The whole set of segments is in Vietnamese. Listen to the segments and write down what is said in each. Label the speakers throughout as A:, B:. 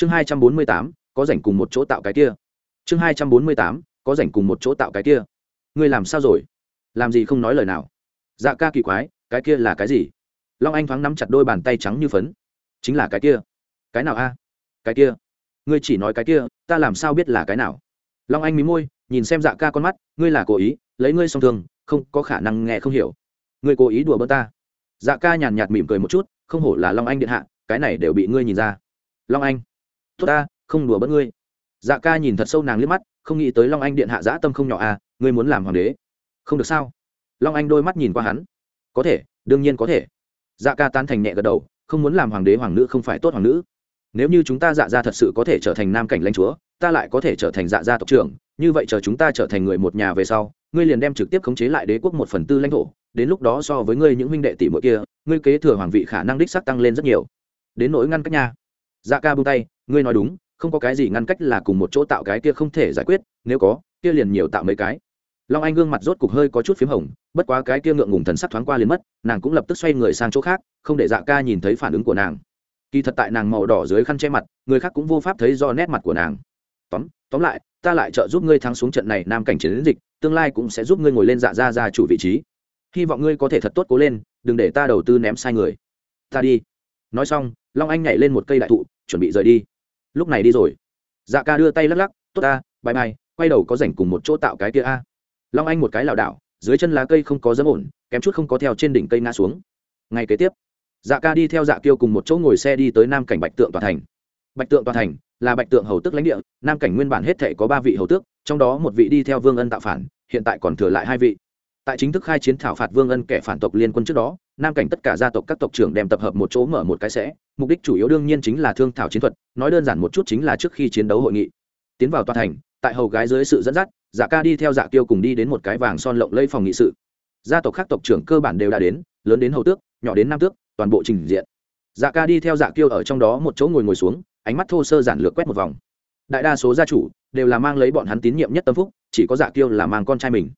A: chương hai trăm bốn mươi tám có rảnh cùng một chỗ tạo cái kia. Chương hai trăm bốn mươi tám có rảnh cùng một chỗ tạo cái kia. Ngươi làm sao rồi? Làm gì không nói lời nào? Dạ ca kỳ quái cái kia là cái gì? Long anh thoáng nắm chặt đôi bàn tay trắng như phấn. Chính là cái kia. Cái nào a? Cái kia. Ngươi chỉ nói cái kia ta làm sao biết là cái nào? Long anh mí môi nhìn xem dạ ca con mắt ngươi là cố ý lấy ngươi song thường, không có khả năng nghe không hiểu. Ngươi cố ý đùa bỡn ta. Dạ ca nhàn nhạt mỉm cười một chút không hổ là long anh điện hạ cái này đều bị ngươi nhìn ra. Long anh tốt ta, không đùa bỡn ngươi. Dạ ca nhìn thật sâu nàng liếc mắt, không nghĩ tới long anh điện hạ dã tâm không nhỏ à ngươi muốn làm hoàng đế. Không được sao? Long anh đôi mắt nhìn qua hắn. Có thể, đương nhiên có thể. Dạ ca tán thành nhẹ gật đầu, không muốn làm hoàng đế hoàng nữ không phải tốt hoàng nữ. Nếu như chúng ta dạ ra thật sự có thể trở thành nam cảnh lãnh chúa, ta lại có thể trở thành dạ gia tộc trưởng, như vậy chờ chúng ta trở thành người một nhà về sau, ngươi liền đem trực tiếp khống chế lại đế quốc một phần tư lãnh thổ, đến lúc đó so với ngươi những huynh đệ tỷ muội kia, ngươi kế thừa hoàng vị khả năng đích sắc tăng lên rất nhiều. Đến nỗi ngăn cách nha. Dạ ca buông tay ngươi nói đúng, không có cái gì ngăn cách là cùng một chỗ tạo cái kia không thể giải quyết, nếu có, kia liền nhiều tạo mấy cái. Long anh gương mặt rốt cục hơi có chút p h í m hồng, bất quá cái kia ngượng ngùng thần sắc thoáng qua liền mất, nàng cũng lập tức xoay người sang chỗ khác, không để dạ ca nhìn thấy phản ứng của nàng. Kỳ thật tại nàng màu đỏ dưới khăn che mặt, người khác cũng vô pháp thấy do nét mặt của nàng. Tóm tóm lại, ta lại trợ giúp ngươi thắng xuống trận này nam cảnh chiến dịch, tương lai cũng sẽ giúp ngươi ngồi lên dạ ra ra chủ vị trí. Hy vọng ngươi có thể thật tốt cố lên, đừng để ta đầu tư ném sai người. Ta đi. Nói xong, long anh nhảy lên một cây đại thụ, chuẩn bị rời đi lúc này đi rồi. Dạ ca đưa tay lắc lắc tốt ta bye mai, quay đầu có rảnh cùng một chỗ tạo cái kia a. Long anh một cái lảo đảo dưới chân lá cây không có dấm ổn kém chút không có theo trên đỉnh cây ngã xuống. Ngay kế tiếp dạ ca đi theo dạ kiêu cùng một chỗ ngồi xe đi tới nam cảnh bạch tượng tòa thành. Bạch tượng tòa thành là bạch tượng hầu tước lãnh địa nam cảnh nguyên bản hết thể có ba vị hầu tước trong đó một vị đi theo vương ân tạo phản hiện tại còn thừa lại hai vị tại chính thức khai chiến thảo phạt vương ân kẻ phản tộc liên quân trước đó, nam cảnh tất cả gia tộc các tộc trưởng đem tập hợp một chỗ mở một cái sẽ. Mục đích chủ yếu đương nhiên chính là thương thảo chiến thuật, nói đơn giản một chút chính là trước khi chiến đấu hội nghị. Tiến vào tòa thành, tại hầu gái dưới sự dẫn dắt dạ ca đi theo dạ Tiêu cùng đi đến một cái vàng son lộng lây phòng nghị sự. Gia tộc khác tộc trưởng cơ bản đều đã đến, lớn đến hầu tước, nhỏ đến nam tước, toàn bộ trình diện. Dạ ca đi theo dạ Tiêu ở trong đó một chỗ ngồi ngồi xuống, ánh mắt thô sơ giản lược quét một vòng. Đại đa số gia chủ đều là mang lấy bọn hắn tín nhiệm nhất tâm phúc, chỉ có dạ Tiêu là mang con trai mình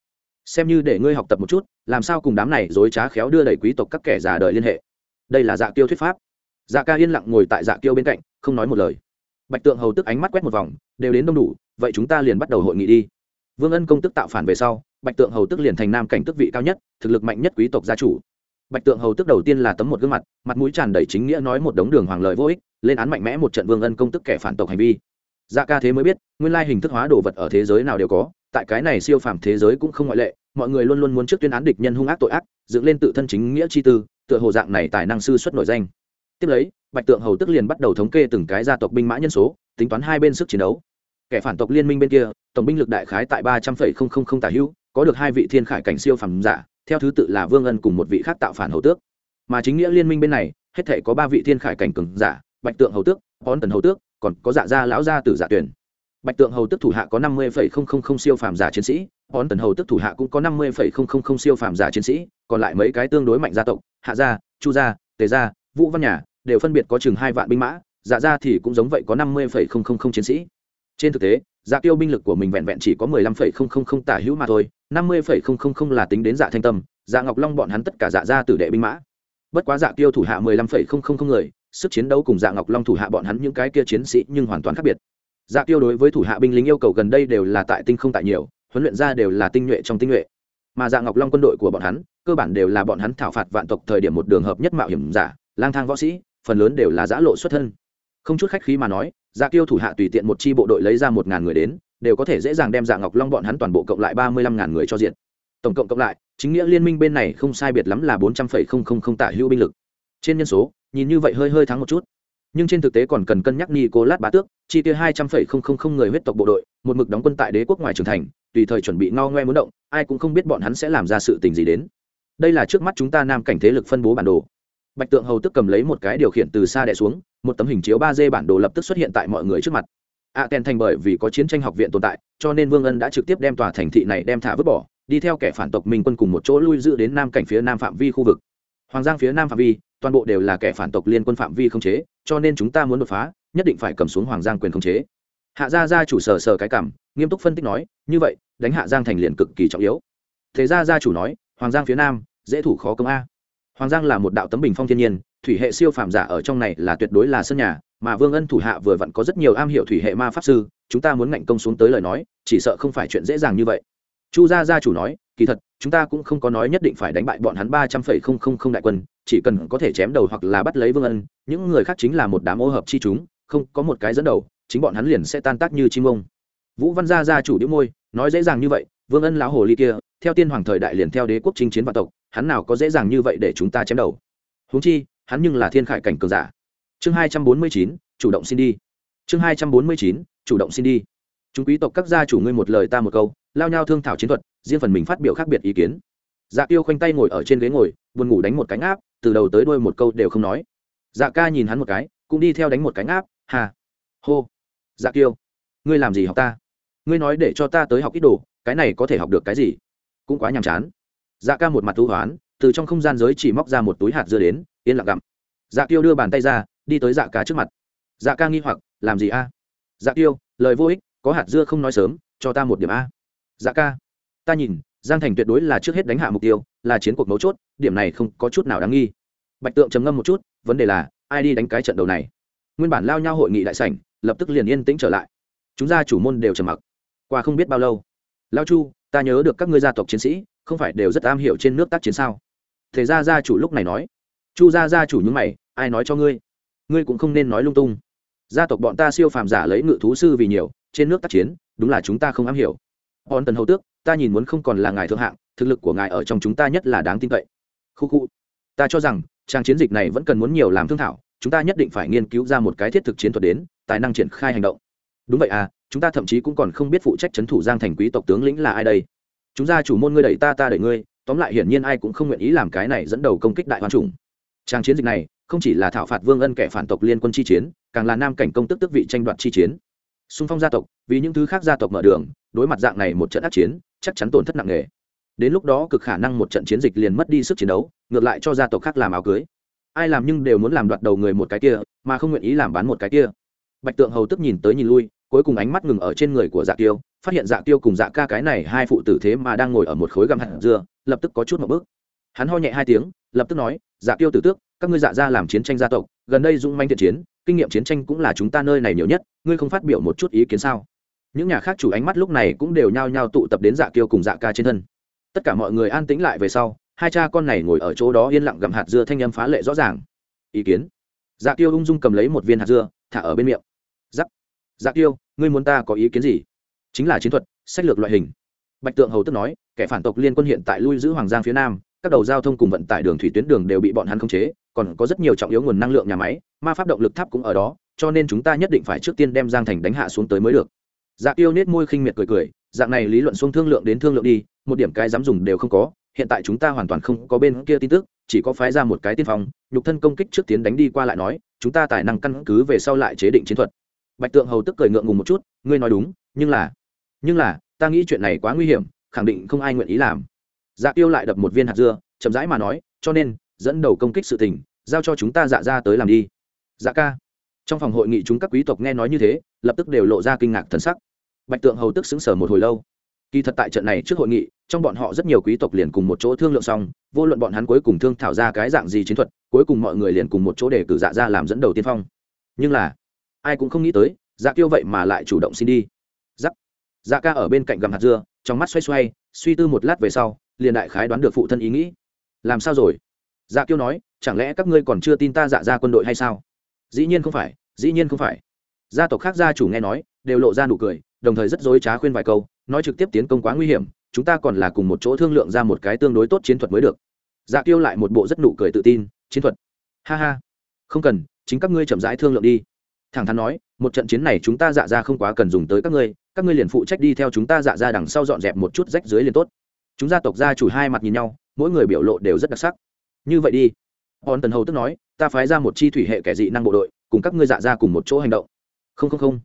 A: xem như để ngươi học tập một chút, làm sao cùng đám này dối trá khéo đưa đẩy quý tộc các kẻ già đời liên hệ. Đây là dạ kiêu thuyết pháp. Dạ ca yên lặng ngồi tại dạ kiêu bên cạnh, không nói một lời. Bạch tượng hầu tức ánh mắt quét một vòng, đều đến đông đủ, vậy chúng ta liền bắt đầu hội nghị đi. Vương ân công tức tạo phản về sau, bạch tượng hầu tức liền thành nam cảnh tức vị cao nhất, thực lực mạnh nhất quý tộc gia chủ. Bạch tượng hầu tức đầu tiên là tấm một gương mặt mặt mũi tràn đầy chính nghĩa nói một đống đường hoàng lợi vô ích, lên án mạnh mẽ một trận vương ân công tức kẻ phản tộc hành vi. Dạ ca thế mới biết, nguyên lai hình thức hóa đồ vật ở thế giới nào đều có tại cái này siêu phàm thế giới cũng không ngoại lệ, mọi người luôn luôn muốn trước tuyên án địch nhân hung ác tội ác, dựng lên tự thân chính nghĩa chi tư, tựa hồ dạng này tài năng sư xuất nổi danh. Tiếp lấy, bạch tượng hầu tức liền bắt đầu thống kê từng cái gia tộc binh mã nhân số, tính toán hai bên sức chiến đấu. Kẻ phản tộc liên minh bên kia, tổng binh lực đại khái tại ba trăm phẩy không không không tả hữu, có được hai vị thiên khải cảnh siêu phàm giả, theo thứ tự là vương ân cùng một vị khác tạo phản hầu tước. Mà chính nghĩa liên minh bên này, hết thể có ba vị thiên khải cảnh cường giả, bạch tượng hầu tước hón tần hầu tước, còn có dạ gia lão gia tử giả tuyển bạch tượng hầu tước thủ hạ có năm mươi phẩy không không không siêu phàm giả chiến sĩ hón tần hầu tước thủ hạ cũng có năm mươi phẩy không không không siêu phàm giả chiến sĩ còn lại mấy cái tương đối mạnh gia tộc hạ gia chu gia tề gia vũ văn nhà đều phân biệt có chừng hai vạn binh mã dạ gia thì cũng giống vậy có năm mươi phẩy không không không chiến sĩ trên thực tế dạ tiêu binh lực của mình vẹn vẹn chỉ có mười lăm phẩy không không không tả hữu mà thôi năm mươi phẩy không không không là tính đến dạ thanh tâm dạ ngọc long bọn hắn tất cả dạ gia tử đệ binh mã bất quá dạ tiêu thủ hạ mười lăm phẩy không không không người sức chiến đấu cùng dạ ngọc long thủ hạ bọn hắn những cái kia chiến sĩ nhưng hoàn toàn khác biệt dạ tiêu đối với thủ hạ binh lính yêu cầu gần đây đều là tại tinh không tại nhiều, huấn luyện ra đều là tinh nhuệ trong tinh nhuệ. Mà dạ ngọc long quân đội của bọn hắn, cơ bản đều là bọn hắn thảo phạt vạn tộc thời điểm một đường hợp nhất mạo hiểm giả, lang thang võ sĩ, phần lớn đều là giã lộ xuất thân. Không chút khách khí mà nói dạ tiêu thủ hạ tùy tiện một chi bộ đội lấy ra một ngàn người đến, đều có thể dễ dàng đem dạ ngọc long bọn hắn toàn bộ cộng lại ba mươi lăm ngàn người cho diện tổng cộng cộng lại, chính nghĩa liên minh bên này không sai biệt lắm là bốn trăm phẩy không không không tả hữu binh lực. Trên nhân số, nhìn như vậy hơi hơi thắng một chút nhưng trên thực tế còn cần cân nhắc nicolas bá tước chi tiêu hai trăm phẩy không không không người huyết tộc bộ đội một mực đóng quân tại đế quốc ngoài trưởng thành tùy thời chuẩn bị no ngoe muốn động ai cũng không biết bọn hắn sẽ làm ra sự tình gì đến. Đây là trước mắt chúng ta nam cảnh thế lực phân bố bản đồ. Bạch tượng hầu tức cầm lấy một cái điều khiển từ xa đẻ xuống một tấm hình chiếu ba d bản đồ lập tức xuất hiện tại mọi người trước mặt. A à, thành bởi vì có chiến tranh học viện tồn tại cho nên vương ân đã trực tiếp đem tòa thành thị này đem thả vứt bỏ đi theo kẻ phản tộc minh quân cùng một chỗ lui giữ đến nam cảnh phía nam phạm vi khu vực hoàng giang phía nam phạm vi, toàn bộ đều là kẻ phản tộc liên quân phạm vi không chế, cho nên chúng ta muốn đột phá, nhất định phải cầm xuống hoàng giang quyền không chế. Hạ gia gia chủ sở sở cái cảm, nghiêm túc phân tích nói, như vậy, đánh hạ giang thành liền cực kỳ trọng yếu. Thế gia gia chủ nói, hoàng giang phía nam, dễ thủ khó công a. Hoàng giang là một đạo tấm bình phong thiên nhiên, thủy hệ siêu phàm giả ở trong này là tuyệt đối là sân nhà, mà vương ân thủ hạ vừa vặn có rất nhiều am hiểu thủy hệ ma pháp sư, chúng ta muốn ngạnh công xuống tới lời nói, chỉ sợ không phải chuyện dễ dàng như vậy. Chu gia gia chủ nói kỳ thật, chúng ta cũng không có nói nhất định phải đánh bại bọn hắn ba trăm phẩy không không không đại quân, chỉ cần có thể chém đầu hoặc là bắt lấy vương ân, những người khác chính là một đám ô hợp chi chúng, không, có một cái dẫn đầu, chính bọn hắn liền sẽ tan tác như chim ông. Vũ văn gia gia chủ đĩu môi, nói dễ dàng như vậy, vương ân lão hồ ly kia, theo tiên hoàng thời đại liền theo đế quốc chinh chiến vạn tộc, hắn nào có dễ dàng như vậy để chúng ta chém đầu? Huống chi, hắn nhưng là thiên khải cảnh cường giả. Chương hai trăm bốn mươi chín, chủ động xin đi. Chương hai trăm bốn mươi chín, chủ động xin đi. Chúng quý tộc các gia chủ ngươi một lời ta một câu lao nhau thương thảo chiến thuật, riêng phần mình phát biểu khác biệt ý kiến. Dạ tiêu khoanh tay ngồi ở trên ghế ngồi, buồn ngủ đánh một cánh áp từ đầu tới đuôi một câu đều không nói. Dạ ca nhìn hắn một cái, cũng đi theo đánh một cánh áp hà, hô dạ tiêu ngươi làm gì học ta? Ngươi nói để cho ta tới học ít đồ, cái này có thể học được cái gì? Cũng quá nhàm chán. Dạ ca một mặt thú hoán, từ trong không gian giới chỉ móc ra một túi hạt dưa đến, yên lặng gặm. Dạ tiêu đưa bàn tay ra, đi tới dạ ca trước mặt. Dạ ca nghi hoặc, làm gì a? Dạ tiêu lời vô ích, có hạt dưa không nói sớm, cho ta một điểm a dạ ca. Ta nhìn, giang thành tuyệt đối là trước hết đánh hạ mục tiêu, là chiến cuộc mấu chốt, điểm này không có chút nào đáng nghi. Bạch tượng trầm ngâm một chút, vấn đề là, ai đi đánh cái trận đầu này? Nguyên bản lao nhau hội nghị đại sảnh, lập tức liền yên tĩnh trở lại. Chúng gia chủ môn đều trầm mặc. Qua không biết bao lâu, lao chu, ta nhớ được các ngươi gia tộc chiến sĩ, không phải đều rất am hiểu trên nước tác chiến sao? Thế ra gia chủ lúc này nói. Chu gia gia chủ nhúng mày, ai nói cho ngươi? Ngươi cũng không nên nói lung tung. Gia tộc bọn ta siêu phàm giả lấy ngự thú sư vì nhiều, trên nước tác chiến, đúng là chúng ta không am hiểu hòn tần hầu tước, ta nhìn muốn không còn là ngài thượng hạng, thực lực của ngài ở trong chúng ta nhất là đáng tin cậy. Khu khu. Ta cho rằng, trang chiến dịch này vẫn cần muốn nhiều làm thương thảo, chúng ta nhất định phải nghiên cứu ra một cái thiết thực chiến thuật đến, tài năng triển khai hành động. Đúng vậy à chúng ta thậm chí cũng còn không biết phụ trách c h ấ n thủ giang thành quý tộc tướng lĩnh là ai đây. Chúng ta chủ môn ngươi đẩy ta ta đẩy ngươi, tóm lại hiển nhiên ai cũng không nguyện ý làm cái này dẫn đầu công kích đại hoàn trùng trang chiến dịch này, không chỉ là thảo phạt vương ân kẻ phản tộc liên quân chi chiến, càng là nam cảnh công tức tức vị tranh đoạt chi chiến xung phong gia tộc, vì những thứ khác gia tộc mở đường, đối mặt dạng này một trận ác chiến, chắc chắn tổn thất nặng nề. Đến lúc đó cực khả năng một trận chiến dịch liền mất đi sức chiến đấu, ngược lại cho gia tộc khác làm áo cưới. Ai làm nhưng đều muốn làm đoạt đầu người một cái kia, mà không nguyện ý làm bán một cái kia. Bạch tượng hầu tức nhìn tới nhìn lui, cuối cùng ánh mắt ngừng ở trên người của dạ tiêu phát hiện dạ tiêu cùng dạ ca cái này hai phụ tử thế mà đang ngồi ở một khối găm hạt dưa, lập tức có chút một bước. Hắn ho nhẹ hai tiếng, lập tức nói dạ tiêu tử tước, các ngươi dạ ra làm chiến tranh gia tộc gần đây dung manh thiện chiến, kinh nghiệm chiến tranh cũng là chúng ta nơi này nhiều nhất, ngươi không phát biểu một chút ý kiến sao? Những nhà khác chủ ánh mắt lúc này cũng đều nhao nhao tụ tập đến dạ kiêu cùng dạ ca trên thân. Tất cả mọi người an tĩnh lại về sau, hai cha con này ngồi ở chỗ đó yên lặng gặm hạt dưa thanh âm phá lệ rõ ràng. Ý kiến? Dạ kiêu ung dung cầm lấy một viên hạt dưa, thả ở bên miệng. Giắc dạ kiêu, ngươi muốn ta có ý kiến gì? Chính là chiến thuật, sách lược loại hình. Bạch tượng hầu tức nói, kẻ phản tộc liên quân hiện tại lui giữ hoàng giang phía nam, các đầu giao thông cùng vận tải đường thủy tuyến đường đều bị bọn hắn khống chế còn có rất nhiều trọng yếu nguồn năng lượng nhà máy, ma pháp động lực tháp cũng ở đó, cho nên chúng ta nhất định phải trước tiên đem giang thành đánh hạ xuống tới mới được. Dạ tiêu nết môi khinh miệt cười cười, dạng này lý luận xuống thương lượng đến thương lượng đi, một điểm cái dám dùng đều không có, hiện tại chúng ta hoàn toàn không có bên kia tin tức, chỉ có phái ra một cái tiên phong, nhục thân công kích trước tiến đánh đi qua lại nói, chúng ta tài năng căn cứ về sau lại chế định chiến thuật. Bạch tượng hầu tức cười ngượng ngùng một chút, ngươi nói đúng, nhưng là nhưng là, ta nghĩ chuyện này quá nguy hiểm, khẳng định không ai nguyện ý làm. Dạ tiêu lại đập một viên hạt dưa, chậm rãi mà nói, cho nên, dẫn đầu công kích sự tình giao cho chúng ta dạ ra tới làm đi. Dạ ca. Trong phòng hội nghị chúng các quý tộc nghe nói như thế, lập tức đều lộ ra kinh ngạc thần sắc. Bạch tượng hầu tức xứng sở một hồi lâu. Kỳ thật tại trận này trước hội nghị, trong bọn họ rất nhiều quý tộc liền cùng một chỗ thương lượng xong, vô luận bọn hắn cuối cùng thương thảo ra cái dạng gì chiến thuật, cuối cùng mọi người liền cùng một chỗ để cử dạ ra làm dẫn đầu tiên phong. Nhưng là, ai cũng không nghĩ tới dạ kiêu vậy mà lại chủ động xin đi. Giắc dạ ca ở bên cạnh gầm hạt dưa, trong mắt xoay xoay, suy tư một lát về sau, liền đại khái đoán được phụ thân ý nghĩ. Làm sao rồi? Dạ kiêu nói chẳng lẽ các ngươi còn chưa tin ta dạ ra quân đội hay sao? Dĩ nhiên không phải, dĩ nhiên không phải. Gia tộc khác gia chủ nghe nói, đều lộ ra nụ cười, đồng thời rất dối trá khuyên vài câu, nói trực tiếp tiến công quá nguy hiểm, chúng ta còn là cùng một chỗ thương lượng ra một cái tương đối tốt chiến thuật mới được. Dạ tiêu lại một bộ rất nụ cười tự tin, chiến thuật. Ha ha. Không cần, chính các ngươi chậm rãi thương lượng đi. Thẳng thắn nói, một trận chiến này chúng ta dạ ra không quá cần dùng tới các ngươi các ngươi liền phụ trách đi theo chúng ta dạ ra đằng sau dọn dẹp một chút rách dưới liền tốt. Chúng gia tộc gia chủ hai mặt nhìn nhau, mỗi người biểu lộ đều rất đặc sắc. Như vậy đi hòn tần hầu tức nói, ta phái ra một chi thủy hệ kẻ dị năng bộ đội, cùng các ngươi dạ ra cùng một chỗ hành động. Không không không.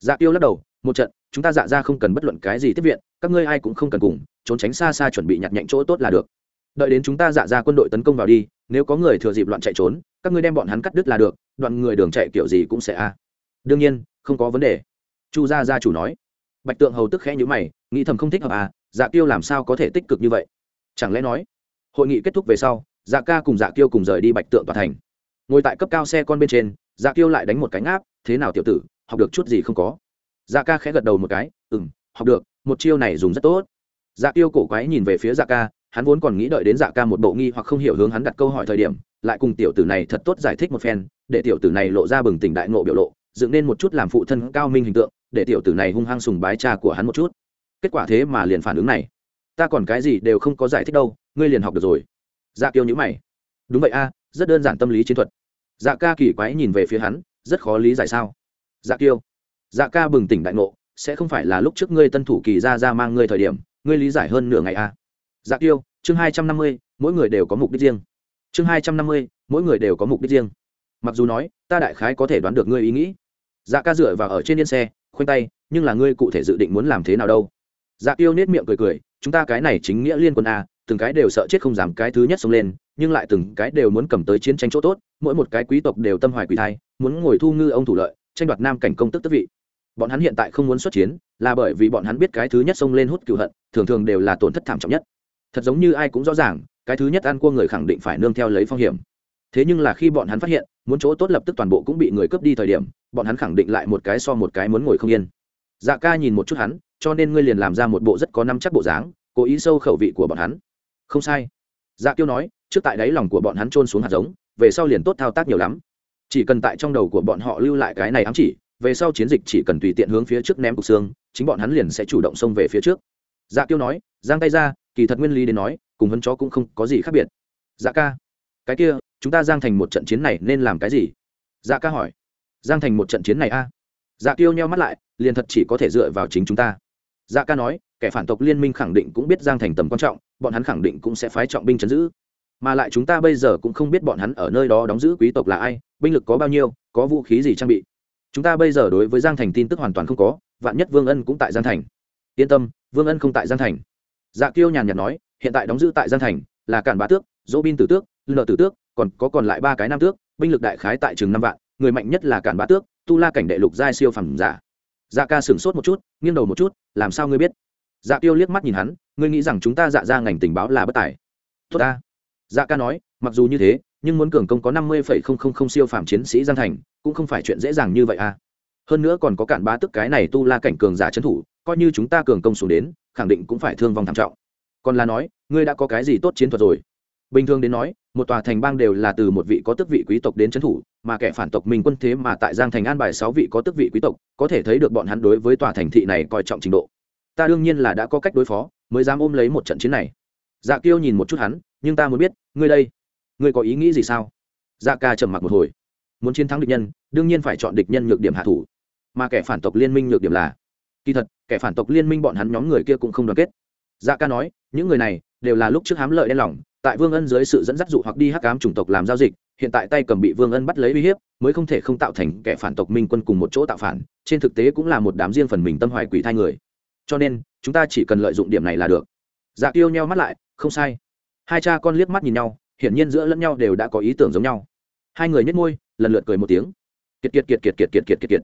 A: Dạ tiêu lắc đầu, một trận, chúng ta dạ ra không cần bất luận cái gì tiếp viện, các ngươi ai cũng không cần cùng, trốn tránh xa xa chuẩn bị nhặt nhạnh chỗ tốt là được. Đợi đến chúng ta dạ ra quân đội tấn công vào đi, nếu có người thừa dịp loạn chạy trốn, các ngươi đem bọn hắn cắt đứt là được, đoạn người đường chạy kiểu gì cũng sẽ a. Đương nhiên, không có vấn đề. Chu gia gia chủ nói. Bạch tượng hầu tức khẽ nhữ mày, nghĩ thầm không thích hợp à dạ tiêu làm sao có thể tích cực như vậy? Chẳng lẽ nói, hội nghị kết thúc về sau dạ ca cùng dạ kiêu cùng rời đi bạch tượng tòa thành. Ngồi tại cấp cao xe con bên trên dạ kiêu lại đánh một cánh áp thế nào tiểu tử, học được chút gì không có? Dạ ca khẽ gật đầu một cái ừ m học được, một chiêu này dùng rất tốt. Dạ kiêu cổ quái nhìn về phía dạ ca, hắn vốn còn nghĩ đợi đến dạ ca một bộ nghi hoặc không hiểu hướng hắn đặt câu hỏi thời điểm, lại cùng tiểu tử này thật tốt giải thích một phen, để tiểu tử này lộ ra bừng tỉnh đại ngộ biểu lộ, dựng nên một chút làm phụ thân cao minh hình tượng, để tiểu tử này hung hăng sùng bái cha của hắn một chút. Kết quả thế mà liền phản ứng này. Ta còn cái gì đều không có giải thích đâu, ngươi liền học được rồi dạ kiêu nhữ mày. Đúng vậy a, rất đơn giản tâm lý chiến thuật. Dạ ca kỳ quái nhìn về phía hắn, rất khó lý giải sao? Dạ kiêu. Dạ ca bừng tỉnh đại ngộ, sẽ không phải là lúc trước ngươi tân thủ kỳ ra ra mang ngươi thời điểm, ngươi lý giải hơn nửa ngày a. Dạ kiêu, chương hai trăm năm mươi, mỗi người đều có mục đích riêng. Chương hai trăm năm mươi, mỗi người đều có mục đích riêng. Mặc dù nói, ta đại khái có thể đoán được ngươi ý nghĩ. Dạ ca dựa vào ở trên yên xe, khoanh tay, nhưng là ngươi cụ thể dự định muốn làm thế nào đâu? Dạ kiêu nết miệng cười cười, chúng ta cái này chính nghĩa liên quân a từng cái đều sợ chết không dám cái thứ nhất xông lên, nhưng lại từng cái đều muốn cầm tới chiến tranh chỗ tốt, mỗi một cái quý tộc đều tâm hoài quỷ thai, muốn ngồi thu ngư ông thủ lợi, tranh đoạt nam cảnh công tức tức vị. Bọn hắn hiện tại không muốn xuất chiến, là bởi vì bọn hắn biết cái thứ nhất xông lên hút cựu hận, thường thường đều là tổn thất thảm trọng nhất. Thật giống như ai cũng rõ ràng, cái thứ nhất ăn cua người khẳng định phải nương theo lấy phong hiểm. Thế nhưng là khi bọn hắn phát hiện, muốn chỗ tốt lập tức toàn bộ cũng bị người cướp đi thời điểm, bọn hắn khẳng định lại một cái so một cái muốn ngồi không yên. Dạ ca nhìn một chút hắn, cho nên ngươi liền làm ra một bộ rất có năm chắc bộ dáng, cố ý sâu khẩu vị của bọn hắn không sai. Dạ kiêu nói, trước tại đáy lòng của bọn hắn trôn xuống hạt giống, về sau liền tốt thao tác nhiều lắm. Chỉ cần tại trong đầu của bọn họ lưu lại cái này ám chỉ, về sau chiến dịch chỉ cần tùy tiện hướng phía trước ném cục xương, chính bọn hắn liền sẽ chủ động xông về phía trước. Dạ kiêu nói, giang tay ra, kỳ thật nguyên lý đến nói, cùng hấn chó cũng không có gì khác biệt. Dạ ca, cái kia, chúng ta giang thành một trận chiến này nên làm cái gì? Dạ ca hỏi. Giang thành một trận chiến này a. Dạ kiêu nheo mắt lại, liền thật chỉ có thể dựa vào chính chúng ta. Dạ ca nói kẻ phản tộc liên minh khẳng định cũng biết giang thành tầm quan trọng, bọn hắn khẳng định cũng sẽ phái trọng binh chấn giữ. Mà lại chúng ta bây giờ cũng không biết bọn hắn ở nơi đó đóng giữ quý tộc là ai, binh lực có bao nhiêu, có vũ khí gì trang bị. Chúng ta bây giờ đối với giang thành tin tức hoàn toàn không có, vạn nhất vương ân cũng tại giang thành. Yên tâm, vương ân không tại giang thành. Dạ kiêu nhàn nhạt nói, hiện tại đóng giữ tại giang thành, là cản bá tước, dỗ bin tử tước, lờ tử tước, còn có còn lại ba cái nam tước, binh lực đại khái tại trường năm vạn, người mạnh nhất là cản bá tước, tu la cảnh đệ lục giai siêu phẩm giả. Dạ ca sửng sốt một chút, nghiêng đầu một chút, làm sao ngươi biết? Dạ tiêu liếc mắt nhìn hắn, ngươi nghĩ rằng chúng ta dạ ra ngành tình báo là bất tài. Tốt ta. Dạ ca nói, mặc dù như thế, nhưng muốn cường công có năm mươi phẩy không không không siêu phàm chiến sĩ giang thành, cũng không phải chuyện dễ dàng như vậy à. Hơn nữa còn có cản bá tức cái này tu la cảnh cường giả trấn thủ, coi như chúng ta cường công xuống đến, khẳng định cũng phải thương vong thảm trọng. Còn là nói, ngươi đã có cái gì tốt chiến thuật rồi? Bình thường đến nói, một tòa thành bang đều là từ một vị có tước vị quý tộc đến trấn thủ, mà kẻ phản tộc mình quân thế mà tại giang thành an bài sáu vị có tước vị quý tộc, có thể thấy được bọn hắn đối với tòa thành thị này coi trọng trình độ ta đương nhiên là đã có cách đối phó, mới dám ôm lấy một trận chiến này. Dạ kiêu nhìn một chút hắn, nhưng ta muốn biết, ngươi đây, ngươi có ý nghĩ gì sao? Dạ ca trầm mặc một hồi. Muốn chiến thắng địch nhân, đương nhiên phải chọn địch nhân nhược điểm hạ thủ. Mà kẻ phản tộc liên minh nhược điểm là, kỳ thật, kẻ phản tộc liên minh bọn hắn nhóm người kia cũng không đoàn kết. Dạ ca nói, những người này đều là lúc trước hám lợi đen lỏng tại vương ân dưới sự dẫn dắt dụ hoặc đi hắc cám chủng tộc làm giao dịch, hiện tại tay cầm bị vương ân bắt lấy uy hiếp, mới không thể không tạo thành kẻ phản tộc minh quân cùng một chỗ tạo phản, trên thực tế cũng là một đám riêng phần mình tâm hoài quỷ thai người cho nên, chúng ta chỉ cần lợi dụng điểm này là được. Dạ tiêu nheo mắt lại, không sai. Hai cha con liếc mắt nhìn nhau, hiển nhiên giữa lẫn nhau đều đã có ý tưởng giống nhau. Hai người nhếch môi, lần lượt cười một tiếng. Kiệt kiệt kiệt kiệt kiệt kiệt kiệt kiệt kiệt.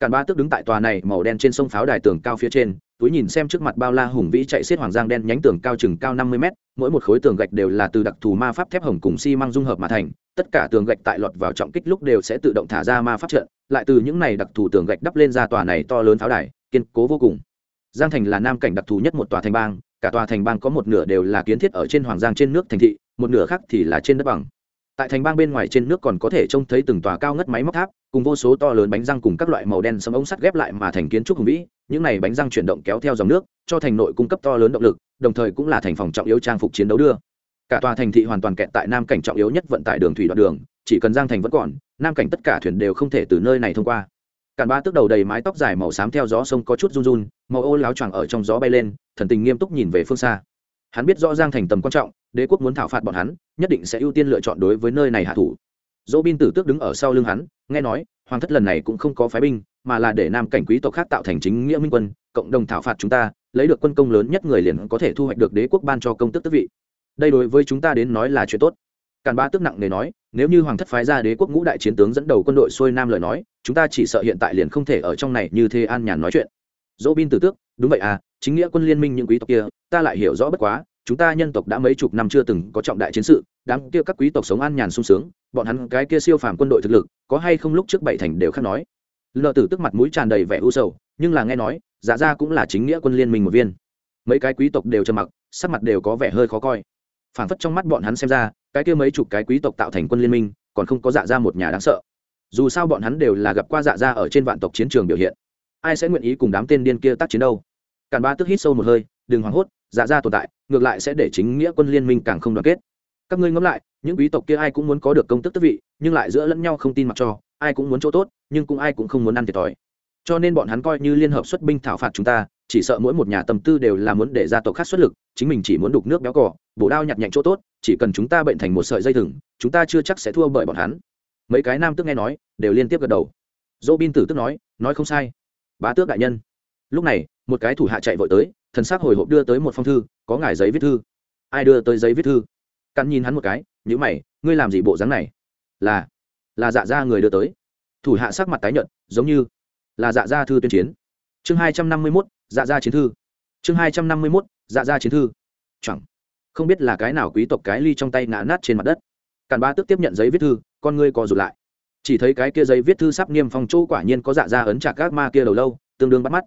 A: Càn ba tức đứng tại tòa này màu đen trên sông pháo đài tường cao phía trên, túi nhìn xem trước mặt bao la hùng vĩ chạy xiết hoàng giang đen nhánh tường cao chừng cao năm mươi mét, mỗi một khối tường gạch đều là từ đặc thù ma pháp thép hồng cùng xi măng dung hợp mà thành, tất cả tường gạch tại lọt vào trọng kích lúc đều sẽ tự động thả ra ma pháp trận, lại từ những này đặc thù tường gạch đắp lên ra tòa này to lớn pháo đài, kiên cố vô cùng giang thành là nam cảnh đặc thù nhất một tòa thành bang, cả tòa thành bang có một nửa đều là kiến thiết ở trên hoàng giang trên nước thành thị, một nửa khác thì là trên đất bằng. Tại thành bang bên ngoài trên nước còn có thể trông thấy từng tòa cao ngất máy móc tháp, cùng vô số to lớn bánh răng cùng các loại màu đen sấm ống sắt ghép lại mà thành kiến trúc hùng vĩ. Những này bánh răng chuyển động kéo theo dòng nước, cho thành nội cung cấp to lớn động lực, đồng thời cũng là thành phòng trọng yếu trang phục chiến đấu đưa. Cả tòa thành thị hoàn toàn kẹt tại nam cảnh trọng yếu nhất vận tải đường thủy đoạn đường, chỉ cần giang thành vẫn còn, nam cảnh tất cả thuyền đều không thể từ nơi này thông qua cản ba tước đầu đầy mái tóc dài màu xám theo gió sông có chút run run, màu ô láo choàng ở trong gió bay lên, thần tình nghiêm túc nhìn về phương xa. Hắn biết rõ giang thành tầm quan trọng, đế quốc muốn thảo phạt bọn hắn, nhất định sẽ ưu tiên lựa chọn đối với nơi này hạ thủ. Dỗ bin tử tước đứng ở sau lưng hắn, nghe nói, hoàng thất lần này cũng không có phái binh, mà là để nam cảnh quý tộc khác tạo thành chính nghĩa minh quân, cộng đồng thảo phạt chúng ta, lấy được quân công lớn nhất người liền có thể thu hoạch được đế quốc ban cho công tức tức vị. Đây đối với chúng ta đến nói là chuyện tốt. Càn ba tức nặng nề nói nếu như hoàng thất phái ra đế quốc ngũ đại chiến tướng dẫn đầu quân đội xuôi nam lời nói, chúng ta chỉ sợ hiện tại liền không thể ở trong này như thế an nhàn nói chuyện. Dỗ bin tử tước, đúng vậy à chính nghĩa quân liên minh những quý tộc kia, ta lại hiểu rõ bất quá, chúng ta nhân tộc đã mấy chục năm chưa từng có trọng đại chiến sự, đám kia các quý tộc sống an nhàn sung sướng, bọn hắn cái kia siêu phàm quân đội thực lực, có hay không lúc trước bảy thành đều khác nói. Lờ tử tức mặt mũi tràn đầy vẻ u sầu, nhưng là nghe nói dạ ra cũng là chính nghĩa quân liên minh một viên. Mấy cái quý tộc đều trầm mặc, sắc mặt đều có vẻ hơi khó coi. Phản phất trong mắt bọn hắn xem ra cái kia mấy chục cái quý tộc tạo thành quân liên minh, còn không có dạ ra một nhà đáng sợ. Dù sao bọn hắn đều là gặp qua dạ ra ở trên vạn tộc chiến trường biểu hiện. Ai sẽ nguyện ý cùng đám tên điên kia tác chiến đâu? Càn ba tức hít sâu một hơi, đừng hoảng hốt dạ ra tồn tại, ngược lại sẽ để chính nghĩa quân liên minh càng không đoàn kết. Các ngươi ngẫm lại, những quý tộc kia ai cũng muốn có được công tức tức vị, nhưng lại giữa lẫn nhau không tin mặc cho, ai cũng muốn chỗ tốt, nhưng cũng ai cũng không muốn ăn thiệt thòi. Cho nên bọn hắn coi như liên hợp xuất binh thảo phạt chúng ta chỉ sợ mỗi một nhà tâm tư đều là muốn để gia tộc khác xuất lực, chính mình chỉ muốn đục nước béo cỏ bổ đao nhặt nhạnh chỗ tốt, chỉ cần chúng ta bệnh thành một sợi dây thừng, chúng ta chưa chắc sẽ thua bởi bọn hắn. Mấy cái nam tức nghe nói, đều liên tiếp gật đầu. Dỗ bin tử tức nói nói không sai. Bá tước đại nhân. Lúc này, một cái thủ hạ chạy vội tới, thần xác hồi hộp đưa tới một phong thư, có ngài giấy viết thư. Ai đưa tới giấy viết thư? Căn nhìn hắn một cái, nhữ mày, ngươi làm gì bộ dáng này? Là là dạ ra người đưa tới. Thủ hạ sắc mặt tái nhợt, giống như là dạ ra thư tuyên chiến. Chương hai trăm năm mươi mốt dạ ra chiến thư. Chương hai trăm năm mươi mốt dạ ra chiến thư. Chẳng, không biết là cái nào quý tộc cái ly trong tay ngã nát trên mặt đất. Càn ba tức tiếp nhận giấy viết thư, con ngươi co rụt lại. Chỉ thấy cái kia giấy viết thư sắp niêm phong chỗ quả nhiên có dạ ra ấn chặt các ma kia đầu lâu, tương đương bắt mắt.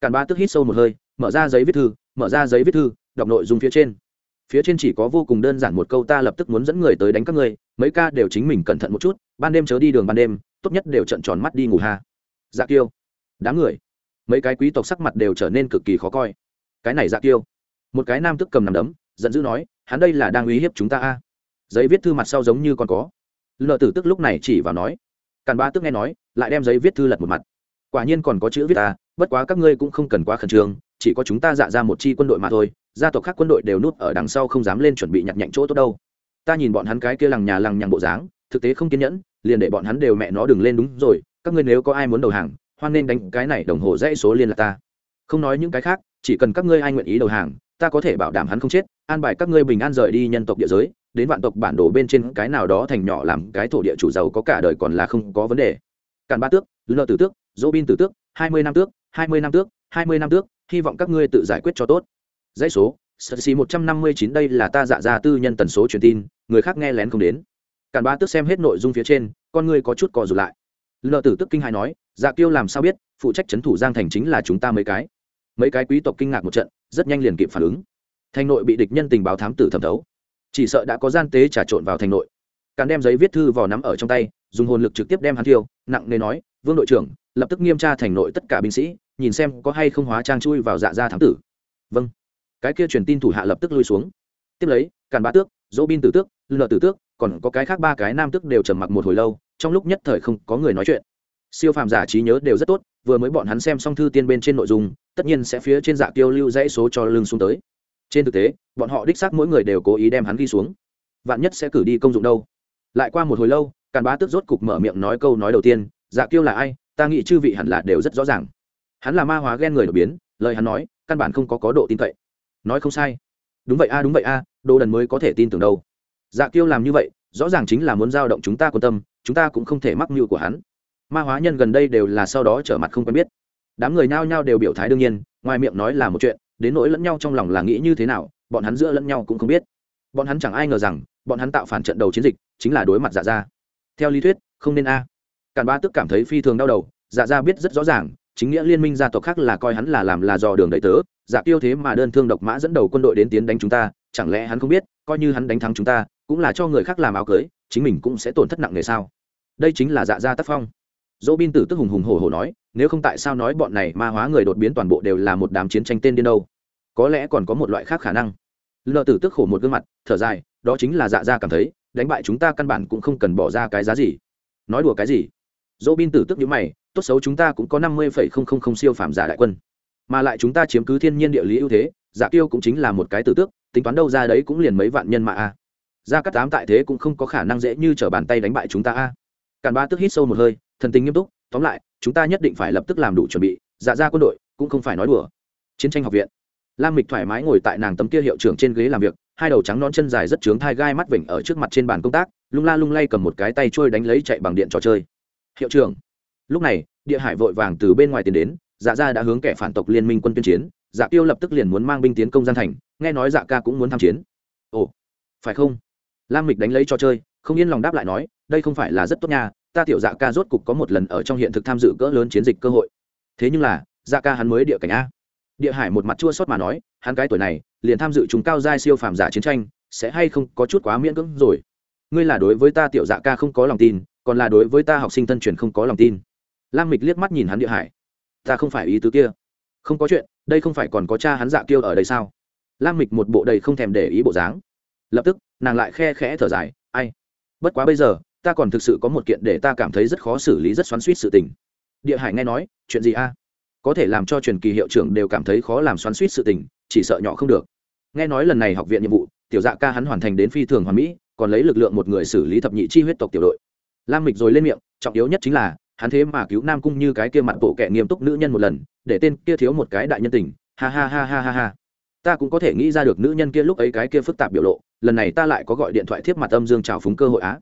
A: Càn ba tức hít sâu một hơi, mở ra giấy viết thư, mở ra giấy viết thư, đọc nội dung phía trên. Phía trên chỉ có vô cùng đơn giản một câu ta lập tức muốn dẫn người tới đánh các ngươi, mấy ca đều chính mình cẩn thận một chút, ban đêm chớ đi đường ban đêm, tốt nhất đều trận tròn mắt đi ngủ hà. dạ kiêu, đám người mấy cái quý tộc sắc mặt đều trở nên cực kỳ khó coi. Cái này dạ kiêu. Một cái nam tức cầm nằm đấm, giận dữ nói, hắn đây là đang uy hiếp chúng ta a. Giấy viết thư mặt sau giống như còn có. Lợ tử tức lúc này chỉ vào nói. Càn ba tức nghe nói, lại đem giấy viết thư lật một mặt. Quả nhiên còn có chữ viết ta bất quá các ngươi cũng không cần quá khẩn trương, chỉ có chúng ta dạ ra một chi quân đội mà thôi, gia tộc khác quân đội đều núp ở đằng sau không dám lên chuẩn bị nhặt nhạnh chỗ tốt đâu. Ta nhìn bọn hắn cái kia lằng nhà lằng nhằng bộ dáng, thực tế không kiên nhẫn, liền để bọn hắn đều mẹ nó đừng lên đúng rồi, các ngươi nếu có ai muốn đầu hàng hoan nên đánh cái này đồng hồ dãy số liên lạc ta. Không nói những cái khác, chỉ cần các ngươi ai nguyện ý đầu hàng, ta có thể bảo đảm hắn không chết, an bài các ngươi bình an rời đi nhân tộc địa giới, đến vạn tộc bản đồ bên trên cái nào đó thành nhỏ làm cái thổ địa chủ giàu có cả đời còn là không có vấn đề. Càn ba tước lơ tử tước dỗ bin tử tước, hai mươi năm tước, hai mươi năm tước, hai mươi năm tước, hy vọng các ngươi tự giải quyết cho tốt. Dãy số sơ một trăm năm mươi chín, đây là ta dạ ra tư nhân tần số truyền tin, người khác nghe lén không đến. Càn ba tước xem hết nội dung phía trên, con ngươi có chút cò rụt lại. Lợ tử tước kinh hài nói dạ kiêu làm sao biết, phụ trách c thủ giang thành chính là chúng ta mấy cái? Mấy cái quý tộc kinh ngạc một trận, rất nhanh liền kịp phản ứng. Thành nội bị địch nhân tình báo thám tử thẩm thấu. Chỉ sợ đã có gian tế trà trộn vào thành nội. Càn đem giấy viết thư vào nắm ở trong tay, dùng hồn lực trực tiếp đem hắn thiêu, nặng nề nói, vương đội trưởng, lập tức nghiêm tra thành nội tất cả binh sĩ, nhìn xem có hay không hóa trang chui vào dạ gia thám tử. Vâng. Cái kia truyền tin thủ hạ lập tức lui xuống. Tiếp lấy, càn bá tước, dỗ bin tử tước lợ tử tước, còn có cái khác ba cái nam tước đều trầm mặc một hồi lâu, trong lúc nhất thời không có người nói chuyện siêu phàm giả trí nhớ đều rất tốt, vừa mới bọn hắn xem xong thư tiên bên trên nội dung, tất nhiên sẽ phía trên dạ tiêu lưu dãy số cho lưng xuống tới. Trên thực tế, bọn họ đích xác mỗi người đều cố ý đem hắn ghi xuống. Vạn nhất sẽ cử đi công dụng đâu? Lại qua một hồi lâu, càn bá tức rốt cục mở miệng nói câu nói đầu tiên dạ tiêu là ai? Ta nghĩ chư vị hẳn là đều rất rõ ràng. Hắn là ma hóa ghen người đột biến, lời hắn nói, căn bản không có có độ tin cậy. Nói không sai. Đúng vậy a, đúng vậy a, đồ đần mới có thể tin tưởng đâu. Dạ kiêu làm như vậy, rõ ràng chính là muốn giao động chúng ta quan tâm, chúng ta cũng không thể mắc mưu của hắn ma hóa nhân gần đây đều là sau đó trở mặt không quen biết. Đám người nhao nhao đều biểu thái đương nhiên, ngoài miệng nói là một chuyện, đến nỗi lẫn nhau trong lòng là nghĩ như thế nào, bọn hắn giữa lẫn nhau cũng không biết. Bọn hắn chẳng ai ngờ rằng, bọn hắn tạo phản trận đầu chiến dịch, chính là đối mặt dạ ra theo lý thuyết, không nên a. Càn ba tức cảm thấy phi thường đau đầu dạ ra biết rất rõ ràng, chính nghĩa liên minh gia tộc khác là coi hắn là làm là dò đường đầy tớ dạ tiêu thế mà đơn thương độc mã dẫn đầu quân đội đến tiến đánh chúng ta, chẳng lẽ hắn không biết, coi như hắn đánh thắng chúng ta, cũng là cho người khác làm áo cưới, chính mình cũng sẽ tổn thất nặng nề sao? Đây chính là dạ gia tác phong dỗ bin tử tức hùng hùng hổ hổ nói, nếu không tại sao nói bọn này ma hóa người đột biến toàn bộ đều là một đám chiến tranh tên điên đâu? Có lẽ còn có một loại khác khả năng. Lợ tử tức khổ một gương mặt, thở dài, đó chính là dạ gia cảm thấy, đánh bại chúng ta căn bản cũng không cần bỏ ra cái giá gì. Nói đùa cái gì? Dỗ bin tử tức nhíu mày, tốt xấu chúng ta cũng có năm mươi phẩy không không không siêu phàm giả đại quân, mà lại chúng ta chiếm cứ thiên nhiên địa lý ưu thế giả tiêu cũng chính là một cái tử tước, tính toán đâu ra đấy cũng liền mấy vạn nhân mà a. Dạ ra cắt tám tại thế cũng không có khả năng dễ như t r ở bàn tay đánh bại chúng ta a. Càn ba tức hít sâu một hơi thần tình nghiêm túc, tóm lại, chúng ta nhất định phải lập tức làm đủ chuẩn bị dạ ra quân đội cũng không phải nói đùa. Chiến tranh học viện. Lam mịch thoải mái ngồi tại nàng tấm kia hiệu trưởng trên ghế làm việc, hai đầu trắng non chân dài rất trướng thai gai mắt vểnh ở trước mặt trên bàn công tác, lung la lung lay cầm một cái tay trôi đánh lấy chạy bằng điện trò chơi. Hiệu trưởng. Lúc này, địa hải vội vàng từ bên ngoài tiến đến dạ gia đã hướng kẻ phản tộc liên minh quân tuyên chiến dạ tiêu lập tức liền muốn mang binh tiến công gian thành, nghe nói dạ ca cũng muốn tham chiến. Ồ, phải không? Lam mịch đánh lấy trò chơi, không yên lòng đáp lại nói, đây không phải là rất tốt nha ta tiểu dạ ca rốt cục có một lần ở trong hiện thực tham dự cỡ lớn chiến dịch cơ hội. Thế nhưng là dạ ca hắn mới địa cảnh a. Địa hải một mặt chua sót mà nói, hắn cái tuổi này, liền tham dự chúng cao giai siêu phàm giả chiến tranh, sẽ hay không có chút quá miễn cưỡng rồi. Ngươi là đối với ta tiểu dạ ca không có lòng tin, còn là đối với ta học sinh tân truyền không có lòng tin. Lam mịch liếc mắt nhìn hắn địa hải. Ta không phải ý tứ kia. Không có chuyện, đây không phải còn có cha hắn dạ kiêu ở đây sao? Lam mịch một bộ đầy không thèm để ý bộ dáng. Lập tức, nàng lại khe khẽ thở dài, ai? Bất quá bây giờ ta còn thực sự có một kiện để ta cảm thấy rất khó xử lý, rất xoắn suýt sự tình. Địa hải nghe nói, chuyện gì a? Có thể làm cho truyền kỳ hiệu trưởng đều cảm thấy khó làm xoắn suýt sự tình, chỉ sợ nhỏ không được. Nghe nói lần này học viện nhiệm vụ, tiểu dạ ca hắn hoàn thành đến phi thường hoàn mỹ, còn lấy lực lượng một người xử lý thập nhị chi huyết tộc tiểu đội. Lam mịch rồi lên miệng, trọng yếu nhất chính là, hắn thế mà cứu nam cung như cái kia mặt bộ kẻ nghiêm túc nữ nhân một lần, để tên kia thiếu một cái đại nhân tình. Ha ha ha ha ha ha. Ta cũng có thể nghĩ ra được nữ nhân kia lúc ấy cái kia phức tạp biểu lộ, lần này ta lại có gọi điện thoại thiếp mặt âm dương trào phúng cơ hội á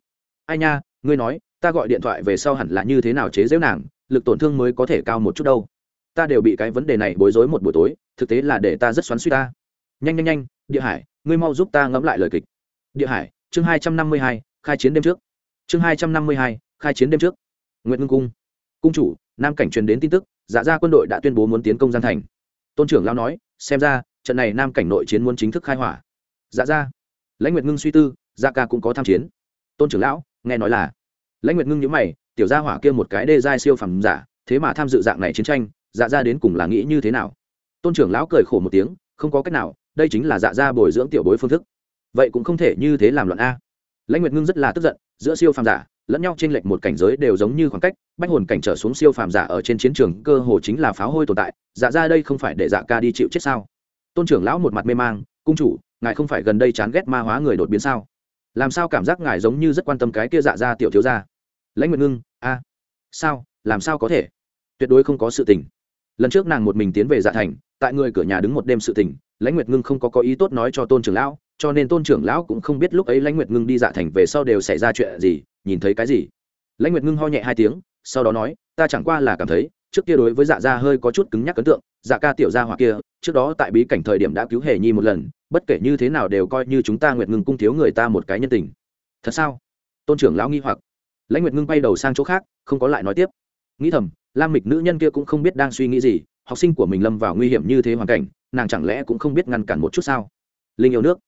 A: ai nha, ngươi nói, ta gọi điện thoại về sau hẳn là như thế nào chế giễu nàng, lực tổn thương mới có thể cao một chút đâu. Ta đều bị cái vấn đề này bối rối một buổi tối, thực tế là để ta rất xoắn suy ta. Nhanh nhanh nhanh, địa hải, ngươi mau giúp ta ngẫm lại lời kịch. Địa hải, chương hai trăm năm mươi hai, khai chiến đêm trước. Chương hai trăm năm mươi hai, khai chiến đêm trước. Nguyễn ngưng cung. Cung chủ, nam cảnh truyền đến tin tức dạ gia quân đội đã tuyên bố muốn tiến công gian thành. Tôn trưởng lao nói, xem ra, trận này nam cảnh nội chiến muốn chính thức khai hỏa. Dạ gia. Lãnh nguyệt ngưng suy tư dạ ca cũng có tham chiến. Tôn trưởng lão nghe nói là. Lãnh nguyệt ngưng nhữ mày, tiểu gia hỏa kia một cái đê giai siêu phẩm giả, thế mà tham dự dạng này chiến tranh dạ gia đến cùng là nghĩ như thế nào? Tôn trưởng lão cười khổ một tiếng, không có cách nào, đây chính là dạ gia bồi dưỡng tiểu bối phương thức. Vậy cũng không thể như thế làm luận a. Lãnh nguyệt ngưng rất là tức giận, giữa siêu phàm giả, lẫn nhau trên lệch một cảnh giới đều giống như khoảng cách, bách hồn cảnh trở xuống siêu phàm giả ở trên chiến trường cơ hồ chính là pháo hôi tồn tại dạ ra đây không phải để dạ ca đi chịu chết sao? Tôn trưởng lão một mặt mê mang, cung chủ, ngài không phải gần đây chán ghét ma hóa người đột biến sao? Làm sao cảm giác ngài giống như rất quan tâm cái kia dạ ra tiểu thiếu gia? Lãnh nguyệt ngưng, a, sao, làm sao có thể? Tuyệt đối không có sự tình. Lần trước nàng một mình tiến về dạ thành, tại người cửa nhà đứng một đêm sự tình, lãnh nguyệt ngưng không có có ý tốt nói cho tôn trưởng lão, cho nên tôn trưởng lão cũng không biết lúc ấy lãnh nguyệt ngưng đi dạ thành về sau đều xảy ra chuyện gì, nhìn thấy cái gì. Lãnh nguyệt ngưng ho nhẹ hai tiếng, sau đó nói, ta chẳng qua là cảm thấy, trước kia đối với dạ gia hơi có chút cứng nhắc ấn tượng dạ ca tiểu gia hoặc kia, trước đó tại bí cảnh thời điểm đã cứu hề nhi một lần bất kể như thế nào đều coi như chúng ta nguyệt ngưng cung thiếu người ta một cái nhân tình. Thật sao? Tôn trưởng lão nghi hoặc. Lãnh nguyệt ngưng bay đầu sang chỗ khác, không có lại nói tiếp. Nghĩ thầm, lam mịch nữ nhân kia cũng không biết đang suy nghĩ gì, học sinh của mình lâm vào nguy hiểm như thế hoàn cảnh, nàng chẳng lẽ cũng không biết ngăn cản một chút sao? Linh yêu nước.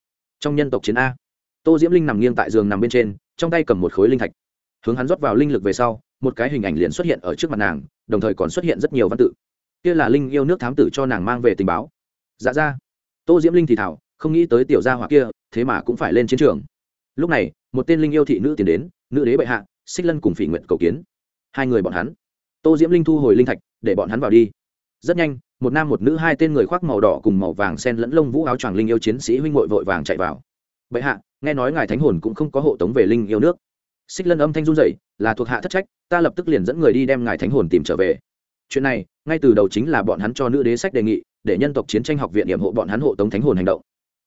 A: Trong nhân tộc chiến a. Tô diễm linh nằm nghiêng tại giường nằm bên trên, trong tay cầm một khối linh thạch. Hướng hắn rót vào linh lực về sau, một cái hình ảnh liền xuất hiện ở trước mặt nàng, đồng thời còn xuất hiện rất nhiều văn tự. Kia là linh yêu nước thám tử cho nàng mang về tình báo. Dạ ra. Tô diễm linh thì thảo không nghĩ tới tiểu gia hỏa kia, thế mà cũng phải lên chiến trường. Lúc này, một tên linh yêu thị nữ tiến đến, nữ đế bệ hạ, xích lân cùng phỉ nguyện cầu kiến. Hai người bọn hắn. Tô diễm linh thu hồi linh thạch, để bọn hắn vào đi. Rất nhanh, một nam một nữ hai tên người khoác màu đỏ cùng màu vàng sen lẫn lông vũ áo choàng linh yêu chiến sĩ huynh ngội vội vàng chạy vào. Bệ hạ, nghe nói ngài thánh hồn cũng không có hộ tống về linh yêu nước. Xích lân âm thanh run dậy là thuộc hạ thất trách, ta lập tức liền dẫn người đi đem ngài thánh hồn tìm trở về. Chuyện này, ngay từ đầu chính là bọn hắn cho nữ đế sách đề nghị, để nhân tộc chiến tranh học viện nhiệm hộ bọn hắn hộ tống thánh hồn hành động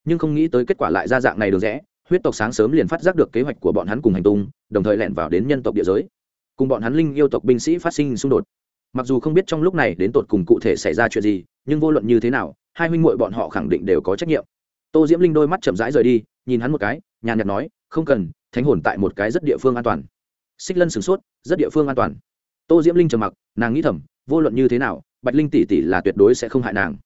A: nhưng không nghĩ tới kết quả lại ra dạng này được rẽ, huyết tộc sáng sớm liền phát giác được kế hoạch của bọn hắn cùng hành tung, đồng thời lẻn vào đến nhân tộc địa giới. Cùng bọn hắn linh yêu tộc binh sĩ phát sinh xung đột. Mặc dù không biết trong lúc này đến tột cùng cụ thể xảy ra chuyện gì, nhưng vô luận như thế nào, hai huynh muội bọn họ khẳng định đều có trách nhiệm. Tô diễm linh đôi mắt chậm rãi rời đi, nhìn hắn một cái, nhàn nhạt nói, không cần, thánh hồn tại một cái rất địa phương an toàn. Xích lân sửng sốt, rất địa phương an toàn. Tô diễm linh trầm mặc, nàng nghĩ thầm, vô luận như thế nào, bạch linh tỷ tỷ là tuyệt đối sẽ không hại nàng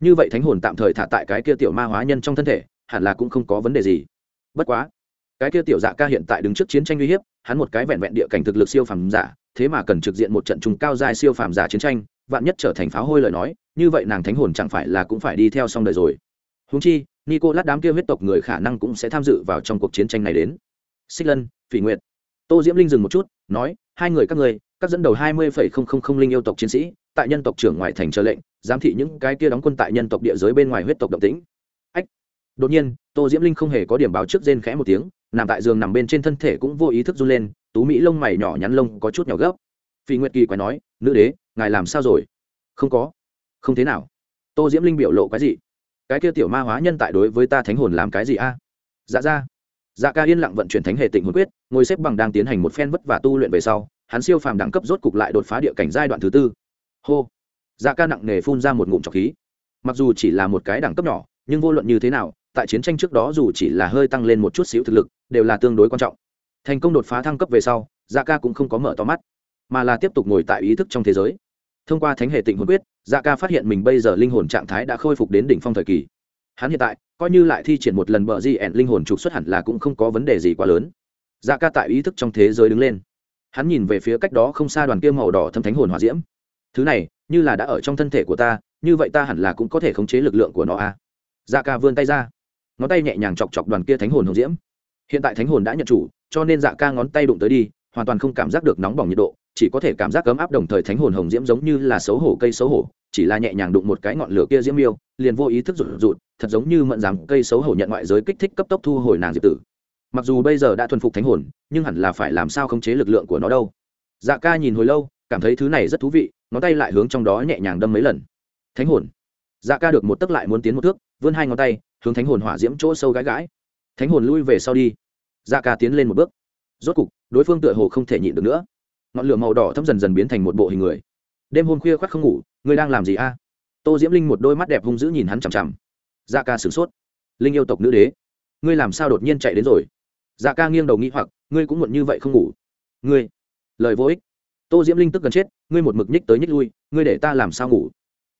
A: như vậy thánh hồn tạm thời thả tại cái kia tiểu ma hóa nhân trong thân thể, hẳn là cũng không có vấn đề gì. Bất quá, cái kia tiểu dạ ca hiện tại đứng trước chiến tranh uy hiếp, hắn một cái vẹn vẹn địa cảnh thực lực siêu phàm giả, thế mà cần trực diện một trận trùng cao dài siêu phàm giả chiến tranh, vạn nhất trở thành pháo hôi lời nói, như vậy nàng thánh hồn chẳng phải là cũng phải đi theo xong đời rồi. Húng chi nico lát đám kia huyết tộc người khả năng cũng sẽ tham dự vào trong cuộc chiến tranh này đến. Xích lân, phỉ nguyệt. Tô diễm linh dừng một chút, nói, hai người các người các dẫn đầu hai mươi không không không linh yêu tộc chiến sĩ, tại nhân tộc trưởng ngoại thành chờ lệnh giám thị những cái kia đóng quân tại nhân tộc địa giới bên ngoài huyết tộc động tĩnh. Ách! Đột nhiên, tô diễm linh không hề có điểm báo trước rên khẽ một tiếng, nằm tại giường nằm bên trên thân thể cũng vô ý thức run lên, tú mỹ lông mày nhỏ nhắn lông có chút nhỏ gấp. Phi nguyệt kỳ quái nói, nữ đế, ngài làm sao rồi? Không có. Không thế nào. Tô diễm linh biểu lộ cái gì cái kia tiểu ma hóa nhân tại đối với ta thánh hồn làm cái gì a? Dạ ra. Dạ ca yên lặng vận chuyển thánh hệ tịnh hồn quyết, ngồi xếp bằng đang tiến hành một phen vất và tu luyện về sau, hắn siêu phàm đẳng cấp rốt cục lại đột phá địa cảnh giai đoạn thứ tư. Hô! Dạ ca nặng nề phun ra một ngụm trọc khí. Mặc dù chỉ là một cái đẳng cấp nhỏ, nhưng vô luận như thế nào, tại chiến tranh trước đó dù chỉ là hơi tăng lên một chút xíu thực lực, đều là tương đối quan trọng. Thành công đột phá thăng cấp về sau dạ ca cũng không có mở to mắt, mà là tiếp tục ngồi tại ý thức trong thế giới. Thông qua thánh hệ tịnh hồn quyết dạ ca phát hiện mình bây giờ linh hồn trạng thái đã khôi phục đến đỉnh phong thời kỳ. Hắn hiện tại, coi như lại thi triển một lần bờ di ẻn linh hồn trục xuất hẳn là cũng không có vấn đề gì quá lớn. Dạ ca tại ý thức trong thế giới đứng lên. Hắn nhìn về phía cách đó không xa đoàn kia màu đỏ thâm thánh hồn hỏa diễm. Thứ này như là đã ở trong thân thể của ta, như vậy ta hẳn là cũng có thể khống chế lực lượng của nó a à. dạ ca vươn tay ra. Ngón tay nhẹ nhàng chọc chọc đoàn kia thánh hồn hồng diễm. Hiện tại thánh hồn đã nhận chủ, cho nên dạ ca ngón tay đụng tới đi, hoàn toàn không cảm giác được nóng bỏng nhiệt độ, chỉ có thể cảm giác ấm áp đồng thời thánh hồn hồng diễm giống như là xấu hổ cây xấu hổ, chỉ là nhẹ nhàng đụng một cái ngọn lửa kia diễm miêu, liền vô ý thức rụt rụt, thật giống như mận rằng cây xấu hổ nhận ngoại giới kích thích cấp tốc thu hồi nàng diệp tử. Mặc dù bây giờ đã thuần phục thánh hồn, nhưng hẳn là phải làm sao khống chế lực lượng của nó đâu. Dạ ca nhìn hồi lâu, cảm thấy thứ này rất thú vị ngón tay lại hướng trong đó nhẹ nhàng đâm mấy lần. Thánh hồn. Dạ ca được một tấc lại muốn tiến một thước, vươn hai ngón tay, hướng thánh hồn hỏa diễm chỗ sâu gãi gãi. Thánh hồn lui về sau đi. Dạ ca tiến lên một bước. Rốt cục, đối phương tựa hồ không thể nhịn được nữa. Ngọn lửa màu đỏ thấm dần dần biến thành một bộ hình người. Đêm hôm khuya khoác không ngủ, ngươi đang làm gì a? Tô diễm linh một đôi mắt đẹp hung dữ nhìn hắn chằm chằm. Dạ ca sửng sốt. Linh yêu tộc nữ đế, ngươi làm sao đột nhiên chạy đến rồi? Dạ ca nghiêng đầu nghĩ hoặc, ngươi cũng muộn như vậy không ngủ. Ngươi, lời vô ích tô diễm linh tức gần chết, ngươi một mực nhích tới nhích lui, ngươi để ta làm sao ngủ?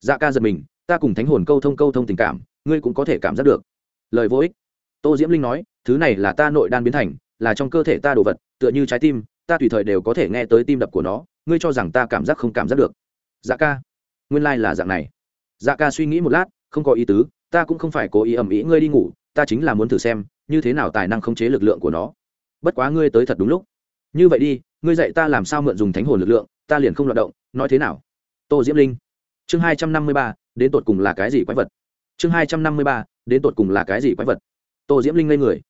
A: Dạ ca giật mình, ta cùng thánh hồn câu thông câu thông tình cảm, ngươi cũng có thể cảm giác được. Lời vô ích. Tô diễm linh nói, thứ này là ta nội đan biến thành, là trong cơ thể ta đồ vật, tựa như trái tim, ta tùy thời đều có thể nghe tới tim đập của nó, ngươi cho rằng ta cảm giác không cảm giác được. Dạ ca. Nguyên lai、like、là dạng này. Dạ ca suy nghĩ một lát, không có ý tứ, ta cũng không phải cố ý ầm ĩ ngươi đi ngủ, ta chính là muốn thử xem, như thế nào tài năng khống chế lực lượng của nó. Bất quá ngươi tới thật đúng lúc như vậy đi, ngươi dạy ta làm sao mượn dùng thánh hồn lực lượng, ta liền không loạt động, nói thế nào? Tô diễm linh. Chương hai trăm năm mươi ba, đến tột cùng là cái gì quái vật? Chương hai trăm năm mươi ba, đến tột cùng là cái gì quái vật? Tô diễm linh ngây người.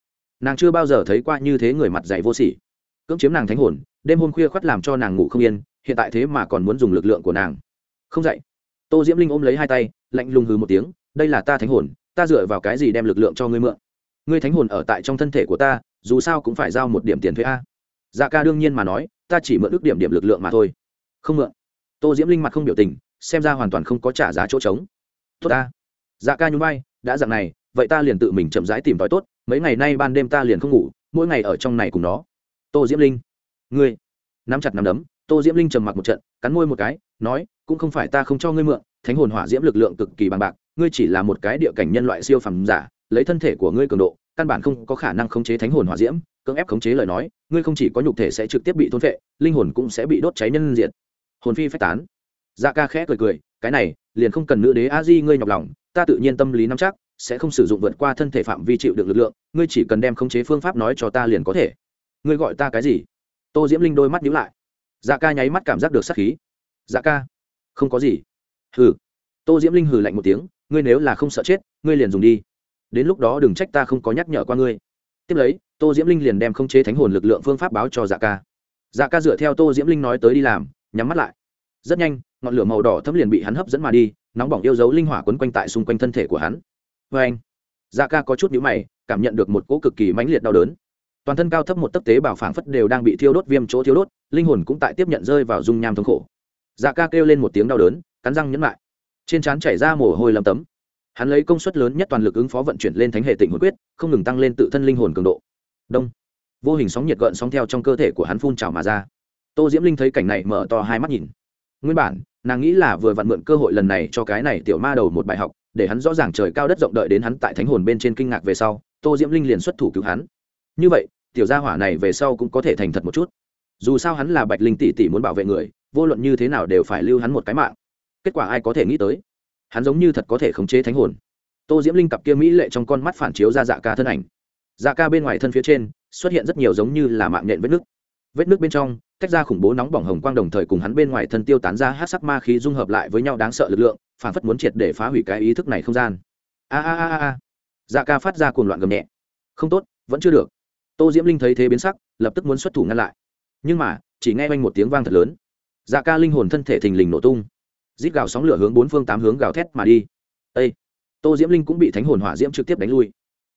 A: Nàng chưa bao giờ thấy qua như thế người mặt dạy vô sỉ. Cưỡng chiếm nàng thánh hồn, đêm hôm khuya khoắt làm cho nàng ngủ không yên, hiện tại thế mà còn muốn dùng lực lượng của nàng. Không dạy. Tô diễm linh ôm lấy hai tay, lạnh lùng hừ một tiếng, đây là ta thánh hồn, ta dựa vào cái gì đem lực lượng cho ngươi mượn? Ngươi thánh hồn ở tại trong thân thể của ta, dù sao cũng phải giao một điểm tiền thuế a dạ ca đương nhiên mà nói, ta chỉ mượn ước điểm điểm lực lượng mà thôi. Không mượn. Tô diễm linh mặt không biểu tình, xem ra hoàn toàn không có trả giá chỗ trống. Tốt ta. Dạ ca nhún vai, đã dặn này, vậy ta liền tự mình chậm rãi tìm tòi tốt, mấy ngày nay ban đêm ta liền không ngủ, mỗi ngày ở trong này cùng nó. Tô diễm linh. Ngươi. Nắm chặt nắm đấm, tô diễm linh trầm mặc một trận, cắn môi một cái, nói, cũng không phải ta không cho ngươi mượn, thánh hồn hỏa diễm lực lượng cực kỳ bằng bạc, ngươi chỉ là một cái địa cảnh nhân loại siêu phẩm giả, lấy thân thể của ngươi cường độ, căn bản không có khả năng khống chế thánh hồn hỏa diễm cưỡng ép khống chế lời nói, ngươi không chỉ có nhục thể sẽ trực tiếp bị thôn vệ linh hồn cũng sẽ bị đốt cháy nhân diện hồn phi phách tán. Dạ ca khẽ cười cười, cái này, liền không cần nữ đế a di ngươi nhọc lòng, ta tự nhiên tâm lý nắm chắc, sẽ không sử dụng vượt qua thân thể phạm vi chịu được lực lượng, ngươi chỉ cần đem khống chế phương pháp nói cho ta liền có thể. Ngươi gọi ta cái gì? Tô diễm linh đôi mắt nhíu lại. Dạ ca nháy mắt cảm giác được sắc khí. Dạ ca, không có gì. Hừ. Tô diễm linh hừ lạnh một tiếng, ngươi nếu là không sợ chết, ngươi liền dùng đi. Đến lúc đó đừng trách ta không có nhắc nhở qua ngươi. Tiếp lấy tô diễm linh liền đem khống chế thánh hồn lực lượng phương pháp báo cho dạ ca. Dạ ca dựa theo tô diễm linh nói tới đi làm, nhắm mắt lại. Rất nhanh, ngọn lửa màu đỏ thấm liền bị hắn hấp dẫn mà đi, nóng bỏng yêu dấu linh hỏa quấn quanh tại xung quanh thân thể của hắn. Vê anh dạ ca có chút nhữ mày, cảm nhận được một cỗ cực kỳ mãnh liệt đau đớn. Toàn thân cao thấp một tấc tế bào phảng phất đều đang bị thiêu đốt viêm chỗ thiêu đốt, linh hồn cũng tại tiếp nhận rơi vào dung nham thống khổ. Dạ ca kêu lên một tiếng đau đớn, cắn răng nhẫn lại. Trên trán chảy ra mồ hôi lấm tấm. Hắn lấy công suất lớn nhất toàn lực ứng phó vận chuyển lên thánh hệ tịnh hồn quyết, không ngừng tăng lên tự thân linh hồn cường độ đông. Vô hình sóng nhiệt gợn sóng theo trong cơ thể của hắn phun trào mà ra. Tô diễm linh thấy cảnh này mở to hai mắt nhìn. Nguyên bản, nàng nghĩ là vừa vặn mượn cơ hội lần này cho cái này tiểu ma đầu một bài học, để hắn rõ ràng trời cao đất rộng đợi đến hắn tại thánh hồn bên trên kinh ngạc về sau, tô diễm linh liền xuất thủ cứu hắn. Như vậy, tiểu gia hỏa này về sau cũng có thể thành thật một chút. Dù sao hắn là bạch linh tỷ tỷ muốn bảo vệ người, vô luận như thế nào đều phải lưu hắn một cái mạng. Kết quả ai có thể nghĩ tới? Hắn giống như thật có thể khống chế thánh hồn. Tô diễm linh cặp kia mỹ lệ trong con mắt phản chiếu ra dạ ca thân ảnh dạ ca bên ngoài thân phía trên xuất hiện rất nhiều giống như là mạng nhện vết nước. Vết nước bên trong, tách ra khủng bố nóng bỏng hồng quang đồng thời cùng hắn bên ngoài thân tiêu tán ra hát sắc ma khí dung hợp lại với nhau đáng sợ lực lượng, phản phất muốn triệt để phá hủy cái ý thức này không gian. A a a a dạ ca phát ra cuồng loạn gầm nhẹ. Không tốt, vẫn chưa được. Tô diễm linh thấy thế biến sắc, lập tức muốn xuất thủ ngăn lại. Nhưng mà, chỉ nghe oanh một tiếng vang thật lớn. Dạ ca linh hồn thân thể thình lình nổ tung. Rít gào sóng lửa hướng bốn phương tám hướng gào thét mà đi. Ây tô diễm linh cũng bị thánh hồn hỏa diễm trực tiếp đánh lui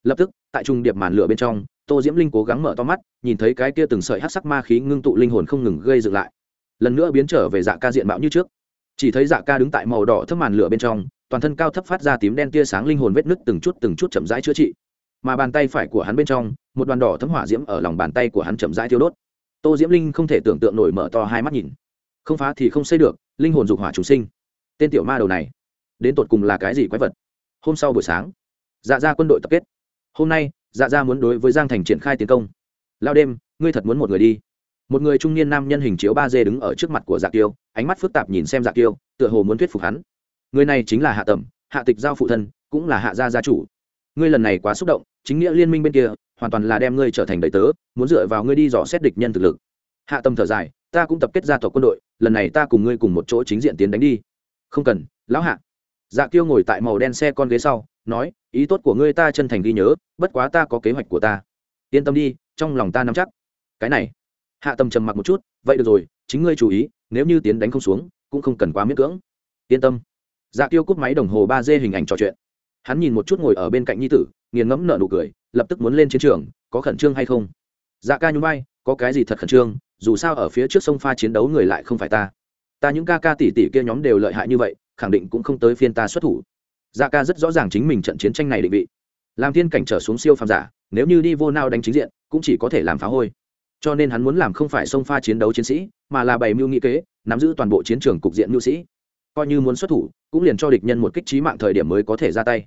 A: lập tức, tại trung điệp màn lửa bên trong, tô diễm linh cố gắng mở to mắt, nhìn thấy cái kia từng sợi hát sắc ma khí ngưng tụ linh hồn không ngừng gây dựng lại. Lần nữa biến trở về dạ ca diện mạo như trước. Chỉ thấy dạ ca đứng tại màu đỏ thấp màn lửa bên trong, toàn thân cao thấp phát ra tím đen tia sáng linh hồn vết nứt từng chút từng chút chậm rãi chữa trị. Mà bàn tay phải của hắn bên trong, một đoàn đỏ thấm hỏa diễm ở lòng bàn tay của hắn chậm rãi thiêu đốt. Tô diễm linh không thể tưởng tượng nổi mở to hai mắt nhìn. Không phá thì không xây được, linh hồn dục hỏa chủ sinh. Tên tiểu ma đầu này, đến tột cùng là cái gì quái vật? Hôm sau buổi sáng dạ ra quân đội tập kết hôm nay dạ ra muốn đối với giang thành triển khai tiến công. Lao đêm ngươi thật muốn một người đi. Một người trung niên nam nhân hình chiếu ba d đứng ở trước mặt của dạ Tiêu, ánh mắt phức tạp nhìn xem dạ Tiêu, tựa hồ muốn thuyết phục hắn. Người này chính là hạ tẩm hạ tịch giao phụ thân cũng là hạ gia gia chủ. Ngươi lần này quá xúc động chính nghĩa liên minh bên kia hoàn toàn là đem ngươi trở thành đầy tớ muốn dựa vào ngươi đi dò xét địch nhân thực lực. Hạ tâm thở dài ta cũng tập kết gia tộc quân đội lần này ta cùng ngươi cùng một chỗ chính diện tiến đánh đi. Không cần lão hạ. Dạ kiêu ngồi tại màu đen xe con ghế sau nói, ý tốt của ngươi ta chân thành ghi nhớ, bất quá ta có kế hoạch của ta. Yên tâm đi, trong lòng ta nắm chắc. Cái này. Hạ tâm trầm mặc một chút, vậy được rồi, chính ngươi chú ý, nếu như tiến đánh không xuống, cũng không cần quá miễn cưỡng. Yên tâm. Dạ Tiêu cúp máy đồng hồ ba d hình ảnh trò chuyện. Hắn nhìn một chút ngồi ở bên cạnh nhi tử, nghiền ngẫm nợ nụ cười, lập tức muốn lên chiến trường, có khẩn trương hay không? Dạ ca nhún vai, có cái gì thật khẩn trương, dù sao ở phía trước sông pha chiến đấu người lại không phải ta. Ta những ca ca tỷ tỷ kia nhóm đều lợi hại như vậy, khẳng định cũng không tới phiên ta xuất thủ dạ ca rất rõ ràng chính mình trận chiến tranh này định vị. Làm thiên cảnh trở xuống siêu phàm giả, nếu như đi vô nao đánh chính diện, cũng chỉ có thể làm phá hôi. Cho nên hắn muốn làm không phải sông pha chiến đấu chiến sĩ, mà là bày mưu nghị kế, nắm giữ toàn bộ chiến trường cục diện mưu sĩ. Coi như muốn xuất thủ, cũng liền cho địch nhân một kích trí mạng thời điểm mới có thể ra tay.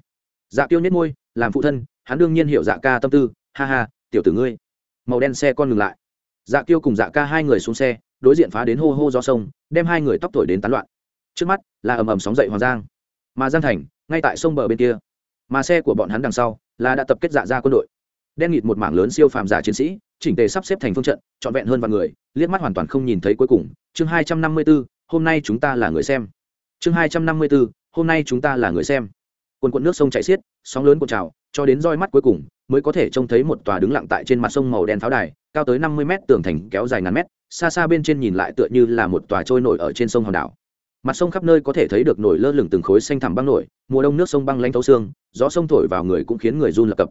A: Dạ tiêu nhếch môi, làm phụ thân, hắn đương nhiên hiểu dạ ca tâm tư, ha ha, tiểu tử ngươi. Màu đen xe con ngừng lại. Dạ tiêu cùng dạ ca hai người xuống xe, đối diện phá đến hô hô do sông, đem hai người tóc thổi đến tán loạn. Trước mắt là ầm ầm sóng dậy hoàng giang. Mà giang thành ngay tại sông bờ bên kia. Mà xe của bọn hắn đằng sau là đã tập kết dạ ra quân đội. Đen nghịt một mảng lớn siêu phàm giả chiến sĩ chỉnh tề sắp xếp thành phương trận trọn vẹn hơn vạn người liếc mắt hoàn toàn không nhìn thấy cuối cùng. Chương hai trăm năm mươi 254, hôm nay chúng ta là người xem. Chương hai trăm năm mươi 254, hôm nay chúng ta là người xem. Quần quận nước sông chảy xiết sóng lớn cuộn trào cho đến roi mắt cuối cùng mới có thể trông thấy một tòa đứng lặng tại trên mặt sông màu đen pháo đài cao tới năm mươi mét tường thành kéo dài ngàn mét xa xa bên trên nhìn lại tựa như là một tòa trôi nổi ở trên sông hòn đảo mặt sông khắp nơi có thể thấy được nổi lơ lửng từng khối xanh thẳm băng nổi, mùa đông nước sông băng lanh thấu xương, gió sông thổi vào người cũng khiến người run lập cập.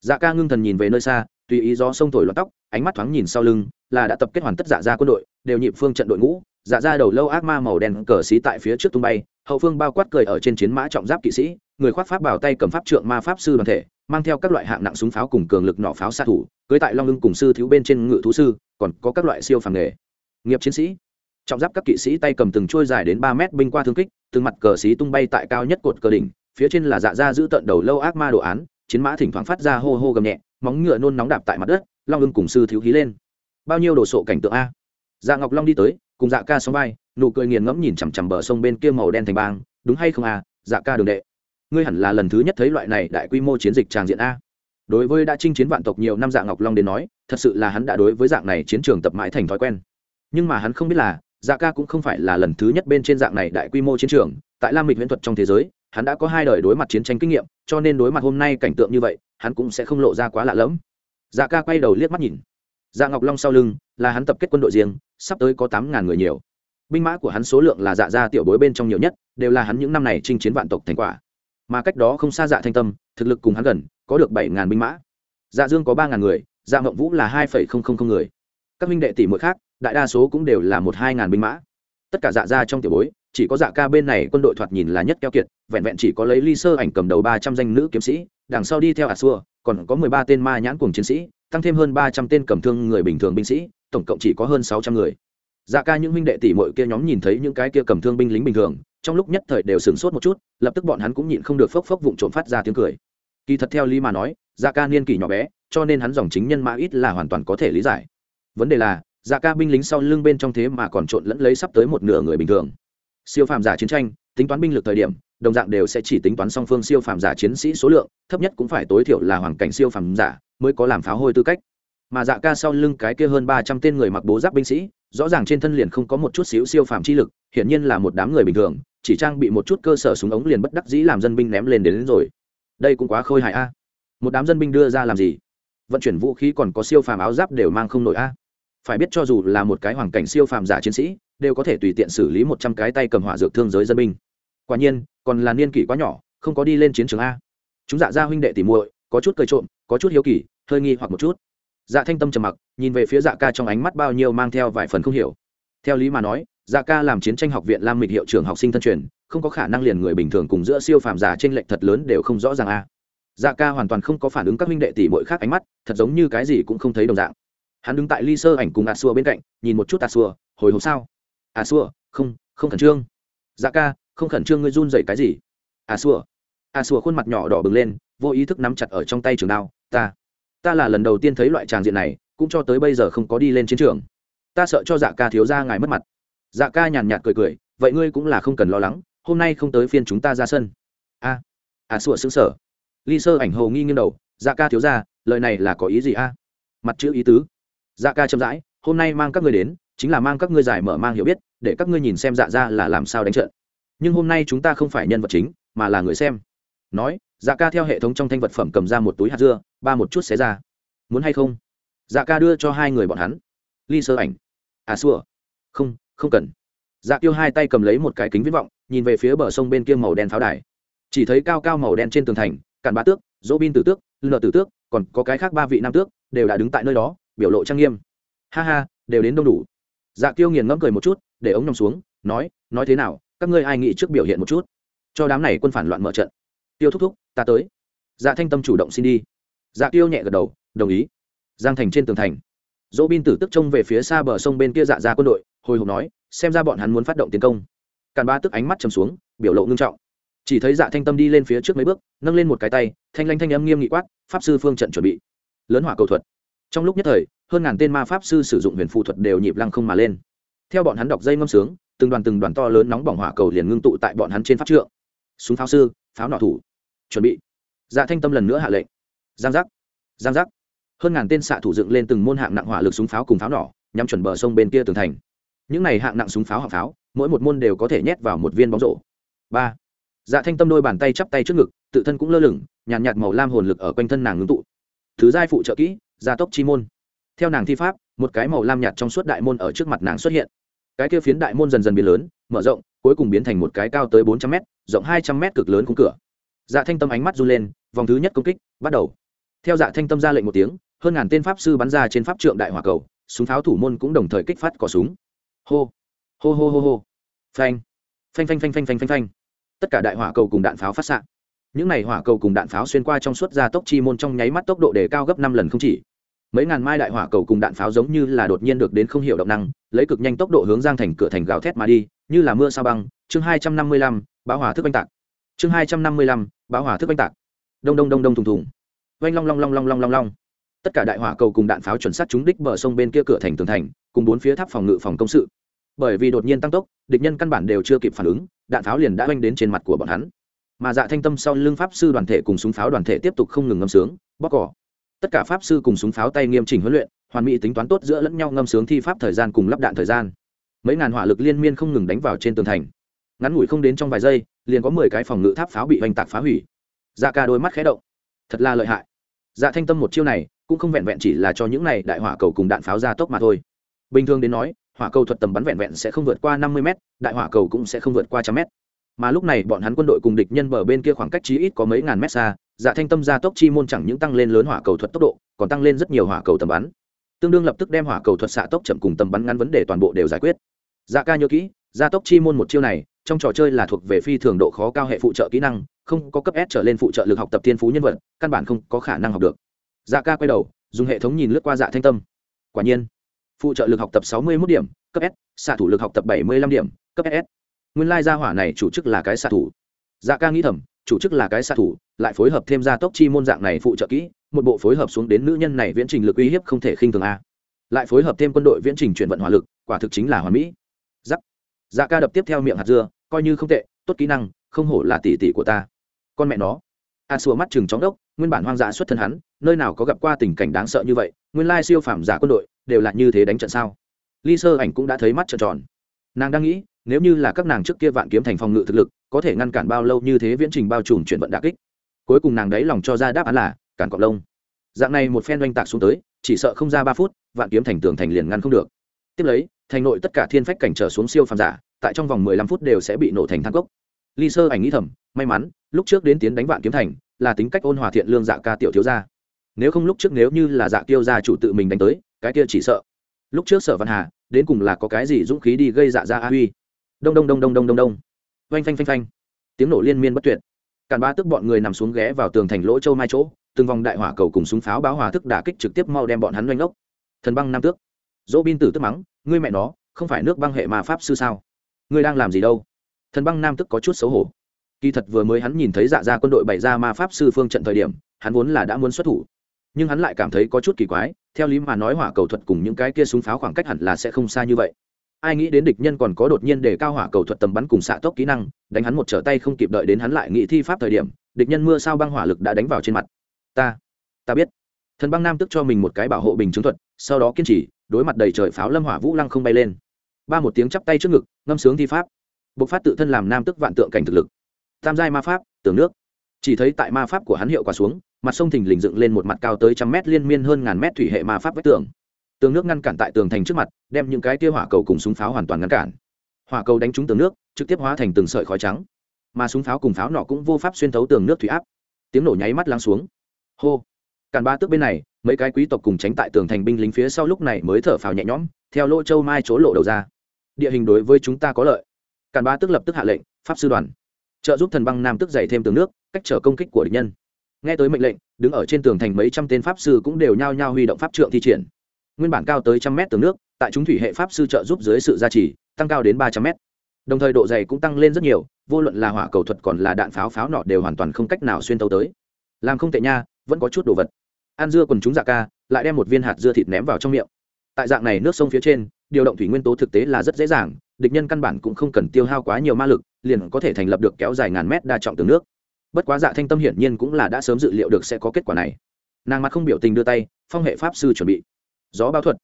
A: Dạ ca ngưng thần nhìn về nơi xa, tùy ý gió sông thổi loạt tóc, ánh mắt thoáng nhìn sau lưng, là đã tập kết hoàn tất dạ ra quân đội, đều nhịp phương trận đội ngũ dạ ra đầu lâu ác ma màu đen cờ xí tại phía trước tung bay, hậu phương bao quát cười ở trên chiến mã trọng giáp kỵ sĩ, người khoác pháp bảo tay cầm pháp trượng ma pháp sư đoàn thể, mang theo các loại hạng nặng súng pháo cùng cường lực nỏ pháo xạ thủ cưới tại long lưng cùng sư thiếu bên trên ngự thú sư, còn có các loại siêu phàm nghề. Nghiệp chiến sĩ trọng giáp các kỵ sĩ tay cầm từng trôi dài đến ba mét binh qua thương kích, từng mặt cờ xí tung bay tại cao nhất cột cờ đỉnh, phía trên là dạ da giữ tận đầu lâu ác ma đồ án, chiến mã thỉnh thoảng phát ra hô hô gầm nhẹ, móng ngựa nôn nóng đạp tại mặt đất, long ưng cùng sư thiếu khí lên. Bao nhiêu đồ sộ cảnh tượng a? Dạ ngọc long đi tới, cùng dạ ca sóng vai, nụ cười nghiền ngẫm nhìn chằm chằm bờ sông bên kia màu đen thành bang, đúng hay không a dạ ca đường đệ? Ngươi hẳn là lần thứ nhất thấy loại này đại quy mô chiến dịch tràng diện a. Đối với đã chinh chiến vạn tộc nhiều năm dạ ngọc long đến nói, thật sự là hắn đã đối với dạng này chiến trường tập mãi thành thói quen. Nhưng mà hắn không biết là dạ ca cũng không phải là lần thứ nhất bên trên dạng này đại quy mô chiến trường, tại lam mịch viễn thuật trong thế giới, hắn đã có hai đời đối mặt chiến tranh kinh nghiệm, cho nên đối mặt hôm nay cảnh tượng như vậy, hắn cũng sẽ không lộ ra quá lạ lẫm. Dạ ca quay đầu liếc mắt nhìn. Dạ ngọc long sau lưng, là hắn tập kết quân đội riêng, sắp tới có tám ngàn người nhiều. Binh mã của hắn số lượng là dạ gia tiểu bối bên trong nhiều nhất, đều là hắn những năm này chinh chiến vạn tộc thành quả. Mà cách đó không xa dạ thanh tâm, thực lực cùng hắn gần, có được bảy ngàn binh mã. Dạ dương có ba ngàn người dạ mộng vũ là hai phẩy không không không người. Các minh đệ tỷ mỗi khác đại đa số cũng đều là một hai ngàn binh mã. Tất cả dạ ra trong tiểu bối, chỉ có dạ ca bên này quân đội thoạt nhìn là nhất keo kiệt, vẹn vẹn chỉ có lấy ly sơ ảnh cầm đầu ba trăm danh nữ kiếm sĩ, đằng sau đi theo ả xua, còn có mười ba tên ma nhãn cùng chiến sĩ, tăng thêm hơn ba trăm tên cầm thương người bình thường binh sĩ, tổng cộng chỉ có hơn sáu trăm người. Dạ ca những huynh đệ tỷ mội kia nhóm nhìn thấy những cái kia cầm thương binh lính bình thường, trong lúc nhất thời đều sửng sốt một chút, lập tức bọn hắn cũng nhịn không được phốc phốc vụn trộm phát ra tiếng cười. Kỳ thật theo lý mà nói dạ ca niên kỷ nhỏ bé, cho nên hắn dòng chính nhân mã ít là hoàn toàn có thể lý giải. Vấn đề là dạ ca binh lính sau lưng bên trong thế mà còn trộn lẫn lấy sắp tới một nửa người bình thường. Siêu phàm giả chiến tranh tính toán binh lực thời điểm đồng dạng đều sẽ chỉ tính toán song phương siêu phàm giả chiến sĩ số lượng thấp nhất cũng phải tối thiểu là hoàn cảnh siêu phàm giả mới có làm phá hôi tư cách. Mà dạ ca sau lưng cái kia hơn ba trăm tên người mặc bố giáp binh sĩ rõ ràng trên thân liền không có một chút xíu siêu phàm chi lực hiển nhiên là một đám người bình thường chỉ trang bị một chút cơ sở súng ống liền bất đắc dĩ làm dân binh ném lên đến, đến rồi. Đây cũng quá khôi hại a. Một đám dân binh đưa ra làm gì? Vận chuyển vũ khí còn có siêu phàm áo giáp đều mang không nổi a phải biết cho dù là một cái hoàng cảnh siêu phàm giả chiến sĩ, đều có thể tùy tiện xử lý một trăm cái tay cầm hỏa dược thương giới dân binh. Quả nhiên, còn là niên kỷ quá nhỏ, không có đi lên chiến trường a. Chúng dạ ra huynh đệ tìm muội, có chút cười trộm, có chút hiếu kỳ, hơi nghi hoặc một chút. Dạ thanh tâm trầm mặc, nhìn về phía dạ ca trong ánh mắt bao nhiêu mang theo vài phần không hiểu. Theo lý mà nói dạ ca làm chiến tranh học viện lam mịch hiệu trưởng học sinh thân truyền, không có khả năng liền người bình thường cùng giữa siêu phàm giả trên lệnh thật lớn đều không rõ ràng a. Dạ ca hoàn toàn không có phản ứng các huynh đệ tỷ mỗi khác ánh mắt, thật giống như cái gì cũng không thấy đồng dạng hắn đứng tại ly sơ ảnh cùng a xua bên cạnh nhìn một chút a xua hồi hộp sao? A xua không không khẩn trương. Dạ ca không khẩn trương ngươi run dậy cái gì? A xua a xua khuôn mặt nhỏ đỏ bừng lên vô ý thức nắm chặt ở trong tay trường đao. Ta ta là lần đầu tiên thấy loại tràng diện này cũng cho tới bây giờ không có đi lên chiến trường. Ta sợ cho dạ ca thiếu ra ngài mất mặt. Dạ ca nhàn nhạt cười cười vậy ngươi cũng là không cần lo lắng hôm nay không tới phiên chúng ta ra sân. A à, à sủa xứng sở ly sơ ảnh hầu nghi nghiêng đầu dạ ca thiếu ra lời này là có ý gì a? Mặt chữ ý tứ dạ ca chậm rãi, hôm nay mang các ngươi đến, chính là mang các ngươi giải mở mang hiểu biết, để các ngươi nhìn xem dạ ra là làm sao đánh trận. Nhưng hôm nay chúng ta không phải nhân vật chính, mà là người xem. Nói dạ ca theo hệ thống trong thanh vật phẩm cầm ra một túi hạt dưa, ba một chút xé ra. Muốn hay không? Dạ ca đưa cho hai người bọn hắn. Ly sơ ảnh. À xua. Không không cần. Dạ tiêu hai tay cầm lấy một cái kính viễn vọng, nhìn về phía bờ sông bên kia màu đen pháo đài. Chỉ thấy cao cao màu đen trên tường thành cản bá tước, dỗ bin tử tước, lờ tử tước, còn có cái khác ba vị nam tước, đều đã đứng tại nơi đó biểu lộ trang nghiêm. Ha ha, đều đến đông đủ. Dạ tiêu nghiền ngẫm cười một chút, để ống nhòm xuống, nói nói thế nào, các ngươi ai nghĩ trước biểu hiện một chút? Cho đám này quân phản loạn mở trận. Tiêu thúc thúc, ta tới. Dạ thanh tâm chủ động xin đi. Dạ tiêu nhẹ gật đầu, đồng ý. Giang thành trên tường thành. Dỗ bin tử tức trông về phía xa bờ sông bên kia dạ ra quân đội, hồi hộp nói, xem ra bọn hắn muốn phát động tiến công. Càn ba tức ánh mắt chầm xuống, biểu lộ ngưng trọng. Chỉ thấy dạ thanh tâm đi lên phía trước mấy bước, nâng lên một cái tay, thanh lanh thanh âm nghiêm nghị quát, pháp sư phương trận chuẩn bị. Lớn hỏa cầu thuật trong lúc nhất thời hơn ngàn tên ma pháp sư sử dụng huyền phù thuật đều nhịp lăng không mà lên. Theo bọn hắn đọc dây ngâm sướng từng đoàn từng đoàn to lớn nóng bỏng hỏa cầu liền ngưng tụ tại bọn hắn trên pháp trượng. Súng pháo sư pháo nọ thủ. Chuẩn bị. Dạ thanh tâm lần nữa hạ lệnh. Giang giác. Giang giác. Hơn ngàn tên xạ thủ dựng lên từng môn hạng nặng hỏa lực súng pháo cùng pháo nỏ nhắm chuẩn bờ sông bên kia tường thành. Những này hạng nặng súng pháo hạng pháo mỗi một môn đều có thể nhét vào một viên bóng rổ. Ba. Dạ thanh tâm đôi bàn tay chắp tay trước ngực tự thân cũng lơ lửng nhàn nhạt, nhạt màu lam hồn lực ở quanh thân nàng ngưng tụ. Thứ giai phụ trợ kỹ gia tốc chi môn. Theo nàng thi pháp, một cái màu lam nhạt trong suốt đại môn ở trước mặt nàng xuất hiện. Cái kia phiến đại môn dần dần biến lớn, mở rộng, cuối cùng biến thành một cái cao tới bốn trăm m rộng hai trăm m cực lớn khung cửa. Dạ thanh tâm ánh mắt run lên, vòng thứ nhất công kích, bắt đầu. Theo dạ thanh tâm ra lệnh một tiếng, hơn ngàn tên pháp sư bắn ra trên pháp trượng đại hỏa cầu, súng pháo thủ môn cũng đồng thời kích phát cỏ súng. Hô hô hô hô hô. Phanh phanh phanh phanh phanh phanh phanh phanh. Tất cả đại hỏa cầu cùng đạn pháo phát xạ. Những này hỏa cầu cùng đạn pháo xuyên qua trong suốt gia tốc chi môn trong nháy mắt tốc độ đề cao gấp năm lần không chỉ mấy ngàn mai đại hỏa cầu cùng đạn pháo giống như là đột nhiên được đến không hiểu động năng, lấy cực nhanh tốc độ hướng giang thành cửa thành gào thét mà đi, như là mưa sao băng. Chương hai trăm năm mươi lăm báo hỏa thức oanh tạc. Chương hai trăm năm mươi lăm báo hỏa thức oanh tạc. Đông đông đông đông thùng thùng. Oanh long long long long long long long. Tất cả đại hỏa cầu cùng đạn pháo chuẩn xác trúng đích bờ sông bên kia cửa thành tường thành, cùng bốn phía tháp phòng ngự phòng công sự. Bởi vì đột nhiên tăng tốc, địch nhân căn bản đều chưa kịp phản ứng, đạn pháo liền đã oanh đến trên mặt của bọn hắn. Mà dạ thanh tâm sau lưng pháp sư đoàn thể cùng súng pháo đoàn thể tiếp tục không ngừng ngâm sướng, bóc cỏ tất cả pháp sư cùng súng pháo tay nghiêm chỉnh huấn luyện, hoàn mỹ tính toán tốt giữa lẫn nhau ngâm sướng thi pháp thời gian cùng lắp đạn thời gian. Mấy ngàn hỏa lực liên miên không ngừng đánh vào trên tường thành. Ngắn ngủi không đến trong vài giây, liền có mười cái phòng ngự tháp pháo bị oanh tạc phá hủy. Dạ ca đôi mắt khé động. Thật là lợi hại. Dạ thanh tâm một chiêu này, cũng không vẹn vẹn chỉ là cho những này đại hỏa cầu cùng đạn pháo ra tốc mà thôi. Bình thường đến nói, hỏa cầu thuật tầm bắn vẹn vẹn sẽ không vượt qua năm mươi m đại hỏa cầu cũng sẽ không vượt qua trăm m mà lúc này bọn hắn quân đội cùng địch nhân bờ bên kia khoảng cách chí ít có mấy ngàn mét xa dạ thanh tâm gia tốc chi môn chẳng những tăng lên lớn hỏa cầu thuật tốc độ, còn tăng lên rất nhiều hỏa cầu tầm bắn. Tương đương lập tức đem hỏa cầu thuật xạ tốc chậm cùng tầm bắn ngắn vấn đề toàn bộ đều giải quyết. Dạ ca nhớ kỹ, gia tốc chi môn một chiêu này, trong trò chơi là thuộc về phi thường độ khó cao hệ phụ trợ kỹ năng, không có cấp s trở lên phụ trợ lực học tập thiên phú nhân vật, căn bản không có khả năng học được. Dạ ca quay đầu, dùng hệ thống nhìn lướt qua dạ thanh tâm. Quả nhiên, phụ trợ lực học tập sáu mươi một điểm, cấp s, xạ thủ lực học tập bảy mươi lăm điểm, cấp s. Nguyên lai gia hỏa này chủ chức là cái xạ thủ. Dạ ca nghĩ thầm chủ chức là cái xạ thủ, lại phối hợp thêm gia tốc chi môn dạng này phụ trợ kỹ, một bộ phối hợp xuống đến nữ nhân này viễn trình lực uy hiếp không thể khinh thường a. Lại phối hợp thêm quân đội viễn trình chuyển vận hỏa lực, quả thực chính là hoàn mỹ. Giắc. Dạ ca đập tiếp theo miệng hạt dưa, coi như không tệ, tốt kỹ năng, không hổ là tỷ tỷ của ta. Con mẹ nó. A xua mắt chừng chóng đốc, nguyên bản hoang dã xuất thân hắn, nơi nào có gặp qua tình cảnh đáng sợ như vậy, nguyên lai siêu phàm giả quân đội, đều là như thế đánh trận sao? Ly sơ ảnh cũng đã thấy mắt trợn tròn. Nàng đang nghĩ, nếu như là các nàng trước kia vạn kiếm thành phòng ngự thực lực có thể ngăn cản bao lâu như thế viễn trình bao trùm chuyển vận đà kích. Cuối cùng nàng đấy lòng cho ra đáp án là, cản cọc lông. Dạng này một phen oanh tạc xuống tới, chỉ sợ không ra ba phút, vạn kiếm thành tường thành liền ngăn không được. Tiếp lấy, thành nội tất cả thiên phách cảnh trở xuống siêu phàm giả, tại trong vòng mười lăm phút đều sẽ bị nổ thành thang cốc. Ly sơ ảnh nghĩ thầm, may mắn, lúc trước đến tiến đánh vạn kiếm thành, là tính cách ôn hòa thiện lương dạ ca tiểu thiếu gia. Nếu không lúc trước nếu như là dạ tiêu gia chủ tự mình đánh tới, cái kia chỉ sợ. Lúc trước sở văn hà, đến cùng là có cái gì dũng khí đi gây dạ ra a huy. Đông đông đông đông đông đông đông oanh phanh phanh phanh. Tiếng nổ liên miên bất tuyệt. Cản ba tức bọn người nằm xuống ghé vào tường thành lỗ châu mai chỗ, từng vòng đại hỏa cầu cùng súng pháo báo hòa thức đả kích trực tiếp mau đem bọn hắn oanh ốc thần băng nam tước. Dỗ bin tử tức mắng, ngươi mẹ nó, không phải nước băng hệ ma pháp sư sao? Ngươi đang làm gì đâu? Thần băng nam tức có chút xấu hổ. Kỳ thật vừa mới hắn nhìn thấy dạ ra quân đội bày ra ma pháp sư phương trận thời điểm, hắn vốn là đã muốn xuất thủ. Nhưng hắn lại cảm thấy có chút kỳ quái, theo lý mà nói hỏa cầu thuật cùng những cái kia súng pháo khoảng cách hẳn là sẽ không xa như vậy ai nghĩ đến địch nhân còn có đột nhiên để cao hỏa cầu thuật tầm bắn cùng xạ tốc kỹ năng, đánh hắn một trở tay không kịp đợi đến hắn lại nghĩ thi pháp thời điểm, địch nhân mưa sao băng hỏa lực đã đánh vào trên mặt. Ta ta biết. Thần băng nam tức cho mình một cái bảo hộ bình chứng thuật, sau đó kiên trì, đối mặt đầy trời pháo lâm hỏa vũ lăng không bay lên. Ba một tiếng chắp tay trước ngực, ngâm sướng thi pháp. Bộc phát tự thân làm nam tức vạn tượng cảnh thực lực. Tam giai ma pháp tường nước. Chỉ thấy tại ma pháp của hắn hiệu quả xuống, mặt sông thình lình dựng lên một mặt cao tới trăm mét liên miên hơn ngàn mét thủy hệ ma pháp vách tường tường nước ngăn cản tại tường thành trước mặt, đem những cái kia hỏa cầu cùng súng pháo hoàn toàn ngăn cản. Hỏa cầu đánh trúng tường nước, trực tiếp hóa thành từng sợi khói trắng. Mà súng pháo cùng pháo nọ cũng vô pháp xuyên thấu tường nước thủy áp. Tiếng nổ nháy mắt lắng xuống. Hô! Càn ba tước bên này, mấy cái quý tộc cùng tránh tại tường thành binh lính phía sau lúc này mới thở phào nhẹ nhõm, theo lỗ châu mai chỗ lộ đầu ra. Địa hình đối với chúng ta có lợi. Càn ba tước lập tức hạ lệnh, pháp sư đoàn. Trợ giúp thần băng nam tức dày thêm tường nước, cách trở công kích của địch nhân. Nghe tới mệnh lệnh, đứng ở trên tường thành mấy trăm tên pháp sư cũng đều nhao nhao huy động pháp trượng thi triển nguyên bản cao tới trăm mét tường nước, tại chúng thủy hệ pháp sư trợ giúp dưới sự gia trì, tăng cao đến ba trăm mét. Đồng thời độ dày cũng tăng lên rất nhiều, vô luận là hỏa cầu thuật còn là đạn pháo pháo nọ đều hoàn toàn không cách nào xuyên tấu tới. Làm không tệ nha, vẫn có chút đồ vật. Ăn dưa còn chúng dạ ca, lại đem một viên hạt dưa thịt ném vào trong miệng. Tại dạng này nước sông phía trên, điều động thủy nguyên tố thực tế là rất dễ dàng, địch nhân căn bản cũng không cần tiêu hao quá nhiều ma lực, liền có thể thành lập được kéo dài ngàn mét đa trọng tường nước. Bất quá dạ thanh tâm hiển nhiên cũng là đã sớm dự liệu được sẽ có kết quả này. Nàng mặt không biểu tình đưa tay, phong hệ pháp sư chuẩn bị gió báo thuật.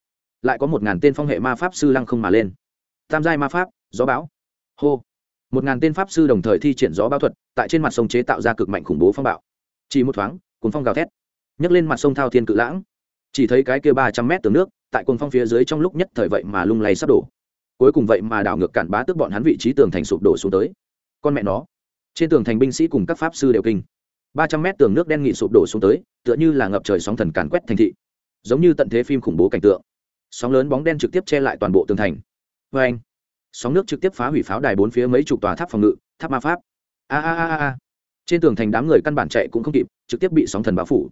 A: Lại có một ngàn tên phong hệ ma pháp sư lăng không mà lên. Tam giai ma pháp, gió báo hô. Một ngàn tên pháp sư đồng thời thi triển gió báo thuật, tại trên mặt sông chế tạo ra cực mạnh khủng bố phong bạo. Chỉ một thoáng cuốn phong gào thét. Nhấc lên mặt sông thao thiên cự lãng. Chỉ thấy cái kia ba trăm mét tường nước, tại cuốn phong phía dưới trong lúc nhất thời vậy mà lung lay sắp đổ. Cuối cùng vậy mà đảo ngược cản bá tức bọn hắn vị trí tường thành sụp đổ xuống tới. Con mẹ nó. Trên tường thành binh sĩ cùng các pháp sư đều kinh. Ba trăm mét tường nước đen nghị sụp đổ xuống tới, tựa như là ngập trời sóng thần càn quét thành thị giống như tận thế phim khủng bố cảnh tượng. Sóng lớn bóng đen trực tiếp che lại toàn bộ tường thành. Vê anh, sóng nước trực tiếp phá hủy pháo đài bốn phía mấy chục tòa tháp phòng ngự, tháp ma pháp. A a a a trên tường thành đám người căn bản chạy cũng không kịp, trực tiếp bị sóng thần bao phủ.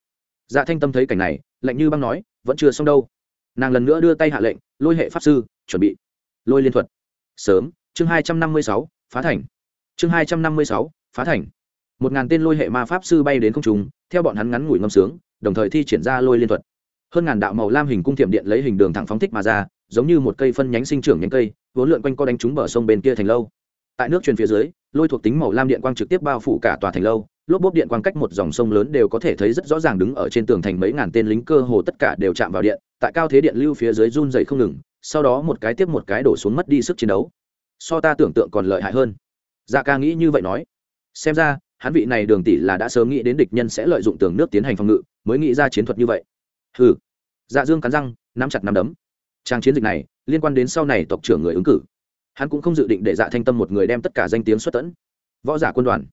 A: Dạ thanh tâm thấy cảnh này, lạnh như băng nói, vẫn chưa xong đâu. Nàng lần nữa đưa tay hạ lệnh, lôi hệ pháp sư, chuẩn bị. Lôi liên thuật. Sớm. Chương hai trăm năm mươi sáu, phá thành. Chương hai trăm năm mươi sáu, phá thành. Một ngàn tên lôi hệ ma pháp sư bay đến không trung, theo bọn hắn ngắn ngủi ngâm sướng, đồng thời thi triển ra lôi liên thuật hơn ngàn đạo màu lam hình cung thiểm điện lấy hình đường thẳng phóng thích mà ra, giống như một cây phân nhánh sinh trưởng nhánh cây, vốn lượn quanh co đánh trúng bờ sông bên kia thành lâu. Tại nước truyền phía dưới, lôi thuộc tính màu lam điện quang trực tiếp bao phủ cả tòa thành lâu, lốp bốp điện quang cách một dòng sông lớn đều có thể thấy rất rõ ràng đứng ở trên tường thành mấy ngàn tên lính cơ hồ tất cả đều chạm vào điện, tại cao thế điện lưu phía dưới run dày không ngừng, sau đó một cái tiếp một cái đổ xuống mất đi sức chiến đấu. So ta tưởng tượng còn lợi hại hơn. Dạ ca nghĩ như vậy nói. Xem ra, hắn vị này đường tỷ là đã sớm nghĩ đến địch nhân sẽ lợi dụng tường nước tiến hành phòng ngự, mới nghĩ ra chiến thuật như vậy hừ. Dạ dương cắn răng, nắm chặt nắm đấm. Trang chiến dịch này, liên quan đến sau này tộc trưởng người ứng cử. Hắn cũng không dự định để dạ thanh tâm một người đem tất cả danh tiếng xuất tẫn. Võ giả quân đoàn.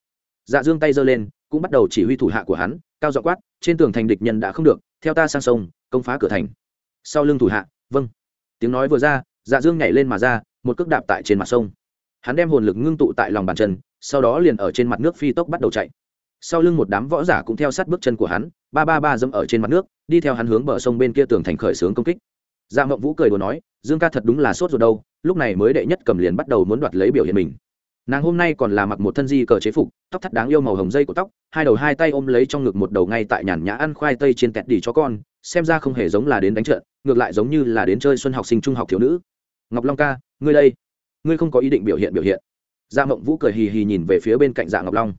A: Dạ dương tay giơ lên, cũng bắt đầu chỉ huy thủ hạ của hắn, cao dọ quát, trên tường thành địch nhân đã không được, theo ta sang sông, công phá cửa thành. Sau lưng thủ hạ vâng. Tiếng nói vừa ra dạ dương nhảy lên mà ra, một cước đạp tại trên mặt sông. Hắn đem hồn lực ngưng tụ tại lòng bàn chân, sau đó liền ở trên mặt nước phi tốc bắt đầu chạy sau lưng một đám võ giả cũng theo sát bước chân của hắn, ba ba ba dẫm ở trên mặt nước, đi theo hắn hướng bờ sông bên kia tường thành khởi xướng công kích. Dạ mộng vũ cười đùa nói, dương ca thật đúng là sốt rồi đâu, lúc này mới đệ nhất cầm liền bắt đầu muốn đoạt lấy biểu hiện mình. Nàng hôm nay còn là mặc một thân di cờ chế phục, tóc thắt đáng yêu màu hồng dây của tóc, hai đầu hai tay ôm lấy trong ngực một đầu ngay tại nhàn nhã ăn khoai tây trên tẹt đỉ cho con, xem ra không hề giống là đến đánh trận, ngược lại giống như là đến chơi xuân học sinh trung học thiếu nữ. Ngọc long ca, ngươi đây, ngươi không có ý định biểu hiện biểu hiện. Dạ mộng vũ cười hì hì nhìn về phía bên cạnh dạ ngọc long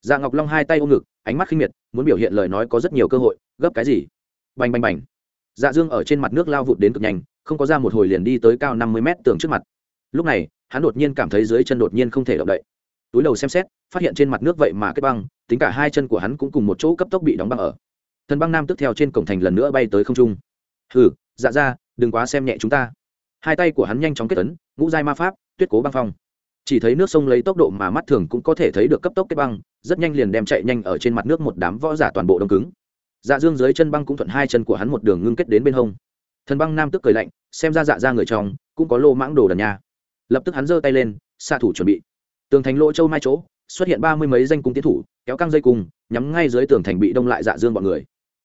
A: dạ ngọc long hai tay ôm ngực, ánh mắt khinh miệt, muốn biểu hiện lời nói có rất nhiều cơ hội, gấp cái gì? Bành bành bành. Dạ dương ở trên mặt nước lao vụt đến cực nhanh, không có ra một hồi liền đi tới cao năm mươi mét tường trước mặt. Lúc này, hắn đột nhiên cảm thấy dưới chân đột nhiên không thể động đậy. Túi đầu xem xét, phát hiện trên mặt nước vậy mà kết băng, tính cả hai chân của hắn cũng cùng một chỗ cấp tốc bị đóng băng ở. Thần băng nam tức theo trên cổng thành lần nữa bay tới không trung. Hừ dạ ra, đừng quá xem nhẹ chúng ta. Hai tay của hắn nhanh chóng kết tấn ngũ giai ma pháp, tuyết cố băng phong. Chỉ thấy nước sông lấy tốc độ mà mắt thường cũng có thể thấy được cấp tốc kết băng rất nhanh liền đem chạy nhanh ở trên mặt nước một đám võ giả toàn bộ đông cứng. Dạ dương dưới chân băng cũng thuận hai chân của hắn một đường ngưng kết đến bên hông. Thần băng nam tức cười lạnh, xem ra dạ ra người trong, cũng có lô mãng đồ đần nha. Lập tức hắn giơ tay lên, xạ thủ chuẩn bị. Tường thành lỗ châu mai chỗ, xuất hiện ba mươi mấy danh cung tiến thủ, kéo căng dây cung, nhắm ngay dưới tường thành bị đông lại dạ dương bọn người.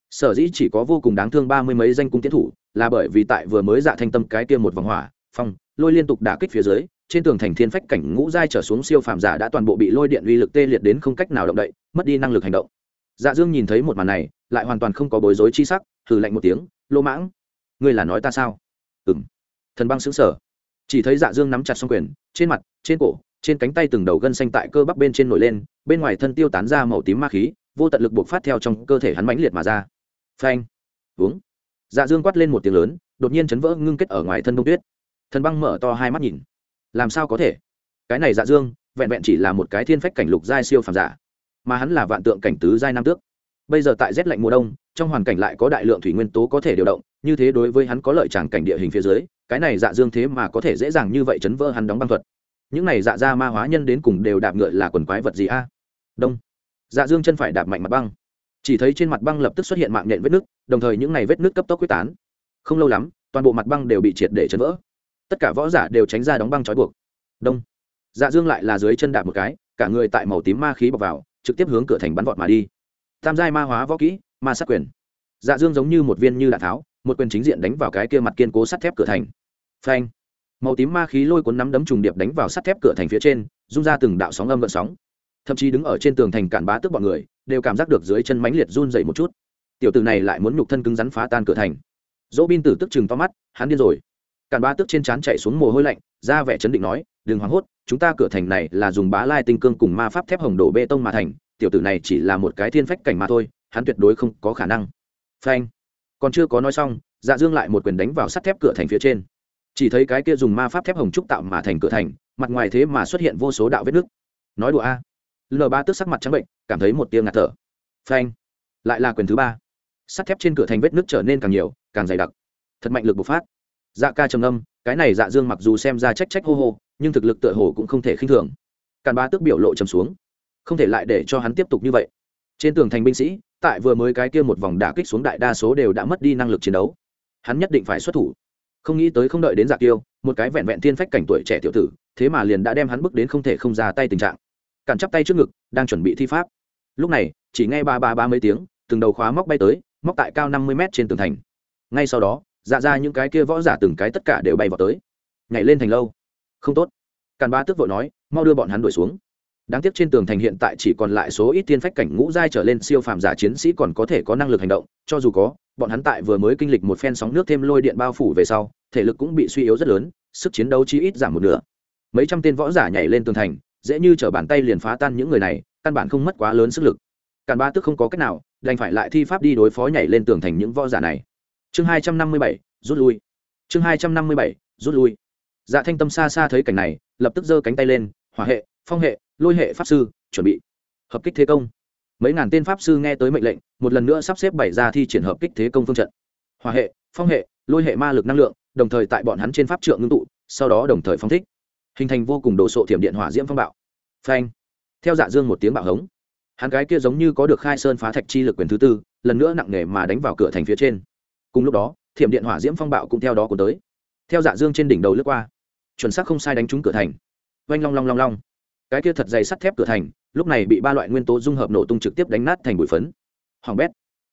A: Sở dĩ chỉ có vô cùng đáng thương ba mươi mấy danh cung tiến thủ, là bởi vì tại vừa mới dạ thanh tâm cái kia một vòng hỏa phong, lôi liên tục đả kích phía dưới, trên tường thành thiên phách cảnh ngũ giai trở xuống siêu phàm giả đã toàn bộ bị lôi điện uy lực tê liệt đến không cách nào động đậy, mất đi năng lực hành động. Dạ dương nhìn thấy một màn này, lại hoàn toàn không có bối rối chi sắc thử lạnh một tiếng, lô mãng, ngươi là nói ta sao? Ừng thần băng xứng sở chỉ thấy dạ dương nắm chặt xong quyền, trên mặt, trên cổ, trên cánh tay từng đầu gân xanh tại cơ bắp bên trên nổi lên, bên ngoài thân tiêu tán ra màu tím ma khí, vô tận lực buộc phát theo trong cơ thể hắn mãnh liệt mà ra. Phanh. Uống dạ dương quát lên một tiếng lớn, đột nhiên chấn vỡ ngưng kết ở ngoài thân đông tuyết thần băng mở to hai mắt nhìn. Làm sao có thể? Cái này dạ dương, vẹn vẹn chỉ là một cái thiên phách cảnh lục giai siêu phàm giả, mà hắn là vạn tượng cảnh tứ giai nam tước. Bây giờ tại rét lạnh mùa đông, trong hoàn cảnh lại có đại lượng thủy nguyên tố có thể điều động, như thế đối với hắn có lợi tràng cảnh địa hình phía dưới, cái này dạ dương thế mà có thể dễ dàng như vậy chấn vỡ hắn đóng băng thuật. Những này dạ ra ma hóa nhân đến cùng đều đạp ngựa là quần quái vật gì a? Đông. Dạ dương chân phải đạp mạnh mặt băng. Chỉ thấy trên mặt băng lập tức xuất hiện mạng nhện vết nước đồng thời những này vết nước cấp tốc quyết tán. Không lâu lắm, toàn bộ mặt băng đều bị triệt để chấn vỡ tất cả võ giả đều tránh ra đóng băng trói buộc. Đông. Dạ dương lại là dưới chân đạp một cái, cả người tại màu tím ma khí bọc vào, trực tiếp hướng cửa thành bắn vọt mà đi. Tam giai ma hóa võ kỹ, ma sát quyền. Dạ dương giống như một viên như đạn tháo, một quyền chính diện đánh vào cái kia mặt kiên cố sắt thép cửa thành. Phanh. Màu tím ma khí lôi cuốn nắm đấm trùng điệp đánh vào sắt thép cửa thành phía trên, rung ra từng đạo sóng âm gợn sóng. Thậm chí đứng ở trên tường thành cản bá tước bọn người, đều cảm giác được dưới chân mãnh liệt run dậy một chút. Tiểu tử này lại muốn nhục thân cứng rắn phá tan cửa thành. Dỗ bin tử tức chừng to mắt, hắn điên rồi cản ba tước trên trán chạy xuống mồ hôi lạnh, ra vẻ chấn định nói, đừng hoảng hốt, chúng ta cửa thành này là dùng bá lai tinh cương cùng ma pháp thép hồng đổ bê tông mà thành, tiểu tử này chỉ là một cái thiên phách cảnh mà thôi, hắn tuyệt đối không có khả năng. Phanh. Còn chưa có nói xong dạ dương lại một quyền đánh vào sắt thép cửa thành phía trên. Chỉ thấy cái kia dùng ma pháp thép hồng trúc tạo mà thành cửa thành, mặt ngoài thế mà xuất hiện vô số đạo vết nứt. Nói đùa a. L ba tức sắc mặt trắng bệnh, cảm thấy một tiếng ngạt thở. Phanh. Lại là quyền thứ ba. Sắt thép trên cửa thành vết nứt trở nên càng nhiều, càng dày đặc. Thật mạnh lực bộc phát dạ ca trầm âm cái này dạ dương mặc dù xem ra trách trách hô hô, nhưng thực lực tựa hồ cũng không thể khinh thường. Càn ba tức biểu lộ trầm xuống. Không thể lại để cho hắn tiếp tục như vậy. Trên tường thành binh sĩ, tại vừa mới cái kia một vòng đả kích xuống đại đa số đều đã mất đi năng lực chiến đấu. Hắn nhất định phải xuất thủ. Không nghĩ tới không đợi đến dạ tiêu, một cái vẹn vẹn thiên phách cảnh tuổi trẻ tiểu tử, thế mà liền đã đem hắn bước đến không thể không ra tay tình trạng. Cản chắp tay trước ngực, đang chuẩn bị thi pháp. Lúc này, chỉ nghe ba ba ba mấy tiếng, từng đầu khóa móc bay tới, móc tại cao năm mươi mét trên tường thành. Ngay sau đó dạ ra những cái kia võ giả từng cái tất cả đều bay vào tới. Nhảy lên thành lâu. Không tốt. Càn ba tức vội nói, mau đưa bọn hắn đuổi xuống. Đáng tiếc trên tường thành hiện tại chỉ còn lại số ít tiên phách cảnh ngũ giai trở lên siêu phàm giả chiến sĩ còn có thể có năng lực hành động, cho dù có, bọn hắn tại vừa mới kinh lịch một phen sóng nước thêm lôi điện bao phủ về sau, thể lực cũng bị suy yếu rất lớn, sức chiến đấu chi ít giảm một nửa. Mấy trăm tên võ giả nhảy lên tường thành, dễ như t bàn tay liền phá tan những người này, căn bản không mất quá lớn sức lực. Càn ba tức không có cách nào, đành phải lại thi pháp đi đối phó nhảy lên tường thành những võ giả này chương hai trăm năm mươi bảy, rút lui. Chương hai trăm năm mươi bảy, rút lui. Dạ thanh tâm xa xa thấy cảnh này, lập tức giơ cánh tay lên, hỏa hệ, phong hệ, lôi hệ pháp sư, chuẩn bị. Hợp kích thế công. Mấy ngàn tên pháp sư nghe tới mệnh lệnh, một lần nữa sắp xếp bảy ra thi triển hợp kích thế công phương trận. Hỏa hệ, phong hệ, lôi hệ ma lực năng lượng, đồng thời tại bọn hắn trên pháp trượng ngưng tụ, sau đó đồng thời phong thích. Hình thành vô cùng đồ sộ thiểm điện hỏa diễm phong bạo. Phanh. Theo dạ dương một tiếng bạo hống, hắn gái kia giống như có được khai sơn phá thạch chi lực quyền thứ tư, lần nữa nặng nề mà đánh vào cửa thành phía trên cùng lúc đó, thiểm điện hỏa diễm phong bạo cũng theo đó cuốn tới. Theo dạ dương trên đỉnh đầu lướt qua, chuẩn xác không sai đánh trúng cửa thành. Oanh long long long long. Cái kia thật dày sắt thép cửa thành, lúc này bị ba loại nguyên tố dung hợp nổ tung trực tiếp đánh nát thành bụi phấn. Hoàng bét.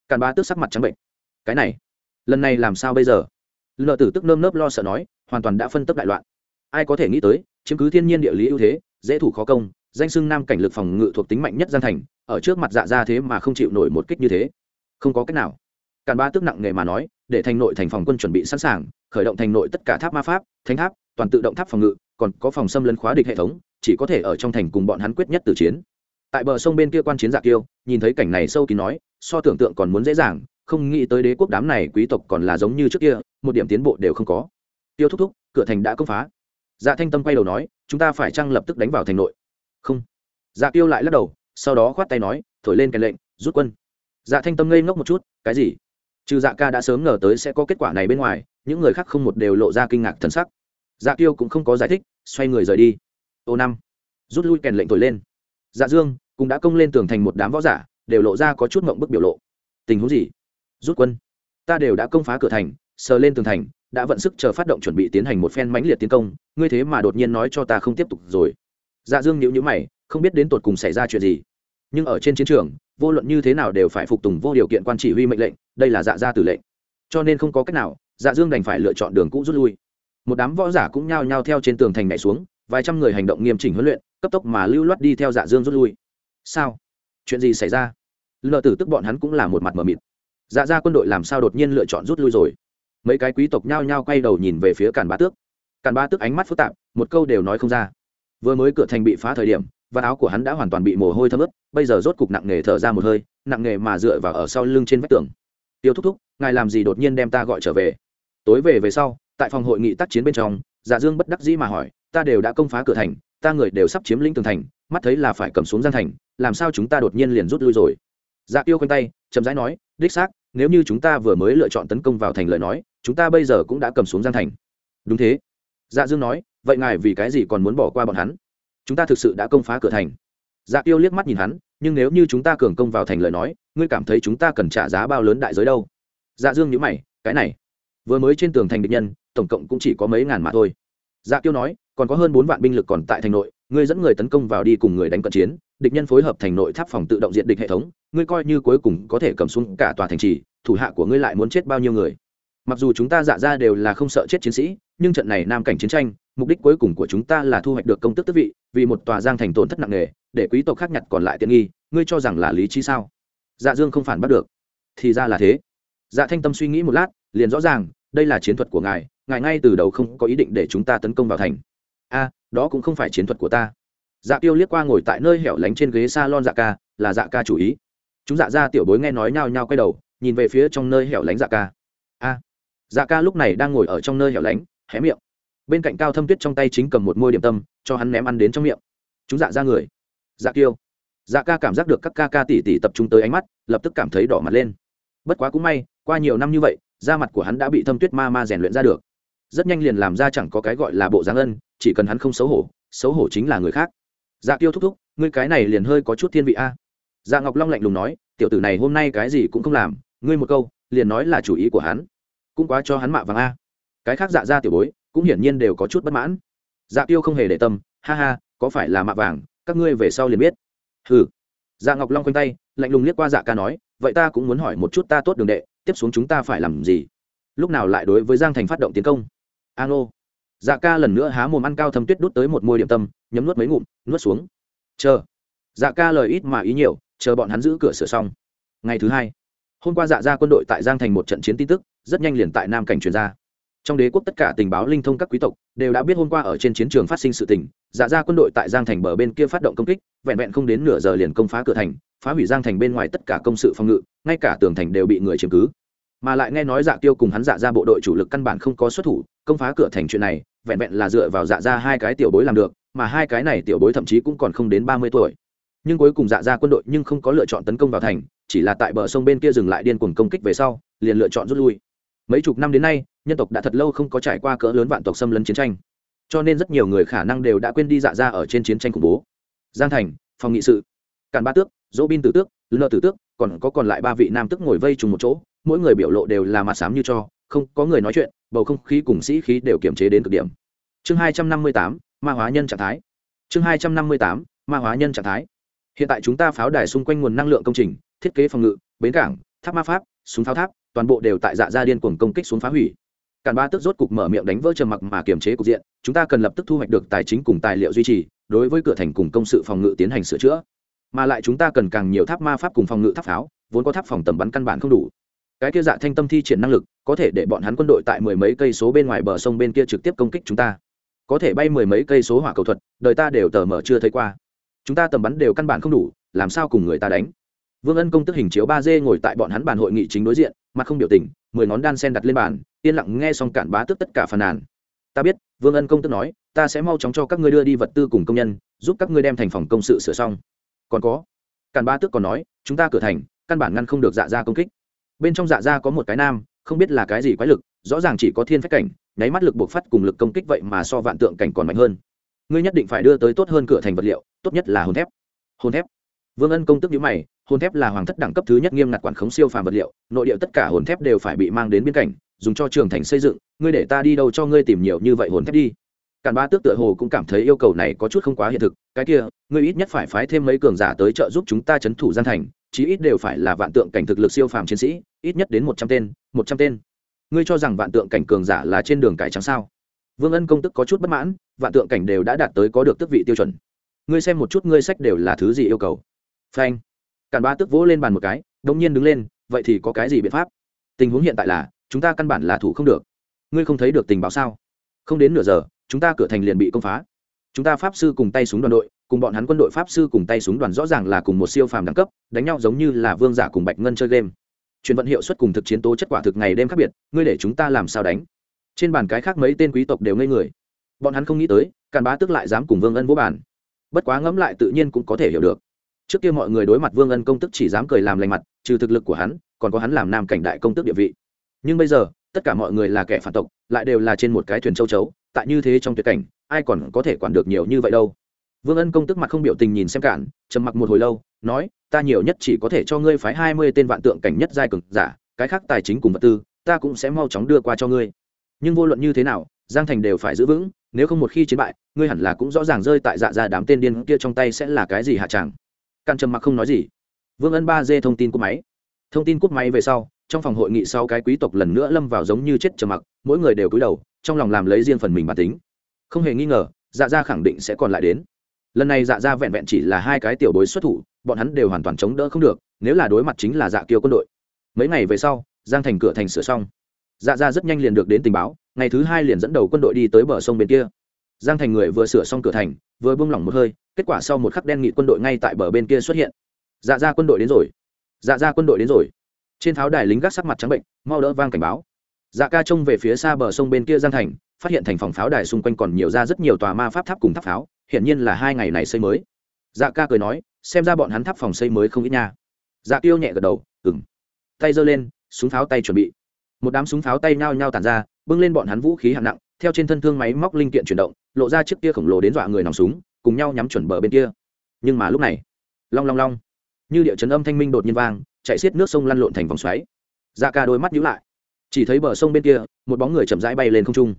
A: Càn ba tước sắc mặt trắng bệnh. Cái này, lần này làm sao bây giờ? Lợ tử tức nơm nớp lo sợ nói, hoàn toàn đã phân tấp đại loạn. Ai có thể nghĩ tới, chiếm cứ thiên nhiên địa lý ưu thế, dễ thủ khó công, danh sưng nam cảnh lực phòng ngự thuộc tính mạnh nhất gian thành, ở trước mặt dạ ra thế mà không chịu nổi một kích như thế. Không có cách nào càn ba tức nặng nghề mà nói, để thành nội thành phòng quân chuẩn bị sẵn sàng, khởi động thành nội tất cả tháp ma pháp, thánh tháp, toàn tự động tháp phòng ngự, còn có phòng xâm lấn khóa địch hệ thống, chỉ có thể ở trong thành cùng bọn hắn quyết nhất từ chiến. Tại bờ sông bên kia quan chiến giả kiêu, nhìn thấy cảnh này sâu kín nói, so tưởng tượng còn muốn dễ dàng, không nghĩ tới đế quốc đám này quý tộc còn là giống như trước kia, một điểm tiến bộ đều không có. Tiêu thúc thúc, cửa thành đã công phá. Dạ thanh tâm quay đầu nói, chúng ta phải chăng lập tức đánh vào thành nội. Không. Dạ kiêu lại lắc đầu, sau đó khoát tay nói, thổi lên cái lệnh, rút quân. Dạ thanh tâm ngây ngốc một chút, cái gì? Trừ dạ ca đã sớm ngờ tới sẽ có kết quả này bên ngoài, những người khác không một đều lộ ra kinh ngạc thần sắc. Dạ kiêu cũng không có giải thích, xoay người rời đi. Ô năm, rút lui kèn lệnh thổi lên. Dạ dương cũng đã công lên tường thành một đám võ giả, đều lộ ra có chút mộng bức biểu lộ. Tình huống gì? Rút quân. Ta đều đã công phá cửa thành, sờ lên tường thành, đã vận sức chờ phát động chuẩn bị tiến hành một phen mãnh liệt tiến công, ngươi thế mà đột nhiên nói cho ta không tiếp tục rồi. Dạ dương nhíu nhíu mày, không biết đến tột cùng xảy ra chuyện gì. Nhưng ở trên chiến trường vô luận như thế nào đều phải phục tùng vô điều kiện quan chỉ huy mệnh lệnh, đây là dạ gia tử lệnh. Cho nên không có cách nào dạ dương đành phải lựa chọn đường cũ rút lui. Một đám võ giả cũng nhao nhao theo trên tường thành nhảy xuống, vài trăm người hành động nghiêm chỉnh huấn luyện, cấp tốc mà lưu loát đi theo dạ dương rút lui. Sao? Chuyện gì xảy ra? Lợ tử tức bọn hắn cũng là một mặt mờ mịt. Dạ ra quân đội làm sao đột nhiên lựa chọn rút lui rồi? Mấy cái quý tộc nhao nhao quay đầu nhìn về phía càn bá tước. Càn bá tước ánh mắt phức tạp, một câu đều nói không ra. Vừa mới cửa thành bị phá thời điểm và áo của hắn đã hoàn toàn bị mồ hôi thấm ướt, bây giờ rốt cục nặng nề thở ra một hơi, nặng nề mà dựa vào ở sau lưng trên vách tường. Tiêu thúc thúc, ngài làm gì đột nhiên đem ta gọi trở về? Tối về về sau, tại phòng hội nghị tác chiến bên trong dạ dương bất đắc dĩ mà hỏi, ta đều đã công phá cửa thành, ta người đều sắp chiếm lĩnh tường thành, mắt thấy là phải cầm xuống gian thành, làm sao chúng ta đột nhiên liền rút lui rồi? Dạ tiêu quanh tay, chậm rãi nói, đích xác, nếu như chúng ta vừa mới lựa chọn tấn công vào thành lời nói, chúng ta bây giờ cũng đã cầm xuống gian thành. Đúng thế. Dạ dương nói, vậy ngài vì cái gì còn muốn bỏ qua bọn hắn? Chúng ta thực sự đã công phá cửa thành. Dạ tiêu liếc mắt nhìn hắn, nhưng nếu như chúng ta cường công vào thành lời nói, ngươi cảm thấy chúng ta cần trả giá bao lớn đại giới đâu? Dạ dương nhữ mày, cái này, vừa mới trên tường thành địch nhân, tổng cộng cũng chỉ có mấy ngàn mà thôi. Dạ tiêu nói, còn có hơn bốn vạn binh lực còn tại thành nội, ngươi dẫn người tấn công vào đi cùng người đánh cận chiến, địch nhân phối hợp thành nội tháp phòng tự động diện địch hệ thống, ngươi coi như cuối cùng có thể cầm xuống cả tòa thành trì, thủ hạ của ngươi lại muốn chết bao nhiêu người. Mặc dù chúng ta dạ ra đều là không sợ chết chiến sĩ, nhưng trận này nam cảnh chiến tranh mục đích cuối cùng của chúng ta là thu hoạch được công tức tước vị, vì một tòa giang thành tổn thất nặng nề, để quý tộc khác nhặt còn lại tiện nghi, ngươi cho rằng là lý trí sao? Dạ dương không phản bắt được. Thì ra là thế. Dạ thanh tâm suy nghĩ một lát, liền rõ ràng, đây là chiến thuật của ngài ngài ngay từ đầu không có ý định để chúng ta tấn công vào thành. A, đó cũng không phải chiến thuật của ta. Dạ tiêu liếc qua ngồi tại nơi hẻo lánh trên ghế s a lon dạ ca, là dạ ca chủ ý. Chúng dạ ra tiểu bối nghe nói nhao nhao quay đầu, nhìn về phía trong nơi hẻo lánh dạ ca. A. Dạ ca lúc này đang ngồi ở trong nơi hẻo lánh, hé miệng bên cạnh cao thâm tuyết trong tay chính cầm một môi điểm tâm, cho hắn ném ăn đến trong miệng. Chúng dạ ra người. Dạ kiêu. Dạ ca cảm giác được các ca ca tỉ tỉ tập trung tới ánh mắt, lập tức cảm thấy đỏ mặt lên. Bất quá cũng may, qua nhiều năm như vậy, da mặt của hắn đã bị thâm tuyết ma ma rèn luyện ra được. Rất nhanh liền làm ra chẳng có cái gọi là bộ dáng ân, chỉ cần hắn không xấu hổ xấu hổ chính là người khác. Dạ tiêu thúc thúc, ngươi cái này liền hơi có chút thiên vị a. Dạ ngọc long lạnh lùng nói, tiểu tử này hôm nay cái gì cũng không làm, ngươi một câu, liền nói là chủ ý của hắn. Cũng quá cho hắn mạ vàng a. Cái khác dạ ra tiểu bối cũng hiển nhiên đều có chút bất mãn. Dạ tiêu không hề để tâm, ha ha, có phải là mạ vàng, các ngươi về sau liền biết. Hừ. dạ ngọc long quanh tay, lạnh lùng liếc qua dạ ca nói, vậy ta cũng muốn hỏi một chút ta tốt đường đệ, tiếp xuống chúng ta phải làm gì? Lúc nào lại đối với giang thành phát động tiến công? A ngô. Dạ ca lần nữa há mồm ăn cao thâm tuyết đút tới một môi điểm tâm, nhấm nuốt mấy ngụm, nuốt xuống. Chờ. Dạ ca lời ít mà ý nhiều, chờ bọn hắn giữ cửa sửa xong. Ngày thứ hai, hôm qua dạ ra quân đội tại giang thành một trận chiến tin tức, rất nhanh liền tại nam cảnh truyền ra trong đế quốc tất cả tình báo linh thông các quý tộc đều đã biết hôm qua ở trên chiến trường phát sinh sự tình dạ ra quân đội tại giang thành bờ bên kia phát động công kích, vẹn vẹn không đến nửa giờ liền công phá cửa thành, phá hủy giang thành bên ngoài tất cả công sự phòng ngự, ngay cả tường thành đều bị người chiếm cứ. Mà lại nghe nói dạ tiêu cùng hắn dạ ra bộ đội chủ lực căn bản không có xuất thủ, công phá cửa thành chuyện này, vẹn vẹn là dựa vào dạ ra hai cái tiểu bối làm được, mà hai cái này tiểu bối thậm chí cũng còn không đến ba mươi tuổi. Nhưng cuối cùng dạ ra quân đội nhưng không có lựa chọn tấn công vào thành, chỉ là tại bờ sông bên kia dừng lại điên cuồng công kích về sau, liền lựa chọn rút lui mấy chục năm đến nay, nhân tộc đã thật lâu không có trải qua cỡ lớn vạn tộc xâm lấn chiến tranh. Cho nên rất nhiều người khả năng đều đã quên đi dạ ra ở trên chiến tranh khủng bố. Giang thành, phòng nghị sự. Càn ba tước, dỗ bin tử tước lơ tử tước, còn có còn lại ba vị nam tước ngồi vây trùng một chỗ, mỗi người biểu lộ đều là mặt sám như cho, không có người nói chuyện, bầu không khí cùng sĩ khí đều kiềm chế đến cực điểm. Chương hai trăm năm mươi tám, ma hóa nhân trạng thái. Chương hai trăm năm mươi tám, ma hóa nhân trạng thái. Hiện tại chúng ta pháo đài xung quanh nguồn năng lượng công trình, thiết kế phòng ngự, bến cảng, tháp ma pháp, súng pháo tháp toàn bộ đều tại dạ gia điên cuồng công kích xuống phá hủy. Càn ba tức rốt cục mở miệng đánh vỡ trầm mặc mà kiềm chế cục diện, chúng ta cần lập tức thu hoạch được tài chính cùng tài liệu duy trì, đối với cửa thành cùng công sự phòng ngự tiến hành sửa chữa. Mà lại chúng ta cần càng nhiều tháp ma pháp cùng phòng ngự tháp pháo, vốn có tháp phòng tầm bắn căn bản không đủ. Cái kia dạ thanh tâm thi triển năng lực, có thể để bọn hắn quân đội tại mười mấy cây số bên ngoài bờ sông bên kia trực tiếp công kích chúng ta. Có thể bay mười mấy cây số hỏa cầu thuật, đời ta đều tờ mở chưa thấy qua. Chúng ta tầm bắn đều căn bản không đủ, làm sao cùng người ta đánh? Vương ân công tức hình chiếu ba d ngồi tại bọn hắn bàn hội nghị chính đối diện mặt không biểu tình, mười ngón đan sen đặt lên bàn, yên lặng nghe xong cản bá tức tất cả phàn nàn. Ta biết, vương ân công tức nói, ta sẽ mau chóng cho các ngươi đưa đi vật tư cùng công nhân, giúp các ngươi đem thành phòng công sự sửa xong. Còn có cản bá tức còn nói, chúng ta cửa thành, căn bản ngăn không được dạ ra công kích. Bên trong dạ ra có một cái nam, không biết là cái gì quái lực, rõ ràng chỉ có thiên phách cảnh, nháy mắt lực buộc phát cùng lực công kích vậy mà so vạn tượng cảnh còn mạnh hơn. Ngươi nhất định phải đưa tới tốt hơn cửa thành vật liệu, tốt nhất là hồn thép. Hồn thép vương ân công tức nhữ mày, hồn thép là hoàng thất đẳng cấp thứ nhất nghiêm ngặt quản khống siêu phàm vật liệu, nội địa tất cả hồn thép đều phải bị mang đến biên cảnh, dùng cho trường thành xây dựng, ngươi để ta đi đâu cho ngươi tìm nhiều như vậy hồn thép đi. Cản ba tước tựa hồ cũng cảm thấy yêu cầu này có chút không quá hiện thực, cái kia, ngươi ít nhất phải phái thêm mấy cường giả tới trợ giúp chúng ta chấn thủ gian thành, chí ít đều phải là vạn tượng cảnh thực lực siêu phàm chiến sĩ, ít nhất đến một trăm tên, một trăm tên. Ngươi cho rằng vạn tượng cảnh cường giả là trên đường cải trắng sao? Vương ân công tức có chút bất mãn, vạn tượng cảnh đều đã đạt tới có được tước vị tiêu chuẩn. Ngươi xem một chút, ngươi sách đều là thứ gì yêu cầu? Phanh. Cản ba tức vỗ lên bàn một cái, đống nhiên đứng lên, vậy thì có cái gì biện pháp? Tình huống hiện tại là, chúng ta căn bản là thủ không được. Ngươi không thấy được tình báo sao? Không đến nửa giờ, chúng ta cửa thành liền bị công phá. Chúng ta pháp sư cùng tay súng đoàn đội, cùng bọn hắn quân đội pháp sư cùng tay súng đoàn rõ ràng là cùng một siêu phàm đẳng cấp, đánh nhau giống như là vương giả cùng bạch ngân chơi game. Chuyển vận hiệu suất cùng thực chiến tố chất quả thực ngày đêm khác biệt, ngươi để chúng ta làm sao đánh? Trên bàn cái khác mấy tên quý tộc đều ngây người. Bọn hắn không nghĩ tới càn bá tức lại dám cùng vương ân vô bàn. Bất quá ngẫm lại tự nhiên cũng có thể hiểu được trước kia mọi người đối mặt vương ân công tức chỉ dám cười làm lành mặt, trừ thực lực của hắn, còn có hắn làm nam cảnh đại công tức địa vị. Nhưng bây giờ, tất cả mọi người là kẻ phản tộc, lại đều là trên một cái thuyền châu chấu, tại như thế trong tuyệt cảnh, ai còn có thể quản được nhiều như vậy đâu? Vương ân công tức mặt không biểu tình nhìn xem cản trầm mặc một hồi lâu, nói, ta nhiều nhất chỉ có thể cho ngươi phái hai mươi tên vạn tượng cảnh nhất giai cực giả, cái khác tài chính cùng vật tư, ta cũng sẽ mau chóng đưa qua cho ngươi. Nhưng vô luận như thế nào, giang thành đều phải giữ vững, nếu không một khi chiến bại, ngươi hẳn là cũng rõ ràng rơi tại dạ ra đám tên điên kia trong tay sẽ là cái gì hạ tràng càn trầm mặc không nói gì. Vương ân ba dê thông tin cúp máy. Thông tin cúp máy về sau, trong phòng hội nghị sau cái quý tộc lần nữa lâm vào giống như chết trầm mặc, mỗi người đều cúi đầu, trong lòng làm lấy riêng phần mình bản tính. Không hề nghi ngờ dạ gia khẳng định sẽ còn lại đến. Lần này dạ gia vẹn vẹn chỉ là hai cái tiểu bối xuất thủ, bọn hắn đều hoàn toàn chống đỡ không được, nếu là đối mặt chính là dạ kiêu quân đội. Mấy ngày về sau, giang thành cửa thành sửa xong. Dạ gia rất nhanh liền được đến tình báo, ngày thứ hai liền dẫn đầu quân đội đi tới bờ sông bên kia giang thành người vừa sửa xong cửa thành, vừa buông lỏng một hơi, kết quả sau một khắc đen nghị quân đội ngay tại bờ bên kia xuất hiện. Dạ gia quân đội đến rồi. Dạ ra quân đội đến rồi. Trên tháo đài lính gác sắc mặt trắng bệnh, mau đỡ vang cảnh báo. Dạ ca trông về phía xa bờ sông bên kia giang thành, phát hiện thành phòng pháo đài xung quanh còn nhiều ra rất nhiều tòa ma pháp tháp cùng tháp pháo, hiển nhiên là hai ngày này xây mới. Dạ ca cười nói, xem ra bọn hắn tháp phòng xây mới không ít nha. Dạ tiêu nhẹ gật đầu ừng tay giơ lên, súng pháo tay chuẩn bị. Một đám súng pháo tay nhao nhao tàn ra, bưng lên bọn hắn vũ khí hạng nặng, theo trên thân thương máy móc linh kiện chuyển động lộ ra chiếc kia khổng lồ đến dọa người nòng súng, cùng nhau nhắm chuẩn bờ bên kia. Nhưng mà lúc này, long long long, như địa chấn âm thanh minh đột nhiên vang, chạy xiết nước sông lăn lộn thành vòng xoáy. Da ca đôi mắt nhíu lại. Chỉ thấy bờ sông bên kia, một bóng người chậm rãi bay lên không trung.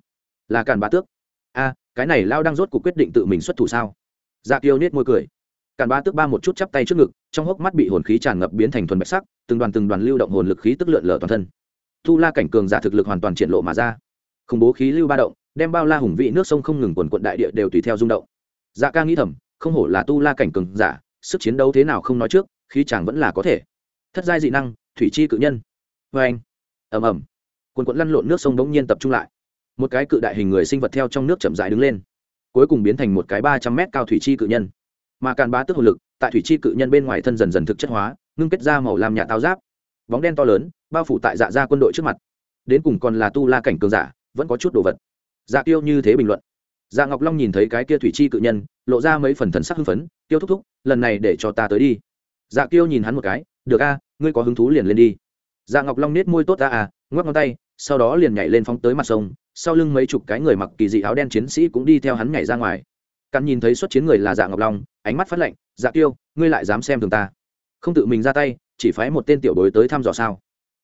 A: Là càn bá tước. A, cái này lao đang rốt cuộc quyết định tự mình xuất thủ sao? Da kiêu nết môi cười. Càn bá tước ba một chút chắp tay trước ngực, trong hốc mắt bị hồn khí tràn ngập biến thành thuần bạch sắc, từng đoàn từng đoàn lưu động hồn lực khí tức lượn lờ toàn thân. Thu la cảnh cường giả thực lực hoàn toàn triển lộ mà ra. Khủng bố khí lưu ba động đem bao la hùng vị nước sông không ngừng quần quận đại địa đều tùy theo rung động. Dạ ca nghĩ thầm, không hổ là tu la cảnh cường giả, sức chiến đấu thế nào không nói trước, khí chàng vẫn là có thể. Thất giai dị năng, thủy chi cự nhân. Vê anh, ầm ầm, quần quận lăn lộn nước sông bỗng nhiên tập trung lại. Một cái cự đại hình người sinh vật theo trong nước chậm rãi đứng lên, cuối cùng biến thành một cái ba trăm mét cao thủy chi cự nhân. Mà càn bá tức hồn lực, tại thủy chi cự nhân bên ngoài thân dần dần thực chất hóa, ngưng kết ra màu làm nhà táo giáp. Bóng đen to lớn, bao phủ tại dạ gia quân đội trước mặt. Đến cùng còn là tu la cảnh cường giả, vẫn có chút đồ vật dạ tiêu như thế bình luận. Dạ ngọc long nhìn thấy cái kia thủy chi cự nhân, lộ ra mấy phần thần sắc hưng phấn, tiêu thúc thúc, lần này để cho ta tới đi. Dạ tiêu nhìn hắn một cái, được a, ngươi có hứng thú liền lên đi. Dạ ngọc long nết môi tốt ta à ngoắc ngón tay, sau đó liền nhảy lên phóng tới mặt sông, sau lưng mấy chục cái người mặc kỳ dị áo đen chiến sĩ cũng đi theo hắn nhảy ra ngoài. Cắn nhìn thấy xuất chiến người là dạ ngọc long, ánh mắt phát lạnh dạ tiêu, ngươi lại dám xem thường ta? Không tự mình ra tay, chỉ phái một tên tiểu bối tới thăm dò sao?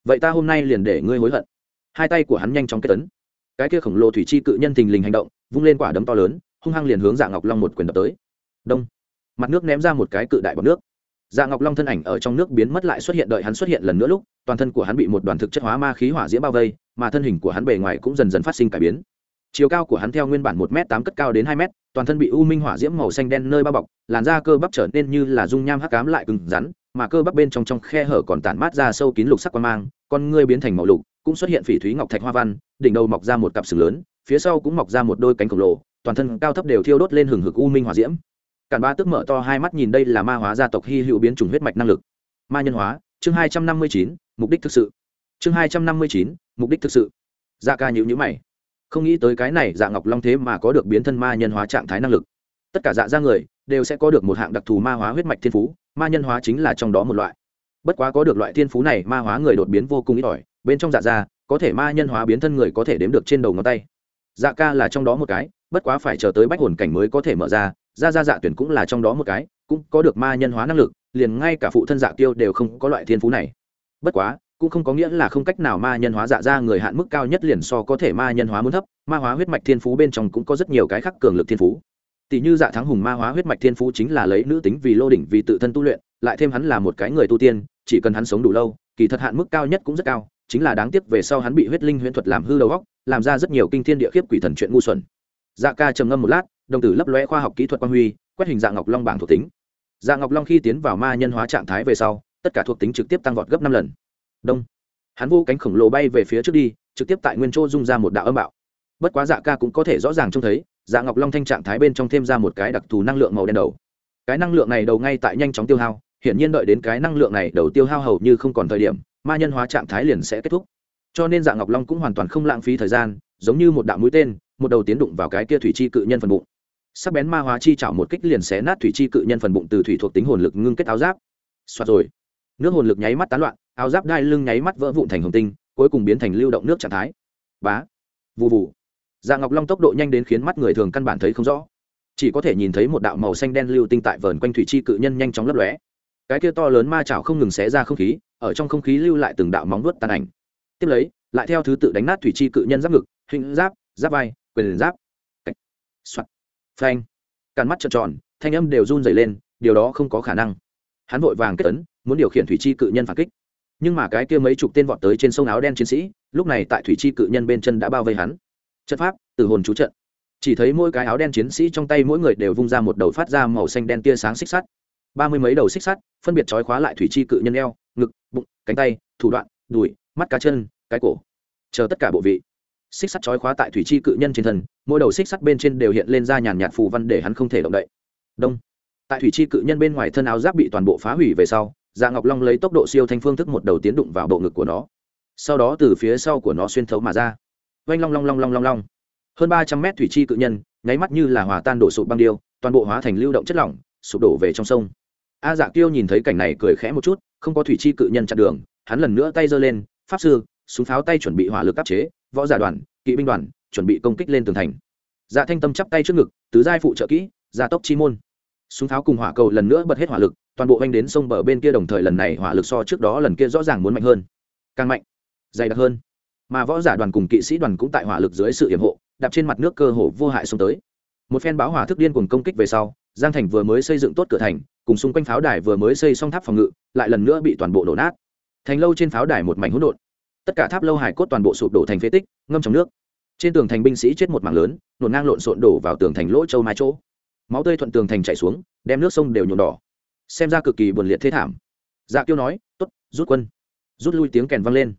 A: Vậy ta hôm nay liền để ngươi hối hận. Hai tay của hắn nhanh chóng kết tấn cái kia khổng lồ thủy chi cự nhân thình lình hành động, vung lên quả đấm to lớn, hung hăng liền hướng dạ ngọc long một quyền đập tới. Đông. Mặt nước ném ra một cái cự đại bọc nước. Dạ ngọc long thân ảnh ở trong nước biến mất lại xuất hiện, đợi hắn xuất hiện lần nữa lúc, toàn thân của hắn bị một đoàn thực chất hóa ma khí hỏa diễm bao vây, mà thân hình của hắn bề ngoài cũng dần dần phát sinh cải biến. Chiều cao của hắn theo nguyên bản một m tám cất cao đến hai m toàn thân bị u minh hỏa diễm màu xanh đen nơi bao bọc, làn da cơ bắp trở nên như là dung nham hắc cám lại cứng rắn, mà cơ bắp bên trong trong khe hở còn tản mát ra sâu kín lục sắc quan mang, con ngươi biến thành màu lục cũng xuất hiện phỉ thúy ngọc thạch hoa văn, đỉnh đầu mọc ra một cặp sừng lớn, phía sau cũng mọc ra một đôi cánh khổng lồ, toàn thân cao thấp đều thiêu đốt lên hừng hực u minh hỏa diễm. Cản ba tức mở to hai mắt nhìn đây là ma hóa gia tộc hy hữu biến chủng huyết mạch năng lực. Ma nhân hóa, chương hai trăm năm mươi chín, mục đích thực sự. Chương hai trăm năm mươi chín, mục đích thực sự. Dạ ca nhữ nhữ mày. Không nghĩ tới cái này dạ ngọc long thế mà có được biến thân ma nhân hóa trạng thái năng lực. Tất cả dạ ra người đều sẽ có được một hạng đặc thù ma hóa huyết mạch thiên phú, ma nhân hóa chính là trong đó một loại bất quá có được loại thiên phú này, ma hóa người đột biến vô cùng ít ỏi. Bên trong dạ ra có thể ma nhân hóa biến thân người có thể đếm được trên đầu ngón tay. Dạ ca là trong đó một cái, bất quá phải chờ tới bách hồn cảnh mới có thể mở ra. Dạ ra ra dạ tuyển cũng là trong đó một cái, cũng có được ma nhân hóa năng lực, liền ngay cả phụ thân dạ tiêu đều không có loại thiên phú này. Bất quá, cũng không có nghĩa là không cách nào ma nhân hóa dạ ra người hạn mức cao nhất liền so có thể ma nhân hóa muốn thấp. Ma hóa huyết mạch thiên phú bên trong cũng có rất nhiều cái khác cường lực thiên phú. Tỷ như dạ thắng hùng ma hóa huyết mạch thiên phú chính là lấy nữ tính vì lô đỉnh vì tự thân tu luyện, lại thêm hắn là một cái người tu tiên chỉ cần hắn sống đủ lâu, kỳ thật hạn mức cao nhất cũng rất cao, chính là đáng tiếc về sau hắn bị huyết linh huyễn thuật làm hư đầu góc làm ra rất nhiều kinh thiên địa khiếp quỷ thần chuyện ngu xuẩn. Dạ ca trầm ngâm một lát, đồng tử lấp lóe khoa học kỹ thuật quang huy, quét hình dạ ngọc long bảng thuộc tính. Dạ ngọc long khi tiến vào ma nhân hóa trạng thái về sau, tất cả thuộc tính trực tiếp tăng vọt gấp năm lần. Đông. Hắn vô cánh khổng lồ bay về phía trước đi, trực tiếp tại nguyên chỗ dung ra một đạo âm bạo. Bất quá dạ ca cũng có thể rõ ràng trông thấy dạ ngọc long thanh trạng thái bên trong thêm ra một cái đặc thù năng lượng màu đen đầu. Cái năng lượng này đầu ngay tại nhanh chóng tiêu hao hiển nhiên đợi đến cái năng lượng này đầu tiêu hao hầu như không còn thời điểm, ma nhân hóa trạng thái liền sẽ kết thúc. Cho nên dạ ngọc long cũng hoàn toàn không lãng phí thời gian, giống như một đạo mũi tên, một đầu tiến đụng vào cái kia thủy chi cự nhân phần bụng. Sắc bén ma hóa chi chảo một kích liền xé nát thủy chi cự nhân phần bụng từ thủy thuộc tính hồn lực ngưng kết áo giáp. Xoát rồi. Nước hồn lực nháy mắt tán loạn, áo giáp đai lưng nháy mắt vỡ vụn thành hồng tinh, cuối cùng biến thành lưu động nước trạng thái. Bá. Vụ vụ dạ ngọc long tốc độ nhanh đến khiến mắt người thường căn bản thấy không rõ. Chỉ có thể nhìn thấy một đạo màu xanh đen lưu tinh tại vờn quanh thủy chi cự nhân nhanh chóng lấp lóe cái kia to lớn ma chảo không ngừng xé ra không khí, ở trong không khí lưu lại từng đạo móng vuốt tàn ảnh. Tiếp lấy, lại theo thứ tự đánh nát thủy chi cự nhân giáp ngực, hình giáp giáp vai, quyền giáp. Soạt. Phanh. Càn mắt trợn tròn, thanh âm đều run dày lên, điều đó không có khả năng. Hắn vội vàng kết tấn muốn điều khiển thủy chi cự nhân phản kích. Nhưng mà cái kia mấy chục tên vọt tới trên sông áo đen chiến sĩ, lúc này tại thủy chi cự nhân bên chân đã bao vây hắn. Trận pháp từ hồn chú trận. Chỉ thấy mỗi cái áo đen chiến sĩ trong tay mỗi người đều vung ra một đầu phát ra màu xanh đen tia sáng xích sắt ba mươi mấy đầu xích sắt, phân biệt trói khóa lại thủy chi cự nhân eo, ngực, bụng, cánh tay, thủ đoạn, đùi, mắt cá chân, cái cổ. Chờ tất cả bộ vị. Xích sắt trói khóa tại thủy chi cự nhân trên thân, mỗi đầu xích sắt bên trên đều hiện lên ra nhàn nhạt phù văn để hắn không thể động đậy. Đông. Tại thủy chi cự nhân bên ngoài thân áo giáp bị toàn bộ phá hủy về sau dạ ngọc long lấy tốc độ siêu thanh phương thức một đầu tiến đụng vào bộ ngực của nó. Sau đó từ phía sau của nó xuyên thấu mà ra. Oanh long long long long long long. Hơn ba trăm mét thủy chi cự nhân, nháy mắt như là hòa tan đổ sụp băng điêu, toàn bộ hóa thành lưu động chất lỏng, sụp đổ về trong sông a dạ kiêu nhìn thấy cảnh này cười khẽ một chút, không có thủy chi cự nhân chặn đường, hắn lần nữa tay giơ lên, pháp sư, súng pháo tay chuẩn bị hỏa lực áp chế, võ giả đoàn, kỵ binh đoàn, chuẩn bị công kích lên tường thành. Dạ thanh tâm chắp tay trước ngực, tứ giai phụ trợ kỹ gia tốc chi môn. Súng pháo cùng hỏa cầu lần nữa bật hết hỏa lực, toàn bộ anh đến sông bờ bên kia đồng thời lần này hỏa lực so trước đó lần kia rõ ràng muốn mạnh hơn. Càng mạnh, dày đặc hơn. Mà võ giả đoàn cùng kỵ sĩ đoàn cũng tại hỏa lực dưới sự hiểm hộ, đạp trên mặt nước cơ hồ vô hại xông tới. Một phen báo hỏa thức điên cùng công kích về sau, giang thành vừa mới xây dựng tốt cửa thành cùng xung quanh pháo đài vừa mới xây xong tháp phòng ngự, lại lần nữa bị toàn bộ đổ nát. Thành lâu trên pháo đài một mảnh hỗn độn. Tất cả tháp lâu hải cốt toàn bộ sụp đổ thành phế tích, ngâm trong nước. Trên tường thành binh sĩ chết một mảng lớn nổn ngang lộn xộn đổ vào tường thành lỗ châu mai chỗ. Máu tươi thuận tường thành chạy xuống, đem nước sông đều nhuộm đỏ. Xem ra cực kỳ buồn liệt thế thảm. Dạ tiêu nói t ố t rút quân. Rút lui tiếng kèn vang lên.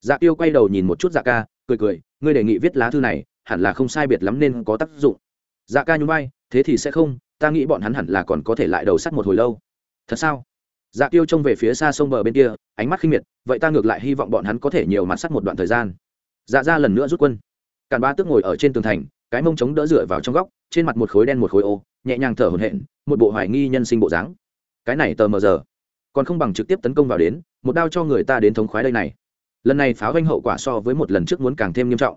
A: Dạ tiêu quay đầu nhìn một chút dạ ca, cười cười, ngươi đề nghị viết lá thư này, hẳn là không sai biệt lắm nên có tác dụng. Dạ ca nhún vai, thế thì sẽ không ta nghĩ bọn hắn hẳn là còn có thể lại đầu sắt một hồi lâu. Thật sao? Dạ tiêu trông về phía xa sông bờ bên kia, ánh mắt khinh miệt, vậy ta ngược lại hy vọng bọn hắn có thể nhiều mặt sắt một đoạn thời gian. Dạ ra lần nữa rút quân. Càn ba tức ngồi ở trên tường thành, cái mông chống đỡ dựa vào trong góc, trên mặt một khối đen một khối ô, nhẹ nhàng thở hổn hển, một bộ hoài nghi nhân sinh bộ dáng. Cái này tờ mờ giờ, còn không bằng trực tiếp tấn công vào đến, một đao cho người ta đến thống khoái đây này. Lần này pháo vanh hậu quả so với một lần trước muốn càng thêm nghiêm trọng.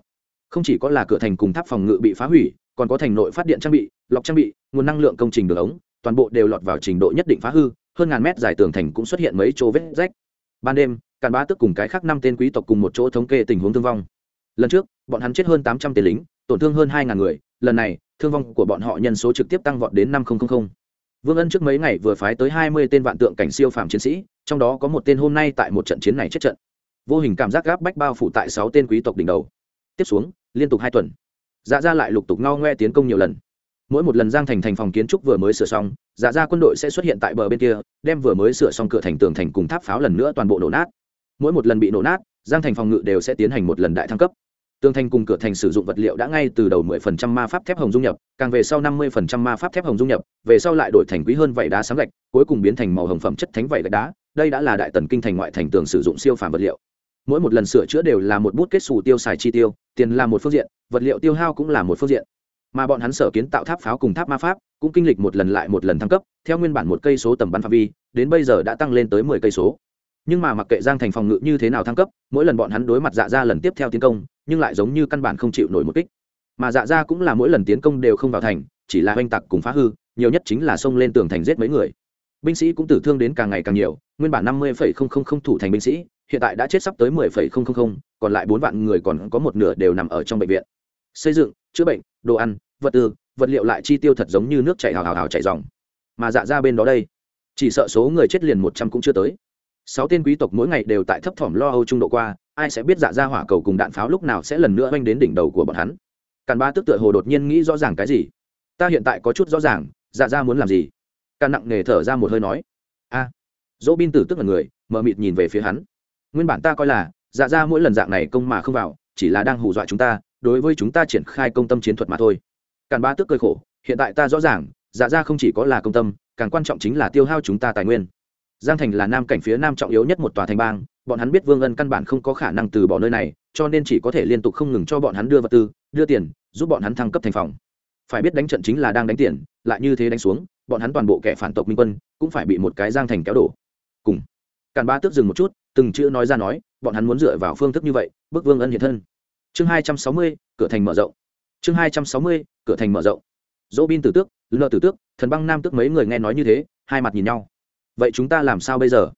A: Không chỉ có là cửa thành cùng tháp phòng ngự bị phá hủy còn có thành nội phát điện trang bị, lọc trang bị, nguồn năng lượng công trình đường ống, toàn bộ đều lọt vào trình độ nhất định phá hư, hơn ngàn mét dài tường thành cũng xuất hiện mấy chỗ vết rách. Ban đêm, càn bá tức cùng cái khác năm tên quý tộc cùng một chỗ thống kê tình huống thương vong. Lần trước, bọn hắn chết hơn tám trăm tên lính, tổn thương hơn hai ngàn người, lần này, thương vong của bọn họ nhân số trực tiếp tăng vọt đến năm nghìn vương ân trước mấy ngày vừa phái tới hai mươi tên vạn tượng cảnh siêu phàm chiến sĩ, trong đó có một tên hôm nay tại một trận chiến này chết trận. Vô hình cảm giác gáp bách bao phủ tại sáu tên quý tộc đỉnh đầu. Tiếp xuống, liên tục hai tuần dạ ra lại lục tục ngao ngoe tiến công nhiều lần. Mỗi một lần giang thành thành phòng kiến trúc vừa mới sửa xong dạ ra quân đội sẽ xuất hiện tại bờ bên kia, đem vừa mới sửa xong cửa thành tường thành cùng tháp pháo lần nữa toàn bộ nổ nát. Mỗi một lần bị nổ nát, giang thành phòng ngự đều sẽ tiến hành một lần đại thăng cấp. Tường thành cùng cửa thành sử dụng vật liệu đã ngay từ đầu 10% ma pháp thép hồng dung nhập, càng về sau 50% ma pháp thép hồng dung nhập, về sau lại đổi thành quý hơn vảy đá sáng gạch, cuối cùng biến thành màu hồng phẩm chất thánh vảy gạch đá. Đây đã là đại tần kinh thành ngoại thành tường sử dụng siêu phàm vật liệu mỗi một lần sửa chữa đều là một bút kết xù tiêu xài chi tiêu, tiền là một phương diện, vật liệu tiêu hao cũng là một phương diện. Mà bọn hắn sở kiến tạo tháp pháo cùng tháp ma pháp, cũng kinh lịch một lần lại một lần thăng cấp, theo nguyên bản một cây số tầm bắn phạm vi, đến bây giờ đã tăng lên tới mười cây số. Nhưng mà mặc kệ giang thành phòng ngự như thế nào thăng cấp, mỗi lần bọn hắn đối mặt dạ ra lần tiếp theo tiến công, nhưng lại giống như căn bản không chịu nổi một kích. Mà dạ ra cũng là mỗi lần tiến công đều không vào thành, chỉ là oanh tặc cùng phá hư, nhiều nhất chính là xông lên tường thành giết mấy người. Binh sĩ cũng tử thương đến càng ngày càng nhiều, nguyên bản năm mươi thủ thành binh sĩ hiện tại đã chết sắp tới mười phẩy không không không, còn lại bốn vạn người còn có một nửa đều nằm ở trong bệnh viện. Xây dựng, chữa bệnh, đồ ăn, vật tư, vật liệu lại chi tiêu thật giống như nước chảy hào hào hào chảy dòng. Mà dạ ra bên đó đây, chỉ sợ số người chết liền một trăm cũng chưa tới. Sáu tên quý tộc mỗi ngày đều tại thấp thỏm lo âu trung độ qua, ai sẽ biết dạ ra hỏa cầu cùng đạn pháo lúc nào sẽ lần nữa vánh đến đỉnh đầu của bọn hắn. Càn ba tức tựa hồ đột nhiên nghĩ rõ ràng cái gì. Ta hiện tại có chút rõ ràng dạ ra muốn làm gì? Càn nặng nề thở ra một hơi nói. A, dỗ bin tử tức là người mờ mịt nhìn về phía hắn nguyên bản ta coi là dạ ra mỗi lần dạng này công mà không vào, chỉ là đang hù dọa chúng ta, đối với chúng ta triển khai công tâm chiến thuật mà thôi. Càn ba tức cười khổ, hiện tại ta rõ ràng dạ ra không chỉ có là công tâm, càng quan trọng chính là tiêu hao chúng ta tài nguyên. Giang thành là nam cảnh phía nam trọng yếu nhất một tòa thành bang, bọn hắn biết vương ân căn bản không có khả năng từ bỏ nơi này, cho nên chỉ có thể liên tục không ngừng cho bọn hắn đưa vật tư, đưa tiền, giúp bọn hắn thăng cấp thành phòng. Phải biết đánh trận chính là đang đánh tiền, lại như thế đánh xuống, bọn hắn toàn bộ kẻ phản tộc minh quân, cũng phải bị một cái giang thành kéo đổ. Cùng. Càn ba tước dừng một chút từng chữ nói ra nói, bọn hắn muốn dựa vào phương thức như vậy, bức vương ân hiện thân. Chương hai trăm sáu mươi, cửa thành mở rộng. Chương hai trăm sáu mươi, cửa thành mở rộng. Dỗ bin tử tước lơ tử tước, thần băng nam tước mấy người nghe nói như thế, hai mặt nhìn nhau. Vậy chúng ta làm sao bây giờ?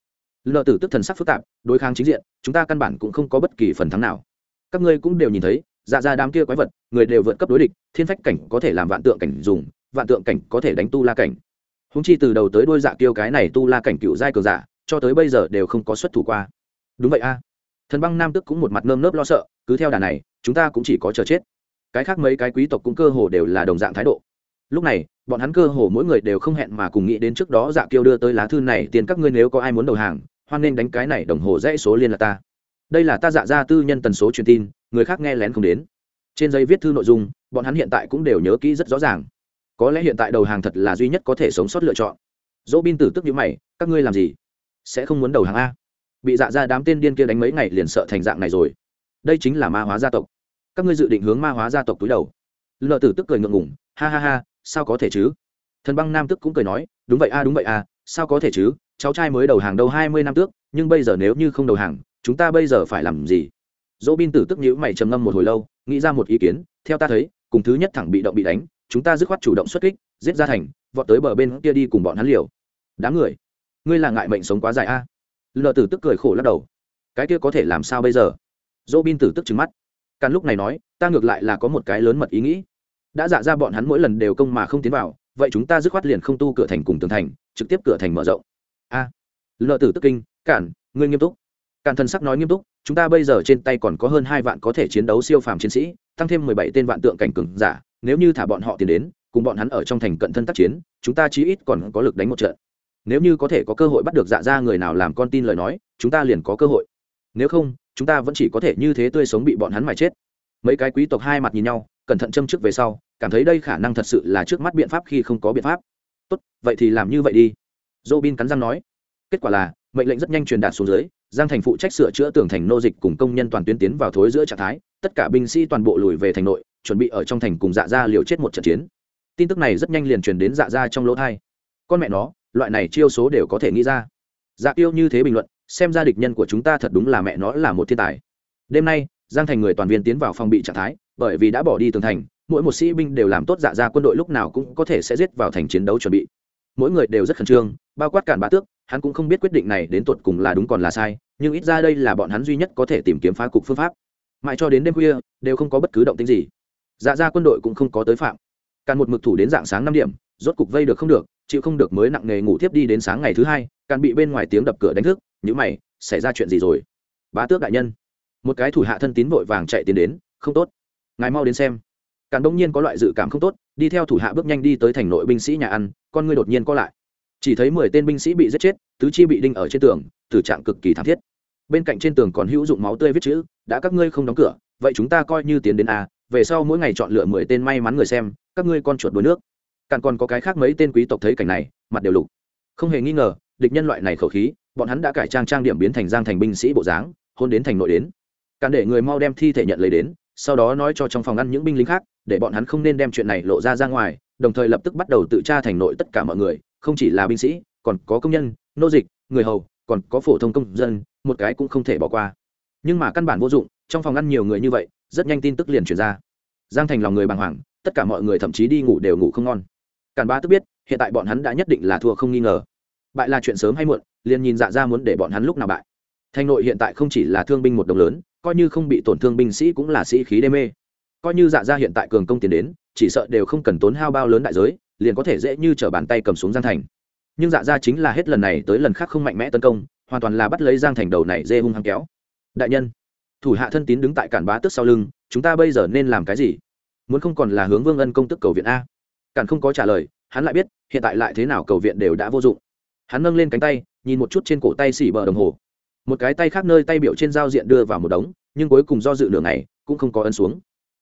A: Lơ tử tước thần sắc phức tạp, đối kháng chính diện, chúng ta căn bản cũng không có bất kỳ phần thắng nào. Các ngươi cũng đều nhìn thấy dạ ra đám kia quái vật, người đều vượt cấp đối địch, thiên phách cảnh có thể làm vạn tượng cảnh dùng, vạn tượng cảnh có thể đánh tu la cảnh. Húng chi từ đầu tới đôi dạ kiêu cái này tu la cảnh cựu giai cường giả cho tới bây giờ đều không có xuất thủ qua. Đúng vậy a. Thần băng nam tức cũng một mặt nơm nớp lo sợ, cứ theo đà này, chúng ta cũng chỉ có chờ chết. Cái khác mấy cái quý tộc cũng cơ hồ đều là đồng dạng thái độ. Lúc này, bọn hắn cơ hồ mỗi người đều không hẹn mà cùng nghĩ đến trước đó dạ kiêu đưa tới lá thư này, tiền các ngươi nếu có ai muốn đầu hàng, hoan nên đánh cái này đồng hồ dãy số liên là ta. Đây là ta dạ ra tư nhân tần số truyền tin, người khác nghe lén không đến. Trên giấy viết thư nội dung, bọn hắn hiện tại cũng đều nhớ kỹ rất rõ ràng. Có lẽ hiện tại đầu hàng thật là duy nhất có thể sống sót lựa chọn. Dỗ bin tử tức nhữ mày, các ngươi làm gì? Sẽ không muốn đầu hàng a. Bị dạ ra đám tên điên kia đánh mấy ngày liền sợ thành dạng này rồi. Đây chính là ma hóa gia tộc. Các ngươi dự định hướng ma hóa gia tộc túi đầu. Lợ tử tức cười ngượng ngủng ha ha ha, sao có thể chứ? Thần băng nam tức cũng cười nói, đúng vậy a, đúng vậy a, sao có thể chứ? Cháu trai mới đầu hàng đâu hai mươi năm tước nhưng bây giờ nếu như không đầu hàng, chúng ta bây giờ phải làm gì? Dỗ bin tử tức nhữ mày trầm ngâm một hồi lâu, nghĩ ra một ý kiến, theo ta thấy, cùng thứ nhất thẳng bị động bị đánh, chúng ta dứt khoát chủ động xuất kích, giết ra thành, vọt tới bờ bên kia đi cùng bọn hắn liều. Đáng người ngươi là ngại mệnh sống quá dài a? Lờ tử tức cười khổ lắc đầu. Cái kia có thể làm sao bây giờ? Dỗ bin tử tức trứng mắt. Càn lúc này nói ta ngược lại là có một cái lớn mật ý nghĩ. Đã dạ ra bọn hắn mỗi lần đều công mà không tiến vào vậy chúng ta dứt khoát liền không tu cửa thành cùng tường thành trực tiếp cửa thành mở rộng. A. À, lợ tử tức kinh cản ngươi nghiêm túc. Cản thần sắc nói nghiêm túc chúng ta bây giờ trên tay còn có hơn hai vạn có thể chiến đấu siêu phàm chiến sĩ tăng thêm mười bảy tên vạn tượng cảnh cường giả nếu như thả bọn họ tiến đến cùng bọn hắn ở trong thành cận thân tác chiến chúng ta chí ít còn có lực đánh một trận nếu như có thể có cơ hội bắt được dạ ra người nào làm con tin lời nói, chúng ta liền có cơ hội. Nếu không, chúng ta vẫn chỉ có thể như thế tươi sống bị bọn hắn mà chết. Mấy cái quý tộc hai mặt nhìn nhau, cẩn thận châm trước về sau, cảm thấy đây khả năng thật sự là trước mắt biện pháp khi không có biện pháp. Tốt, vậy thì làm như vậy đi. Dô bin cắn răng nói. Kết quả là, mệnh lệnh rất nhanh truyền đạt xuống dưới, giang thành phụ trách sửa chữa tường thành nô dịch cùng công nhân toàn tuyến tiến vào thối giữa trạng thái, tất cả binh sĩ toàn bộ lùi về thành nội, chuẩn bị ở trong thành cùng dạ ra liều chết một trận chiến. Tin tức này rất nhanh liền truyền đến dạ ra trong lỗ thai con mẹ nó loại này chiêu số đều có thể nghĩ ra. Dạ tiêu như thế bình luận, xem ra địch nhân của chúng ta thật đúng là mẹ nó là một thiên tài. Đêm nay, giang thành người toàn viên tiến vào phòng bị trạng thái, bởi vì đã bỏ đi tường thành, mỗi một sĩ binh đều làm tốt dạ ra quân đội lúc nào cũng có thể sẽ giết vào thành chiến đấu chuẩn bị. Mỗi người đều rất khẩn trương, bao quát cản bá tước, hắn cũng không biết quyết định này đến tột cùng là đúng còn là sai, nhưng ít ra đây là bọn hắn duy nhất có thể tìm kiếm phá cục phương pháp. Mãi cho đến đêm khuya, đều không có bất cứ động tính gì. Dạ ra quân đội cũng không có tới phạm. Càn một mực thủ đến dạng sáng năm điểm, rốt cục vây được không được chịu không được mới nặng nghề ngủ tiếp đi đến sáng ngày thứ hai, càng bị bên ngoài tiếng đập cửa đánh thức, nhữ mày, xảy ra chuyện gì rồi? Bá tước đại nhân. Một cái thủ hạ thân tín vội vàng chạy tiến đến, không tốt, ngài mau đến xem. Càng đông nhiên có loại dự cảm không tốt, đi theo thủ hạ bước nhanh đi tới thành nội binh sĩ nhà ăn, con ngươi đột nhiên co lại. Chỉ thấy mười tên binh sĩ bị giết chết, tứ chi bị đinh ở trên tường, tử trạng cực kỳ thảm thiết. Bên cạnh trên tường còn hữu dụng máu tươi viết chữ, đã các ngươi không đóng cửa, vậy chúng ta coi như tiến đến a, về sau mỗi ngày chọn lựa mười tên may mắn người xem, các ngươi con chuột đuối nước càng còn có cái khác mấy tên quý tộc thấy cảnh này, mặt đều lục. Không hề nghi ngờ, địch nhân loại này khẩu khí, bọn hắn đã cải trang trang điểm biến thành giang thành binh sĩ bộ dáng, hôn đến thành nội đến. Càng để người mau đem thi thể nhận lấy đến, sau đó nói cho trong phòng ăn những binh lính khác, để bọn hắn không nên đem chuyện này lộ ra ra ngoài, đồng thời lập tức bắt đầu tự tra thành nội tất cả mọi người, không chỉ là binh sĩ, còn có công nhân, nô dịch, người hầu, còn có phổ thông công dân, một cái cũng không thể bỏ qua. Nhưng mà căn bản vô dụng, trong phòng ăn nhiều người như vậy, rất nhanh tin tức liền truyền ra. Giang thành lòng người bàng hoàng, tất cả mọi người thậm chí đi ngủ đều ngủ không ngon càn ba tức biết, hiện tại bọn hắn đã nhất định là thua không nghi ngờ. Bại là chuyện sớm hay muộn, liền nhìn dạ ra muốn để bọn hắn lúc nào bại. Thành nội hiện tại không chỉ là thương binh một đồng lớn, coi như không bị tổn thương binh sĩ cũng là sĩ khí đê mê. Coi như dạ ra hiện tại cường công tiến đến, chỉ sợ đều không cần tốn hao bao lớn đại giới, liền có thể dễ như t r ở bàn tay cầm xuống giang thành. Nhưng dạ ra chính là hết lần này tới lần khác không mạnh mẽ tấn công, hoàn toàn là bắt lấy giang thành đầu này dê hung hăng kéo. Đại nhân, thủ hạ thân tín đứng tại cản bá tức sau lưng, chúng ta bây giờ nên làm cái gì? Muốn không còn là hướng vương ân công tức cầu viện a cản không có trả lời, hắn lại biết, hiện tại lại thế nào cầu viện đều đã vô dụng. Hắn nâng lên cánh tay, nhìn một chút trên cổ tay xỉ bờ đồng hồ. Một cái tay khác nơi tay biểu trên giao diện đưa vào một đống, nhưng cuối cùng do dự nửa này cũng không có ấn xuống.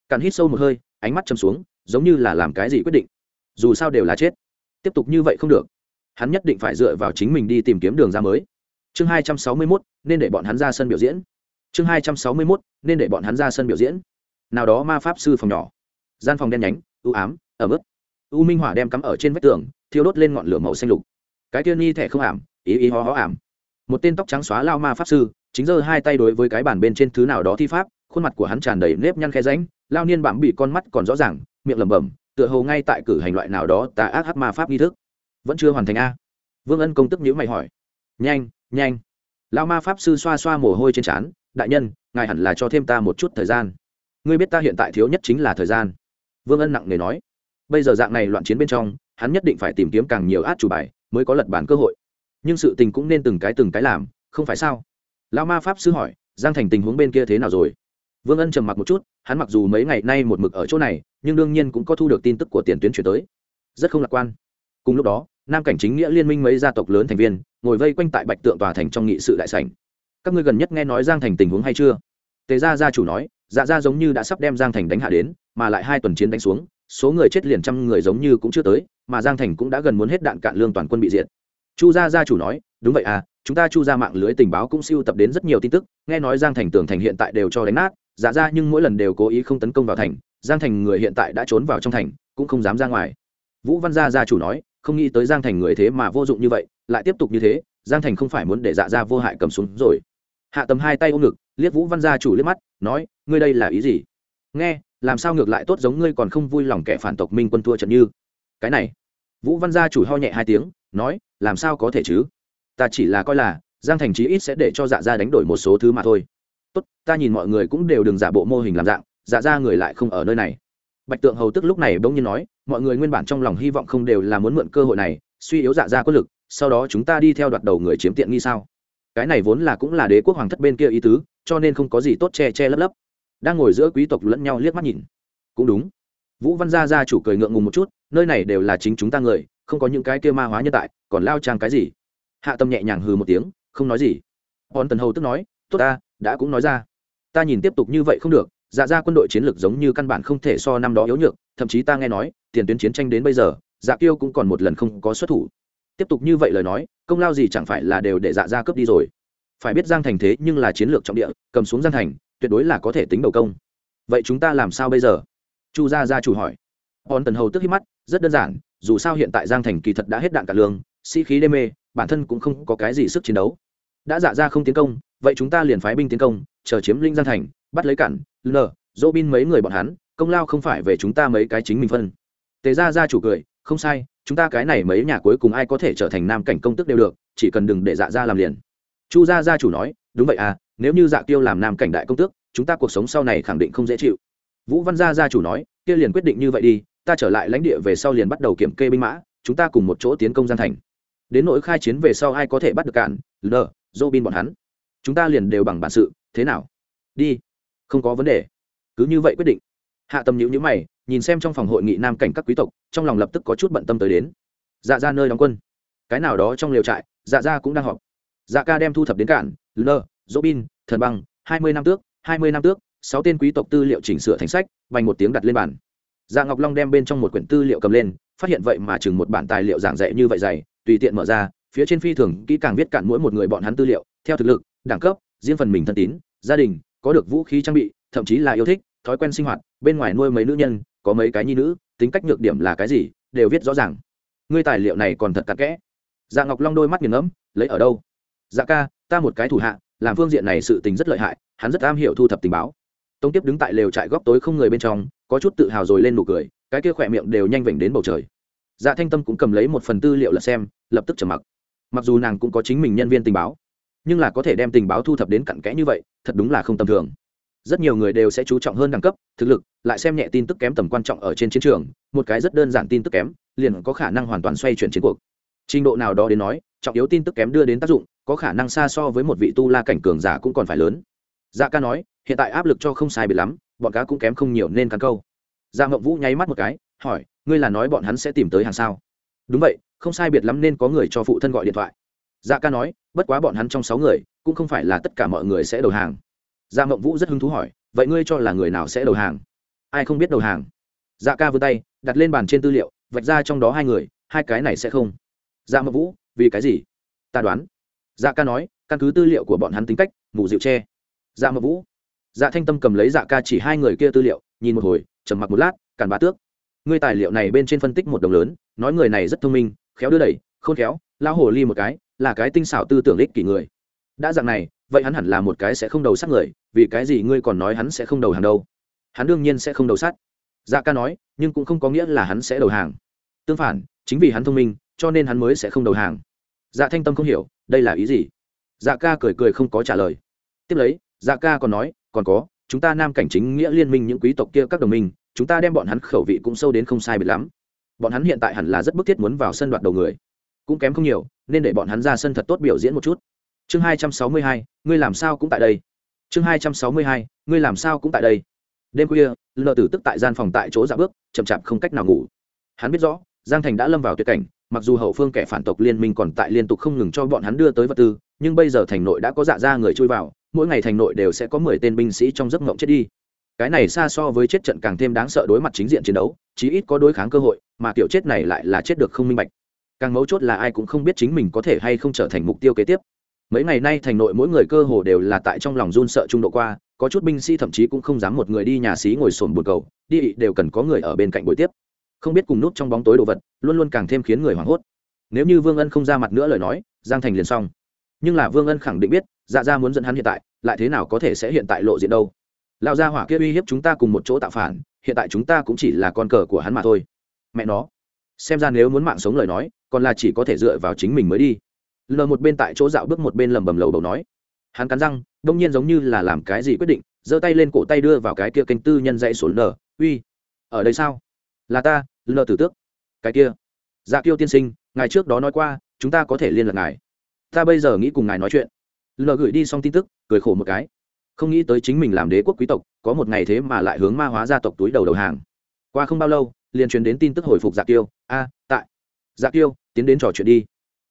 A: Cản hít sâu một hơi, ánh mắt chầm xuống, giống như là làm cái gì quyết định. Dù sao đều là chết. Tiếp tục như vậy không được. Hắn nhất định phải dựa vào chính mình đi tìm kiếm đường ra mới. Chương hai trăm sáu mươi mốt, nên để bọn hắn ra sân biểu diễn. Chương hai trăm sáu mươi mốt, nên để bọn hắn ra sân biểu diễn. Nào đó ma pháp sư phòng nhỏ. Gian phòng đen nhánh ưu ám, ẩm ướt u minh hỏa đem cắm ở trên vách tường, thiêu đốt lên ngọn lửa màu xanh lục. Cái tiên ni thẻ không ảm, ý ý ho ho ảm. Một tên tóc trắng xóa lao ma pháp sư, chính giơ hai tay đối với cái bàn bên trên thứ nào đó thi pháp, khuôn mặt của hắn tràn đầy nếp nhăn khe ránh lao niên bảm bị con mắt còn rõ ràng, miệng lẩm bẩm, tựa hồ ngay tại cử hành loại nào đó tà ác hắc ma pháp nghi thức. Vẫn chưa hoàn thành a. Vương ân công tức nhữ mày hỏi. Nhanh nhanh. Lao ma pháp sư xoa xoa mồ hôi trên trán, đại nhân, ngài hẳn là cho thêm ta một chút thời gian. Ngươi biết ta hiện tại thiếu nhất chính là thời gian. Vương ân nặng nề nói bây giờ dạng này loạn chiến bên trong, hắn nhất định phải tìm kiếm càng nhiều át chủ bài, mới có lật bản cơ hội. Nhưng sự tình cũng nên từng cái từng cái làm, không phải sao? Lao ma pháp sư hỏi, giang thành tình huống bên kia thế nào rồi? Vương ân trầm mặc một chút, hắn mặc dù mấy ngày nay một mực ở chỗ này, nhưng đương nhiên cũng có thu được tin tức của tiền tuyến chuyển tới. Rất không lạc quan. Cùng lúc đó, nam cảnh chính nghĩa liên minh mấy gia tộc lớn thành viên, ngồi vây quanh tại bạch tượng tòa thành trong nghị sự đại sảnh. Các ngươi gần nhất nghe nói giang thành tình huống hay chưa? Tề gia gia chủ nói dạ gia giống như đã sắp đem giang thành đánh hạ đến, mà lại hai tuần chiến đánh xuống số người chết liền trăm người giống như cũng chưa tới, mà giang thành cũng đã gần muốn hết đạn cạn lương toàn quân bị diệt. Chu gia gia chủ nói, đúng vậy à chúng ta chu ra mạng lưới tình báo cũng siêu tập đến rất nhiều tin tức, nghe nói giang thành tường thành hiện tại đều cho đánh nát dạ ra nhưng mỗi lần đều cố ý không tấn công vào thành, giang thành người hiện tại đã trốn vào trong thành, cũng không dám ra ngoài. Vũ văn gia gia chủ nói, không nghĩ tới giang thành người thế mà vô dụng như vậy, lại tiếp tục như thế, giang thành không phải muốn để dạ ra vô hại cầm súng rồi. Hạ tầm hai tay ôm ngực, liếc vũ văn gia chủ liếc mắt, nói, ngươi đây là ý gì? Nghe làm sao ngược lại tốt giống ngươi còn không vui lòng kẻ phản tộc minh quân thua trận như? Cái này, vũ văn gia chủ ho nhẹ hai tiếng, nói, làm sao có thể chứ? Ta chỉ là coi là, giang thành chí ít sẽ để cho dạ gia đánh đổi một số thứ mà thôi. Tốt, ta nhìn mọi người cũng đều đừng giả bộ mô hình làm dạng dạ ra người lại không ở nơi này. Bạch tượng hầu tức lúc này bỗng nhiên nói, mọi người nguyên bản trong lòng hy vọng không đều là muốn mượn cơ hội này, suy yếu dạ ra quân lực, sau đó chúng ta đi theo đoạt đầu người chiếm tiện nghi sao? Cái này vốn là cũng là đế quốc hoàng thất bên kia ý tứ, cho nên không có gì tốt che che lấp lấp đang ngồi giữa quý tộc lẫn nhau liếc mắt nhìn. Cũng đúng. Vũ văn gia gia chủ cười ngượng ngùng một chút, nơi này đều là chính chúng ta người, không có những cái kia ma hóa nhân tại, còn lao trang cái gì? Hạ tâm nhẹ nhàng hừ một tiếng, không nói gì. Hòn tần hầu tức nói, tốt ta, đã cũng nói ra. Ta nhìn tiếp tục như vậy không được dạ ra quân đội chiến lược giống như căn bản không thể so năm đó yếu nhược, thậm chí ta nghe nói, tiền tuyến chiến tranh đến bây giờ dạ kiêu cũng còn một lần không có xuất thủ. Tiếp tục như vậy lời nói, công lao gì chẳng phải là đều để dạ ra cướp đi rồi. Phải biết giang thành thế nhưng là chiến lược trọng địa, cầm xuống giang thành tuyệt đối là có thể tính đầu công. Vậy chúng ta làm sao bây giờ? Chu gia gia chủ hỏi. Hòn tần hầu tức hít mắt, rất đơn giản, dù sao hiện tại giang thành kỳ thật đã hết đạn cả lương, sĩ khí đê mê, bản thân cũng không có cái gì sức chiến đấu. Đã dạ ra không tiến công, vậy chúng ta liền phái binh tiến công, chờ chiếm linh giang thành, bắt lấy cản l dỗ bin mấy người bọn hắn, công lao không phải về chúng ta mấy cái chính mình phân. Tề ra ra chủ cười, không sai, chúng ta cái này mấy nhà cuối cùng ai có thể trở thành nam cảnh công tức đều được, chỉ cần đừng để dạ ra làm liền. Chu gia gia chủ nói đúng vậy à nếu như dạ tiêu làm nam cảnh đại công tước, chúng ta cuộc sống sau này khẳng định không dễ chịu. Vũ văn gia gia chủ nói, kia liền quyết định như vậy đi, ta trở lại lãnh địa về sau liền bắt đầu kiểm kê binh mã, chúng ta cùng một chỗ tiến công gian thành. Đến nỗi khai chiến về sau ai có thể bắt được cạn, lờ dô bin bọn hắn. Chúng ta liền đều bằng bản sự, thế nào? Đi, không có vấn đề. Cứ như vậy quyết định. Hạ tầm nhữ nhữ mày, nhìn xem trong phòng hội nghị nam cảnh các quý tộc, trong lòng lập tức có chút bận tâm tới đến. Dạ ra nơi đóng quân. Cái nào đó trong lều trại dạ ra cũng đang họp. Dạ ca đem thu thập đến cạn lơ dỗ bin thần băng, hai mươi năm tước, hai mươi năm tước, sáu tên quý tộc tư liệu chỉnh sửa thành sách, vành một tiếng đặt lên bàn. Dạ ngọc long đem bên trong một quyển tư liệu cầm lên, phát hiện vậy mà chừng một bản tài liệu giảng dạy như vậy dày, tùy tiện mở ra, phía trên phi thường kỹ càng viết cạn mỗi một người bọn hắn tư liệu, theo thực lực, đẳng cấp, riêng phần mình thân tín, gia đình, có được vũ khí trang bị, thậm chí là yêu thích, thói quen sinh hoạt, bên ngoài nuôi mấy nữ nhân, có mấy cái nhi nữ, tính cách nhược điểm là cái gì, đều viết rõ ràng. Ngươi tài liệu này còn thật cặn kẽ. Dạ ngọc long đôi mắt nghiền ngẫm, lấy ở đâu? Dạ ca ta một cái thủ hạ, làm phương diện này sự tình rất lợi hại, hắn rất am hiểu thu thập tình báo. Tống tiếp đứng tại lều trại góc tối không người bên trong, có chút tự hào rồi lên nụ cười, cái kia khỏe miệng đều nhanh vểnh đến bầu trời. Dạ thanh tâm cũng cầm lấy một phần tư liệu là xem, lập tức trầm mặc. Mặc dù nàng cũng có chính mình nhân viên tình báo, nhưng là có thể đem tình báo thu thập đến cặn kẽ như vậy, thật đúng là không tầm thường. Rất nhiều người đều sẽ chú trọng hơn đẳng cấp, thực lực, lại xem nhẹ tin tức kém tầm quan trọng ở trên chiến trường, một cái rất đơn giản tin tức kém, liền có khả năng hoàn toàn xoay chuyển chiến cuộc. Trình độ nào đó đến nói trọng yếu tin tức kém đưa đến tác dụng, có khả năng xa so với một vị tu la cảnh cường giả cũng còn phải lớn. Dạ ca nói, hiện tại áp lực cho không sai biệt lắm, bọn cá cũng kém không nhiều nên cắn câu. Dạ ngậm vũ nháy mắt một cái, hỏi, ngươi là nói bọn hắn sẽ tìm tới hàng sao? Đúng vậy, không sai biệt lắm nên có người cho phụ thân gọi điện thoại. Dạ ca nói, bất quá bọn hắn trong sáu người, cũng không phải là tất cả mọi người sẽ đầu hàng. Dạ ngậm vũ rất hứng thú hỏi, vậy ngươi cho là người nào sẽ đầu hàng? Ai không biết đầu hàng? Dạ ca vươn tay, đặt lên bàn trên tư liệu, vạch ra trong đó hai người, hai cái này sẽ không. Dạ ngậm vũ vì cái gì? Ta đoán. Dạ ca nói, căn cứ tư liệu của bọn hắn tính cách, mù dịu tre dạ ngậm vũ. Dạ thanh tâm cầm lấy dạ ca chỉ hai người kia tư liệu, nhìn một hồi, trầm mặc một lát, cản bá tước. Ngươi tài liệu này bên trên phân tích một đồng lớn, nói người này rất thông minh, khéo đưa đẩy, khôn khéo lao hồ ly một cái, là cái tinh xảo tư tưởng ích kỷ người. Đã dạng này, vậy hắn hẳn là một cái sẽ không đầu sát người, vì cái gì ngươi còn nói hắn sẽ không đầu hàng đâu? Hắn đương nhiên sẽ không đầu sát. Dạ ca nói, nhưng cũng không có nghĩa là hắn sẽ đầu hàng. Tương phản, chính vì hắn thông minh cho nên hắn mới sẽ không đầu hàng. Dạ thanh tâm không hiểu, đây là ý gì? Dạ ca cười cười không có trả lời. Tiếp lấy dạ ca còn nói, còn có, chúng ta nam cảnh chính nghĩa liên minh những quý tộc kia các đồng minh, chúng ta đem bọn hắn khẩu vị cũng sâu đến không sai biệt lắm. Bọn hắn hiện tại hẳn là rất bức thiết muốn vào sân đoạt đầu người. Cũng kém không nhiều, nên để bọn hắn ra sân thật tốt biểu diễn một chút. Chương hai trăm sáu mươi hai, ngươi làm sao cũng tại đây. Chương hai trăm sáu mươi hai, ngươi làm sao cũng tại đây. Đêm khuya, lờ tử tức tại gian phòng tại chỗ dạ bước, chậm chạp không cách nào ngủ. Hắn biết rõ, giang thành đã lâm vào tuyệt cảnh mặc dù hậu phương kẻ phản tộc liên minh còn tại liên tục không ngừng cho bọn hắn đưa tới vật tư, nhưng bây giờ thành nội đã có dạ ra người chui vào, mỗi ngày thành nội đều sẽ có mười tên binh sĩ trong giấc ngộng chết đi. Cái này xa so với chết trận càng thêm đáng sợ đối mặt chính diện chiến đấu, chí ít có đối kháng cơ hội, mà kiểu chết này lại là chết được không minh bạch. Càng mấu chốt là ai cũng không biết chính mình có thể hay không trở thành mục tiêu kế tiếp. Mấy ngày nay thành nội mỗi người cơ hồ đều là tại trong lòng run sợ trung độ qua, có chút binh sĩ thậm chí cũng không dám một người đi nhà xí ngồi sồn bột cầu, đi đều cần có người ở bên cạnh buổi tiếp không biết cùng nút trong bóng tối đồ vật, luôn luôn càng thêm khiến người hoảng hốt. Nếu như vương ân không ra mặt nữa lời nói, giang thành liền xong. Nhưng là vương ân khẳng định biết dạ ra muốn dẫn hắn hiện tại, lại thế nào có thể sẽ hiện tại lộ diện đâu. Lao ra hỏa kia uy hiếp chúng ta cùng một chỗ tạo phản, hiện tại chúng ta cũng chỉ là con cờ của hắn mà thôi. Mẹ nó. Xem ra nếu muốn mạng sống lời nói, còn là chỉ có thể dựa vào chính mình mới đi. Lờ một bên tại chỗ dạo bước một bên lầm bầm lầu đầu nói. Hắn cắn răng, đông nhiên giống như là làm cái gì quyết định, giơ tay lên cổ tay đưa vào cái kia kênh tư nhân dãy sổ lờ uy, ở đây sao? Là ta, lờ tử tước. Cái kia. Dạ kiêu tiên sinh, ngài trước đó nói qua, chúng ta có thể liên lạc ngài. Ta bây giờ nghĩ cùng ngài nói chuyện. Lờ gửi đi xong tin tức, cười khổ một cái. Không nghĩ tới chính mình làm đế quốc quý tộc, có một ngày thế mà lại hướng ma hóa gia tộc túi đầu đầu hàng. Qua không bao lâu, liền truyền đến tin tức hồi phục dạ kiêu. A, tại. Dạ kiêu, tiến đến trò chuyện đi.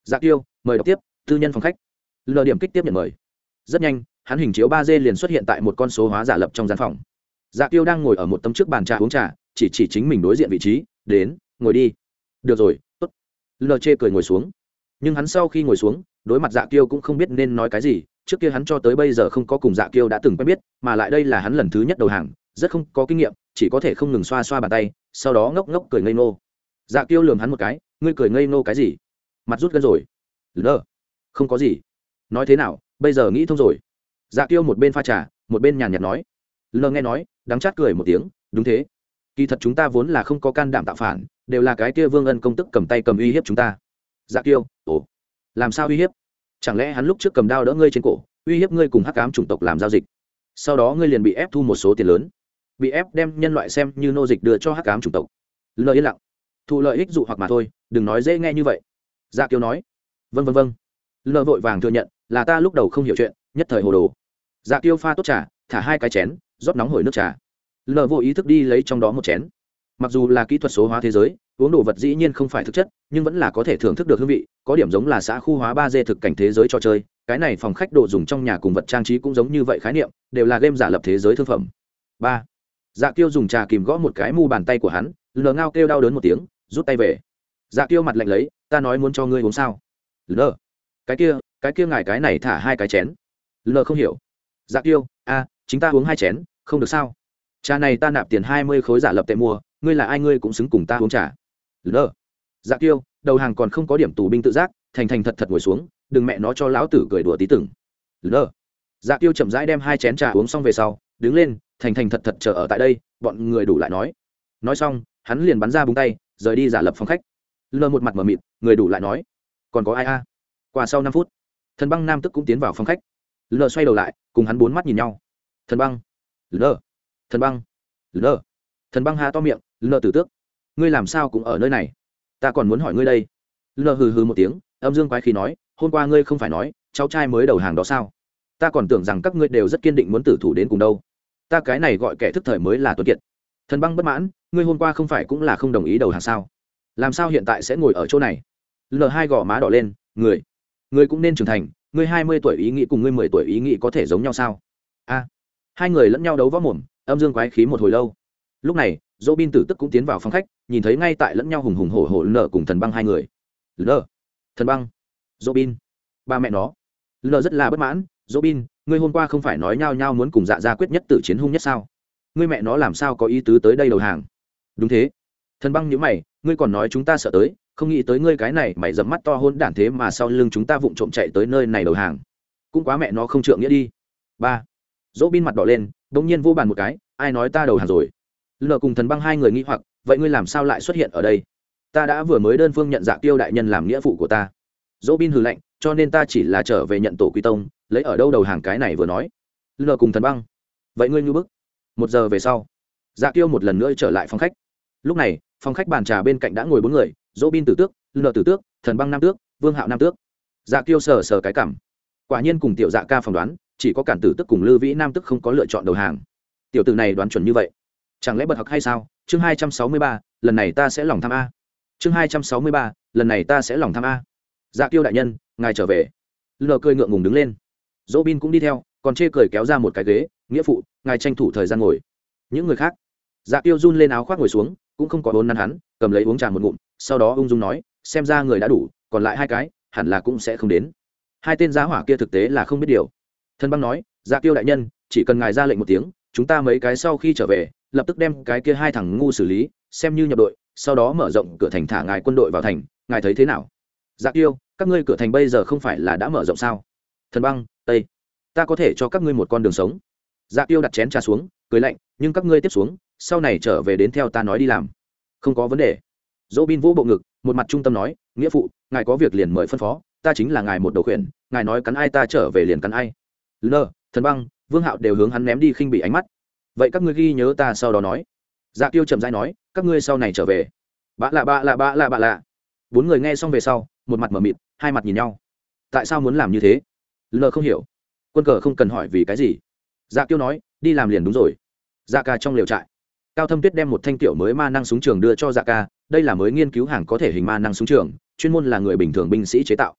A: Dạ kiêu, mời đọc tiếp, tư nhân phòng khách. Lờ điểm kích tiếp nhận mời. Rất nhanh, hắn hình chiếu ba d liền xuất hiện tại một con số hóa giả lập trong gian phòng. Dạ kiêu đang ngồi ở một tấm trước bàn trà uống trà chỉ chỉ chính mình đối diện vị trí, đến, ngồi đi. Được rồi, tốt. Lờ chê cười ngồi xuống. Nhưng hắn sau khi ngồi xuống, đối mặt dạ kiêu cũng không biết nên nói cái gì, trước kia hắn cho tới bây giờ không có cùng dạ kiêu đã từng quen biết, mà lại đây là hắn lần thứ nhất đầu hàng, rất không có kinh nghiệm, chỉ có thể không ngừng xoa xoa bàn tay, sau đó ngốc ngốc cười ngây ngô. Dạ kiêu lường hắn một cái, ngươi cười ngây ngô cái gì? Mặt rút gân rồi. Lờ không có gì. Nói thế nào, bây giờ nghĩ thông rồi. Dạ kiêu một bên pha trà, một bên nhàn nhạt nói. Lờ nghe nói, đắng chát cười một tiếng, đúng thế kỳ thật chúng ta vốn là không có can đảm tạo phản, đều là cái kia vương ân công tức cầm tay cầm uy hiếp chúng ta. Dạ kiêu, ồ, làm sao uy hiếp? Chẳng lẽ hắn lúc trước cầm đao đỡ ngươi trên cổ, uy hiếp ngươi cùng hắc cám chủng tộc làm giao dịch? Sau đó ngươi liền bị ép thu một số tiền lớn. Bị ép đem nhân loại xem như nô dịch đưa cho hắc cám chủng tộc. Lợi yên lặng. Thụ lợi ích dụ hoặc mà thôi, đừng nói dễ nghe như vậy. Dạ kiêu nói. Vân vân vân lờ vội vàng thừa nhận, là ta lúc đầu không hiểu chuyện, nhất thời hồ đồ. Dạ kiêu pha tốt trà, thả hai cái chén, rót nóng hổi nước trà lờ vô ý thức đi lấy trong đó một chén. Mặc dù là kỹ thuật số hóa thế giới, uống đồ vật dĩ nhiên không phải thực chất, nhưng vẫn là có thể thưởng thức được hương vị, có điểm giống là xã khu hóa ba d thực cảnh thế giới trò chơi. Cái này phòng khách đồ dùng trong nhà cùng vật trang trí cũng giống như vậy khái niệm, đều là game giả lập thế giới thương phẩm. Ba. Dạ kiêu dùng trà kìm gõ một cái mu bàn tay của hắn, lờ ngao kêu đau đớn một tiếng, rút tay về. Dạ kiêu mặt lạnh lấy, ta nói muốn cho ngươi uống sao? Lờ. Cái kia cái kia ngài cái này thả hai cái chén. Lờ không hiểu. Dạ kiêu, a, chính ta uống hai chén, không được sao? Trà này ta nạp tiền hai mươi khối giả lập tệ mua, ngươi là ai ngươi cũng xứng cùng ta uống trà. Lờ. Dạ kiêu, đầu hàng còn không có điểm tù binh tự giác, thành thành thật thật ngồi xuống, đừng mẹ nó cho lão tử cười đùa tí từng lờ. Dạ kiêu chậm rãi đem hai chén trà uống xong về sau, đứng lên, thành thành thật thật chờ ở tại đây, bọn người đủ lại nói. Nói xong, hắn liền bắn ra búng tay, rời đi giả lập phòng khách. Lờ một mặt mờ mịt, người đủ lại nói. Còn có ai a? Qua sau năm phút, thần băng nam tức cũng tiến vào phòng khách. Lờ xoay đầu lại, cùng hắn bốn mắt nhìn nhau. Thần băng. Lờ thần băng. Lờ. Thần băng hà to miệng, lờ tử tước. Ngươi làm sao cũng ở nơi này? Ta còn muốn hỏi ngươi đây. Lờ hừ hừ một tiếng, âm dương quái khí nói, hôm qua ngươi không phải nói, cháu trai mới đầu hàng đó sao? Ta còn tưởng rằng các ngươi đều rất kiên định muốn tử thủ đến cùng đâu. Ta cái này gọi kẻ thức thời mới là tuân kiệt. Thần băng bất mãn, ngươi hôm qua không phải cũng là không đồng ý đầu hàng sao? Làm sao hiện tại sẽ ngồi ở chỗ này? L hai gò má đỏ lên, người. Người cũng nên trưởng thành, ngươi hai mươi tuổi ý nghĩ cùng ngươi mười tuổi ý nghĩ có thể giống nhau sao? A hai người lẫn nhau đấu võ mồm, âm dương quái khí một hồi lâu. Lúc này dỗ bin tử tức cũng tiến vào phòng khách, nhìn thấy ngay tại lẫn nhau hùng hùng hổ hổ nợ cùng thần băng hai người. Nợ thần băng. Dỗ bin ba mẹ nó. Nợ rất là bất mãn dỗ bin ngươi hôm qua không phải nói nhau nhau muốn cùng dạ gia quyết nhất tử chiến hung nhất sao? Ngươi mẹ nó làm sao có ý tứ tới đây đầu hàng? Đúng thế. Thần băng nhữ mày, ngươi còn nói chúng ta sợ tới, không nghĩ tới ngươi cái này mày dẫm mắt to hôn đản thế mà sau lưng chúng ta vụng trộm chạy tới nơi này đầu hàng. Cũng quá mẹ nó không trượng nghĩa đi. Ba dỗ bin mặt đỏ lên đ ỗ n g nhiên vô bàn một cái, ai nói ta đầu hàng rồi? Lờ cùng thần băng hai người nghĩ hoặc, vậy ngươi làm sao lại xuất hiện ở đây? Ta đã vừa mới đơn phương nhận dạng tiêu đại nhân làm nghĩa vụ của ta. Dỗ bin hừ lạnh, cho nên ta chỉ là trở về nhận tổ quy tông, lấy ở đâu đầu hàng cái này vừa nói? Lờ cùng thần băng, vậy ngươi như bức. Một giờ về sau dạ tiêu một lần nữa trở lại phòng khách. Lúc này, phòng khách bàn trà bên cạnh đã ngồi bốn người dỗ bin tử tước lờ tử tước, thần băng nam tước, vương hạo nam tước. Dạ tiêu sờ sờ cái cảm. Quả nhiên cùng tiểu dạ ca phỏng đoán chỉ có cản tử tức cùng lư vĩ nam tức không có lựa chọn đầu hàng. Tiểu tử này đoán chuẩn như vậy. Chẳng lẽ bật học hay sao? Chương hai trăm sáu mươi ba, lần này ta sẽ lòng tham a. Chương hai trăm sáu mươi ba, lần này ta sẽ lòng tham a. Dạ tiêu đại nhân, ngài trở về. Lờ cười ngượng ngùng đứng lên. Dỗ bin cũng đi theo, còn chê cười kéo ra một cái ghế, nghĩa phụ, ngài tranh thủ thời gian ngồi. Những người khác dạ tiêu run lên áo khoác ngồi xuống, cũng không có vốn năn hắn, cầm lấy uống trà một ngụm, sau đó ung dung nói, xem ra người đã đủ, còn lại hai cái, hẳn là cũng sẽ không đến. Hai tên giá hỏa kia thực tế là không biết điều thân băng nói dạ tiêu đại nhân, chỉ cần ngài ra lệnh một tiếng, chúng ta mấy cái sau khi trở về, lập tức đem cái kia hai thằng ngu xử lý, xem như nhập đội, sau đó mở rộng cửa thành thả ngài quân đội vào thành, ngài thấy thế nào? Dạ tiêu các ngươi cửa thành bây giờ không phải là đã mở rộng sao? Thần băng, tây, ta có thể cho các ngươi một con đường sống. Dạ tiêu đặt chén trà xuống, cười lạnh, nhưng các ngươi tiếp xuống, sau này trở về đến theo ta nói đi làm. Không có vấn đề. Dỗ bin vũ bộ ngực, một mặt trung tâm nói, nghĩa phụ, ngài có việc liền mời phân phó, ta chính là ngài một đầu khuyển, ngài nói cắn ai ta trở về liền cắn ai lơ thần băng, vương hạo đều hướng hắn ném đi khinh bị ánh mắt. Vậy các ngươi ghi nhớ ta sau đó nói. Dạ tiêu chậm dai nói, các ngươi sau này trở về. Bạ lạ bạ lạ bạ lạ bạ lạ. Bốn người nghe xong về sau, một mặt m ở mịt, hai mặt nhìn nhau. Tại sao muốn làm như thế? Lờ không hiểu. Quân cờ không cần hỏi vì cái gì. Dạ tiêu nói, đi làm liền đúng rồi. Dạ ca trong liều trại. Cao thâm tuyết đem một thanh tiểu mới ma năng súng trường đưa cho dạ ca, đây là mới nghiên cứu hàng có thể hình ma năng súng trường, chuyên môn là người bình thường binh sĩ chế tạo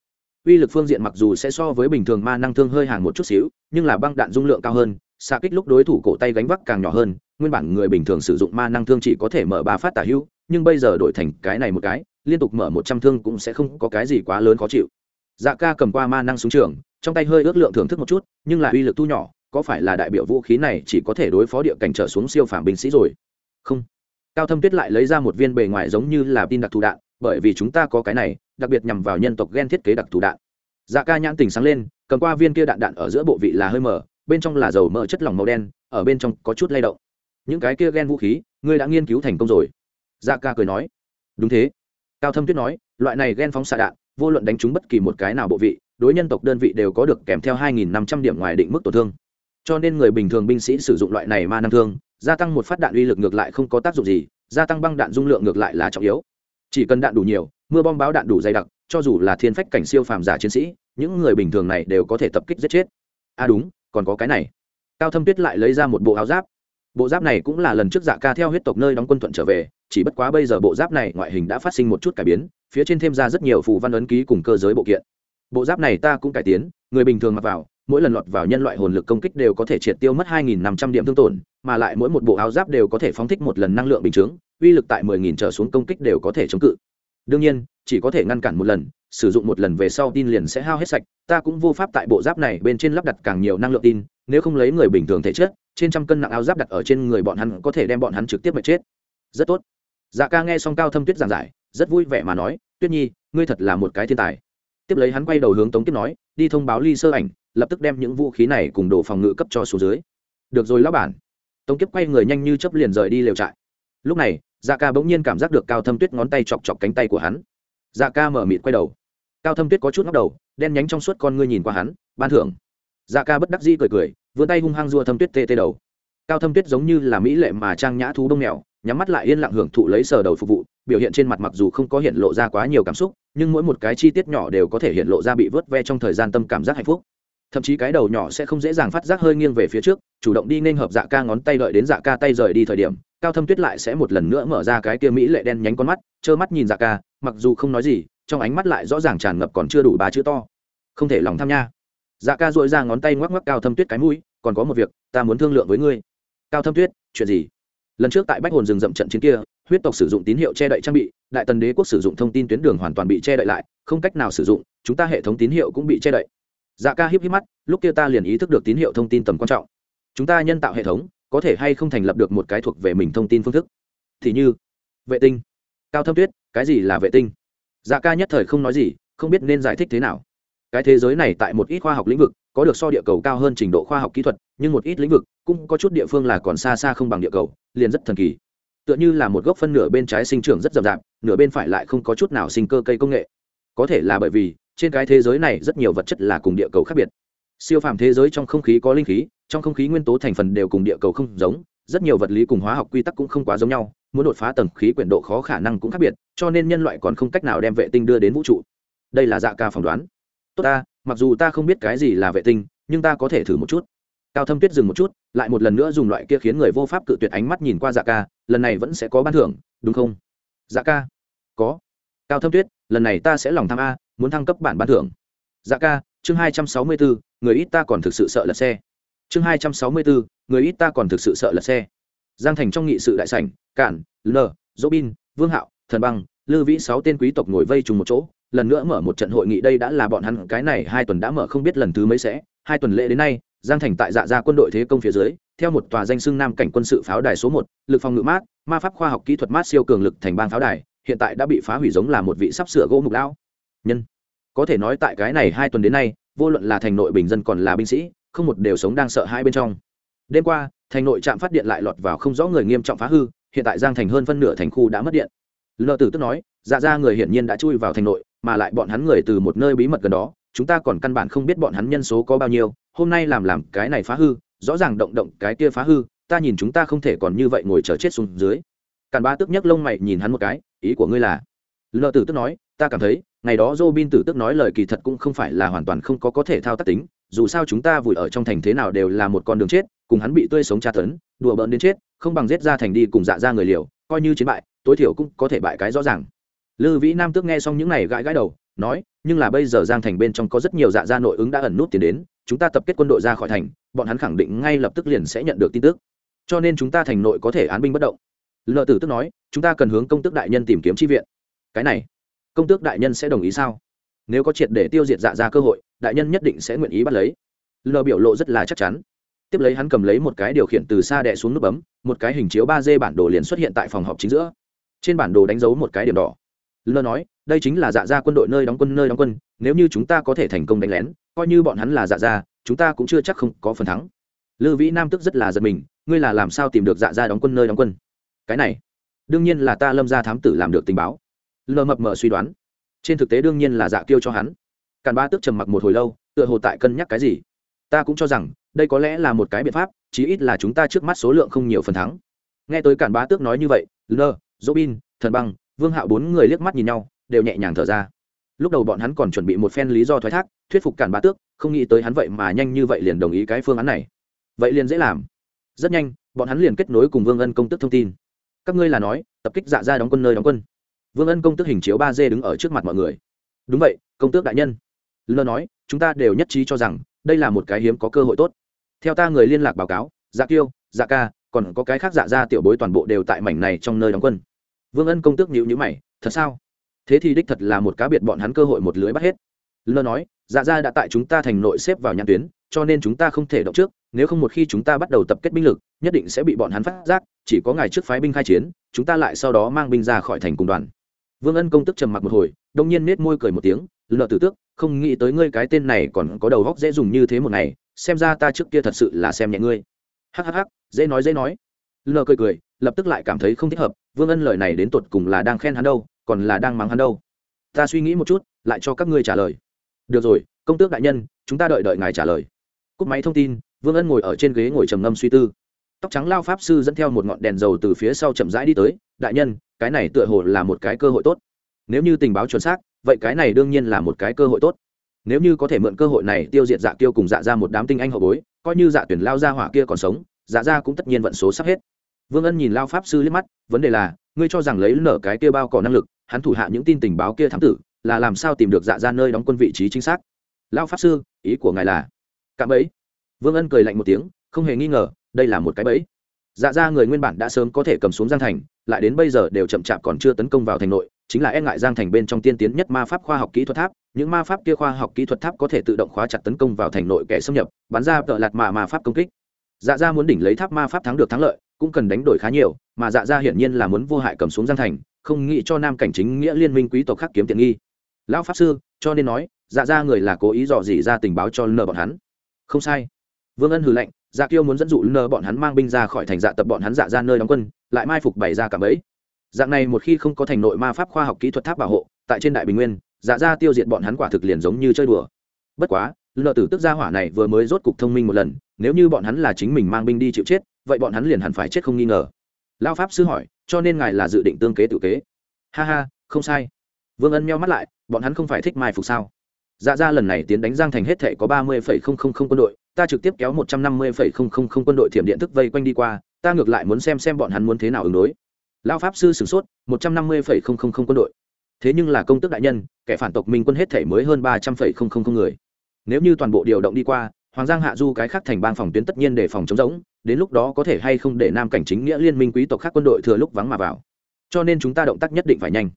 A: uy lực phương diện mặc dù sẽ so với bình thường ma năng thương hơi hàng một chút xíu, nhưng là băng đạn dung lượng cao hơn, xa kích lúc đối thủ cổ tay gánh vác càng nhỏ hơn, nguyên bản người bình thường sử dụng ma năng thương chỉ có thể mở ba phát tả hữu, nhưng bây giờ đổi thành cái này một cái, liên tục mở một trăm thương cũng sẽ không có cái gì quá lớn khó chịu. Dạ ca cầm qua ma năng súng trường, trong tay hơi ước lượng thưởng thức một chút, nhưng là uy lực thu nhỏ, có phải là đại biểu vũ khí này chỉ có thể đối phó địa cảnh trở xuống siêu phàm binh sĩ rồi? Không. Cao thâm tuyết lại lấy ra một viên bề ngoài giống như là tin đặc thù đạn, bởi vì chúng ta có cái này đặc biệt nhằm vào nhân tộc gen thiết kế đặc thù đạn. Dạ ca nhãn tình sáng lên, cầm qua viên kia đạn đạn ở giữa bộ vị là hơi mở bên trong là dầu mỡ chất lỏng màu đen, ở bên trong có chút lay động. Những cái kia gen vũ khí, ngươi đã nghiên cứu thành công rồi. Dạ ca cười nói. Đúng thế. Cao thâm tuyết nói, loại này gen phóng xạ đạn, vô luận đánh trúng bất kỳ một cái nào bộ vị, đối nhân tộc đơn vị đều có được kèm theo 2.500 điểm ngoài định mức tổn thương. Cho nên người bình thường binh sĩ sử dụng loại này ma năng thương, gia tăng một phát đạn uy lực ngược lại không có tác dụng gì, gia tăng băng đạn dung lượng ngược lại là trọng yếu. Chỉ cần đạn đủ nhiều mưa bom báo đạn đủ dày đặc, cho dù là thiên phách cảnh siêu phàm giả chiến sĩ, những người bình thường này đều có thể tập kích giết chết. À đúng, còn có cái này. Cao thâm tuyết lại lấy ra một bộ áo giáp. Bộ giáp này cũng là lần trước dạ ca theo huyết tộc nơi đóng quân thuận trở về, chỉ bất quá bây giờ bộ giáp này ngoại hình đã phát sinh một chút cải biến, phía trên thêm ra rất nhiều phù văn ấn ký cùng cơ giới bộ kiện. Bộ giáp này ta cũng cải tiến, người bình thường mặc vào, mỗi lần lọt vào nhân loại hồn lực công kích đều có thể triệt tiêu mất 2.500 điểm thương tổn, mà lại mỗi một bộ áo giáp đều có thể phóng thích một lần năng lượng bình chướng, uy lực tại 10.000 trở xuống công kích đều có thể chống cự đương nhiên, chỉ có thể ngăn cản một lần, sử dụng một lần về sau tin liền sẽ hao hết sạch. Ta cũng vô pháp tại bộ giáp này bên trên lắp đặt càng nhiều năng lượng tin, nếu không lấy người bình thường thể chất, trên trăm cân nặng áo giáp đặt ở trên người bọn hắn có thể đem bọn hắn trực tiếp mà chết. Rất tốt. Dạ ca nghe xong cao thâm tuyết giảng giải, rất vui vẻ mà nói, tuyết nhi, ngươi thật là một cái thiên tài. Tiếp lấy hắn quay đầu hướng tống tiếp nói, đi thông báo ly sơ ảnh, lập tức đem những vũ khí này cùng đồ phòng ngự cấp cho số dưới. Được rồi lão bản. Tống kiếp quay người nhanh như chấp liền rời đi lều trại. Lúc này dạ ca bỗng nhiên cảm giác được cao thâm tuyết ngón tay chọc chọc cánh tay của hắn. Dạ ca mở mịt quay đầu. Cao thâm tuyết có chút ngóc đầu, đen nhánh trong suốt con ngươi nhìn qua hắn, ban thưởng. Dạ ca bất đắc dĩ cười cười, vươn tay hung hăng dua thâm tuyết tê tê đầu. Cao thâm tuyết giống như là mỹ lệ mà trang nhã thú đông mèo, nhắm mắt lại yên lặng hưởng thụ lấy sờ đầu phục vụ, biểu hiện trên mặt mặc dù không có hiện lộ ra quá nhiều cảm xúc, nhưng mỗi một cái chi tiết nhỏ đều có thể hiện lộ ra bị vớt ve trong thời gian tâm cảm giác hạnh phúc. Thậm chí cái đầu nhỏ sẽ không dễ dàng phát giác hơi nghiêng về phía trước, chủ động đi nên hợp dạ ca ngón tay đợi đến dạ ca tay rời đi thời điểm cao thâm tuyết lại sẽ một lần nữa mở ra cái kia mỹ lệ đen nhánh con mắt, trơ mắt nhìn dạ ca, mặc dù không nói gì, trong ánh mắt lại rõ ràng tràn ngập còn chưa đủ ba chữ to. Không thể lòng tham nha. Dạ ca dội ra ngón tay ngoắc ngoắc cao thâm tuyết cái mũi, còn có một việc, ta muốn thương lượng với ngươi. Cao thâm tuyết, chuyện gì? Lần trước tại bách hồn rừng rậm trận chiến kia, huyết tộc sử dụng tín hiệu che đậy trang bị, đại tần đế quốc sử dụng thông tin tuyến đường hoàn toàn bị che đậy lại, không cách nào sử dụng, chúng ta hệ thống tín hiệu cũng bị che đậy. Dạ ca híp híp mắt, lúc kia ta liền ý thức được tín hiệu thông tin tầm quan trọng. Chúng ta nhân tạo hệ thống có thể hay không thành lập được một cái thuộc về mình thông tin phương thức? Thì như, vệ tinh. Cao thâm tuyết, cái gì là vệ tinh? Dạ ca nhất thời không nói gì, không biết nên giải thích thế nào. Cái thế giới này tại một ít khoa học lĩnh vực, có được so địa cầu cao hơn trình độ khoa học kỹ thuật, nhưng một ít lĩnh vực cũng có chút địa phương là còn xa xa không bằng địa cầu, liền rất thần kỳ. Tựa như là một gốc phân nửa bên trái sinh trưởng rất rậm rạp, nửa bên phải lại không có chút nào sinh cơ cây công nghệ. Có thể là bởi vì, trên cái thế giới này rất nhiều vật chất là cùng địa cầu khác biệt. Siêu phàm thế giới trong không khí có linh khí trong không khí nguyên tố thành phần đều cùng địa cầu không giống, rất nhiều vật lý cùng hóa học quy tắc cũng không quá giống nhau, muốn đột phá tầng khí quyển độ khó khả năng cũng khác biệt, cho nên nhân loại còn không cách nào đem vệ tinh đưa đến vũ trụ. Đây là dạ ca phỏng đoán. Tốt ta, mặc dù ta không biết cái gì là vệ tinh, nhưng ta có thể thử một chút. Cao thâm tuyết dừng một chút, lại một lần nữa dùng loại kia khiến người vô pháp cự tuyệt ánh mắt nhìn qua dạ ca, lần này vẫn sẽ có ban thưởng, đúng không? Dạ ca. Có. Cao thâm tuyết, lần này ta sẽ lòng tham a, muốn thăng cấp bản ban thưởng. Dạ ca, chương hai trăm sáu mươi bốn người ít ta còn thực sự sợ lật xe chương hai trăm sáu mươi bốn người ít ta còn thực sự sợ lật xe. Giang thành trong nghị sự đại sảnh, cản, l dỗ bin vương hạo, thần băng, lư vĩ sáu tên quý tộc ngồi vây trùng một chỗ. Lần nữa mở một trận hội nghị đây đã là bọn hắn, cái này hai tuần đã mở không biết lần thứ mấy sẽ. Hai tuần lễ đến nay, giang thành tại dạ gia quân đội thế công phía dưới, theo một tòa danh xưng nam cảnh quân sự pháo đài số một, lực phòng ngự mát, ma pháp khoa học kỹ thuật mát siêu cường lực thành bang pháo đài, hiện tại đã bị phá hủy giống là một vị sắp sửa gỗ mục lão. Nhân, có thể nói tại cái này hai tuần đến nay, vô luận là thành nội bình dân còn là binh sĩ không một đều sống đang sợ hai bên trong. Đêm qua thành nội trạm phát điện lại lọt vào không rõ người nghiêm trọng phá hư hiện tại giang thành hơn phân nửa thành khu đã mất điện. Lờ tử tức nói dạ ra người hiển nhiên đã chui vào thành nội mà lại bọn hắn người từ một nơi bí mật gần đó chúng ta còn căn bản không biết bọn hắn nhân số có bao nhiêu hôm nay làm làm cái này phá hư rõ ràng động động cái kia phá hư ta nhìn chúng ta không thể còn như vậy ngồi chờ chết xuống dưới. Càn ba tức nhấc lông mày nhìn hắn một cái ý của ngươi là? Lờ tử tức nói ta cảm thấy ngày đó Robin tử tức nói lời kỳ thật cũng không phải là hoàn toàn không có có thể thao tác tính, dù sao chúng ta vùi ở trong thành thế nào đều là một con đường chết, cùng hắn bị tươi sống tra tấn, đùa bỡn đến chết, không bằng giết ra thành đi cùng dạ ra người liều, coi như chiến bại, tối thiểu cũng có thể bại cái rõ ràng. Lư Vĩ Nam tước nghe xong những này gãi gãi đầu, nói, nhưng là bây giờ Giang thành bên trong có rất nhiều dạ gia nội ứng đã ẩn nút tiền đến, chúng ta tập kết quân đội ra khỏi thành, bọn hắn khẳng định ngay lập tức liền sẽ nhận được tin tức. Cho nên chúng ta thành nội có thể án binh bất động. Lợ Tử tức nói, chúng ta cần hướng công tước đại nhân tìm kiếm tri viện. Cái này, công tước đại nhân sẽ đồng ý sao nếu có triệt để tiêu diệt dạ ra cơ hội đại nhân nhất định sẽ nguyện ý bắt lấy. Lờ biểu lộ rất là chắc chắn. Tiếp lấy hắn cầm lấy một cái điều khiển từ xa đè xuống nút bấm, một cái hình chiếu ba d bản đồ liền xuất hiện tại phòng họp chính giữa. Trên bản đồ đánh dấu một cái điểm đỏ. Lờ nói, đây chính là dạ ra quân đội nơi đóng quân, nơi đóng quân, nếu như chúng ta có thể thành công đánh lén, coi như bọn hắn là dạ ra chúng ta cũng chưa chắc không có phần thắng. Lư vĩ nam tức rất là giật mình, ngươi là làm sao tìm được dạ ra đóng quân, nơi đóng quân? Cái này, đương nhiên là ta lâm ra thám tử làm được tình báo. Lờ mập mờ suy đoán. Trên thực tế đương nhiên là dạ tiêu cho hắn càn ba tức trầm mặc một hồi lâu, tựa hồ tại cân nhắc cái gì. Ta cũng cho rằng, đây có lẽ là một cái biện pháp, chí ít là chúng ta trước mắt số lượng không nhiều phần thắng. Nghe tới cản bá tước nói như vậy, lơ dỗ bin thần băng, vương hạo bốn người liếc mắt nhìn nhau, đều nhẹ nhàng thở ra. Lúc đầu bọn hắn còn chuẩn bị một phen lý do thoái thác, thuyết phục cản bá tước, không nghĩ tới hắn vậy mà nhanh như vậy liền đồng ý cái phương án này. Vậy liền dễ làm. Rất nhanh, bọn hắn liền kết nối cùng vương ân công tức thông tin. Các ngươi là nói, tập kích dạ ra đóng quân nơi đóng quân. Vương ân công tước hình chiếu ba d đứng ở trước mặt mọi người. Đúng vậy, công tước đại nhân lơ nói, chúng ta đều nhất trí cho rằng, đây là một cái hiếm có cơ hội tốt. Theo ta người liên lạc báo cáo dạ kiêu dạ ca, còn có cái khác dạ ra tiểu bối toàn bộ đều tại mảnh này trong nơi đóng quân. Vương ân công tước nhịu nhữ mày, thật sao? Thế thì đích thật là một cá biệt bọn hắn cơ hội một lưới bắt hết. Lơ nói dạ ra đã tại chúng ta thành nội xếp vào nhãn tuyến, cho nên chúng ta không thể động trước, nếu không một khi chúng ta bắt đầu tập kết binh lực, nhất định sẽ bị bọn hắn phát giác, chỉ có ngày trước phái binh khai chiến, chúng ta lại sau đó mang binh ra khỏi thành cùng đoàn. Vương ân công tức trầm mặc một hồi, đông nhiên nết môi cười một tiếng lợ tử tước, không nghĩ tới ngươi cái tên này còn có đầu góc dễ dùng như thế một ngày, xem ra ta trước kia thật sự là xem nhẹ ngươi. Hhh dễ nói dễ nói. Lợ cười cười, lập tức lại cảm thấy không thích hợp, vương ân lời này đến tột cùng là đang khen hắn đâu, còn là đang mắng hắn đâu. Ta suy nghĩ một chút, lại cho các ngươi trả lời. Được rồi, công tước đại nhân, chúng ta đợi đợi ngài trả lời. Cúp máy thông tin, vương ân ngồi ở trên ghế ngồi trầm ngâm suy tư. Tóc trắng lao pháp sư dẫn theo một ngọn đèn dầu từ phía sau chậm rãi đi tới. Đại nhân, cái này tựa hồ là một cái cơ hội tốt. Nếu như tình báo chuẩn xác vậy cái này đương nhiên là một cái cơ hội tốt. Nếu như có thể mượn cơ hội này tiêu diệt dạ tiêu cùng dạ ra một đám tinh anh hậu bối, coi như dạ tuyển lao ra hỏa kia còn sống dạ ra cũng tất nhiên vận số sắp hết. Vương ân nhìn lao pháp sư liếc mắt, vấn đề là, ngươi cho rằng lấy nở cái kia bao cỏ năng lực, hắn thủ hạ những tin tình báo kia thám tử, là làm sao tìm được dạ ra nơi đóng quân vị trí chính xác? Lao pháp sư, ý của ngài là? Cạm bẫy. Vương ân cười lạnh một tiếng, không hề nghi ngờ, đây là một cái bẫy. Dạ ra người nguyên bản đã sớm có thể cầm xuống giang thành, lại đến bây giờ đều chậm chạp còn chưa tấn công vào thành nội chính là e ngại giang thành bên trong tiên tiến nhất ma pháp khoa học kỹ thuật tháp, những ma pháp kia khoa học kỹ thuật tháp có thể tự động khóa chặt tấn công vào thành nội kẻ xâm nhập, bắn ra tợ lạt mà ma pháp công kích. Dạ ra muốn đỉnh lấy tháp ma pháp thắng được thắng lợi, cũng cần đánh đổi khá nhiều, mà dạ ra hiển nhiên là muốn vô hại cầm xuống giang thành, không nghĩ cho nam cảnh chính nghĩa liên minh quý tộc khác kiếm tiện nghi. Lão pháp sư, cho nên nói dạ ra người là cố ý dò dỉ ra tình báo cho nợ bọn hắn. Không sai. Vương ân hừ lệnh dạ kiêu muốn dẫn dụ nợ bọn hắn mang binh ra khỏi thành dạ tập bọn hắn dạ ra nơi đóng quân, lại mai phục bày ra cả bẫy dạng này một khi không có thành nội ma pháp khoa học kỹ thuật tháp bảo hộ, tại trên đại bình nguyên dạ ra tiêu diệt bọn hắn quả thực liền giống như chơi đùa. Bất quá lợ tử tức gia hỏa này vừa mới rốt cục thông minh một lần, nếu như bọn hắn là chính mình mang binh đi chịu chết, vậy bọn hắn liền hẳn phải chết không nghi ngờ. Lao pháp sư hỏi, cho nên ngài là dự định tương kế tự kế. Ha ha, không sai. Vương ân meo mắt lại, bọn hắn không phải thích mai phục sao? Dạ ra lần này tiến đánh giang thành hết thể có ba mươi phẩy không không không quân đội, ta trực tiếp kéo một trăm năm mươi phẩy không không không quân đội thiểm điện thức vây quanh đi qua, ta ngược lại muốn xem xem bọn hắn muốn thế nào ứng đối lao pháp sư sửng sốt, một trăm năm mươi phẩy không không không quân đội. Thế nhưng là công tức đại nhân, kẻ phản tộc minh quân hết thể mới hơn ba trăm phẩy không không không người. Nếu như toàn bộ điều động đi qua, hoàng giang hạ du cái khác thành bang phòng tuyến tất nhiên để phòng chống rỗng, đến lúc đó có thể hay không để nam cảnh chính nghĩa liên minh quý tộc khác quân đội thừa lúc vắng mà vào. Cho nên chúng ta động tác nhất định phải nhanh.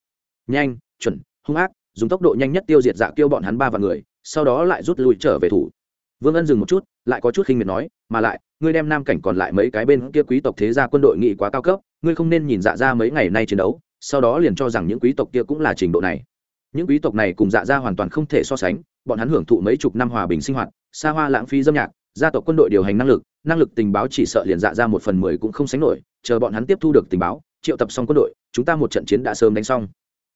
A: Nhanh, chuẩn, hung ác, dùng tốc độ nhanh nhất tiêu diệt dạ tiêu bọn hắn ba vạn người, sau đó lại rút lui trở về thủ. Vương ân dừng một chút, lại có chút khinh miệt nói, mà lại ngươi đem nam cảnh còn lại mấy cái bên kia quý tộc thế gia quân đội nghị quá cao cấp, ngươi không nên nhìn dạ ra mấy ngày nay chiến đấu, sau đó liền cho rằng những quý tộc kia cũng là trình độ này. Những quý tộc này cùng dạ ra hoàn toàn không thể so sánh, bọn hắn hưởng thụ mấy chục năm hòa bình sinh hoạt, xa hoa lãng phí dâm nhạc, gia tộc quân đội điều hành năng lực năng lực tình báo chỉ sợ liền dạ ra một phần mười cũng không sánh nổi, chờ bọn hắn tiếp thu được tình báo, triệu tập xong quân đội, chúng ta một trận chiến đã sớm đánh xong.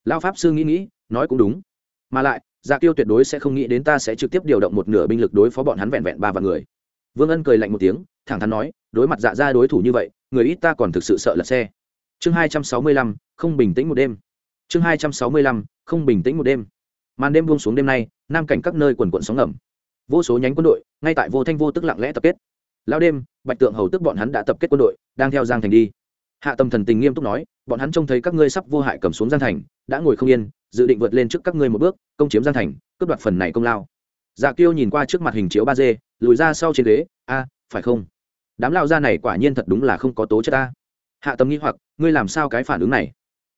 A: Lao pháp sư nghĩ nghĩ, nói cũng đúng. Mà lại dạ tiêu tuyệt đối sẽ không nghĩ đến ta sẽ trực tiếp điều động một nửa binh lực đối phó bọn hắn vẹn vẹn ba vạn người. Vương ân cười lạnh một tiếng thẳng thắn nói, đối mặt dạ ra đối thủ như vậy, người ít ta còn thực sự sợ lật xe. Chương hai trăm sáu mươi lăm, không bình tĩnh một đêm. Chương hai trăm sáu mươi lăm, không bình tĩnh một đêm. Màn đêm buông xuống đêm nay, nam cảnh các nơi quần quận sóng ngầm. Vô số nhánh quân đội, ngay tại vô thanh vô tức lặng lẽ tập kết. Lao đêm, bạch tượng hầu tức bọn hắn đã tập kết quân đội, đang theo giang thành đi. Hạ tâm thần tình nghiêm túc nói, bọn hắn trông thấy các ngươi sắp vô hại cầm xuống giang thành, đã ngồi không yên, dự định vượt lên trước các ngươi một bước, công chiếm giang thành, cướp đoạt phần này công lao. Dạ kiêu nhìn qua trước mặt hình chiếu ba d, lùi ra sau trên ghế, a, phải không? Đám lao ra này quả nhiên thật đúng là không có tố chất ta. Hạ tâm nghi hoặc, ngươi làm sao cái phản ứng này?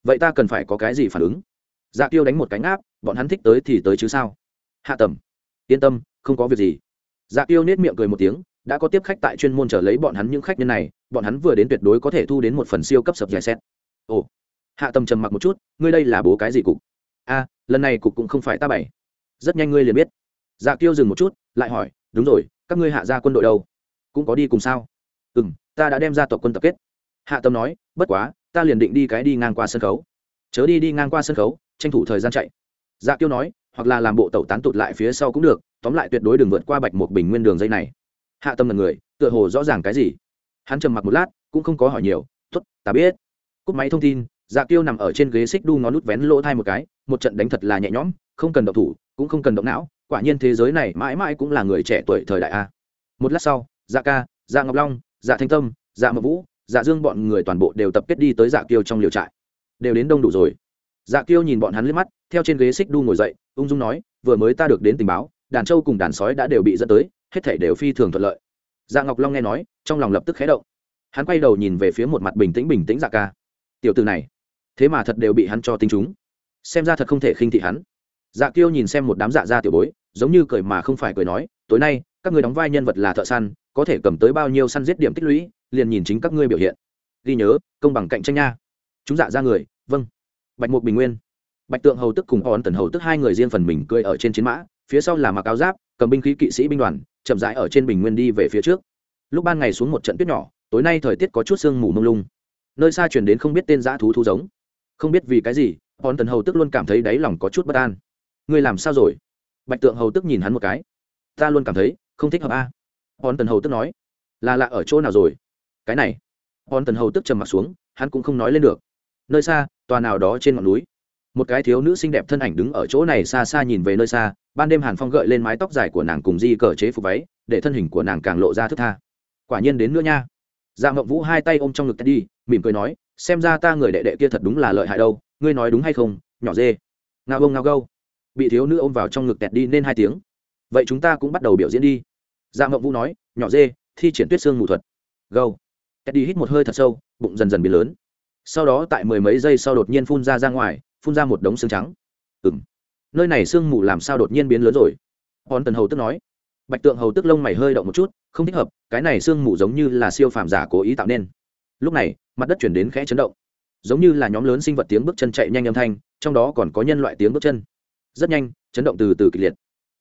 A: Vậy ta cần phải có cái gì phản ứng? Dạ tiêu đánh một cánh áp, bọn hắn thích tới thì tới chứ sao? Hạ tầm yên tâm, không có việc gì. Dạ tiêu nết miệng cười một tiếng, đã có tiếp khách tại chuyên môn trở lấy bọn hắn những khách nhân này, bọn hắn vừa đến tuyệt đối có thể thu đến một phần siêu cấp sập dài xét ồ. Hạ tầm trầm mặc một chút, ngươi đây là bố cái gì cục? A, lần này cục cũng không phải ta bày. Rất nhanh ngươi liền biết. Dạ tiêu dừng một chút, lại hỏi, đúng rồi, các ngươi hạ ra quân đội đâu? Cũng có đi cùng sao? Ừ m ta đã đem ra tộc quân tập kết. Hạ tâm nói, bất quá, ta liền định đi cái đi ngang qua sân khấu. Chớ đi đi ngang qua sân khấu, tranh thủ thời gian chạy. Dạ kiêu nói, hoặc là làm bộ tẩu tán tụt lại phía sau cũng được, tóm lại tuyệt đối đừng vượt qua bạch một bình nguyên đường dây này. Hạ tâm là người, tựa hồ rõ ràng cái gì. Hắn trầm mặc một lát, cũng không có hỏi nhiều t t ta biết. Cúp máy thông tin dạ kiêu nằm ở trên ghế xích đu ngón nút vén lỗ thai một cái, một trận đánh thật là nhẹ nhõm, không cần động thủ, cũng không cần động não, quả nhiên thế giới này mãi mãi cũng là người trẻ tuổi thời đại a. Một lát sau dạ ca dạ ngọc long dạ thanh tâm dạ mậu vũ dạ dương bọn người toàn bộ đều tập kết đi tới dạ kiêu trong liều trại. Đều đến đông đủ rồi. Dạ kiêu nhìn bọn hắn liếc mắt, theo trên ghế xích đu ngồi dậy, ung dung nói, vừa mới ta được đến tình báo, đàn trâu cùng đàn sói đã đều bị dẫn tới, hết thể đều phi thường thuận lợi. Dạ ngọc long nghe nói, trong lòng lập tức khé động. Hắn quay đầu nhìn về phía một mặt bình tĩnh bình tĩnh dạ ca. Tiểu từ này, thế mà thật đều bị hắn cho tinh chúng. Xem ra thật không thể khinh thị hắn. Dạ kiêu nhìn xem một đám dạ gia tiểu bối, giống như cười mà không phải cười nói, tối nay, các người đóng vai nhân vật là thợ săn có thể cầm tới bao nhiêu săn giết điểm tích lũy, liền nhìn chính các ngươi biểu hiện. Ghi nhớ, công bằng cạnh tranh nha. Chúng dạ ra người vâng. Bạch mục bình nguyên. Bạch tượng hầu tức cùng hòn tần hầu tức hai người riêng phần mình cười ở trên chiến mã, phía sau là mặc áo giáp, cầm binh khí kỵ sĩ binh đoàn, chậm rãi ở trên bình nguyên đi về phía trước. Lúc ban ngày xuống một trận tuyết nhỏ, tối nay thời tiết có chút sương mù mông lung. Nơi xa chuyển đến không biết tên dã thú thú giống. Không biết vì cái gì, hòn tần hầu tức luôn cảm thấy đáy lòng có chút bất an. Ngươi làm sao rồi? Bạch tượng hầu tức nhìn hắn một cái. Ta luôn cảm thấy không thích hợp a hòn tần hầu tức nói, là lạ ở chỗ nào rồi? Cái này. Hòn tần hầu tức trầm m ặ t xuống, hắn cũng không nói lên được. Nơi xa, tòa nào đó trên ngọn núi, một cái thiếu nữ xinh đẹp thân ảnh đứng ở chỗ này xa xa nhìn về nơi xa, ban đêm hàn phong gợi lên mái tóc dài của nàng cùng di cờ chế phục váy, để thân hình của nàng càng lộ ra thức tha. Quả nhiên đến nữa nha. Dạ mộng vũ hai tay ôm trong ngực đi mỉm cười nói, xem ra ta người đệ đệ kia thật đúng là lợi hại đâu, ngươi nói đúng hay không, nhỏ dê. Ngao gông ngao gâu. Bị thiếu nữ ôm vào trong ngực tẹt đi nên hai tiếng. Vậy chúng ta cũng bắt đầu biểu diễn đi dạ mộng vũ nói, nhỏ dê, thi triển tuyết xương mù thuật. Gâu tẹt đi hít một hơi thật sâu, bụng dần dần biến lớn. Sau đó tại mười mấy giây sau đột nhiên phun ra ra ngoài, phun ra một đống xương trắng. Ừng nơi này sương mù làm sao đột nhiên biến lớn rồi? Hòn tần hầu tức nói. Bạch tượng hầu tức lông mày hơi động một chút, không thích hợp, cái này sương mù giống như là siêu phàm giả cố ý tạo nên. Lúc này, mặt đất chuyển đến khẽ chấn động. Giống như là nhóm lớn sinh vật tiếng bước chân chạy nhanh âm thanh, trong đó còn có nhân loại tiếng bước chân. Rất nhanh, chấn động từ từ kịch liệt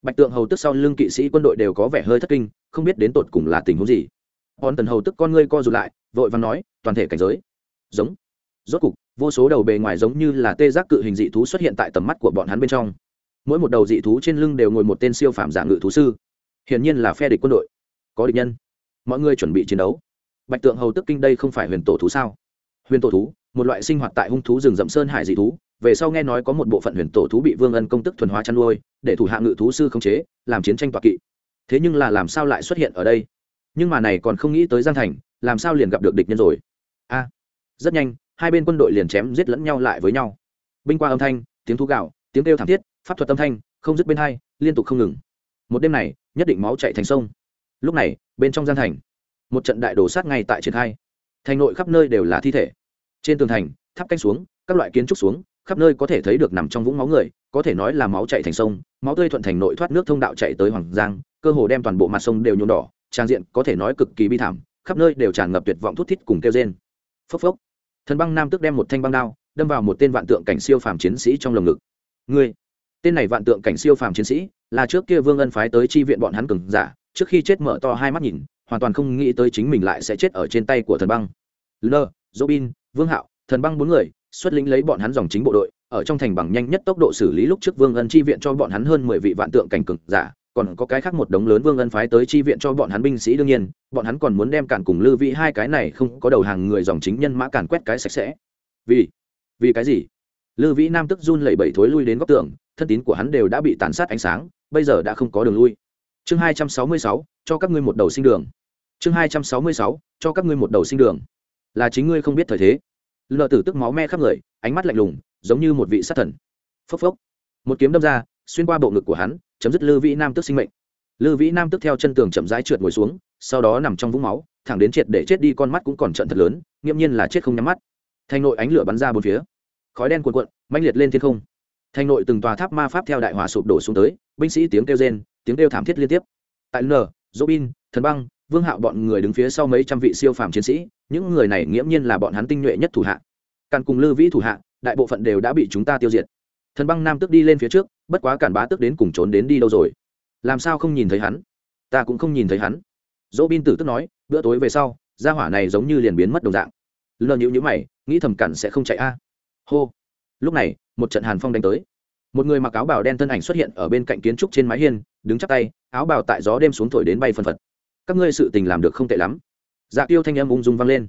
A: bạch tượng hầu tức sau lưng kỵ sĩ quân đội đều có vẻ hơi thất kinh, không biết đến tột cùng là tình huống gì. Hòn tần hầu tức con ngươi co rụt lại, vội vàng nói, toàn thể cảnh giới. Giống. Rốt cục, vô số đầu bề ngoài giống như là tê giác cự hình dị thú xuất hiện tại tầm mắt của bọn hắn bên trong. Mỗi một đầu dị thú trên lưng đều ngồi một tên siêu phạm giả ngự thú sư. Hiển nhiên là phe địch quân đội. Có địch nhân. Mọi người chuẩn bị chiến đấu. Bạch tượng hầu tức kinh đây không phải huyền tổ thú sao? Huyền tổ thú, một loại sinh hoạt tại hung thú rừng rậm sơn hải dị thú về sau nghe nói có một bộ phận huyền tổ thú bị vương ân công tức thuần hóa chăn nuôi, để thủ hạ ngự thú sư khống chế, làm chiến tranh toạc kỵ. Thế nhưng là làm sao lại xuất hiện ở đây? Nhưng mà này còn không nghĩ tới giang thành, làm sao liền gặp được địch nhân rồi? A, rất nhanh, hai bên quân đội liền chém giết lẫn nhau lại với nhau. Binh qua âm thanh, tiếng thú gạo tiếng kêu thảm thiết, pháp thuật âm thanh, không dứt bên hai, liên tục không ngừng. Một đêm này, nhất định máu chạy thành sông. Lúc này, bên trong gian thành, một trận đại đổ sát ngay tại triển khai. Thành nội khắp nơi đều là thi thể. Trên tường thành, tháp canh xuống, các loại kiến trúc xuống khắp nơi có thể thấy được nằm trong vũng máu người, có thể nói là máu chạy thành sông, máu tươi thuận thành nội thoát nước thông đạo chạy tới hoàng giang, cơ hồ đem toàn bộ mặt sông đều nhuộm đỏ, trang diện có thể nói cực kỳ bi thảm, khắp nơi đều tràn ngập tuyệt vọng thút thít cùng kêu rên. Phốc phốc. Thần băng nam tức đem một thanh băng đao, đâm vào một tên vạn tượng cảnh siêu phàm chiến sĩ trong lồng ngực. Ngươi, tên này vạn tượng cảnh siêu phàm chiến sĩ, là trước kia vương ân phái tới chi viện bọn hắn cường giả, trước khi chết mở to hai mắt nhìn, hoàn toàn không nghĩ tới chính mình lại sẽ chết ở trên tay của thần băng. Lơ robin vương hạo thần băng bốn người, xuất lĩnh lấy bọn hắn dòng chính bộ đội, ở trong thành bằng nhanh nhất tốc độ xử lý lúc trước vương ân chi viện cho bọn hắn hơn mười vị vạn tượng cảnh cường giả, còn có cái khác một đống lớn vương ân phái tới chi viện cho bọn hắn binh sĩ đương nhiên, bọn hắn còn muốn đem cản cùng lư vị hai cái này không có đầu hàng người dòng chính nhân mã cản quét cái sạch sẽ. Vì vì cái gì? Lư vĩ nam tức run lẩy bẩy thối lui đến góc tường, thân tín của hắn đều đã bị tàn sát ánh sáng, bây giờ đã không có đường lui. Chương hai trăm sáu mươi sáu, cho các ngươi một đầu sinh đường. Chương hai trăm sáu mươi sáu, cho các ngươi một đầu sinh đường. Là chính ngươi không biết thời thế lờ tử tức máu me khắp người, ánh mắt lạnh lùng, giống như một vị sát thần. Phốc phốc. Một kiếm đâm ra, xuyên qua bộ ngực của hắn, chấm dứt lư vĩ nam tức sinh mệnh. Lư vĩ nam tức theo chân tường chậm rãi trượt ngồi xuống, sau đó nằm trong vũng máu, thẳng đến triệt để chết đi, con mắt cũng còn trận thật lớn, nghiễm nhiên là chết không nhắm mắt. Thành nội ánh lửa bắn ra bốn phía. Khói đen cuồn cuộn, mãnh liệt lên thiên không. Thành nội từng tòa tháp ma pháp theo đại hỏa sụp đổ xuống tới, binh sĩ tiếng kêu rên, tiếng kêu thảm thiết liên tiếp. Tại n, robin, thần băng vương hạo bọn người đứng phía sau mấy trăm vị siêu phàm chiến sĩ, những người này nghiễm nhiên là bọn hắn tinh nhuệ nhất thủ hạ. Càn cùng lư vĩ thủ hạ, đại bộ phận đều đã bị chúng ta tiêu diệt. Thần băng nam tức đi lên phía trước, bất quá cản bá tức đến cùng trốn đến đi đâu rồi? Làm sao không nhìn thấy hắn? Ta cũng không nhìn thấy hắn. Dỗ bin tử tức nói, bữa tối về sau, gia hỏa này giống như liền biến mất đồng dạng. Lờ nhữ nhữ mày, nghĩ thầm cản sẽ không chạy a. Hô. Lúc này, một trận hàn phong đánh tới. Một người mặc áo bào đen thân ảnh xuất hiện ở bên cạnh kiến trúc trên mái hiên, đứng chắp tay, áo bào tại gió đêm xuống thổi đến bay phần phật các ngươi sự tình làm được không tệ lắm. Dạ tiêu thanh âm ung dung vang lên.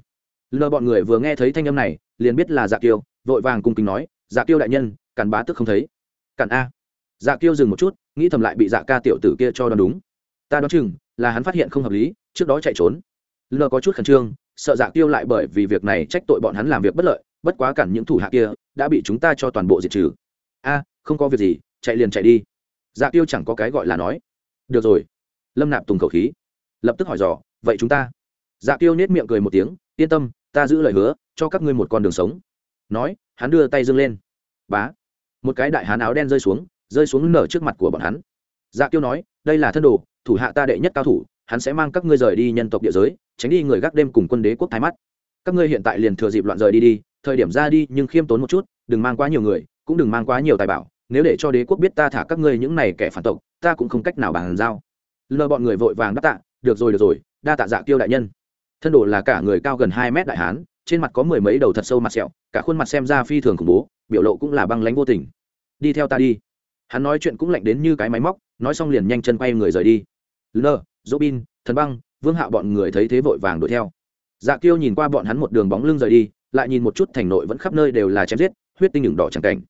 A: Lờ bọn người vừa nghe thấy thanh âm này, liền biết là dạ tiêu vội vàng cung kính nói dạ tiêu đại nhân, cản bá tức không thấy. Cản a? Dạ tiêu dừng một chút, nghĩ thầm lại bị dạ ca tiểu tử kia cho đoán đúng. Ta đoán chừng là hắn phát hiện không hợp lý, trước đó chạy trốn. Lờ có chút khẩn trương, sợ dạ tiêu lại bởi vì việc này trách tội bọn hắn làm việc bất lợi, bất quá cản những thủ hạ kia, đã bị chúng ta cho toàn bộ diệt trừ. A, không có việc gì, chạy liền chạy đi. Dạ tiêu chẳng có cái gọi là nói. Được rồi. Lâm nạp tùng khẩu khí lập tức hỏi dò, vậy chúng ta? Dạ tiêu nết miệng cười một tiếng, yên tâm, ta giữ lời hứa, cho các ngươi một con đường sống. Nói, hắn đưa tay dâng lên. Bá. Một cái đại hán áo đen rơi xuống rơi xuống nở trước mặt của bọn hắn. Dạ tiêu nói, đây là thân đồ, thủ hạ ta đệ nhất cao thủ, hắn sẽ mang các ngươi rời đi nhân tộc địa giới, tránh đi người gác đêm cùng quân đế quốc thái mắt. Các ngươi hiện tại liền thừa dịp loạn rời đi đi, thời điểm ra đi nhưng khiêm tốn một chút, đừng mang quá nhiều người, cũng đừng mang quá nhiều tài bảo, nếu để cho đế quốc biết ta thả các ngươi những này kẻ phản tộc, ta cũng không cách nào bàn giao. Lờ bọn người vội vàng đáp tạ được rồi được rồi, đa tạ dạ tiêu đại nhân. Thân đồ là cả người cao gần hai mét đại hán, trên mặt có mười mấy đầu thật sâu mặt sẹo, cả khuôn mặt xem ra phi thường khủng bố, biểu lộ cũng là băng lánh vô tình. Đi theo ta đi. Hắn nói chuyện cũng lạnh đến như cái máy móc, nói xong liền nhanh chân quay người rời đi. Lơ dỗ bin thần băng, vương hạo bọn người thấy thế vội vàng đuổi theo. Dạ kiêu nhìn qua bọn hắn một đường bóng lưng rời đi, lại nhìn một chút thành nội vẫn khắp nơi đều là chém giết, huyết tinh đường đỏ chẳng cảnh.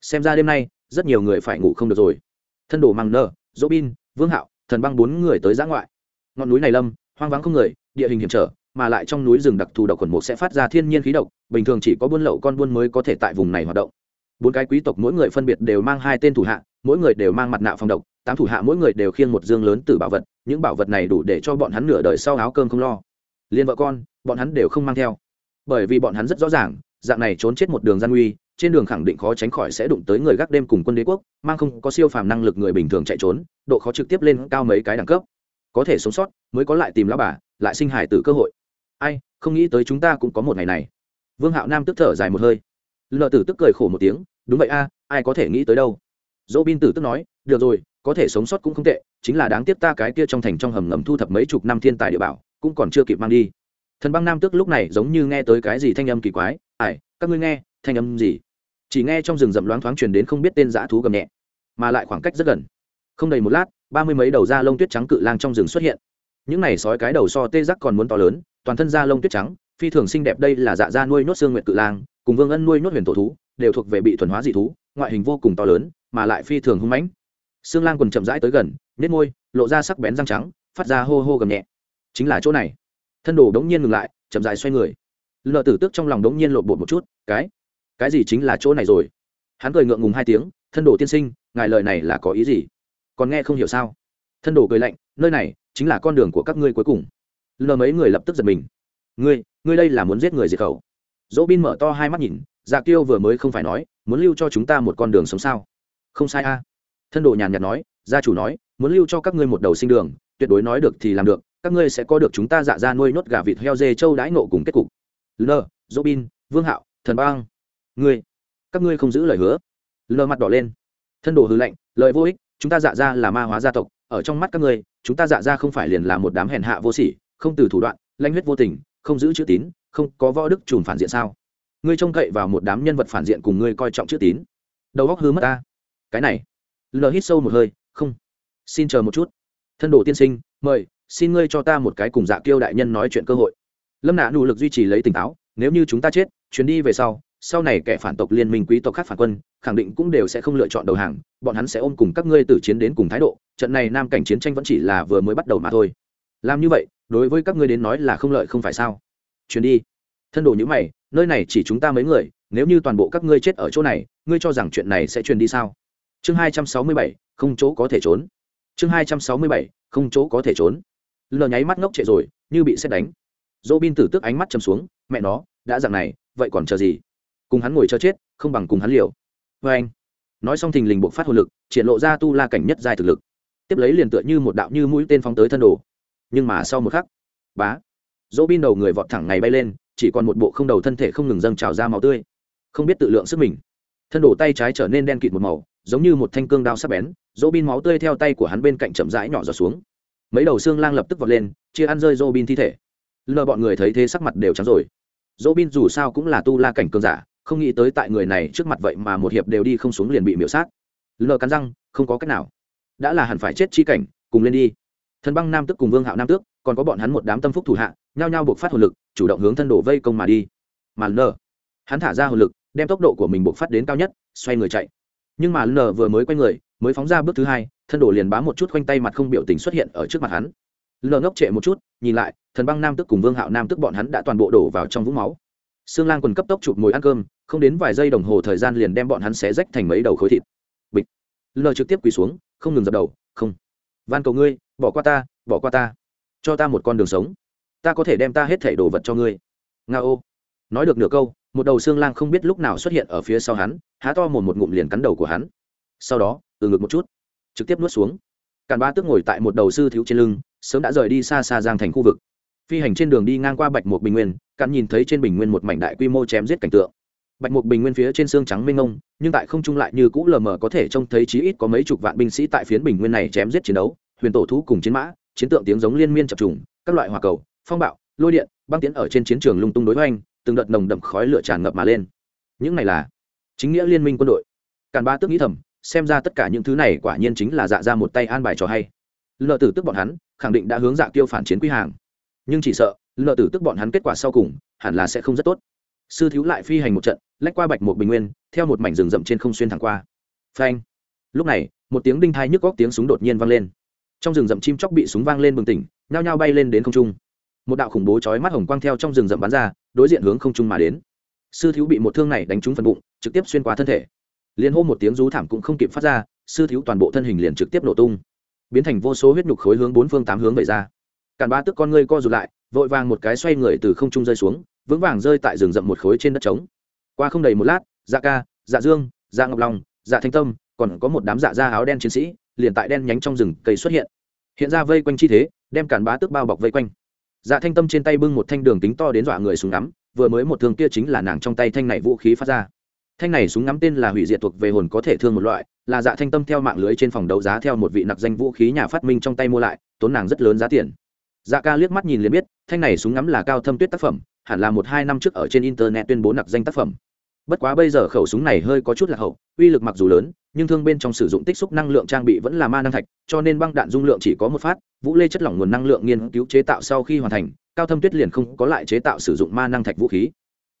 A: Xem ra đêm nay, rất nhiều người phải ngủ không được rồi. Thân đồ mang nơ dỗ bin vương hạo, thần băng bốn người tới giã ngoại ngọn núi này lâm, hoang vắng không người, địa hình hiểm trở, mà lại trong núi rừng đặc thù độc khuẩn mục sẽ phát ra thiên nhiên khí độc, bình thường chỉ có buôn lậu con buôn mới có thể tại vùng này hoạt động. Bốn cái quý tộc mỗi người phân biệt đều mang hai tên thủ hạ, mỗi người đều mang mặt nạ phòng độc, tám thủ hạ mỗi người đều khiêng một dương lớn từ bảo vật, những bảo vật này đủ để cho bọn hắn nửa đời sau áo cơm không lo. Liên vợ con, bọn hắn đều không mang theo. Bởi vì bọn hắn rất rõ ràng, dạng này trốn chết một đường gian nguy, trên đường khẳng định khó tránh khỏi sẽ đụng tới người gác đêm cùng quân đế quốc, mang không có siêu phàm năng lực người bình thường chạy trốn, độ khó trực tiếp lên cao mấy cái đẳng cấp có thể sống sót, mới có lại tìm lão bà, lại sinh hải tử cơ hội. Ai, không nghĩ tới chúng ta cũng có một ngày này. Vương hạo nam tức thở dài một hơi. Lợ tử tức cười khổ một tiếng, đúng vậy a, ai có thể nghĩ tới đâu. Dỗ bin tử tức nói, được rồi, có thể sống sót cũng không tệ, chính là đáng tiếc ta cái kia trong thành trong hầm ngầm thu thập mấy chục năm thiên tài địa bảo, cũng còn chưa kịp mang đi. Thần băng nam tức lúc này giống như nghe tới cái gì thanh âm kỳ quái ải các ngươi nghe, thanh âm gì? Chỉ nghe trong rừng rậm loáng thoáng truyền đến không biết tên dã thú gầm nhẹ, mà lại khoảng cách rất gần. Không đầy một lát ba mươi mấy đầu da lông tuyết trắng cự lang trong rừng xuất hiện. Những này sói cái đầu so tê giác còn muốn to lớn, toàn thân da lông tuyết trắng, phi thường xinh đẹp đây là dạ da nuôi nhốt xương nguyệt cự lang, cùng vương ân nuôi nhốt huyền tổ thú, đều thuộc về bị thuần hóa dị thú, ngoại hình vô cùng to lớn, mà lại phi thường hung mãnh. Xương lang quần chậm rãi tới gần nết môi, lộ ra sắc bén răng trắng, phát ra hô hô gầm nhẹ. Chính là chỗ này. Thân đồ đống nhiên ngừng lại, chậm rãi xoay người. Lợ tử tước trong lòng đống nhiên lộn bột một chút, cái cái gì chính là chỗ này rồi? Hắn cười ngượng ngùng hai tiếng, thân đồ tiên sinh, ngài lời này là có ý gì? Còn nghe không hiểu sao? Thân đồ cười lạnh, nơi này chính là con đường của các ngươi cuối cùng. Lờ mấy người lập tức giật mình. Ngươi ngươi đây là muốn giết người diệt khẩu. Dỗ bin mở to hai mắt nhìn dạ kiêu vừa mới không phải nói, muốn lưu cho chúng ta một con đường sống sao? Không sai a. Thân đồ nhàn nhạt nói, gia chủ nói, muốn lưu cho các ngươi một đầu sinh đường, tuyệt đối nói được thì làm được, các ngươi sẽ có được chúng ta dạ ra nuôi nốt gà vịt heo dê châu đãi nộ cùng kết cục. Lờ, dỗ bin, vương hạo, thần bang. Ngươi, các ngươi không giữ lời hứa. Lờ mặt đỏ lên. Thân đồ hư lệnh lời vô ích chúng ta dạ ra là ma hóa gia tộc, ở trong mắt các ngươi, chúng ta dạ ra không phải liền là một đám hèn hạ vô sỉ, không từ thủ đoạn lanh huyết vô tình, không giữ chữ tín, không có võ đức trùm phản diện sao? Ngươi trông cậy vào một đám nhân vật phản diện cùng ngươi coi trọng chữ tín. Đầu góc hư mất ta. Cái này. Lờ hít sâu một hơi, không. Xin chờ một chút. Thân đồ tiên sinh, mời, xin ngươi cho ta một cái cùng dạ kiêu đại nhân nói chuyện cơ hội. Lâm nạ nỗ lực duy trì lấy tỉnh táo, nếu như chúng ta chết, chuyến đi về sau sau này kẻ phản tộc liên minh quý tộc khác phản quân, khẳng định cũng đều sẽ không lựa chọn đầu hàng, bọn hắn sẽ ôm cùng các ngươi tử chiến đến cùng thái độ, trận này nam cảnh chiến tranh vẫn chỉ là vừa mới bắt đầu mà thôi. Làm như vậy, đối với các ngươi đến nói là không lợi không phải sao? Chuyến đi. Thân đồ như mày, nơi này chỉ chúng ta mấy người, nếu như toàn bộ các ngươi chết ở chỗ này, ngươi cho rằng chuyện này sẽ truyền đi sao? Chương hai trăm sáu mươi bảy, không chỗ có thể trốn. Chương hai trăm sáu mươi bảy, không chỗ có thể trốn. Lờ nháy mắt ngốc trệ rồi, như bị xét đánh. Dỗ bin tử tức ánh mắt chầm xuống, mẹ nó, đã dặn này, vậy còn chờ gì? Cùng hắn ngồi chờ chết, không bằng cùng hắn liều. Vê anh, nói xong thình lình buộc phát hồn lực, triển lộ ra tu la cảnh nhất dài thực lực. Tiếp lấy liền tựa như một đạo như mũi tên phóng tới thân đồ. Nhưng mà sau một khắc, bá dỗ bin đầu người vọt thẳng ngày bay lên, chỉ còn một bộ không đầu thân thể không ngừng dâng trào ra máu tươi. Không biết tự lượng sức mình. Thân đổ tay trái trở nên đen kịt một màu, giống như một thanh cương đao sắc bén dỗ bin máu tươi theo tay của hắn bên cạnh chậm rãi nhỏ giọt xuống. Mấy đầu xương lang lập tức vọt lên, chia ăn rơi dỗ bin thi thể. Lờ bọn người thấy thế sắc mặt đều trắng rồi. Dỗ bin dù sao cũng là tu la cảnh cương giả không nghĩ tới tại người này trước mặt vậy mà một hiệp đều đi không xuống liền bị miễu sát. Lờ cắn răng không có cách nào. Đã là hẳn phải chết chi cảnh cùng lên đi. Thần băng nam tức cùng vương hạo nam tước còn có bọn hắn một đám tâm phúc thủ hạ nhao nhao buộc phát hồn lực chủ động hướng thân đổ vây công mà đi. Mà lờ hắn thả ra hồn lực đem tốc độ của mình buộc phát đến cao nhất xoay người chạy. Nhưng mà lờ vừa mới quay người mới phóng ra bước thứ hai thân đổ liền bám một chút khoanh tay mặt không biểu tình xuất hiện ở trước mặt hắn. Lờ ngốc trệ một chút nhìn lại thần băng nam tức cùng vương hạo nam tức bọn hắn đã toàn bộ đổ vào trong vũng máu. Xương Lang quần cấp tốc chụp mồi ăn cơm, không đến vài giây đồng hồ thời gian liền đem bọn hắn xé rách thành mấy đầu khối thịt. Bịch. Lờ trực tiếp quỳ xuống, không ngừng dập đầu, "Không, van cầu ngươi, bỏ qua ta, bỏ qua ta, cho ta một con đường sống. Ta có thể đem ta hết thảy đồ vật cho ngươi." nga ô Nói được nửa câu, một đầu xương lang không biết lúc nào xuất hiện ở phía sau hắn, há to mồm một ngụm liền cắn đầu của hắn. Sau đó, từ ngực một chút, trực tiếp nuốt xuống. Càn Ba Tước ngồi tại một đầu sư thiếu trên lưng, sớm đã rời đi xa xa giang thành khu vực phi hành trên đường đi ngang qua bạch một bình nguyên càn nhìn thấy trên bình nguyên một mảnh đại quy mô chém giết cảnh tượng bạch một bình nguyên phía trên xương trắng mênh ngông nhưng tại không trung lại như cũ lờ mờ có thể trông thấy chí ít có mấy chục vạn binh sĩ tại phiến bình nguyên này chém giết chiến đấu, huyền tổ thú cùng chiến mã, chiến tượng tiếng giống liên miên chập trùng, các loại hỏa cầu, phong bạo, lôi điện, băng tiến ở trên chiến trường lung tung đối hoành, từng đợt nồng đậm khói lửa tràn ngập mà lên. Những này là chính nghĩa liên minh quân đội. Càn ba tức nghĩ thầm, xem ra tất cả những thứ này quả nhiên chính là dạ ra một tay an bài cho hay. Lợ tử tức bọn hắn, khẳng định đã hướng dạ tiêu phản chiến quy hàng. Nhưng chỉ sợ lợ tử tức bọn hắn kết quả sau cùng, hẳn là sẽ không rất tốt sư thiếu lại phi hành một trận, lách qua bạch một bình nguyên, theo một mảnh rừng rậm trên không xuyên thẳng qua. Phanh! Lúc này, một tiếng đinh thai nhức góc tiếng súng đột nhiên vang lên. Trong rừng rậm chim chóc bị súng vang lên bừng tỉnh, nhao nhao bay lên đến không trung. Một đạo khủng bố chói mắt hồng quang theo trong rừng rậm bắn ra, đối diện hướng không trung mà đến. Sư thiếu bị một thương này đánh trúng phần bụng, trực tiếp xuyên qua thân thể. Liền hô một tiếng rú thảm cũng không kịp phát ra, sư thiếu toàn bộ thân hình liền trực tiếp nổ tung. Biến thành vô số huyết nhục khối hướng bốn phương tám hướng về ra. Cản ba tức con ngươi co rụt lại, vội vàng một cái xoay người từ không trung rơi xuống vững vàng rơi tại rừng rậm một khối trên đất trống. Qua không đầy một lát dạ ca dạ dương dạ ngọc long dạ thanh tâm, còn có một đám dạ da áo đen chiến sĩ, liền tại đen nhánh trong rừng cây xuất hiện. Hiện ra vây quanh chi thế, đem cản bá tước bao bọc vây quanh. Dạ thanh tâm trên tay bưng một thanh đường tính to đến dọa người súng ngắm, vừa mới một thương kia chính là nàng trong tay thanh này vũ khí phát ra. Thanh này súng ngắm tên là hủy diệt thuộc về hồn có thể thương một loại, là dạ thanh tâm theo mạng lưới trên phòng đấu giá theo một vị nặc danh vũ khí nhà phát minh trong tay mua lại, tốn nàng rất lớn giá tiền. Dạ ca liếc mắt nhìn liền biết, thanh này súng ngắm là cao thâm tuyết tác phẩm hẳn là một hai năm trước ở trên internet tuyên bố nặc danh tác phẩm. Bất quá bây giờ khẩu súng này hơi có chút là hậu, uy lực mặc dù lớn, nhưng thương bên trong sử dụng tích xúc năng lượng trang bị vẫn là ma năng thạch, cho nên băng đạn dung lượng chỉ có một phát, vũ lê chất lỏng nguồn năng lượng nghiên cứu chế tạo sau khi hoàn thành, cao thâm tuyết liền không có lại chế tạo sử dụng ma năng thạch vũ khí.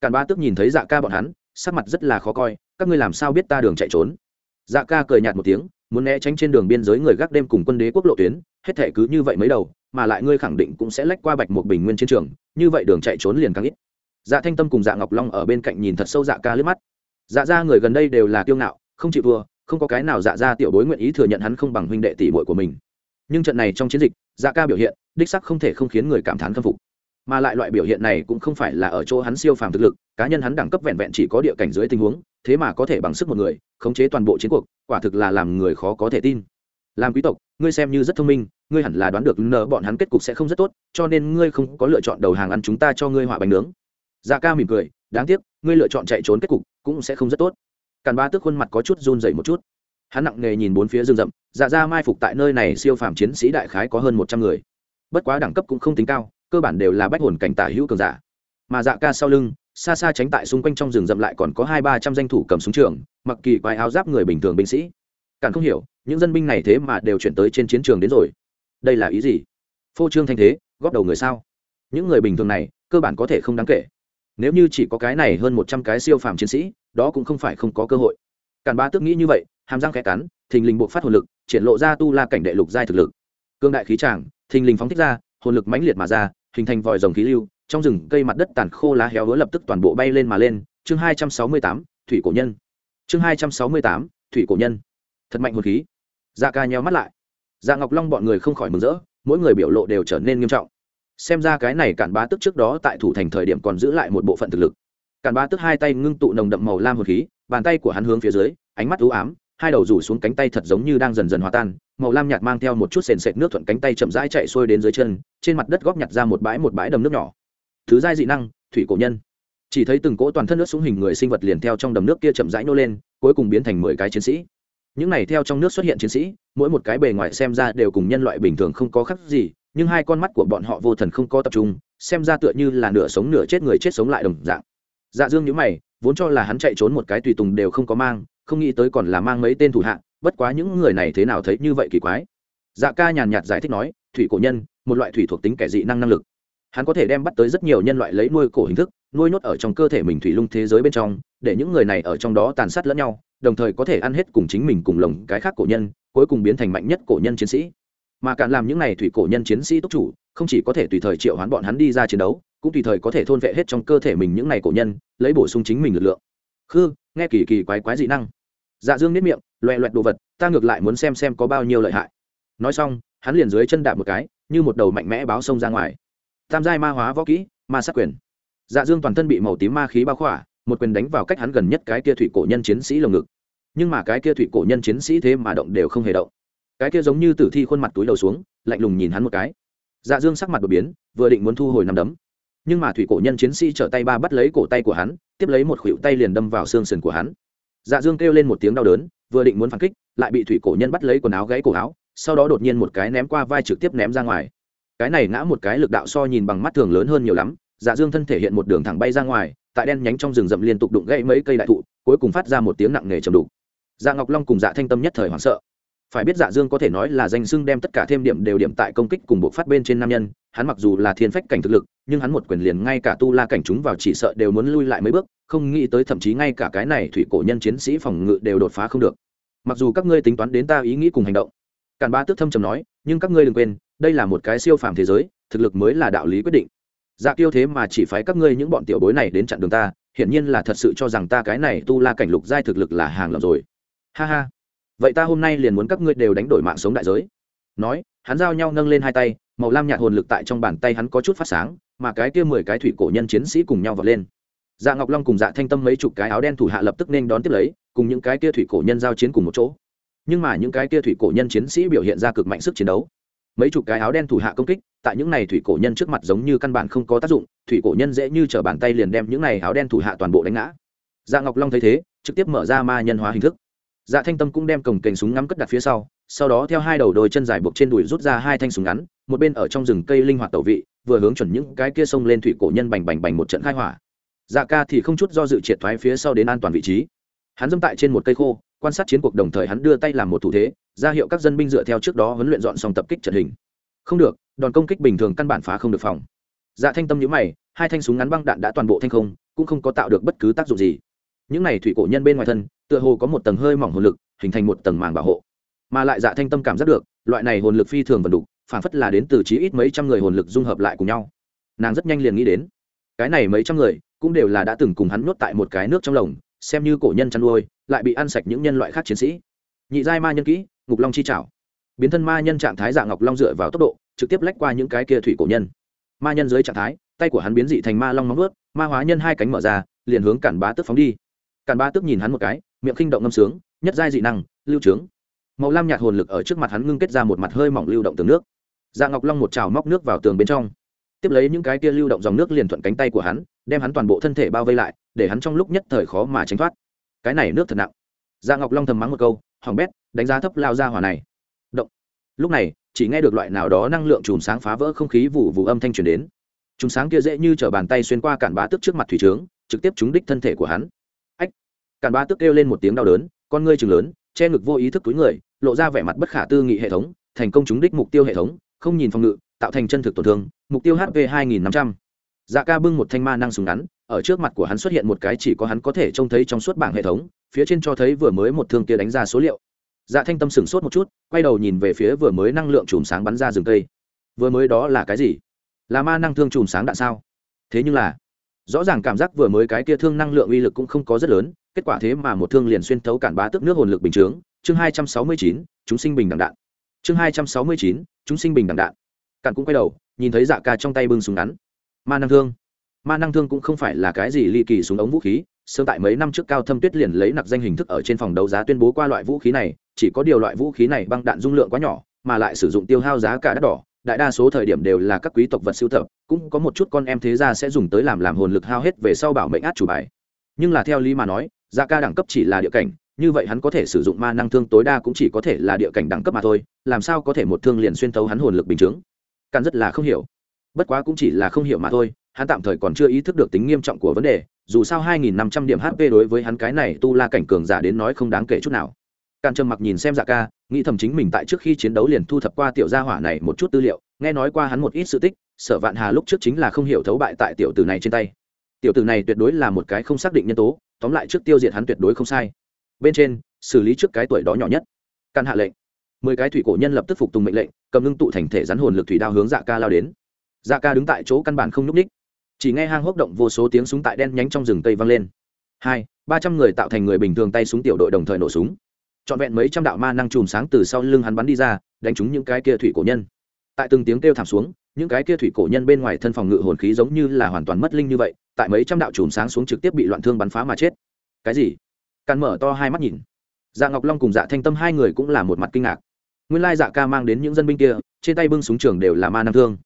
A: Càn ba tức nhìn thấy dạ ca bọn hắn, sắc mặt rất là khó coi, các ngươi làm sao biết ta đường chạy trốn? Dạ ca cười nhạt một tiếng muốn né tránh trên đường biên giới người gác đêm cùng quân đế quốc lộ tuyến, hết thể cứ như vậy mấy đầu, mà lại ngươi khẳng định cũng sẽ lách qua bạch một bình nguyên chiến trường, như vậy đường chạy trốn liền càng ít. Dạ thanh tâm cùng dạ ngọc long ở bên cạnh nhìn thật sâu dạ ca lướt mắt. Dạ ra người gần đây đều là kiêu ngạo, không chịu vừa không có cái nào dạ ra tiểu bối nguyện ý thừa nhận hắn không bằng huynh đệ tỷ muội của mình. Nhưng trận này trong chiến dịch dạ ca biểu hiện, đích sắc không thể không khiến người cảm thán khâm phục mà lại loại biểu hiện này cũng không phải là ở chỗ hắn siêu phàm thực lực, cá nhân hắn đẳng cấp vẹn vẹn chỉ có địa cảnh dưới tình huống, thế mà có thể bằng sức một người, khống chế toàn bộ chiến cuộc, quả thực là làm người khó có thể tin. Làm quý tộc, ngươi xem như rất thông minh, ngươi hẳn là đoán được nợ bọn hắn kết cục sẽ không rất tốt, cho nên ngươi không có lựa chọn đầu hàng ăn chúng ta cho ngươi họa bánh nướng. Dạ ca mỉm cười, đáng tiếc, ngươi lựa chọn chạy trốn kết cục cũng sẽ không rất tốt. Càn ba tức khuôn mặt có chút run dậy một chút. Hắn nặng nề nhìn bốn phía rừng rậm dạ ra mai phục tại nơi này siêu phàm chiến sĩ đại khái có hơn một trăm người. Bất quá đẳng cấp cũng không tính cao cơ bản đều là bách hồn cảnh tả hữu cường giả. Mà dạ ca sau lưng, xa xa tránh tại xung quanh trong rừng rậm lại còn có hai ba trăm danh thủ cầm súng trường, mặc kỳ quái áo giáp người bình thường binh sĩ. Càng không hiểu, những dân binh này thế mà đều chuyển tới trên chiến trường đến rồi. Đây là ý gì? Phô trương thanh thế, góp đầu người sao? Những người bình thường này, cơ bản có thể không đáng kể. Nếu như chỉ có cái này hơn một trăm cái siêu phàm chiến sĩ, đó cũng không phải không có cơ hội. Càn ba tức nghĩ như vậy, hàm răng khẽ cắn, thình lình buộc phát hồn lực, triển lộ ra tu la cảnh đệ lục giai thực lực. Cương đại khí tràng, thình lình phóng thích ra, hồn lực mãnh liệt mà ra hình thành vòi rồng khí lưu, trong rừng cây mặt đất tàn khô lá héo hứa lập tức toàn bộ bay lên mà lên. Chương hai trăm sáu mươi tám, thủy cổ nhân. Chương hai trăm sáu mươi tám, thủy cổ nhân. Thật mạnh hồn khí. Da ca nheo mắt lại. Da ngọc long bọn người không khỏi mừng rỡ, mỗi người biểu lộ đều trở nên nghiêm trọng. Xem ra cái này cản bá tức trước đó tại thủ thành thời điểm còn giữ lại một bộ phận thực lực. Cản bá tức hai tay ngưng tụ nồng đậm màu lam hồn khí, bàn tay của hắn hướng phía dưới, ánh mắt u ám hai đầu rủ xuống cánh tay thật giống như đang dần dần hòa tan, màu lam nhạt mang theo một chút sền sệt nước thuận cánh tay chậm rãi chạy xuôi đến dưới chân, trên mặt đất góp nhặt ra một bãi một bãi đầm nước nhỏ. Thứ giai dị năng, thủy cổ nhân. Chỉ thấy từng cỗ toàn thân nước xuống hình người sinh vật liền theo trong đầm nước kia chậm rãi nô lên, cuối cùng biến thành mười cái chiến sĩ. Những này theo trong nước xuất hiện chiến sĩ, mỗi một cái bề ngoài xem ra đều cùng nhân loại bình thường không có khác gì, nhưng hai con mắt của bọn họ vô thần không có tập trung, xem ra tựa như là nửa sống nửa chết người chết sống lại đồng dạng. Dạ dương nhữ mày, vốn cho là hắn chạy trốn một cái tùy tùng đều không có mang không nghĩ tới còn là mang mấy tên thủ hạ, bất quá những người này thế nào thấy như vậy kỳ quái. Dạ ca nhàn nhạt giải thích nói, thủy cổ nhân, một loại thủy thuộc tính kẻ dị năng năng lực. Hắn có thể đem bắt tới rất nhiều nhân loại lấy nuôi cổ hình thức, nuôi nhốt ở trong cơ thể mình thủy lung thế giới bên trong, để những người này ở trong đó tàn sát lẫn nhau, đồng thời có thể ăn hết cùng chính mình cùng lồng cái khác cổ nhân, cuối cùng biến thành mạnh nhất cổ nhân chiến sĩ. Mà càng làm những này thủy cổ nhân chiến sĩ túc chủ, không chỉ có thể tùy thời triệu hoán bọn hắn đi ra chiến đấu, cũng tùy thời có thể thôn vệ hết trong cơ thể mình những này cổ nhân, lấy bổ sung chính mình lực lượng. Khư, nghe kỳ kỳ quái quái dị năng dạ dương nếp miệng loẹ loẹt đồ vật, ta ngược lại muốn xem xem có bao nhiêu lợi hại. Nói xong, hắn liền dưới chân đạp một cái, như một đầu mạnh mẽ báo sông ra ngoài. Tam giai ma hóa võ kỹ, ma sát quyền. Dạ dương toàn thân bị màu tím ma khí bao khỏa, một quyền đánh vào cách hắn gần nhất cái kia thủy cổ nhân chiến sĩ lồng ngực. Nhưng mà cái kia thủy cổ nhân chiến sĩ thế mà động đều không hề động. Cái kia giống như tử thi khuôn mặt túi đầu xuống, lạnh lùng nhìn hắn một cái. Dạ dương sắc mặt đột biến, vừa định muốn thu hồi nằm đấm. Nhưng mà thủy cổ nhân chiến sĩ trở tay ba bắt lấy cổ tay của hắn, tiếp lấy một khuỷu tay liền đâm vào xương sườn của hắn dạ dương kêu lên một tiếng đau đớn, vừa định muốn phản kích, lại bị thủy cổ nhân bắt lấy quần áo gãy cổ áo, sau đó đột nhiên một cái ném qua vai trực tiếp ném ra ngoài. Cái này ngã một cái lực đạo so nhìn bằng mắt thường lớn hơn nhiều lắm dạ dương thân thể hiện một đường thẳng bay ra ngoài, tại đen nhánh trong rừng rậm liên tục đụng gãy mấy cây đại thụ, cuối cùng phát ra một tiếng nặng nề trầm đục. Dạ ngọc long cùng dạ thanh tâm nhất thời hoảng sợ. Phải biết dạ dương có thể nói là danh xưng đem tất cả thêm điểm đều điểm tại công kích cùng bộ phát bên trên nam nhân, hắn mặc dù là thiên phách cảnh thực lực, nhưng hắn một quyền liền ngay cả tu la cảnh chúng vào chỉ sợ đều muốn lui lại mấy bước không nghĩ tới thậm chí ngay cả cái này thủy cổ nhân chiến sĩ phòng ngự đều đột phá không được. Mặc dù các ngươi tính toán đến ta ý nghĩ cùng hành động. Càn ba tước thâm trầm nói, nhưng các ngươi đừng quên, đây là một cái siêu phàm thế giới, thực lực mới là đạo lý quyết định. Dạ tiêu thế mà chỉ phái các ngươi những bọn tiểu bối này đến chặn đường ta, hiển nhiên là thật sự cho rằng ta cái này tu la cảnh lục giai thực lực là hàng lầm rồi. Ha ha. Vậy ta hôm nay liền muốn các ngươi đều đánh đổi mạng sống đại giới. Nói, hắn giao nhau nâng lên hai tay, màu lam nhạt hồn lực tại trong bàn tay hắn có chút phát sáng, mà cái kia mười cái thủy cổ nhân chiến sĩ cùng nhau vọt lên dạ ngọc long cùng dạ thanh tâm mấy chục cái áo đen thủ hạ lập tức nên đón tiếp lấy, cùng những cái kia thủy cổ nhân giao chiến cùng một chỗ. Nhưng mà những cái kia thủy cổ nhân chiến sĩ biểu hiện ra cực mạnh sức chiến đấu. Mấy chục cái áo đen thủ hạ công kích, tại những này thủy cổ nhân trước mặt giống như căn bản không có tác dụng, thủy cổ nhân dễ như t r ở bàn tay liền đem những này áo đen thủ hạ toàn bộ đánh ngã. Dạ ngọc long thấy thế, trực tiếp mở ra ma nhân hóa hình thức. Dạ thanh tâm cũng đem cổng kềnh súng ngắm cất đặt phía sau sau đó theo hai đầu đôi chân dài buộc trên đùi rút ra hai thanh súng ngắn, một bên ở trong rừng cây linh hoạt tẩu vị, vừa hướng chuẩn những cái kia xông lên thủy cổ nhân bành bành bành một trận khai hỏa dạ ca thì không chút do dự triệt thoái phía sau đến an toàn vị trí. Hắn dâm tại trên một cây khô, quan sát chiến cuộc đồng thời hắn đưa tay làm một thủ thế, ra hiệu các dân binh dựa theo trước đó huấn luyện dọn xong tập kích trận hình. Không được, đòn công kích bình thường căn bản phá không được phòng. Dạ thanh tâm nhữ mày, hai thanh súng ngắn băng đạn đã toàn bộ thanh không, cũng không có tạo được bất cứ tác dụng gì. Những này thủy cổ nhân bên ngoài thân, tựa hồ có một tầng hơi mỏng hồn lực, hình thành một tầng màng bảo hộ. Mà lại dạ thanh tâm cảm giác được, loại này hồn lực phi thường vần đục phản phất là đến từ chí ít mấy trăm người hồn lực dung hợp lại cùng nhau. Nàng rất nhanh liền nghĩ đến, cái này mấy trăm người cũng đều là đã từng cùng hắn nuốt tại một cái nước trong lồng, xem như cổ nhân chăn nuôi, lại bị ăn sạch những nhân loại khác chiến sĩ. Nhị giai ma nhân kỹ, ngục long chi trảo. Biến thân ma nhân trạng thái dạng ngọc long dựa vào tốc độ, trực tiếp lách qua những cái kia thủy cổ nhân. Ma nhân dưới trạng thái, tay của hắn biến dị thành ma long móng vớt ma hóa nhân hai cánh mở ra, liền hướng cản bá tức phóng đi. Cản bá tức nhìn hắn một cái, miệng khinh động ngâm sướng, nhất giai dị năng, lưu trướng. Màu lam nhạt hồn lực ở trước mặt hắn ngưng kết ra một mặt hơi mỏng lưu động tường nước. Dạ ngọc long một trào móc nước vào tường bên trong tiếp lấy những cái kia lưu động dòng nước liền thuận cánh tay của hắn, đem hắn toàn bộ thân thể bao vây lại, để hắn trong lúc nhất thời khó mà tránh thoát. Cái này nước thật nặng. Da ngọc long thầm mắng một câu hỏng bét, đánh giá thấp lao ra hỏa này. Động. Lúc này, chỉ nghe được loại nào đó năng lượng chùm sáng phá vỡ không khí vụ vụ âm thanh truyền đến. Chùm sáng kia dễ như t bàn tay xuyên qua cản bá tức trước mặt thủy trướng, trực tiếp trúng đích thân thể của hắn. Ách. Cản bá tức kêu lên một tiếng đau đớn, con ngươi chừng lớn, che ngực vô ý thức túi người, lộ ra vẻ mặt bất khả tư nghị hệ thống, thành công trúng đích mục tiêu hệ thống, không nhìn phòng ngự tạo thành chân thực tổn thương, mục tiêu hp hai nghìn năm trăm. Dạ ca bưng một thanh ma năng súng ngắn, ở trước mặt của hắn xuất hiện một cái chỉ có hắn có thể trông thấy trong suốt bảng hệ thống, phía trên cho thấy vừa mới một thương kia đánh ra số liệu. Dạ thanh tâm sửng sốt một chút, quay đầu nhìn về phía vừa mới năng lượng chùm sáng bắn ra rừng cây. Vừa mới đó là cái gì? Là ma năng thương chùm sáng đạn sao? Thế nhưng là, rõ ràng cảm giác vừa mới cái kia thương năng lượng uy lực cũng không có rất lớn, kết quả thế mà một thương liền xuyên thấu cản bá tức nước hồn lực bình chướng. Chương hai trăm sáu mươi chín, chúng sinh bình đẳng đạn. Chương hai trăm sáu mươi chín, chúng sinh bình đẳng đạn cạn cũng quay đầu, nhìn thấy dạ ca trong tay bưng súng ngắn. Ma năng thương. Ma năng thương cũng không phải là cái gì ly kỳ súng ống vũ khí, sớm tại mấy năm trước cao thâm tuyết liền lấy nặc danh hình thức ở trên phòng đấu giá tuyên bố qua loại vũ khí này, chỉ có điều loại vũ khí này băng đạn dung lượng quá nhỏ, mà lại sử dụng tiêu hao giá cả đắt đỏ, đại đa số thời điểm đều là các quý tộc vật siêu tập, cũng có một chút con em thế gia sẽ dùng tới làm làm hồn lực hao hết về sau bảo mệnh át chủ bài. Nhưng là theo lý mà nói giá ca đẳng cấp chỉ là địa cảnh, như vậy hắn có thể sử dụng ma năng thương tối đa cũng chỉ có thể là địa cảnh đẳng cấp mà thôi, làm sao có thể một thương liền xuyên tấu hắn hồn lực bình chứng càn rất là không hiểu. Bất quá cũng chỉ là không hiểu mà thôi, hắn tạm thời còn chưa ý thức được tính nghiêm trọng của vấn đề, dù sao 2.500 điểm hp đối với hắn cái này tu la cảnh cường giả đến nói không đáng kể chút nào. Càn trầm mặc nhìn xem dạ ca, nghĩ thầm chính mình tại trước khi chiến đấu liền thu thập qua tiểu gia hỏa này một chút tư liệu, nghe nói qua hắn một ít sự tích, sở vạn hà lúc trước chính là không hiểu thấu bại tại tiểu tử này trên tay. Tiểu tử này tuyệt đối là một cái không xác định nhân tố, tóm lại trước tiêu diệt hắn tuyệt đối không sai. Bên trên, xử lý trước cái tuổi đó nhỏ nhất. Căn hạ lệnh. Mười cái thủy cổ nhân lập tức phục tùng mệnh lệnh cầm ngưng tụ thành thể rắn hồn lực thủy đao hướng dạ ca lao đến. Dạ ca đứng tại chỗ căn bản không nhúc ních chỉ nghe hang hốc động vô số tiếng súng tại đen nhánh trong rừng tây vang lên. Hai, ba trăm người tạo thành người bình thường tay súng tiểu đội đồng thời nổ súng. Trọn vẹn mấy trăm đạo ma năng chùm sáng từ sau lưng hắn bắn đi ra, đánh trúng những cái kia thủy cổ nhân. Tại từng tiếng kêu thảm xuống, những cái kia thủy cổ nhân bên ngoài thân phòng ngự hồn khí giống như là hoàn toàn mất linh như vậy, tại mấy trăm đạo chùm sáng xuống trực tiếp bị loạn thương bắn phá mà chết. Cái gì? Càn mở to hai mắt nhìn. Dạ ngọc long cùng dạ thanh tâm hai người cũng là một mặt kinh ngạc nguyên lai dạ ca mang đến những dân binh kia, trên tay bưng súng trường đều là ma năng thương.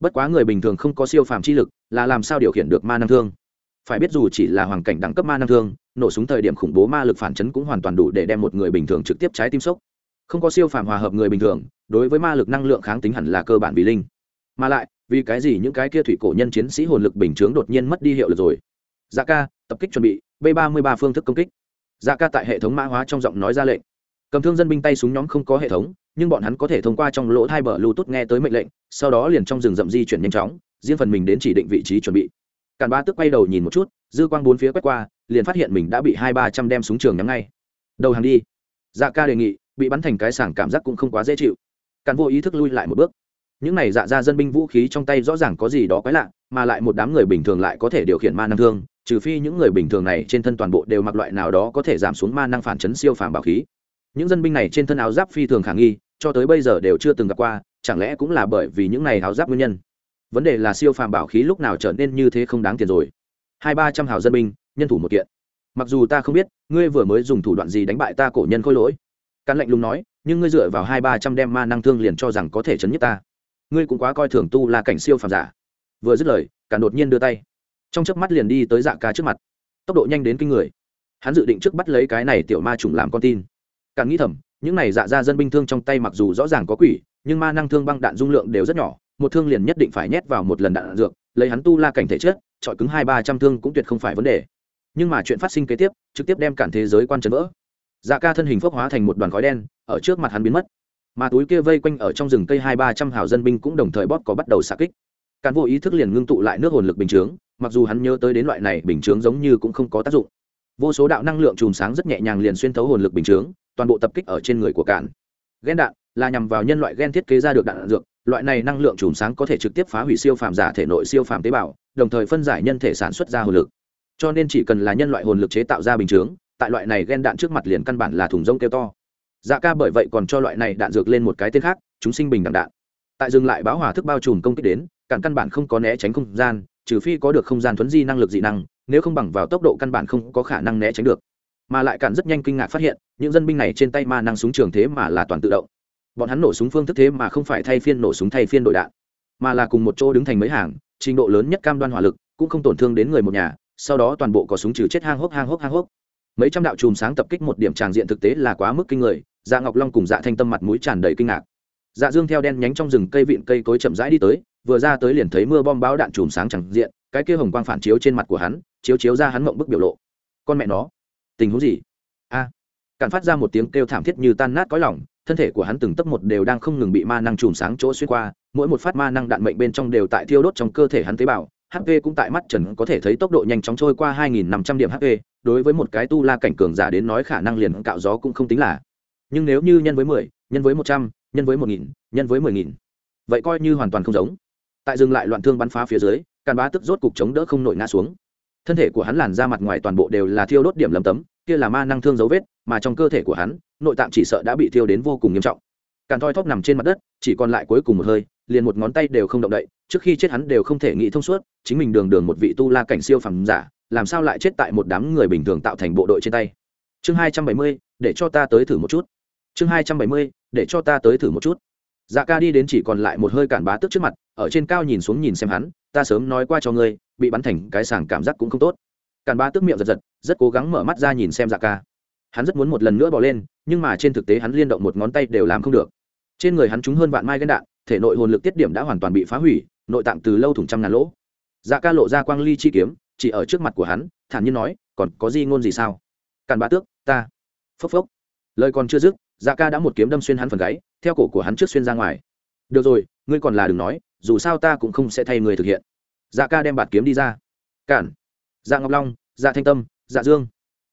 A: Bất quá người bình thường không có siêu phàm chi lực, là làm sao điều khiển được ma năng thương? Phải biết dù chỉ là hoàn cảnh đẳng cấp ma năng thương, nổ súng thời điểm khủng bố ma lực phản chấn cũng hoàn toàn đủ để đem một người bình thường trực tiếp trái tim sốc. Không có siêu phàm hòa hợp người bình thường, đối với ma lực năng lượng kháng tính hẳn là cơ bản vì linh. Mà lại, vì cái gì những cái kia thủy cổ nhân chiến sĩ hồn lực bình chướng đột nhiên mất đi hiệu lực rồi? Dạ ca, tập kích chuẩn bị, b ba mươi ba phương thức công kích. Dạ ca tại hệ thống mã hóa trong giọng nói ra lệnh. Cầm thương dân binh tay súng nhóm không có hệ thống nhưng bọn hắn có thể thông qua trong lỗ thai bờ bluetooth nghe tới mệnh lệnh, sau đó liền trong rừng rậm di chuyển nhanh chóng, riêng phần mình đến chỉ định vị trí chuẩn bị. Càn ba tức quay đầu nhìn một chút, dư quang bốn phía quét qua, liền phát hiện mình đã bị hai ba trăm đem súng trường nhắm ngay. Đầu hàng đi. Dạ ca đề nghị, bị bắn thành cái sảng cảm giác cũng không quá dễ chịu. Càn vô ý thức lui lại một bước. Những này dạ ra dân binh vũ khí trong tay rõ ràng có gì đó quái lạ, mà lại một đám người bình thường lại có thể điều khiển ma năng thương, trừ phi những người bình thường này trên thân toàn bộ đều mặc loại nào đó có thể giảm xuống ma năng phản chấn siêu phàm bảo khí. Những dân binh này trên thân áo giáp phi thường khả nghi cho tới bây giờ đều chưa từng gặp qua, chẳng lẽ cũng là bởi vì những này háo giáp nguyên nhân? Vấn đề là siêu phàm bảo khí lúc nào trở nên như thế không đáng tiền rồi. Hai ba trăm hào dân binh, nhân thủ một kiện. Mặc dù ta không biết, ngươi vừa mới dùng thủ đoạn gì đánh bại ta cổ nhân khôi lỗi. Cán lạnh lùng nói, nhưng ngươi dựa vào hai ba trăm đem ma năng thương liền cho rằng có thể chấn nhất ta. Ngươi cũng quá coi thường tu là cảnh siêu phàm giả. Vừa dứt lời cả đột nhiên đưa tay. Trong chớp mắt liền đi tới dạ ca trước mặt. Tốc độ nhanh đến kinh người. Hắn dự định trước bắt lấy cái này tiểu ma trùng làm con tin. Càng nghĩ thầm những này dạ ra dân binh thương trong tay mặc dù rõ ràng có quỷ nhưng ma năng thương băng đạn dung lượng đều rất nhỏ một thương liền nhất định phải nhét vào một lần đạn, đạn dược lấy hắn tu la cảnh thể chết trọi cứng hai ba trăm thương cũng tuyệt không phải vấn đề. Nhưng mà chuyện phát sinh kế tiếp trực tiếp đem cản thế giới quan trấn vỡ. Dạ ca thân hình phước hóa thành một đoàn khói đen ở trước mặt hắn biến mất. Mà túi kia vây quanh ở trong rừng cây hai ba trăm hào dân binh cũng đồng thời bóp có bắt đầu xạ kích. Cán vô ý thức liền ngưng tụ lại nước hồn lực bình chướng mặc dù hắn nhớ tới đến loại này bình chướng giống như cũng không có tác dụng. Vô số đạo năng lượng chùm sáng rất nhẹ nhàng liền xuyên thấu hồn lực bình chướng toàn bộ tập kích ở trên người của cản ghen đạn là nhằm vào nhân loại gen thiết kế ra được đạn, đạn dược loại này năng lượng chùm sáng có thể trực tiếp phá hủy siêu phàm giả thể nội siêu phàm tế bào đồng thời phân giải nhân thể sản xuất ra hồn lực. Cho nên chỉ cần là nhân loại hồn lực chế tạo ra bình chướng tại loại này ghen đạn trước mặt liền căn bản là thùng rông kêu to. Dạ ca bởi vậy còn cho loại này đạn dược lên một cái tên khác chúng sinh bình đẳng đạn. Tại dừng lại báo hỏa thức bao trùm công kích đến cản căn bản không có né tránh không gian trừ phi có được không gian thuấn di năng lực dị năng nếu không bằng vào tốc độ căn bản không có khả năng né tránh được mà lại cản rất nhanh kinh ngạc phát hiện, những dân binh này trên tay ma năng súng trường thế mà là toàn tự động. Bọn hắn nổ súng phương thức thế mà không phải thay phiên nổ súng thay phiên đội đạn, mà là cùng một chỗ đứng thành mấy hàng, trình độ lớn nhất cam đoan hỏa lực, cũng không tổn thương đến người một nhà, sau đó toàn bộ có súng trừ chết hang hốc hang hốc hang hốc. Mấy trăm đạo chùm sáng tập kích một điểm tràng diện thực tế là quá mức kinh người dạ ngọc long cùng dạ thanh tâm mặt mũi tràn đầy kinh ngạc. Dạ dương theo đen nhánh trong rừng cây vịn cây cối chậm rãi đi tới, vừa ra tới liền thấy mưa bom báo đạn chùm sáng tràng diện, cái kia hồng quang phản chiếu trên mặt của hắn, chiếu chiếu ra hắn mộng bức biểu lộ. Con mẹ nó tình huống gì? A. À, cản phát ra một tiếng kêu thảm thiết như tan nát cõi lỏng thân thể của hắn từng tấc một đều đang không ngừng bị ma năng chùm sáng chỗ xuyên qua mỗi một phát ma năng đạn mệnh bên trong đều tại thiêu đốt trong cơ thể hắn tế bào hp cũng tại mắt trần có thể thấy tốc độ nhanh chóng trôi qua 2.500 điểm hp đối với một cái tu la cảnh cường giả đến nói khả năng liền cạo gió cũng không tính là. Nhưng nếu như nhân với 10, nhân với 100, nhân với 1.000, nhân với 10.000, vậy coi như hoàn toàn không giống. Tại dừng lại loạn thương bắn phá phía dưới càn bá tức rốt cục chống đỡ không nổi ngã xuống thân thể của hắn làn ra mặt ngoài toàn bộ đều là thiêu đốt điểm lấm tấm, kia là ma năng thương dấu vết, mà trong cơ thể của hắn, nội tạng chỉ sợ đã bị thiêu đến vô cùng nghiêm trọng. Càn thoi thóp nằm trên mặt đất, chỉ còn lại cuối cùng một hơi, liền một ngón tay đều không động đậy, trước khi chết hắn đều không thể nghĩ thông suốt, chính mình đường đường một vị tu la cảnh siêu phẩm giả, làm sao lại chết tại một đám người bình thường tạo thành bộ đội trên tay. Chương hai trăm bảy mươi, để cho ta tới thử một chút. Chương hai trăm bảy mươi, để cho ta tới thử một chút dạ ca đi đến chỉ còn lại một hơi cản bá tức trước mặt, ở trên cao nhìn xuống nhìn xem hắn, ta sớm nói qua cho ngươi, bị bắn thành cái sàng cảm giác cũng không tốt. Cản bá tức miệng giật giật, rất cố gắng mở mắt ra nhìn xem dạ ca. Hắn rất muốn một lần nữa bỏ lên, nhưng mà trên thực tế hắn liên động một ngón tay đều làm không được. Trên người hắn trúng hơn vạn mai gân đạn, thể nội hồn lực tiết điểm đã hoàn toàn bị phá hủy, nội tạng từ lâu thủng trăm ngàn lỗ. Dạ ca lộ ra quang ly chi kiếm, chỉ ở trước mặt của hắn, thản nhiên nói, còn có gì ngôn gì sao? Càn bá tước, ta. Phốc phốc. Lời còn chưa dứt dạ ca đã một kiếm đâm xuyên hắn phần gáy theo cổ của hắn trước xuyên ra ngoài. Được rồi, ngươi còn là đừng nói, dù sao ta cũng không sẽ thay người thực hiện. Dạ ca đem bạt kiếm đi ra. Cản. Dạ ngọc long dạ thanh tâm dạ dương.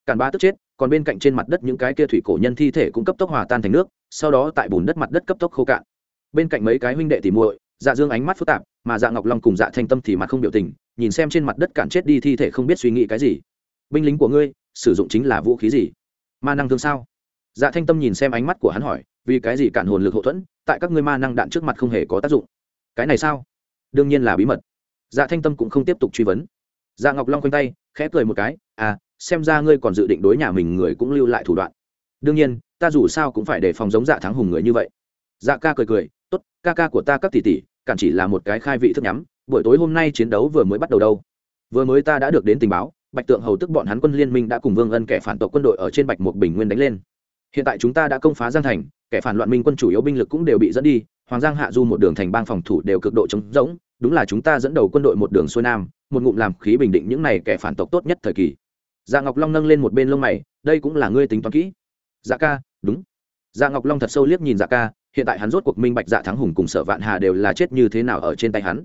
A: Cản ba tức chết, còn bên cạnh trên mặt đất những cái kia thủy cổ nhân thi thể cũng cấp tốc hòa tan thành nước, sau đó tại bùn đất mặt đất cấp tốc khô cạn. Bên cạnh mấy cái huynh đệ tỉ muội dạ dương ánh mắt phức tạp, mà dạ ngọc long cùng dạ thanh tâm thì mặt không biểu tình, nhìn xem trên mặt đất cản chết đi thi thể không biết suy nghĩ cái gì. Binh lính của ngươi, sử dụng chính là vũ khí gì? Ma năng thương sao? Dạ thanh tâm nhìn xem ánh mắt của hắn hỏi vì cái gì cản hồn lực hậu thuẫn, tại các ngươi ma năng đạn trước mặt không hề có tác dụng. Cái này sao? Đương nhiên là bí mật. Dạ thanh tâm cũng không tiếp tục truy vấn. Dạ ngọc long khoanh tay, khẽ cười một cái à xem ra ngươi còn dự định đối nhà mình người cũng lưu lại thủ đoạn. Đương nhiên, ta dù sao cũng phải để phòng giống dạ thắng hùng người như vậy. Dạ ca cười cười, tốt, ca ca của ta các tỷ tỷ, cản chỉ là một cái khai vị thức nhắm, buổi tối hôm nay chiến đấu vừa mới bắt đầu đâu. Vừa mới ta đã được đến tình báo, bạch tượng hầu tức bọn hắn quân liên minh đã cùng vương ân kẻ phản tộc quân đội ở trên bạch một bình nguyên đánh lên. Hiện tại chúng ta đã công phá giang thành kẻ phản loạn minh quân chủ yếu binh lực cũng đều bị dẫn đi, hoàng giang hạ du một đường thành bang phòng thủ đều cực độ chống rỗng, đúng là chúng ta dẫn đầu quân đội một đường xuôi nam, một ngụm làm khí bình định những này kẻ phản tộc tốt nhất thời kỳ. Dạ ngọc long nâng lên một bên lông mày, đây cũng là ngươi tính toán kỹ. Dạ ca, đúng. Dạ ngọc long thật sâu liếc nhìn dạ ca, hiện tại hắn rốt cuộc minh bạch dạ thắng hùng cùng sở vạn hà đều là chết như thế nào ở trên tay hắn.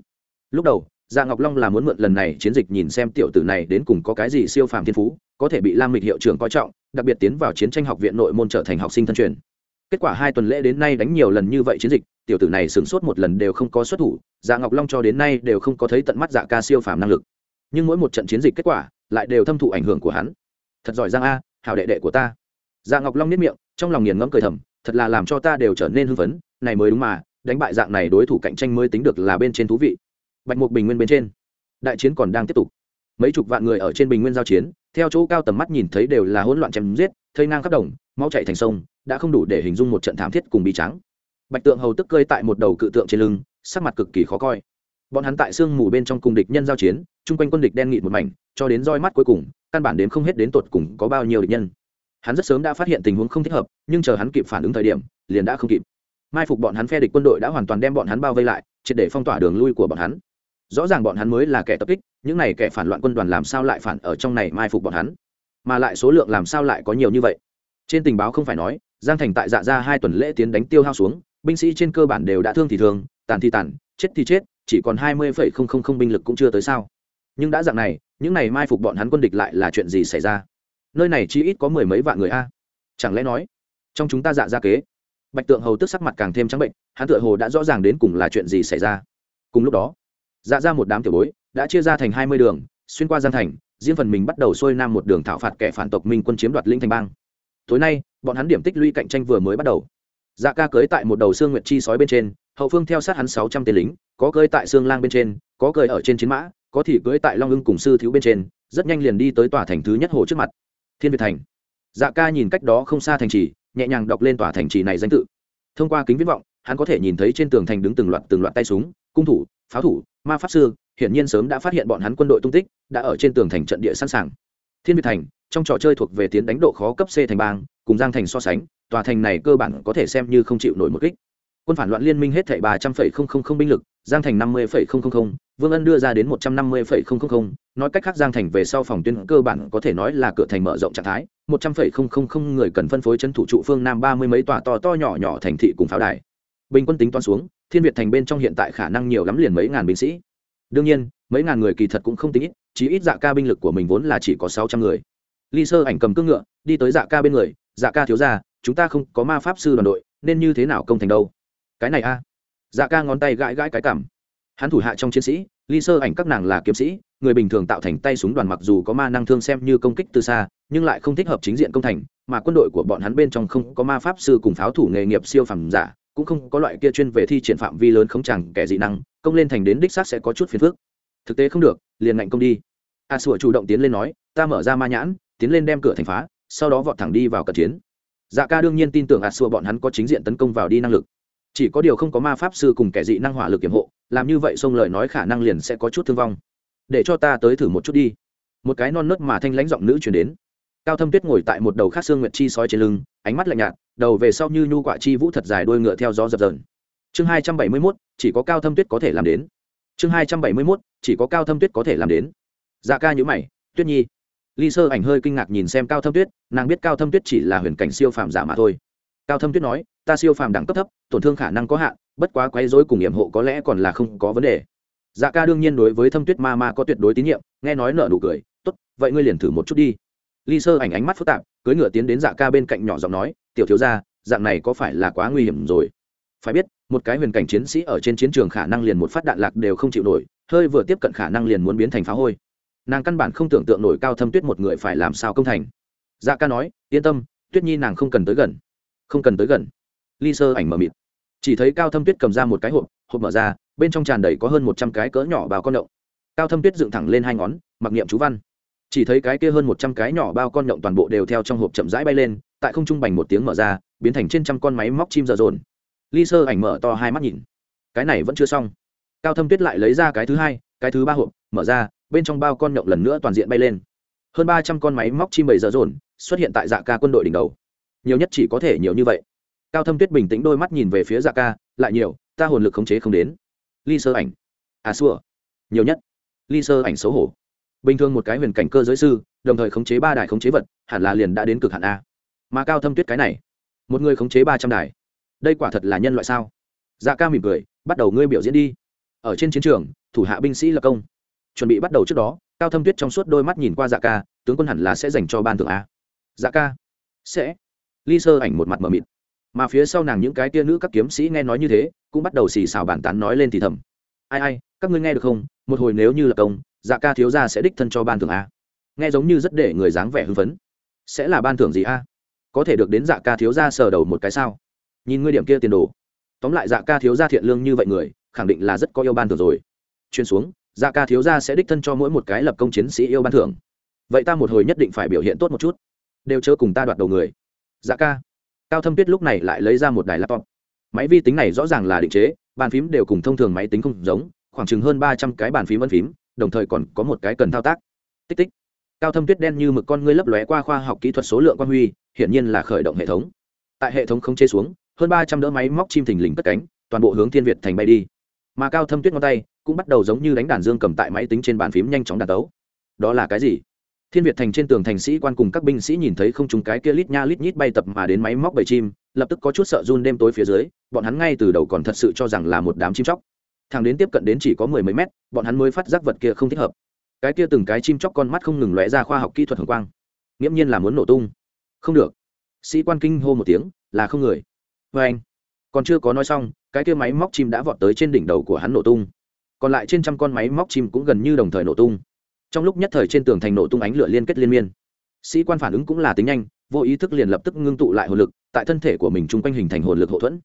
A: Lúc đầu dạ ngọc long là muốn mượn lần này chiến dịch nhìn xem tiểu tử này đến cùng có cái gì siêu phàm thiên phú, có thể bị lam mịch hiệu trưởng coi trọng, đặc biệt tiến vào chiến tranh học viện nội môn trở thành học sinh thân truyền kết quả hai tuần lễ đến nay đánh nhiều lần như vậy chiến dịch, tiểu tử này sửng sốt một lần đều không có xuất thủ dạ ngọc long cho đến nay đều không có thấy tận mắt dạ ca siêu phàm năng lực. Nhưng mỗi một trận chiến dịch kết quả lại đều thâm thụ ảnh hưởng của hắn. Thật giỏi giang a hào đệ đệ của ta. Dạ ngọc long nếp miệng, trong lòng nghiền ngẫm cười thầm, thật là làm cho ta đều trở nên hưng phấn, này mới đúng mà, đánh bại dạng này đối thủ cạnh tranh mới tính được là bên trên thú vị. Bạch mục bình nguyên bên trên, đại chiến còn đang tiếp tục. Mấy chục vạn người ở trên bình nguyên giao chiến, theo chỗ cao tầm mắt nhìn thấy đều là hỗn loạn chém giết, thây ngang khắp đồng, máu chạy thành sông đã không đủ để hình dung một trận thảm thiết cùng bi trắng bạch tượng hầu tức cơi tại một đầu cự tượng trên lưng, sắc mặt cực kỳ khó coi. Bọn hắn tại sương mù bên trong cùng địch nhân giao chiến, chung quanh quân địch đen nghịt một mảnh, cho đến roi mắt cuối cùng, căn bản đến không hết đến tột cùng có bao nhiêu địch nhân. Hắn rất sớm đã phát hiện tình huống không thích hợp, nhưng chờ hắn kịp phản ứng thời điểm, liền đã không kịp. Mai phục bọn hắn phe địch quân đội đã hoàn toàn đem bọn hắn bao vây lại, triệt để phong tỏa đường lui của bọn hắn. Rõ ràng bọn hắn mới là kẻ tập kích, những này kẻ phản loạn quân đoàn làm sao lại phản ở trong này mai phục bọn hắn? Mà lại số lượng làm sao lại có nhiều như vậy? Trên tình báo không phải nói giang thành tại dạ ra hai tuần lễ tiến đánh tiêu hao xuống, binh sĩ trên cơ bản đều đã thương thì thương, tàn thì tàn, chết thì chết, chỉ còn hai mươi phẩy không không không binh lực cũng chưa tới sao. Nhưng đã dạng này, những này mai phục bọn hắn quân địch lại là chuyện gì xảy ra? Nơi này chỉ ít có mười mấy vạn người a. Chẳng lẽ nói, trong chúng ta dạ ra kế, bạch tượng hầu tức sắc mặt càng thêm trắng bệnh, hắn tựa hồ đã rõ ràng đến cùng là chuyện gì xảy ra. Cùng lúc đó dạ ra một đám tiểu bối đã chia ra thành hai mươi đường, xuyên qua giang thành, riêng phần mình bắt đầu xuôi nam một đường thảo phạt kẻ phản tộc minh quân chiếm đoạt linh thành bang. Tối nay bọn hắn điểm tích lũy cạnh tranh vừa mới bắt đầu. Dạ ca cưới tại một đầu xương nguyệt chi sói bên trên, hậu phương theo sát hắn sáu trăm tên lính, có cưới tại xương lang bên trên, có cưới ở trên chiến mã, có thì cưới tại long ưng cùng sư thiếu bên trên, rất nhanh liền đi tới tòa thành thứ nhất hồ trước mặt. Thiên việt thành. Dạ ca nhìn cách đó không xa thành trì, nhẹ nhàng đọc lên tòa thành trì này danh tự. Thông qua kính viễn vọng, hắn có thể nhìn thấy trên tường thành đứng từng loạt từng loạt tay súng, cung thủ, pháo thủ, ma pháp sư, hiển nhiên sớm đã phát hiện bọn hắn quân đội tung tích, đã ở trên tường thành trận địa sẵn sàng. Thiên việt thành, trong trò chơi thuộc về tiến đánh độ khó cấp c thành bang cùng giang thành so sánh, tòa thành này cơ bản có thể xem như không chịu nổi một kích. Quân phản loạn liên minh hết thảy ba trăm phẩy không không không binh lực, giang thành năm mươi phẩy không không không, vương ân đưa ra đến một trăm năm mươi phẩy không không không, nói cách khác giang thành về sau phòng tuyến cơ bản có thể nói là cửa thành mở rộng trạng thái, một trăm phẩy không không không người cần phân phối chân thủ trụ phương nam ba mươi mấy tòa to to nhỏ nhỏ thành thị cùng pháo đài. Bình quân tính toán xuống, thiên việt thành bên trong hiện tại khả năng nhiều lắm liền mấy ngàn binh sĩ. Đương nhiên, mấy ngàn người kỳ thật cũng không tính ít chỉ ít dạ ca binh lực của mình vốn là chỉ có sáu trăm người. Ly sơ ảnh cầm cưỡng ngựa, đi tới dạ ca bên người dạ ca thiếu ra chúng ta không có ma pháp sư đoàn đội, nên như thế nào công thành đâu? Cái này a. Dạ ca ngón tay gãi gãi cái cảm hắn thủ hạ trong chiến sĩ, ly sơ ảnh các nàng là kiếm sĩ, người bình thường tạo thành tay súng đoàn mặc dù có ma năng thương xem như công kích từ xa, nhưng lại không thích hợp chính diện công thành, mà quân đội của bọn hắn bên trong không có ma pháp sư cùng pháo thủ nghề nghiệp siêu phẩm giả, cũng không có loại kia chuyên về thi triển phạm vi lớn không chẳng kẻ dị năng, công lên thành đến đích xác sẽ có chút phiền phức. Thực tế không được, liền ngạnh công đi. A sủa chủ động tiến lên nói, ta mở ra ma nhãn, tiến lên đem cửa thành phá sau đó vọt thẳng đi vào cận chiến. Dạ ca đương nhiên tin tưởng ạt xua bọn hắn có chính diện tấn công vào đi năng lực. Chỉ có điều không có ma pháp sư cùng kẻ dị năng hỏa lực kiểm hộ, làm như vậy xông lời nói khả năng liền sẽ có chút thương vong. Để cho ta tới thử một chút đi. Một cái non nớt mà thanh lãnh giọng nữ chuyển đến. Cao thâm tuyết ngồi tại một đầu khác xương nguyệt chi sói trên lưng, ánh mắt lạnh nhạt, đầu về sau như nhu quả chi vũ thật dài đuôi ngựa theo gió dập dờn. Chương hai trăm bảy mươi mốt, chỉ có cao thâm tuyết có thể làm đến. Chương hai trăm bảy mươi mốt, chỉ có cao thâm tuyết có thể làm đến. Dạ ca nhữ mày, tuyết nhi ly sơ ảnh hơi kinh ngạc nhìn xem cao thâm tuyết, nàng biết cao thâm tuyết chỉ là huyền cảnh siêu phàm giả mà thôi. Cao thâm tuyết nói, ta siêu phàm đẳng cấp thấp, tổn thương khả năng có hạn, bất quá quấy rối cùng nghiệm hộ có lẽ còn là không có vấn đề. Dạ ca đương nhiên đối với thâm tuyết ma ma có tuyệt đối tín nhiệm, nghe nói nợ nụ cười, tốt, vậy ngươi liền thử một chút đi. Ly sơ ảnh ánh mắt phức tạp, cưỡi ngựa tiến đến dạ ca bên cạnh nhỏ giọng nói, tiểu thiếu gia, dạng này có phải là quá nguy hiểm rồi? Phải biết, một cái huyền cảnh chiến sĩ ở trên chiến trường khả năng liền một phát đạn lạc đều không chịu nổi, hơi vừa tiếp cận khả năng liền muốn biến thành phá hôi nàng căn bản không tưởng tượng nổi cao thâm tuyết một người phải làm sao công thành. Dạ ca nói, yên tâm, tuyết nhi nàng không cần tới gần, không cần tới gần. Ly sơ ảnh mờ mịt. Chỉ thấy cao thâm tuyết cầm ra một cái hộp hộp mở ra, bên trong tràn đầy có hơn một trăm cái cỡ nhỏ bao con động. Cao thâm tuyết dựng thẳng lên hai ngón, mặc niệm chú văn. Chỉ thấy cái kia hơn một trăm cái nhỏ bao con động toàn bộ đều theo trong hộp chậm rãi bay lên, tại không trung bành một tiếng mở ra, biến thành trên trăm con máy móc chim giờ dồn. Ly sơ ảnh mở to hai mắt nhìn. Cái này vẫn chưa xong. Cao thâm tuyết lại lấy ra cái thứ hai cái thứ ba hộp, mở ra, bên trong bao con nhộng lần nữa toàn diện bay lên. Hơn ba trăm con máy móc chim bầy giờ dồn xuất hiện tại dạ ca quân đội đỉnh đầu. Nhiều nhất chỉ có thể nhiều như vậy. Cao thâm tuyết bình tĩnh đôi mắt nhìn về phía dạ ca, lại nhiều, ta hồn lực khống chế không đến. Ly sơ ảnh. À xua. Nhiều nhất. Ly sơ ảnh xấu hổ. Bình thường một cái huyền cảnh cơ giới sư, đồng thời khống chế ba đài khống chế vật, hẳn là liền đã đến cực hạn a. Mà cao thâm tuyết cái này, một người khống chế ba trăm đài. Đây quả thật là nhân loại sao? Dạ ca mỉm cười, bắt đầu ngươi biểu diễn đi ở trên chiến trường, thủ hạ binh sĩ lập công. Chuẩn bị bắt đầu trước đó, cao thâm tuyết trong suốt đôi mắt nhìn qua dạ ca, tướng quân hẳn là sẽ dành cho ban thượng a. Dạ ca, sẽ. Ly sơ ảnh một mặt mờ mịt. Mà phía sau nàng những cái tia nữ các kiếm sĩ nghe nói như thế, cũng bắt đầu xì xào bàn tán nói lên thì thầm. Ai ai, các ngươi nghe được không? Một hồi nếu như là công dạ ca thiếu gia sẽ đích thân cho ban thưởng a. Nghe giống như rất để người dáng vẻ hưng phấn. Sẽ là ban thưởng gì a? Có thể được đến dạ ca thiếu gia sờ đầu một cái sao? Nhìn ngươi điểm kia tiền đồ. Tóm lại dạ ca thiếu gia thiện lương như vậy người khẳng định là rất có yêu ban thưởng rồi. Chuyên xuống dạ ca thiếu gia sẽ đích thân cho mỗi một cái lập công chiến sĩ yêu ban thưởng. Vậy ta một hồi nhất định phải biểu hiện tốt một chút. Đều chớ cùng ta đoạt đầu người. Dạ ca. Cao thâm tuyết lúc này lại lấy ra một đài laptop. Máy vi tính này rõ ràng là định chế, bàn phím đều cùng thông thường máy tính không giống, khoảng chừng hơn ba trăm cái bàn phím ân phím, đồng thời còn có một cái cần thao tác. Tích tích. Cao thâm tuyết đen như mực con ngươi lấp lóe qua khoa học kỹ thuật số lượng quan huy, hiển nhiên là khởi động hệ thống. Tại hệ thống không chế xuống, hơn ba trăm đỡ máy móc chim thình lình cất cánh, toàn bộ hướng thiên việt thành bay đi mà cao thâm tuyết ngón tay cũng bắt đầu giống như đánh đàn dương cầm tại máy tính trên bàn phím nhanh chóng đàn tấu. Đó là cái gì? Thiên việt thành trên tường thành sĩ quan cùng các binh sĩ nhìn thấy không trùng cái kia lít nha lít nhít bay tập mà đến máy móc bầy chim, lập tức có chút sợ run đêm tối phía dưới, bọn hắn ngay từ đầu còn thật sự cho rằng là một đám chim chóc. Thằng đến tiếp cận đến chỉ có mười mấy mét, bọn hắn mới phát giác vật kia không thích hợp. Cái kia từng cái chim chóc con mắt không ngừng lóe ra khoa học kỹ thuật hồng quang. Nghiễm nhiên là muốn nổ tung. Không được. Sĩ quan kinh hô một tiếng, là không người. Vê anh còn chưa có nói xong cái kia máy móc chim đã vọt tới trên đỉnh đầu của hắn nổ tung. Còn lại trên trăm con máy móc chim cũng gần như đồng thời nổ tung. Trong lúc nhất thời trên tường thành nổ tung ánh lửa liên kết liên miên. Sĩ quan phản ứng cũng là tính nhanh, vô ý thức liền lập tức ngưng tụ lại hồn lực, tại thân thể của mình chung quanh hình thành hồn lực hậu thuẫn.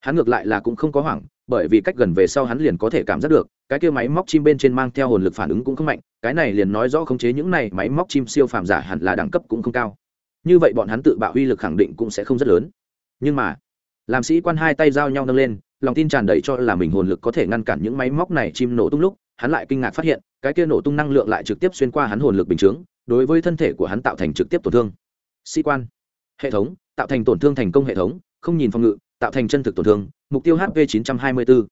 A: Hắn ngược lại là cũng không có hoảng, bởi vì cách gần về sau hắn liền có thể cảm giác được, cái kia máy móc chim bên trên mang theo hồn lực phản ứng cũng không mạnh, cái này liền nói rõ khống chế những này máy móc chim siêu phàm giả hẳn là đẳng cấp cũng không cao. Như vậy bọn hắn tự bạo uy lực khẳng định cũng sẽ không rất lớn. Nhưng mà, làm sĩ quan hai tay giao nhau nâng lên lòng tin tràn đầy cho là mình hồn lực có thể ngăn cản những máy móc này chim nổ tung lúc, hắn lại kinh ngạc phát hiện, cái kia nổ tung năng lượng lại trực tiếp xuyên qua hắn hồn lực bình chướng, đối với thân thể của hắn tạo thành trực tiếp tổn thương. Sĩ quan. Hệ thống, tạo thành tổn thương thành công hệ thống, không nhìn phòng ngự, tạo thành chân thực tổn thương, mục tiêu hp 924.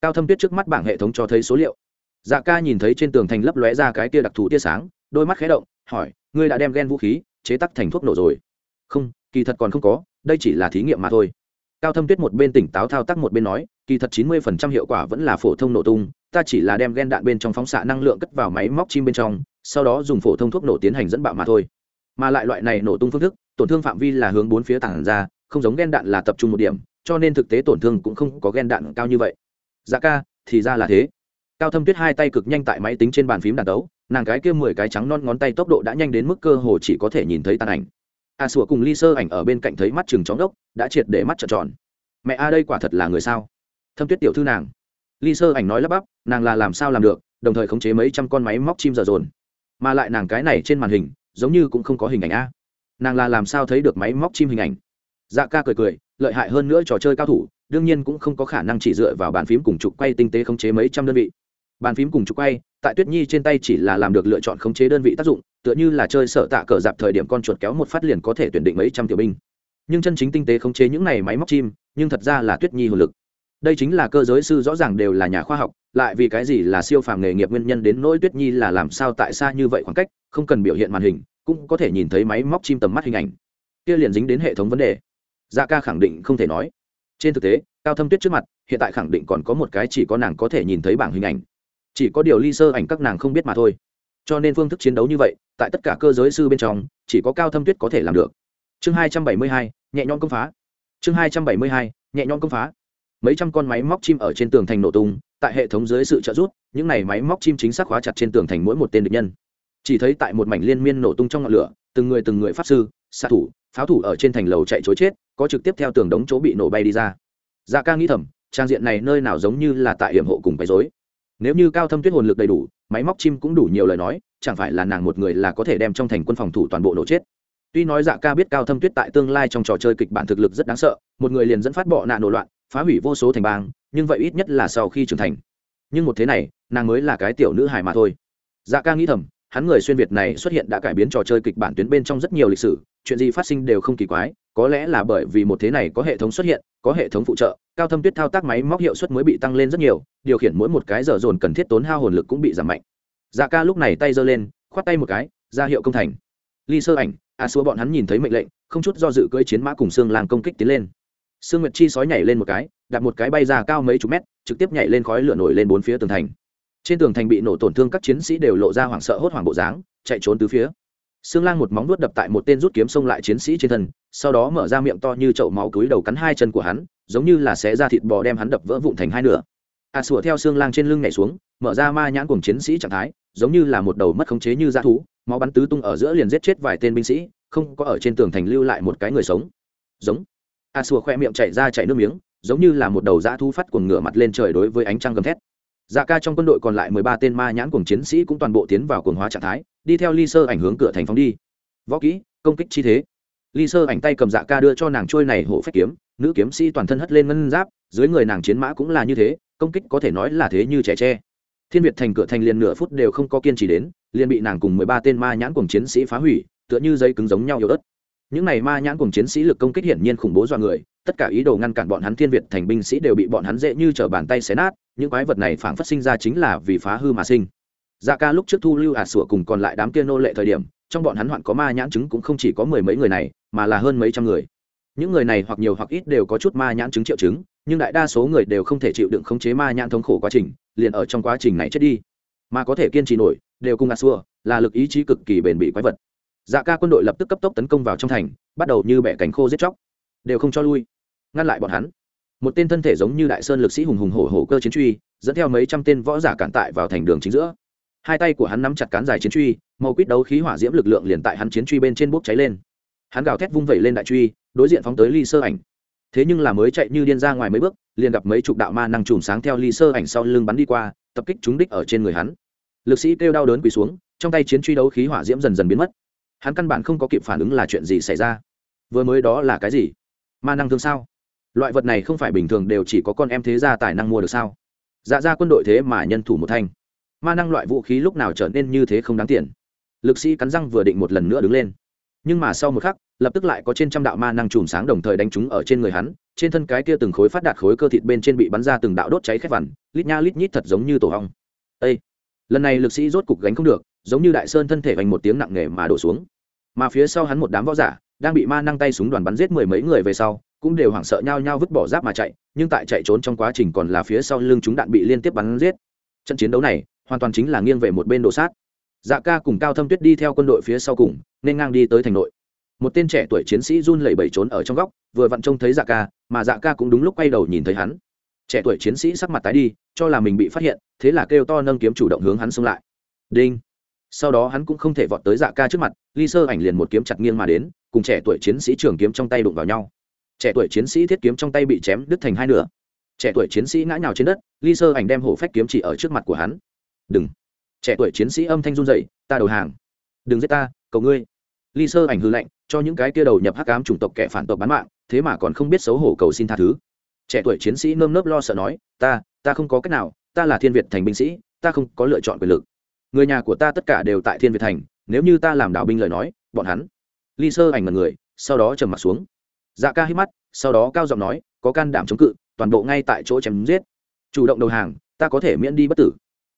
A: cao thâm tuyết trước mắt bảng hệ thống cho thấy số liệu. Dạ ca nhìn thấy trên tường thành lấp lóe ra cái kia đặc thù tia sáng, đôi mắt khé động, hỏi, ngươi đã đem ghen vũ khí chế tắc thành thuốc nổ rồi? Không, kỳ thật còn không có, đây chỉ là thí nghiệm mà thôi cao thâm tuyết một bên tỉnh táo thao tác một bên nói, kỳ thật 90% hiệu quả vẫn là phổ thông nổ tung, ta chỉ là đem ghen đạn bên trong phóng xạ năng lượng cất vào máy móc chim bên trong, sau đó dùng phổ thông thuốc nổ tiến hành dẫn bạo mà thôi. Mà lại loại này nổ tung phương thức, tổn thương phạm vi là hướng bốn phía tảng ra, không giống ghen đạn là tập trung một điểm, cho nên thực tế tổn thương cũng không có ghen đạn cao như vậy. Giá ca, thì ra là thế. Cao thâm tuyết hai tay cực nhanh tại máy tính trên bàn phím đàn tấu, nàng cái kia mười cái trắng non ngón tay tốc độ đã nhanh đến mức cơ hồ chỉ có thể nhìn thấy tàn ảnh a sủa cùng ly sơ ảnh ở bên cạnh thấy mắt chừng chóng đốc, đã triệt để mắt trợn tròn. Mẹ a đây quả thật là người sao? Thâm tuyết tiểu thư nàng. Ly sơ ảnh nói lắp bắp, nàng là làm sao làm được, đồng thời khống chế mấy trăm con máy móc chim giờ dồn. Mà lại nàng cái này trên màn hình, giống như cũng không có hình ảnh a. Nàng là làm sao thấy được máy móc chim hình ảnh? Dạ ca cười cười, lợi hại hơn nữa trò chơi cao thủ, đương nhiên cũng không có khả năng chỉ dựa vào bàn phím cùng trục quay tinh tế khống chế mấy trăm đơn vị bàn phím cùng trục quay, tại tuyết nhi trên tay chỉ là làm được lựa chọn khống chế đơn vị tác dụng, tựa như là chơi sở tạ cờ dạp thời điểm con chuột kéo một phát liền có thể tuyển định mấy trăm tiểu binh. Nhưng chân chính tinh tế khống chế những này máy móc chim, nhưng thật ra là tuyết nhi hồn lực. Đây chính là cơ giới sư rõ ràng đều là nhà khoa học, lại vì cái gì là siêu phàm nghề nghiệp nguyên nhân đến nỗi tuyết nhi là làm sao tại sao như vậy khoảng cách, không cần biểu hiện màn hình, cũng có thể nhìn thấy máy móc chim tầm mắt hình ảnh. Kia liền dính đến hệ thống vấn đề. Dạ ca khẳng định không thể nói. Trên thực tế, cao thâm tuyết trước mặt, hiện tại khẳng định còn có một cái chỉ có nàng có thể nhìn thấy bảng hình ảnh chỉ có điều ly sơ ảnh các nàng không biết mà thôi. Cho nên phương thức chiến đấu như vậy, tại tất cả cơ giới sư bên trong, chỉ có cao thâm tuyết có thể làm được. Chương hai trăm bảy mươi hai, nhẹ nhõm công phá. Chương hai trăm bảy mươi hai, nhẹ nhõm công phá. Mấy trăm con máy móc chim ở trên tường thành nổ tung, tại hệ thống dưới sự trợ giúp, những này máy móc chim chính xác khóa chặt trên tường thành mỗi một tên địch nhân. Chỉ thấy tại một mảnh liên miên nổ tung trong ngọn lửa, từng người từng người pháp sư, xạ thủ, pháo thủ ở trên thành lầu chạy chối chết, có trực tiếp theo tường đống chỗ bị nổ bay đi ra. Dạ ca nghĩ thầm, trang diện này nơi nào giống như là tại hiểm hộ cùng bay dối nếu như cao thâm tuyết hồn lực đầy đủ, máy móc chim cũng đủ nhiều lời nói, chẳng phải là nàng một người là có thể đem trong thành quân phòng thủ toàn bộ nổ chết. Tuy nói dạ ca biết cao thâm tuyết tại tương lai trong trò chơi kịch bản thực lực rất đáng sợ, một người liền dẫn phát bọ nạn nổ loạn, phá hủy vô số thành bang, nhưng vậy ít nhất là sau khi trưởng thành. Nhưng một thế này, nàng mới là cái tiểu nữ hài mà thôi. Dạ ca nghĩ thầm hắn người xuyên việt này xuất hiện đã cải biến trò chơi kịch bản tuyến bên trong rất nhiều lịch sử, chuyện gì phát sinh đều không kỳ quái, có lẽ là bởi vì một thế này có hệ thống xuất hiện, có hệ thống phụ trợ, cao thâm tuyết thao tác máy móc hiệu suất mới bị tăng lên rất nhiều, điều khiển mỗi một cái giờ dồn cần thiết tốn hao hồn lực cũng bị giảm mạnh. Dạ ca lúc này tay giơ lên, khoát tay một cái, ra hiệu công thành. Ly sơ ảnh a xua bọn hắn nhìn thấy mệnh lệnh, không chút do dự cưỡi chiến mã cùng xương làng công kích tiến lên. Sương nguyệt chi sói nhảy lên một cái, đặt một cái bay ra cao mấy chục mét, trực tiếp nhảy lên khói lửa nổi lên bốn phía tường thành trên tường thành bị nổ tổn thương các chiến sĩ đều lộ ra hoảng sợ hốt hoảng bộ dáng chạy trốn từ phía Sương Lang một móng vuốt đập tại một tên rút kiếm xông lại chiến sĩ trên thân, sau đó mở ra miệng to như chậu máu cúi đầu cắn hai chân của hắn, giống như là xé ra thịt bò đem hắn đập vỡ vụn thành hai nửa. A à, sủa theo Sương Lang trên lưng nhảy xuống, mở ra ma nhãn cùng chiến sĩ trạng thái, giống như là một đầu mất khống chế như dã thú, máu bắn tứ tung ở giữa liền giết chết vài tên binh sĩ, không có ở trên tường thành lưu lại một cái người sống. Giống. A à, sủa khoe miệng chảy ra chảy nước miếng, giống như là một đầu dã thú phát cuồng ngửa mặt lên trời đối với ánh trăng gầm thét. Dạ ca trong quân đội còn lại mười ba tên ma nhãn cùng chiến sĩ cũng toàn bộ tiến vào cuồng hóa trạng thái, đi theo ly sơ ảnh hướng cửa thành phóng đi. Võ kỹ công kích chi thế. Ly sơ ảnh tay cầm dạ ca đưa cho nàng trôi này hổ phách kiếm nữ kiếm sĩ toàn thân hất lên ngân giáp dưới người nàng chiến mã cũng là như thế công kích có thể nói là thế như trẻ tre. Thiên việt thành cửa thành liền nửa phút đều không có kiên trì đến liền bị nàng cùng mười ba tên ma nhãn cùng chiến sĩ phá hủy tựa như dây cứng giống nhau yếu ớt những này ma nhãn cùng chiến sĩ lực công kích hiển nhiên khủng bố dọa người, tất cả ý đồ ngăn cản bọn hắn thiên việt thành binh sĩ đều bị bọn hắn dễ như t bàn tay xé nát, những quái vật này phảng phất sinh ra chính là vì phá hư mà sinh. Dạ ca lúc trước thu lưu ả sủa cùng còn lại đám kia nô lệ thời điểm, trong bọn hắn hoạn có ma nhãn chứng cũng không chỉ có mười mấy người này, mà là hơn mấy trăm người. Những người này hoặc nhiều hoặc ít đều có chút ma nhãn chứng triệu chứng, nhưng đại đa số người đều không thể chịu đựng khống chế ma nhãn thống khổ quá trình, liền ở trong quá trình này chết đi. Mà có thể kiên trì nổi, đều cùng ả xua là lực ý chí cực kỳ bền bỉ quái vật dạ ca quân đội lập tức cấp tốc tấn công vào trong thành, bắt đầu như bẻ cánh khô giết chóc. Đều không cho lui, ngăn lại bọn hắn. Một tên thân thể giống như đại sơn lực sĩ hùng hùng hổ hổ cơ chiến truy, dẫn theo mấy trăm tên võ giả cản tại vào thành đường chính giữa. Hai tay của hắn nắm chặt cán dài chiến truy, màu quýt đấu khí hỏa diễm lực lượng liền tại hắn chiến truy bên trên bốc cháy lên. Hắn gào thét vung vẩy lên đại truy, đối diện phóng tới ly sơ ảnh. Thế nhưng là mới chạy như điên ra ngoài mấy bước, liền gặp mấy chục đạo ma năng chùm sáng theo ly sơ ảnh sau lưng bắn đi qua, tập kích trúng đích ở trên người hắn. Lực sĩ kêu đau đớn quỳ xuống, trong tay chiến truy đấu khí hỏa diễm dần dần biến mất hắn căn bản không có kịp phản ứng là chuyện gì xảy ra. Vừa mới đó là cái gì? Ma năng thương sao? Loại vật này không phải bình thường đều chỉ có con em thế gia tài năng mua được sao? Dạ ra quân đội thế mà nhân thủ một thanh ma năng loại vũ khí lúc nào trở nên như thế không đáng tiền? Lực sĩ cắn răng vừa định một lần nữa đứng lên. Nhưng mà sau một khắc, lập tức lại có trên trăm đạo ma năng chùm sáng đồng thời đánh trúng ở trên người hắn, trên thân cái kia từng khối phát đạt khối cơ thịt bên trên bị bắn ra từng đạo đốt cháy khét vằn, lít nha lít nhít thật giống như tổ hong ây lần này lực sĩ rốt cục gánh không được giống như đại sơn thân thể vành một tiếng nặng nề mà đổ xuống. Mà phía sau hắn một đám võ giả, đang bị ma năng tay súng đoàn bắn giết mười mấy người về sau, cũng đều hoảng sợ nhau nhau vứt bỏ giáp mà chạy, nhưng tại chạy trốn trong quá trình còn là phía sau lưng chúng đạn bị liên tiếp bắn giết. Trận chiến đấu này, hoàn toàn chính là nghiêng về một bên đồ sát. Dạ ca cùng cao thâm tuyết đi theo quân đội phía sau cùng, nên ngang đi tới thành nội. Một tên trẻ tuổi chiến sĩ run lẩy bẩy trốn ở trong góc, vừa vặn trông thấy dạ ca, mà dạ ca cũng đúng lúc quay đầu nhìn thấy hắn. Trẻ tuổi chiến sĩ sắc mặt tái đi, cho là mình bị phát hiện, thế là kêu to nâng kiếm chủ động hướng hắn xông lại. Đinh! Sau đó hắn cũng không thể vọt tới dạ ca trước mặt, ly sơ ảnh liền một kiếm chặt nghiêng mà đến, cùng trẻ tuổi chiến sĩ trường kiếm trong tay đụng vào nhau. Trẻ tuổi chiến sĩ thiết kiếm trong tay bị chém đứt thành hai nửa. Trẻ tuổi chiến sĩ ngã nhào trên đất, ly sơ ảnh đem hổ phách kiếm chỉ ở trước mặt của hắn. Đừng. Trẻ tuổi chiến sĩ âm thanh run dậy ta đầu hàng. Đừng giết ta, cầu ngươi. Ly sơ ảnh hư lệnh cho những cái kia đầu nhập hắc ám chủng tộc kẻ phản tộc bán mạng, thế mà còn không biết xấu hổ cầu xin tha thứ. Trẻ tuổi chiến sĩ nơm nớp lo sợ nói, ta ta không có cách nào, ta là thiên việt thành binh sĩ, ta không có lựa chọn quyền lực người nhà của ta tất cả đều tại thiên việt thành, nếu như ta làm đạo binh lời nói, bọn hắn. Ly sơ ảnh mật người, sau đó trầm mặt xuống. Dạ ca hít mắt, sau đó cao giọng nói, có can đảm chống cự, toàn bộ ngay tại chỗ chém giết. Chủ động đầu hàng, ta có thể miễn đi bất tử.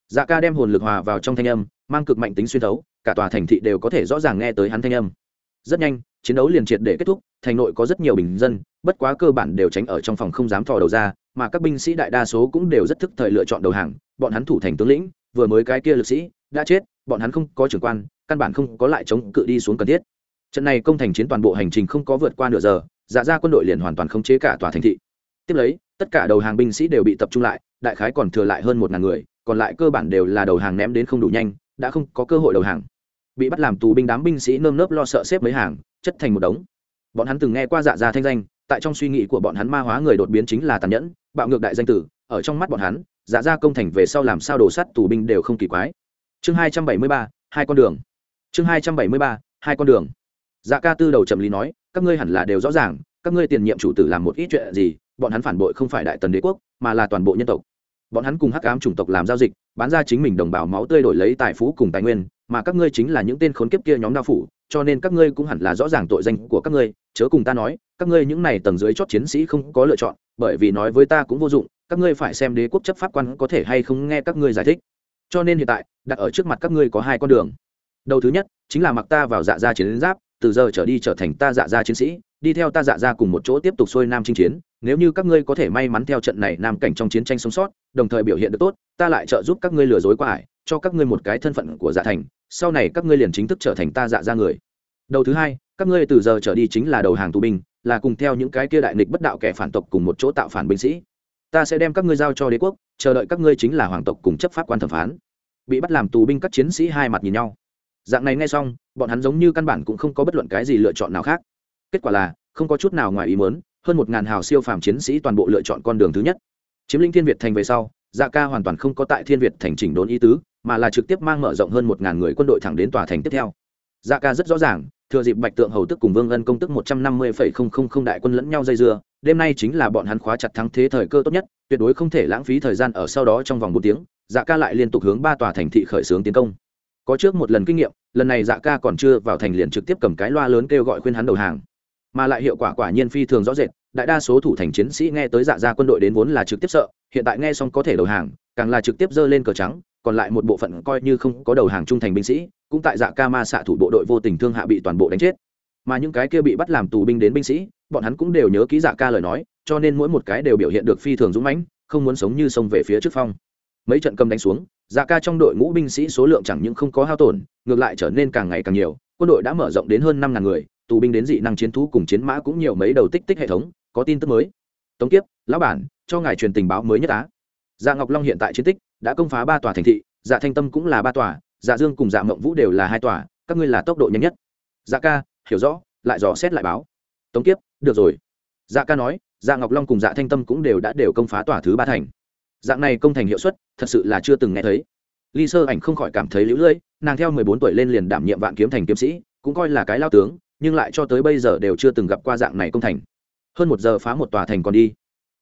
A: Dạ ca đem hồn lực hòa vào trong thanh âm, mang cực mạnh tính xuyên thấu, cả tòa thành thị đều có thể rõ ràng nghe tới hắn thanh âm. Rất nhanh, chiến đấu liền triệt để kết thúc, thành nội có rất nhiều bình dân, bất quá cơ bản đều tránh ở trong phòng không dám thò đầu ra, mà các binh sĩ đại đa số cũng đều rất thức thời lựa chọn đầu hàng, bọn hắn thủ thành tướng lĩnh, vừa mới cái kia lực sĩ đã chết, bọn hắn không có trưởng quan, căn bản không có lại chống cự đi xuống cần thiết. Trận này công thành chiến toàn bộ hành trình không có vượt qua nửa giờ dạ ra quân đội liền hoàn toàn khống chế cả tòa thành thị. Tiếp lấy, tất cả đầu hàng binh sĩ đều bị tập trung lại, đại khái còn thừa lại hơn một ngàn người, còn lại cơ bản đều là đầu hàng ném đến không đủ nhanh, đã không có cơ hội đầu hàng. Bị bắt làm tù binh đám binh sĩ nơm nớp lo sợ xếp mấy hàng, chất thành một đống. Bọn hắn từng nghe qua dạ gia thanh danh, tại trong suy nghĩ của bọn hắn ma hóa người đột biến chính là tàn nhẫn, bạo ngược đại danh tử, ở trong mắt bọn hắn dạ gia công thành về sau làm sao đổ sắt tù binh đều không kỳ quái chương hai trăm bảy mươi ba, hai con đường. Chương hai trăm bảy mươi ba, hai con đường. Dạ ca tư đầu trầm lý nói, các ngươi hẳn là đều rõ ràng, các ngươi tiền nhiệm chủ tử làm một ít chuyện gì, bọn hắn phản bội không phải đại tần đế quốc, mà là toàn bộ nhân tộc. Bọn hắn cùng hắc ám chủng tộc làm giao dịch, bán ra chính mình đồng bào máu tươi đổi lấy tài phú cùng tài nguyên, mà các ngươi chính là những tên khốn kiếp kia nhóm đao phủ, cho nên các ngươi cũng hẳn là rõ ràng tội danh của các ngươi, chớ cùng ta nói, các ngươi những này tầng dưới chót chiến sĩ không có lựa chọn, bởi vì nói với ta cũng vô dụng, các ngươi phải xem đế quốc chấp pháp quan có thể hay không nghe các ngươi giải thích cho nên hiện tại, đặt ở trước mặt các ngươi có hai con đường. Đầu thứ nhất, chính là mặc ta vào dạ gia chiến giáp, từ giờ trở đi trở thành ta dạ gia chiến sĩ, đi theo ta dạ gia cùng một chỗ tiếp tục xuôi nam chinh chiến. Nếu như các ngươi có thể may mắn theo trận này nam cảnh trong chiến tranh sống sót, đồng thời biểu hiện được tốt, ta lại trợ giúp các ngươi lừa dối qua ải, cho các ngươi một cái thân phận của dạ thành, sau này các ngươi liền chính thức trở thành ta dạ gia người. Đầu thứ hai, các ngươi từ giờ trở đi chính là đầu hàng tù binh, là cùng theo những cái kia đại nghịch bất đạo kẻ phản tộc cùng một chỗ tạo phản binh sĩ ta sẽ đem các ngươi giao cho đế quốc, chờ đợi các ngươi chính là hoàng tộc cùng chấp pháp quan thẩm phán. Bị bắt làm tù binh các chiến sĩ hai mặt nhìn nhau. Dạng này nghe xong, bọn hắn giống như căn bản cũng không có bất luận cái gì lựa chọn nào khác. Kết quả là, không có chút nào ngoài ý mớn hơn một ngàn hào siêu phàm chiến sĩ toàn bộ lựa chọn con đường thứ nhất. Chiếm lĩnh thiên việt thành về sau dạ ca hoàn toàn không có tại thiên việt thành chỉnh đốn ý tứ, mà là trực tiếp mang mở rộng hơn một ngàn người quân đội thẳng đến tòa thành tiếp theo. Dạ ca rất rõ ràng thừa dịp bạch tượng hầu tức cùng vương ân công tức một trăm năm mươi phẩy không không không đại quân lẫn nhau dây dưa, đêm nay chính là bọn hắn khóa chặt thắng thế thời cơ tốt nhất, tuyệt đối không thể lãng phí thời gian ở sau đó trong vòng một tiếng dạ ca lại liên tục hướng ba tòa thành thị khởi xướng tiến công. Có trước một lần kinh nghiệm, lần này dạ ca còn chưa vào thành liền trực tiếp cầm cái loa lớn kêu gọi khuyên hắn đầu hàng. Mà lại hiệu quả quả nhiên phi thường rõ rệt, đại đa số thủ thành chiến sĩ nghe tới dạ gia quân đội đến vốn là trực tiếp sợ, hiện tại nghe xong có thể đầu hàng, càng là trực tiếp giơ lên cờ trắng còn lại một bộ phận coi như không có đầu hàng trung thành binh sĩ, cũng tại dạ ca ma xạ thủ bộ đội vô tình thương hạ bị toàn bộ đánh chết. Mà những cái kia bị bắt làm tù binh đến binh sĩ, bọn hắn cũng đều nhớ ký dạ ca lời nói, cho nên mỗi một cái đều biểu hiện được phi thường dũng mãnh, không muốn sống như sông về phía trước phong. Mấy trận cầm đánh xuống dạ ca trong đội ngũ binh sĩ số lượng chẳng những không có hao tổn, ngược lại trở nên càng ngày càng nhiều, quân đội đã mở rộng đến hơn năm ngàn người, tù binh đến dị năng chiến thú cùng chiến mã cũng nhiều mấy đầu tích tích hệ thống, có tin tức mới. Tống tiếp lão bản, cho ngài truyền tình báo mới nhất á. Dạ ngọc long hiện tại chiến tích đã công phá ba tòa thành thị dạ thanh tâm cũng là ba tòa dạ dương cùng dạ mộng vũ đều là hai tòa, các ngươi là tốc độ nhanh nhất. Dạ ca, hiểu rõ, lại dò xét lại báo. Tống tiếp được rồi. Dạ ca nói dạ ngọc long cùng dạ thanh tâm cũng đều đã đều công phá tòa thứ ba thành. Dạng này công thành hiệu suất, thật sự là chưa từng nghe thấy. Ly sơ ảnh không khỏi cảm thấy lũ lưỡi, nàng theo mười bốn tuổi lên liền đảm nhiệm vạn kiếm thành kiếm sĩ, cũng coi là cái lao tướng, nhưng lại cho tới bây giờ đều chưa từng gặp qua dạng này công thành. Hơn một giờ phá một tòa thành còn đi,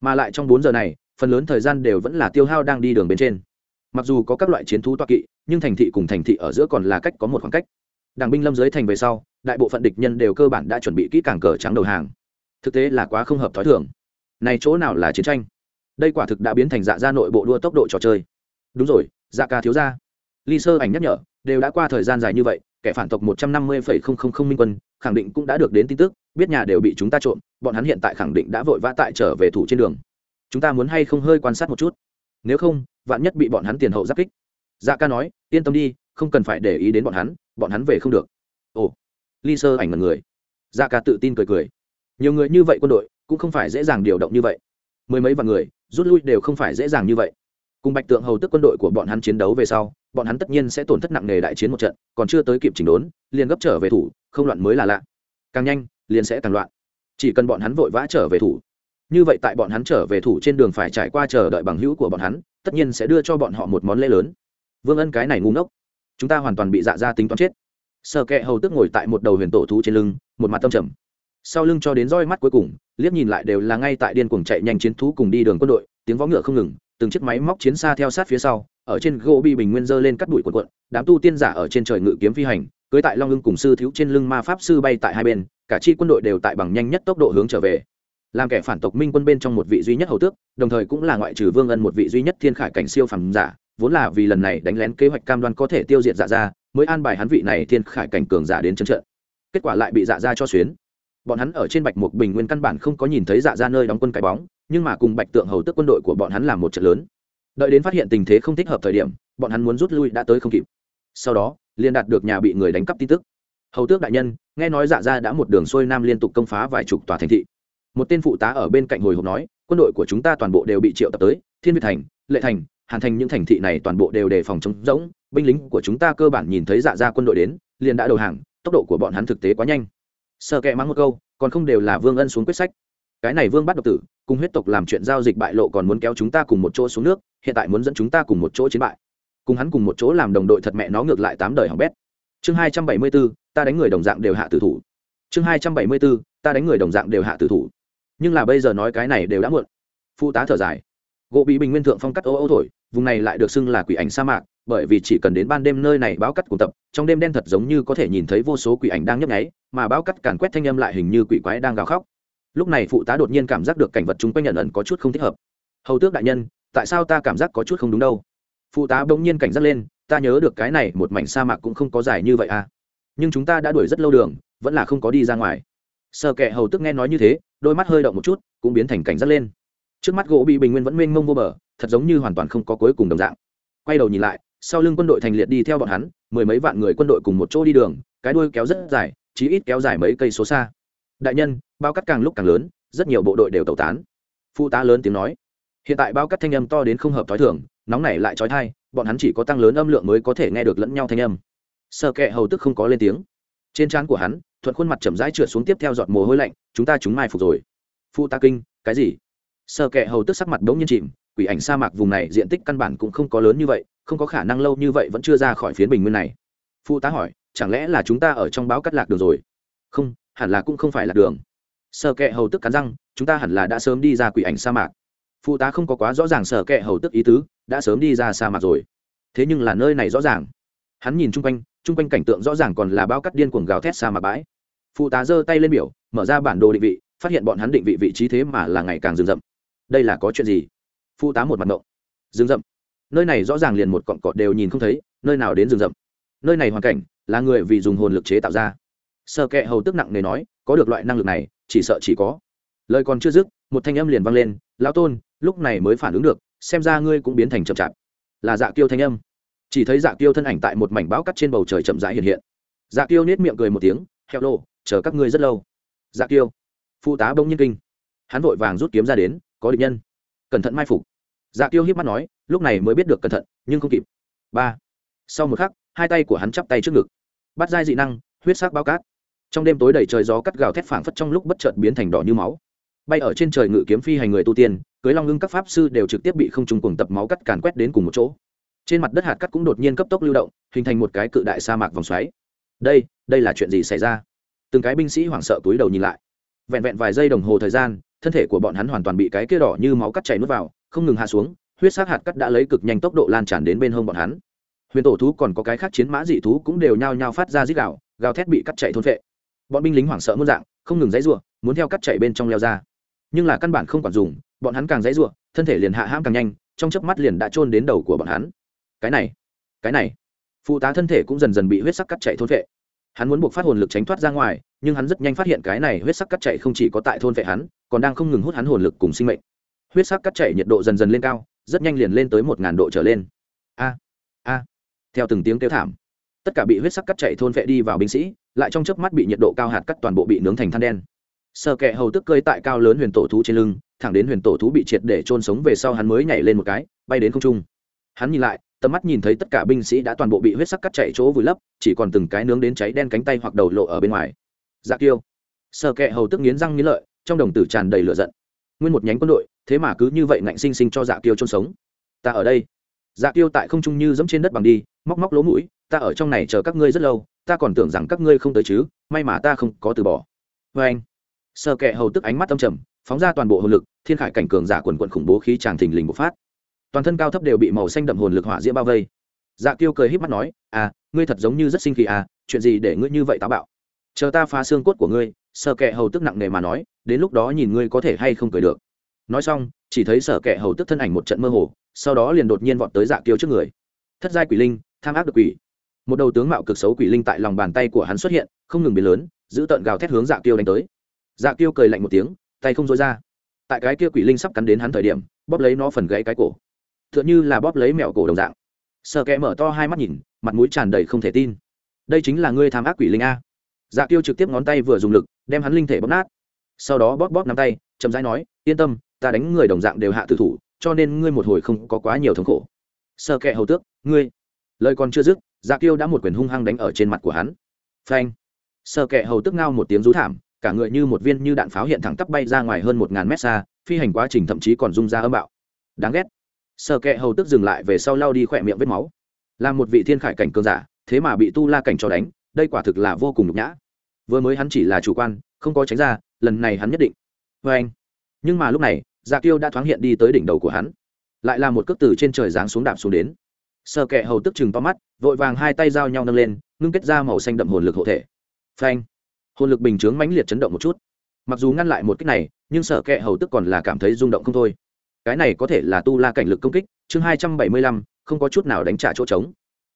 A: mà lại trong bốn giờ này, phần lớn thời gian đều vẫn là tiêu hao đang đi đường bên trên mặc dù có các loại chiến thú toa kỵ, nhưng thành thị cùng thành thị ở giữa còn là cách có một khoảng cách. Đảng binh lâm dưới thành về sau, đại bộ phận địch nhân đều cơ bản đã chuẩn bị kỹ càng cờ trắng đầu hàng. Thực tế là quá không hợp t h ó i thường. Này chỗ nào là chiến tranh? Đây quả thực đã biến thành dạ ra nội bộ đua tốc độ trò chơi. Đúng rồi dạ ca thiếu ra ly sơ ảnh nhắc nhở, đều đã qua thời gian dài như vậy, kẻ phản tộc một trăm năm mươi minh quân, khẳng định cũng đã được đến tin tức, biết nhà đều bị chúng ta trộm, bọn hắn hiện tại khẳng định đã vội vã tại trở về thủ trên đường. Chúng ta muốn hay không hơi quan sát một chút? Nếu không vạn nhất bị bọn hắn tiền hậu giáp kích. Dạ ca nói, yên tâm đi, không cần phải để ý đến bọn hắn bọn hắn về không được. Ồ, ly sơ ảnh mật người. Dạ ca tự tin cười cười. Nhiều người như vậy quân đội, cũng không phải dễ dàng điều động như vậy. Mười mấy vạn người, rút lui đều không phải dễ dàng như vậy. Cùng bạch tượng hầu tức quân đội của bọn hắn chiến đấu về sau, bọn hắn tất nhiên sẽ tổn thất nặng nề đại chiến một trận, còn chưa tới kịp chỉnh đốn, liền gấp trở về thủ, không loạn mới là lạ. Càng nhanh, liền sẽ càng loạn. Chỉ cần bọn hắn vội vã trở về thủ. Như vậy tại bọn hắn trở về thủ trên đường phải trải qua chờ đợi bằng hữu của bọn hắn tất nhiên sẽ đưa cho bọn họ một món lễ lớn. Vương ân cái này ngu ngốc. Chúng ta hoàn toàn bị dạ ra tính toán chết. Sợ kệ hầu tức ngồi tại một đầu huyền tổ thú trên lưng, một mặt tâm trầm. Sau lưng cho đến roi mắt cuối cùng, liếc nhìn lại đều là ngay tại điên cuồng chạy nhanh chiến thú cùng đi đường quân đội, tiếng võ ngựa không ngừng, từng chiếc máy móc chiến xa theo sát phía sau, ở trên gỗ bi bình nguyên dơ lên cắt bụi quần quận đám tu tiên giả ở trên trời ngự kiếm phi hành, cưới tại long hưng cùng sư thiếu trên lưng ma pháp sư bay tại hai bên, cả chi quân đội đều tại bằng nhanh nhất tốc độ hướng trở về làm kẻ phản tộc minh quân bên trong một vị duy nhất hầu tước, đồng thời cũng là ngoại trừ vương ân một vị duy nhất thiên khải cảnh siêu phàm giả, vốn là vì lần này đánh lén kế hoạch cam đoan có thể tiêu diệt dạ ra mới an bài hắn vị này thiên khải cảnh cường giả đến chân trận. Kết quả lại bị dạ ra cho xuyến. Bọn hắn ở trên bạch mục bình nguyên căn bản không có nhìn thấy dạ ra nơi đóng quân cái bóng, nhưng mà cùng bạch tượng hầu tức quân đội của bọn hắn làm một trận lớn. Đợi đến phát hiện tình thế không thích hợp thời điểm, bọn hắn muốn rút lui đã tới không kịp. Sau đó liên đạt được nhà bị người đánh cắp tin tức. Hầu tước đại nhân, nghe nói dạ ra đã một đường xuôi nam liên tục công phá vài chục tòa thành thị một tên phụ tá ở bên cạnh hồi hộp nói, quân đội của chúng ta toàn bộ đều bị triệu tập tới, thiên việt thành, lệ thành, hàn thành, những thành thị này toàn bộ đều đề phòng chống rỗng, binh lính của chúng ta cơ bản nhìn thấy dạ ra quân đội đến, liền đã đầu hàng, tốc độ của bọn hắn thực tế quá nhanh. Sợ kệ mắng một câu, còn không đều là vương ân xuống quyết sách. Cái này vương bắt độc tử, cùng huyết tộc làm chuyện giao dịch bại lộ còn muốn kéo chúng ta cùng một chỗ xuống nước, hiện tại muốn dẫn chúng ta cùng một chỗ chiến bại. Cùng hắn cùng một chỗ làm đồng đội thật mẹ nó ngược lại tám đời hỏng bét. Chương hai trăm bảy mươi bốn ta đánh người đồng dạng đều hạ tử thủ. Chương hai trăm bảy mươi bốn ta đánh người đồng dạng đều hạ tử thủ nhưng là bây giờ nói cái này đều đã muộn. Phụ tá thở dài. Gỗ bị bình nguyên thượng phong cắt ô ô thổi, vùng này lại được xưng là quỷ ảnh sa mạc, bởi vì chỉ cần đến ban đêm nơi này báo cắt cùng tập, trong đêm đen thật giống như có thể nhìn thấy vô số quỷ ảnh đang nhấp nháy, mà báo cắt càn quét thanh âm lại hình như quỷ quái đang gào khóc. Lúc này phụ tá đột nhiên cảm giác được cảnh vật chung quanh nhận ẩn có chút không thích hợp. Hầu tước đại nhân, tại sao ta cảm giác có chút không đúng đâu? Phụ tá bỗng nhiên cảnh giác lên, ta nhớ được cái này một mảnh sa mạc cũng không có dài như vậy à. Nhưng chúng ta đã đuổi rất lâu đường, vẫn là không có đi ra ngoài. Sợ kệ hầu tức nghe nói như thế đôi mắt hơi động một chút, cũng biến thành cảnh giác lên. Trước mắt gỗ bị bình nguyên vẫn mênh mông vô bờ, thật giống như hoàn toàn không có cuối cùng đồng dạng. Quay đầu nhìn lại, sau lưng quân đội thành liệt đi theo bọn hắn, mười mấy vạn người quân đội cùng một chỗ đi đường, cái đuôi kéo rất dài, chí ít kéo dài mấy cây số xa. Đại nhân, bao cắt càng lúc càng lớn, rất nhiều bộ đội đều tẩu tán. Phụ tá lớn tiếng nói. Hiện tại bao cắt thanh âm to đến không hợp t h ó i thường, nóng nảy lại trói thai, bọn hắn chỉ có tăng lớn âm lượng mới có thể nghe được lẫn nhau thanh âm. Sợ kệ hầu tức không có lên tiếng. Trên trán của hắn thuận khuôn mặt chậm rãi trượt xuống tiếp theo giọt mồ hôi lạnh, chúng ta chúng mai phục rồi. Phụ tá kinh, cái gì? Sợ kệ hầu tức sắc mặt đống nhiên chìm, quỷ ảnh sa mạc vùng này diện tích căn bản cũng không có lớn như vậy, không có khả năng lâu như vậy vẫn chưa ra khỏi phiến bình nguyên này. Phụ tá hỏi, chẳng lẽ là chúng ta ở trong báo cắt lạc đường rồi? Không, hẳn là cũng không phải lạc đường. Sợ kệ hầu tức cắn răng, chúng ta hẳn là đã sớm đi ra quỷ ảnh sa mạc. Phụ tá không có quá rõ ràng sở kệ hầu tức ý tứ, đã sớm đi ra sa mạc rồi. Thế nhưng là nơi này rõ ràng. Hắn nhìn chung quanh chung quanh cảnh tượng rõ ràng còn là bao cắt điên cuồng gào thét xa mà bãi. Phụ tá giơ tay lên biểu, mở ra bản đồ định vị, phát hiện bọn hắn định vị vị trí thế mà là ngày càng rừng rậm. Đây là có chuyện gì? Phụ tá một mặt ngộng. Rừng rậm? Nơi này rõ ràng liền một cọn cọt đều nhìn không thấy, nơi nào đến rừng rậm? Nơi này hoàn cảnh là người vì dùng hồn lực chế tạo ra. Sơ kệ hầu tức nặng nề nói, có được loại năng lực này, chỉ sợ chỉ có. Lời còn chưa dứt, một thanh âm liền vang lên, lão tôn, lúc này mới phản ứng được, xem ra ngươi cũng biến thành chậm chạp. Là dạ kiêu thanh âm chỉ thấy dạ kiêu thân ảnh tại một mảnh bão cắt trên bầu trời chậm rãi hiện hiện. Dạ kiêu nết miệng cười một tiếng heo lô chờ các ngươi rất lâu. Dạ kiêu. Phụ tá bông nhiên kinh. Hắn vội vàng rút kiếm ra đến, có định nhân. Cẩn thận mai phục. Dạ kiêu hiếp mắt nói, lúc này mới biết được cẩn thận, nhưng không kịp. Ba. Sau một khắc, hai tay của hắn chắp tay trước ngực. Bắt dai dị năng, huyết sắc bao cát. Trong đêm tối đầy trời gió cắt gào thét phảng phất trong lúc bất chợt biến thành đỏ như máu. Bay ở trên trời ngự kiếm phi hành người tu tiên, cưới long ngưng các pháp sư đều trực tiếp bị không trùng cuồng tập máu cắt càn quét đến cùng một chỗ trên mặt đất hạt cắt cũng đột nhiên cấp tốc lưu động, hình thành một cái cự đại sa mạc vòng xoáy. Đây đây là chuyện gì xảy ra? Từng cái binh sĩ hoảng sợ túi đầu nhìn lại. Vẹn vẹn vài giây đồng hồ thời gian, thân thể của bọn hắn hoàn toàn bị cái kia đỏ như máu cắt chảy nuốt vào, không ngừng hạ xuống, huyết sát hạt cắt đã lấy cực nhanh tốc độ lan tràn đến bên hông bọn hắn. Huyền tổ thú còn có cái khác chiến mã dị thú cũng đều nhao nhao phát ra dít gạo gào thét bị cắt chảy thôn vệ bọn binh lính hoảng sợ muôn dạng, không ngừng dãy ruộng muốn theo cắt chạy bên trong leo ra. Nhưng là căn bản không quản dùng, bọn hắn càng dãy ruộng thân thể liền hạ hãm càng nhanh, trong chớp mắt liền đã trôn đến đầu của bọn hắn cái này cái này. Phụ tá thân thể cũng dần dần bị huyết sắc cắt chạy thôn vệ. Hắn muốn buộc phát hồn lực tránh thoát ra ngoài, nhưng hắn rất nhanh phát hiện cái này huyết sắc cắt chạy không chỉ có tại thôn vệ hắn, còn đang không ngừng hút hắn hồn lực cùng sinh mệnh. Huyết sắc cắt chạy nhiệt độ dần dần lên cao, rất nhanh liền lên tới một ngàn độ trở lên. A a. Theo từng tiếng kêu thảm, tất cả bị huyết sắc cắt chạy thôn vệ đi vào binh sĩ, lại trong chớp mắt bị nhiệt độ cao hạt cắt toàn bộ bị nướng thành than đen. Sợ kệ hầu tức cơi tại cao lớn huyền tổ thú trên lưng, thẳng đến huyền tổ thú bị triệt để trôn sống về sau hắn mới nhảy lên một cái, bay đến không trung. Hắn nhìn lại tầm mắt nhìn thấy tất cả binh sĩ đã toàn bộ bị huyết sắc cắt chạy chỗ vùi lấp, chỉ còn từng cái nướng đến cháy đen cánh tay hoặc đầu lộ ở bên ngoài. Dạ kiêu. Sợ kệ hầu tức nghiến răng nghiến lợi, trong đồng tử tràn đầy lửa giận. Nguyên một nhánh quân đội, thế mà cứ như vậy ngạnh sinh sinh cho dạ kiêu trôn sống. Ta ở đây. Dạ kiêu tại không trung như dẫm trên đất bằng đi, móc móc lỗ mũi, ta ở trong này chờ các ngươi rất lâu, ta còn tưởng rằng các ngươi không tới chứ, may mà ta không có từ bỏ. Vê anh. Sợ kệ hầu tức ánh mắt âm trầm, phóng ra toàn bộ hồn lực, thiên khải cảnh cường giả quần quận khủng bố khí tràng thình lình bộc phát toàn thân cao thấp đều bị màu xanh đậm hồn lực hỏa diễm bao vây. Dạ kiêu cười híp mắt nói à ngươi thật giống như rất sinh khí à chuyện gì để ngươi như vậy táo bạo? Chờ ta phá xương cốt của ngươi. Sợ kệ hầu tức nặng nề mà nói, đến lúc đó nhìn ngươi có thể hay không cười được. Nói xong, chỉ thấy sở kệ hầu tức thân ảnh một trận mơ hồ, sau đó liền đột nhiên vọt tới dạ kiêu trước người. Thất giai quỷ linh, tham ác được quỷ. Một đầu tướng mạo cực xấu quỷ linh tại lòng bàn tay của hắn xuất hiện, không ngừng biến lớn, giữ tợn gào thét hướng dạ kiêu đánh tới. Dạ kiêu cười lạnh một tiếng, tay không dối ra. Tại cái kia quỷ linh sắp cắn đến hắn thời điểm, bóp lấy nó phần gãy cái cổ t h ư ợ n là bóp lấy mẹo cổ đồng dạng. Sợ kẽ mở to hai mắt nhìn, mặt mũi tràn đầy không thể tin. Đây chính là ngươi tham ác quỷ linh a. Dạ tiêu trực tiếp ngón tay vừa dùng lực, đem hắn linh thể bóp nát. Sau đó bóp bóp nắm tay, chậm rãi nói, yên tâm, ta đánh người đồng dạng đều hạ tử thủ, cho nên ngươi một hồi không có quá nhiều thống khổ. Sợ kệ hầu tước, ngươi. Lời còn chưa dứt dạ tiêu đã một quyền hung hăng đánh ở trên mặt của hắn. Phanh. Sợ kệ hầu tức ngao một tiếng rú thảm, cả người như một viên như đạn pháo hiện thẳng tắp bay ra ngoài hơn một ngàn mét xa, phi hành quá trình thậm chí còn rung ra âm bạo. Đáng ghét sợ kệ hầu tức dừng lại về sau lao đi khỏe miệng vết máu. Là một vị thiên khải cảnh cường giả, thế mà bị tu la cảnh cho đánh, đây quả thực là vô cùng nhục nhã. Vừa mới hắn chỉ là chủ quan, không có tránh ra, lần này hắn nhất định. Vê anh. Nhưng mà lúc này dạ kiêu đã thoáng hiện đi tới đỉnh đầu của hắn. Lại là một cước từ trên trời giáng xuống đạp xuống đến. Sợ kệ hầu tức chừng to mắt, vội vàng hai tay giao nhau nâng lên, ngưng kết ra màu xanh đậm hồn lực hộ thể. Phanh hồn lực bình chướng mãnh liệt chấn động một chút. Mặc dù ngăn lại một cách này, nhưng sợ kệ hầu tức còn là cảm thấy rung động không thôi cái này có thể là tu la cảnh lực công kích chương hai trăm bảy mươi lăm không có chút nào đánh trả chỗ trống.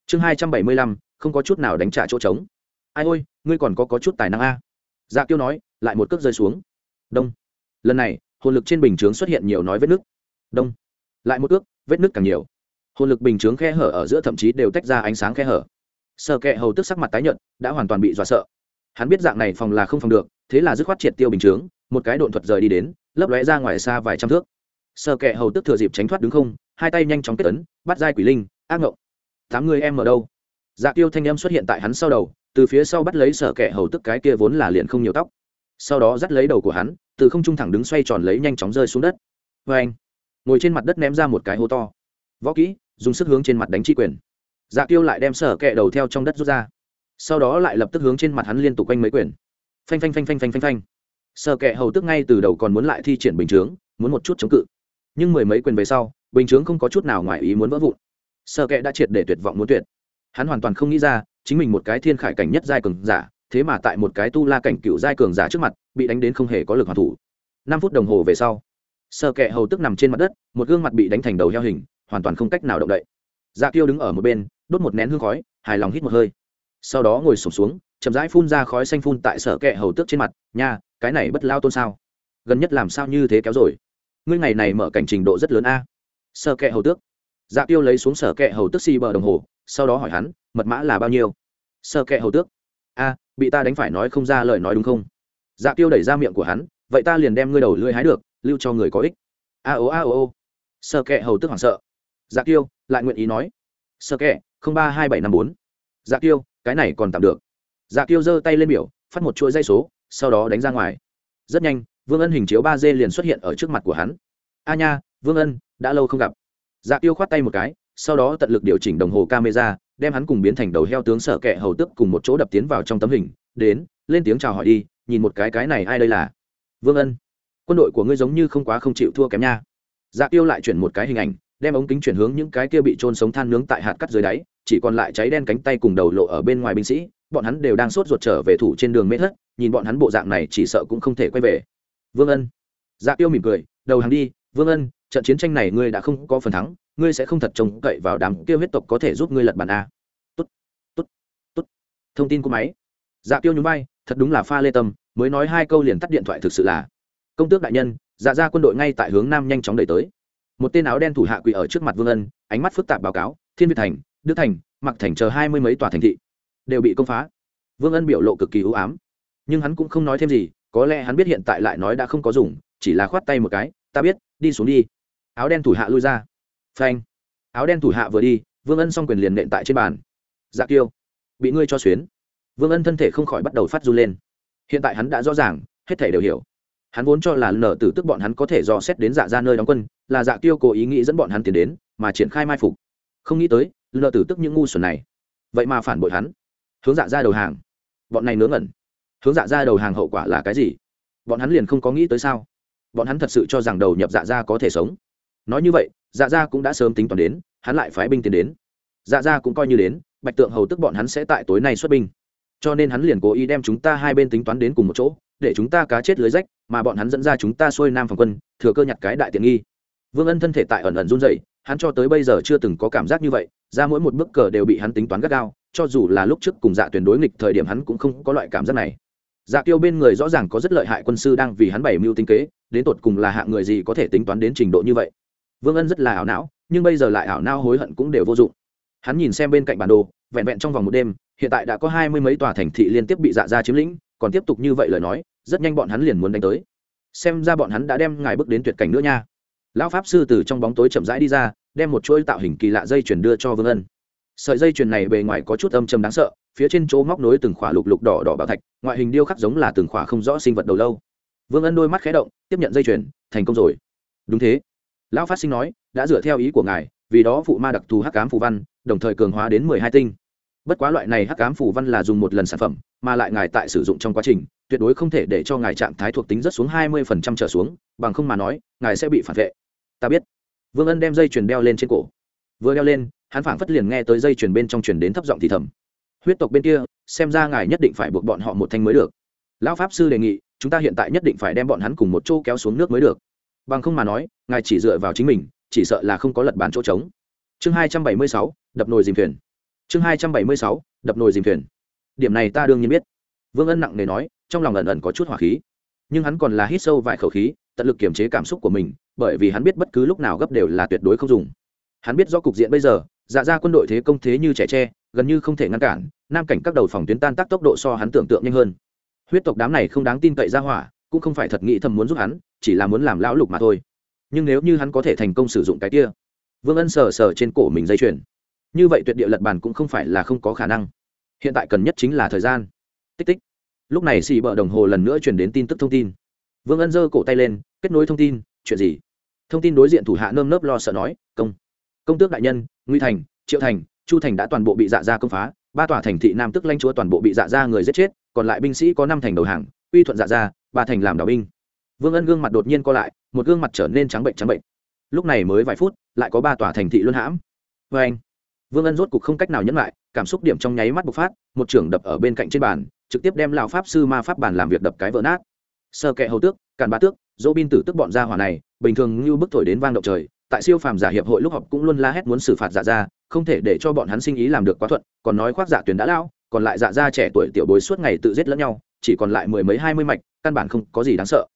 A: Chương hai trăm bảy mươi lăm không có chút nào đánh trả chỗ trống. Ai ôi ngươi còn có, có chút tài năng a. Dạ kiêu nói lại một cước rơi xuống. Đông. Lần này hồn lực trên bình chướng xuất hiện nhiều nói vết nứt. Đông. Lại một cước vết nứt càng nhiều. Hồn lực bình chướng khe hở ở giữa thậm chí đều tách ra ánh sáng khe hở. Sợ kệ hầu tức sắc mặt tái nhợt đã hoàn toàn bị dọa sợ. Hắn biết dạng này phòng là không phòng được thế là dứt khoát triệt tiêu bình chướng một cái độn thuật rời đi đến lấp lóe ra ngoài xa vài trăm thước sợ kệ hầu tức thừa dịp tránh thoát đứng không, hai tay nhanh chóng kết ấn, bắt dai quỷ linh, ác ngộng. Tám người em ở đâu? Dạ tiêu thanh em xuất hiện tại hắn sau đầu, từ phía sau bắt lấy sở kệ hầu tức cái kia vốn là liền không nhiều tóc. Sau đó dắt lấy đầu của hắn, từ không trung thẳng đứng xoay tròn lấy nhanh chóng rơi xuống đất. Vê anh, ngồi trên mặt đất ném ra một cái hố to. Võ kỹ, dùng sức hướng trên mặt đánh chi quyền. Dạ tiêu lại đem sở kệ đầu theo trong đất rút ra. Sau đó lại lập tức hướng trên mặt hắn liên tục quanh mấy quyền. Phanh phanh phanh phanh phanh phanh phanh. Sở kệ hầu tức ngay từ đầu còn muốn lại thi triển bình chướng, muốn một chút chống cự nhưng mười mấy quyền về sau bình chướng không có chút nào ngoài ý muốn vỡ vụn. Sở kệ đã triệt để tuyệt vọng muốn tuyệt. Hắn hoàn toàn không nghĩ ra chính mình một cái thiên khải cảnh nhất giai cường giả thế mà tại một cái tu la cảnh cựu giai cường giả trước mặt bị đánh đến không hề có lực hoàn thủ. Năm phút đồng hồ về sau sợ kệ hầu tức nằm trên mặt đất một gương mặt bị đánh thành đầu heo hình hoàn toàn không cách nào động đậy. Dạ kiêu đứng ở một bên đốt một nén hương khói hài lòng hít một hơi. Sau đó ngồi sụp xuống, xuống chậm rãi phun ra khói xanh phun tại sở kệ hầu tước trên mặt nha cái này bất lao tôn sao? Gần nhất làm sao như thế kéo rồi? Ngươi ngày này mở cảnh trình độ rất lớn a. À. sở hầu tước. Dạ tiêu lấy xuống sở kệ hầu tước xi bờ đồng hồ, sau đó hỏi hắn, mật mã là bao nhiêu? Sở kệ hầu tước. A, bị ta đánh phải nói không ra lời nói đúng không? Dạ tiêu đẩy ra miệng của hắn, vậy ta liền đem ngươi đầu lưỡi hái được, lưu cho người có ích. A ô a ô ô. Sơ kệ hầu tước hoảng sợ. Dạ tiêu lại nguyện ý nói. Sơ kệ, không ba hai bảy năm bốn. Dạ tiêu, cái này còn tạm được. Dạ tiêu giơ tay lên biểu, phát một chuỗi dây số, sau đó đánh ra ngoài. Rất nhanh vương ân hình chiếu ba d liền xuất hiện ở trước mặt của hắn. A nha, vương ân, đã lâu không gặp. Dạ tiêu khoát tay một cái, sau đó tận lực điều chỉnh đồng hồ camera, đem hắn cùng biến thành đầu heo tướng sở kệ hầu tức cùng một chỗ đập tiến vào trong tấm hình, đến, lên tiếng chào hỏi đi, nhìn một cái cái này ai đây là? Vương ân, quân đội của ngươi giống như không quá không chịu thua kém nha. Dạ tiêu lại chuyển một cái hình ảnh, đem ống kính chuyển hướng những cái kia bị trôn sống than nướng tại hạt cắt dưới đáy, chỉ còn lại cháy đen cánh tay cùng đầu lộ ở bên ngoài binh sĩ, bọn hắn đều đang sốt ruột trở về thủ trên đường mê thất, nhìn bọn hắn bộ dạng này chỉ sợ cũng không thể quay về vương ân. Dạ tiêu mỉm cười, đầu hàng đi, vương ân, trận chiến tranh này ngươi đã không có phần thắng, ngươi sẽ không thật trông cậy vào đám kia huyết tộc có thể giúp ngươi lật bàn a. Tốt tốt tốt. Thông tin của máy. Dạ tiêu nhún vai, thật đúng là pha lê tâm, mới nói hai câu liền tắt điện thoại thực sự là. Công tước đại nhân dạ ra quân đội ngay tại hướng nam nhanh chóng đẩy tới. Một tên áo đen thủ hạ quỳ ở trước mặt vương ân, ánh mắt phức tạp báo cáo, thiên việt thành, đức thành mặc thành chờ hai mươi mấy tòa thành thị, đều bị công phá. Vương ân biểu lộ cực kỳ ưu ám, nhưng hắn cũng không nói thêm gì có lẽ hắn biết hiện tại lại nói đã không có dùng, chỉ là khoát tay một cái, ta biết, đi xuống đi. Áo đen thủ hạ lui ra. Phanh. Áo đen thủ hạ vừa đi, vương ân s o n g quyền liền nện tại trên bàn. Dạ kiêu, bị ngươi cho xuyến. Vương ân thân thể không khỏi bắt đầu phát run lên. Hiện tại hắn đã rõ ràng, hết thể đều hiểu. Hắn vốn cho là nở tử tức bọn hắn có thể dò xét đến dạ ra nơi đóng quân, là dạ tiêu cố ý nghĩ dẫn bọn hắn tiến đến, mà triển khai mai phục. Không nghĩ tới nở tử tức những ngu xuẩn này. Vậy mà phản bội hắn. Hướng dạ ra đầu hàng. Bọn này nướng ngẩn hướng dạ ra đầu hàng hậu quả là cái gì? Bọn hắn liền không có nghĩ tới sao? Bọn hắn thật sự cho rằng đầu nhập dạ ra có thể sống. Nói như vậy dạ ra cũng đã sớm tính toán đến, hắn lại phái binh tiến đến. Dạ ra cũng coi như đến, bạch tượng hầu tức bọn hắn sẽ tại tối nay xuất binh. Cho nên hắn liền cố ý đem chúng ta hai bên tính toán đến cùng một chỗ, để chúng ta cá chết lưới rách, mà bọn hắn dẫn ra chúng ta xuôi nam phòng quân, thừa cơ nhặt cái đại tiện nghi. Vương ân thân thể tại ẩn ẩn run dậy hắn cho tới bây giờ chưa từng có cảm giác như vậy, ra mỗi một bước cờ đều bị hắn tính toán gắt gao, cho dù là lúc trước cùng dạ tuyển đối nghịch thời điểm hắn cũng không có loại cảm giác này dạ tiêu bên người rõ ràng có rất lợi hại quân sư đang vì hắn bày mưu tinh kế, đến tột cùng là hạng người gì có thể tính toán đến trình độ như vậy. Vương ân rất là ảo não, nhưng bây giờ lại ảo não hối hận cũng đều vô dụng. Hắn nhìn xem bên cạnh bản đồ, vẹn vẹn trong vòng một đêm, hiện tại đã có hai mươi mấy tòa thành thị liên tiếp bị dạ ra chiếm lĩnh, còn tiếp tục như vậy lời nói, rất nhanh bọn hắn liền muốn đánh tới. Xem ra bọn hắn đã đem ngài bước đến tuyệt cảnh nữa nha. Lão pháp sư từ trong bóng tối chậm rãi đi ra, đem một chuỗi tạo hình kỳ lạ dây chuyền đưa cho vương ân. Sợi dây chuyền này bề ngoài có chút âm trầm đáng sợ phía trên chỗ móc nối từng khỏa lục lục đỏ đỏ bảo thạch, ngoại hình điêu khắc giống là từng khỏa không rõ sinh vật đầu lâu. Vương ân đôi mắt khé động, tiếp nhận dây chuyền, thành công rồi. Đúng thế. Lão phát sinh nói, đã dựa theo ý của ngài, vì đó phụ ma đặc thù hắc cám phù văn, đồng thời cường hóa đến mười hai tinh. Bất quá loại này hắc cám phù văn là dùng một lần sản phẩm, mà lại ngài tại sử dụng trong quá trình, tuyệt đối không thể để cho ngài trạng thái thuộc tính rất xuống hai mươi phần trăm trở xuống, bằng không mà nói, ngài sẽ bị phản vệ. Ta biết. Vương ân đem dây chuyền đeo lên trên cổ. Vừa đeo lên, hắn phảng phất liền nghe tới dây chuyền bên trong chuyền đến thấp giọng thì thầm huyết tộc bên kia, xem ra ngài nhất định phải buộc bọn họ một thanh mới được. Lão pháp sư đề nghị, chúng ta hiện tại nhất định phải đem bọn hắn cùng một chỗ kéo xuống nước mới được. Bằng không mà nói, ngài chỉ dựa vào chính mình, chỉ sợ là không có lật bàn chỗ trống. Chương hai trăm bảy mươi sáu, đập nồi dìm thuyền. Chương hai trăm bảy mươi sáu, đập nồi dìm thuyền. Điểm này ta đương nhiên biết. Vương ân nặng nề nói, trong lòng ẩn ẩn có chút hỏa khí. Nhưng hắn còn là hít sâu vài khẩu khí, tận lực kiềm chế cảm xúc của mình, bởi vì hắn biết bất cứ lúc nào gấp đều là tuyệt đối không dùng. Hắn biết do cục diện bây giờ dạ ra quân đội thế công thế như trẻ tre, gần như không thể ngăn cản, nam cảnh các đầu phòng tuyến tan tác tốc độ so hắn tưởng tượng nhanh hơn. Huyết tộc đám này không đáng tin cậy ra hỏa, cũng không phải thật nghĩ thầm muốn giúp hắn, chỉ là muốn làm lão lục mà thôi. Nhưng nếu như hắn có thể thành công sử dụng cái kia, vương ân sờ sờ trên cổ mình dây chuyền. Như vậy tuyệt địa lật bàn cũng không phải là không có khả năng. Hiện tại cần nhất chính là thời gian. Tích tích. Lúc này xì bờ đồng hồ lần nữa chuyển đến tin tức thông tin. Vương ân giơ cổ tay lên, kết nối thông tin, chuyện gì? Thông tin đối diện thủ hạ nơm nớp lo sợ nói, công công tước đại nhân, nguy thành, triệu thành, chu thành đã toàn bộ bị dạ ra công phá, ba tòa thành thị nam tức lanh chúa toàn bộ bị dạ ra người giết chết, còn lại binh sĩ có năm thành đầu hàng, uy thuận dạ ra ba thành làm đảo binh. Vương ân gương mặt đột nhiên co lại, một gương mặt trở nên trắng bệnh trắng bệnh. Lúc này mới vài phút, lại có ba tòa thành thị luân hãm. Vê anh. Vương ân rốt cục không cách nào nhẫn lại, cảm xúc điểm trong nháy mắt bộc phát, một trưởng đập ở bên cạnh trên bàn, trực tiếp đem lao pháp sư ma pháp bàn làm việc đập cái vỡ nát. Sơ kệ hầu tước, càn bá tước, dỗ bin tử tức bọn gia hỏa này, bình thường như bức thổi đến vang động trời tại siêu phàm giả hiệp hội lúc họp cũng luôn la hét muốn xử phạt dạ ra không thể để cho bọn hắn sinh ý làm được quá thuận, còn nói khoác dạ tuyển đã lao còn lại dạ ra trẻ tuổi tiểu bối suốt ngày tự giết lẫn nhau, chỉ còn lại mười mấy hai mươi mạch, căn bản không có gì đáng sợ.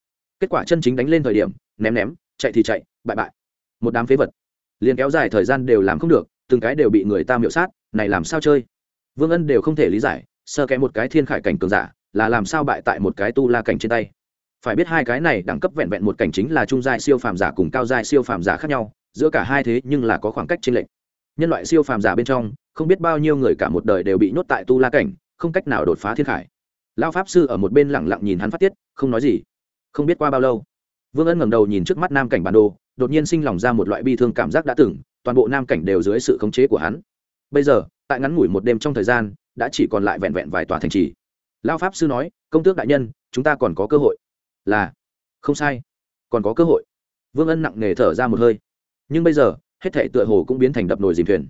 A: Kết quả chân chính đánh lên thời điểm, ném ném, chạy thì chạy, bại bại. Một đám phế vật. Liền kéo dài thời gian đều làm không được, từng cái đều bị người ta miệu sát, này làm sao chơi? Vương ân đều không thể lý giải, sơ kẽ một cái thiên khải cảnh cường giả, là làm sao bại tại một cái tu la cảnh trên tay? Phải biết hai cái này đẳng cấp vẹn vẹn một cảnh chính là trung giai siêu phàm giả cùng cao giai siêu phàm giả khác nhau, giữa cả hai thế nhưng là có khoảng cách trên lệch. Nhân loại siêu phàm giả bên trong, không biết bao nhiêu người cả một đời đều bị nhốt tại tu la cảnh, không cách nào đột phá thiên khải. Lao pháp sư ở một bên lẳng lặng nhìn hắn phát tiết, không nói gì. Không biết qua bao lâu, vương ân ngẩng đầu nhìn trước mắt nam cảnh bản đồ, đột nhiên sinh lòng ra một loại bi thương cảm giác đã từng, toàn bộ nam cảnh đều dưới sự khống chế của hắn. Bây giờ, tại ngắn ngủi một đêm trong thời gian, đã chỉ còn lại vẹn vẹn vài tòa thành trì. Lao pháp sư nói, công tước đại nhân, chúng ta còn có cơ hội là, không sai. Còn có cơ hội. Vương ân nặng nề thở ra một hơi. Nhưng bây giờ, hết thể tựa hồ cũng biến thành đập nồi dìm thuyền.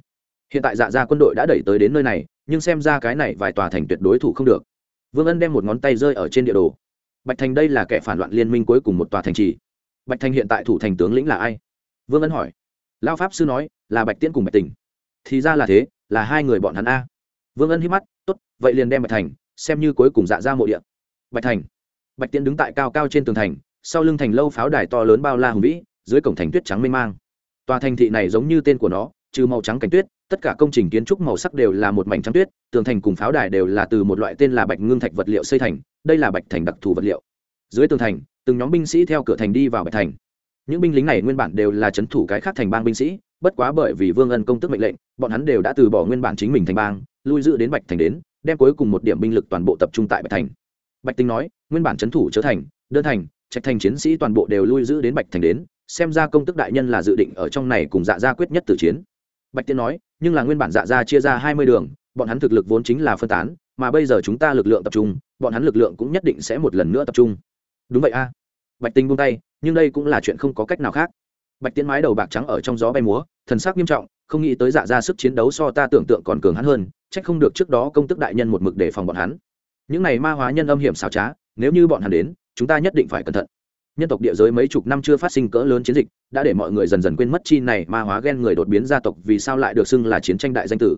A: Hiện tại dạ gia quân đội đã đẩy tới đến nơi này, nhưng xem ra cái này vài tòa thành tuyệt đối thủ không được. Vương ân đem một ngón tay rơi ở trên địa đồ. Bạch thành đây là kẻ phản loạn liên minh cuối cùng một tòa thành trì. Bạch thành hiện tại thủ thành tướng lĩnh là ai? Vương ân hỏi. Lao pháp sư nói, là bạch tiễn cùng bạch tình thì ra là thế, là hai người bọn hắn a. Vương ân hít mắt t ố t vậy liền đem bạch thành, xem như cuối cùng dạ ra mộ địa. Bạch thành bạch tiễn đứng tại cao cao trên tường thành, sau lưng thành lâu pháo đài to lớn bao la hùng vĩ, dưới cổng thành tuyết trắng mênh mang. Tòa thành thị này giống như tên của nó, trừ màu trắng cảnh tuyết, tất cả công trình kiến trúc màu sắc đều là một mảnh trắng tuyết, tường thành cùng pháo đài đều là từ một loại tên là bạch ngưng thạch vật liệu xây thành, đây là bạch thành đặc thù vật liệu. Dưới tường thành, từng nhóm binh sĩ theo cửa thành đi vào bạch thành. Những binh lính này nguyên bản đều là c h ấ n thủ cái khác thành bang binh sĩ, bất quá bởi vì vương ân công tức mệnh lệnh, bọn hắn đều đã từ bỏ nguyên bản chính mình thành bang, lui giữ đến bạch thành đến, đem cuối cùng một điểm binh lực toàn bộ tập trung tại bạch thành. Bạch tinh nói nguyên bản trấn thủ chớ thành, đơn thành, trạch thành chiến sĩ toàn bộ đều lui giữ đến bạch thành đến, xem ra công tức đại nhân là dự định ở trong này cùng dạ gia quyết nhất tử chiến. Bạch tiên nói, nhưng là nguyên bản dạ gia chia ra hai mươi đường, bọn hắn thực lực vốn chính là phân tán, mà bây giờ chúng ta lực lượng tập trung, bọn hắn lực lượng cũng nhất định sẽ một lần nữa tập trung. Đúng vậy a. Bạch tinh buông tay, nhưng đây cũng là chuyện không có cách nào khác. Bạch tiến mái đầu bạc trắng ở trong gió bay múa, thần sắc nghiêm trọng, không nghĩ tới dạ ra sức chiến đấu so ta tưởng tượng còn cường hắn hơn trách không được trước đó công tức đại nhân một mực để phòng bọn hắn. Những này ma hóa nhân âm hiểm xảo trá nếu như bọn hắn đến, chúng ta nhất định phải cẩn thận. Nhân tộc địa giới mấy chục năm chưa phát sinh cỡ lớn chiến dịch, đã để mọi người dần dần quên mất chi này ma hóa ghen người đột biến gia tộc vì sao lại được xưng là chiến tranh đại danh tử.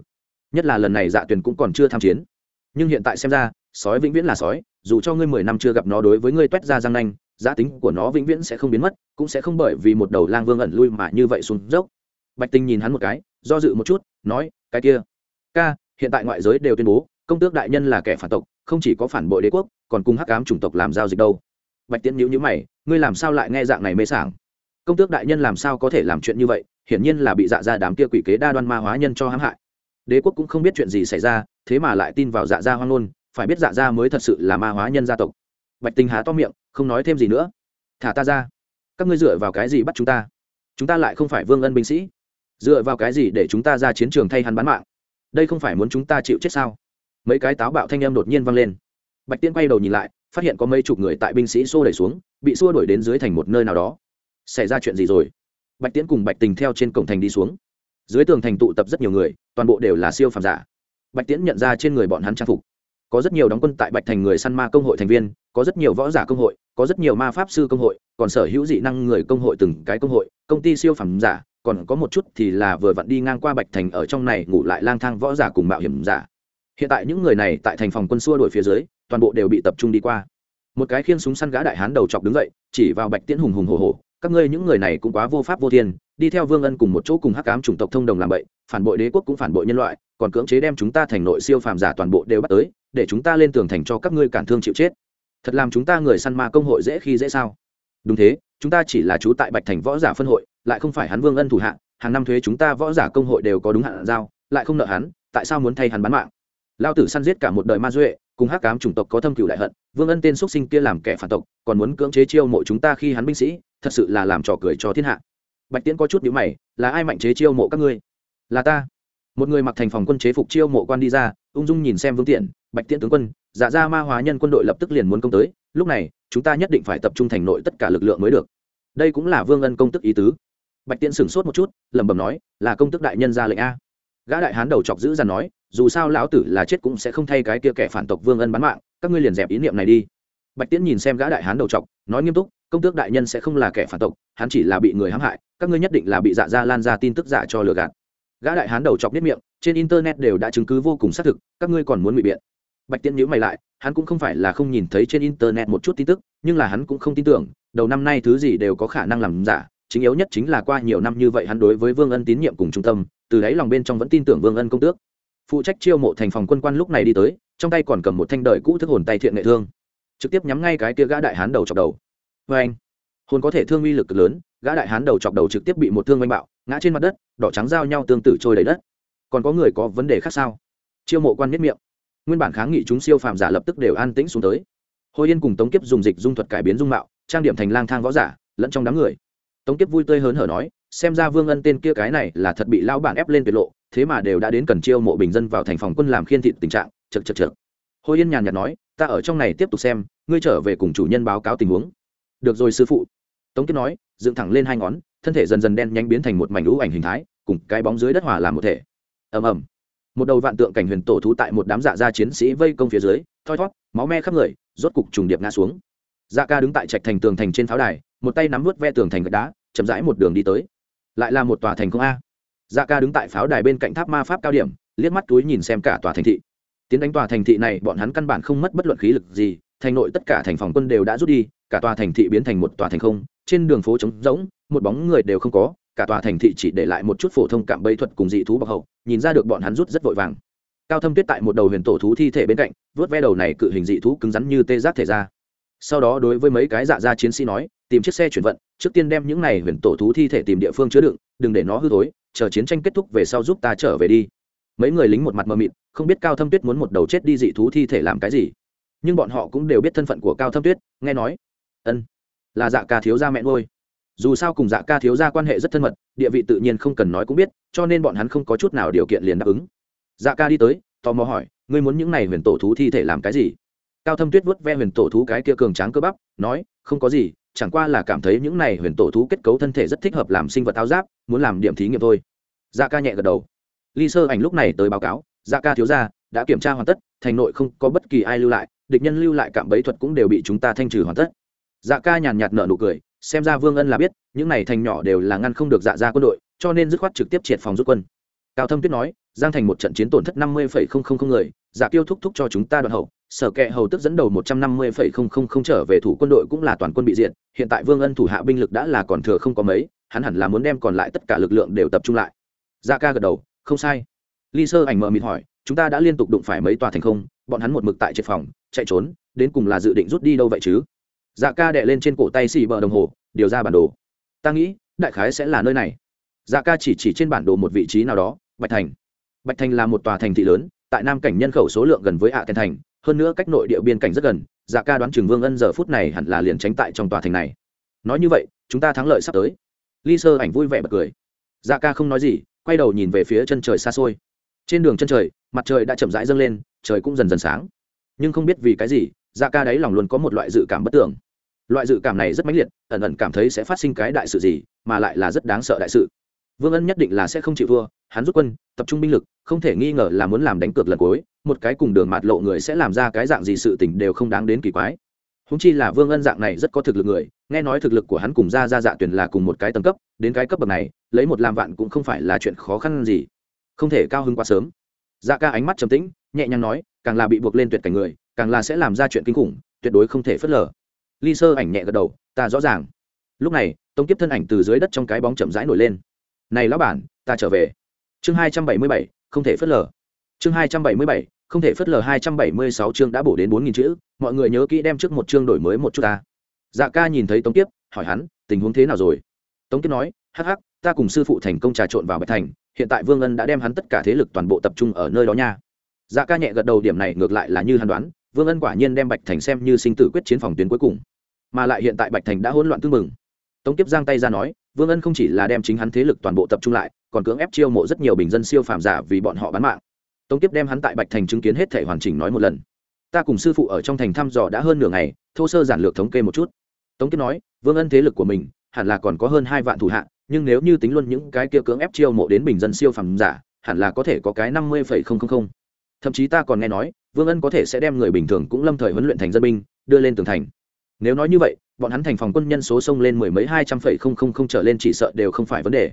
A: Nhất là lần này dạ tuyền cũng còn chưa tham chiến. Nhưng hiện tại xem ra, sói vĩnh viễn là sói, dù cho ngươi mười năm chưa gặp nó đối với ngươi t u é t ra răng nanh, giá tính của nó vĩnh viễn sẽ không biến mất, cũng sẽ không bởi vì một đầu lang vương ẩn lui mà như vậy xuống dốc. Bạch tinh nhìn hắn một cái, do dự một chút, nói, cái kia, ca, hiện tại ngoại giới đều tuyên bố, công tước đại nhân là kẻ phản tộc không chỉ có phản bội đế quốc, còn cùng hắc ám chủng tộc làm giao dịch đâu. Bạch tiễn nhữ nhữ mày, ngươi làm sao lại nghe dạng này mê sảng? Công tước đại nhân làm sao có thể làm chuyện như vậy, hiển nhiên là bị dạ ra đám kia quỷ kế đa đoan ma hóa nhân cho hãm hại. Đế quốc cũng không biết chuyện gì xảy ra, thế mà lại tin vào dạ gia hoang ngôn, phải biết dạ gia mới thật sự là ma hóa nhân gia tộc. Bạch tinh há to miệng, không nói thêm gì nữa. Thả ta ra. Các ngươi dựa vào cái gì bắt chúng ta? Chúng ta lại không phải vương ân binh sĩ. Dựa vào cái gì để chúng ta ra chiến trường thay hắn bán mạng? Đây không phải muốn chúng ta chịu chết sao? Mấy cái táo bạo thanh em đột nhiên vang lên. Bạch tiên quay đầu nhìn lại, phát hiện có mấy chục người tại binh sĩ xô đẩy xuống, bị xua đuổi đến dưới thành một nơi nào đó. Xảy ra chuyện gì rồi? Bạch tiễn cùng bạch tình theo trên cổng thành đi xuống. Dưới tường thành tụ tập rất nhiều người, toàn bộ đều là siêu phàm giả. Bạch tiễn nhận ra trên người bọn hắn trang phục. Có rất nhiều đóng quân tại bạch thành người săn ma công hội thành viên, có rất nhiều võ giả công hội, có rất nhiều ma pháp sư công hội, còn sở hữu dị năng người công hội từng cái công hội, công ty siêu phẩm giả, còn có một chút thì là vừa vặn đi ngang qua bạch thành ở trong này ngủ lại lang thang võ giả cùng mạo hiểm giả hiện tại những người này tại thành phòng quân xua đuổi phía dưới, toàn bộ đều bị tập trung đi qua. Một cái khiên súng săn gã đại hán đầu chọc đứng dậy, chỉ vào bạch tiễn hùng hùng hồ hồ các ngươi những người này cũng quá vô pháp vô thiên, đi theo vương ân cùng một chỗ cùng hắc cám chủng tộc thông đồng làm bậy, phản bội đế quốc cũng phản bội nhân loại, còn cưỡng chế đem chúng ta thành nội siêu phàm giả toàn bộ đều bắt tới, để chúng ta lên tường thành cho các ngươi cản thương chịu chết. Thật làm chúng ta người săn ma công hội dễ khi dễ sao? Đúng thế, chúng ta chỉ là chú tại bạch thành võ giả phân hội, lại không phải hắn vương ân thủ hạ, hàng năm thuế chúng ta võ giả công hội đều có đúng hạn giao, lại không nợ hắn, tại sao muốn thay hắn bán mạng? Lao tử săn giết cả một đời ma duệ, cùng hắc cám chủng tộc có thâm cựu đại hận, vương ân tên x sinh kia làm kẻ phản tộc, còn muốn cưỡng chế chiêu mộ chúng ta khi hắn binh sĩ, thật sự là làm trò cười cho thiên hạ. Bạch tiễn có chút nhữ mày, là ai mạnh chế chiêu mộ các ngươi? Là ta. Một người mặc thành phòng quân chế phục chiêu mộ quan đi ra, ung dung nhìn xem vương tiện, bạch tiễn tướng quân dạ ra ma hóa nhân quân đội lập tức liền muốn công tới, lúc này, chúng ta nhất định phải tập trung thành nội tất cả lực lượng mới được. Đây cũng là vương ân công tức ý tứ. Bạch tiễn sửng sốt một chút, lẩm bẩm nói, là công tức đại nhân ra lệnh a gã đại hán đầu chọc giữ dằn nói, dù sao lão tử là chết cũng sẽ không thay cái kia kẻ phản tộc vương ân bán mạng, các ngươi liền dẹp ý niệm này đi. Bạch tiễn nhìn xem gã đại hán đầu chọc, nói nghiêm túc, công tước đại nhân sẽ không là kẻ phản tộc, hắn chỉ là bị người hãm hại, các ngươi nhất định là bị dạ ra lan ra tin tức giả cho lừa gạt. Gã đại hán đầu chọc biết miệng, trên internet đều đã chứng cứ vô cùng xác thực, các ngươi còn muốn bị biện. Bạch tiễn nhữ mày lại, hắn cũng không phải là không nhìn thấy trên internet một chút tin tức, nhưng là hắn cũng không tin tưởng, đầu năm nay thứ gì đều có khả năng làm giả, chính yếu nhất chính là qua nhiều năm như vậy hắn đối với vương ân tín nhiệm cùng trung tâm từ đấy lòng bên trong vẫn tin tưởng vương ân công tước. Phụ trách chiêu mộ thành phòng quân quan lúc này đi tới, trong tay còn cầm một thanh đời cũ thức hồn tay thiện nghệ thương. Trực tiếp nhắm ngay cái kia gã đại hán đầu chọc đầu. Vê anh. Hồn có thể thương uy lực lớn, gã đại hán đầu chọc đầu trực tiếp bị một thương oanh bạo, ngã trên mặt đất, đỏ trắng giao nhau tương tự trôi đầy đất. Còn có người có vấn đề khác sao? Chiêu mộ quan miết miệng. Nguyên bản kháng nghị chúng siêu phàm giả lập tức đều an tĩnh xuống tới. Hồi yên cùng tống kiếp dùng dịch dung thuật cải biến dung mạo, trang điểm thành lang thang võ giả, lẫn trong đám người. Tống kiếp vui tươi hớn hở nói xem ra vương ân tên kia cái này là thật bị lao bản ép lên tuyệt lộ, thế mà đều đã đến cần chiêu mộ bình dân vào thành phòng quân làm khiên thịt tình trạng chật chật chật hồi yên nhàn nhạt nói, ta ở trong này tiếp tục xem, ngươi trở về cùng chủ nhân báo cáo tình huống. Được rồi sư phụ. Tống kiếp nói, dựng thẳng lên hai ngón, thân thể dần dần đen nhanh biến thành một mảnh lũ ảnh hình thái, cùng cái bóng dưới đất hòa làm một thể. Ầm ầm. Một đầu vạn tượng cảnh huyền tổ thú tại một đám dạ gia chiến sĩ vây công phía dưới, thoi thót máu me khắp người, rốt cục trùng điệp ngã xuống. Dạ ca đứng tại trạch thành tường thành trên pháo đài, một tay nắm vút ve tường thành gạch đá, chậm rãi một đường đi tới lại là một tòa thành công a. Dạ ca đứng tại pháo đài bên cạnh tháp ma pháp cao điểm, liếc mắt túi nhìn xem cả tòa thành thị. Tiến đánh tòa thành thị này, bọn hắn căn bản không mất bất luận khí lực gì, thành nội tất cả thành phòng quân đều đã rút đi, cả tòa thành thị biến thành một tòa thành không, trên đường phố trống rỗng, một bóng người đều không có, cả tòa thành thị chỉ để lại một chút phổ thông cạm bẫy thuật cùng dị thú bọc hậu, nhìn ra được bọn hắn rút rất vội vàng. Cao thâm tuyết tại một đầu huyền tổ thú thi thể bên cạnh, vớt ve đầu này cự hình dị thú cứng rắn như tê giác thể ra. Sau đó đối với mấy cái dạ gia chiến sĩ nói tìm chiếc xe chuyển vận, trước tiên đem những này huyền tổ thú thi thể tìm địa phương chứa đựng, đừng để nó hư thối, chờ chiến tranh kết thúc về sau giúp ta trở về đi. Mấy người lính một mặt mờ mịt, không biết cao thâm tuyết muốn một đầu chết đi dị thú thi thể làm cái gì. Nhưng bọn họ cũng đều biết thân phận của cao thâm tuyết, nghe nói. Ân, là dạ ca thiếu gia mẹ ngôi dù sao cùng dạ ca thiếu gia quan hệ rất thân mật, địa vị tự nhiên không cần nói cũng biết, cho nên bọn hắn không có chút nào điều kiện liền đáp ứng. Dạ ca đi tới, tò mò hỏi, ngươi muốn những này huyền tổ thú thi thể làm cái gì? Cao thâm tuyết vuốt ve huyền tổ thú cái kia cường tráng cơ bắp, nói không có gì, chẳng qua là cảm thấy những này huyền tổ thú kết cấu thân thể rất thích hợp làm sinh vật áo giáp, muốn làm điểm thí nghiệm thôi. Dạ ca nhẹ gật đầu. Ly sơ ảnh lúc này tới báo cáo dạ ca thiếu gia đã kiểm tra hoàn tất, thành nội không có bất kỳ ai lưu lại, địch nhân lưu lại cạm bẫy thuật cũng đều bị chúng ta thanh trừ hoàn tất. Dạ ca nhàn nhạt nở nụ cười, xem ra vương ân là biết, những này thành nhỏ đều là ngăn không được dạ ra quân đội, cho nên dứt khoát trực tiếp triệt phòng rút quân. Cao thâm tuyết nói, giang thành một trận chiến tổn thất năm mươi người dạ tiêu thúc thúc cho chúng ta đoạn hậu sở kệ hầu tức dẫn đầu một trăm năm mươi trở về thủ quân đội cũng là toàn quân bị diệt, hiện tại vương ân thủ hạ binh lực đã là còn thừa không có mấy, hắn hẳn là muốn đem còn lại tất cả lực lượng đều tập trung lại. Dạ ca gật đầu, không sai. Ly sơ ảnh mờ mịt hỏi, chúng ta đã liên tục đụng phải mấy tòa thành không, bọn hắn một mực tại triệt phòng, chạy trốn, đến cùng là dự định rút đi đâu vậy chứ? Dạ ca đệ lên trên cổ tay xì bờ đồng hồ, điều ra bản đồ. Ta nghĩ, đại khái sẽ là nơi này. Dạ ca chỉ chỉ trên bản đồ một vị trí nào đó, bạch thành. Bạch thành là một tòa thành thị lớn, tại nam cảnh nhân khẩu số lượng gần với ạ à thành hơn nữa cách nội địa biên cảnh rất gần dạ ca đoán Trường vương ân giờ phút này hẳn là liền tránh tại trong tòa thành này. Nói như vậy, chúng ta thắng lợi sắp tới. Ly sơ ảnh vui vẻ bật cười. Dạ ca không nói gì, quay đầu nhìn về phía chân trời xa xôi. Trên đường chân trời, mặt trời đã chậm rãi dâng lên, trời cũng dần dần sáng. Nhưng không biết vì cái gì dạ ca đáy lòng luôn có một loại dự cảm bất tưởng loại dự cảm này rất mãnh liệt, ẩn ẩn cảm thấy sẽ phát sinh cái đại sự gì, mà lại là rất đáng sợ đại sự vương ân nhất định là sẽ không chịu thua, hắn rút quân, tập trung binh lực, không thể nghi ngờ là muốn làm đánh cược lần cuối, một cái cùng đường mạt lộ người sẽ làm ra cái dạng gì sự tình đều không đáng đến kỳ quái. Húng chi là vương ân dạng này rất có thực lực người, nghe nói thực lực của hắn cùng ra ra dạ tuyển là cùng một cái tầng cấp, đến cái cấp bậc này, lấy một làm vạn cũng không phải là chuyện khó khăn gì. Không thể cao hứng quá sớm. Dạ ca ánh mắt trầm tĩnh, nhẹ nhàng nói, càng là bị buộc lên tuyệt cảnh người, càng là sẽ làm ra chuyện kinh khủng, tuyệt đối không thể phớt lờ. Ly sơ ảnh nhẹ gật đầu, ta rõ ràng. Lúc này, tống kiếp thân ảnh từ dưới đất trong cái bóng chậm rãi nổi lên này lão bản, ta trở về. Chương hai trăm bảy mươi bảy, không thể phớt lờ. Chương hai trăm bảy mươi bảy, không thể phớt lờ hai trăm bảy mươi sáu chương đã bổ đến bốn nghìn chữ, mọi người nhớ kỹ đem trước một chương đổi mới một chút ta. Dạ ca nhìn thấy tống kiếp, hỏi hắn, tình huống thế nào rồi? Tống kiếp nói, hắc hắc, ta cùng sư phụ thành công trà trộn vào bạch thành, hiện tại vương ân đã đem hắn tất cả thế lực toàn bộ tập trung ở nơi đó nha. Dạ ca nhẹ gật đầu, điểm này ngược lại là như hắn đoán, vương ân quả nhiên đem bạch thành xem như sinh tử quyết chiến phòng tuyến cuối cùng, mà lại hiện tại bạch thành đã hỗn loạn tương mừng. Tống kiếp giang tay ra nói vương ân không chỉ là đem chính hắn thế lực toàn bộ tập trung lại, còn cưỡng ép chiêu mộ rất nhiều bình dân siêu phàm giả vì bọn họ bán mạng. Tống tiếp đem hắn tại bạch thành chứng kiến hết thể hoàn chỉnh nói một lần. Ta cùng sư phụ ở trong thành thăm dò đã hơn nửa ngày, thô sơ giản lược thống kê một chút. Tống tiếp nói, vương ân thế lực của mình, hẳn là còn có hơn hai vạn thủ hạ, nhưng nếu như tính luôn những cái kia cưỡng ép chiêu mộ đến bình dân siêu phàm giả, hẳn là có thể có cái năm mươi phẩy không không không. Thậm chí ta còn nghe nói, vương ân có thể sẽ đem người bình thường cũng lâm thời huấn luyện thành dân binh, đưa lên tường thành. Nếu nói như vậy bọn hắn thành phòng quân nhân số sông lên mười mấy hai trăm phẩy không không không trở lên chỉ sợ đều không phải vấn đề.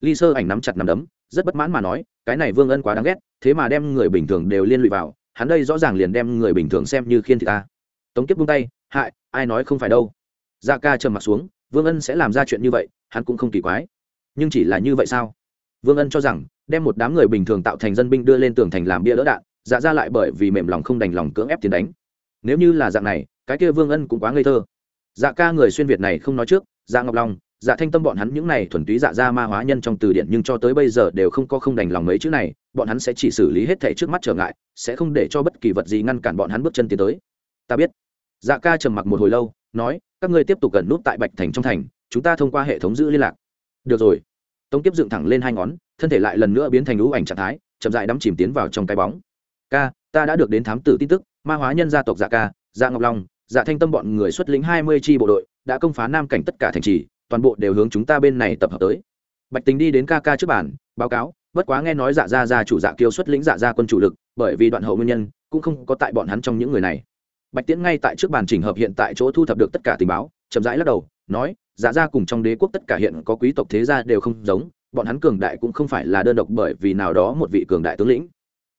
A: Ly sơ ảnh nắm chặt nắm đấm, rất bất mãn mà nói, cái này vương ân quá đáng ghét, thế mà đem người bình thường đều liên lụy vào, hắn đây rõ ràng liền đem người bình thường xem như khiên thị ta. Tống kiếp buông tay, hại, ai nói không phải đâu. Dạ ca trầm mặt xuống, vương ân sẽ làm ra chuyện như vậy, hắn cũng không kỳ quái. Nhưng chỉ là như vậy sao? Vương ân cho rằng, đem một đám người bình thường tạo thành dân binh đưa lên tường thành làm bia đỡ đạn dạ ra lại bởi vì mềm lòng không đành lòng cưỡng ép tiền đánh. Nếu như là dạng này, cái kia vương ân cũng quá ngây thơ dạ ca người xuyên việt này không nói trước dạ ngọc long dạ thanh tâm bọn hắn những này thuần túy dạ ra ma hóa nhân trong từ điển nhưng cho tới bây giờ đều không có không đành lòng mấy chữ này, bọn hắn sẽ chỉ xử lý hết thảy trước mắt trở ngại, sẽ không để cho bất kỳ vật gì ngăn cản bọn hắn bước chân tiến tới. Ta biết. Dạ ca trầm mặc một hồi lâu, nói, các ngươi tiếp tục gần nút tại bạch thành trong thành, chúng ta thông qua hệ thống giữ liên lạc. Được rồi. Tống kiếp dựng thẳng lên hai ngón, thân thể lại lần nữa biến thành lũ ảnh trạng thái, chậm dại đắm chìm tiến vào trong cái bóng. Ca, ta đã được đến thám tử tin tức, ma hóa nhân gia tộc dạ ca dạ ngọc long dạ thanh tâm bọn người xuất lĩnh hai mươi chi bộ đội, đã công phá nam cảnh tất cả thành trì, toàn bộ đều hướng chúng ta bên này tập hợp tới. Bạch tính đi đến ca ca trước bản báo cáo, bất quá nghe nói dạ gia gia chủ dạ kiêu xuất lĩnh dạ gia quân chủ lực, bởi vì đoạn hậu nguyên nhân, cũng không có tại bọn hắn trong những người này. Bạch tiễn ngay tại trước bàn chỉnh hợp hiện tại chỗ thu thập được tất cả tình báo, chậm rãi lắc đầu, nói dạ gia cùng trong đế quốc tất cả hiện có quý tộc thế gia đều không giống, bọn hắn cường đại cũng không phải là đơn độc bởi vì nào đó một vị cường đại tướng lĩnh.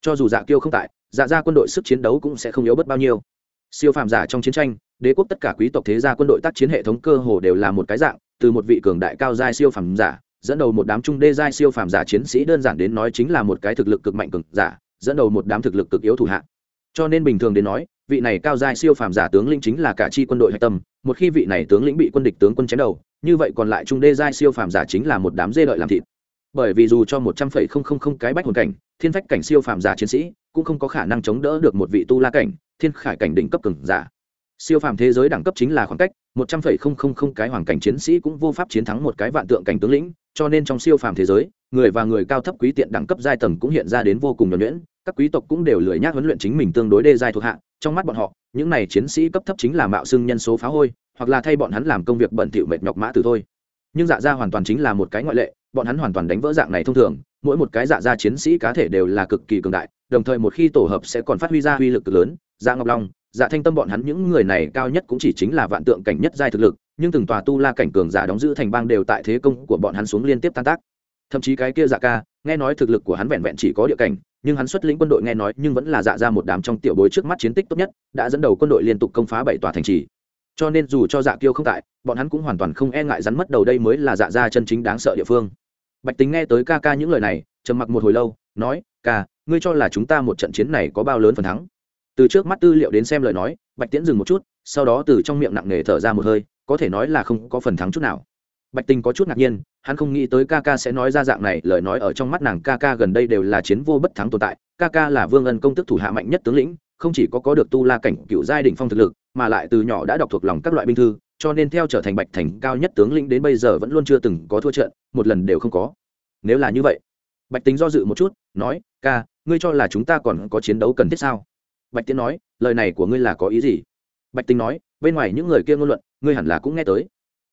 A: Cho dù dạ kiêu không tại dạ gia quân đội sức chiến đấu cũng sẽ không yếu bất bao nhiêu siêu phàm giả trong chiến tranh, đế quốc tất cả quý tộc thế gia quân đội tác chiến hệ thống cơ hồ đều là một cái dạng, từ một vị cường đại cao giai siêu phàm giả, dẫn đầu một đám trung đê giai siêu phàm giả chiến sĩ đơn giản đến nói chính là một cái thực lực cực mạnh cực giả, dẫn đầu một đám thực lực cực yếu thủ hạ. Cho nên bình thường đến nói, vị này cao giai siêu phàm giả tướng lĩnh chính là cả chi quân đội hạch tâm, một khi vị này tướng lĩnh bị quân địch tướng quân chém đầu, như vậy còn lại trung đê giai siêu phàm giả chính là một đám dê đợi làm thịt. Bởi vì dù cho một trăm phẩy không không không cái bách hồn cảnh, thiên phách cảnh siêu phàm giả chiến sĩ cũng không có khả năng chống đỡ được một vị tu la cảnh, thiên khải cảnh đỉnh cấp cường giả. Siêu phàm thế giới đẳng cấp chính là khoảng cách, một trăm linh không không không cái hoàng cảnh chiến sĩ cũng vô pháp chiến thắng một cái vạn tượng cảnh tướng lĩnh, cho nên trong siêu phàm thế giới, người và người cao thấp quý tiện đẳng cấp giai tầng cũng hiện ra đến vô cùng nhuẩn nhuyễn, các quý tộc cũng đều lười nhác huấn luyện chính mình tương đối đê giai thuộc hạ, trong mắt bọn họ, những này chiến sĩ cấp thấp chính là mạo xưng nhân số phá hôi, hoặc là thay bọn hắn làm công việc bẩn thỉu mệt nhọc mã từ thôi. Nhưng dạ gia hoàn toàn chính là một cái ngoại lệ, bọn hắn hoàn toàn đánh vỡ dạng này thông thường, mỗi một cái dạ gia chiến sĩ cá thể đều là cực kỳ cường đại đồng thời một khi tổ hợp sẽ còn phát huy ra uy lực cực lớn. Dạ ngọc long dạ thanh tâm bọn hắn những người này cao nhất cũng chỉ chính là vạn tượng cảnh nhất giai thực lực, nhưng từng tòa tu la cảnh cường giả đóng giữ thành bang đều tại thế công của bọn hắn xuống liên tiếp tan tác. Thậm chí cái kia dạ ca, nghe nói thực lực của hắn vẹn vẹn chỉ có địa cảnh, nhưng hắn xuất lĩnh quân đội nghe nói nhưng vẫn là dạ ra một đám trong tiểu bối trước mắt chiến tích tốt nhất, đã dẫn đầu quân đội liên tục công phá bảy tòa thành trì. Cho nên dù cho dạ kiêu không tại, bọn hắn cũng hoàn toàn không e ngại rắn mất đầu đây mới là dạ ra chân chính đáng sợ địa phương. Bạch tính nghe tới ca ca những lời này, trầm mặc một hồi lâu, nói ca, ngươi cho là chúng ta một trận chiến này có bao lớn phần thắng? Từ trước mắt tư liệu đến xem lời nói, bạch tiễn dừng một chút, sau đó từ trong miệng nặng nề thở ra một hơi, có thể nói là không có phần thắng chút nào. Bạch tình có chút ngạc nhiên, hắn không nghĩ tới ca ca sẽ nói ra dạng này, lời nói ở trong mắt nàng ca ca gần đây đều là chiến vô bất thắng tồn tại, ca ca là vương ân công tức thủ hạ mạnh nhất tướng lĩnh, không chỉ có có được tu la cảnh cựu giai đỉnh phong thực lực, mà lại từ nhỏ đã đọc thuộc lòng các loại binh thư, cho nên theo trở thành bạch thành cao nhất tướng lĩnh đến bây giờ vẫn luôn chưa từng có thua trận, một lần đều không có. Nếu là như vậy bạch tính do dự một chút, nói, ca, ngươi cho là chúng ta còn có chiến đấu cần thiết sao? Bạch tiến nói, lời này của ngươi là có ý gì? Bạch tính nói, bên ngoài những người kia ngôn luận, ngươi hẳn là cũng nghe tới.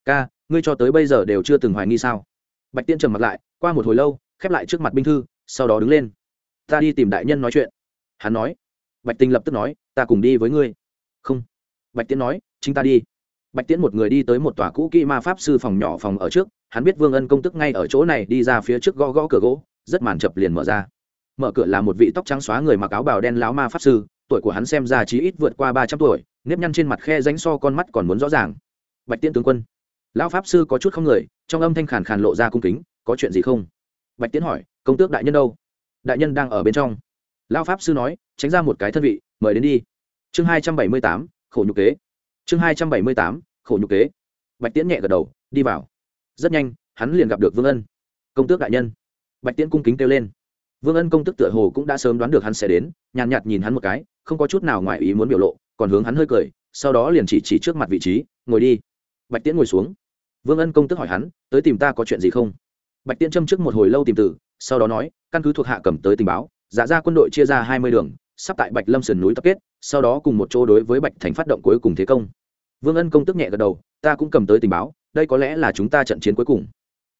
A: Ca, ngươi cho tới bây giờ đều chưa từng hoài nghi sao? Bạch tiên trầm mặt lại, qua một hồi lâu, khép lại trước mặt binh thư, sau đó đứng lên. Ta đi tìm đại nhân nói chuyện. Hắn nói. Bạch tinh lập tức nói, ta cùng đi với ngươi. Không. Bạch tiến nói, chính ta đi. Bạch tiễn một người đi tới một tòa cũ kỹ ma pháp sư phòng nhỏ phòng ở trước, hắn biết vương ân công tức ngay ở chỗ này, đi ra phía trước gõ gõ cửa gỗ rất màn chập liền mở ra. Mở cửa là một vị tóc trắng xóa người mặc áo bào đen láo ma pháp sư, tuổi của hắn xem ra chí ít vượt qua ba trăm tuổi, nếp nhăn trên mặt khe ránh so con mắt còn muốn rõ ràng. Bạch tiễn tướng quân. Lão pháp sư có chút không người, trong âm thanh khàn khàn lộ ra cung kính, có chuyện gì không? Bạch tiễn hỏi, công tước đại nhân đâu? Đại nhân đang ở bên trong. Lão pháp sư nói, tránh ra một cái thân vị, mời đến đi. Chương hai trăm bảy mươi tám, khổ nhục kế. Chương hai trăm bảy mươi tám, khổ nhục kế. Bạch tiễn nhẹ gật đầu, đi vào. Rất nhanh, hắn liền gặp được vương ân. Công tước đại nhân bạch tiễn cung kính kêu lên. Vương ân công tức tựa hồ cũng đã sớm đoán được hắn sẽ đến nhàn nhạt nhìn hắn một cái không có chút nào ngoài ý muốn biểu lộ còn hướng hắn hơi cười sau đó liền chỉ chỉ trước mặt vị trí ngồi đi. Bạch tiễn ngồi xuống. Vương ân công tức hỏi hắn tới tìm ta có chuyện gì không? Bạch tiễn châm trước một hồi lâu tìm từ, sau đó nói căn cứ thuộc hạ cầm tới tình báo dạ giả ra quân đội chia ra hai mươi đường sắp tại bạch lâm sườn núi tập kết sau đó cùng một chỗ đối với bạch thành phát động cuối cùng thế công. Vương ân công tức nhẹ gật đầu ta cũng cầm tới tình báo đây có lẽ là chúng ta trận chiến cuối cùng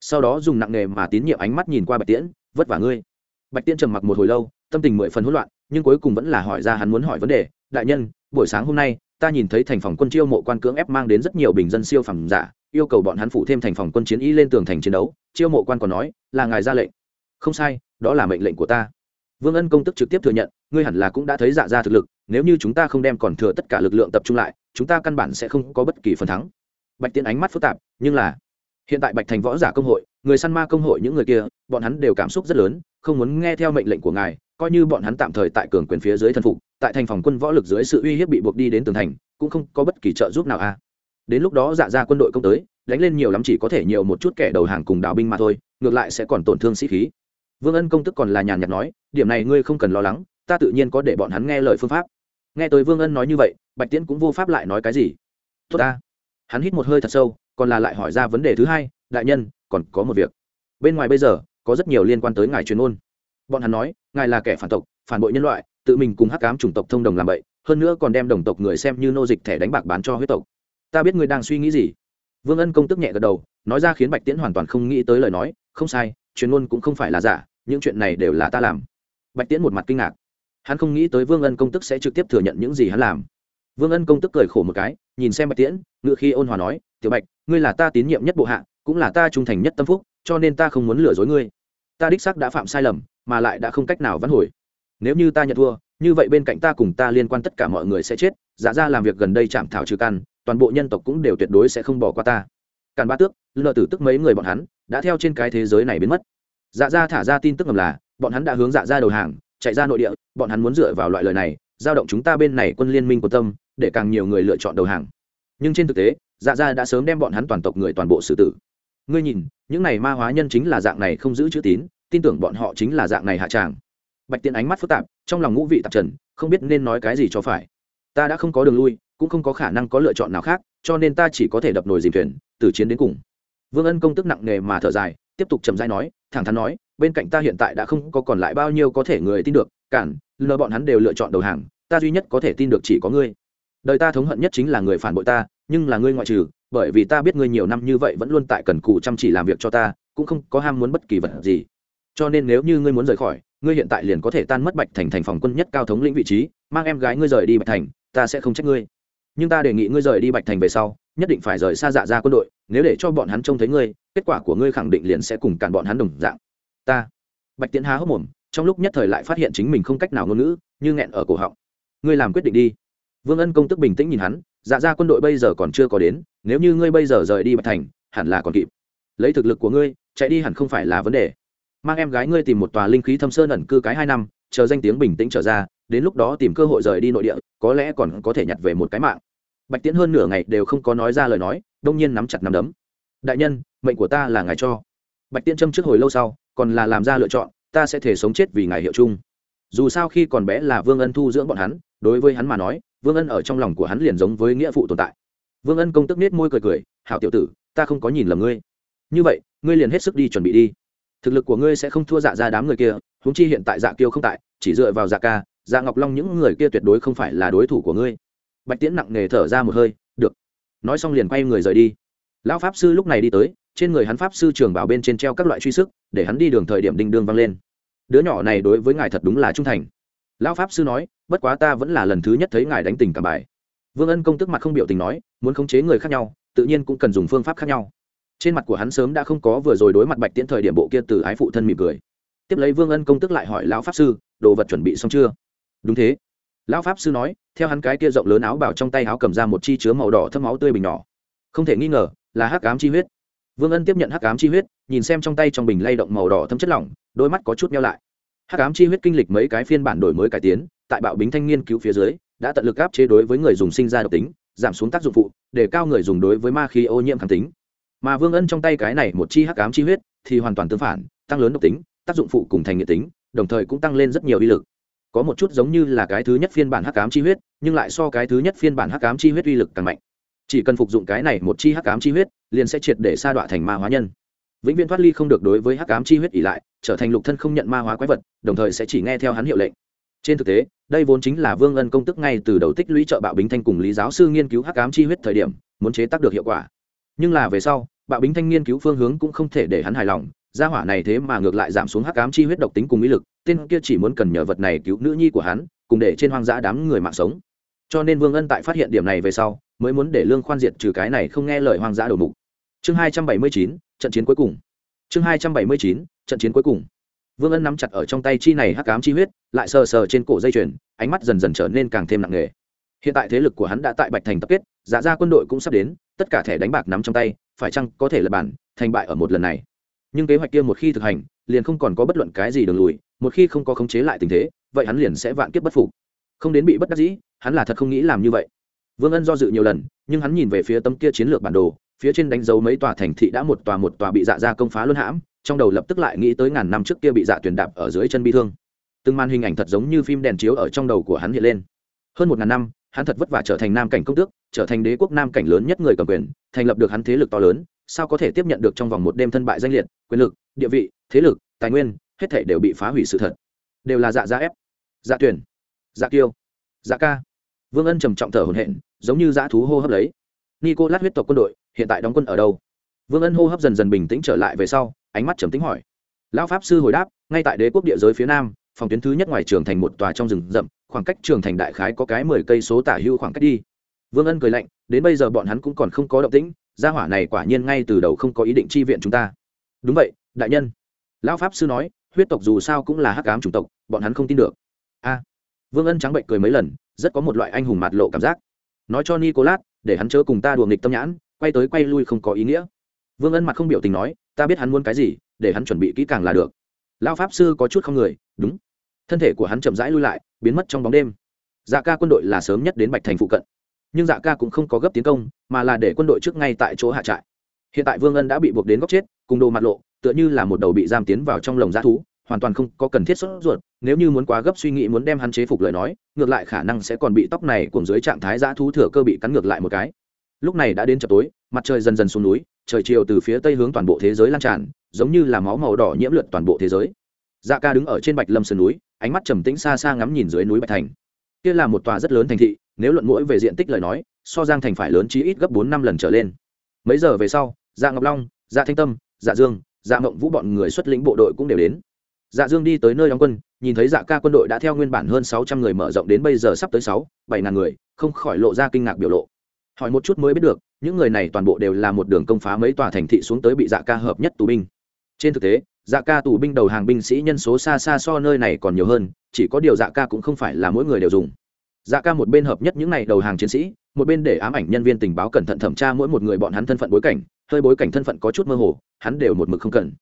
A: sau đó dùng nặng nề mà tín nhiệm ánh mắt nhìn qua bạch tiễn, vất vả ngươi. Bạch tiễn trầm mặc một hồi lâu, tâm tình mười phần hỗn loạn, nhưng cuối cùng vẫn là hỏi ra hắn muốn hỏi vấn đề, đại nhân, buổi sáng hôm nay, ta nhìn thấy thành phòng quân chiêu mộ quan cưỡng ép mang đến rất nhiều bình dân siêu phẩm giả, yêu cầu bọn hắn phụ thêm thành phòng quân chiến y lên tường thành chiến đấu. Chiêu mộ quan còn nói, là ngài ra lệnh. Không sai, đó là mệnh lệnh của ta. Vương ân công tức trực tiếp thừa nhận, ngươi hẳn là cũng đã thấy dạ ra thực lực, nếu như chúng ta không đem còn thừa tất cả lực lượng tập trung lại, chúng ta căn bản sẽ không có bất kỳ phần thắng. Bạch tiến ánh mắt phức tạp, nhưng là hiện tại bạch thành võ giả công hội, người săn ma công hội những người kia, bọn hắn đều cảm xúc rất lớn, không muốn nghe theo mệnh lệnh của ngài, coi như bọn hắn tạm thời tại cường quyền phía dưới thân phục, tại thành phòng quân võ lực dưới sự uy hiếp bị buộc đi đến tường thành, cũng không có bất kỳ trợ giúp nào a đến lúc đó dạ ra quân đội công tới, đánh lên nhiều lắm chỉ có thể nhiều một chút kẻ đầu hàng cùng đạo binh mà thôi, ngược lại sẽ còn tổn thương sĩ khí. Vương ân công tức còn là nhàn nhạt nói, điểm này ngươi không cần lo lắng, ta tự nhiên có để bọn hắn nghe lời phương pháp. Nghe tới vương ân nói như vậy, bạch tiễn cũng vô pháp lại nói cái gì. Tốt ta. Hắn hít một hơi thật sâu còn là lại hỏi ra vấn đề thứ hai, đại nhân, còn có một việc. Bên ngoài bây giờ, có rất nhiều liên quan tới ngài chuyên môn. Bọn hắn nói, ngài là kẻ phản tộc, phản bội nhân loại, tự mình cùng hắc cám chủng tộc thông đồng làm vậy hơn nữa còn đem đồng tộc người xem như nô dịch thẻ đánh bạc bán cho huyết tộc. Ta biết ngươi đang suy nghĩ gì. Vương ân công tức nhẹ gật đầu, nói ra khiến bạch tiễn hoàn toàn không nghĩ tới lời nói, không sai, chuyên môn cũng không phải là giả, những chuyện này đều là ta làm. Bạch tiễn một mặt kinh ngạc. Hắn không nghĩ tới vương ân công tức sẽ trực tiếp thừa nhận những gì hắn làm vương ân công tức cười khổ một cái, nhìn xem bạch tiễn ngự khi ôn hòa nói, tiểu bạch, ngươi là ta tín nhiệm nhất bộ hạ, cũng là ta trung thành nhất tâm phúc, cho nên ta không muốn lừa dối ngươi. Ta đích xác đã phạm sai lầm, mà lại đã không cách nào vãn hồi. Nếu như ta nhận thua, như vậy bên cạnh ta cùng ta liên quan tất cả mọi người sẽ chết, giả ra làm việc gần đây chạm thảo trừ căn, toàn bộ nhân tộc cũng đều tuyệt đối sẽ không bỏ qua ta. Càn ba tước lờ tử tức mấy người bọn hắn, đã theo trên cái thế giới này biến mất. Dạ ra thả ra tin tức ngầm là, bọn hắn đã hướng dạ ra đầu hàng, chạy ra nội địa, bọn hắn muốn dựa vào loại lời này giao động chúng ta bên này quân liên minh của tâm, để càng nhiều người lựa chọn đầu hàng. Nhưng trên thực tế dạ ra đã sớm đem bọn hắn toàn tộc người toàn bộ xử tử. Ngươi nhìn, những này ma hóa nhân chính là dạng này không giữ chữ tín, tin tưởng bọn họ chính là dạng này hạ tràng. Bạch tiện ánh mắt phức tạp, trong lòng ngũ vị tạp trần, không biết nên nói cái gì cho phải. Ta đã không có đường lui, cũng không có khả năng có lựa chọn nào khác, cho nên ta chỉ có thể đập nồi dìm thuyền, từ chiến đến cùng. Vương ân công tức nặng nề mà thở dài, tiếp tục trầm dai nói, thẳng thắn nói bên cạnh ta hiện tại đã không có còn lại bao nhiêu có thể người tin được, cản, lờ bọn hắn đều lựa chọn đầu hàng, ta duy nhất có thể tin được chỉ có ngươi. Đời ta thống hận nhất chính là người phản bội ta, nhưng là ngươi ngoại trừ, bởi vì ta biết ngươi nhiều năm như vậy vẫn luôn tại cần cù chăm chỉ làm việc cho ta, cũng không có ham muốn bất kỳ vật gì. Cho nên nếu như ngươi muốn rời khỏi, ngươi hiện tại liền có thể tan mất bạch thành thành phòng quân nhất cao thống lĩnh vị trí, mang em gái ngươi rời đi bạch thành, ta sẽ không trách ngươi. Nhưng ta đề nghị ngươi rời đi bạch thành về sau, nhất định phải rời xa dạ ra quân đội, nếu để cho bọn hắn trông thấy ngươi, kết quả của ngươi khẳng định liền sẽ cùng cản bọn hắn đồng dạng ta. Bạch tiễn há hốc mồm, trong lúc nhất thời lại phát hiện chính mình không cách nào ngôn ngữ, như nghẹn ở cổ họng. Ngươi làm quyết định đi. Vương ân công tức bình tĩnh nhìn hắn dạ ra quân đội bây giờ còn chưa có đến, nếu như ngươi bây giờ rời đi bạch thành, hẳn là còn kịp. Lấy thực lực của ngươi, chạy đi hẳn không phải là vấn đề. Mang em gái ngươi tìm một tòa linh khí thâm sơn ẩn cư cái hai năm, chờ danh tiếng bình tĩnh trở ra, đến lúc đó tìm cơ hội rời đi nội địa, có lẽ còn có thể nhặt về một cái mạng. Bạch tiễn hơn nửa ngày đều không có nói ra lời nói, đông nhiên nắm chặt nắm đấm. Đại nhân, mệnh của ta là ngài cho. Bạch tiễn châm trước hồi lâu sau còn là làm ra lựa chọn, ta sẽ thể sống chết vì ngài hiệu chung. Dù sao khi còn bé là vương ân thu dưỡng bọn hắn, đối với hắn mà nói, vương ân ở trong lòng của hắn liền giống với nghĩa phụ tồn tại. Vương ân công tức nết môi cười cười, hảo tiểu tử, ta không có nhìn lầm ngươi. Như vậy, ngươi liền hết sức đi chuẩn bị đi. Thực lực của ngươi sẽ không thua dạ ra đám người kia húng chi hiện tại dạ kiêu không tại, chỉ dựa vào dạ ca dạ ngọc long những người kia tuyệt đối không phải là đối thủ của ngươi. Bạch tiễn nặng nề thở ra một hơi, được. Nói xong liền quay người rời đi. Lão pháp sư lúc này đi tới trên người hắn pháp sư trường bảo bên trên treo các loại truy sức, để hắn đi đường thời điểm đinh đương vang lên. Đứa nhỏ này đối với ngài thật đúng là trung thành. Lão pháp sư nói, bất quá ta vẫn là lần thứ nhất thấy ngài đánh tình cả bài. Vương ân công tức mặt không biểu tình nói, muốn khống chế người khác nhau, tự nhiên cũng cần dùng phương pháp khác nhau. Trên mặt của hắn sớm đã không có vừa rồi đối mặt bạch tiễn thời điểm bộ kia từ ái phụ thân mỉm cười. Tiếp lấy vương ân công tức lại hỏi lão pháp sư, đồ vật chuẩn bị xong chưa? Đúng thế. Lão pháp sư nói, theo hắn cái kia rộng lớn áo bảo trong tay áo cầm ra một chi chứa màu đỏ thâm máu tươi bình nhỏ. Không thể nghi ngờ, là hắc ám chi huyết vương ân tiếp nhận hắc ám chi huyết, nhìn xem trong tay trong bình lay động màu đỏ thâm chất lỏng, đôi mắt có chút nhau lại. Hắc ám chi huyết kinh lịch mấy cái phiên bản đổi mới cải tiến, tại bạo bính thanh nghiên cứu phía dưới, đã tận lực áp chế đối với người dùng sinh ra độc tính, giảm xuống tác dụng phụ, để cao người dùng đối với ma khí ô nhiễm kháng tính. Mà vương ân trong tay cái này một chi hắc ám chi huyết thì hoàn toàn tương phản, tăng lớn độc tính, tác dụng phụ cùng thành nghiện tính, đồng thời cũng tăng lên rất nhiều uy lực. Có một chút giống như là cái thứ nhất phiên bản hắc ám chi huyết, nhưng lại so cái thứ nhất phiên bản hắc ám chi huyết uy lực càng mạnh chỉ cần phục dụng cái này một chi hắc ám chi huyết, liền sẽ triệt để sa đọa thành ma hóa nhân. Vĩnh viễn thoát ly không được đối với hắc ám chi huyết ỉ lại, trở thành lục thân không nhận ma hóa quái vật, đồng thời sẽ chỉ nghe theo hắn hiệu lệnh. Trên thực tế, đây vốn chính là vương ân công tức ngay từ đầu tích lũy trợ bạo bính thanh cùng lý giáo sư nghiên cứu hắc ám chi huyết thời điểm, muốn chế tác được hiệu quả. Nhưng là về sau, bạo bính thanh nghiên cứu phương hướng cũng không thể để hắn hài lòng, gia hỏa này thế mà ngược lại giảm xuống hắc ám chi huyết độc tính cùng ý lực, tên kia chỉ muốn cần nhờ vật này cứu nữ nhi của hắn, cùng để trên hoang dã đám người mạng sống. Cho nên vương ân tại phát hiện điểm này về sau mới muốn để lương khoan diệt trừ cái này không nghe lời hoang dã đầu mục. Chương hai trăm bảy mươi chín, trận chiến cuối cùng. Chương hai trăm bảy mươi chín, trận chiến cuối cùng. Vương ân nắm chặt ở trong tay chi này hắc ám chi huyết, lại sờ sờ trên cổ dây chuyền, ánh mắt dần dần trở nên càng thêm nặng nề. Hiện tại thế lực của hắn đã tại bạch thành tập kết dạ giả ra quân đội cũng sắp đến, tất cả thẻ đánh bạc nắm trong tay, phải chăng có thể là bản, thành bại ở một lần này. Nhưng kế hoạch kia một khi thực hành, liền không còn có bất luận cái gì đường lùi, một khi không có khống chế lại tình thế, vậy hắn liền sẽ vạn kiếp bất phục. Không đến bị bất đắc dĩ, hắn là thật không nghĩ làm như vậy vương ân do dự nhiều lần, nhưng hắn nhìn về phía tấm kia chiến lược bản đồ, phía trên đánh dấu mấy tòa thành thị đã một tòa một tòa bị dạ ra công phá luân hãm, trong đầu lập tức lại nghĩ tới ngàn năm trước kia bị dạ tuyển đạp ở dưới chân bi thương. Từng màn hình ảnh thật giống như phim đèn chiếu ở trong đầu của hắn hiện lên. Hơn một ngàn năm, hắn thật vất vả trở thành nam cảnh công tước, trở thành đế quốc nam cảnh lớn nhất người cầm quyền, thành lập được hắn thế lực to lớn, sao có thể tiếp nhận được trong vòng một đêm thân bại danh liệt, quyền lực, địa vị, thế lực, tài nguyên, hết thể đều bị phá hủy sự thật. Đều là dạ gia ép dạ tuyển dạ kiêu dạ ca. Vương ân trầm trọng thở hồn hện giống như dã thú hô hấp lấy. Nico lát huyết tộc quân đội hiện tại đóng quân ở đâu? Vương ân hô hấp dần dần bình tĩnh trở lại về sau, ánh mắt trầm tính hỏi. Lão pháp sư hồi đáp, ngay tại đế quốc địa giới phía nam, phòng tuyến thứ nhất ngoài trường thành một tòa trong rừng rậm, khoảng cách trường thành đại khái có cái mười cây số tả hưu khoảng cách đi. Vương ân cười lạnh, đến bây giờ bọn hắn cũng còn không có động tĩnh, gia hỏa này quả nhiên ngay từ đầu không có ý định chi viện chúng ta. Đúng vậy, đại nhân. Lão pháp sư nói, huyết tộc dù sao cũng là hắc ám chủng tộc, bọn hắn không tin được. A. Vương ân trắng bệnh cười mấy lần, rất có một loại anh hùng mạt lộ cảm giác nói cho nicolas, để hắn chớ cùng ta đùa nghịch tâm nhãn, quay tới quay lui không có ý nghĩa. Vương ân mặt không biểu tình nói, ta biết hắn muốn cái gì, để hắn chuẩn bị kỹ càng là được. Lao pháp sư có chút không người, đúng. Thân thể của hắn chậm rãi lui lại, biến mất trong bóng đêm. Dạ ca quân đội là sớm nhất đến bạch thành phụ cận. Nhưng dạ ca cũng không có gấp tiến công, mà là để quân đội trước ngay tại chỗ hạ trại. Hiện tại vương ân đã bị buộc đến góc chết, cùng đồ mặt lộ, tựa như là một đầu bị giam tiến vào trong lồng g thú hoàn toàn không có cần thiết sốt ruột, nếu như muốn quá gấp suy nghĩ muốn đem hắn chế phục lời nói, ngược lại khả năng sẽ còn bị tóc này cùng dưới trạng thái giã thú thừa cơ bị cắn ngược lại một cái. Lúc này đã đến chập tối, mặt trời dần dần xuống núi, trời chiều từ phía tây hướng toàn bộ thế giới lan tràn, giống như là máu màu đỏ nhiễm lượt toàn bộ thế giới. Dạ ca đứng ở trên bạch lâm sơn núi, ánh mắt trầm tĩnh xa xa ngắm nhìn dưới núi bạch thành. Kia là một tòa rất lớn thành thị, nếu luận mũi về diện tích lời nói, so giang thành phải lớn chí ít gấp bốn năm lần trở lên. Mấy giờ về sau dạ ngọc long dạ thanh tâm dạ dương dạ mộng vũ bọn người xuất lĩnh bộ đội cũng đều đến dạ dương đi tới nơi đóng quân, nhìn thấy dạ ca quân đội đã theo nguyên bản hơn sáu trăm người mở rộng đến bây giờ sắp tới sáu, bảy ngàn người, không khỏi lộ ra kinh ngạc biểu lộ. Hỏi một chút mới biết được, những người này toàn bộ đều là một đường công phá mấy tòa thành thị xuống tới bị dạ ca hợp nhất tù binh. Trên thực tế dạ ca tù binh đầu hàng binh sĩ nhân số xa xa so nơi này còn nhiều hơn, chỉ có điều dạ ca cũng không phải là mỗi người đều dùng. Dạ ca một bên hợp nhất những n à y đầu hàng chiến sĩ, một bên để ám ảnh nhân viên tình báo cẩn thận thẩm tra mỗi một người bọn hắn thân phận bối cảnh, hơi bối cảnh thân phận có chút mơ hồ, hắn đều một mực không cần.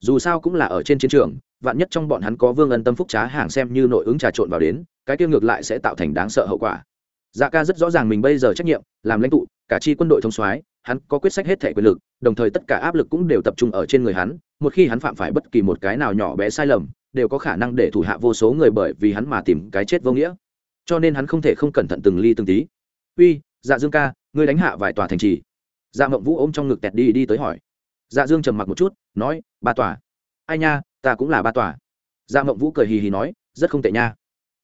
A: Dù sao cũng là ở trên chiến trường vạn nhất trong bọn hắn có vương ân tâm phúc trá hàng xem như nội ứng trà trộn vào đến, cái tiêu ngược lại sẽ tạo thành đáng sợ hậu quả. Dạ ca rất rõ ràng mình bây giờ trách nhiệm, làm lãnh tụ, cả chi quân đội thông soái, hắn có quyết sách hết thể quyền lực, đồng thời tất cả áp lực cũng đều tập trung ở trên người hắn, một khi hắn phạm phải bất kỳ một cái nào nhỏ bé sai lầm, đều có khả năng để thủ hạ vô số người bởi vì hắn mà tìm cái chết vô nghĩa. Cho nên hắn không thể không cẩn thận từng ly từng tí. Uy dạ dương ca, ngươi đánh hạ vài tòa thành trì. Dạ mộng vũ ôm trong ngực tẹt đi đi tới hỏi. Dạ dương trầm mặc một chút, nói, ba tòa. Ai nha ta cũng là ba tòa. Dạ mộng vũ cười hì hì nói, rất không tệ nha.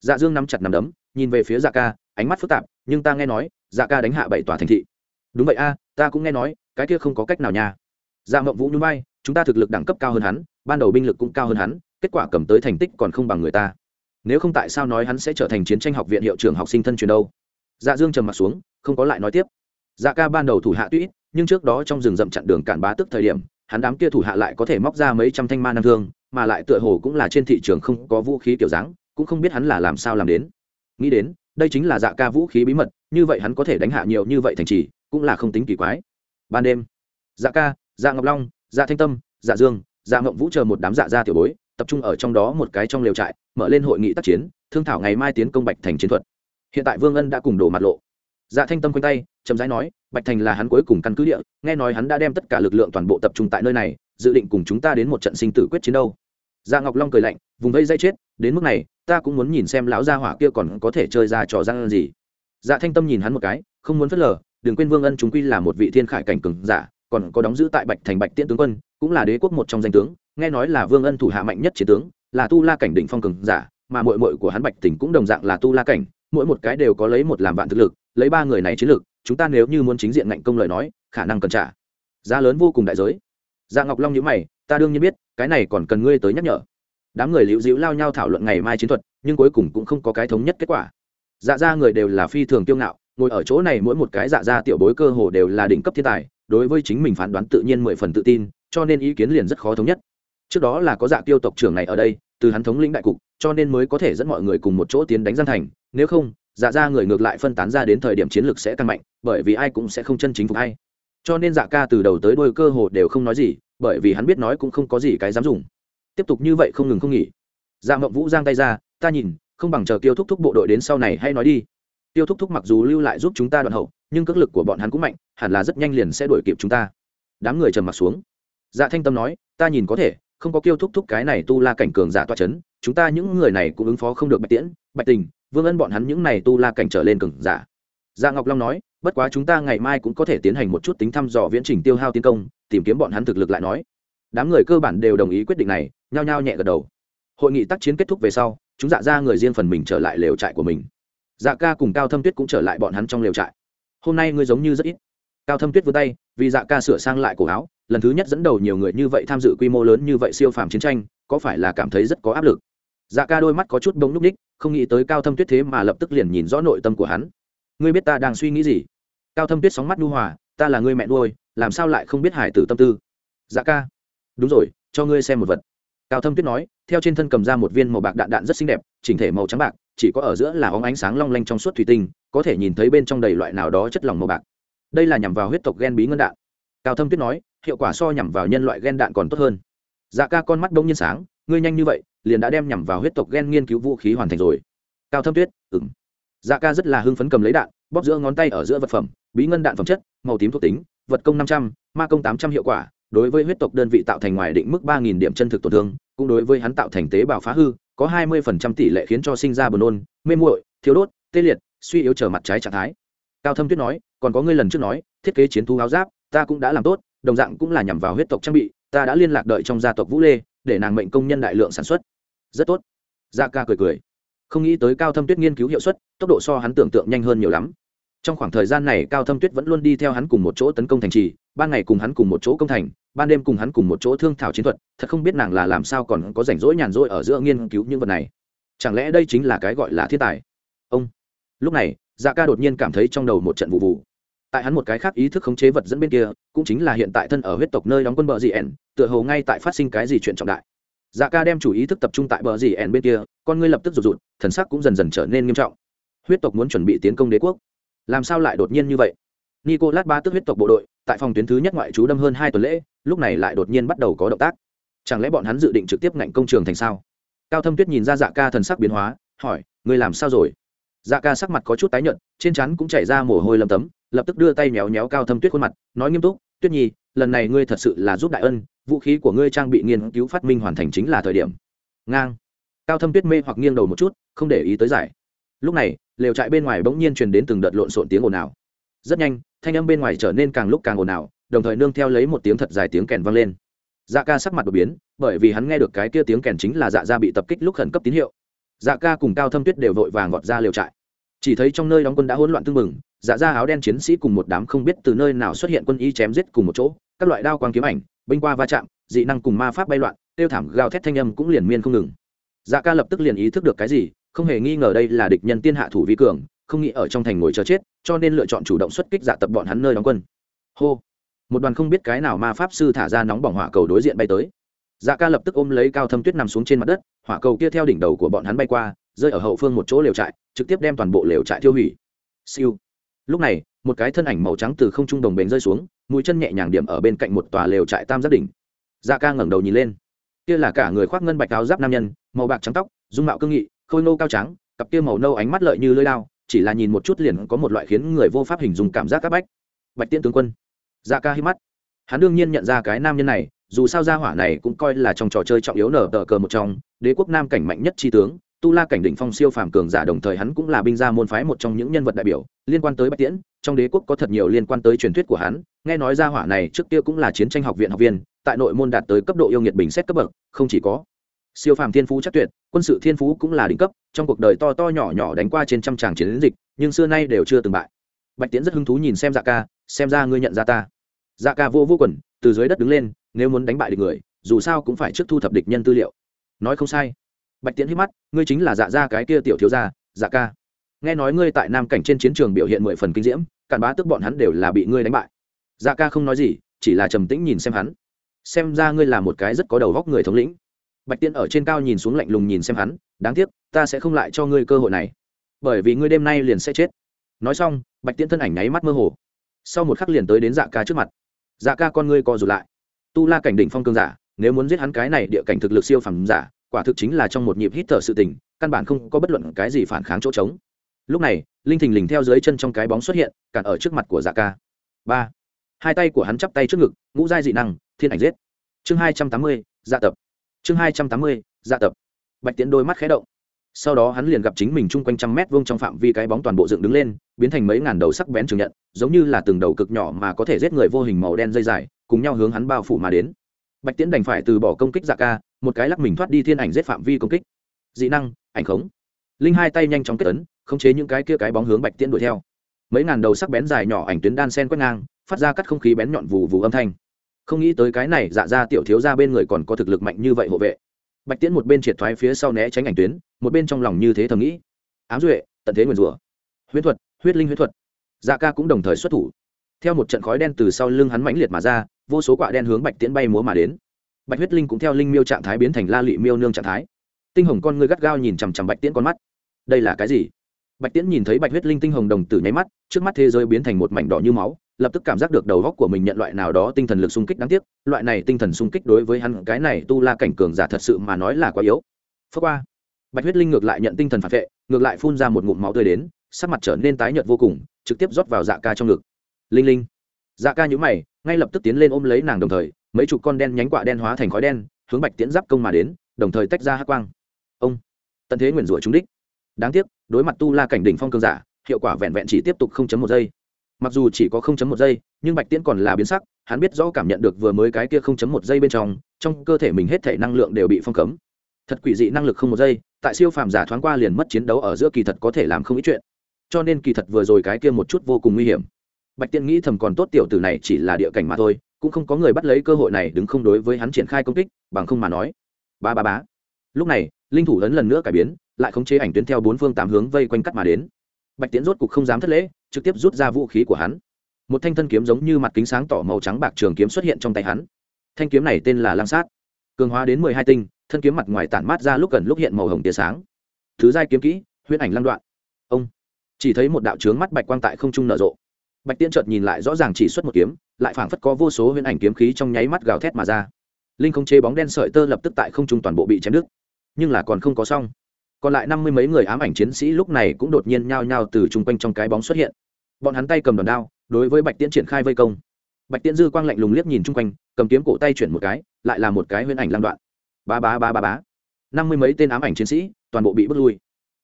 A: Dạ dương nắm chặt nắm đấm, nhìn về phía dạ ca, ánh mắt phức tạp, nhưng ta nghe nói dạ ca đánh hạ bảy tòa thành thị. Đúng vậy a, ta cũng nghe nói, cái kia không có cách nào nha. Dạ mộng vũ nhún vai, chúng ta thực lực đẳng cấp cao hơn hắn, ban đầu binh lực cũng cao hơn hắn, kết quả cầm tới thành tích còn không bằng người ta. Nếu không tại sao nói hắn sẽ trở thành chiến tranh học viện hiệu trưởng học sinh thân truyền đâu? Dạ dương trầm m ặ t xuống, không có lại nói tiếp. Dạ ca ban đầu thủ hạ tuy ít, nhưng trước đó trong rừng rậm chặn đường cản bá tức thời điểm hắn đám kia thủ hạ lại có thể móc ra mấy trăm thanh ma nam thương, mà lại tựa hồ cũng là trên thị trường không có vũ khí kiểu dáng, cũng không biết hắn là làm sao làm đến. Nghĩ đến, đây chính là dạ ca vũ khí bí mật, như vậy hắn có thể đánh hạ nhiều như vậy thành trì, cũng là không tính kỳ quái. Ban đêm dạ ca dạ ngọc long dạ thanh tâm dạ dương dạ ngộng vũ chờ một đám dạ gia tiểu bối, tập trung ở trong đó một cái trong lều trại, mở lên hội nghị tác chiến, thương thảo ngày mai tiến công bạch thành chiến thuật. Hiện tại vương ân đã cùng đổ mặt lộ dạ thanh tâm quanh tay, chậm rãi nói, bạch thành là hắn cuối cùng căn cứ địa, nghe nói hắn đã đem tất cả lực lượng toàn bộ tập trung tại nơi này, dự định cùng chúng ta đến một trận sinh tử quyết chiến đâu. Dạ ngọc long cười lạnh, vùng vây dây chết, đến mức này, ta cũng muốn nhìn xem lão gia hỏa kia còn có thể chơi ra trò răng gì. Dạ thanh tâm nhìn hắn một cái, không muốn phớt lờ, đừng quên vương ân chúng quy là một vị thiên khải cảnh cường giả, còn có đóng giữ tại bạch thành bạch tiễn tướng quân, cũng là đế quốc một trong danh tướng, nghe nói là vương ân thủ hạ mạnh nhất chiến tướng, là tu la cảnh đỉnh phong cường giả, mà mội mội của hắn bạch tỉnh cũng đồng dạng là tu la cảnh, mỗi một cái đều có lấy một làm vạn thực lực lấy ba người này chiến lực chúng ta nếu như muốn chính diện ngạnh công lời nói, khả năng cần trả. Giá lớn vô cùng đại giới. Dạ ngọc long nhữ mày, ta đương nhiên biết, cái này còn cần ngươi tới nhắc nhở. Đám người liễu dĩu lao nhau thảo luận ngày mai chiến thuật, nhưng cuối cùng cũng không có cái thống nhất kết quả. Dạ ra người đều là phi thường kiêu ngạo, ngồi ở chỗ này mỗi một cái dạ ra tiểu bối cơ hồ đều là đỉnh cấp thiên tài, đối với chính mình phán đoán tự nhiên mười phần tự tin, cho nên ý kiến liền rất khó thống nhất. Trước đó là có dạ tiêu tộc trưởng này ở đây, từ hắn thống lĩnh đại cục, cho nên mới có thể dẫn mọi người cùng một chỗ tiến đánh gian thành, nếu không dạ ra người ngược lại phân tán ra đến thời điểm chiến lược sẽ tăng mạnh, bởi vì ai cũng sẽ không chân chính phục hay cho nên dạ ca từ đầu tới đôi cơ hồ đều không nói gì, bởi vì hắn biết nói cũng không có gì cái dám dùng. Tiếp tục như vậy không ngừng không nghỉ. Dạ mộng vũ giang tay ra, ta nhìn, không bằng chờ tiêu thúc thúc bộ đội đến sau này hay nói đi. Tiêu thúc thúc mặc dù lưu lại giúp chúng ta đoạn hậu, nhưng cước lực của bọn hắn cũng mạnh, hẳn là rất nhanh liền sẽ đuổi kịp chúng ta. Đám người trầm m ặ t xuống. Dạ thanh tâm nói, ta nhìn có thể, không có kiêu thúc thúc cái này tu la cảnh cường giả toa c h ấ n chúng ta những người này cũng ứng phó không được bạch tiễn, bạch tình vương ân bọn hắn những này tu la cảnh trở lên cừng giả. Dạ ngọc long nói, bất quá chúng ta ngày mai cũng có thể tiến hành một chút tính thăm dò viễn trình tiêu hao tiến công, tìm kiếm bọn hắn thực lực lại nói. Đám người cơ bản đều đồng ý quyết định này, nhao nhao nhẹ gật đầu. Hội nghị tác chiến kết thúc về sau, chúng dạ ra người riêng phần mình trở lại lều trại của mình. Dạ ca cùng cao thâm tuyết cũng trở lại bọn hắn trong lều trại. Hôm nay ngươi giống như rất ít. Cao thâm tuyết vươn tay, vì dạ ca sửa sang lại cổ áo, lần thứ nhất dẫn đầu nhiều người như vậy tham dự quy mô lớn như vậy siêu phàm chiến tranh, có phải là cảm thấy rất có áp lực? Dạ ca đôi mắt có chút bông núc ních, không nghĩ tới cao thâm tuyết thế mà lập tức liền nhìn rõ nội tâm của hắn. Ngươi biết ta đang suy nghĩ gì? Cao thâm tuyết sóng mắt nhu hòa, ta là người mẹ nuôi, làm sao lại không biết hải tử tâm tư? Dạ ca. Đúng rồi, cho ngươi xem một vật. Cao thâm tuyết nói, theo trên thân cầm ra một viên màu bạc đạn đạn rất xinh đẹp, chỉnh thể màu trắng bạc, chỉ có ở giữa là óng ánh sáng long lanh trong suốt thủy tinh, có thể nhìn thấy bên trong đầy loại nào đó chất lỏng màu bạc. Đây là nhằm vào huyết tộc gen bí ngân đạn. Cao thâm tuyết nói, hiệu quả so nhằm vào nhân loại gen đạn còn tốt hơn. Dạ ca con mắt đông nhiên sáng ngươi nhanh như vậy, liền đã đem nhằm vào huyết tộc gen nghiên cứu vũ khí hoàn thành rồi. Cao thâm tuyết ừng dạ ca rất là hưng phấn cầm lấy đạn, bóp giữa ngón tay ở giữa vật phẩm, bí ngân đạn phẩm chất, màu tím thuộc tính, vật công năm trăm, ma công tám trăm hiệu quả, đối với huyết tộc đơn vị tạo thành ngoài định mức ba nghìn điểm chân thực tổn thương, cũng đối với hắn tạo thành tế bào phá hư, có hai mươi phần trăm tỷ lệ khiến cho sinh ra buồn nôn, mê muội, thiếu đốt, tê liệt, suy yếu trở mặt trái trạng thái. Cao thâm tuyết nói, còn có ngươi lần trước nói, thiết kế chiến thú áo giáp, ta cũng đã làm tốt, đồng dạng cũng là nhằm vào huyết tộc trang bị, ta đã liên lạc đợi trong gia tộc vũ lê để nàng mệnh công nhân đại lượng sản xuất. Rất tốt. Dạ ca cười cười. Không nghĩ tới cao thâm tuyết nghiên cứu hiệu suất, tốc độ so hắn tưởng tượng nhanh hơn nhiều lắm. Trong khoảng thời gian này, cao thâm tuyết vẫn luôn đi theo hắn cùng một chỗ tấn công thành trì, ban ngày cùng hắn cùng một chỗ công thành, ban đêm cùng hắn cùng một chỗ thương thảo chiến thuật, thật không biết nàng là làm sao còn có rảnh rỗi nhàn rỗi ở giữa nghiên cứu những vật này. Chẳng lẽ đây chính là cái gọi là thiên tài? Ông. Lúc này dạ ca đột nhiên cảm thấy trong đầu một trận vụ vụ tại hắn một cái khác ý thức khống chế vật dẫn bên kia, cũng chính là hiện tại thân ở huyết tộc nơi đóng quân bờ dì ẻn, tựa hồ ngay tại phát sinh cái gì chuyện trọng đại. Dạ ca đem chủ ý thức tập trung tại bờ dì ẻn bên kia, con ngươi lập tức rụt rụt, thần sắc cũng dần dần trở nên nghiêm trọng. Huyết tộc muốn chuẩn bị tiến công đế quốc. Làm sao lại đột nhiên như vậy? Nico lát ba tức huyết tộc bộ đội, tại phòng tuyến thứ nhất ngoại trú đâm hơn hai tuần lễ, lúc này lại đột nhiên bắt đầu có động tác. Chẳng lẽ bọn hắn dự định trực tiếp ngạnh công trường thành sao? Cao thâm tuyết nhìn ra dạ ca thần sắc biến hóa, hỏi, ngươi làm sao rồi? Dạ ca sắc mặt có chút tái nhợt, trên chắn cũng chảy ra mồ hôi lầm tấm lập tức đưa tay méo méo cao thâm tuyết khuôn mặt, nói nghiêm túc, tuyết nhi, lần này ngươi thật sự là giúp đại ân, vũ khí của ngươi trang bị nghiên cứu phát minh hoàn thành chính là thời điểm. Ngang. Cao thâm tuyết mê hoặc nghiêng đầu một chút, không để ý tới giải. Lúc này, lều trại bên ngoài bỗng nhiên truyền đến từng đợt lộn xộn tiếng ồn ào. Rất nhanh, thanh âm bên ngoài trở nên càng lúc càng ồn ào, đồng thời nương theo lấy một tiếng thật dài tiếng kèn vang lên. Dạ ca sắc mặt đột biến, bởi vì hắn nghe được cái kia tiếng kèn chính là dạ gia bị tập kích lúc khẩn cấp tín hiệu. Dạ ca cùng cao thâm tuyết đều vội vàng gọt ra liều trại. Chỉ thấy trong nơi đóng quân đã hỗn loạn tưng bừng dạ ra áo đen chiến sĩ cùng một đám không biết từ nơi nào xuất hiện quân y chém giết cùng một chỗ, các loại đao quang kiếm ảnh, binh qua va chạm, dị năng cùng ma pháp bay loạn, tiêu thảm gào thét thanh âm cũng liền miên không ngừng. Dạ ca lập tức liền ý thức được cái gì, không hề nghi ngờ đây là địch nhân tiên hạ thủ vi cường, không nghĩ ở trong thành ngồi chờ chết, cho nên lựa chọn chủ động xuất kích dạ tập bọn hắn nơi đóng quân. Hô! Một đoàn không biết cái nào ma pháp sư thả ra nóng bỏng hỏa cầu đối diện bay tới. Dạ ca lập tức ôm lấy cao thâm tuyết nằm xuống trên mặt đất, hỏa cầu kia theo đỉnh đầu của bọn hắn bay qua, rơi ở hậu phương một chỗ lều trại, trực tiếp đem toàn bộ lều trại tiêu hủy. Siêu! Lúc này, một cái thân ảnh màu trắng từ không trung đồng bền rơi xuống, mũi chân nhẹ nhàng điểm ở bên cạnh một tòa lều trại tam giác đỉnh. Da ca ngẩng đầu nhìn lên. Kia là cả người khoác ngân bạch áo giáp nam nhân, màu bạc trắng tóc, dung mạo cương nghị, khôi nô cao trắng cặp kia màu nâu ánh mắt lợi như lưỡi lao, chỉ là nhìn một chút liền có một loại khiến người vô pháp hình dung cảm giác các bách. Bạch tiễn tướng quân. Da ca hít mắt. Hắn đương nhiên nhận ra cái nam nhân này, dù sao gia hỏa này cũng coi là trong trò chơi trọng yếu nở tờ cờ một trong, đế quốc nam cảnh mạnh nhất tri tướng tu la cảnh đỉnh phong siêu phàm cường giả đồng thời hắn cũng là binh gia môn phái một trong những nhân vật đại biểu, liên quan tới bạch tiễn, trong đế quốc có thật nhiều liên quan tới truyền thuyết của hắn, nghe nói gia hỏa này trước kia cũng là chiến tranh học viện học viên, tại nội môn đạt tới cấp độ yêu nghiệt bình xét cấp bậc, không chỉ có siêu phàm thiên phú chắc tuyệt, quân sự thiên phú cũng là đỉnh cấp, trong cuộc đời to to nhỏ nhỏ đánh qua trên trăm tràng chiến dịch, nhưng xưa nay đều chưa từng bại. Bạch tiễn rất hứng thú nhìn xem dạ ca, xem ra ngươi nhận ra ta. Dạ ca vô vô quần, từ dưới đất đứng lên, nếu muốn đánh bại địch người, dù sao cũng phải trước thu thập địch nhân tư liệu. Nói không sai bạch tiễn hít mắt, ngươi chính là dạ gia cái kia tiểu thiếu gia dạ ca. Nghe nói ngươi tại nam cảnh trên chiến trường biểu hiện mười phần kinh diễm, cản bá tức bọn hắn đều là bị ngươi đánh bại. Dạ ca không nói gì, chỉ là trầm tĩnh nhìn xem hắn. Xem ra ngươi là một cái rất có đầu góc người thống lĩnh. Bạch tiễn ở trên cao nhìn xuống lạnh lùng nhìn xem hắn, đáng tiếc, ta sẽ không lại cho ngươi cơ hội này. Bởi vì ngươi đêm nay liền sẽ chết. Nói xong, bạch tiễn thân ảnh nháy mắt mơ hồ. Sau một khắc liền tới đến dạ ca trước mặt. Dạ ca con ngươi co rụt lại. Tu la cảnh đỉnh phong cương giả, nếu muốn giết hắn cái này địa cảnh thực lực siêu phẩm giả quả thực chính là trong một nhịp hít thở sự tình, căn bản không có bất luận cái gì phản kháng chỗ trống. Lúc này, linh thình lình theo dưới chân trong cái bóng xuất hiện, cản ở trước mặt của dạ ca. Ba. Hai tay của hắn chắp tay trước ngực, ngũ giai dị năng, thiên ảnh giết. Chương hai trăm tám mươi dạ tập. Chương hai trăm tám mươi dạ tập. Bạch tiến đôi mắt khé động. Sau đó hắn liền gặp chính mình chung quanh trăm mét vuông trong phạm vi cái bóng toàn bộ dựng đứng lên, biến thành mấy ngàn đầu sắc bén trường nhận, giống như là từng đầu cực nhỏ mà có thể giết người vô hình màu đen dây dài, cùng nhau hướng hắn bao phủ mà đến bạch tiễn đành phải từ bỏ công kích dạ ca, một cái lắc mình thoát đi thiên ảnh giết phạm vi công kích. Dị năng, ảnh khống. Linh hai tay nhanh chóng kết ấn, khống chế những cái kia cái bóng hướng bạch tiễn đuổi theo. Mấy ngàn đầu sắc bén dài nhỏ ảnh tuyến đan sen quét ngang, phát ra cắt không khí bén nhọn vù vù âm thanh. Không nghĩ tới cái này dạ ra tiểu thiếu ra bên người còn có thực lực mạnh như vậy hộ vệ. Bạch tiễn một bên triệt thoái phía sau né tránh ảnh tuyến, một bên trong lòng như thế thầm nghĩ. Ám duệ, tận thế nguyền rủa. Huyết thuật, huyết linh huyết thuật. Dạ ca cũng đồng thời xuất thủ theo một trận khói đen từ sau lưng hắn mãnh liệt mà ra, vô số quạ đen hướng bạch tiễn bay múa mà đến. Bạch huyết linh cũng theo linh miêu trạng thái biến thành la lị miêu nương trạng thái. Tinh hồng con ngươi gắt gao nhìn chằm chằm bạch tiễn con mắt. Đây là cái gì? Bạch tiễn nhìn thấy bạch huyết linh tinh hồng đồng tử nháy mắt, trước mắt thế giới biến thành một mảnh đỏ như máu, lập tức cảm giác được đầu góc của mình nhận loại nào đó tinh thần lực xung kích đáng tiếc. Loại này tinh thần xung kích đối với hắn, cái này tu la cảnh cường giả thật sự mà nói là quá yếu. Phước qua. Bạch huyết linh ngược lại nhận tinh thần phản vệ, ngược lại phun ra một ngụm máu tươi đến, sắc mặt trở nên tái nhợt vô cùng, trực tiếp rót vào dạ ca trong ngực linh linh. Dạ ca nhũ mày, ngay lập tức tiến lên ôm lấy nàng đồng thời, mấy chục con đen nhánh quạ đen hóa thành khói đen, hướng bạch tiễn giáp công mà đến, đồng thời tách ra hát quang. Ông. Tận thế nguyền rủa trúng đích. Đáng tiếc, đối mặt tu la cảnh đỉnh phong cường giả, hiệu quả vẹn vẹn chỉ tiếp tục không chấm một giây. Mặc dù chỉ có không chấm một giây, nhưng bạch tiễn còn là biến sắc, hắn biết rõ cảm nhận được vừa mới cái kia không chấm một giây bên trong trong cơ thể mình hết thể năng lượng đều bị phong cấm. Thật quỷ dị năng lực không một giây, tại siêu phàm giả thoáng qua liền mất chiến đấu ở giữa kỳ thật có thể làm không ít chuyện. Cho nên kỳ thật vừa rồi cái kia một chút vô cùng nguy hiểm bạch tiễn nghĩ thầm còn tốt tiểu tử này chỉ là địa cảnh mà thôi, cũng không có người bắt lấy cơ hội này đứng không đối với hắn triển khai công kích, bằng không mà nói. Ba ba bá lúc này, linh thủ lớn lần nữa cải biến, lại khống chế ảnh tuyến theo bốn phương tám hướng vây quanh cắt mà đến. Bạch tiễn rốt cục không dám thất lễ, trực tiếp rút ra vũ khí của hắn. Một thanh thân kiếm giống như mặt kính sáng tỏ màu trắng bạc trường kiếm xuất hiện trong tay hắn. Thanh kiếm này tên là lang sát. Cường hóa đến mười hai tinh, thân kiếm mặt ngoài tản mát ra lúc gần lúc hiện màu hồng tia sáng. Thứ giai kiếm kỹ, huyễn ảnh lăng đoạn. Ông. Chỉ thấy một đạo trướng mắt bạch quang tại không trung nở rộ bạch tiễn chợt nhìn lại rõ ràng chỉ xuất một kiếm, lại phảng phất có vô số huyễn ảnh kiếm khí trong nháy mắt gào thét mà ra. Linh không chế bóng đen sợi tơ lập tức tại không trung toàn bộ bị chém đứt. Nhưng là còn không có xong. Còn lại năm mươi mấy người ám ảnh chiến sĩ lúc này cũng đột nhiên nhao nhao từ chung quanh trong cái bóng xuất hiện. Bọn hắn tay cầm đòn đao, đối với bạch tiễn triển khai vây công. Bạch tiễn dư quang lạnh lùng liếc nhìn chung quanh, cầm kiếm cổ tay chuyển một cái, lại là một cái huyễn ảnh lăng đoạn. Ba ba ba ba bá năm mươi mấy tên ám ảnh chiến sĩ, toàn bộ bị bước lui.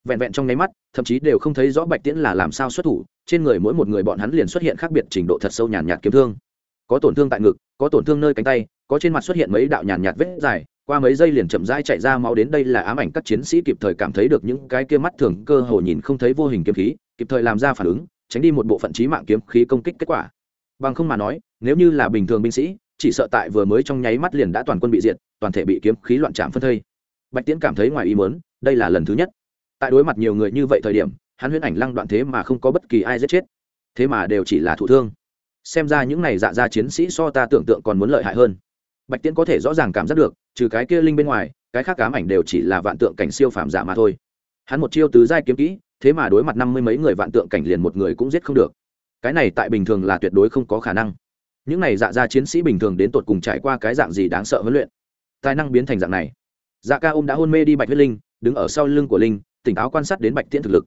A: Vẹn vẹn trong nháy mắt, thậm chí đều không thấy rõ bạch tiễn là làm sao xuất thủ trên người mỗi một người bọn hắn liền xuất hiện khác biệt trình độ thật sâu nhàn nhạt kiếm thương. Có tổn thương tại ngực, có tổn thương nơi cánh tay, có trên mặt xuất hiện mấy đạo nhàn nhạt vết dài, qua mấy giây liền chậm rãi chạy ra máu đến đây là ám ảnh các chiến sĩ kịp thời cảm thấy được những cái kia mắt thường cơ hồ nhìn không thấy vô hình kiếm khí, kịp thời làm ra phản ứng, tránh đi một bộ phận trí mạng kiếm khí công kích kết quả. Bằng không mà nói, nếu như là bình thường binh sĩ, chỉ sợ tại vừa mới trong nháy mắt liền đã toàn quân bị diệt, toàn thể bị kiếm khí loạn chạm phân thây. Bạch tiễn cảm thấy ngoài ý muốn, đây là lần thứ nhất. Tại đối mặt nhiều người như vậy thời điểm hắn huyễn ảnh lăng đoạn thế mà không có bất kỳ ai giết chết. Thế mà đều chỉ là thụ thương. Xem ra những này dạ ra chiến sĩ so ta tưởng tượng còn muốn lợi hại hơn. Bạch tiễn có thể rõ ràng cảm giác được, trừ cái kia linh bên ngoài, cái khác cám ảnh đều chỉ là vạn tượng cảnh siêu phàm giả mà thôi. Hắn một chiêu tứ giai kiếm kỹ, thế mà đối mặt năm mươi mấy người vạn tượng cảnh liền một người cũng giết không được. Cái này tại bình thường là tuyệt đối không có khả năng. Những này dạ ra chiến sĩ bình thường đến tột cùng trải qua cái dạng gì đáng sợ huấn luyện? Tài năng biến thành dạng này. Dạ ca ôm đã hôn mê đi bạch huyết linh, đứng ở sau lưng của linh, tỉnh táo quan sát đến bạch tiễn thực lực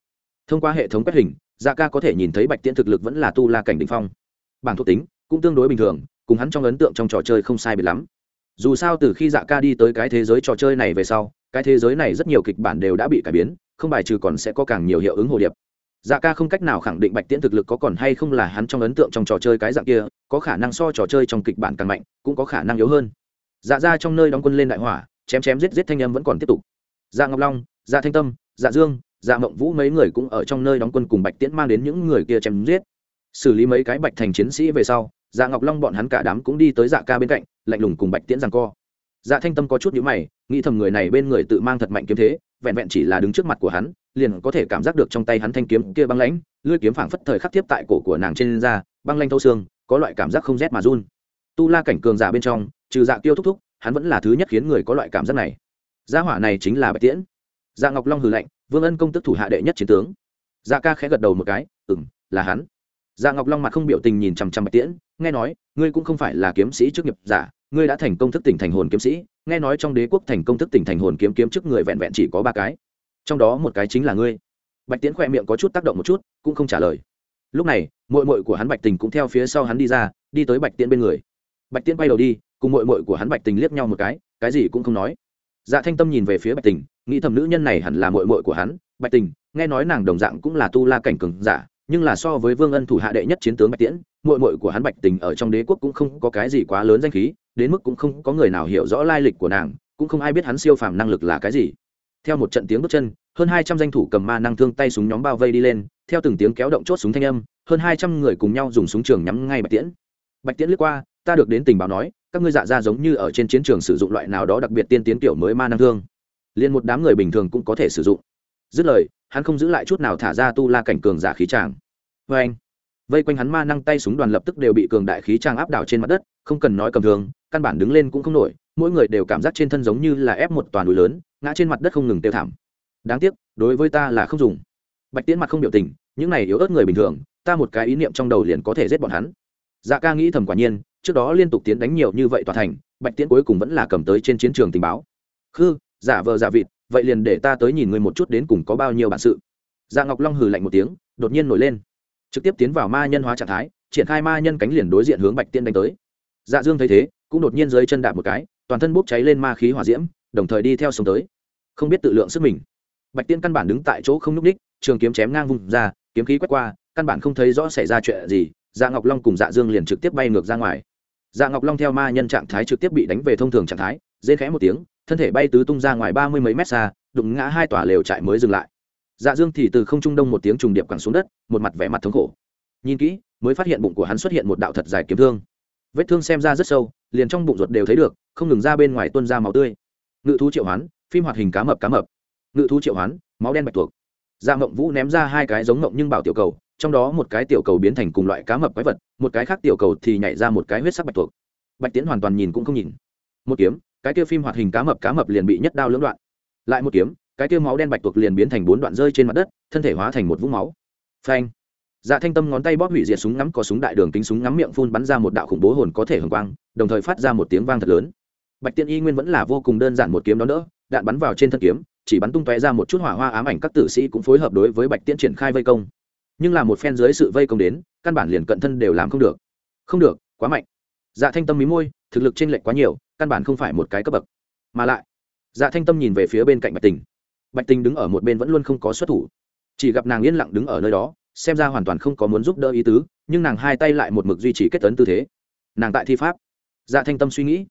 A: thông qua hệ thống quét hình dạ ca có thể nhìn thấy bạch tiễn thực lực vẫn là tu la cảnh đ ỉ n h phong. Bảng thuộc tính cũng tương đối bình thường, cùng hắn trong ấn tượng trong trò chơi không sai biệt lắm. Dù sao từ khi dạ ca đi tới cái thế giới trò chơi này về sau, cái thế giới này rất nhiều kịch bản đều đã bị cải biến, không bài trừ còn sẽ có càng nhiều hiệu ứng hồ điệp. Dạ ca không cách nào khẳng định bạch tiễn thực lực có còn hay không là hắn trong ấn tượng trong trò chơi cái dạng kia, có khả năng so trò chơi trong kịch bản càng mạnh, cũng có khả năng yếu hơn. Dạ ra trong nơi đóng quân lên đại hỏa, chém chém giết giết thanh âm vẫn còn tiếp tục. Dạ ngọc long dạ thanh tâm dạ dương dạ mộng vũ mấy người cũng ở trong nơi đóng quân cùng bạch tiễn mang đến những người kia chém giết. Xử lý mấy cái bạch thành chiến sĩ về sau dạ ngọc long bọn hắn cả đám cũng đi tới dạ ca bên cạnh, lạnh lùng cùng bạch tiễn rằng co. Dạ thanh tâm có chút nhữ mày, nghĩ thầm người này bên người tự mang thật mạnh kiếm thế, vẹn vẹn chỉ là đứng trước mặt của hắn, liền có thể cảm giác được trong tay hắn thanh kiếm kia băng lãnh, lưỡi kiếm phảng phất thời khắc tiếp tại cổ của nàng trên da, băng lanh thâu xương, có loại cảm giác không rét mà run. Tu la cảnh cường giả bên trong, trừ dạ tiêu thúc thúc, hắn vẫn là thứ nhất khiến người có loại cảm giác này. Gia hỏa này chính là bạch tiễn. Dạ ngọc long hừ lạnh vương ân công tức thủ hạ đệ nhất chiến tướng dạ ca khẽ gật đầu một cái ừ m là hắn dạ ngọc long mặt không biểu tình nhìn chằm chằm bạch tiễn nghe nói ngươi cũng không phải là kiếm sĩ trước nghiệp giả ngươi đã thành công thức tỉnh thành hồn kiếm sĩ nghe nói trong đế quốc thành công thức tỉnh thành hồn kiếm kiếm trước người vẹn vẹn chỉ có ba cái trong đó một cái chính là ngươi bạch tiễn khoe miệng có chút tác động một chút cũng không trả lời lúc này mội mội của hắn bạch tình cũng theo phía sau hắn đi ra đi tới bạch tiễn bên người bạch tiễn bay đầu đi cùng mội mội của hắn bạch tình liếc nhau một cái cái gì cũng không nói dạ thanh tâm nhìn về phía bạch tình, nghĩ thầm nữ nhân này hẳn là mội mội của hắn. Bạch tình, nghe nói nàng đồng dạng cũng là tu la cảnh cường giả, nhưng là so với vương ân thủ hạ đệ nhất chiến tướng bạch tiễn mội mội của hắn bạch tình ở trong đế quốc cũng không có cái gì quá lớn danh khí, đến mức cũng không có người nào hiểu rõ lai lịch của nàng, cũng không ai biết hắn siêu phàm năng lực là cái gì. Theo một trận tiếng bước chân, hơn hai trăm danh thủ cầm ma năng thương tay súng nhóm bao vây đi lên, theo từng tiếng kéo động chốt súng thanh âm, hơn hai trăm người cùng nhau dùng súng trường nhắm ngay bạch tiễn. Bạch tiễn lướt qua, ta được đến tình báo nói các ngươi dạ ra giống như ở trên chiến trường sử dụng loại nào đó đặc biệt tiên tiến kiểu mới ma năng thương. Liền một đám người bình thường cũng có thể sử dụng. Dứt lời, hắn không giữ lại chút nào thả ra tu la cảnh cường giả khí tràng. Vê anh, vây quanh hắn ma năng tay súng đoàn lập tức đều bị cường đại khí trang áp đảo trên mặt đất, không cần nói cầm thường căn bản đứng lên cũng không nổi, mỗi người đều cảm giác trên thân giống như là ép một toàn núi lớn, ngã trên mặt đất không ngừng tiêu thảm. Đáng tiếc, đối với ta là không dùng. Bạch tiễn mặt không biểu tình, những này yếu ớt người bình thường, ta một cái ý niệm trong đầu liền có thể giết bọn hắn. Dạ ca nghĩ thầm quả nhiên trước đó liên tục tiến đánh nhiều như vậy tòa thành, bạch tiễn cuối cùng vẫn là cầm tới trên chiến trường tình báo. Khư, giả vờ giả vịt, vậy liền để ta tới nhìn ngươi một chút đến cùng có bao nhiêu bản sự. Dạ ngọc long hừ lạnh một tiếng, đột nhiên nổi lên. Trực tiếp tiến vào ma nhân hóa trạng thái, triển khai ma nhân cánh liền đối diện hướng bạch tiễn đánh tới. Dạ dương thấy thế, cũng đột nhiên dưới chân đạp một cái, toàn thân bốc cháy lên ma khí hỏa diễm, đồng thời đi theo sông tới. Không biết tự lượng sức mình. Bạch tiễn căn bản đứng tại chỗ không n ú c ních trường kiếm chém ngang vùng ra, kiếm khí quét qua, căn bản không thấy rõ xảy ra chuyện gì dạ ngọc long cùng dạ dương liền trực tiếp bay ngược ra ngoài dạ ngọc long theo ma nhân trạng thái trực tiếp bị đánh về thông thường trạng thái, dê khẽ một tiếng, thân thể bay tứ tung ra ngoài ba mươi mấy mét xa, đụng ngã hai tòa lều trại mới dừng lại. Dạ dương thì từ không trung đông một tiếng trùng điệp cẳng xuống đất, một mặt vẻ mặt thống khổ. Nhìn kỹ, mới phát hiện bụng của hắn xuất hiện một đạo thật dài kiếm thương. Vết thương xem ra rất sâu, liền trong bụng ruột đều thấy được, không ngừng ra bên ngoài tuôn ra máu tươi. Ngự thú triệu hoán, phim hoạt hình cá mập cá mập. Ngự thú triệu hoán, máu đen bạch tuộc. Dạ mộng vũ ném ra hai cái giống mộng nhưng bảo tiểu cầu trong đó một cái tiểu cầu biến thành cùng loại cá mập quái vật, một cái khác tiểu cầu thì nhảy ra một cái huyết sắc bạch tuộc. Bạch tiến hoàn toàn nhìn cũng không nhìn. Một kiếm, cái kia phim hoạt hình cá mập cá mập liền bị nhất đao lưỡng đoạn. Lại một kiếm, cái kia máu đen bạch tuộc liền biến thành bốn đoạn rơi trên mặt đất, thân thể hóa thành một vũng máu. Phanh. Dạ thanh tâm ngón tay bóp hủy diệt súng ngắm có súng đại đường kính súng ngắm miệng phun bắn ra một đạo khủng bố hồn có thể hồng quang, đồng thời phát ra một tiếng vang thật lớn. Bạch tiên y nguyên vẫn là vô cùng đơn giản một kiếm đó nữa đạn bắn vào trên thân kiếm, chỉ bắn tung tóe ra một chút hỏa hoa ám ảnh các tử sĩ cũng phối hợp đối với bạch tiễn triển khai vây công nhưng là một phen dưới sự vây công đến, căn bản liền cận thân đều làm không được. Không được, quá mạnh. Dạ thanh tâm mí môi, thực lực t r ê n lệch quá nhiều, căn bản không phải một cái cấp bậc. Mà lại dạ thanh tâm nhìn về phía bên cạnh bạch tình. Bạch tình đứng ở một bên vẫn luôn không có xuất thủ. Chỉ gặp nàng yên lặng đứng ở nơi đó, xem ra hoàn toàn không có muốn giúp đỡ ý tứ, nhưng nàng hai tay lại một mực duy trì kết tấn tư thế. Nàng tại thi pháp. Dạ thanh tâm suy nghĩ.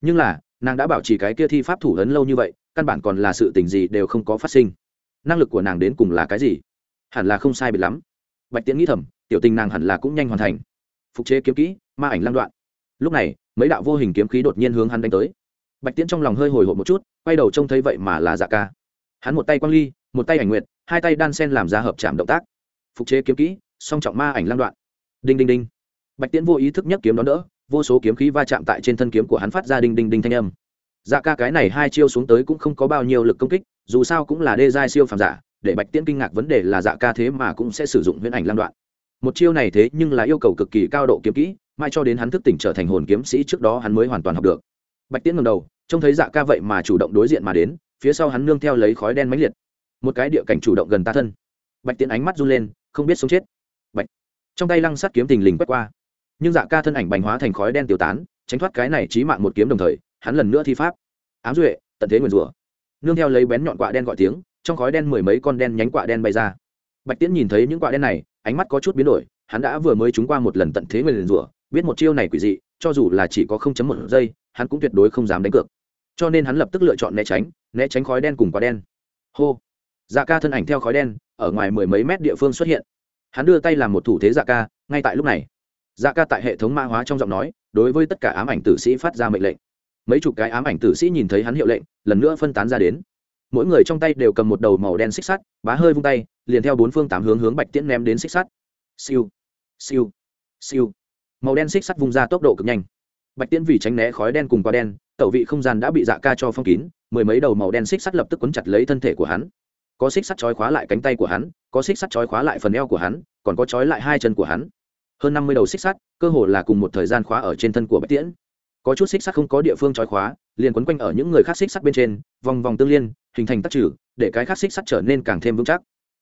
A: Nhưng là, nàng đã bảo trì cái kia thi pháp thủ ấn lâu như vậy, căn bản còn là sự tình gì đều không có phát sinh. Năng lực của nàng đến cùng là cái gì? Hẳn là không sai biệt lắm bạch tiễn nghĩ thầm tiểu tình nàng hẳn là cũng nhanh hoàn thành. Phục chế kiếm kỹ ma ảnh lăng đoạn. Lúc này mấy đạo vô hình kiếm khí đột nhiên hướng hắn đánh tới. Bạch tiễn trong lòng hơi hồi hộp một chút quay đầu trông thấy vậy mà là dạ ca. Hắn một tay quang ly một tay ảnh nguyện, hai tay đan sen làm ra hợp chạm động tác. Phục chế kiếm kỹ song trọng ma ảnh lăng đoạn. Đinh đinh đinh. Bạch tiễn vô ý thức nhất kiếm đón đỡ vô số kiếm khí va chạm tại trên thân kiếm của hắn phát ra đinh đinh đinh thanh âm. Dạ ca cái này hai chiêu xuống tới cũng không có bao nhiêu lực công kích dù sao cũng là đê giai siêu phàm giả để bạch tiễn kinh ngạc vấn đề là dạ ca thế mà cũng sẽ sử dụng huyễn ảnh lam đoạn. Một chiêu này thế nhưng là yêu cầu cực kỳ cao độ kiếm kỹ, mai cho đến hắn thức tỉnh trở thành hồn kiếm sĩ trước đó hắn mới hoàn toàn học được. Bạch tiễn ngầm đầu, trông thấy dạ ca vậy mà chủ động đối diện mà đến, phía sau hắn nương theo lấy khói đen mãnh liệt. Một cái địa cảnh chủ động gần ta thân. Bạch tiễn ánh mắt run lên, không biết sống chết. Bạch. Trong tay lăng sắt kiếm tình lình quét qua. Nhưng dạ ca thân ảnh bành hóa thành khói đen tiêu tán, tránh thoát cái này trí mạng một kiếm đồng thời, hắn lần nữa thi pháp. Ám duệ, tận thế nguyền rủa. Nương theo lấy bén nhọn quạ đen gọi tiếng trong khói đen mười mấy con đen nhánh quạ đen bay ra. Bạch tiễn nhìn thấy những quạ đen này, ánh mắt có chút biến đổi, hắn đã vừa mới trúng qua một lần tận thế nguyền rủa, biết một chiêu này quỷ dị, cho dù là chỉ có không chấm một giây, hắn cũng tuyệt đối không dám đánh cược. Cho nên hắn lập tức lựa chọn né tránh né tránh khói đen cùng quạ đen. Hô! Dạ ca thân ảnh theo khói đen, ở ngoài mười mấy mét địa phương xuất hiện. Hắn đưa tay làm một thủ thế dạ ca, ngay tại lúc này. Dạ ca tại hệ thống mã hóa trong giọng nói, đối với tất cả ám ảnh tử sĩ phát ra mệnh lệnh. Mấy chục cái ám ảnh tử sĩ nhìn thấy hắn hiệu lệnh, lần nữa phân tán ra đến mỗi người trong tay đều cầm một đầu màu đen xích sắt, bá hơi vung tay, liền theo bốn phương tám hướng hướng bạch tiễn ném đến xích sắt. Siêu siêu siêu. Màu đen xích sắt vung ra tốc độ cực nhanh. Bạch tiễn vì tránh né khói đen cùng quả đen, tẩu vị không gian đã bị dạ ca cho phong kín, mười mấy đầu màu đen xích sắt lập tức quấn chặt lấy thân thể của hắn. Có xích sắt trói khóa lại cánh tay của hắn, có xích sắt trói khóa lại phần eo của hắn, còn có trói lại hai chân của hắn. Hơn năm mươi đầu xích sắt, cơ hồ là cùng một thời gian khóa ở trên thân của bạch tiễn. Có chút xích sắt không có địa phương trói khóa, liền quấn quanh ở những người khác xích sắt bên trên, vòng vòng tương liên hình thành tắc trừ, để cái khác xích sắt trở nên càng thêm vững chắc.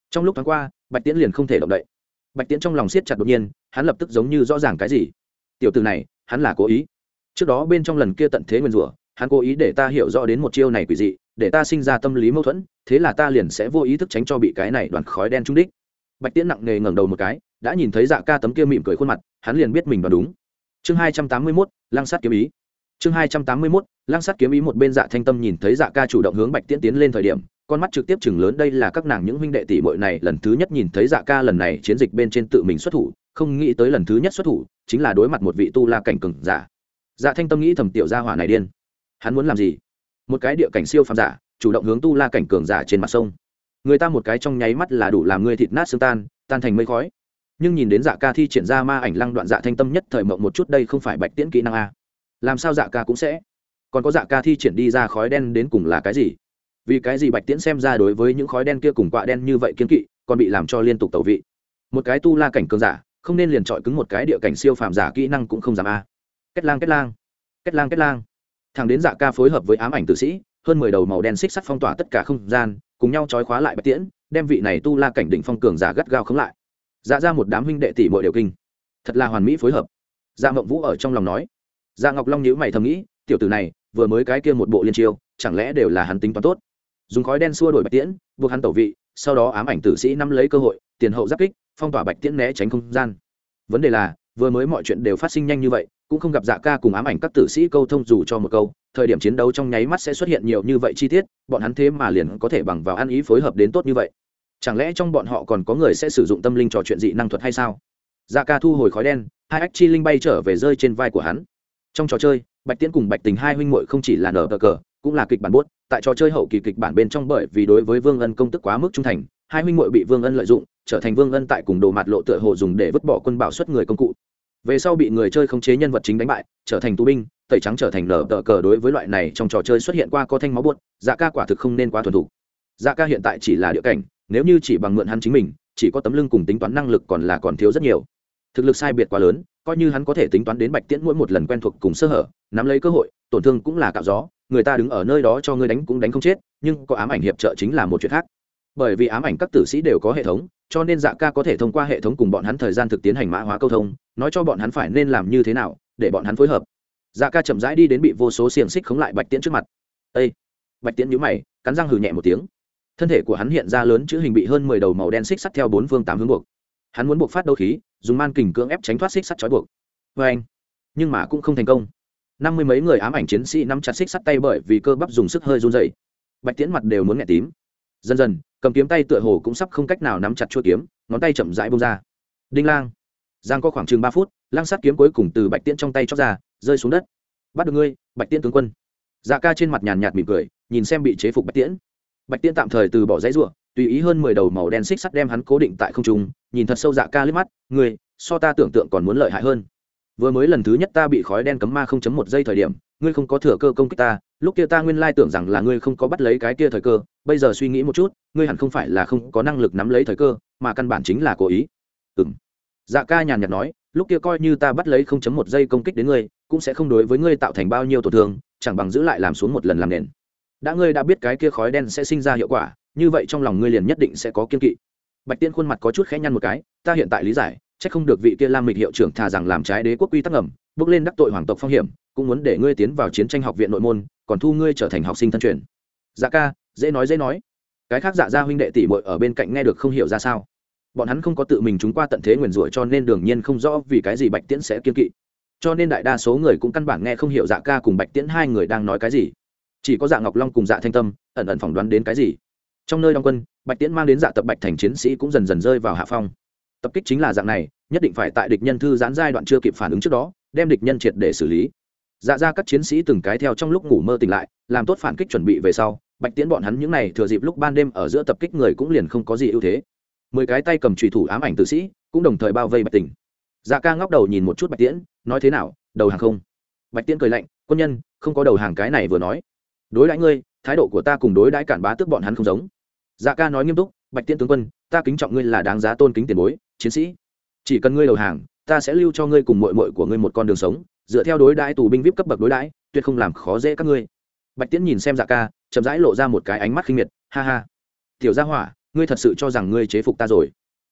A: Trong lúc tháng qua, bạch tiễn liền không thể động đậy. Bạch tiễn trong lòng siết chặt đột nhiên, hắn lập tức giống như rõ ràng cái gì. Tiểu từ này, hắn là cố ý. Trước đó bên trong lần kia tận thế nguyên rủa, hắn cố ý để ta hiểu rõ đến một chiêu này quỷ dị, để ta sinh ra tâm lý mâu thuẫn, thế là ta liền sẽ vô ý thức tránh cho bị cái này đoàn khói đen trúng đích. Bạch tiễn nặng nề ngẩng đầu một cái, đã nhìn thấy dạ ca tấm kia mỉm cười khuôn mặt, hắn liền biết mình đoán đúng. Chương hai trăm tám mươi mốt, lăng sát kiếm ý chương hai trăm tám mươi mốt, lăng Sắt kiếm ý một bên dạ thanh tâm nhìn thấy dạ ca chủ động hướng bạch tiễn tiến lên thời điểm, con mắt trực tiếp chừng lớn đây là các nàng những huynh đệ tỷ muội này, lần thứ nhất nhìn thấy dạ ca lần này chiến dịch bên trên tự mình xuất thủ, không nghĩ tới lần thứ nhất xuất thủ, chính là đối mặt một vị tu la cảnh cừng giả. Dạ thanh tâm nghĩ thầm tiểu gia hỏa này điên. Hắn muốn làm gì? Một cái địa cảnh siêu phàm giả, chủ động hướng tu la cảnh cường giả trên mặt sông. Người ta một cái trong nháy mắt là đủ làm người thịt nát xương tan tan thành mây khói. Nhưng nhìn đến dạ ca thi triển ra ma ảnh lăng đoạn dạ thanh tâm nhất thời mộng một chút, đây không phải bạch tiễn kỹ năng a làm sao dạ ca cũng sẽ. Còn có dạ ca thi triển đi ra khói đen đến cùng là cái gì? Vì cái gì bạch tiễn xem ra đối với những khói đen kia cùng quạ đen như vậy kiên kỵ, còn bị làm cho liên tục tẩu vị? Một cái tu la cảnh cường giả, không nên liền trọi cứng một cái địa cảnh siêu phàm giả kỹ năng cũng không dám a. Kết lang kết lang kết lang kết lang. Thằng đến dạ ca phối hợp với ám ảnh tử sĩ, hơn mười đầu màu đen xích sắt phong tỏa tất cả không gian, cùng nhau trói khóa lại bạch tiễn, đem vị này tu la cảnh đỉnh phong cường giả gắt gao khống lại. Dạ ra một đám huynh đệ tỷ mọi điều kinh. Thật là hoàn mỹ phối hợp. Dạ mộng vũ ở trong lòng nói dạ ngọc long nhíu mày thầm nghĩ, tiểu tử này, vừa mới cái kia một bộ liên chiêu, chẳng lẽ đều là hắn tính toán tốt? Dùng khói đen xua đổi bạch tiễn, buộc hắn tẩu vị, sau đó ám ảnh tử sĩ nắm lấy cơ hội, tiền hậu giáp kích, phong tỏa bạch tiễn né tránh không gian. Vấn đề là, vừa mới mọi chuyện đều phát sinh nhanh như vậy, cũng không gặp dạ ca cùng ám ảnh các tử sĩ câu thông dù cho một câu, thời điểm chiến đấu trong nháy mắt sẽ xuất hiện nhiều như vậy chi tiết, bọn hắn thế mà liền có thể bằng vào ăn ý phối hợp đến tốt như vậy. Chẳng lẽ trong bọn họ còn có người sẽ sử dụng tâm linh trò chuyện dị năng thuật hay sao? Dạ ca thu hồi khói đen, hai ách chi linh bay trở về rơi trên vai của hắn trong trò chơi, bạch tiễn cùng bạch tình hai huynh muội không chỉ là nở cờ cờ, cũng là kịch bản buốt. Tại trò chơi hậu kỳ kịch bản bên trong bởi vì đối với vương ân công tức quá mức trung thành, hai huynh muội bị vương ân lợi dụng, trở thành vương ân tại cùng đồ mặt lộ tựa hồ dùng để vứt bỏ quân bảo xuất người công cụ. Về sau bị người chơi khống chế nhân vật chính đánh bại, trở thành tù binh, tẩy trắng trở thành nở tờ cờ đối với loại này trong trò chơi xuất hiện qua có thanh máu buốt dạ ca quả thực không nên quá thuần thủ dạ ca hiện tại chỉ là địa cảnh, nếu như chỉ bằng mượn hắn chính mình, chỉ có tấm lưng cùng tính toán năng lực còn là còn thiếu rất nhiều. Thực lực sai biệt quá lớn coi như hắn có thể tính toán đến bạch tiễn mỗi một lần quen thuộc cùng sơ hở, nắm lấy cơ hội, tổn thương cũng là cạo gió, người ta đứng ở nơi đó cho ngươi đánh cũng đánh không chết, nhưng có ám ảnh hiệp trợ chính là một chuyện khác. Bởi vì ám ảnh các tử sĩ đều có hệ thống, cho nên dạ ca có thể thông qua hệ thống cùng bọn hắn thời gian thực tiến hành mã hóa câu thông, nói cho bọn hắn phải nên làm như thế nào, để bọn hắn phối hợp. Dạ ca chậm rãi đi đến bị vô số xiềng xích khống lại bạch tiễn trước mặt. Ây bạch tiễn nhũ mày, cắn răng hừ nhẹ một tiếng. Thân thể của hắn hiện ra lớn chữ hình bị hơn mười đầu màu đen xích sắt theo bốn phương tám hướng buộc. Hắn muốn buộc phát đấu khí dùng man kình cưỡng ép tránh thoát xích sắt trói buộc. Vê anh, nhưng mà cũng không thành công. Năm mươi mấy người ám ảnh chiến sĩ nắm chặt xích sắt tay bởi vì cơ bắp dùng sức hơi run dày bạch tiễn mặt đều muốn nghẹ tím. Dần dần, cầm kiếm tay tựa hồ cũng sắp không cách nào nắm chặt chuôi kiếm, ngón tay chậm rãi bông ra. Đinh lang. Giang có khoảng chừng ba phút, lang sắt kiếm cuối cùng từ bạch tiễn trong tay chót ra, rơi xuống đất. Bắt được ngươi, bạch tiễn tướng quân. Dạ ca trên mặt nhàn nhạt mỉm cười, nhìn xem bị chế phục bạch tiễn. Bạch tiễn tạm thời từ bỏ dãy ruộng tùy ý hơn mười đầu màu đen xích sắt đem hắn cố định tại không trung nhìn thật sâu dạ ca liếc mắt người so ta tưởng tượng còn muốn lợi hại hơn. Vừa mới lần thứ nhất ta bị khói đen cấm ma không chấm một giây thời điểm, ngươi không có thừa cơ công kích ta, lúc kia ta nguyên lai tưởng rằng là ngươi không có bắt lấy cái kia thời cơ, bây giờ suy nghĩ một chút, ngươi hẳn không phải là không có năng lực nắm lấy thời cơ, mà căn bản chính là cố ý. Ừng dạ ca nhàn nhạt nói, lúc kia coi như ta bắt lấy không chấm một giây công kích đến ngươi, cũng sẽ không đối với ngươi tạo thành bao nhiêu tổn thương, chẳng bằng giữ lại làm xuống một lần làm nền. Đã ngươi đã biết cái kia khói đen sẽ sinh ra hiệu quả, như vậy trong lòng ngươi liền nhất định sẽ có kiên kỵ bạch tiên khuôn mặt có chút khẽ nhăn một cái, ta hiện tại lý giải c h ắ c không được vị kia lam mịch hiệu trưởng thà rằng làm trái đế quốc quy tắc ngầm, bước lên đắc tội hoàng tộc phong hiểm, cũng muốn để ngươi tiến vào chiến tranh học viện nội môn, còn thu ngươi trở thành học sinh thân truyền. Dạ ca, dễ nói dễ nói. Cái khác dạ gia huynh đệ tỷ bội ở bên cạnh nghe được không hiểu ra sao. Bọn hắn không có tự mình chúng qua tận thế nguyền rủa cho nên đương nhiên không rõ vì cái gì bạch tiễn sẽ kiên kỵ. Cho nên đại đa số người cũng căn bản nghe không hiểu dạ ca cùng bạch tiễn hai người đang nói cái gì. Chỉ có dạ ngọc long cùng dạ thanh tâm ẩn ẩn phỏng đoán đến cái gì trong nơi đóng quân, bạch tiễn mang đến dạ tập bạch thành chiến sĩ cũng dần dần rơi vào hạ phong. Tập kích chính là dạng này, nhất định phải tại địch nhân thư giãn giai đoạn chưa kịp phản ứng trước đó, đem địch nhân triệt để xử lý. Dạ ra các chiến sĩ từng cái theo trong lúc ngủ mơ tỉnh lại, làm tốt phản kích chuẩn bị về sau, bạch tiễn bọn hắn những n à y thừa dịp lúc ban đêm ở giữa tập kích người cũng liền không có gì ưu thế. Mười cái tay cầm trùy thủ ám ảnh tử sĩ, cũng đồng thời bao vây bạch tỉnh dạ ca ngóc đầu nhìn một chút bạch tiễn, nói thế nào, đầu hàng không? Bạch tiễn cười lạnh, quân nhân, không có đầu hàng cái này vừa nói. Đối đãi ngươi, thái độ của ta cùng đối đãi cản bá tước bọn hắn không giống dạ ca nói nghiêm túc, bạch tiễn tướng quân, ta kính trọng ngươi là đáng giá tôn kính tiền bối, chiến sĩ. Chỉ cần ngươi đầu hàng, ta sẽ lưu cho ngươi cùng mội mội của ngươi một con đường sống, dựa theo đối đãi tù binh vip cấp bậc đối đãi, tuyệt không làm khó dễ các ngươi. Bạch tiễn nhìn xem dạ ca, chậm rãi lộ ra một cái ánh mắt khinh miệt, ha ha, tiểu gia hỏa, ngươi thật sự cho rằng ngươi chế phục ta rồi.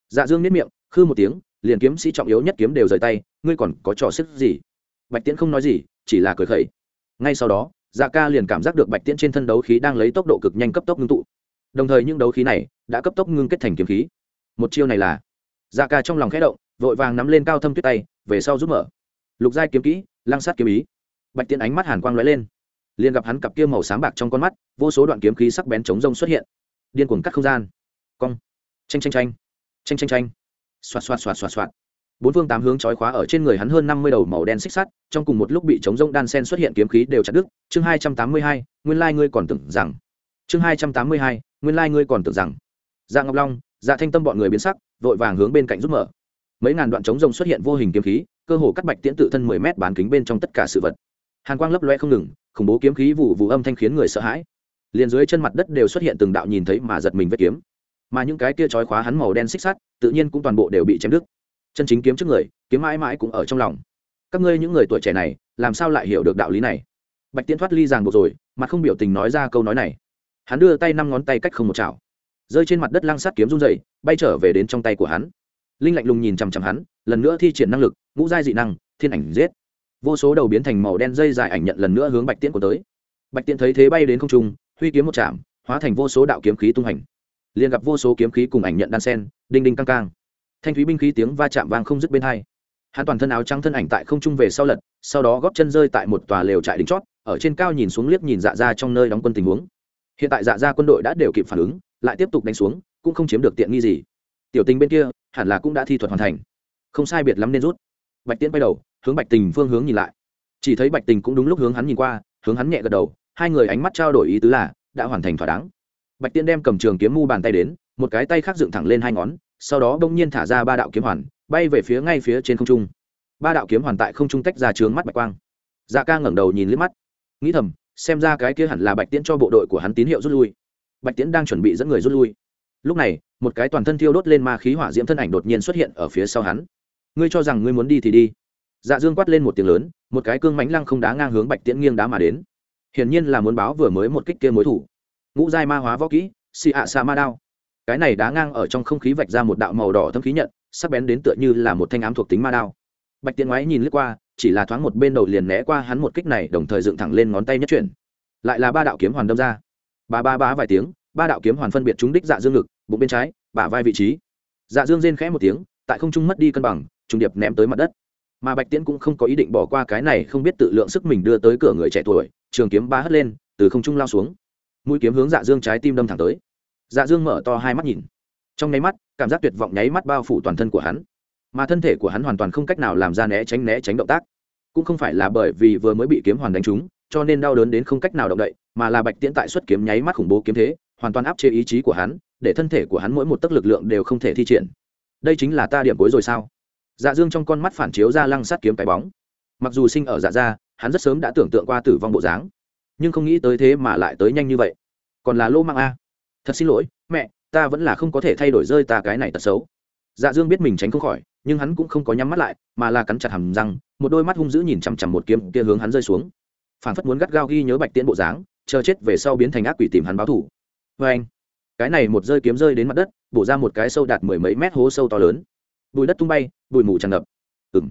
A: Dạ dương nếp miệng, khư một tiếng, liền kiếm sĩ trọng yếu nhất kiếm đều rời tay, ngươi còn có trò sức gì? Bạch tiễn không nói gì, chỉ là cười khẩy. Ngay sau đó dạ ca liền cảm giác được bạch tiễn trên thân đấu khí đang lấy tốc độ cực nhanh cấp tốc ngưng tụ đồng thời những đấu khí này đã cấp tốc ngưng kết thành kiếm khí. Một chiêu này là dạ ca trong lòng khẽ động, vội vàng nắm lên cao thâm tuyết tay, về sau giúp mở. Lục giai kiếm kỹ, lăng sát kiếm ý. Bạch tiến ánh mắt hàn quang lóe lên. Liền gặp hắn cặp kia màu sáng bạc trong con mắt, vô số đoạn kiếm khí sắc bén chống rông xuất hiện. Điên cuồng cắt không gian. Cong. Tranh tranh tranh tranh tranh tranh xoạt xoạt xoạt xoạt xoạt. Bốn phương tám hướng chói khóa ở trên người hắn hơn năm mươi đầu màu đen xích sắt, trong cùng một lúc bị chống rông đan sen xuất hiện kiếm khí đều chặt đứt. Chương hai trăm tám mươi hai, nguyên lai ngươi còn tưởng rằng. Chương hai trăm tám mươi hai nguyên lai ngươi còn tưởng rằng. Dạ ngọc long dạ thanh tâm bọn người biến sắc, vội vàng hướng bên cạnh giúp mở. Mấy ngàn đoạn chống rồng xuất hiện vô hình kiếm khí, cơ hồ cắt bạch tiễn tự thân mười mét bán kính bên trong tất cả sự vật. Hàn quang lấp loe không ngừng, khủng bố kiếm khí vụ vụ âm thanh khiến người sợ hãi. Liền dưới chân mặt đất đều xuất hiện từng đạo nhìn thấy mà giật mình vết kiếm. Mà những cái kia trói khóa hắn màu đen xích sắt, tự nhiên cũng toàn bộ đều bị chém đứt. Chân chính kiếm trước người, kiếm mãi mãi cũng ở trong lòng. Các ngươi những người tuổi trẻ này, làm sao lại hiểu được đạo lý này? Bạch tiễn thoát ly ràng buộc rồi, mà không biểu tình nói ra câu nói này hắn đưa tay năm ngón tay cách không một chảo, rơi trên mặt đất lăng sát kiếm run dày bay trở về đến trong tay của hắn. Linh lạnh lùng nhìn chằm chằm hắn, lần nữa thi triển năng lực, ngũ giai dị năng, thiên ảnh giết. Vô số đầu biến thành màu đen dây dài ảnh nhận lần nữa hướng bạch tiễn của tới. Bạch tiễn thấy thế bay đến không trung, huy kiếm một chạm, hóa thành vô số đạo kiếm khí tung hành. Liền gặp vô số kiếm khí cùng ảnh nhận đan sen, đinh đinh căng căng. Thanh thúy binh khí tiếng va chạm vang không dứt bên hai. Hắn toàn thân áo trắng thân ảnh tại không trung về sau lật, sau đó góp chân rơi tại một tòa lều trại đỉnh chót, ở trên cao nhìn xuống liếc nhìn dạ ra trong nơi đóng quân tình huống hiện tại dạ ra quân đội đã đều kịp phản ứng, lại tiếp tục đánh xuống, cũng không chiếm được tiện nghi gì. Tiểu tình bên kia, hẳn là cũng đã thi thuật hoàn thành. Không sai biệt lắm nên rút. Bạch tiễn bay đầu, hướng bạch tình phương hướng nhìn lại. Chỉ thấy bạch tình cũng đúng lúc hướng hắn nhìn qua, hướng hắn nhẹ gật đầu, hai người ánh mắt trao đổi ý tứ là, đã hoàn thành thỏa đáng. Bạch tiễn đem cầm trường kiếm mu bàn tay đến, một cái tay khác dựng thẳng lên hai ngón, sau đó bỗng nhiên thả ra ba đạo kiếm hoàn, bay về phía ngay phía trên không trung. Ba đạo kiếm hoàn tại không trung tách ra trướng mắt bạch quang. Dạ ca ngẩng đầu nhìn liếc mắt. Nghĩ thầm xem ra cái kia hẳn là bạch tiễn cho bộ đội của hắn tín hiệu rút lui. Bạch tiễn đang chuẩn bị dẫn người rút lui. Lúc này, một cái toàn thân thiêu đốt lên ma khí hỏa diễm thân ảnh đột nhiên xuất hiện ở phía sau hắn. Ngươi cho rằng ngươi muốn đi thì đi. Dạ dương quát lên một tiếng lớn, một cái cương mánh lăng không đá ngang hướng bạch tiễn nghiêng đá mà đến. Hiển nhiên là muốn báo vừa mới một kích kia mối thủ. Ngũ giai ma hóa võ kỹ, xì ạ xa ma đao. Cái này đá ngang ở trong không khí vạch ra một đạo màu đỏ thâm khí nhận, sắc bén đến tựa như là một thanh ám thuộc tính ma đao bạch tiễn ngoái nhìn lướt qua, chỉ là thoáng một bên đầu liền né qua hắn một kích này, đồng thời dựng thẳng lên ngón tay nhất chuyển. Lại là ba đạo kiếm hoàn đâm ra. Ba ba ba vài tiếng, ba đạo kiếm hoàn phân biệt trúng đích dạ dương ngực, bụng bên trái, bả vai vị trí. Dạ dương rên khẽ một tiếng, tại không trung mất đi cân bằng, trùng điệp ném tới mặt đất. Mà bạch tiễn cũng không có ý định bỏ qua cái này, không biết tự lượng sức mình đưa tới cửa người trẻ tuổi, trường kiếm ba hất lên, từ không trung lao xuống. Mũi kiếm hướng dạ dương trái tim đâm thẳng tới. Dạ dương mở to hai mắt nhìn. Trong nháy mắt, cảm giác tuyệt vọng nháy mắt bao phủ toàn thân của hắn mà thân thể của hắn hoàn toàn không cách nào làm ra né tránh né tránh động tác. Cũng không phải là bởi vì vừa mới bị kiếm hoàn đánh trúng, cho nên đau đớn đến không cách nào động đậy, mà là bạch tiễn tại xuất kiếm nháy mắt khủng bố kiếm thế, hoàn toàn áp chế ý chí của hắn, để thân thể của hắn mỗi một tấc lực lượng đều không thể thi triển. Đây chính là ta điểm cuối rồi sao? Dạ dương trong con mắt phản chiếu ra lăng sát kiếm cái bóng. Mặc dù sinh ở dạ gia, hắn rất sớm đã tưởng tượng qua tử vong bộ dáng, nhưng không nghĩ tới thế mà lại tới nhanh như vậy. Còn là lô mang a. Thật xin lỗi, mẹ, ta vẫn là không có thể thay đổi rơi ta cái này tật xấu. Dạ dương biết mình tránh không khỏi nhưng hắn cũng không có nhắm mắt lại, mà là cắn chặt hầm răng, một đôi mắt hung dữ nhìn chằm chằm một kiếm kia hướng hắn rơi xuống. Phản phất muốn gắt gao ghi nhớ bạch tiễn bộ dáng, chờ chết về sau biến thành ác quỷ tìm hắn báo thủ vê anh, cái này một rơi kiếm rơi đến mặt đất, bổ ra một cái sâu đạt mười mấy mét hố sâu to lớn. Bụi đất tung bay, bụi mù tràn ngập. Ừ m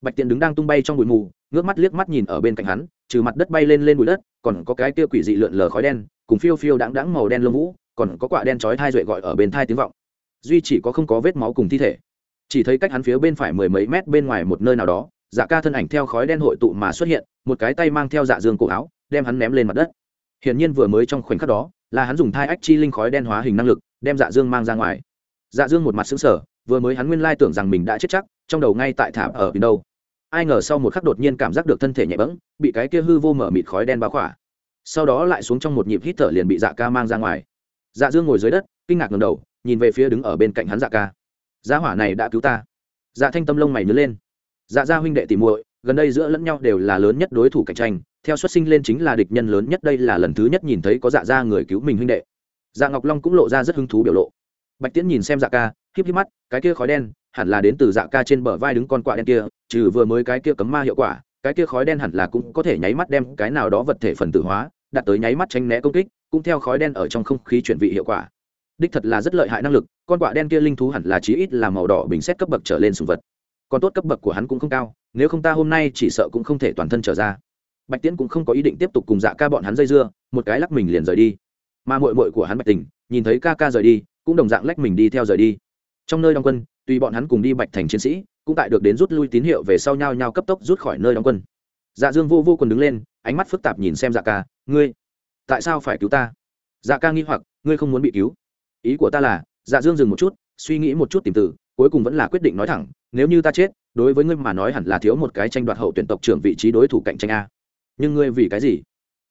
A: bạch tiễn đứng đang tung bay trong bụi mù, ngước mắt liếc mắt nhìn ở bên cạnh hắn, trừ mặt đất bay lên lên bụi đất, còn có cái kia quỷ dị lượn lờ khói đen, cùng phiêu phiêu đáng đáng màu đen lông vũ, còn có quả đen chói thai duệ gọi ở bên thai tiếng vọng. Duy chỉ có không có vết máu cùng thi thể chỉ thấy cách hắn phía bên phải mười mấy mét bên ngoài một nơi nào đó dạ ca thân ảnh theo khói đen hội tụ mà xuất hiện, một cái tay mang theo dạ dương cổ áo, đem hắn ném lên mặt đất. Hiển nhiên vừa mới trong khoảnh khắc đó, là hắn dùng thai ách chi linh khói đen hóa hình năng lực, đem dạ dương mang ra ngoài. Dạ dương một mặt xứng sở vừa mới hắn nguyên lai tưởng rằng mình đã chết chắc, trong đầu ngay tại thảm ở bên đâu. Ai ngờ sau một khắc đột nhiên cảm giác được thân thể nhẹ bẫng, bị cái kia hư vô mở mịt khói đen bao khỏa. Sau đó lại xuống trong một nhịp hít thở liền bị dạ ca mang ra ngoài. Dạ dương ngồi dưới đất, kinh ngạc ngầm đầu, nhìn về phía đứng ở bên cạnh hắn dạ ca gia hỏa này đã cứu ta. Dạ thanh tâm lông mày nhớ lên. Dạ gia huynh đệ tìm muội, gần đây giữa lẫn nhau đều là lớn nhất đối thủ cạnh tranh, theo xuất sinh lên chính là địch nhân lớn nhất đây là lần thứ nhất nhìn thấy có dạ gia người cứu mình huynh đệ. Dạ ngọc long cũng lộ ra rất hứng thú biểu lộ. Bạch tiễn nhìn xem dạ ca, híp híp mắt, cái kia khói đen, hẳn là đến từ dạ ca trên bờ vai đứng con quạ đen kia, trừ vừa mới cái kia cấm ma hiệu quả, cái kia khói đen hẳn là cũng có thể nháy mắt đem cái nào đó vật thể phần tử hóa, đạt tới nháy mắt tránh né công kích, cũng theo khói đen ở trong không khí chuyển vị hiệu quả đích thật là rất lợi hại năng lực, con quạ đen kia linh thú hẳn là chí ít là màu đỏ bình xét cấp bậc trở lên sùng vật. Còn tốt cấp bậc của hắn cũng không cao, nếu không ta hôm nay chỉ sợ cũng không thể toàn thân trở ra. Bạch tiễn cũng không có ý định tiếp tục cùng dạ ca bọn hắn dây dưa, một cái lắc mình liền rời đi. Mà mội mội của hắn bạch tình, nhìn thấy ca ca rời đi, cũng đồng dạng lách mình đi theo rời đi. Trong nơi đóng quân tùy bọn hắn cùng đi bạch thành chiến sĩ, cũng tại được đến rút lui tín hiệu về sau nhau nhau cấp tốc rút khỏi nơi đóng quân. Dạ dương vô vô còn đứng lên, ánh mắt phức tạp nhìn xem dạ ca, ngươi, tại sao phải cứu ta? Dạ ca nghi hoặc, ngươi không muốn bị cứu ý của ta là dạ dương dừng một chút, suy nghĩ một chút tìm từ, cuối cùng vẫn là quyết định nói thẳng, nếu như ta chết, đối với ngươi mà nói hẳn là thiếu một cái tranh đoạt hậu tuyển tộc trưởng vị trí đối thủ cạnh tranh a. Nhưng ngươi vì cái gì?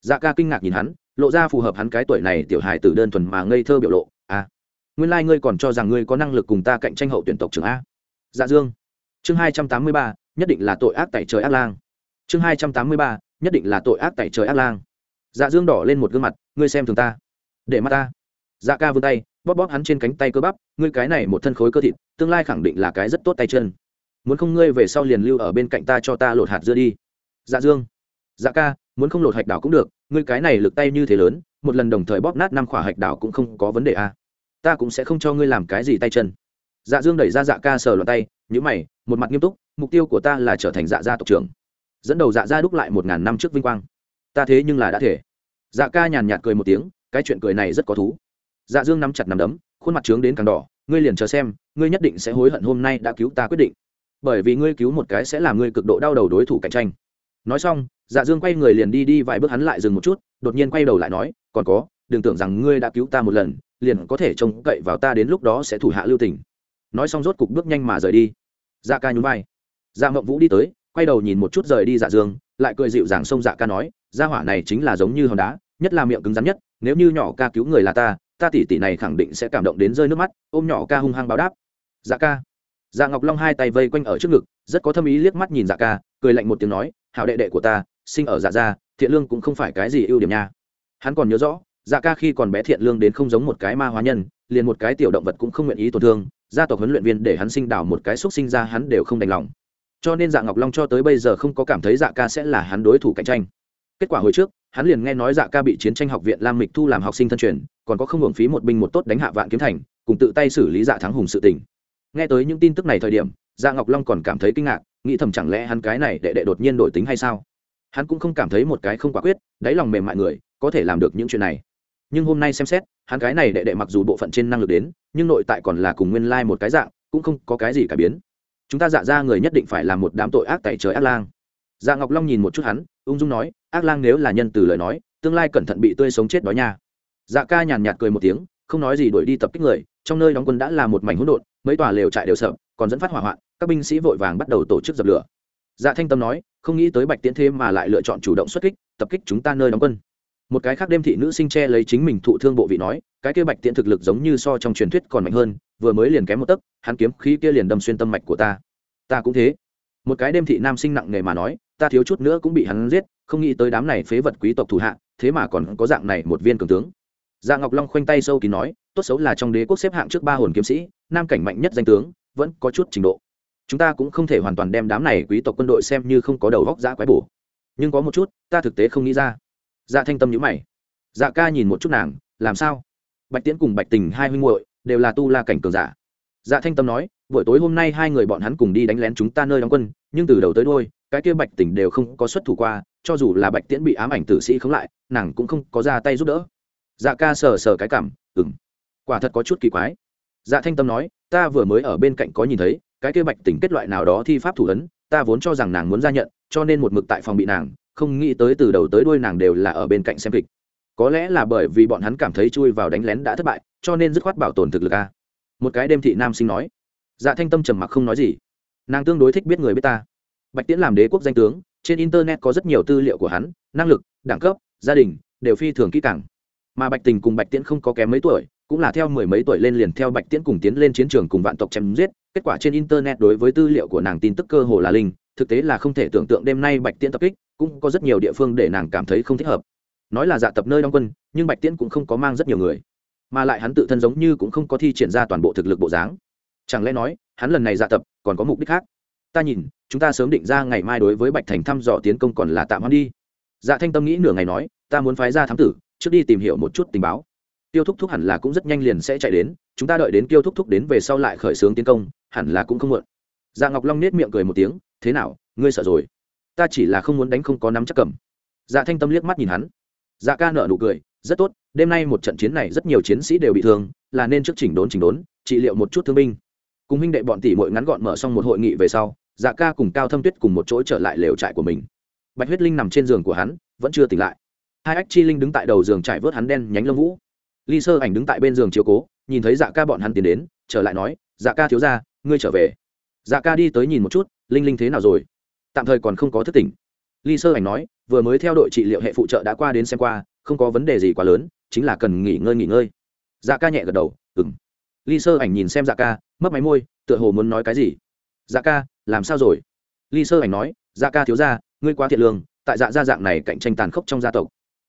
A: Dạ ca kinh ngạc nhìn hắn, lộ ra phù hợp hắn cái tuổi này tiểu hài tử đơn thuần mà ngây thơ biểu lộ, a, nguyên lai、like、ngươi còn cho rằng ngươi có năng lực cùng ta cạnh tranh hậu tuyển tộc trưởng a. Dạ dương. Chương hai trăm tám mươi ba, nhất định là tội ác tại trời ác lang. Chương hai trăm tám mươi ba, nhất định là tội ác tại trời ác lang. Dạ dương đỏ lên một gương mặt, ngươi xem thường ta. Để mắt ta. Dạ ca vươn tay bóp bóp hắn trên cánh tay cơ bắp, ngươi cái này một thân khối cơ thịt, tương lai khẳng định là cái rất tốt tay chân. Muốn không ngươi về sau liền lưu ở bên cạnh ta cho ta lột hạt dưa đi. Dạ dương. Dạ ca, muốn không lột hạch đảo cũng được, ngươi cái này lực tay như thế lớn, một lần đồng thời bóp nát năm khỏa hạch đảo cũng không có vấn đề à. ta cũng sẽ không cho ngươi làm cái gì tay chân. Dạ dương đẩy ra dạ ca sờ loạt tay nhữ mày, một mặt nghiêm túc, mục tiêu của ta là trở thành dạ gia tộc trưởng. Dẫn đầu dạ gia đúc lại một ngàn năm trước vinh quang. Ta thế nhưng là đã thể. Dạ ca nhàn nhạt cười một tiếng, cái chuyện cười này rất có thú dạ dương nắm chặt nắm đấm, khuôn mặt trướng đến càng đỏ, ngươi liền chờ xem, ngươi nhất định sẽ hối hận hôm nay đã cứu ta quyết định. Bởi vì ngươi cứu một cái sẽ làm ngươi cực độ đau đầu đối thủ cạnh tranh. Nói xong dạ dương quay người liền đi đi vài bước hắn lại dừng một chút, đột nhiên quay đầu lại nói, còn có, đừng tưởng rằng ngươi đã cứu ta một lần, liền có thể trông cậy vào ta đến lúc đó sẽ thủ hạ lưu tình. Nói xong rốt cục bước nhanh mà rời đi. Dạ ca nhún vai. Dạ mộng vũ đi tới, quay đầu nhìn một chút rời đi dạ dương, lại cười dịu dàng xông dạ ca nói, gia hỏa này chính là giống như hòn đá, nhất là miệng cứng rắn nhất, nếu như nhỏ ca cứu người là ta ta tỷ tỷ này khẳng định sẽ cảm động đến rơi nước mắt, ôm nhỏ ca hung hăng báo đáp. Dạ ca. Dạ ngọc long hai tay vây quanh ở trước ngực, rất có thâm ý liếc mắt nhìn dạ ca, cười lạnh một tiếng nói, hảo đệ đệ của ta, sinh ở dạ gia, thiện lương cũng không phải cái gì ưu điểm nha. Hắn còn nhớ rõ dạ ca khi còn bé thiện lương đến không giống một cái ma hóa nhân, liền một cái tiểu động vật cũng không nguyện ý tổn thương, gia tộc huấn luyện viên để hắn sinh đảo một cái xúc sinh ra hắn đều không đành lòng. Cho nên dạ ngọc long cho tới bây giờ không có cảm thấy dạ ca sẽ là hắn đối thủ cạnh tranh. Kết quả hồi trước hắn liền nghe nói dạ ca bị chiến tranh học viện lam mịch thu làm học sinh thân truyền, còn có không hưởng phí một binh một tốt đánh hạ vạn kiếm thành, cùng tự tay xử lý dạ thắng hùng sự tình. Nghe tới những tin tức này thời điểm dạ ngọc long còn cảm thấy kinh ngạc, nghĩ thầm chẳng lẽ hắn cái này đệ đệ đột nhiên đổi tính hay sao? Hắn cũng không cảm thấy một cái không quả quyết, đáy lòng mềm mại người, có thể làm được những chuyện này. Nhưng hôm nay xem xét, hắn cái này đệ đệ mặc dù bộ phận trên năng lực đến, nhưng nội tại còn là cùng nguyên lai một cái dạng, cũng không có cái gì cải biến. Chúng ta dạ ra người nhất định phải là một đám tội ác tại trời ác lang. Dạ ngọc long nhìn một chút hắn, ung dung nói ác lang nếu là nhân từ lời nói, tương lai cẩn thận bị tươi sống chết đói nha. Dạ ca nhàn nhạt cười một tiếng, không nói gì đuổi đi tập kích người, trong nơi đóng quân đã là một mảnh hỗn độn, mấy tòa lều trại đều sợ còn dẫn phát hỏa hoạn, các binh sĩ vội vàng bắt đầu tổ chức dập lửa. Dạ thanh tâm nói, không nghĩ tới bạch tiễn Thế mà lại lựa chọn chủ động xuất kích, tập kích chúng ta nơi đóng quân. Một cái khác đêm thị nữ sinh che lấy chính mình thụ thương bộ vị nói, cái kia bạch tiễn thực lực giống như so trong truyền thuyết còn mạnh hơn, vừa mới liền kém một tấc, hắn kiếm khí kia liền đâm xuyên tâm mạch của ta. Ta cũng thế. Một cái đêm thị nam sinh nặng nề mà nói ta thiếu chút nữa cũng bị hắn giết, không nghĩ tới đám này phế vật quý tộc thủ hạ, thế mà còn có dạng này một viên cường tướng. Dạ ngọc long khoanh tay sâu kín nói, tốt xấu là trong đế quốc xếp hạng trước ba hồn kiếm sĩ, nam cảnh mạnh nhất danh tướng, vẫn có chút trình độ. Chúng ta cũng không thể hoàn toàn đem đám này quý tộc quân đội xem như không có đầu góc giã quái bổ. Nhưng có một chút, ta thực tế không nghĩ ra. Dạ thanh tâm nhữ mày. Dạ ca nhìn một chút nàng, làm sao? Bạch tiễn cùng bạch tình hai huynh muội đều là tu la cảnh cường giả. Dạ thanh tâm nói, buổi tối hôm nay hai người bọn hắn cùng đi đánh lén chúng ta nơi đóng quân, nhưng từ đầu tới đôi cái kia bạch tình đều không có xuất thủ qua, cho dù là bạch tiễn bị ám ảnh tử sĩ khống lại, nàng cũng không có ra tay giúp đỡ. Dạ ca sờ sờ cái cảm ừng quả thật có chút kỳ quái. Dạ thanh tâm nói, ta vừa mới ở bên cạnh có nhìn thấy, cái kia bạch tình kết loại nào đó thi pháp thủ ấn, ta vốn cho rằng nàng muốn ra nhận, cho nên một mực tại phòng bị nàng, không nghĩ tới từ đầu tới đuôi nàng đều là ở bên cạnh xem kịch. Có lẽ là bởi vì bọn hắn cảm thấy chui vào đánh lén đã thất bại, cho nên dứt khoát bảo tồn thực lực a. Một cái đêm thị nam sinh nói. Dạ thanh tâm trầm mặc không nói gì. Nàng tương đối thích biết người biết ta bạch tiễn làm đế quốc danh tướng, trên internet có rất nhiều tư liệu của hắn, năng lực, đẳng cấp, gia đình đều phi thường kỹ càng. Mà bạch tình cùng bạch tiễn không có kém mấy tuổi, cũng là theo mười mấy tuổi lên liền theo bạch tiễn cùng tiến lên chiến trường cùng vạn tộc chém giết. Kết quả trên internet đối với tư liệu của nàng tin tức cơ hồ là linh, thực tế là không thể tưởng tượng đêm nay bạch tiễn tập kích, cũng có rất nhiều địa phương để nàng cảm thấy không thích hợp. Nói là dạ tập nơi đóng quân, nhưng bạch tiễn cũng không có mang rất nhiều người, mà lại hắn tự thân giống như cũng không có thi triển ra toàn bộ thực lực bộ dáng. Chẳng lẽ nói, hắn lần này dạ tập còn có mục đích khác? Ta nhìn, chúng ta sớm định ra ngày mai đối với bạch thành thăm dò tiến công còn là tạm hoãn đi. Dạ thanh tâm nghĩ nửa ngày nói, ta muốn phái ra thám tử, trước đi tìm hiểu một chút tình báo. Tiêu thúc thúc hẳn là cũng rất nhanh liền sẽ chạy đến, chúng ta đợi đến tiêu thúc thúc đến về sau lại khởi xướng tiến công, hẳn là cũng không muộn. Dạ ngọc long nết miệng cười một tiếng, thế nào, ngươi sợ rồi? Ta chỉ là không muốn đánh không có nắm chắc cầm. Dạ thanh tâm liếc mắt nhìn hắn. Dạ ca nợ nụ cười, rất tốt, đêm nay một trận chiến này rất nhiều chiến sĩ đều bị thương, là nên trước chỉnh đốn chỉnh đốn, trị liệu một chút thương binh. Cùng huynh đệ bọn tỷ mội ngắn gọn mở xong một hội nghị về sau dạ ca cùng cao thâm tuyết cùng một chỗ trở lại lều trại của mình. Bạch huyết linh nằm trên giường của hắn, vẫn chưa tỉnh lại. Hai ách chi linh đứng tại đầu giường trải vớt hắn đen nhánh lông vũ. Ly sơ ảnh đứng tại bên giường chiếu cố, nhìn thấy dạ ca bọn hắn tiến đến, trở lại nói dạ ca thiếu ra ngươi trở về. Dạ ca đi tới nhìn một chút, linh linh thế nào rồi? Tạm thời còn không có thức tỉnh. Ly sơ ảnh nói, vừa mới theo đội trị liệu hệ phụ trợ đã qua đến xem qua, không có vấn đề gì quá lớn, chính là cần nghỉ ngơi nghỉ ngơi. Dạ ca nhẹ gật đầu ừng ly sơ ảnh nhìn xem dạ ca mất máy môi, tựa hồ muốn nói cái gì. Dạ ca làm sao rồi? Ly sơ ảnh nói dạ ca thiếu ra ngươi quá thiệt lương, tại dạ gia dạng này cạnh tranh tàn khốc trong gia tộc.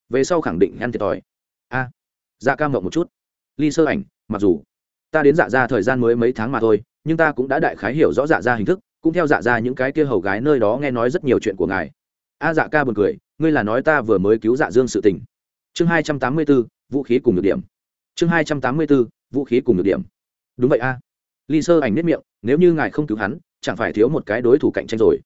A: Về sau khẳng định ăn thiệt thòi. A dạ ca mộng một chút. Ly sơ ảnh, mặc dù ta đến dạ gia thời gian mới mấy tháng mà thôi, nhưng ta cũng đã đại khái hiểu rõ dạ gia hình thức, cũng theo dạ gia những cái kia hầu gái nơi đó nghe nói rất nhiều chuyện của ngài. A dạ ca buồn cười, ngươi là nói ta vừa mới cứu dạ dương sự tình. Chương hai trăm tám mươi b ố vũ khí cùng được điểm. Chương hai trăm tám mươi b ố vũ khí cùng được điểm. Đúng vậy a. Ly sơ ảnh nếp miệng, nếu như ngài không cứu hắn chẳng phải thiếu một cái đối thủ cạnh tranh rồi.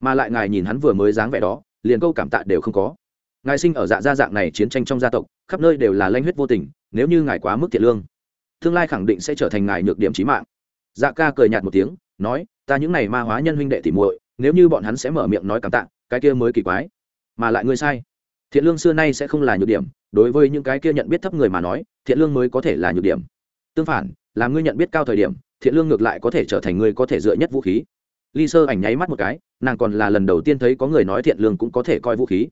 A: Mà lại ngài nhìn hắn vừa mới dáng vẻ đó, liền câu cảm tạ đều không có. Ngài sinh ở dạ gia dạng này chiến tranh trong gia tộc, khắp nơi đều là lanh huyết vô tình, nếu như ngài quá mức thiệt lương, tương lai khẳng định sẽ trở thành ngài nhược điểm trí mạng. Dạ ca cười nhạt một tiếng, nói, ta những này ma hóa nhân huynh đệ tỉ muội, nếu như bọn hắn sẽ mở miệng nói cảm tạ, cái kia mới kỳ quái. Mà lại ngươi sai. Thiện lương xưa nay sẽ không là nhược điểm, đối với những cái kia nhận biết thấp người mà nói, thiện lương mới có thể là nhược điểm. Tương phản, là ngươi nhận biết cao thời điểm thiện lương ngược lại có thể trở thành người có thể dựa nhất vũ khí. Ly sơ ảnh nháy mắt một cái, nàng còn là lần đầu tiên thấy có người nói thiện lương cũng có thể coi vũ khí.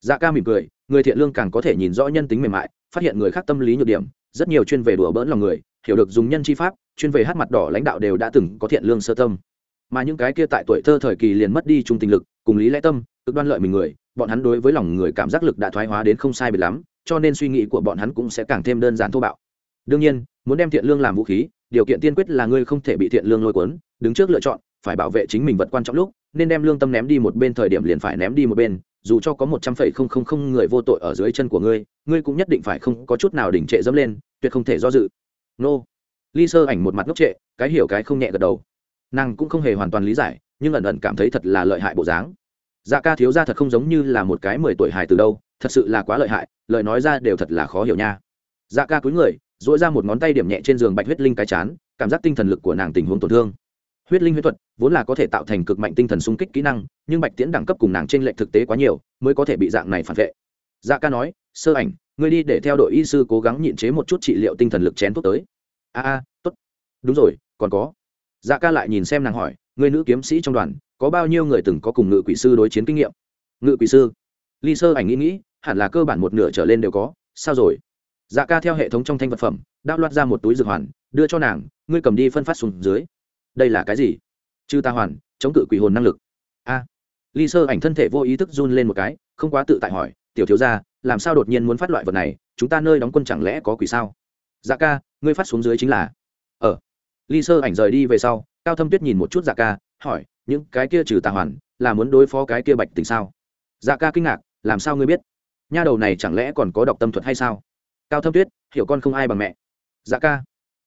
A: Dạ ca mỉm cười, người thiện lương càng có thể nhìn rõ nhân tính mềm mại, phát hiện người khác tâm lý nhược điểm, rất nhiều chuyên về đùa bỡn lòng người, hiểu được dùng nhân chi pháp, chuyên về hát mặt đỏ lãnh đạo đều đã từng có thiện lương sơ tâm. Mà những cái kia tại tuổi thơ thời kỳ liền mất đi trung tình lực, cùng lý lẽ tâm, cực đoan lợi mình người, bọn hắn đối với lòng người cảm giác lực đã thoái hóa đến không sai biệt lắm, cho nên suy nghĩ của bọn hắn cũng sẽ càng thêm đơn giản thô bạo. Đương nhiên, muốn đem thiện lương làm vũ khí điều kiện tiên quyết là ngươi không thể bị thiện lương lôi cuốn, đứng trước lựa chọn, phải bảo vệ chính mình vật quan trọng lúc, nên đem lương tâm ném đi một bên, thời điểm liền phải ném đi một bên, dù cho có một trăm phẩy không không không người vô tội ở dưới chân của ngươi ngươi cũng nhất định phải không có chút nào đỉnh trệ dẫm lên, tuyệt không thể do dự. Nô. Ly sơ ảnh một mặt ngốc trệ, cái hiểu cái không nhẹ gật đầu. Nàng cũng không hề hoàn toàn lý giải, nhưng ẩn ẩn cảm thấy thật là lợi hại bộ dáng. Dạ ca thiếu ra thật không giống như là một cái mười tuổi hài từ đâu, thật sự là quá lợi hại, lời nói ra đều thật là khó hiểu nha. Dạ ca cúi người dỗi ra một ngón tay điểm nhẹ trên giường bạch huyết linh cái chán, cảm giác tinh thần lực của nàng tình huống tổn thương. Huyết linh huyết thuật vốn là có thể tạo thành cực mạnh tinh thần sung kích kỹ năng, nhưng bạch tiễn đẳng cấp cùng nàng t r ê n lệch thực tế quá nhiều, mới có thể bị dạng này phản vệ. Dạ ca nói, sơ ảnh, ngươi đi để theo đội y sư cố gắng nhịn chế một chút trị liệu tinh thần lực chén thuốc tới. A a, tốt. Đúng rồi, còn có. Dạ ca lại nhìn xem nàng hỏi người nữ kiếm sĩ trong đoàn, có bao nhiêu người từng có cùng ngự quỷ sư đối chiến kinh nghiệm? Ngự quỷ sư? Ly sơ ảnh nghĩ nghĩ, hẳn là cơ bản một nửa trở lên đều có, sao rồi? Dạ ca theo hệ thống trong thanh vật phẩm đao loạt ra một túi dược hoàn, đưa cho nàng, ngươi cầm đi phân phát xuống dưới. Đây là cái gì? Chư ta hoàn, chống cự quỷ hồn năng lực. A. Ly sơ ảnh thân thể vô ý thức run lên một cái, không quá tự tại hỏi, tiểu thiếu gia, làm sao đột nhiên muốn phát loại vật này? Chúng ta nơi đóng quân chẳng lẽ có quỷ sao? Dạ ca, ngươi phát xuống dưới chính là. Ở ờ. ly sơ ảnh rời đi về sau, cao thâm tuyết nhìn một chút dạ ca, hỏi, những cái kia trừ tà hoàn, là muốn đối phó cái kia bạch tình sao? Dạ ca kinh ngạc, làm sao ngươi biết? Nha đầu này chẳng lẽ còn có đọc tâm thuật hay sao? Cao thâm tuyết, hiểu con không ai bằng mẹ. Dạ ca.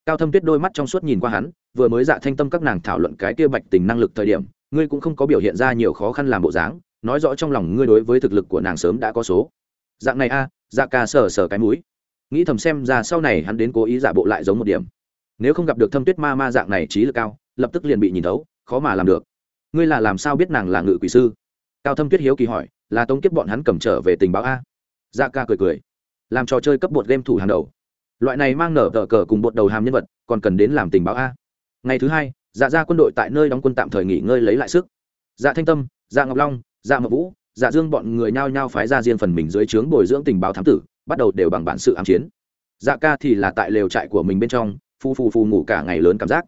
A: Cao thâm tuyết đôi mắt trong suốt nhìn qua hắn, vừa mới dạ thanh tâm các nàng thảo luận cái kia bạch tình năng lực thời điểm, ngươi cũng không có biểu hiện ra nhiều khó khăn làm bộ dáng, nói rõ trong lòng ngươi đối với thực lực của nàng sớm đã có số. Dạng này a dạ ca sờ sờ cái mũi. Nghĩ thầm xem ra sau này hắn đến cố ý giả bộ lại giống một điểm. Nếu không gặp được thâm tuyết ma ma dạng này trí lực cao, lập tức liền bị nhìn thấu, khó mà làm được. Ngươi là làm sao biết nàng là ngự quỷ sư? Cao thâm tuyết hiếu kỳ hỏi, là tống kiếp bọn hắn cầm trở về tình báo a? Dạ ca cười cười làm trò chơi cấp bột game thủ hàng đầu. Loại này mang nở tờ cờ cùng bột đầu hàm nhân vật, còn cần đến làm tình báo a. Ngày thứ hai dạ ra quân đội tại nơi đóng quân tạm thời nghỉ ngơi lấy lại sức. Dạ thanh tâm dạ ngọc long dạ mậu vũ dạ dương bọn người nhao nhao phái ra riêng phần mình dưới trướng bồi dưỡng tình báo thám tử, bắt đầu đều bằng bản sự ám chiến. Dạ ca thì là tại lều trại của mình bên trong phu phu phu ngủ cả ngày lớn cảm giác.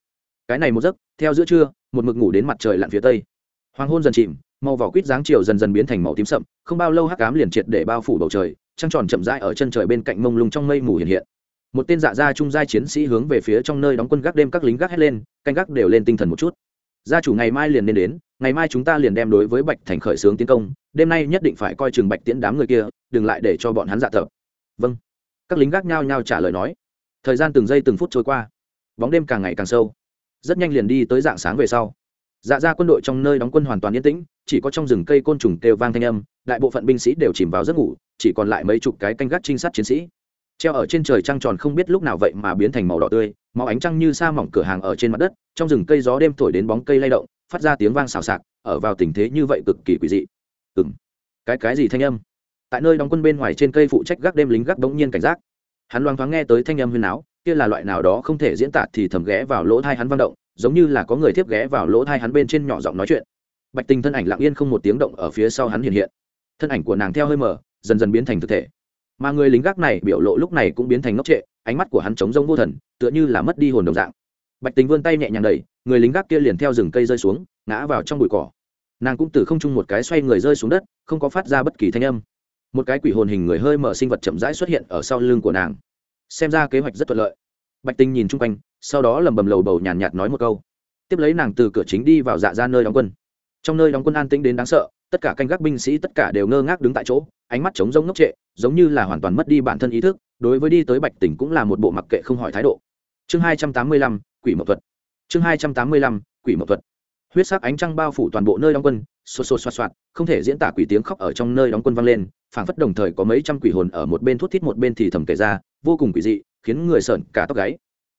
A: Cái này một giấc, theo giữa trưa, một mực ngủ đến mặt trời lặn phía tây. Hoàng hôn dần chìm, màu vỏ quýt dáng chiều dần dần biến thành màu tím sậm, không bao lâu hắc cám liền triệt để bao phủ bầu trời trăng tròn chậm rãi ở chân trời bên cạnh mông lung trong mây mù hiện hiện. Một tên dạ gia trung giai chiến sĩ hướng về phía trong nơi đóng quân gác đêm các lính gác hét lên, canh gác đều lên tinh thần một chút. Gia chủ ngày mai liền nên đến, ngày mai chúng ta liền đem đối với bạch thành khởi xướng tiến công, đêm nay nhất định phải coi chừng bạch tiễn đám người kia, đừng lại để cho bọn hắn dạ tập vâng. Các lính gác nhao nhao trả lời nói. Thời gian từng giây từng phút trôi qua. Bóng đêm càng ngày càng sâu. Rất nhanh liền đi tới dạng sáng về sau dạ ra quân đội trong nơi đóng quân hoàn toàn yên tĩnh, chỉ có trong rừng cây côn trùng kêu vang thanh âm, đại bộ phận binh sĩ đều chìm vào giấc ngủ, chỉ còn lại mấy chục cái canh gác trinh sát chiến sĩ. Treo ở trên trời trăng tròn không biết lúc nào vậy mà biến thành màu đỏ tươi màu ánh trăng như sa mỏng cửa hàng ở trên mặt đất, trong rừng cây gió đêm thổi đến bóng cây lay động, phát ra tiếng vang xào xạc, ở vào tình thế như vậy cực kỳ quỷ dị. Ừng cái cái gì thanh âm? Tại nơi đóng quân bên ngoài trên cây phụ trách gác đêm lính gác bỗng nhiên cảnh giác. Hắn loáng thoáng nghe tới thanh âm huyền áo kia là loại nào đó không thể diễn tả thì thầm ghé vào lỗ thai hắn vang động giống như là có người tiếp ghé vào lỗ thai hắn bên trên nhỏ giọng nói chuyện. Bạch tình thân ảnh lặng yên không một tiếng động ở phía sau hắn hiện hiện. Thân ảnh của nàng theo hơi mờ, dần dần biến thành thực thể. Mà người lính gác này biểu lộ lúc này cũng biến thành ngốc trệ ánh mắt của hắn trống rông vô thần tựa như là mất đi hồn đồng dạng. Bạch tình vươn tay nhẹ nhàng đẩy người lính gác kia liền theo rừng cây rơi xuống ngã vào trong bụi cỏ. Nàng cũng từ không trung một cái xoay người rơi xuống đất không có phát ra bất kỳ thanh âm. Một cái quỷ hồn hình người hơi mở sinh vật chậm rãi xuất hiện ở sau lưng của nàng. Xem ra kế hoạch rất thuận lợi. Bạch tinh nhìn chung quanh sau đó lầm bầm lầu bầu nhàn nhạt, nhạt nói một câu. Tiếp lấy nàng từ cửa chính đi vào dạ ra nơi đóng quân. Trong nơi đóng quân an tĩnh đến đáng sợ tất cả canh gác binh sĩ tất cả đều ngơ ngác đứng tại chỗ ánh mắt trống rông ngốc trệ giống như là hoàn toàn mất đi bản thân ý thức đối với đi tới bạch tỉnh cũng là một bộ mặc kệ không hỏi thái độ. Chương hai trăm tám mươi lăm quỷ mậu thuật. Chương hai trăm tám mươi lăm quỷ mậu thuật. Huyết sắc ánh trăng bao phủ toàn bộ nơi đóng quân xô xô xoạt xoạt không thể diễn tả quỷ tiếng khóc ở trong nơi đóng quân vang lên phảng phất đồng thời có mấy trăm quỷ hồn ở một bên thút thít một bên thì thầm kể ra vô cùng quỷ dị khiến người sợn cả tóc gáy.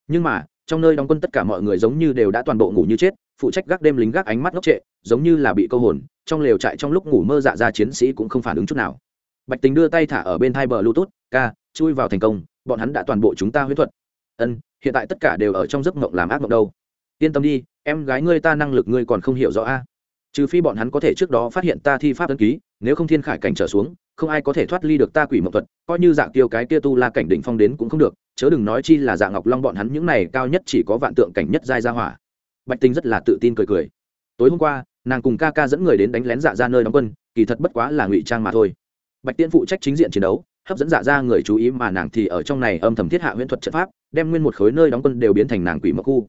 A: Nhưng mà trong nơi đóng quân tất cả mọi người giống như đều đã toàn bộ ngủ như chết, phụ trách gác đêm lính gác ánh mắt ngốc trệ, giống như là bị câu hồn, trong lều trại trong lúc ngủ mơ dạ ra chiến sĩ cũng không phản ứng chút nào. Bạch tính đưa tay thả ở bên hai bờ bluetooth, ca, chui vào thành công, bọn hắn đã toàn bộ chúng ta huyết thuật. Ân, hiện tại tất cả đều ở trong giấc mộng làm ác mộng đâu. Yên tâm đi, em gái ngươi ta năng lực ngươi còn không hiểu rõ a. Trừ phi bọn hắn có thể trước đó phát hiện ta thi pháp ấn ký, nếu không thiên khải cảnh trở xuống không ai có thể thoát ly được ta quỷ mộng thuật, coi như dạng tiêu cái kia tu la cảnh đỉnh phong đến cũng không được, chớ đừng nói chi là dạng ngọc long bọn hắn những này cao nhất chỉ có vạn tượng cảnh nhất giai ra hỏa. Bạch tinh rất là tự tin cười cười. Tối hôm qua, nàng cùng ca ca dẫn người đến đánh lén dạ ra nơi đóng quân, kỳ thật bất quá là ngụy trang mà thôi. Bạch tiên phụ trách chính diện chiến đấu, hấp dẫn dạ ra người chú ý mà nàng thì ở trong này âm thầm thiết hạ huyễn thuật trận pháp, đem nguyên một khối nơi đóng quân đều biến thành nàng quỷ mộc khu.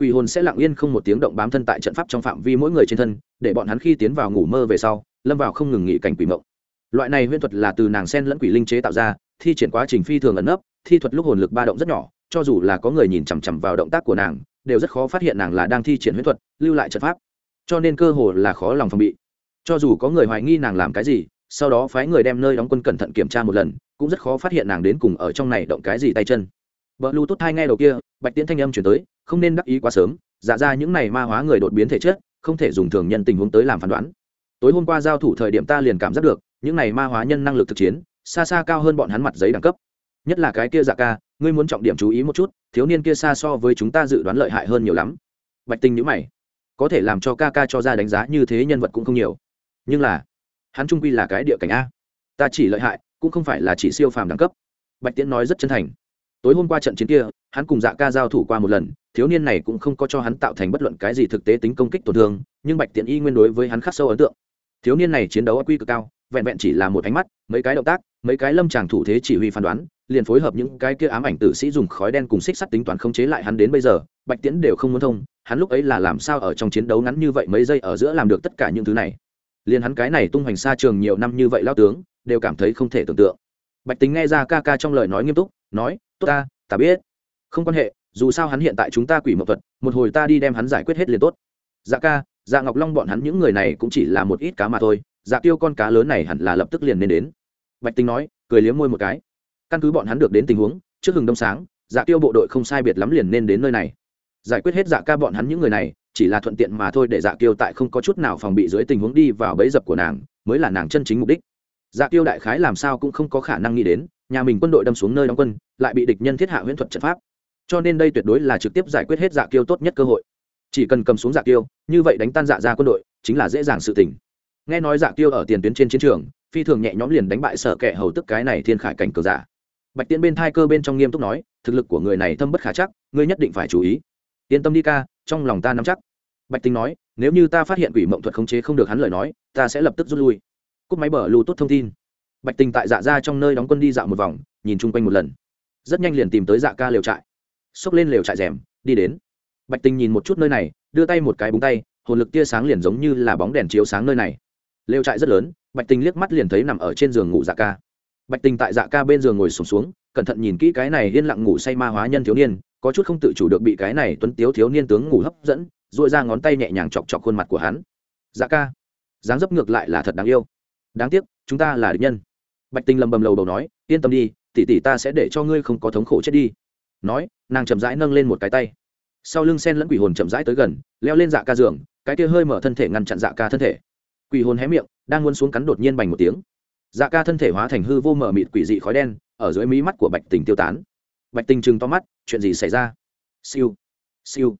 A: Quỷ hồn sẽ lặng yên không một tiếng động bám thân tại trận pháp trong phạm vi mỗi người trên thân, để bọn hắn khi tiến vào ngủ mơ về sau, lâm vào không ngừng nghỉ cảnh quỷ mộng loại này huyễn thuật là từ nàng sen lẫn quỷ linh chế tạo ra, thi triển quá trình phi thường ẩn nấp, thi thuật lúc hồn lực ba động rất nhỏ, cho dù là có người nhìn chằm chằm vào động tác của nàng, đều rất khó phát hiện nàng là đang thi triển huyễn thuật, lưu lại trận pháp. Cho nên cơ hồ là khó lòng phòng bị. Cho dù có người hoài nghi nàng làm cái gì, sau đó phái người đem nơi đóng quân cẩn thận kiểm tra một lần, cũng rất khó phát hiện nàng đến cùng ở trong này động cái gì tay chân. Vợ lưu tốt hai nghe đầu kia, bạch tiễn thanh âm chuyển tới, không nên đắc ý quá sớm dạ ra những này ma hóa người đột biến thể chất, không thể dùng thường nhân tình huống tới làm phán đoán. Tối hôm qua giao thủ thời điểm ta liền cảm giác được những này ma hóa nhân năng lực thực chiến, xa xa cao hơn bọn hắn mặt giấy đẳng cấp. Nhất là cái kia dạ ca, ngươi muốn trọng điểm chú ý một chút, thiếu niên kia xa so với chúng ta dự đoán lợi hại hơn nhiều lắm. Bạch tinh nhữ mày. Có thể làm cho ca ca cho ra đánh giá như thế nhân vật cũng không nhiều. Nhưng là, hắn trung quy là cái địa cảnh a. Ta chỉ lợi hại, cũng không phải là chỉ siêu phàm đẳng cấp. Bạch tiễn nói rất chân thành. Tối hôm qua trận chiến kia, hắn cùng dạ ca giao thủ qua một lần, thiếu niên này cũng không có cho hắn tạo thành bất luận cái gì thực tế tính công kích tổn thương, nhưng bạch tiễn y nguyên đối với hắn khắc sâu ấn tượng. Thiếu niên này chiến đấu ở quy cực cao vẹn vẹn chỉ là một ánh mắt, mấy cái động tác, mấy cái lâm tràng thủ thế chỉ huy phán đoán, liền phối hợp những cái kia ám ảnh tử sĩ dùng khói đen cùng xích sắt tính toán khống chế lại hắn đến bây giờ, bạch tiễn đều không muốn thông, hắn lúc ấy là làm sao ở trong chiến đấu ngắn như vậy mấy giây ở giữa làm được tất cả những thứ này. Liền hắn cái này tung hoành xa trường nhiều năm như vậy lao tướng, đều cảm thấy không thể tưởng tượng. Bạch tính nghe ra ca ca trong lời nói nghiêm túc, nói, tốt ta ta biết. Không quan hệ, dù sao hắn hiện tại chúng ta quỷ mậu thuật, một hồi ta đi đem hắn giải quyết hết liền tốt. Dạ ca dạ ngọc long bọn hắn những người này cũng chỉ là một ít cá mà thôi dạ tiêu con cá lớn này hẳn là lập tức liền nên đến. Bạch Tinh nói, cười liếm môi một cái. Căn cứ bọn hắn được đến tình huống, trước hừng đông sáng dạ tiêu bộ đội không sai biệt lắm liền nên đến nơi này. Giải quyết hết dạ ca bọn hắn những người này, chỉ là thuận tiện mà thôi để dạ Tiêu tại không có chút nào phòng bị dưới tình huống đi vào bẫy dập của nàng, mới là nàng chân chính mục đích. Dạ Tiêu đại khái làm sao cũng không có khả năng nghĩ đến, nhà mình quân đội đâm xuống nơi đóng quân, lại bị địch nhân thiết hạ huyễn thuật trận pháp. Cho nên đây tuyệt đối là trực tiếp giải quyết hết dạ kiêu tốt nhất cơ hội. Chỉ cần cầm xuống dạ kiêu như vậy đánh tan dạ ra quân đội, chính là dễ dàng sự tình nghe nói dạ tiêu ở tiền tuyến trên chiến trường, phi thường nhẹ nhõm liền đánh bại sở kẻ hầu tức cái này thiên khải cảnh cờ giả. Bạch tiễn bên thai cơ bên trong nghiêm túc nói, thực lực của người này thâm bất khả chắc, ngươi nhất định phải chú ý. Yên tâm đi ca, trong lòng ta nắm chắc. Bạch tính nói, nếu như ta phát hiện quỷ mộng thuật khống chế không được hắn lời nói, ta sẽ lập tức rút lui. Cúp máy bờ lù tốt thông tin. Bạch tình tại dạ ra trong nơi đóng quân đi dạo một vòng, nhìn chung quanh một lần. Rất nhanh liền tìm tới dạ ca lều trại. Xốc lên lều trại rèm, đi đến. Bạch tình nhìn một chút nơi này, đưa tay một cái búng tay, hồn lực tia sáng liền giống như là bóng đèn chiếu sáng nơi này lều trại rất lớn bạch tình liếc mắt liền thấy nằm ở trên giường ngủ dạ ca. Bạch tình tại dạ ca bên giường ngồi sùng xuống, xuống cẩn thận nhìn kỹ cái này yên lặng ngủ say ma hóa nhân thiếu niên có chút không tự chủ được bị cái này tuấn tiếu thiếu niên tướng ngủ hấp dẫn dội ra ngón tay nhẹ nhàng chọc chọc khuôn mặt của hắn. Dạ ca dáng dấp ngược lại là thật đáng yêu. Đáng tiếc chúng ta là địch nhân. Bạch tinh lầm bầm lầu đầu nói yên tâm đi tỷ tỷ ta sẽ để cho ngươi không có thống khổ chết đi. Nói nàng chậm rãi nâng lên một cái tay. Sau lưng sen lẫn quỷ hồn chậm rãi tới gần leo lên dạ ca giường cái kia hơi mở thân thể ngăn chặn dạ ca thân thể quỷ hồn hé miệng, đang muốn xuống cắn đột nhiên bành một tiếng. Dạ ca thân thể hóa thành hư vô mở mịt quỷ dị khói đen, ở dưới mí mắt của bạch tình tiêu tán. Bạch tình chừng to mắt, chuyện gì xảy ra? Siêu siêu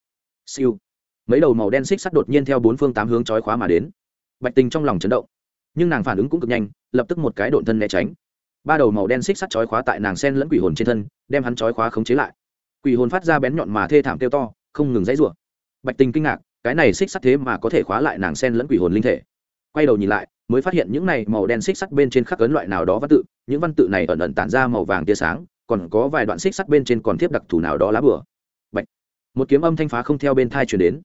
A: siêu. Mấy đầu màu đen xích sắt đột nhiên theo bốn phương tám hướng chói khóa mà đến. Bạch tình trong lòng chấn động, nhưng nàng phản ứng cũng cực nhanh, lập tức một cái độn thân né tránh. Ba đầu màu đen xích sắt chói khóa tại nàng sen lẫn quỷ hồn trên thân, đem hắn chói khóa khống chế lại. Quỷ hồn phát ra bén nhọn mà thê thảm kêu to, không ngừng dãy rủa. Bạch tình kinh ngạc, cái này xích sắt thế mà có thể khóa lại nàng sen lẫn quỷ hồn linh thể quay đầu nhìn lại, mới phát hiện những này màu đen xích sắt bên trên khắc ấn loại nào đó văn tự, những văn tự này ẩn ẩn tản ra màu vàng tia sáng, còn có vài đoạn xích sắt bên trên còn tiếp đặc thù nào đó lá bừa. bạch. Một kiếm âm thanh phá không theo bên thai chuyển đến.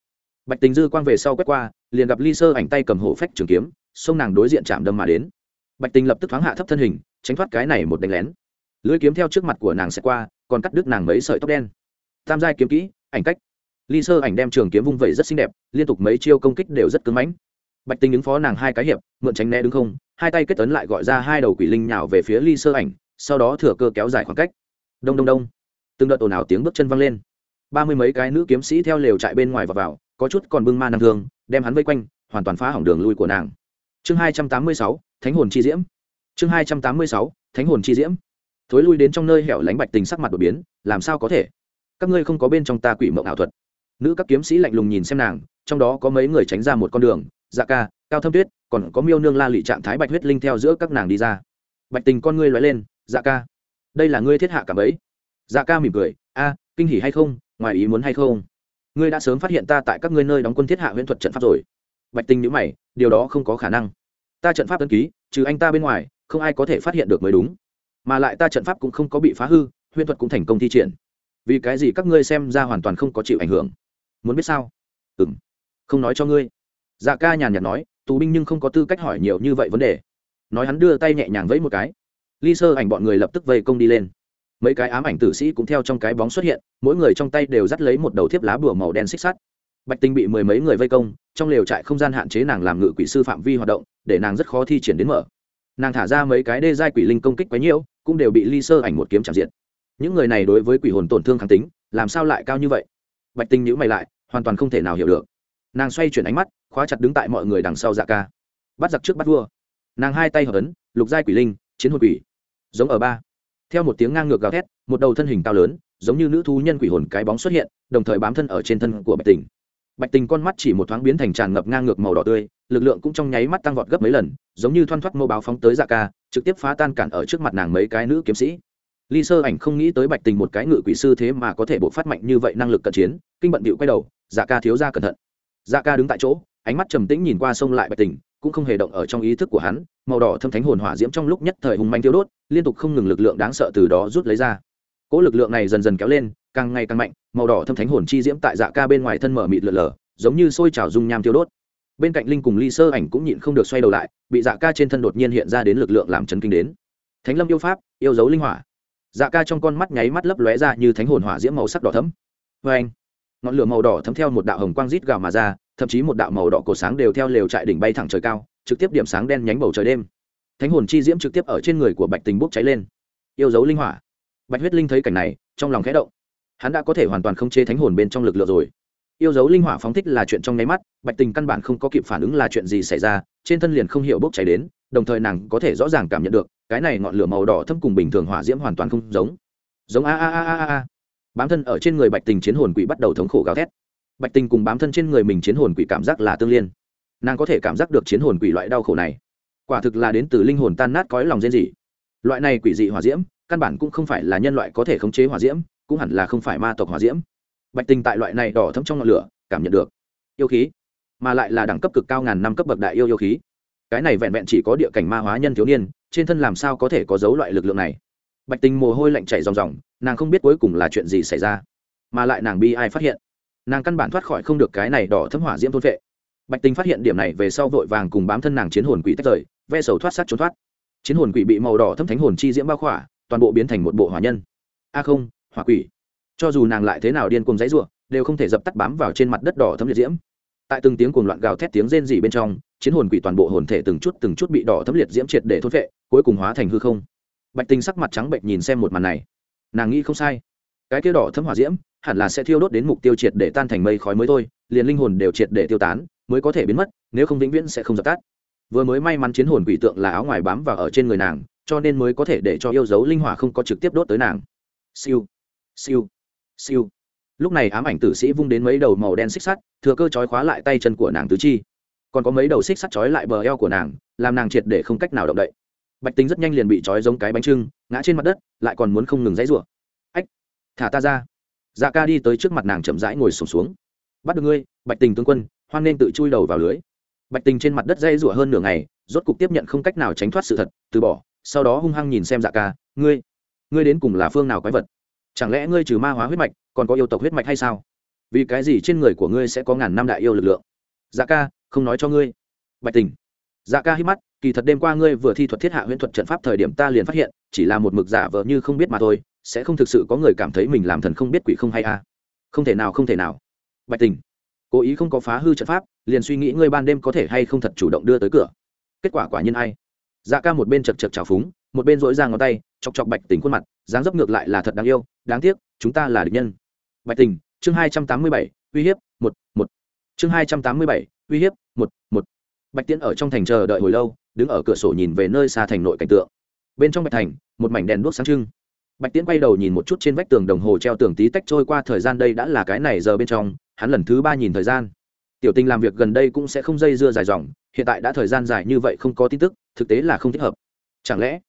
A: Bạch tình dư quang về sau quét qua, liền gặp ly sơ ảnh tay cầm hổ phách trường kiếm xông nàng đối diện chạm đâm mà đến. Bạch tình lập tức thoáng hạ thấp thân hình, tránh thoát cái này một đánh lén. Lưỡi kiếm theo trước mặt của nàng sẽ qua, còn cắt đứt nàng mấy sợi tóc đen. Tam giai kiếm kỹ, ảnh cách. Ly sơ ảnh đem trường kiếm vung vẩy rất xinh đẹp, liên tục mấy chiêu công kích đều rất cứng mãnh bạch Tinh ứng phó nàng hai cái hiệp, mượn tránh né đứng không, hai tay kết tấn lại gọi ra hai đầu quỷ linh nhào về phía ly sơ ảnh, sau đó thừa cơ kéo dài khoảng cách. Đông đông đông. Từng đợt ồn ào tiếng bước chân văng lên. Ba mươi mấy cái nữ kiếm sĩ theo lều trại bên ngoài và vào, có chút còn bưng ma năng thương, đem hắn vây quanh, hoàn toàn phá hỏng đường lui của nàng. Chương hai trăm tám mươi sáu, thánh hồn chi diễm. Chương hai trăm tám mươi sáu, thánh hồn chi diễm. Thối lui đến trong nơi hẻo lánh bạch tình sắc mặt đột biến, làm sao có thể? Các ngươi không có bên trong ta quỷ mộng ảo thuật. Nữ các kiếm sĩ lạnh lùng nhìn xem nàng, trong đó có mấy người tránh ra một con đường dạ ca, cao thâm tuyết, còn có miêu nương la lị trạng thái bạch huyết linh theo giữa các nàng đi ra. Bạch tình con ngươi lóe lên dạ ca. Đây là ngươi thiết hạ cảm ấy. Dạ ca mỉm cười, a, kinh hỉ hay không, ngoài ý muốn hay không? Ngươi đã sớm phát hiện ta tại các ngươi nơi đóng quân thiết hạ huyễn thuật trận pháp rồi. Bạch tình nhữ mày, điều đó không có khả năng. Ta trận pháp tân ký, trừ anh ta bên ngoài, không ai có thể phát hiện được mới đúng. Mà lại ta trận pháp cũng không có bị phá hư, huyễn thuật cũng thành công thi triển. Vì cái gì các ngươi xem ra hoàn toàn không có chịu ảnh hưởng? Muốn biết sao? Ừ m không nói cho ngươi dạ ca nhàn nhạt nói, tù binh nhưng không có tư cách hỏi nhiều như vậy vấn đề. Nói hắn đưa tay nhẹ nhàng vẫy một cái. Ly sơ ảnh bọn người lập tức vây công đi lên. Mấy cái ám ảnh tử sĩ cũng theo trong cái bóng xuất hiện, mỗi người trong tay đều dắt lấy một đầu thiếp lá bùa màu đen xích sắt. Bạch tinh bị mười mấy người vây công, trong lều trại không gian hạn chế nàng làm ngự quỷ sư phạm vi hoạt động, để nàng rất khó thi triển đến mở. Nàng thả ra mấy cái đê giai quỷ linh công kích quấy nhiễu cũng đều bị ly sơ ảnh một kiếm chạm diện. Những người này đối với quỷ hồn tổn thương kháng tính, làm sao lại cao như vậy? Bạch tinh nhữ mày lại, hoàn toàn không thể nào hiểu được. Nàng xoay chuyển ánh mắt khóa chặt đứng tại mọi người đằng sau dạ ca. Bắt giặc trước bắt vua. Nàng hai tay hợp ấn, lục giai quỷ linh, chiến hồn quỷ. Giống ở ba. Theo một tiếng ngang ngược gào thét, một đầu thân hình cao lớn, giống như nữ thú nhân quỷ hồn cái bóng xuất hiện, đồng thời bám thân ở trên thân của bạch tình. Bạch tình con mắt chỉ một thoáng biến thành tràn ngập ngang ngược màu đỏ tươi, lực lượng cũng trong nháy mắt tăng vọt gấp mấy lần, giống như thoăn thoắt mô báo phóng tới dạ ca, trực tiếp phá tan cản ở trước mặt nàng mấy cái nữ kiếm sĩ. Ly sơ ảnh không nghĩ tới bạch tình một cái ngự quỷ sư thế mà có thể bộ phát mạnh như vậy năng lực cận chiến, kinh bận bịu quay đầu dạ ca thiếu ra cẩn thận. Dạ ca đứng tại chỗ ánh mắt trầm tĩnh nhìn qua sông lại bạch tình cũng không hề động ở trong ý thức của hắn màu đỏ thâm thánh hồn hỏa diễm trong lúc nhất thời hùng manh tiêu đốt liên tục không ngừng lực lượng đáng sợ từ đó rút lấy ra. Cỗ lực lượng này dần dần kéo lên càng ngày càng mạnh màu đỏ thâm thánh hồn chi diễm tại dạ ca bên ngoài thân mở mịt lở lờ, giống như sôi trào dung nham tiêu đốt. Bên cạnh linh cùng ly sơ ảnh cũng nhịn không được xoay đầu lại bị dạ ca trên thân đột nhiên hiện ra đến lực lượng làm chấn kinh đến. Thánh lâm yêu pháp yêu dấu linh hỏa. Dạ ca trong con mắt nháy mắt lấp lóe ra như thánh hồn hỏa diễm màu sắc đỏ thấm vê vâng. anh ngọn lửa màu đỏ thấm theo một đạo hồng quang rít gào mà ra, thậm chí một đạo màu đỏ cổ sáng đều theo lều trại đỉnh bay thẳng trời cao, trực tiếp điểm sáng đen nhánh bầu trời đêm. Thánh hồn chi diễm trực tiếp ở trên người của bạch tình bốc cháy lên. Yêu dấu linh hỏa. Bạch huyết linh thấy cảnh này, trong lòng khẽ động. Hắn đã có thể hoàn toàn không chế thánh hồn bên trong lực lượng rồi. Yêu dấu linh hỏa phóng thích là chuyện trong nháy mắt, bạch tình căn bản không có kịp phản ứng là chuyện gì xảy ra, trên thân liền không hiểu bốc cháy đến, đồng thời nàng có thể rõ ràng cảm nhận được, cái này ngọn lửa màu đỏ thâm cùng bình thường hỏa diễm hoàn toàn không giống. Giống a a a a a bám thân ở trên người bạch tình chiến hồn quỷ bắt đầu thống khổ gào thét bạch tình cùng bám thân trên người mình chiến hồn quỷ cảm giác là tương liên nàng có thể cảm giác được chiến hồn quỷ loại đau khổ này quả thực là đến từ linh hồn tan nát cõi lòng rên rỉ loại này quỷ dị hỏa diễm căn bản cũng không phải là nhân loại có thể khống chế hỏa diễm cũng hẳn là không phải ma tộc hỏa diễm bạch tình tại loại này đỏ thấm trong ngọn lửa cảm nhận được yêu khí mà lại là đẳng cấp cực cao ngàn năm cấp bậc đại yêu yêu khí cái này vẹn vẹn chỉ có địa cảnh ma hóa nhân thiếu niên trên thân làm sao có thể có dấu loại lực lượng này bạch tình mồ hôi lạnh chảy ròng ròng, nàng không biết cuối cùng là chuyện gì xảy ra, mà lại nàng bi ai phát hiện. Nàng căn bản thoát khỏi không được cái này đỏ thấm hỏa diễm thôn vệ bạch tình phát hiện điểm này về sau vội vàng cùng bám thân nàng chiến hồn quỷ tách rời, ve sầu thoát sát trốn thoát. Chiến hồn quỷ bị màu đỏ thấm thánh hồn chi diễm bao khỏa, toàn bộ biến thành một bộ hỏa nhân. A à không, hỏa quỷ. Cho dù nàng lại thế nào điên cuồng dãy ruộng đều không thể dập tắt bám vào trên mặt đất đỏ thấm liệt diễm. Tại từng tiếng cuồng loạn gào thét tiếng rên rỉ bên trong, chiến hồn quỷ toàn bộ hồn thể từng chút từng chút bị đỏ thấm liệt diễm triệt để thốt vệ cuối cùng hóa thành hư không bạch tinh sắc mặt trắng bệnh nhìn xem một màn này. Nàng nghĩ không sai. Cái kia đỏ thấm hỏa diễm, hẳn là sẽ thiêu đốt đến mục tiêu triệt để tan thành mây khói mới thôi, liền linh hồn đều triệt để tiêu tán, mới có thể biến mất, nếu không vĩnh viễn sẽ không dập tắt. Vừa mới may mắn chiến hồn quỷ tượng là áo ngoài bám vào ở trên người nàng, cho nên mới có thể để cho yêu dấu linh hỏa không có trực tiếp đốt tới nàng. Siêu. Siêu. Siêu. Lúc này ám ảnh tử sĩ vung đến mấy đầu màu đen xích sắt, thừa cơ trói khóa lại tay chân của nàng tứ chi. Còn có mấy đầu xích sắt trói lại bờ eo của nàng, làm nàng triệt để không cách nào động đậy bạch tính rất nhanh liền bị trói giống cái bánh trưng ngã trên mặt đất lại còn muốn không ngừng dãy rủa. Ách thả ta ra. Dạ ca đi tới trước mặt nàng chậm rãi ngồi sùng xuống, xuống bắt được ngươi bạch tình tướng quân hoan nên tự chui đầu vào lưới. Bạch tình trên mặt đất dây rủa hơn nửa ngày rốt cục tiếp nhận không cách nào tránh thoát sự thật từ bỏ sau đó hung hăng nhìn xem dạ ca ngươi ngươi đến cùng là phương nào quái vật? Chẳng lẽ ngươi trừ ma hóa huyết mạch còn có yêu tộc huyết mạch hay sao? Vì cái gì trên người của ngươi sẽ có ngàn năm đại yêu lực lượng? Dạ ca không nói cho ngươi. Bạch tình dạ ca hít mắt kỳ thật đêm qua ngươi vừa thi thuật thiết hạ huyễn thuật trận pháp thời điểm ta liền phát hiện, chỉ là một mực giả vờ như không biết mà thôi, sẽ không thực sự có người cảm thấy mình làm thần không biết quỷ không hay a à. không thể nào, không thể nào. Bạch tình, cố ý không có phá hư trận pháp, liền suy nghĩ ngươi ban đêm có thể hay không thật chủ động đưa tới cửa. Kết quả quả nhiên ai? Dạ ca một bên chật chật trào phúng, một bên dỗi ra ngón tay, chọc chọc bạch tình khuôn mặt, dáng dấp ngược lại là thật đáng yêu, đáng tiếc, chúng ta là địch nhân. Bạch tình, chương hai trăm tám mươi bảy, uy hiếp, một một. Chương hai trăm tám mươi bảy, uy hiếp, một một. Bạch tiễn ở trong thành chờ đợi hồi lâu đứng ở cửa sổ nhìn về nơi xa thành nội cảnh tượng. Bên trong bạch thành, một mảnh đèn đuốc sáng trưng. Bạch tiễn quay đầu nhìn một chút trên vách tường đồng hồ treo tường tí tách trôi qua thời gian đây đã là cái này giờ bên trong, hắn lần thứ ba nhìn thời gian. Tiểu tình làm việc gần đây cũng sẽ không dây dưa dài dòng, hiện tại đã thời gian dài như vậy không có tin tức, thực tế là không thích hợp. Chẳng lẽ?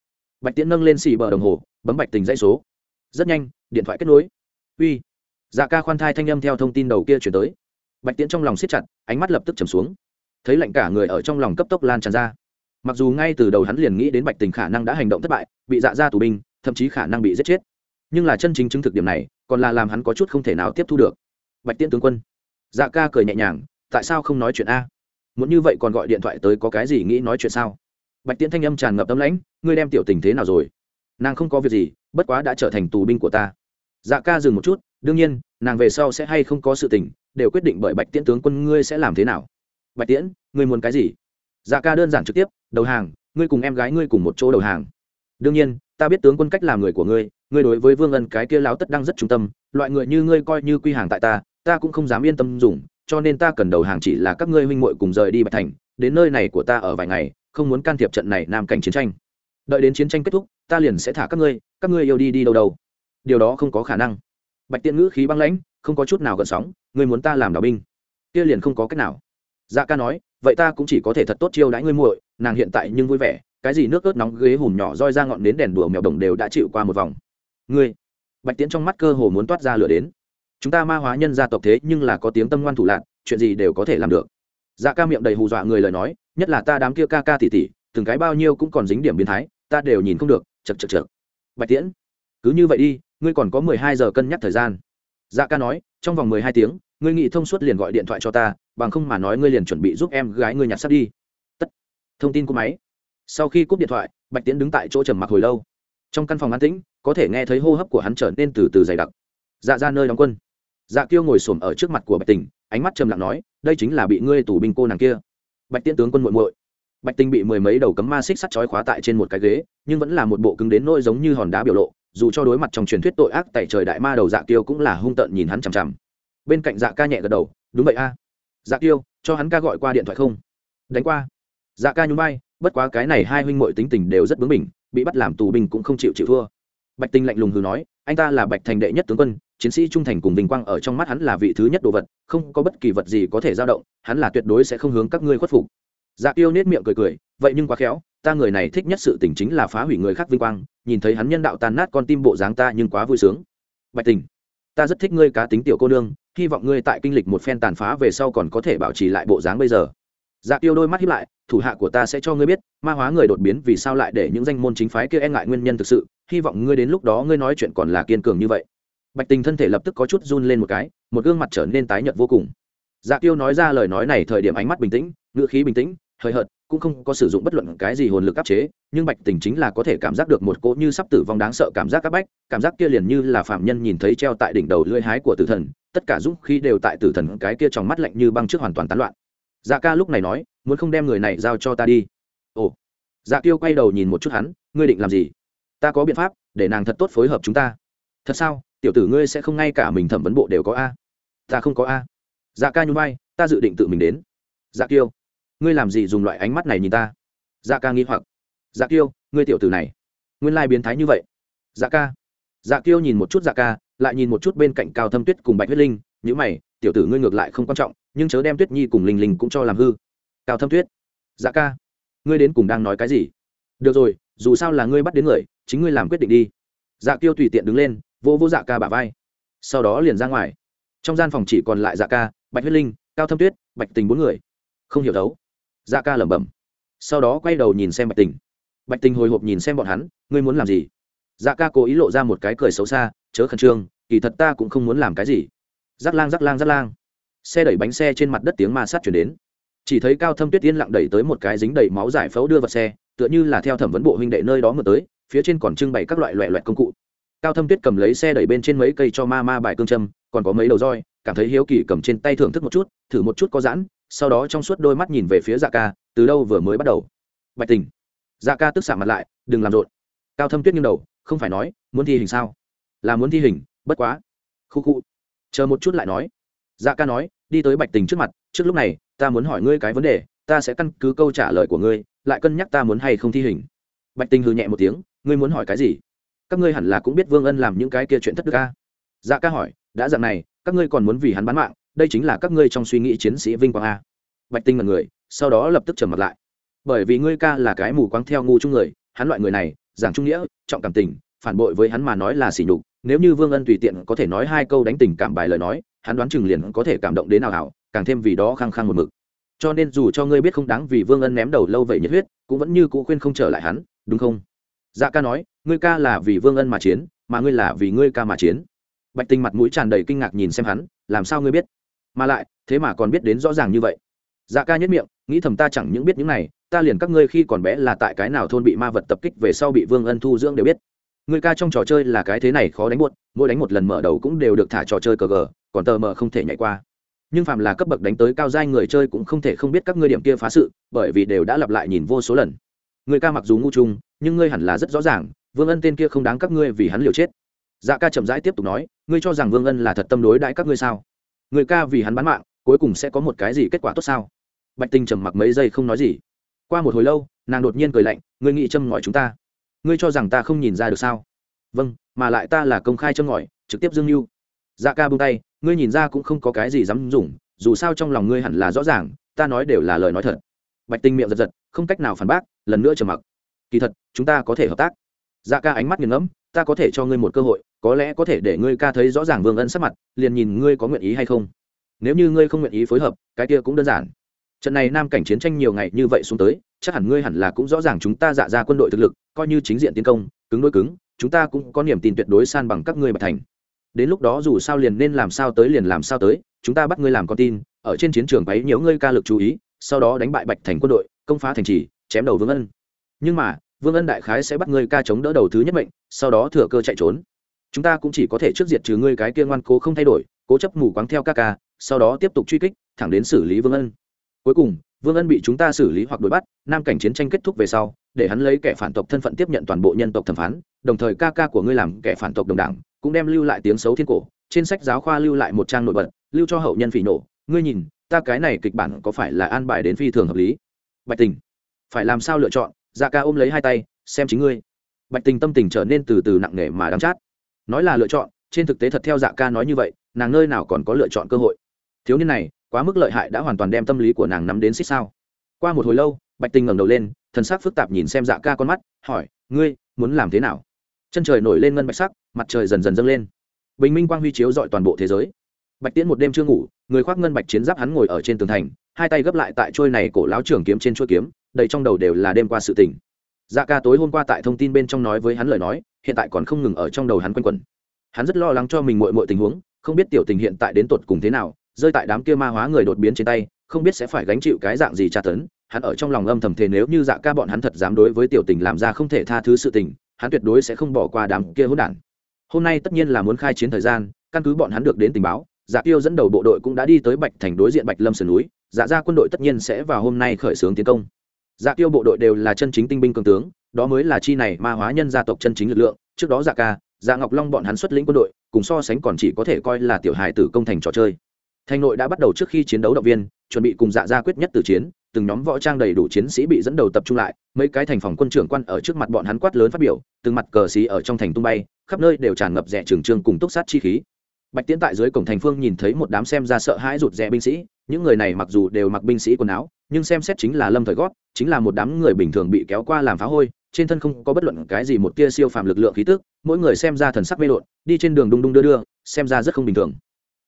A: Bạch tiễn nâng lên xì bờ đồng hồ, bấm bạch tình dãy số. Rất nhanh, điện thoại kết nối. Uy. Dạ ca khoan thai thanh âm theo thông tin đầu kia chuyển tới. Bạch tiễn trong lòng siết chặt, ánh mắt lập tức trầm xuống. Thấy lạnh cả người ở trong lòng cấp tốc lan tràn ra mặc dù ngay từ đầu hắn liền nghĩ đến bạch tình khả năng đã hành động thất bại, bị dạ ra tù binh, thậm chí khả năng bị giết chết. Nhưng là chân chính chứng thực điểm này, còn là làm hắn có chút không thể nào tiếp thu được. Bạch tiễn tướng quân. Dạ ca cười nhẹ nhàng, tại sao không nói chuyện a? Muốn như vậy còn gọi điện thoại tới có cái gì nghĩ nói chuyện sao? Bạch tiễn thanh âm tràn ngập tâm lãnh, ngươi đem tiểu tình thế nào rồi? Nàng không có việc gì, bất quá đã trở thành tù binh của ta. Dạ ca dừng một chút, đương nhiên, nàng về sau sẽ hay không có sự tình, đều quyết định bởi bạch tiễn tướng quân ngươi sẽ làm thế nào. Bạch tiễn, ngươi muốn cái gì? Dạ ca đơn giản trực tiếp, đầu hàng, ngươi cùng em gái ngươi cùng một chỗ đầu hàng. Đương nhiên, ta biết tướng quân cách làm người của ngươi ngươi đối với vương ân cái kia láo tất đang rất trung tâm, loại người như ngươi coi như quy hàng tại ta ta cũng không dám yên tâm dùng, cho nên ta cần đầu hàng chỉ là các ngươi huynh muội cùng rời đi bạch thành, đến nơi này của ta ở vài ngày, không muốn can thiệp trận này nam cảnh chiến tranh. Đợi đến chiến tranh kết thúc, ta liền sẽ thả các ngươi các ngươi yêu đi đi đâu đâu. Điều đó không có khả năng. Bạch tiện ngữ khí băng lãnh, không có chút nào gợn sóng, ngươi muốn ta làm đạo binh? Kia liền không có cách nào. Dạ ca nói vậy ta cũng chỉ có thể thật tốt chiêu đãi ngươi muội, nàng hiện tại nhưng vui vẻ, cái gì nước ớt nóng ghế hùm nhỏ roi ra ngọn đến đèn đùa mèo đồng đều đã chịu qua một vòng. Ngươi, bạch tiễn trong mắt cơ hồ muốn toát ra lửa đến. Chúng ta ma hóa nhân gia tộc thế nhưng là có tiếng tâm ngoan thủ lạc chuyện gì đều có thể làm được. Dạ ca miệng đầy hù dọa người lời nói, nhất là ta đám kia ca ca tỉ tỉ từng cái bao nhiêu cũng còn dính điểm biến thái, ta đều nhìn không được chật chật chật bạch tiễn, cứ như vậy đi, ngươi còn có mười hai giờ cân nhắc thời gian. Dạ ca nói trong vòng mười hai tiếng, ngươi nghĩ thông suốt liền gọi điện thoại cho ta, bằng không mà nói ngươi liền chuẩn bị giúp em gái ngươi nhặt sắt đi. Tất. Thông tin của máy. Sau khi cúp điện thoại, bạch tiễn đứng tại chỗ trầm mặc hồi lâu. Trong căn phòng an tĩnh, có thể nghe thấy hô hấp của hắn trở nên từ từ dày đặc. Dạ ra nơi đóng quân. Dạ kiêu ngồi xổm ở trước mặt của bạch tình, ánh mắt trầm lặng nói, đây chính là bị ngươi tù binh cô nàng kia. Bạch tiễn tướng quân muội muội. Bạch tình bị mười mấy đầu cấm ma xích sắt chói khóa tại trên một cái ghế, nhưng vẫn là một bộ cứng đến nỗi giống như hòn đá biểu lộ dù cho đối mặt trong truyền thuyết tội ác tại trời đại ma đầu dạ kiêu cũng là hung tợn nhìn hắn chằm chằm. Bên cạnh dạ ca nhẹ gật đầu, đúng vậy a. Dạ kiêu, cho hắn ca gọi qua điện thoại không? Đánh qua. Dạ ca nhún vai, bất quá cái này hai huynh muội tính tình đều rất bướng bỉnh, bị bắt làm tù binh cũng không chịu chịu thua. Bạch tinh lạnh lùng hừ nói, anh ta là bạch thành đệ nhất tướng quân, chiến sĩ trung thành cùng vinh quang ở trong mắt hắn là vị thứ nhất đồ vật, không có bất kỳ vật gì có thể dao động, hắn là tuyệt đối sẽ không hướng các ngươi khuất phục. Dạ tiêu nết miệng cười cười, vậy nhưng quá khéo ta người này thích nhất sự tình chính là phá hủy người khác vinh quang, nhìn thấy hắn nhân đạo tàn nát con tim bộ dáng ta nhưng quá vui sướng. Bạch tình, ta rất thích ngươi cá tính tiểu cô nương, hy vọng ngươi tại kinh lịch một phen tàn phá về sau còn có thể bảo trì lại bộ dáng bây giờ. Dạ tiêu đôi mắt hiếp lại, thủ hạ của ta sẽ cho ngươi biết, ma hóa người đột biến vì sao lại để những danh môn chính phái kia e ngại nguyên nhân thực sự, hy vọng ngươi đến lúc đó ngươi nói chuyện còn là kiên cường như vậy. Bạch tình thân thể lập tức có chút run lên một cái, một gương mặt trở nên tái nhợt vô cùng. Dạ tiêu nói ra lời nói này thời điểm ánh mắt bình tĩnh ngựa khí bình tĩnh, hơi hợt cũng không có sử dụng bất luận cái gì hồn lực áp chế, nhưng bạch tình chính là có thể cảm giác được một cỗ như sắp tử vong đáng sợ cảm giác áp bách, cảm giác kia liền như là phạm nhân nhìn thấy treo tại đỉnh đầu lưỡi hái của tử thần, tất cả dũng khí đều tại tử thần cái kia trong mắt lạnh như băng trước hoàn toàn tán loạn. Dạ ca lúc này nói, muốn không đem người này giao cho ta đi? Ồ. Dạ tiêu quay đầu nhìn một chút hắn, ngươi định làm gì? Ta có biện pháp, để nàng thật tốt phối hợp chúng ta. Thật sao? Tiểu tử ngươi sẽ không ngay cả mình thẩm vấn bộ đều có a? Ta không có a. Dạ ca nhún vai, ta dự định tự mình đến. Dạ kiêu ngươi làm gì dùng loại ánh mắt này nhìn ta? Dạ ca nghi hoặc. Dạ kiêu, ngươi tiểu tử này, nguyên lai biến thái như vậy. Dạ ca. Dạ kiêu nhìn một chút dạ ca, lại nhìn một chút bên cạnh cao thâm tuyết cùng bạch huyết linh nhữ mày, tiểu tử ngươi ngược lại không quan trọng, nhưng chớ đem tuyết nhi cùng linh linh cũng cho làm hư. Cao thâm tuyết. Dạ ca, ngươi đến cùng đang nói cái gì? Được rồi, dù sao là ngươi bắt đến người, chính ngươi làm quyết định đi. Dạ kiêu tùy tiện đứng lên vô vô dạ ca bả vai. Sau đó liền ra ngoài. Trong gian phòng chỉ còn lại dạ ca, bạch huyết linh, cao thâm tuyết, bạch tình bốn người. Không hiểu đấu dạ ca lẩm bẩm. Sau đó quay đầu nhìn xem bạch tình. Bạch tình hồi hộp nhìn xem bọn hắn, ngươi muốn làm gì? Dạ ca cố ý lộ ra một cái cười xấu xa, chớ khẩn trương, kỳ thật ta cũng không muốn làm cái gì. Rắc lang rắc lang rắc lang. Xe đẩy bánh xe trên mặt đất tiếng ma sát chuyển đến. Chỉ thấy cao thâm tuyết yên lặng đẩy tới một cái dính đầy máu giải phẫu đưa vào xe, tựa như là theo thẩm vấn bộ huynh đệ nơi đó ngược tới, phía trên còn trưng bày các loại loại loại công cụ. Cao thâm tuyết cầm lấy xe đẩy bên trên mấy cây cho ma ma bài cương châm, còn có mấy đầu roi, cảm thấy hiếu kỳ cầm trên tay thưởng thức một chút, thử một chút có giãn sau đó trong suốt đôi mắt nhìn về phía dạ ca, từ đâu vừa mới bắt đầu? Bạch tình. Dạ ca tức xạ mặt lại, đừng làm rộn. Cao thâm tuyết nghiêng đầu, không phải nói, muốn thi hình sao? Là muốn thi hình, bất quá. Khu khu. Chờ một chút lại nói. Dạ ca nói, đi tới bạch tình trước mặt, trước lúc này, ta muốn hỏi ngươi cái vấn đề, ta sẽ căn cứ câu trả lời của ngươi, lại cân nhắc ta muốn hay không thi hình. Bạch tình hừ nhẹ một tiếng, ngươi muốn hỏi cái gì? Các ngươi hẳn là cũng biết vương ân làm những cái kia chuyện thất đức ca dạ ca hỏi, đã dạng này, các ngươi còn muốn vì hắn bán mạng đây chính là các ngươi trong suy nghĩ chiến sĩ vinh quang a. Bạch tinh mật người, sau đó lập tức trầm mặt lại. Bởi vì ngươi ca là cái mù quáng theo ngu chung người, hắn loại người này, giảng trung nghĩa, trọng cảm tình, phản bội với hắn mà nói là sỉ nhục, nếu như vương ân tùy tiện có thể nói hai câu đánh tình cảm bài lời nói, hắn đoán chừng liền có thể cảm động đến nào hảo càng thêm vì đó khăng khăng một mực. Cho nên dù cho ngươi biết không đáng vì vương ân ném đầu lâu vậy nhiệt huyết, cũng vẫn như cũ khuyên không trở lại hắn, đúng không? Dạ ca nói, ngươi ca là vì vương ân mà chiến, mà ngươi là vì ngươi ca mà chiến. Bạch tinh mặt mũi tràn đầy kinh ngạc nhìn xem hắn, làm sao ngươi biết? Mà lại thế mà còn biết đến rõ ràng như vậy. Dạ ca nhất miệng nghĩ thầm ta chẳng những biết những này ta liền các ngươi khi còn bé là tại cái nào thôn bị ma vật tập kích về sau bị vương ân thu dưỡng đều biết. Người ca trong trò chơi là cái thế này khó đánh buốt mỗi đánh một lần mở đầu cũng đều được thả trò chơi cờ gờ còn tờ mờ không thể nhảy qua. Nhưng phạm là cấp bậc đánh tới cao giai người chơi cũng không thể không biết các ngươi điểm kia phá sự bởi vì đều đã lặp lại nhìn vô số lần. Người ca mặc dù ngu trung, nhưng ngươi hẳn là rất rõ ràng vương ân tên kia không đáng các ngươi vì hắn liều chết. Dạ ca chậm rãi tiếp tục nói ngươi cho rằng vương ân là thật tâm đối đãi các ngươi sao? Người ca vì hắn bán mạng, cuối cùng sẽ có một cái gì kết quả tốt sao? Bạch tinh trầm mặc mấy giây không nói gì. Qua một hồi lâu, nàng đột nhiên cười lạnh, ngươi nghĩ châm ngòi chúng ta? Ngươi cho rằng ta không nhìn ra được sao? Vâng mà lại ta là công khai châm ngòi, trực tiếp dương mưu. Dạ ca buông tay, ngươi nhìn ra cũng không có cái gì dám dùng, dù sao trong lòng ngươi hẳn là rõ ràng, ta nói đều là lời nói thật. Bạch tinh miệng giật giật, không cách nào phản bác, lần nữa trầm mặc. Kỳ thật, chúng ta có thể hợp tác. Dạ ca ánh mắt nghiền ngẫm, ta có thể cho ngươi một cơ hội có lẽ có thể để ngươi ca thấy rõ ràng vương ân sắc mặt, liền nhìn ngươi có nguyện ý hay không. Nếu như ngươi không nguyện ý phối hợp, cái kia cũng đơn giản. Trận này nam cảnh chiến tranh nhiều ngày như vậy xuống tới, chắc hẳn ngươi hẳn là cũng rõ ràng chúng ta dạ ra quân đội thực lực, coi như chính diện tiến công, cứng đối cứng, chúng ta cũng có niềm tin tuyệt đối san bằng các ngươi bạch thành. Đến lúc đó dù sao liền nên làm sao tới liền làm sao tới, chúng ta bắt ngươi làm con tin, ở trên chiến trường bấy nhiều ngươi ca lực chú ý, sau đó đánh bại bạch thành quân đội, công phá thành trì, chém đầu vương ân. Nhưng mà, vương ân đại khái sẽ bắt ngươi ca chống đỡ đầu thứ nhất mệnh, sau đó thừa cơ chạy trốn chúng ta cũng chỉ có thể trước diệt trừ ngươi cái kia ngoan cố không thay đổi, cố chấp mù quáng theo ca ca, sau đó tiếp tục truy kích, thẳng đến xử lý vương ân. Cuối cùng, vương ân bị chúng ta xử lý hoặc đuổi bắt, nam cảnh chiến tranh kết thúc về sau, để hắn lấy kẻ phản tộc thân phận tiếp nhận toàn bộ nhân tộc thẩm phán, đồng thời ca ca của ngươi làm kẻ phản tộc đồng đảng, cũng đem lưu lại tiếng xấu thiên cổ, trên sách giáo khoa lưu lại một trang nổi bật, lưu cho hậu nhân phỉ nổ ngươi nhìn, ta cái này kịch bản có phải là an bài đến phi thường hợp lý? Bạch tình, phải làm sao lựa chọn? Dạ ca ôm lấy hai tay, xem chính ngươi. Bạch tình tâm tình trở nên từ từ nặng nề mà đắm chát nói là lựa chọn, trên thực tế thật theo dạ ca nói như vậy, nàng nơi nào còn có lựa chọn cơ hội. Thiếu niên này, quá mức lợi hại đã hoàn toàn đem tâm lý của nàng nắm đến xích sao. Qua một hồi lâu, bạch tình ngẩng đầu lên, thần sắc phức tạp nhìn xem dạ ca con mắt, hỏi, ngươi, muốn làm thế nào? Chân trời nổi lên ngân bạch sắc, mặt trời dần dần dâng lên. Bình minh quang huy chiếu dọi toàn bộ thế giới. Bạch tiễn một đêm chưa ngủ, người khoác ngân bạch chiến giáp hắn ngồi ở trên tường thành, hai tay gấp lại tại trôi này cổ láo trường kiếm trên chuôi kiếm, đầy trong đầu đều là đêm qua sự tình. Dạ ca tối hôm qua tại thông tin bên trong nói với hắn lời nói hiện tại còn không ngừng ở trong đầu hắn quanh quẩn. Hắn rất lo lắng cho mình muội muội tình huống, không biết tiểu tình hiện tại đến tột cùng thế nào, rơi tại đám kia ma hóa người đột biến trên tay, không biết sẽ phải gánh chịu cái dạng gì tra tấn. Hắn ở trong lòng âm thầm thề nếu như dạ ca bọn hắn thật dám đối với tiểu tình làm ra không thể tha thứ sự tình, hắn tuyệt đối sẽ không bỏ qua đám kia hỗn đản. Hôm nay tất nhiên là muốn khai chiến thời gian, căn cứ bọn hắn được đến tình báo dạ tiêu dẫn đầu bộ đội cũng đã đi tới bạch thành đối diện bạch lâm sườn núi dạ ra quân đội tất nhiên sẽ vào hôm nay khởi xướng tiến công dạ tiêu bộ đội đều là chân chính tinh binh cường tướng, đó mới là chi này ma hóa nhân gia tộc chân chính lực lượng. Trước đó dạ ca dạ ngọc long bọn hắn xuất lĩnh quân đội, cùng so sánh còn chỉ có thể coi là tiểu hài tử công thành trò chơi. Thành nội đã bắt đầu trước khi chiến đấu động viên, chuẩn bị cùng dạ gia quyết nhất từ chiến, từng nhóm võ trang đầy đủ chiến sĩ bị dẫn đầu tập trung lại, mấy cái thành phòng quân trưởng quan ở trước mặt bọn hắn quát lớn phát biểu, từng mặt cờ xí ở trong thành tung bay, khắp nơi đều tràn ngập rẻ trường trương cùng túc sát chi khí. Bạch tiến tại dưới cổng thành phương nhìn thấy một đám xem ra sợ hãi rụt rè binh sĩ, những người này mặc dù đều mặc binh sĩ quần áo nhưng xem xét chính là lâm thời gót, chính là một đám người bình thường bị kéo qua làm phá hôi, trên thân không có bất luận cái gì một tia siêu phàm lực lượng khí tức, mỗi người xem ra thần sắc mê lộn, đi trên đường đung đung đưa đưa, xem ra rất không bình thường.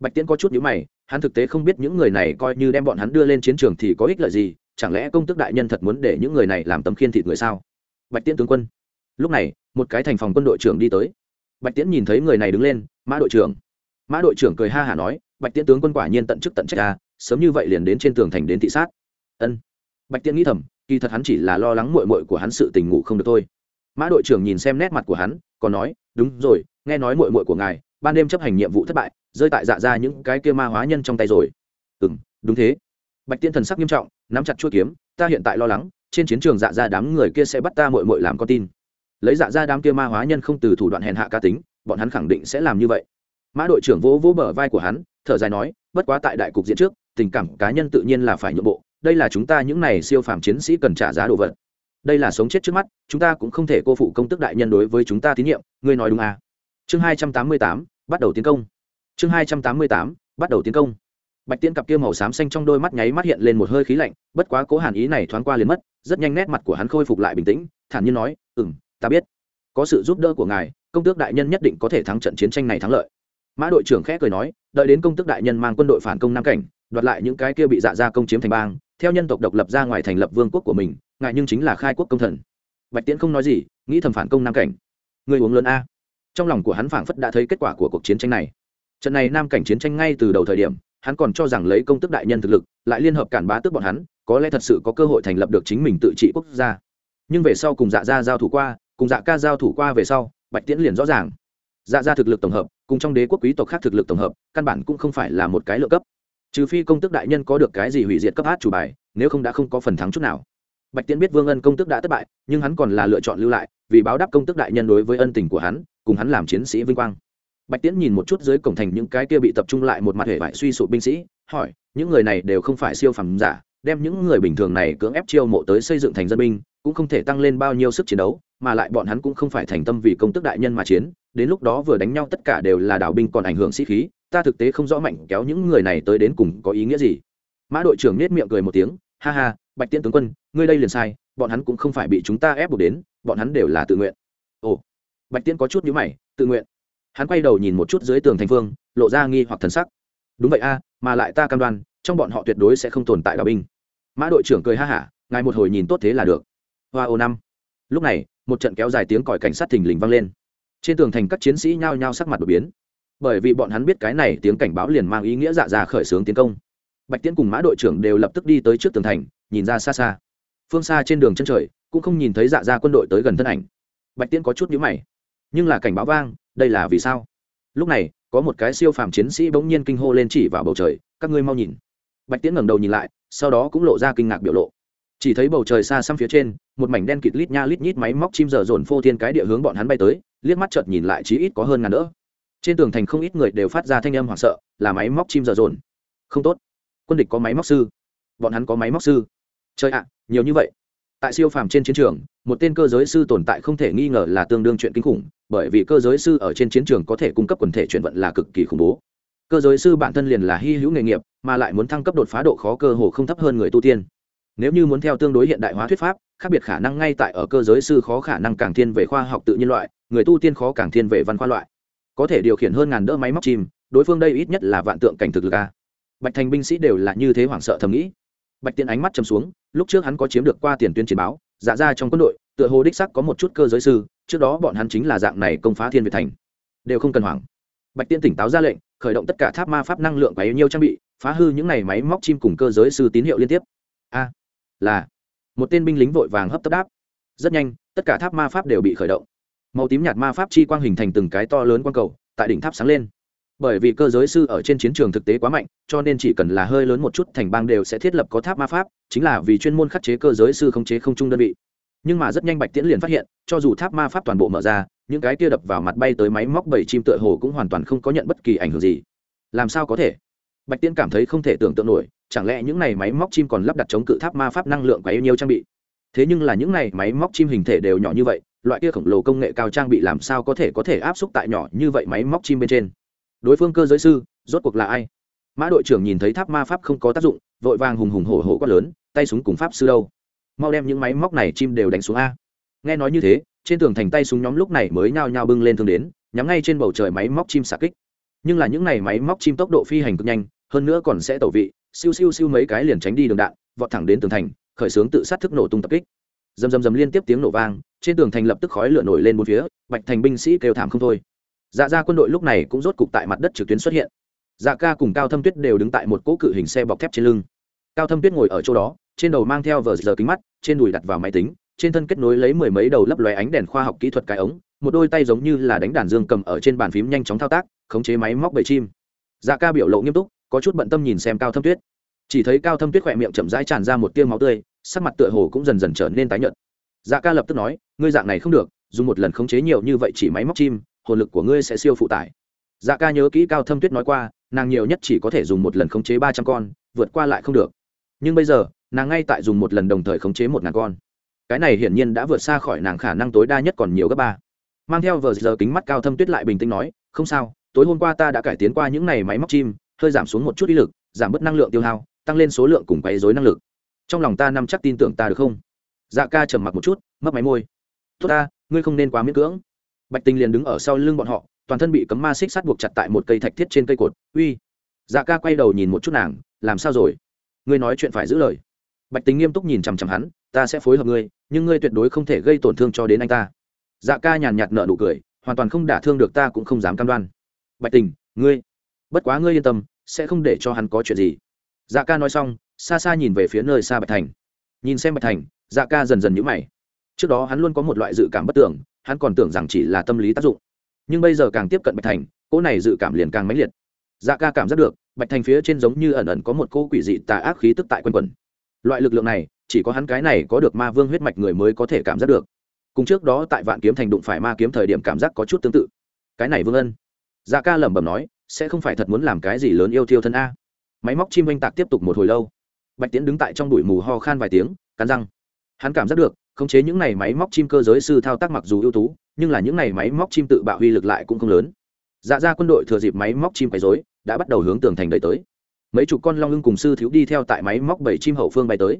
A: Bạch tiễn có chút nhữ mày, hắn thực tế không biết những người này coi như đem bọn hắn đưa lên chiến trường thì có ích lợi gì, chẳng lẽ công tức đại nhân thật muốn để những người này làm tấm khiên thịt người sao? Bạch tiễn tướng quân. Lúc này, một cái thành phòng quân đội trưởng đi tới. Bạch tiễn nhìn thấy người này đứng lên, mã đội trưởng. Mã đội trưởng cười ha hả nói, bạch tiễn tướng quân quả nhiên tận chức tận trách ta sớm như vậy liền đến trên tường thành đến thị sát ân. Bạch tiễn nghĩ thầm, kỳ thật hắn chỉ là lo lắng mội mội của hắn sự tình ngủ không được thôi. Mã đội trưởng nhìn xem nét mặt của hắn, còn nói, đúng rồi, nghe nói mội mội của ngài ban đêm chấp hành nhiệm vụ thất bại, rơi tại dạ ra những cái kia ma hóa nhân trong tay rồi. Ừ đúng thế. Bạch tiên thần sắc nghiêm trọng, nắm chặt chuỗi kiếm, ta hiện tại lo lắng, trên chiến trường dạ ra đám người kia sẽ bắt ta mội mội làm con tin. Lấy dạ ra đám kia ma hóa nhân không từ thủ đoạn hèn hạ cá tính, bọn hắn khẳng định sẽ làm như vậy. Mã đội trưởng vỗ vỗ bờ vai của hắn, thở dài nói, bất quá tại đại cục diễn trước, tình cảm cá nhân tự nhiên là phải nhượng bộ đây là chúng ta những này siêu phàm chiến sĩ cần trả giá đồ vật. Đây là sống chết trước mắt, chúng ta cũng không thể cô phụ công tức đại nhân đối với chúng ta tín nhiệm, ngươi nói đúng à. chương hai trăm tám mươi tám, bắt đầu tiến công. Chương hai trăm tám mươi tám, bắt đầu tiến công. Bạch tiễn cặp kia màu xám xanh trong đôi mắt nháy mắt hiện lên một hơi khí lạnh, bất quá cố hàn ý này thoáng qua liền mất, rất nhanh nét mặt của hắn khôi phục lại bình tĩnh, thản nhiên nói ừ m ta biết. Có sự giúp đỡ của ngài, công tước đại nhân nhất định có thể thắng trận chiến tranh này thắng lợi. Mã đội trưởng khẽ cười nói, đợi đến công tước đại nhân mang quân đội phản công nam cảnh, đoạt lại những cái kia bị dạ ra công chiếm thành bang theo nhân tộc độc lập ra ngoài thành lập vương quốc của mình, ngài nhưng chính là khai quốc công thần. Bạch tiễn không nói gì, nghĩ thầm phản công nam cảnh. Người uống lớn a. Trong lòng của hắn phảng phất đã thấy kết quả của cuộc chiến tranh này. Trận này nam cảnh chiến tranh ngay từ đầu thời điểm, hắn còn cho rằng lấy công tức đại nhân thực lực, lại liên hợp cản bá tước bọn hắn, có lẽ thật sự có cơ hội thành lập được chính mình tự trị quốc gia. Nhưng về sau cùng dạ gia giao thủ qua, cùng dạ ca giao thủ qua về sau, bạch tiễn liền rõ ràng. Dạ gia thực lực tổng hợp, cùng trong đế quốc quý tộc khác thực lực tổng hợp, căn bản cũng không phải là một cái lựa cấp trừ phi công tức đại nhân có được cái gì hủy diệt cấp hát chủ bài, nếu không đã không có phần thắng chút nào. Bạch tiễn biết vương ân công tức đã thất bại, nhưng hắn còn là lựa chọn lưu lại, vì báo đáp công tức đại nhân đối với ân tình của hắn, cùng hắn làm chiến sĩ vinh quang. Bạch tiễn nhìn một chút dưới cổng thành những cái kia bị tập trung lại một mặt hệ vải suy sụp binh sĩ, hỏi, những người này đều không phải siêu phẩm giả, đem những người bình thường này cưỡng ép chiêu mộ tới xây dựng thành dân binh, cũng không thể tăng lên bao nhiêu sức chiến đấu, mà lại bọn hắn cũng không phải thành tâm vì công tức đại nhân mà chiến, đến lúc đó vừa đánh nhau tất cả đều là đảo binh còn ảnh hưởng sĩ khí ta thực tế không rõ mạnh kéo những người này tới đến cùng có ý nghĩa gì. Mã đội trưởng nết miệng cười một tiếng, ha ha, bạch tiễn tướng quân, ngươi đây liền sai, bọn hắn cũng không phải bị chúng ta ép buộc đến, bọn hắn đều là tự nguyện. Ồ, bạch tiễn có chút nhữ mày, tự nguyện? Hắn quay đầu nhìn một chút dưới tường thành phương, lộ ra nghi hoặc thần sắc. Đúng vậy a, mà lại ta cam đoan, trong bọn họ tuyệt đối sẽ không tồn tại đạo binh. Mã đội trưởng cười ha hả, ngài một hồi nhìn tốt thế là được. Hoa ô năm. Lúc này, một trận kéo dài tiếng còi cảnh sát thình lình vang lên. Trên tường thành các chiến sĩ nhao nhao sắc mặt đột biến bởi vì bọn hắn biết cái này tiếng cảnh báo liền mang ý nghĩa dạ dạ khởi xướng tiến công. Bạch tiễn cùng mã đội trưởng đều lập tức đi tới trước tường thành, nhìn ra xa xa. Phương xa trên đường chân trời, cũng không nhìn thấy dạ ra quân đội tới gần thân ảnh. Bạch tiễn có chút nhíu mày. Nhưng là cảnh báo vang, đây là vì sao? Lúc này, có một cái siêu phàm chiến sĩ bỗng nhiên kinh hô lên chỉ vào bầu trời, các ngươi mau nhìn. Bạch tiễn ngẩng đầu nhìn lại, sau đó cũng lộ ra kinh ngạc biểu lộ. Chỉ thấy bầu trời xa xăm phía trên, một mảnh đen kịt lít nha lít nhít máy móc chim giờ dồn phô thiên cái địa hướng bọn hắn bay tới, liếc mắt chợt nhìn lại chí ít có hơn ngàn nữa trên tường thành không ít người đều phát ra thanh âm hoảng sợ, là máy móc chim dở dồn. Không tốt. Quân địch có máy móc sư. Bọn hắn có máy móc sư. Chơi ạ, nhiều như vậy. Tại siêu phàm trên chiến trường, một tên cơ giới sư tồn tại không thể nghi ngờ là tương đương chuyện kinh khủng, bởi vì cơ giới sư ở trên chiến trường có thể cung cấp quần thể chuyển vận là cực kỳ khủng bố. Cơ giới sư bản thân liền là hy hữu nghề nghiệp, mà lại muốn thăng cấp đột phá độ khó cơ hồ không thấp hơn người tu tiên. Nếu như muốn theo tương đối hiện đại hóa thuyết pháp, khác biệt khả năng ngay tại ở cơ giới sư khó khả năng càng thiên về khoa học tự nhiên loại, người tu tiên khó càng thiên về văn khoa loại có thể điều khiển hơn ngàn đỡ máy móc chìm đối phương đây ít nhất là vạn tượng cảnh thực lực a. Bạch thành binh sĩ đều là như thế hoảng sợ thầm nghĩ. Bạch tiên ánh mắt chầm xuống, lúc trước hắn có chiếm được qua tiền tuyên chiến báo dạ ra trong quân đội, tựa hồ đích sắc có một chút cơ giới sư, trước đó bọn hắn chính là dạng này công phá thiên việt thành. Đều không cần hoảng. Bạch tiên tỉnh táo ra lệnh, khởi động tất cả tháp ma pháp năng lượng bấy nhiêu trang bị, phá hư những này máy móc chim cùng cơ giới sư tín hiệu liên tiếp. A, là. Một tên binh lính vội vàng hấp tấp đáp. Rất nhanh, tất cả tháp ma pháp đều bị khởi động màu tím nhạt ma pháp chi quang hình thành từng cái to lớn quang cầu, tại đỉnh tháp sáng lên. Bởi vì cơ giới sư ở trên chiến trường thực tế quá mạnh, cho nên chỉ cần là hơi lớn một chút thành bang đều sẽ thiết lập có tháp ma pháp, chính là vì chuyên môn khắc chế cơ giới sư không chế không trung đơn vị. Nhưng mà rất nhanh bạch tiễn liền phát hiện, cho dù tháp ma pháp toàn bộ mở ra, những cái kia đập vào mặt bay tới máy móc bảy chim tựa hồ cũng hoàn toàn không có nhận bất kỳ ảnh hưởng gì. Làm sao có thể? Bạch tiễn cảm thấy không thể tưởng tượng nổi, chẳng lẽ những này máy móc chim còn lắp đặt chống cự tháp ma pháp năng lượng quá yêu nhiều trang bị? Thế nhưng là những này máy móc chim hình thể đều nhỏ như vậy loại kia khổng lồ công nghệ cao trang bị làm sao có thể có thể áp xúc tại nhỏ như vậy máy móc chim bên trên? Đối phương cơ giới sư, rốt cuộc là ai? Mã đội trưởng nhìn thấy tháp ma pháp không có tác dụng, vội vàng hùng hùng hổ hổ quát lớn, tay súng cùng pháp sư đâu? Mau đem những máy móc này chim đều đánh xuống a. Nghe nói như thế, trên tường thành tay súng nhóm lúc này mới nhao nhao bưng lên thương đến, nhắm ngay trên bầu trời máy móc chim xạ kích. Nhưng là những này máy móc chim tốc độ phi hành cực nhanh, hơn nữa còn sẽ tẩu vị, siêu siêu siêu mấy cái liền tránh đi đường đạn, vọt thẳng đến tường thành, khởi xướng tự sát thức nổ tung tập kích dầm dầm dầm liên tiếp tiếng nổ vang, trên tường thành lập tức khói lửa nổi lên bốn phía, bạch thành binh sĩ kêu thảm không thôi. Dạ ra quân đội lúc này cũng rốt cục tại mặt đất trực tuyến xuất hiện. Dạ ca cùng cao thâm tuyết đều đứng tại một cỗ cự hình xe bọc thép trên lưng. Cao thâm tuyết ngồi ở chỗ đó, trên đầu mang theo vờ giờ kính mắt, trên đùi đặt vào máy tính, trên thân kết nối lấy mười mấy đầu lấp lóe ánh đèn khoa học kỹ thuật cái ống, một đôi tay giống như là đánh đàn dương cầm ở trên bàn phím nhanh chóng thao tác, khống chế máy móc bầy chim. Dạ ca biểu lộ nghiêm túc, có chút bận tâm nhìn xem cao thâm tuyết chỉ thấy cao thâm tuyết khỏe miệng chậm rãi tràn ra một tiêu máu tươi, sắc mặt tựa hồ cũng dần dần trở nên tái nhợt. Dạ ca lập tức nói, ngươi dạng này không được, dùng một lần khống chế nhiều như vậy chỉ máy móc chim, hồn lực của ngươi sẽ siêu phụ tải. Dạ ca nhớ kỹ cao thâm tuyết nói qua, nàng nhiều nhất chỉ có thể dùng một lần khống chế ba trăm con, vượt qua lại không được. Nhưng bây giờ, nàng ngay tại dùng một lần đồng thời khống chế một ngàn con. Cái này hiển nhiên đã vượt xa khỏi nàng khả năng tối đa nhất còn nhiều gấp ba. Mang theo vờ giờ kính mắt cao thâm tuyết lại bình tĩnh nói, không sao, tối hôm qua ta đã cải tiến qua những này máy móc chim, hơi giảm xuống một chút ý lực, giảm bớt năng lượng tiêu hao tăng lên số lượng cùng quấy dối năng lực. Trong lòng ta nằm chắc tin tưởng ta được không? Dạ ca trầm mặc một chút mất máy môi. Tốt ta, ngươi không nên quá miễn cưỡng. Bạch tình liền đứng ở sau lưng bọn họ, toàn thân bị cấm ma xích sắt buộc chặt tại một cây thạch thiết trên cây cột. Uy. Dạ ca quay đầu nhìn một chút nàng, làm sao rồi? Ngươi nói chuyện phải giữ lời. Bạch tình nghiêm túc nhìn chằm chằm hắn, ta sẽ phối hợp ngươi, nhưng ngươi tuyệt đối không thể gây tổn thương cho đến anh ta. Dạ ca nhàn nhạt nợ nụ cười, hoàn toàn không đả thương được ta cũng không dám cam đoan. Bạch tình, ngươi, bất quá ngươi yên tâm, sẽ không để cho hắn có chuyện gì dạ ca nói xong, xa xa nhìn về phía nơi xa bạch thành. Nhìn xem bạch thành dạ ca dần dần nhữ mày. Trước đó hắn luôn có một loại dự cảm bất tưởng, hắn còn tưởng rằng chỉ là tâm lý tác dụng. Nhưng bây giờ càng tiếp cận bạch thành, cỗ này dự cảm liền càng mãnh liệt. Dạ ca cảm giác được, bạch thành phía trên giống như ẩn ẩn có một cô quỷ dị tà ác khí tức tại quanh quẩn. loại lực lượng này, chỉ có hắn cái này có được ma vương huyết mạch người mới có thể cảm giác được. Cùng trước đó tại vạn kiếm thành đụng phải ma kiếm thời điểm cảm giác có chút tương tự. Cái này vương ân. Dạ ca lẩm bẩm nói, sẽ không phải thật muốn làm cái gì lớn yêu thiêu thân a máy móc chim oanh tạc tiếp tục một hồi lâu. Bạch tiến đứng tại trong bụi mù ho khan vài tiếng, cắn răng. Hắn cảm giác được, khống chế những này máy móc chim cơ giới sư thao tác mặc dù ưu tú, nhưng là những này máy móc chim tự bạo huy lực lại cũng không lớn. Dạ ra quân đội thừa dịp máy móc chim quấy dối đã bắt đầu hướng tường thành đẩy tới. Mấy chục con long ưng cùng sư thiếu đi theo tại máy móc bảy chim hậu phương bay tới.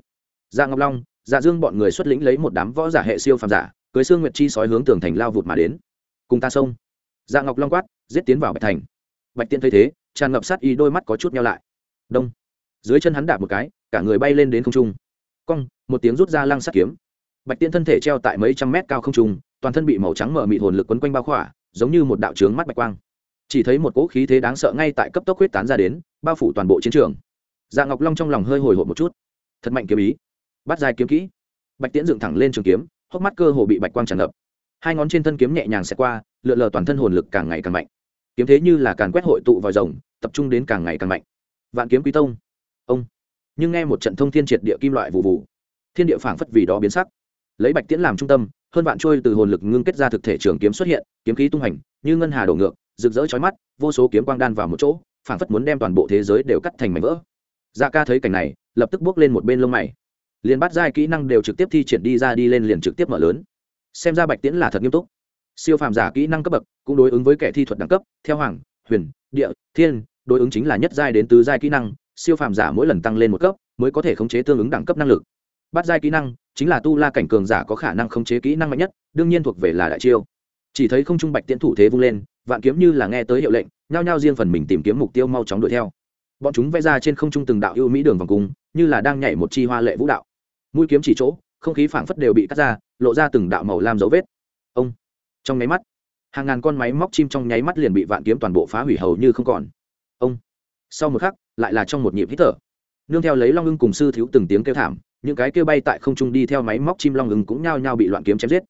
A: Dạ ngọc long dạ dương bọn người xuất lĩnh lấy một đám võ giả hệ siêu phàm giả, cưới xương nguyệt chi sói hướng tường thành lao vụt mà đến. Cùng ta xông. Dạ ngọc long quát, giết tiến vào bạch thành. Bạch tiên thấy thế, tràn ngập sát y đôi mắt có chút nhau lại đông. Dưới chân hắn đạp một cái, cả người bay lên đến không trung. Cong, một tiếng rút ra lăng sắt kiếm. Bạch tiên thân thể treo tại mấy trăm mét cao không trung, toàn thân bị màu trắng mở mịt hồn lực quấn quanh bao khỏa, giống như một đạo trướng mắt bạch quang. Chỉ thấy một cỗ khí thế đáng sợ ngay tại cấp tốc huyết tán ra đến, bao phủ toàn bộ chiến trường. Dạ ngọc long trong lòng hơi hồi hộp một chút. Thật mạnh kiếm ý. Bắt dài kiếm kỹ. Bạch tiễn dựng thẳng lên trường kiếm, hốc mắt cơ hồ bị bạch quang tràn ngập. Hai ngón trên thân kiếm nhẹ nhàng xẹt qua, lượn lờ toàn thân hồn lực càng ngày càng mạnh. Kiếm thế như là càng quét hội tụ vào rồng, tập trung đến càng ngày càng mạnh vạn kiếm quý tông. Ông. Nhưng nghe một trận thông thiên triệt địa kim loại vụ vụ thiên địa phảng phất vì đó biến sắc. Lấy bạch tiễn làm trung tâm, hơn vạn trôi từ hồn lực ngưng kết ra thực thể trường kiếm xuất hiện, kiếm khí tung hành, như ngân hà đổ ngược, rực rỡ chói mắt, vô số kiếm quang đan vào một chỗ, phảng phất muốn đem toàn bộ thế giới đều cắt thành mảnh vỡ. Dạ ca thấy cảnh này, lập tức bước lên một bên lông mày. Liền bắt giai kỹ năng đều trực tiếp thi triển đi ra đi lên liền trực tiếp mở lớn. Xem ra bạch tiễn là thật nghiêm túc. Siêu phàm giả kỹ năng cấp bậc, cũng đối ứng với kẻ thi thuật đẳng cấp, theo hoàng, huyền, địa, thiên đối ứng chính là nhất giai đến tứ giai kỹ năng, siêu phàm giả mỗi lần tăng lên một cấp, mới có thể khống chế tương ứng đẳng cấp năng lực. Bắt giai kỹ năng, chính là tu la cảnh cường giả có khả năng khống chế kỹ năng mạnh nhất, đương nhiên thuộc về là đại chiêu. Chỉ thấy không trung bạch tiễn thủ thế vung lên, vạn kiếm như là nghe tới hiệu lệnh, nhao nhao riêng phần mình tìm kiếm mục tiêu mau chóng đuổi theo. Bọn chúng vẽ ra trên không trung từng đạo ưu mỹ đường vòng cung, như là đang nhảy một chi hoa lệ vũ đạo. Mũi kiếm chỉ chỗ, không khí phảng phất đều bị cắt ra, lộ ra từng đạo màu lam dấu vết. Ông! Trong nháy mắt, hàng ngàn con máy móc chim trong nháy mắt liền bị vạn kiếm toàn bộ phá hủy hầu như không còn sau một khắc, lại là trong một nhịp hít thở. Nương theo lấy long ưng cùng sư thiếu từng tiếng kêu thảm, những cái kêu bay tại không trung đi theo máy móc chim long ưng cũng nhao nhao bị loạn kiếm chém giết.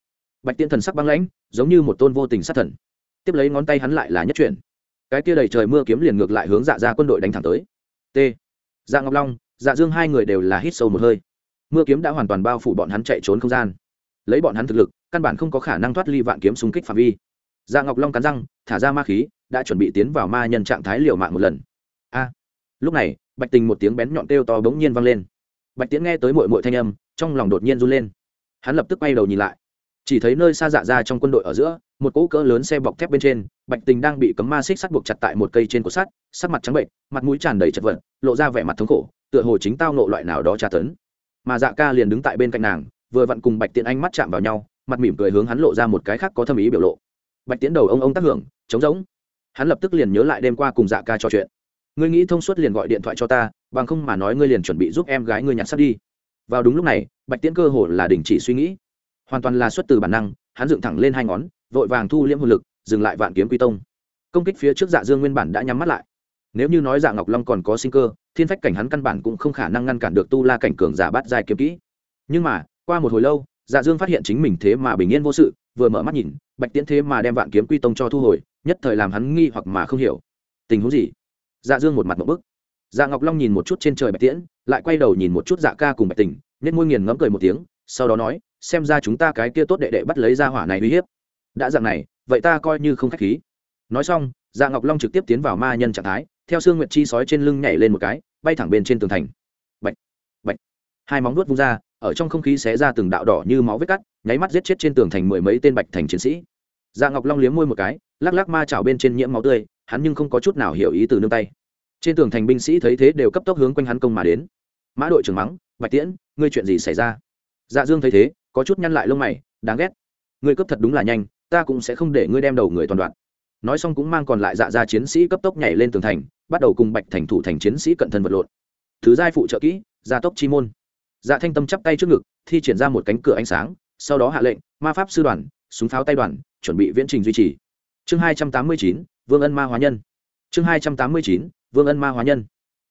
A: Bạch tiên thần sắc băng lãnh, giống như một tôn vô tình sát thần. Tiếp lấy ngón tay hắn lại là nhất chuyển. Cái kia đầy trời mưa kiếm liền ngược lại hướng dạ ra quân đội đánh thẳng tới. T. Dạ ngọc long dạ dương hai người đều là hít sâu một hơi. Mưa kiếm đã hoàn toàn bao phủ bọn hắn chạy trốn không gian. Lấy bọn hắn thực lực, căn bản không có khả năng thoát ly vạn kiếm xung kích phạm vi. Dạ ngọc long cắn răng, thả ra ma khí, đã chuẩn bị tiến vào ma nhân trạng thái liều mạng một lần lúc này, bạch tình một tiếng bén nhọn kêu to bỗng nhiên vang lên. Bạch tiễn nghe tới mội mội thanh âm, trong lòng đột nhiên run lên. Hắn lập tức quay đầu nhìn lại. Chỉ thấy nơi xa dạ ra trong quân đội ở giữa, một cỗ cỡ lớn xe bọc thép bên trên, bạch tình đang bị cấm ma xích sắt buộc chặt tại một cây trên cột sắt, sắc mặt trắng bệnh, mặt mũi tràn đầy chật vật, lộ ra vẻ mặt thống khổ, tựa hồ chính tao nộ loại nào đó tra tấn. Mà dạ ca liền đứng tại bên cạnh nàng, vừa vặn cùng bạch tiễn anh mắt chạm vào nhau, mặt mỉm cười hướng hắn lộ ra một cái khác có thâm ý biểu lộ. Bạch tiễn đầu ông ông tác hưởng, trống rỗng. Hắn lập tức liền nhớ lại đêm qua cùng dạ ca trò chuyện ngươi nghĩ thông suốt liền gọi điện thoại cho ta, bằng không mà nói ngươi liền chuẩn bị giúp em gái ngươi nhặt sắt đi. Vào đúng lúc này, bạch tiễn cơ hồ là đình chỉ suy nghĩ. Hoàn toàn là xuất từ bản năng, hắn dựng thẳng lên hai ngón, vội vàng thu liễm hồn lực, dừng lại vạn kiếm quy tông. Công kích phía trước dạ dương nguyên bản đã nhắm mắt lại. Nếu như nói dạ ngọc long còn có sinh cơ, thiên phách cảnh hắn căn bản cũng không khả năng ngăn cản được tu la cảnh cường giả bát dài kiếm kỹ. Nhưng mà, qua một hồi lâu dạ dương phát hiện chính mình thế mà bình yên vô sự, vừa mở mắt nhìn, bạch tiễn thế mà đem vạn kiếm quy tông cho thu hồi, nhất thời làm hắn nghi hoặc mà không hiểu. Tình huống gì? Dạ dương một mặt một bức. Dạ ngọc long nhìn một chút trên trời bạch tiễn, lại quay đầu nhìn một chút dạ ca cùng bạch tình nên môi nghiền ngẫm cười một tiếng, sau đó nói, xem ra chúng ta cái kia tốt đệ đệ bắt lấy ra hỏa này uy hiếp. Đã dạng này, vậy ta coi như không khách khí. Nói xong dạ ngọc long trực tiếp tiến vào ma nhân trạng thái, theo xương nguyệt chi sói trên lưng nhảy lên một cái, bay thẳng bên trên tường thành. Bạch bạch. Hai móng nuốt vung ra, ở trong không khí xé ra từng đạo đỏ như máu vết cắt, nháy mắt giết chết trên tường thành mười mấy tên bạch thành chiến sĩ. Dạ ngọc long liếm môi một cái, lắc lắc ma chảo bên trên nhiễm máu tươi hắn nhưng không có chút nào hiểu ý từ nương tay. Trên tường thành binh sĩ thấy thế đều cấp tốc hướng quanh hắn công mà đến. Mã đội trưởng mắng, bạch tiễn, ngươi chuyện gì xảy ra? Dạ dương thấy thế, có chút nhăn lại lông mày, đáng ghét. Ngươi cấp thật đúng là nhanh, ta cũng sẽ không để ngươi đem đầu người toàn đoạn. Nói xong cũng mang còn lại dạ ra chiến sĩ cấp tốc nhảy lên tường thành, bắt đầu cùng bạch thành thủ thành chiến sĩ cận thân vật lộn. Thứ giai phụ trợ kỹ, gia tốc chi môn. Dạ thanh tâm chắp tay trước ngực, thi triển ra một cánh cửa ánh sáng, sau đó hạ lệnh, ma pháp sư đoàn, súng pháo tay đoàn, chuẩn bị viễn trình duy trì. Chương hai trăm tám mươi chín vương ân ma hóa nhân. Chương hai trăm tám mươi chín, vương ân ma hóa nhân.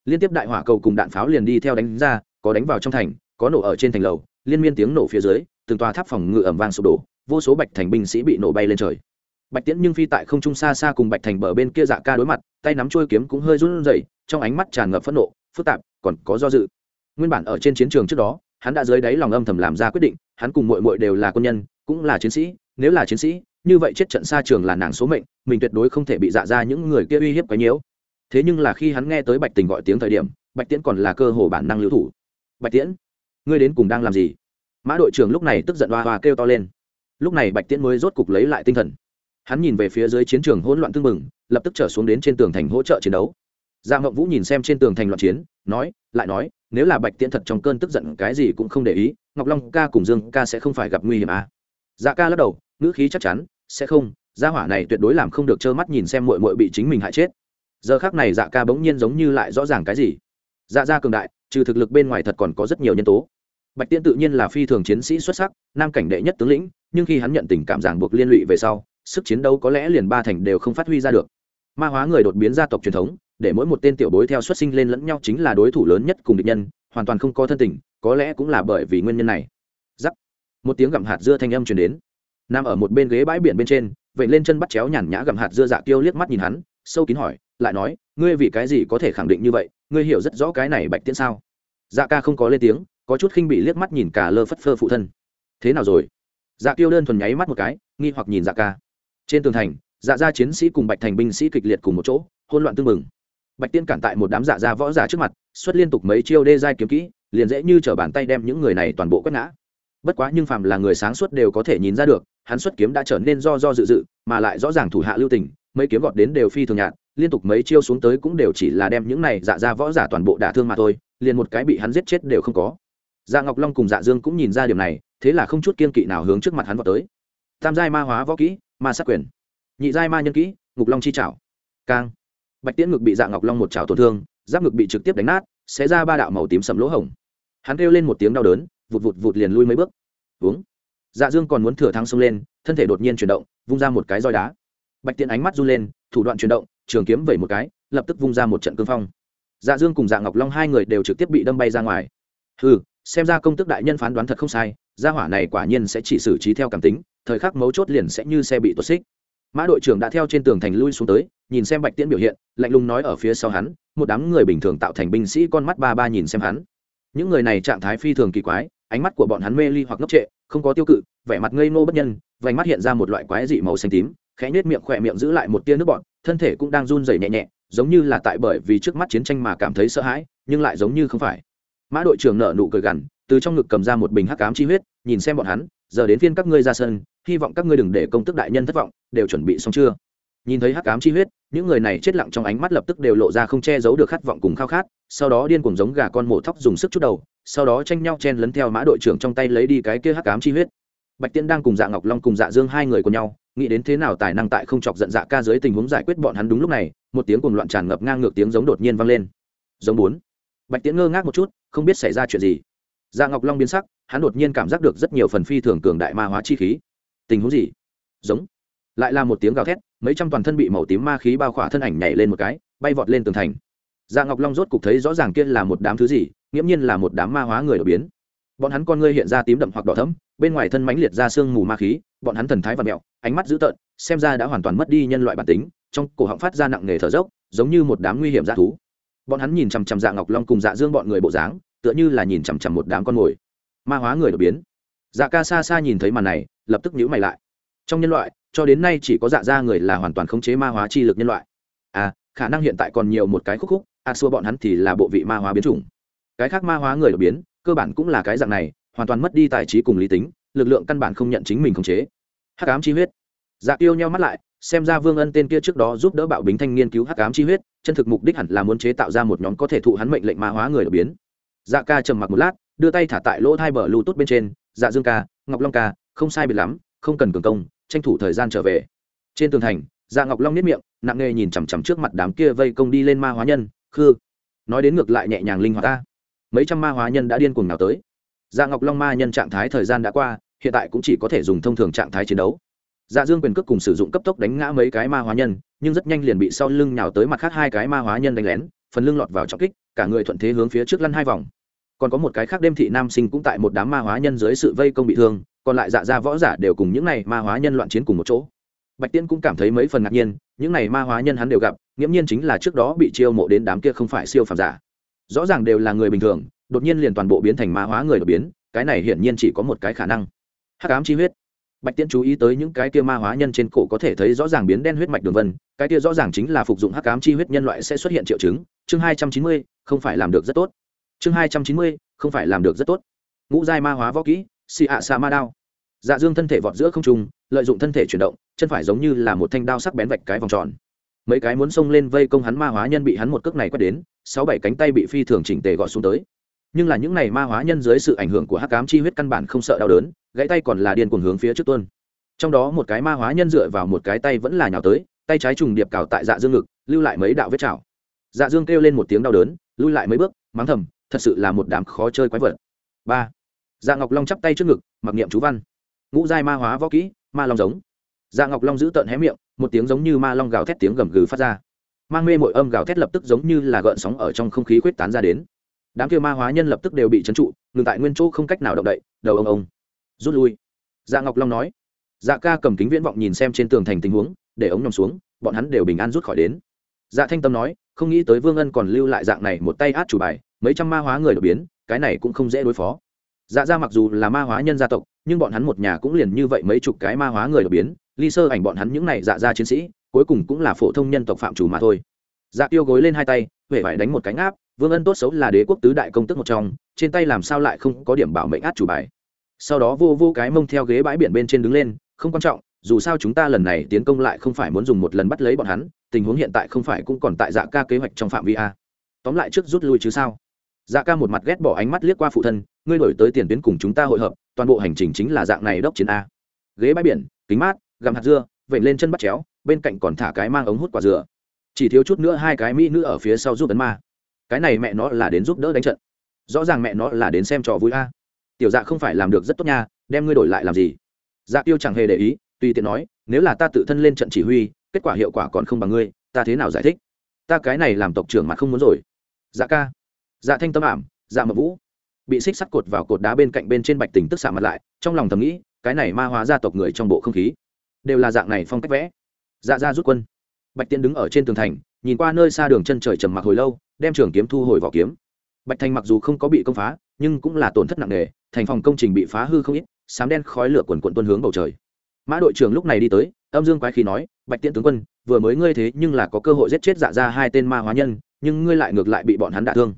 A: Liên tiếp đại hỏa cầu cùng đạn pháo liền đi theo đánh ra, có đánh vào trong thành, có nổ ở trên thành lầu, liên miên tiếng nổ phía dưới, từng tòa tháp phòng ngự ẩm vang sụp đổ, vô số bạch thành binh sĩ bị nổ bay lên trời. Bạch tiễn nhưng phi tại không trung xa xa cùng bạch thành bờ bên kia dạ ca đối mặt, tay nắm trôi kiếm cũng hơi run rẩy, trong ánh mắt tràn ngập phẫn nộ, phức tạp, còn có do dự. Nguyên bản ở trên chiến trường trước đó, hắn đã dưới đáy lòng âm thầm làm ra quyết định, hắn cùng mội mội đều là quân nhân, cũng là chiến sĩ, nếu là chiến sĩ, như vậy chết trận xa trường là nàng số mệnh mình tuyệt đối không thể bị dạ ra những người kia uy hiếp quá nhiễu thế nhưng là khi hắn nghe tới bạch tình gọi tiếng thời điểm, bạch tiễn còn là cơ hồ bản năng lưu thủ. Bạch tiễn, ngươi đến cùng đang làm gì? Mã đội trưởng lúc này tức giận hoa hoa kêu to lên. Lúc này bạch tiễn mới rốt cục lấy lại tinh thần. Hắn nhìn về phía dưới chiến trường hỗn loạn tương mừng lập tức trở xuống đến trên tường thành hỗ trợ chiến đấu. Dạ ngộng vũ nhìn xem trên tường thành loạn chiến, nói, lại nói, nếu là bạch tiễn thật trong cơn tức giận, cái gì cũng không để ý, ngọc long ca cùng dương ca sẽ không phải gặp nguy hiểm à. dạ ca lắc đầu, ngữ khí chắc chắn, sẽ không gia hỏa này tuyệt đối làm không được trơ mắt nhìn xem mội mội bị chính mình hại chết. Giờ khác này dạ ca bỗng nhiên giống như lại rõ ràng cái gì. Dạ gia cường đại, trừ thực lực bên ngoài thật còn có rất nhiều nhân tố. Bạch tiễn tự nhiên là phi thường chiến sĩ xuất sắc, nam cảnh đệ nhất tướng lĩnh, nhưng khi hắn nhận tình cảm ràng buộc liên lụy về sau, sức chiến đấu có lẽ liền ba thành đều không phát huy ra được. Ma hóa người đột biến gia tộc truyền thống, để mỗi một tên tiểu bối theo xuất sinh lên lẫn nhau chính là đối thủ lớn nhất cùng địch nhân, hoàn toàn không có thân tình, có lẽ cũng là bởi vì nguyên nhân này. Giắc một tiếng gặm hạt dưa thanh âm truyền đến. Nằm ở một bên ghế bãi biển bên trên vậy lên chân bắt chéo nhàn nhã gặm hạt dưa dạ tiêu liếc mắt nhìn hắn, sâu kín hỏi, lại nói, ngươi vì cái gì có thể khẳng định như vậy? Ngươi hiểu rất rõ cái này bạch tiễn sao? Dạ ca không có lên tiếng, có chút khinh bị liếc mắt nhìn cả lơ phất phơ phụ thân. Thế nào rồi? Dạ tiêu đơn thuần nháy mắt một cái, nghi hoặc nhìn dạ ca. Trên tường thành dạ gia chiến sĩ cùng bạch thành binh sĩ kịch liệt cùng một chỗ hôn loạn tương mừng bạch tiên cản tại một đám dạ gia võ giả trước mặt, xuất liên tục mấy chiêu đê giai kiếm kỹ, liền dễ như t bàn tay đem những người này toàn bộ quét ngã. Bất quá nhưng phàm là người sáng suốt đều có thể nhìn ra được hắn xuất kiếm đã trở nên do do dự dự, mà lại rõ ràng thủ hạ lưu tình, mấy kiếm gọt đến đều phi thường nhạt, liên tục mấy chiêu xuống tới cũng đều chỉ là đem những này dạ ra võ giả toàn bộ đả thương mà thôi, liền một cái bị hắn giết chết đều không có. Dạ ngọc long cùng dạ dương cũng nhìn ra điểm này, thế là không chút kiên kỵ nào hướng trước mặt hắn vào tới. Tam giai ma hóa võ kỹ, ma sát quyền. Nhị giai ma nhân kỹ, ngục long chi chảo cang. Bạch tiễn ngực bị dạ ngọc long một chảo tổn thương, giáp ngực bị trực tiếp đánh nát, xé ra ba đạo màu tím sầm lỗ hổng. Hắn kêu lên một tiếng đau đớn, vụt vụt vụt liền lui mấy bước. Uống dạ dương còn muốn thừa thắng xông lên, thân thể đột nhiên chuyển động, vung ra một cái roi đá. Bạch tiễn ánh mắt run lên, thủ đoạn chuyển động, trường kiếm vẩy một cái, lập tức vung ra một trận cương phong. Dạ dương cùng dạ ngọc long hai người đều trực tiếp bị đâm bay ra ngoài. Ừ xem ra công tức đại nhân phán đoán thật không sai, gia hỏa này quả nhiên sẽ chỉ xử trí theo cảm tính, thời khắc mấu chốt liền sẽ như xe bị tuột xích. Mã đội trưởng đã theo trên tường thành lui xuống tới, nhìn xem bạch tiễn biểu hiện, lạnh lùng nói ở phía sau hắn, một đám người bình thường tạo thành binh sĩ con mắt ba ba nhìn xem hắn. Những người này trạng thái phi thường kỳ quái, ánh mắt của bọn hắn mê ly hoặc ngốc trệ không có tiêu cự, vẻ mặt ngây ngô bất nhân, vành mắt hiện ra một loại quái dị màu xanh tím, khẽ nhếch miệng, khỏe miệng giữ lại một tia nước bọt, thân thể cũng đang run rẩy nhẹ nhẹ, giống như là tại bởi vì trước mắt chiến tranh mà cảm thấy sợ hãi, nhưng lại giống như không phải. Mã đội trưởng nở nụ cười gằn, từ trong ngực cầm ra một bình hắc ám chi huyết, nhìn xem bọn hắn, giờ đến phiên các ngươi ra sân, hy vọng các ngươi đừng để công tức đại nhân thất vọng, đều chuẩn bị xong chưa? Nhìn thấy hắc ám chi huyết, những người này chết lặng trong ánh mắt lập tức đều lộ ra không che giấu được khát vọng cùng khao khát, sau đó điên cuồng giống gà con mổ thóc dùng sức chút đầu sau đó tranh nhau chen lấn theo mã đội trưởng trong tay lấy đi cái kia hắc ám chi huyết. Bạch tiễn đang cùng dạ ngọc long cùng dạ dương hai người của nhau, nghĩ đến thế nào tài năng tại không chọc giận dạ ca dưới tình huống giải quyết bọn hắn đúng lúc này, một tiếng cùng loạn tràn ngập ngang ngược tiếng giống đột nhiên vang lên. Giống bốn. Bạch tiễn ngơ ngác một chút, không biết xảy ra chuyện gì. Dạ ngọc long biến sắc, hắn đột nhiên cảm giác được rất nhiều phần phi thường cường đại ma hóa chi khí. Tình huống gì? Giống. Lại là một tiếng gào thét, mấy trăm toàn thân bị màu tím ma khí bao khỏa thân ảnh nhảy lên một cái, bay vọt lên tường thành. Dạ ngọc long rốt cục thấy rõ ràng kia là một đám thứ gì nghiễm nhiên là một đám ma hóa người đột biến. Bọn hắn con ngươi hiện ra tím đậm hoặc đỏ thấm bên ngoài thân mãnh liệt ra sương mù ma khí, bọn hắn thần thái và mẹo ánh mắt dữ tợn, xem ra đã hoàn toàn mất đi nhân loại bản tính, trong cổ họng phát ra nặng nề thở dốc, giống như một đám nguy hiểm dã thú. Bọn hắn nhìn chằm chằm dạ ngọc long cùng dạ dương bọn người bộ dáng, tựa như là nhìn chằm chằm một đám con mồi. Ma hóa người đột biến. Dạ ca xa xa nhìn thấy màn này, lập tức nhíu mày lại. Trong nhân loại, cho đến nay chỉ có dạ ra người là hoàn toàn khống chế ma hóa chi lực nhân loại. À khả năng hiện tại còn nhiều một cái khúc khúc a xua bọn hắn thì là bộ vị ma hóa biến chủng cái khác ma hóa người đột biến, cơ bản cũng là cái dạng này, hoàn toàn mất đi tài trí cùng lý tính, lực lượng căn bản không nhận chính mình khống chế. Hắc ám chi huyết. Dạ tiêu nheo mắt lại, xem ra vương ân tên kia trước đó giúp đỡ bạo bính thanh nghiên cứu hắc ám chi huyết, chân thực mục đích hẳn là muốn chế tạo ra một nhóm có thể thụ hắn mệnh lệnh ma hóa người đột biến. Dạ ca trầm mặc một lát, đưa tay thả tại lỗ thai bờ lưu tốt bên trên dạ dương ca, ngọc long ca, không sai biệt lắm, không cần cường công, tranh thủ thời gian trở về. Trên tường thành dạ ngọc long nếp miệng, nặng nề nhìn chằm chằm trước mặt đám kia vây công đi lên ma hóa nhân, khư. Nói đến ngược lại nhẹ nhàng linh hoạt ta mấy trăm ma hóa nhân đã điên cuồng nào tới. Dạ ngọc long ma nhân trạng thái thời gian đã qua, hiện tại cũng chỉ có thể dùng thông thường trạng thái chiến đấu. Dạ dương quyền cước cùng sử dụng cấp tốc đánh ngã mấy cái ma hóa nhân, nhưng rất nhanh liền bị sau lưng nhào tới mặt khác hai cái ma hóa nhân đánh lén, phần lưng lọt vào trọng kích, cả người thuận thế hướng phía trước lăn hai vòng. Còn có một cái khác đêm thị nam sinh cũng tại một đám ma hóa nhân dưới sự vây công bị thương, còn lại dạ ra võ giả đều cùng những này ma hóa nhân loạn chiến cùng một chỗ. Bạch tiên cũng cảm thấy mấy phần ngạc nhiên, những này ma hóa nhân hắn đều gặp, nghiễm nhiên chính là trước đó bị chiêu mộ đến đám kia không phải siêu phàm giả rõ ràng đều là người bình thường, đột nhiên liền toàn bộ biến thành ma hóa người đột biến, cái này hiển nhiên chỉ có một cái khả năng. Hắc ám chi huyết. Bạch Tiễn chú ý tới những cái kia ma hóa nhân trên cổ có thể thấy rõ ràng biến đen huyết mạch đường vân, cái kia rõ ràng chính là phục dụng hắc ám chi huyết nhân loại sẽ xuất hiện triệu chứng. Chương hai trăm chín mươi, không phải làm được rất tốt. Chương hai trăm chín mươi, không phải làm được rất tốt. Ngũ giai ma hóa võ kỹ, xì ạ xạ ma đao. Dạ dương thân thể vọt giữa không trung, lợi dụng thân thể chuyển động, chân phải giống như là một thanh đao sắc bén vạch cái vòng tròn mấy cái muốn xông lên vây công hắn ma hóa nhân bị hắn một cước này quét đến, sáu bảy cánh tay bị phi thường chỉnh tề gọt xuống tới. Nhưng là những này ma hóa nhân dưới sự ảnh hưởng của hắc cám chi huyết căn bản không sợ đau đớn, gãy tay còn là điên cuồng hướng phía trước tuân trong đó một cái ma hóa nhân dựa vào một cái tay vẫn là nhào tới, tay trái trùng điệp cào tại dạ dương ngực, lưu lại mấy đạo vết chảo. Dạ dương kêu lên một tiếng đau đớn, lui lại mấy bước, mắng thầm, thật sự là một đám khó chơi quái vật. Ba. Dạ ngọc long chắp tay trước ngực, mặc niệm chú văn. Ngũ giai ma hóa võ kỹ, ma long giống dạ ngọc long giữ tợn hé miệng, một tiếng giống như ma long gào thét tiếng gầm gừ phát ra. Mang mê mội âm gào thét lập tức giống như là gợn sóng ở trong không khí khuếch tán ra đến. Đám kia ma hóa nhân lập tức đều bị trấn trụ, ngừng tại nguyên chỗ không cách nào động đậy, đầu ông ông. Rút lui. Dạ ngọc long nói. Dạ ca cầm kính viễn vọng nhìn xem trên tường thành tình huống, để ống nhòm xuống, bọn hắn đều bình an rút khỏi đến. Dạ thanh tâm nói, không nghĩ tới vương ân còn lưu lại dạng này một tay át chủ bài, mấy trăm ma hóa người đột biến, cái này cũng không dễ đối phó. Dạ ra mặc dù là ma hóa nhân gia tộc, nhưng bọn hắn một nhà cũng liền như vậy mấy chục cái ma hóa người đột biến ly sơ ảnh bọn hắn những này dạ ra chiến sĩ, cuối cùng cũng là phổ thông nhân tộc phạm chủ mà thôi. Dạ tiêu gối lên hai tay huệ phải đánh một cánh áp, vương ân tốt xấu là đế quốc tứ đại công tức một trong, trên tay làm sao lại không có điểm bảo mệnh át chủ bài. Sau đó vô vô cái mông theo ghế bãi biển bên trên đứng lên, không quan trọng, dù sao chúng ta lần này tiến công lại không phải muốn dùng một lần bắt lấy bọn hắn, tình huống hiện tại không phải cũng còn tại dạ ca kế hoạch trong phạm vi a. Tóm lại trước rút lui chứ sao? Dạ ca một mặt ghét bỏ ánh mắt liếc qua phụ thân, ngươi đổi tới tiền tuyến cùng chúng ta hội hợp, toàn bộ hành trình chính là dạng này đốc chiến a. Ghế bãi biển, kính mát gặm hạt dưa, vểnh lên chân bắt chéo, bên cạnh còn thả cái mang ống hút quả dừa. Chỉ thiếu chút nữa hai cái mỹ nữ ở phía sau giúp tấn ma. Cái này mẹ nó là đến giúp đỡ đánh trận. Rõ ràng mẹ nó là đến xem trò vui a. Tiểu dạ không phải làm được rất tốt nha, đem ngươi đổi lại làm gì? Dạ tiêu chẳng hề để ý, tùy tiện nói, nếu là ta tự thân lên trận chỉ huy, kết quả hiệu quả còn không bằng ngươi, ta thế nào giải thích? Ta cái này làm tộc trưởng mà không muốn rồi. Dạ ca. Dạ thanh tâm ảm dạ mập vũ. Bị xích sắt cột vào cột đá bên cạnh bên trên bạch tình tức xả mặt lại, trong lòng thầm nghĩ, cái này ma hóa gia tộc người trong bộ không khí đều là dạng này phong cách vẽ. Dạ ra rút quân. Bạch Tiễn đứng ở trên tường thành, nhìn qua nơi xa đường chân trời trầm mặc hồi lâu, đem trường kiếm thu hồi vỏ kiếm. Bạch thành mặc dù không có bị công phá, nhưng cũng là tổn thất nặng nề, thành phòng công trình bị phá hư không ít, sám đen khói lửa quần quận tuân hướng bầu trời. Mã đội trưởng lúc này đi tới, âm dương quái khí nói, bạch tiễn tướng quân, vừa mới ngươi thế nhưng là có cơ hội giết chết dạ ra hai tên ma hóa nhân, nhưng ngươi lại ngược lại bị bọn hắn đả thương.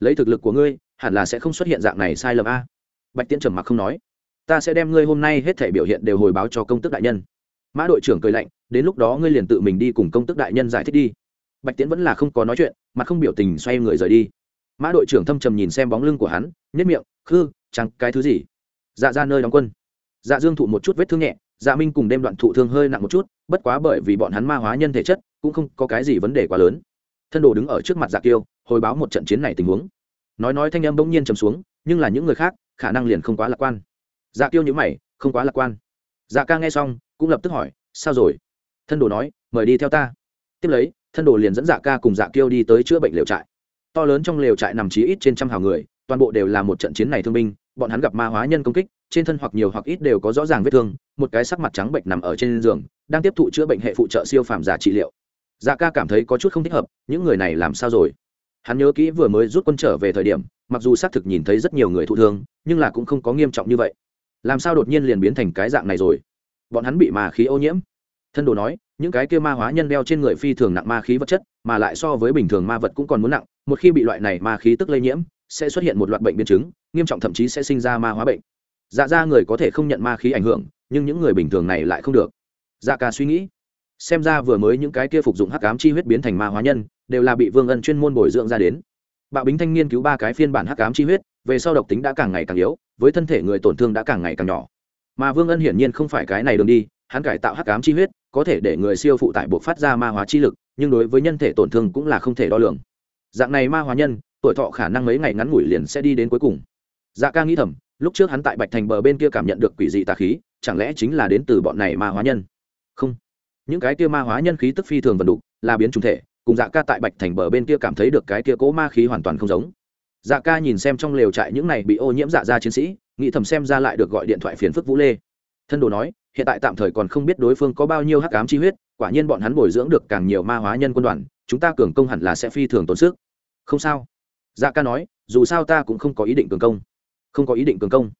A: Lấy thực lực của ngươi, hẳn là sẽ không xuất hiện dạng này sai lầm a. Bạch tiễn trầm mặc không nói, ta sẽ đem ngươi hôm nay hết thể biểu hiện đều hồi báo cho công tức đại nhân mã đội trưởng cười lạnh, đến lúc đó ngươi liền tự mình đi cùng công tức đại nhân giải thích đi. Bạch tiễn vẫn là không có nói chuyện, mà không biểu tình xoay người rời đi. Mã đội trưởng thâm trầm nhìn xem bóng lưng của hắn nhất miệng, khư, chẳng cái thứ gì. Dạ ra nơi đóng quân. Dạ dương thụ một chút vết thương nhẹ dạ minh cùng đem đoạn thụ thương hơi nặng một chút, bất quá bởi vì bọn hắn ma hóa nhân thể chất, cũng không có cái gì vấn đề quá lớn. Thân đồ đứng ở trước mặt dạ kiêu, hồi báo một trận chiến này tình huống. Nói nói thanh âm bỗng nhiên trầm xuống, nhưng là những người khác, khả năng liền không quá lạc quan. Dạ kiêu nhữ mày, không quá lạc quan. Dạ ca nghe xong cũng lập tức hỏi, sao rồi? Thân đồ nói, mời đi theo ta. Tiếp lấy, thân đồ liền dẫn dạ ca cùng dạ kiêu đi tới chữa bệnh liều trại. To lớn trong lều trại nằm chí ít trên trăm hào người, toàn bộ đều là một trận chiến này thương binh, bọn hắn gặp ma hóa nhân công kích, trên thân hoặc nhiều hoặc ít đều có rõ ràng vết thương, một cái sắc mặt trắng bệnh nằm ở trên giường, đang tiếp thụ chữa bệnh hệ phụ trợ siêu phàm giả trị liệu. Dạ ca cảm thấy có chút không thích hợp, những người này làm sao rồi? Hắn nhớ kỹ vừa mới rút quân trở về thời điểm, mặc dù xác thực nhìn thấy rất nhiều người thụ thương, nhưng là cũng không có nghiêm trọng như vậy. Làm sao đột nhiên liền biến thành cái dạng này rồi? Bọn hắn bị ma khí ô nhiễm. Thân đồ nói, những cái kia ma hóa nhân đeo trên người phi thường nặng ma khí vật chất, mà lại so với bình thường ma vật cũng còn muốn nặng, một khi bị loại này ma khí tức lây nhiễm, sẽ xuất hiện một loạt bệnh biến chứng, nghiêm trọng thậm chí sẽ sinh ra ma hóa bệnh. Dạ ra người có thể không nhận ma khí ảnh hưởng, nhưng những người bình thường này lại không được. Dạ ca suy nghĩ. Xem ra vừa mới những cái kia phục dụng hắc ám chi huyết biến thành ma hóa nhân, đều là bị vương ân chuyên môn bồi dưỡng ra đến. Bạo bính thanh niên cứu ba cái phiên bản hắc ám chi huyết, về sau độc tính đã càng ngày càng yếu, với thân thể người tổn thương đã càng ngày càng nhỏ mà vương ân hiển nhiên không phải cái này đường đi, hắn cải tạo hắc ám chi huyết, có thể để người siêu phụ tải buộc phát ra ma hóa chi lực, nhưng đối với nhân thể tổn thương cũng là không thể đo lường. Dạng này ma hóa nhân, tuổi thọ khả năng mấy ngày ngắn ngủi liền sẽ đi đến cuối cùng. Dạ ca nghĩ thầm, lúc trước hắn tại bạch thành bờ bên kia cảm nhận được quỷ dị tà khí, chẳng lẽ chính là đến từ bọn này ma hóa nhân? Không. Những cái kia ma hóa nhân khí tức phi thường vần đục, là biến chủng thể, cùng dạ ca tại bạch thành bờ bên kia cảm thấy được cái kia cố ma khí hoàn toàn không giống. Dạ ca nhìn xem trong lều trại những này bị ô nhiễm dạ ra chiến sĩ nghĩ thầm xem ra lại được gọi điện thoại phiền phức vũ lê. Thân đồ nói, hiện tại tạm thời còn không biết đối phương có bao nhiêu hắc ám chi huyết, quả nhiên bọn hắn bồi dưỡng được càng nhiều ma hóa nhân quân đoàn, chúng ta cường công hẳn là sẽ phi thường tốn sức. Không sao. Dạ ca nói, dù sao ta cũng không có ý định cường công. Không có ý định cường công.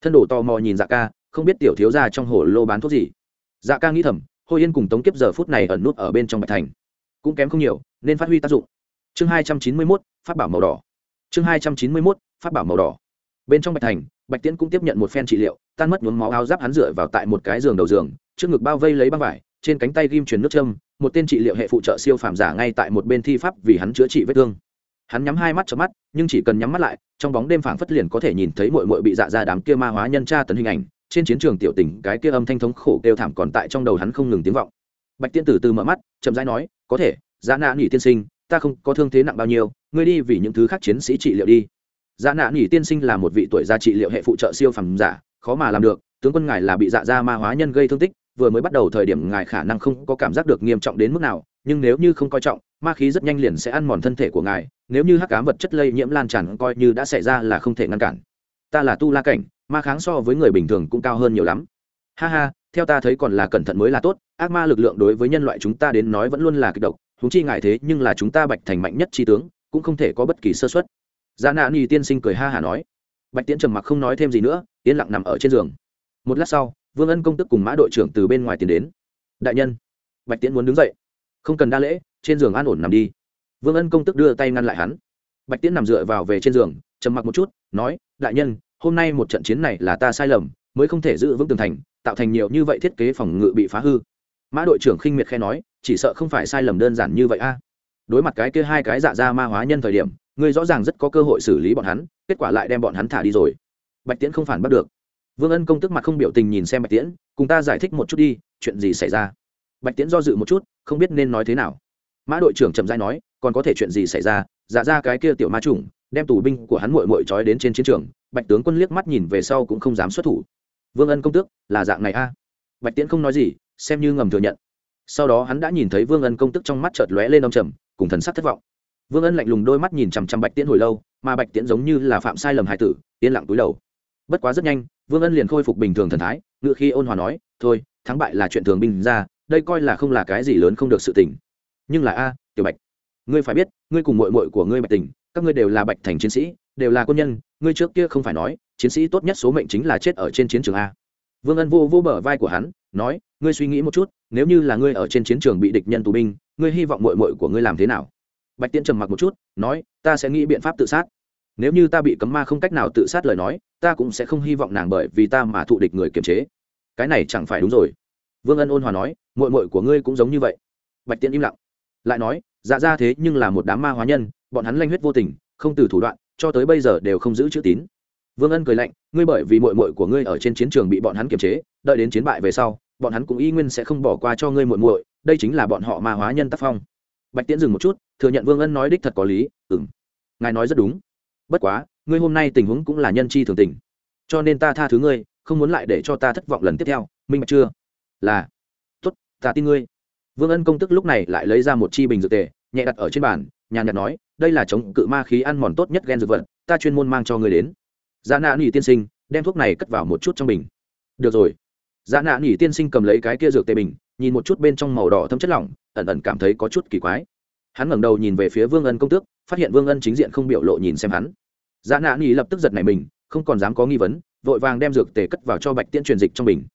A: Thân đồ tò mò nhìn dạ ca, không biết tiểu thiếu ra trong hồ lô bán thuốc gì. Dạ ca nghĩ thầm hồi yên cùng tống kiếp giờ phút này ẩn nút ở bên trong bạch thành. Cũng kém không nhiều, nên phát huy tác dụng. Chương hai trăm chín mươi mốt phát bảo màu đỏ. Chương hai trăm chín mươi mốt phát bảo màu đỏ. Bên trong bạch thành bạch tiễn cũng tiếp nhận một phen trị liệu, tan mất nhuốm máu áo giáp hắn dựa vào tại một cái giường đầu giường, trước ngực bao vây lấy băng vải, trên cánh tay ghim truyền nước châm, một tên trị liệu hệ phụ trợ siêu phàm giả ngay tại một bên thi pháp vì hắn chữa trị vết thương. Hắn nhắm hai mắt cho mắt, nhưng chỉ cần nhắm mắt lại, trong bóng đêm phảng phất liền có thể nhìn thấy mội mội bị dạ ra đám kia ma hóa nhân tra tấn hình ảnh, trên chiến trường tiểu tỉnh cái kia âm thanh thống khổ kêu thảm còn tại trong đầu hắn không ngừng tiếng vọng. Bạch tiên tử từ mở mắt, chậm rãi nói, có thể dạ giá nạ nghỉ tiên sinh, ta không có thương thế nặng bao nhiêu, ngươi đi vì những thứ khác chiến sĩ trị liệu đi dạ nạ nghỉ tiên sinh là một vị tuổi gia trị liệu hệ phụ trợ siêu phẩm giả, khó mà làm được, tướng quân ngài là bị dạ ra ma hóa nhân gây thương tích, vừa mới bắt đầu thời điểm ngài khả năng không có cảm giác được nghiêm trọng đến mức nào, nhưng nếu như không coi trọng, ma khí rất nhanh liền sẽ ăn mòn thân thể của ngài, nếu như hắc cám vật chất lây nhiễm lan tràn coi như đã xảy ra là không thể ngăn cản. Ta là tu la cảnh, ma kháng so với người bình thường cũng cao hơn nhiều lắm. Ha ha, theo ta thấy còn là cẩn thận mới là tốt, ác ma lực lượng đối với nhân loại chúng ta đến nói vẫn luôn là kịch độc húng chi ngại thế nhưng là chúng ta bạch thành mạnh nhất tri tướng, cũng không thể có bất kỳ sơ xuất gia nạ ni tiên sinh cười ha hả nói. Bạch tiễn trầm mặc không nói thêm gì nữa, yên lặng nằm ở trên giường. Một lát sau, vương ân công tức cùng mã đội trưởng từ bên ngoài tiến đến. Đại nhân, bạch tiễn muốn đứng dậy. Không cần đa lễ, trên giường an ổn nằm đi. Vương ân công tức đưa tay ngăn lại hắn. Bạch tiễn nằm dựa vào về trên giường, trầm mặc một chút, nói, đại nhân, hôm nay một trận chiến này là ta sai lầm, mới không thể giữ vững tường thành, tạo thành nhiều như vậy thiết kế phòng ngự bị phá hư. Mã đội trưởng khinh miệt khẽ nói, chỉ sợ không phải sai lầm đơn giản như vậy a. Đối mặt cái kia hai cái dạ ra ma hóa nhân thời điểm Người rõ ràng rất có cơ hội xử lý bọn hắn, kết quả lại đem bọn hắn thả đi rồi. Bạch tiễn không phản bắt được. Vương ân công tức mặt không biểu tình nhìn xem bạch tiễn, cùng ta giải thích một chút đi, chuyện gì xảy ra? Bạch tiễn do dự một chút, không biết nên nói thế nào. Mã đội trưởng chậm dai nói, còn có thể chuyện gì xảy ra? Dạ ra cái kia tiểu ma trùng đem tù binh của hắn mội mội trói đến trên chiến trường, bạch tướng quân liếc mắt nhìn về sau cũng không dám xuất thủ. Vương ân công tước, là dạng này a. Bạch tiễn không nói gì, xem như ngầm thừa nhận. Sau đó hắn đã nhìn thấy vương ân công tức trong mắt chợt lóe lên ông trầm, cùng thần sắc thất vọng vương ân lạnh lùng đôi mắt nhìn chằm chằm bạch tiễn hồi lâu, mà bạch tiễn giống như là phạm sai lầm hai tử, yên lặng túi đầu. Bất quá rất nhanh, vương ân liền khôi phục bình thường thần thái ngự khi ôn hòa nói, thôi, thắng bại là chuyện thường binh ra, đây coi là không là cái gì lớn không được sự tình. Nhưng là a, tiểu bạch, ngươi phải biết, ngươi cùng mội mội của ngươi bạch tình, các ngươi đều là bạch thành chiến sĩ, đều là quân nhân, ngươi trước kia không phải nói, chiến sĩ tốt nhất số mệnh chính là chết ở trên chiến trường a. Vương ân vô vô bờ vai của hắn, nói, ngươi suy nghĩ một chút, nếu như là ngươi ở trên chiến trường bị địch nhân tù binh, ngươi hy vọng mội mội của ngươi làm thế nào? Bạch tiễn trầm mặc một chút, nói, ta sẽ nghĩ biện pháp tự sát. Nếu như ta bị cấm ma không cách nào tự sát lời nói, ta cũng sẽ không hy vọng nàng bởi vì ta mà thụ địch người kiềm chế. Cái này chẳng phải đúng rồi. Vương ân ôn hòa nói mội mội của ngươi cũng giống như vậy. Bạch tiễn im lặng, lại nói dạ ra thế nhưng là một đám ma hóa nhân, bọn hắn lanh huyết vô tình, không từ thủ đoạn, cho tới bây giờ đều không giữ chữ tín. Vương ân cười lạnh, ngươi bởi vì mội mội của ngươi ở trên chiến trường bị bọn hắn kiềm chế, đợi đến chiến bại về sau, bọn hắn cũng y nguyên sẽ không bỏ qua cho ngươi mội mội đây chính là bọn họ ma hóa nhân tác phong bạch tiễn dừng một chút, thừa nhận vương ân nói đích thật có lý ừ m ngài nói rất đúng. Bất quá, ngươi hôm nay tình huống cũng là nhân chi thường tình. Cho nên ta tha thứ ngươi, không muốn lại để cho ta thất vọng lần tiếp theo. Minh bạch chưa? Là. Tốt, ta tin ngươi. Vương ân công tức lúc này lại lấy ra một chi bình dược tề, nhẹ đặt ở trên bàn, nhàn nhạt nói, đây là chống cự ma khí ăn mòn tốt nhất gen dược vật, ta chuyên môn mang cho ngươi đến. Giá nạ nỉ tiên sinh, đem thuốc này cất vào một chút trong bình. Được rồi. Giá nạ nỉ tiên sinh cầm lấy cái kia dược tề bình nhìn một chút bên trong màu đỏ thâm chất lỏng, ẩn ẩn cảm thấy có chút kỳ quái. Hắn ngẩng đầu nhìn về phía vương ân công tước, phát hiện vương ân chính diện không biểu lộ nhìn xem hắn. Dạ nạ nỉ lập tức giật này mình, không còn dám có nghi vấn, vội vàng đem dược tề cất vào cho bạch tiễn truyền dịch trong bình.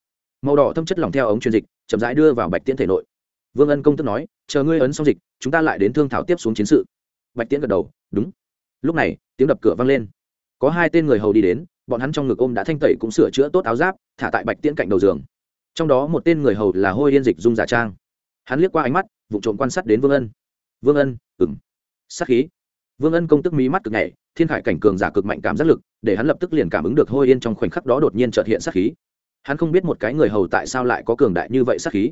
A: Màu đỏ thâm chất lỏng theo ống truyền dịch, chậm rãi đưa vào bạch tiễn thể nội. Vương ân công tức nói, chờ ngươi ấn xong dịch, chúng ta lại đến thương thảo tiếp xuống chiến sự. Bạch tiễn gật đầu, đúng. Lúc này, tiếng đập cửa vang lên. Có hai tên người hầu đi đến, bọn hắn trong ngực ôm đã thanh tẩy cũng sửa chữa tốt áo giáp, thả tại bạch tiễn cạnh đầu giường trong đó một tên người hầu là hôi yên dịch dung giả trang. Hắn liếc qua ánh mắt vụ trộm quan sát đến vương ân. Vương ân ừng sắc khí. Vương ân công tức mí mắt cực nhảy thiên khải cảnh cường giả cực mạnh cảm giác lực, để hắn lập tức liền cảm ứng được hôi yên trong khoảnh khắc đó đột nhiên trợt hiện sắc khí. Hắn không biết một cái người hầu tại sao lại có cường đại như vậy sắc khí.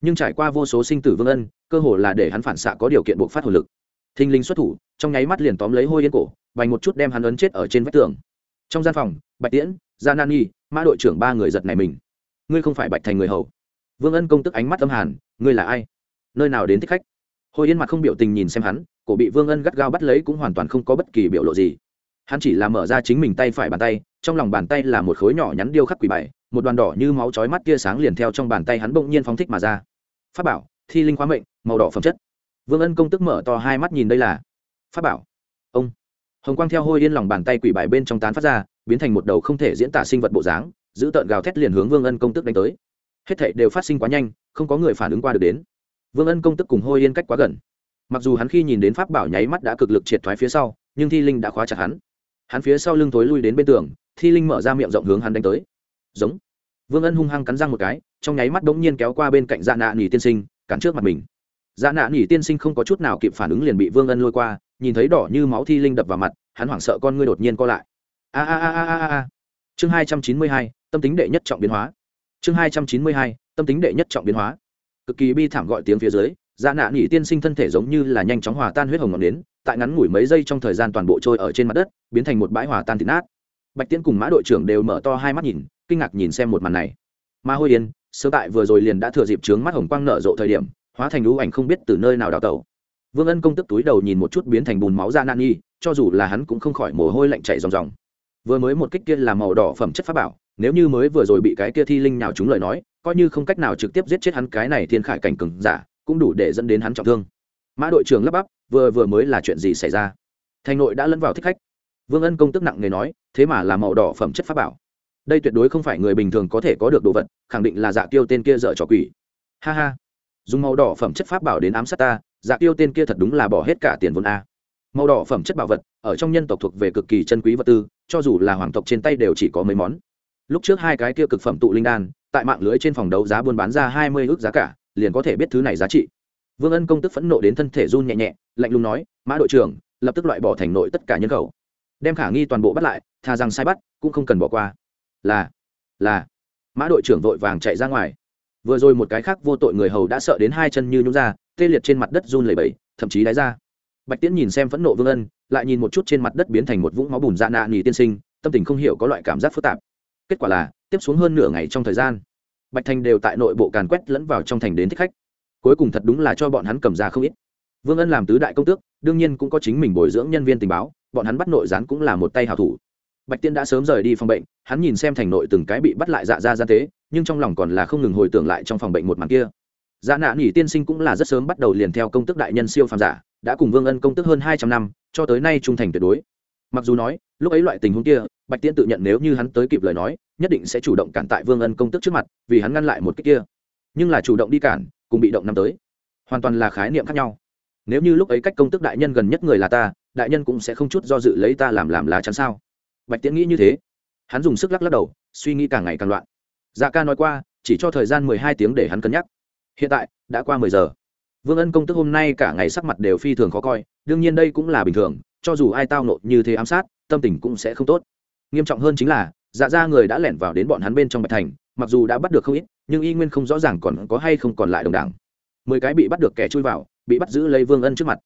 A: Nhưng trải qua vô số sinh tử vương ân, cơ hồ là để hắn phản xạ có điều kiện buộc phát hồ lực. Thinh linh xuất thủ, trong nháy mắt liền tóm lấy hôi yên cổ vành một chút đem hắn ấn chết ở trên vách tường. Trong gian phòng, bạch tiễn, gia nan nhi, mã đội trưởng ba người giật này mình ngươi không phải bạch thành người hầu. Vương ân công tức ánh mắt âm hàn, ngươi là ai? Nơi nào đến thích khách? Hồi yên mặt không biểu tình nhìn xem hắn, cổ bị vương ân gắt gao bắt lấy cũng hoàn toàn không có bất kỳ biểu lộ gì. Hắn chỉ là mở ra chính mình tay phải bàn tay, trong lòng bàn tay là một khối nhỏ nhắn điêu khắc quỷ bảy một đoàn đỏ như máu chói mắt tia sáng liền theo trong bàn tay hắn bỗng nhiên phóng thích mà ra. Phát bảo, thi linh khóa mệnh, màu đỏ phẩm chất. Vương ân công tức mở to hai mắt nhìn đây là phát bảo. Ông. Hồng quang theo hôi yên lòng bàn tay quỷ bài bên trong tán phát ra, biến thành một đầu không thể diễn tả sinh vật bộ dáng giữ tợn gào thét liền hướng vương ân công tức đánh tới. Hết thảy đều phát sinh quá nhanh, không có người phản ứng qua được đến. Vương ân công tức cùng hôi yên cách quá gần. Mặc dù hắn khi nhìn đến pháp bảo nháy mắt đã cực lực triệt thoái phía sau, nhưng thi linh đã khóa chặt hắn. Hắn phía sau lưng thối lui đến bên tường, thi linh mở ra miệng rộng hướng hắn đánh tới. Giống. Vương ân hung hăng cắn răng một cái, trong nháy mắt bỗng nhiên kéo qua bên cạnh dạ nạ nỉ tiên sinh cắn trước mặt mình. Dạ nạ nỉ tiên sinh không có chút nào kịp phản ứng liền bị vương ân lôi qua, nhìn thấy đỏ như máu thi linh đập vào mặt, hắn hoảng sợ con ngươi đột nhiên co lại. A a a a a a. Chương hai trăm chín mươi hai tâm tính đệ nhất trọng biến hóa. Chương hai trăm chín mươi hai, tâm tính đệ nhất trọng biến hóa. Cực kỳ bi thảm gọi tiếng phía dưới dạ nạ nghỉ tiên sinh thân thể giống như là nhanh chóng hòa tan huyết hồng ngọn đến, tại ngắn ngủi mấy giây trong thời gian toàn bộ trôi ở trên mặt đất, biến thành một bãi hòa tan thịt nát. Bạch tiễn cùng mã đội trưởng đều mở to hai mắt nhìn, kinh ngạc nhìn xem một màn này. Ma hôi yên sơ tại vừa rồi liền đã thừa dịp trướng mắt hồng quang nở rộ thời điểm, hóa thành lũ ảnh không biết từ nơi nào đào tẩu. Vương ân công tức túi đầu nhìn một chút biến thành bùn máu ra nan nhi cho dù là hắn cũng không khỏi mồ hôi lạnh chảy ròng ròng. Vừa mới một kích kia là màu đỏ phẩm chất pháp bảo nếu như mới vừa rồi bị cái kia thi linh nào chúng lời nói, coi như không cách nào trực tiếp giết chết hắn cái này thiên khải cảnh cừng giả, cũng đủ để dẫn đến hắn trọng thương. Mã đội trưởng lắp bắp, vừa vừa mới là chuyện gì xảy ra? Thành nội đã lẫn vào thích khách. Vương ân công tức nặng người nói, thế mà là màu đỏ phẩm chất pháp bảo. Đây tuyệt đối không phải người bình thường có thể có được đồ vật, khẳng định là dạ tiêu tên kia dở trò quỷ. Ha ha. Dùng màu đỏ phẩm chất pháp bảo đến ám sát ta dạ tiêu tên kia thật đúng là bỏ hết cả tiền vốn a. Màu đỏ phẩm chất bảo vật, ở trong nhân tộc thuộc về cực kỳ chân quý vật tư, cho dù là hoàng tộc trên tay đều chỉ có mấy món lúc trước hai cái kia cực phẩm tụ linh đan, tại mạng lưới trên phòng đấu giá buôn bán ra hai mươi ước giá cả, liền có thể biết thứ này giá trị. Vương ân công tức phẫn nộ đến thân thể run nhẹ nhẹ, lạnh lùng nói, mã đội trưởng, lập tức loại bỏ thành nội tất cả nhân khẩu. Đem khả nghi toàn bộ bắt lại thà rằng sai bắt, cũng không cần bỏ qua. Là là, mã đội trưởng vội vàng chạy ra ngoài. Vừa rồi một cái khác vô tội người hầu đã sợ đến hai chân như nhúng ra, tê liệt trên mặt đất run lẩy bẩy, thậm chí đáy ra. Bạch tiễn nhìn xem phẫn nộ vương ân, lại nhìn một chút trên mặt đất biến thành một vũng máu bùn dạ nạ nghỉ tiên sinh, tâm tình không hiểu có loại cảm giác phức tạp kết quả là, tiếp xuống hơn nửa ngày trong thời gian, bạch thành đều tại nội bộ càn quét lẫn vào trong thành đến thích khách. Cuối cùng thật đúng là cho bọn hắn cầm ra không ít. Vương ân làm tứ đại công tước, đương nhiên cũng có chính mình bồi dưỡng nhân viên tình báo, bọn hắn bắt nội gián cũng là một tay hào thủ. Bạch tiên đã sớm rời đi phòng bệnh, hắn nhìn xem thành nội từng cái bị bắt lại dạ ra gian tế, nhưng trong lòng còn là không ngừng hồi tưởng lại trong phòng bệnh một màn kia. Dạ nạ nghỉ tiên sinh cũng là rất sớm bắt đầu liền theo công tức đại nhân siêu phàm giả, đã cùng vương ân công tức hơn hai trăm năm, cho tới nay trung thành tuyệt đối. Mặc dù nói, lúc ấy loại tình huống kia bạch tiễn tự nhận nếu như hắn tới kịp lời nói, nhất định sẽ chủ động cản tại vương ân công tức trước mặt, vì hắn ngăn lại một cách kia. Nhưng là chủ động đi cản, cùng bị động năm tới, hoàn toàn là khái niệm khác nhau. Nếu như lúc ấy cách công tức đại nhân gần nhất người là ta, đại nhân cũng sẽ không chút do dự lấy ta làm làm lá chắn sao? Bạch tiễn nghĩ như thế. Hắn dùng sức lắc lắc đầu, suy nghĩ càng ngày càng loạn. Dạ ca nói qua, chỉ cho thời gian mười hai tiếng để hắn cân nhắc. Hiện tại, đã qua mười giờ. Vương ân công tức hôm nay cả ngày sắc mặt đều phi thường khó coi, đương nhiên đây cũng là bình thường, cho dù ai tao nộ như thế ám sát, tâm tình cũng sẽ không tốt nghiêm trọng hơn chính là dạ ra người đã lẻn vào đến bọn hắn bên trong bạch thành, mặc dù đã bắt được không ít, nhưng y nguyên không rõ ràng còn có hay không còn lại đồng đảng. Mười cái bị bắt được kẻ chui vào, bị bắt giữ lấy vương ân trước mặt.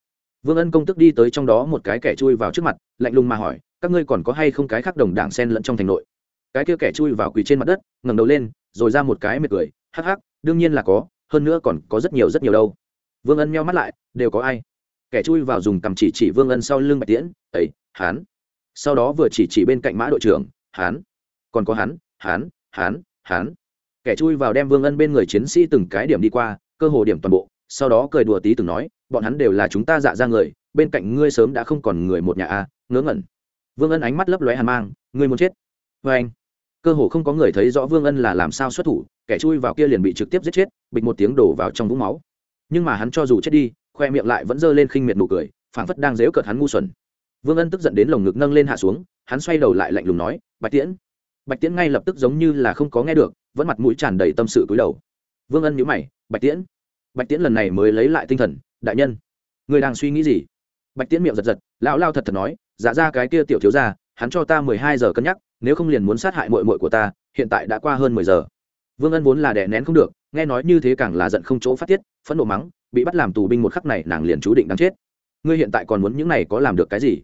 A: Vương ân công tức đi tới trong đó một cái kẻ chui vào trước mặt, lạnh lùng mà hỏi, các ngươi còn có hay không cái khác đồng đảng sen lẫn trong thành nội? Cái kia kẻ chui vào quỳ trên mặt đất, ngẩng đầu lên, rồi ra một cái mệt cười, hắc hắc, đương nhiên là có, hơn nữa còn có rất nhiều rất nhiều đâu. Vương ân meo mắt lại, đều có ai? Kẻ chui vào dùng cầm chỉ chỉ vương ân sau lưng bạch tiễn ấy hán sau đó vừa chỉ chỉ bên cạnh mã đội trưởng, hán, còn có hắn hán hán hán. Kẻ chui vào đem vương ân bên người chiến sĩ từng cái điểm đi qua, cơ hồ điểm toàn bộ, sau đó cười đùa tí từng nói, bọn hắn đều là chúng ta dạ ra người, bên cạnh ngươi sớm đã không còn người một nhà a, ngớ ngẩn. Vương ân ánh mắt lấp lóe hàn mang, ngươi muốn chết? Vê anh. Cơ hồ không có người thấy rõ vương ân là làm sao xuất thủ, kẻ chui vào kia liền bị trực tiếp giết chết, bịch một tiếng đổ vào trong vũng máu. Nhưng mà hắn cho dù chết đi, khoe miệng lại vẫn giơ lên khinh miệt nụ cười, phảng phất đang dếu cợt hắn ngu xuẩn vương ân tức giận đến lồng ngực nâng lên hạ xuống, hắn xoay đầu lại lạnh lùng nói, bạch tiễn bạch tiễn ngay lập tức giống như là không có nghe được, vẫn mặt mũi tràn đầy tâm sự cúi đầu. Vương ân nhíu mày, bạch tiễn bạch tiễn lần này mới lấy lại tinh thần, đại nhân, người đang suy nghĩ gì? Bạch tiễn miệng giật giật, lão lao thật thật nói dạ ra cái kia tiểu thiếu ra hắn cho ta mười hai giờ cân nhắc, nếu không liền muốn sát hại mội mội của ta, hiện tại đã qua hơn mười giờ. Vương ân vốn là đẻ nén không được, nghe nói như thế càng là giận không chỗ phát tiết, phẫn nộ mắng, bị bắt làm tù binh một khắc này nàng liền chú định đáng chết. Ngươi hiện tại còn muốn những này có làm được cái gì?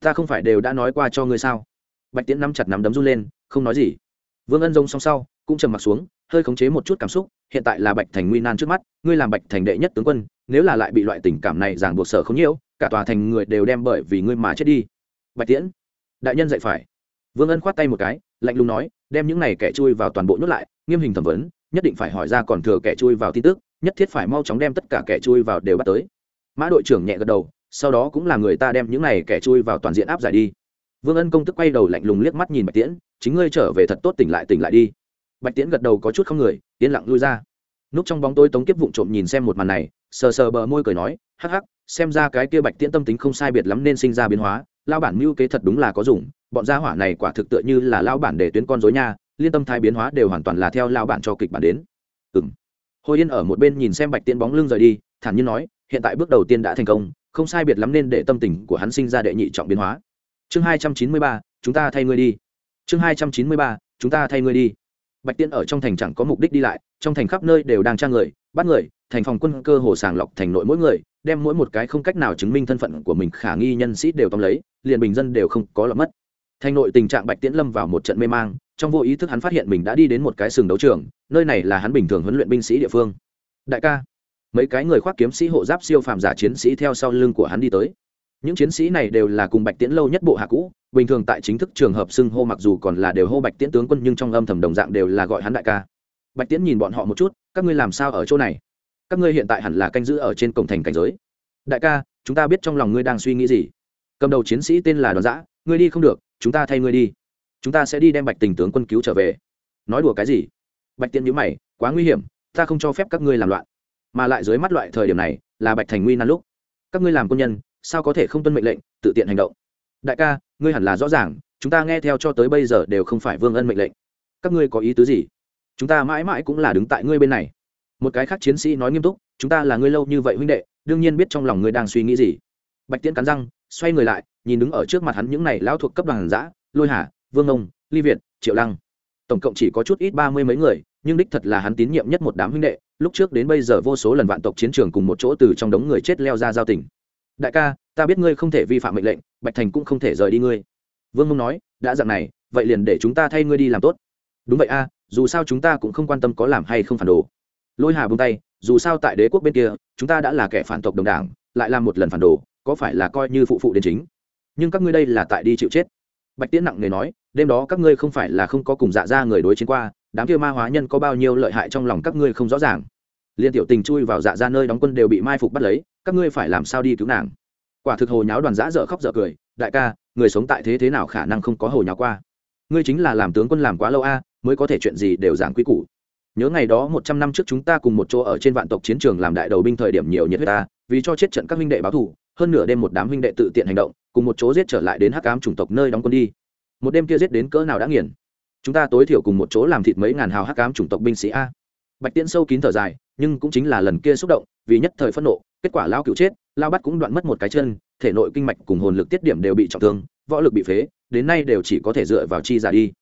A: Ta không phải đều đã nói qua cho ngươi sao? Bạch tiễn nắm chặt nắm đấm run lên, không nói gì. Vương ân rông song sau, cũng trầm m ặ t xuống, hơi khống chế một chút cảm xúc, hiện tại là bạch thành nguy nan trước mắt, ngươi làm bạch thành đệ nhất tướng quân, nếu là lại bị loại tình cảm này giảng buộc sở không nhiễu, cả tòa thành người đều đem bởi vì ngươi mà chết đi. Bạch tiễn, đại nhân dạy phải. Vương ân khoát tay một cái, lạnh lùng nói, đem những này kẻ chui vào toàn bộ nhốt lại, nghiêm hình thẩm vấn, nhất định phải hỏi ra còn thừa kẻ chui vào tin tức, nhất thiết phải mau chóng đem tất cả kẻ chui vào đều bắt tới. Mã đội trưởng nhẹ gật đầu sau đó cũng là người ta đem những này kẻ chui vào toàn diện áp giải đi. Vương ân công tức quay đầu lạnh lùng liếc mắt nhìn bạch tiễn, chính ngươi trở về thật tốt tỉnh lại tỉnh lại đi. Bạch tiễn gật đầu có chút không người, yên lặng lui ra. Núp trong bóng tôi tống kiếp vụng trộm nhìn xem một màn này, sờ sờ bờ môi cười nói, hắc hắc, xem ra cái kia bạch tiễn tâm tính không sai biệt lắm nên sinh ra biến hóa lao bản mưu kế thật đúng là có dùng, bọn gia hỏa này quả thực tựa như là lao bản để tuyến con dối nha, liên tâm thái biến hóa đều hoàn toàn là theo lao bản cho kịch bản đến. Ừng hồi yên ở một bên nhìn xem bạch tiễn bóng lưng rời đi, thản nhiên nói, hiện tại bước đầu tiên đã thành công không sai biệt lắm nên để tâm tình của hắn sinh ra đệ nhị trọng biến hóa. Chương hai trăm chín mươi ba, chúng ta thay ngươi đi. Chương hai trăm chín mươi ba, chúng ta thay ngươi đi. Bạch tiên ở trong thành chẳng có mục đích đi lại, trong thành khắp nơi đều đang tra người, bắt người, thành phòng quân cơ hồ sàng lọc thành nội mỗi người, đem mỗi một cái không cách nào chứng minh thân phận của mình khả nghi nhân sĩ đều tóm lấy, liền bình dân đều không có lọt mất. Thành nội tình trạng bạch tiễn lâm vào một trận mê mang, trong vô ý thức hắn phát hiện mình đã đi đến một cái sừng đấu trường, nơi này là hắn bình thường huấn luyện binh sĩ địa phương. Đại ca mấy cái người khoác kiếm sĩ hộ giáp siêu phàm giả chiến sĩ theo sau lưng của hắn đi tới. Những chiến sĩ này đều là cùng bạch tiễn lâu nhất bộ hạ cũ, bình thường tại chính thức trường hợp xưng hô mặc dù còn là đều hô bạch tiễn tướng quân nhưng trong âm thầm đồng dạng đều là gọi hắn đại ca. Bạch tiễn nhìn bọn họ một chút, các ngươi làm sao ở chỗ này? Các ngươi hiện tại hẳn là canh giữ ở trên cổng thành cảnh giới. Đại ca, chúng ta biết trong lòng ngươi đang suy nghĩ gì. Cầm đầu chiến sĩ tên là đoàn giã ngươi đi không được, chúng ta thay ngươi đi. Chúng ta sẽ đi đem bạch tình tướng quân cứu trở về. Nói đùa cái gì? Bạch tiễn nhữ mày, quá nguy hiểm, ta không cho phép các ngươi làm loạn mà lại dưới mắt loại thời điểm này, là bạch thành nguy nan lúc. Các ngươi làm quân nhân, sao có thể không tuân mệnh lệnh, tự tiện hành động? Đại ca, ngươi hẳn là rõ ràng, chúng ta nghe theo cho tới bây giờ đều không phải vương ân mệnh lệnh. Các ngươi có ý tứ gì? Chúng ta mãi mãi cũng là đứng tại ngươi bên này. Một cái khác chiến sĩ nói nghiêm túc, chúng ta là ngươi lâu như vậy huynh đệ, đương nhiên biết trong lòng ngươi đang suy nghĩ gì. Bạch tiễn cắn răng, xoay người lại, nhìn đứng ở trước mặt hắn những này lão thuộc cấp đoàn giã lôi hà, vương ông, ly việt, triệu lăng. Tổng cộng chỉ có chút ít ba mươi mấy người nhưng đích thật là hắn tín nhiệm nhất một đám huynh đệ, lúc trước đến bây giờ vô số lần vạn tộc chiến trường cùng một chỗ từ trong đống người chết leo ra giao tỉnh đại ca, ta biết ngươi không thể vi phạm mệnh lệnh, bạch thành cũng không thể rời đi ngươi. Vương mông nói, đã dặn này, vậy liền để chúng ta thay ngươi đi làm tốt. Đúng vậy a, dù sao chúng ta cũng không quan tâm có làm hay không phản đồ. Lôi hà buông tay, dù sao tại đế quốc bên kia, chúng ta đã là kẻ phản tộc đồng đảng, lại làm một lần phản đồ, có phải là coi như phụ phụ đến chính. Nhưng các ngươi đây là tại đi chịu chết. Bạch tiễn nặng nề nói đêm đó các ngươi không phải là không có cùng dạ ra người đối chiến qua, đám kia ma hóa nhân có bao nhiêu lợi hại trong lòng các ngươi không rõ ràng. Liên tiểu tình chui vào dạ ra nơi đóng quân đều bị mai phục bắt lấy, các ngươi phải làm sao đi cứu nàng? Quả thực hồ nháo đoàn giã dở khóc dở cười, đại ca, người sống tại thế thế nào khả năng không có hồ nháo qua? Ngươi chính là làm tướng quân làm quá lâu a, mới có thể chuyện gì đều giảng quy củ. Nhớ ngày đó một trăm năm trước chúng ta cùng một chỗ ở trên vạn tộc chiến trường làm đại đầu binh thời điểm nhiều nhiệt huyết ta, vì cho chết trận các huynh đệ báo thù, hơn nửa đêm một đám huynh đệ tự tiện hành động, cùng một chỗ giết trở lại đến hắc ám chủng tộc nơi đóng quân đi một đêm kia giết đến cỡ nào đã nghiền. Chúng ta tối thiểu cùng một chỗ làm thịt mấy ngàn hào hắc ám chủng tộc binh sĩ a. Bạch tiễn sâu kín thở dài, nhưng cũng chính là lần kia xúc động, vì nhất thời phẫn nộ, kết quả lao cựu chết lao bắt cũng đoạn mất một cái chân, thể nội kinh mạch cùng hồn lực tiết điểm đều bị trọng thương, võ lực bị phế, đến nay đều chỉ có thể dựa vào chi giả đi.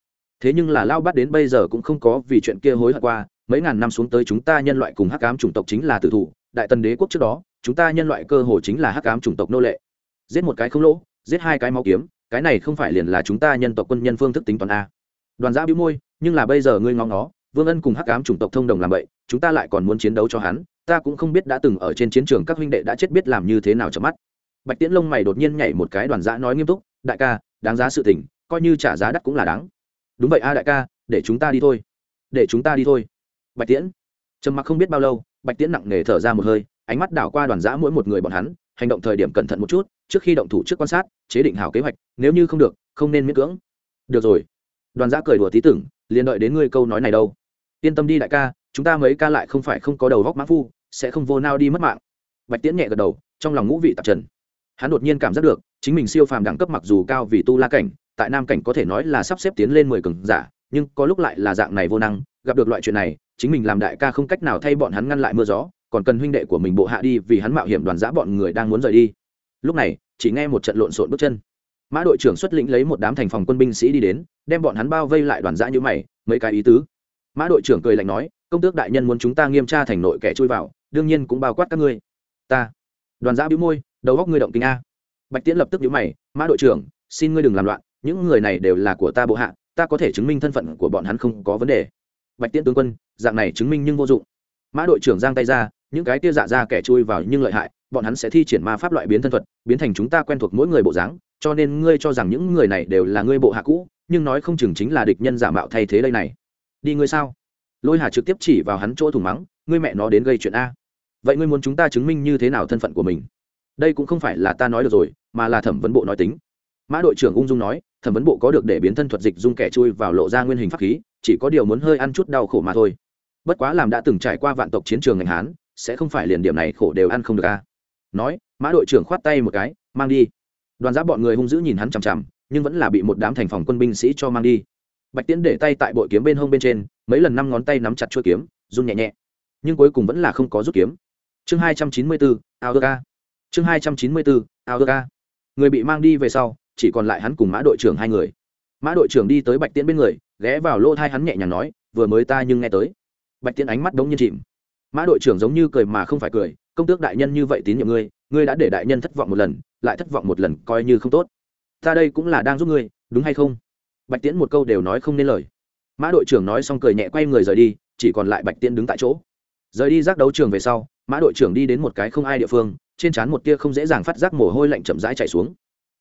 A: Thế nhưng là lao bắt đến bây giờ cũng không có vì chuyện kia hối hận qua, mấy ngàn năm xuống tới chúng ta nhân loại cùng hắc ám chủng tộc chính là tử thủ, đại tần đế quốc trước đó, chúng ta nhân loại cơ hồ chính là hắc ám chủng tộc nô lệ. Giết một cái không lỗ, giết hai cái máu kiếm cái này không phải liền là chúng ta nhân tộc quân nhân phương thức tính toán a. Đoàn giã bĩu môi, nhưng là bây giờ ngươi ngóng nó vương ân cùng hắc ám chủng tộc thông đồng làm vậy, chúng ta lại còn muốn chiến đấu cho hắn, ta cũng không biết đã từng ở trên chiến trường các huynh đệ đã chết biết làm như thế nào cho mắt. Bạch tiễn lông mày đột nhiên nhảy một cái, đoàn giã nói nghiêm túc, đại ca, đáng giá sự tình, coi như trả giá đắt cũng là đáng. Đúng vậy a, đại ca, để chúng ta đi thôi. Để chúng ta đi thôi. Bạch tiễn trầm mặc không biết bao lâu, bạch tiễn nặng nề thở ra một hơi, ánh mắt đảo qua đoàn giã mỗi một người bọn hắn, hành động thời điểm cẩn thận một chút, trước khi động thủ trước quan sát chế định hảo kế hoạch, nếu như không được, không nên miễn cưỡng. Được rồi. Đoàn giã cười đùa tí tưởng, liền đợi đến ngươi câu nói này đâu. Yên tâm đi đại ca, chúng ta mấy ca lại không phải không có đầu góc mã phu, sẽ không vô nao đi mất mạng. Bạch tiễn nhẹ gật đầu, trong lòng ngũ vị tạp trần. Hắn đột nhiên cảm giác được, chính mình siêu phàm đẳng cấp mặc dù cao vì tu la cảnh, tại nam cảnh có thể nói là sắp xếp tiến lên mười cường giả, nhưng có lúc lại là dạng này vô năng, gặp được loại chuyện này, chính mình làm đại ca không cách nào thay bọn hắn ngăn lại mưa gió, còn cần huynh đệ của mình bộ hạ đi vì hắn mạo hiểm đoàn giã bọn người đang muốn rời đi. Lúc này chỉ nghe một trận lộn xộn bước chân. Mã đội trưởng xuất lĩnh lấy một đám thành phòng quân binh sĩ đi đến, đem bọn hắn bao vây lại đoàn giã như mày, mấy cái ý tứ. Mã đội trưởng cười lạnh nói, công tước đại nhân muốn chúng ta nghiêm tra thành nội kẻ chui vào, đương nhiên cũng bao quát các ngươi. Ta. Đoàn giã bĩu môi, đầu góc ngươi động kinh a. Bạch tiễn lập tức nhíu mày, mã đội trưởng, xin ngươi đừng làm loạn, những người này đều là của ta bộ hạ, ta có thể chứng minh thân phận của bọn hắn không có vấn đề. Bạch tiễn tướng quân, dạng này chứng minh nhưng vô dụng. Mã đội trưởng giang tay ra những cái tia dạ ra kẻ chui vào nhưng lợi hại, bọn hắn sẽ thi triển ma pháp loại biến thân thuật, biến thành chúng ta quen thuộc mỗi người bộ dáng, cho nên ngươi cho rằng những người này đều là ngươi bộ hạ cũ, nhưng nói không chừng chính là địch nhân giả mạo thay thế đây này. Đi ngươi sao? Lôi hà trực tiếp chỉ vào hắn chỗ thủng mắng, ngươi mẹ nó đến gây chuyện a. Vậy ngươi muốn chúng ta chứng minh như thế nào thân phận của mình? Đây cũng không phải là ta nói được rồi, mà là thẩm vấn bộ nói tính. Mã đội trưởng ung dung nói, thẩm vấn bộ có được để biến thân thuật dịch dung kẻ chui vào lộ ra nguyên hình pháp khí, chỉ có điều muốn hơi ăn chút đau khổ mà thôi. Bất quá làm đã từng trải qua vạn tộc chiến trường ngành hán sẽ không phải liền điểm này khổ đều ăn không được a nói, mã đội trưởng khoát tay một cái, mang đi. Đoàn giáp bọn người hung dữ nhìn hắn chằm chằm, nhưng vẫn là bị một đám thành phòng quân binh sĩ cho mang đi. Bạch tiễn để tay tại bội kiếm bên hông bên trên, mấy lần năm ngón tay nắm chặt chuôi kiếm, run nhẹ nhẹ. Nhưng cuối cùng vẫn là không có rút kiếm. Chương hai trăm chín mươi bốn ao ca chương hai trăm chín mươi bốn ao ca người bị mang đi về sau, chỉ còn lại hắn cùng mã đội trưởng hai người. Mã đội trưởng đi tới bạch tiễn bên người, ghé vào lỗ thai hắn nhẹ nhàng nói, vừa mới ta nhưng nghe tới. Bạch tiễn ánh mắt đống nhiên chìm mã đội trưởng giống như cười mà không phải cười, công tước đại nhân như vậy tín nhiệm ngươi ngươi đã để đại nhân thất vọng một lần, lại thất vọng một lần coi như không tốt. Ta đây cũng là đang giúp ngươi, đúng hay không? Bạch tiễn một câu đều nói không nên lời. Mã đội trưởng nói xong cười nhẹ quay người rời đi, chỉ còn lại bạch tiễn đứng tại chỗ. Rời đi giác đấu trường về sau, mã đội trưởng đi đến một cái không ai địa phương, trên trán một tia không dễ dàng phát giác mồ hôi lạnh chậm rãi chạy xuống.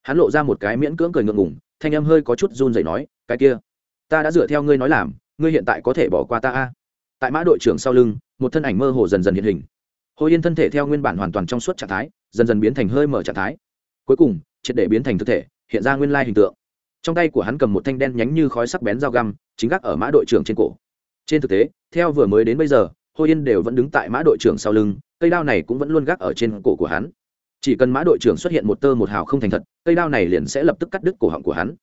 A: Hắn lộ ra một cái miễn cưỡng cười ngượng ngùng, thanh âm hơi có chút run rẩy nói, cái kia, ta đã dựa theo ngươi nói làm, ngươi hiện tại có thể bỏ qua ta a? Tại mã đội trưởng sau lưng, một thân ảnh mơ hồ dần dần hiện hình. Hồ yên thân thể theo nguyên bản hoàn toàn trong suốt trạng thái, dần dần biến thành hơi mở trạng thái. Cuối cùng, triệt để biến thành thực thể, hiện ra nguyên lai hình tượng. Trong tay của hắn cầm một thanh đen nhánh như khói sắc bén dao găm, chính gác ở mã đội trưởng trên cổ. Trên thực tế, theo vừa mới đến bây giờ hồ yên đều vẫn đứng tại mã đội trưởng sau lưng, cây đao này cũng vẫn luôn gác ở trên cổ của hắn. Chỉ cần mã đội trưởng xuất hiện một tơ một hào không thành thật, cây đao này liền sẽ lập tức cắt đứt cổ họng của hắn.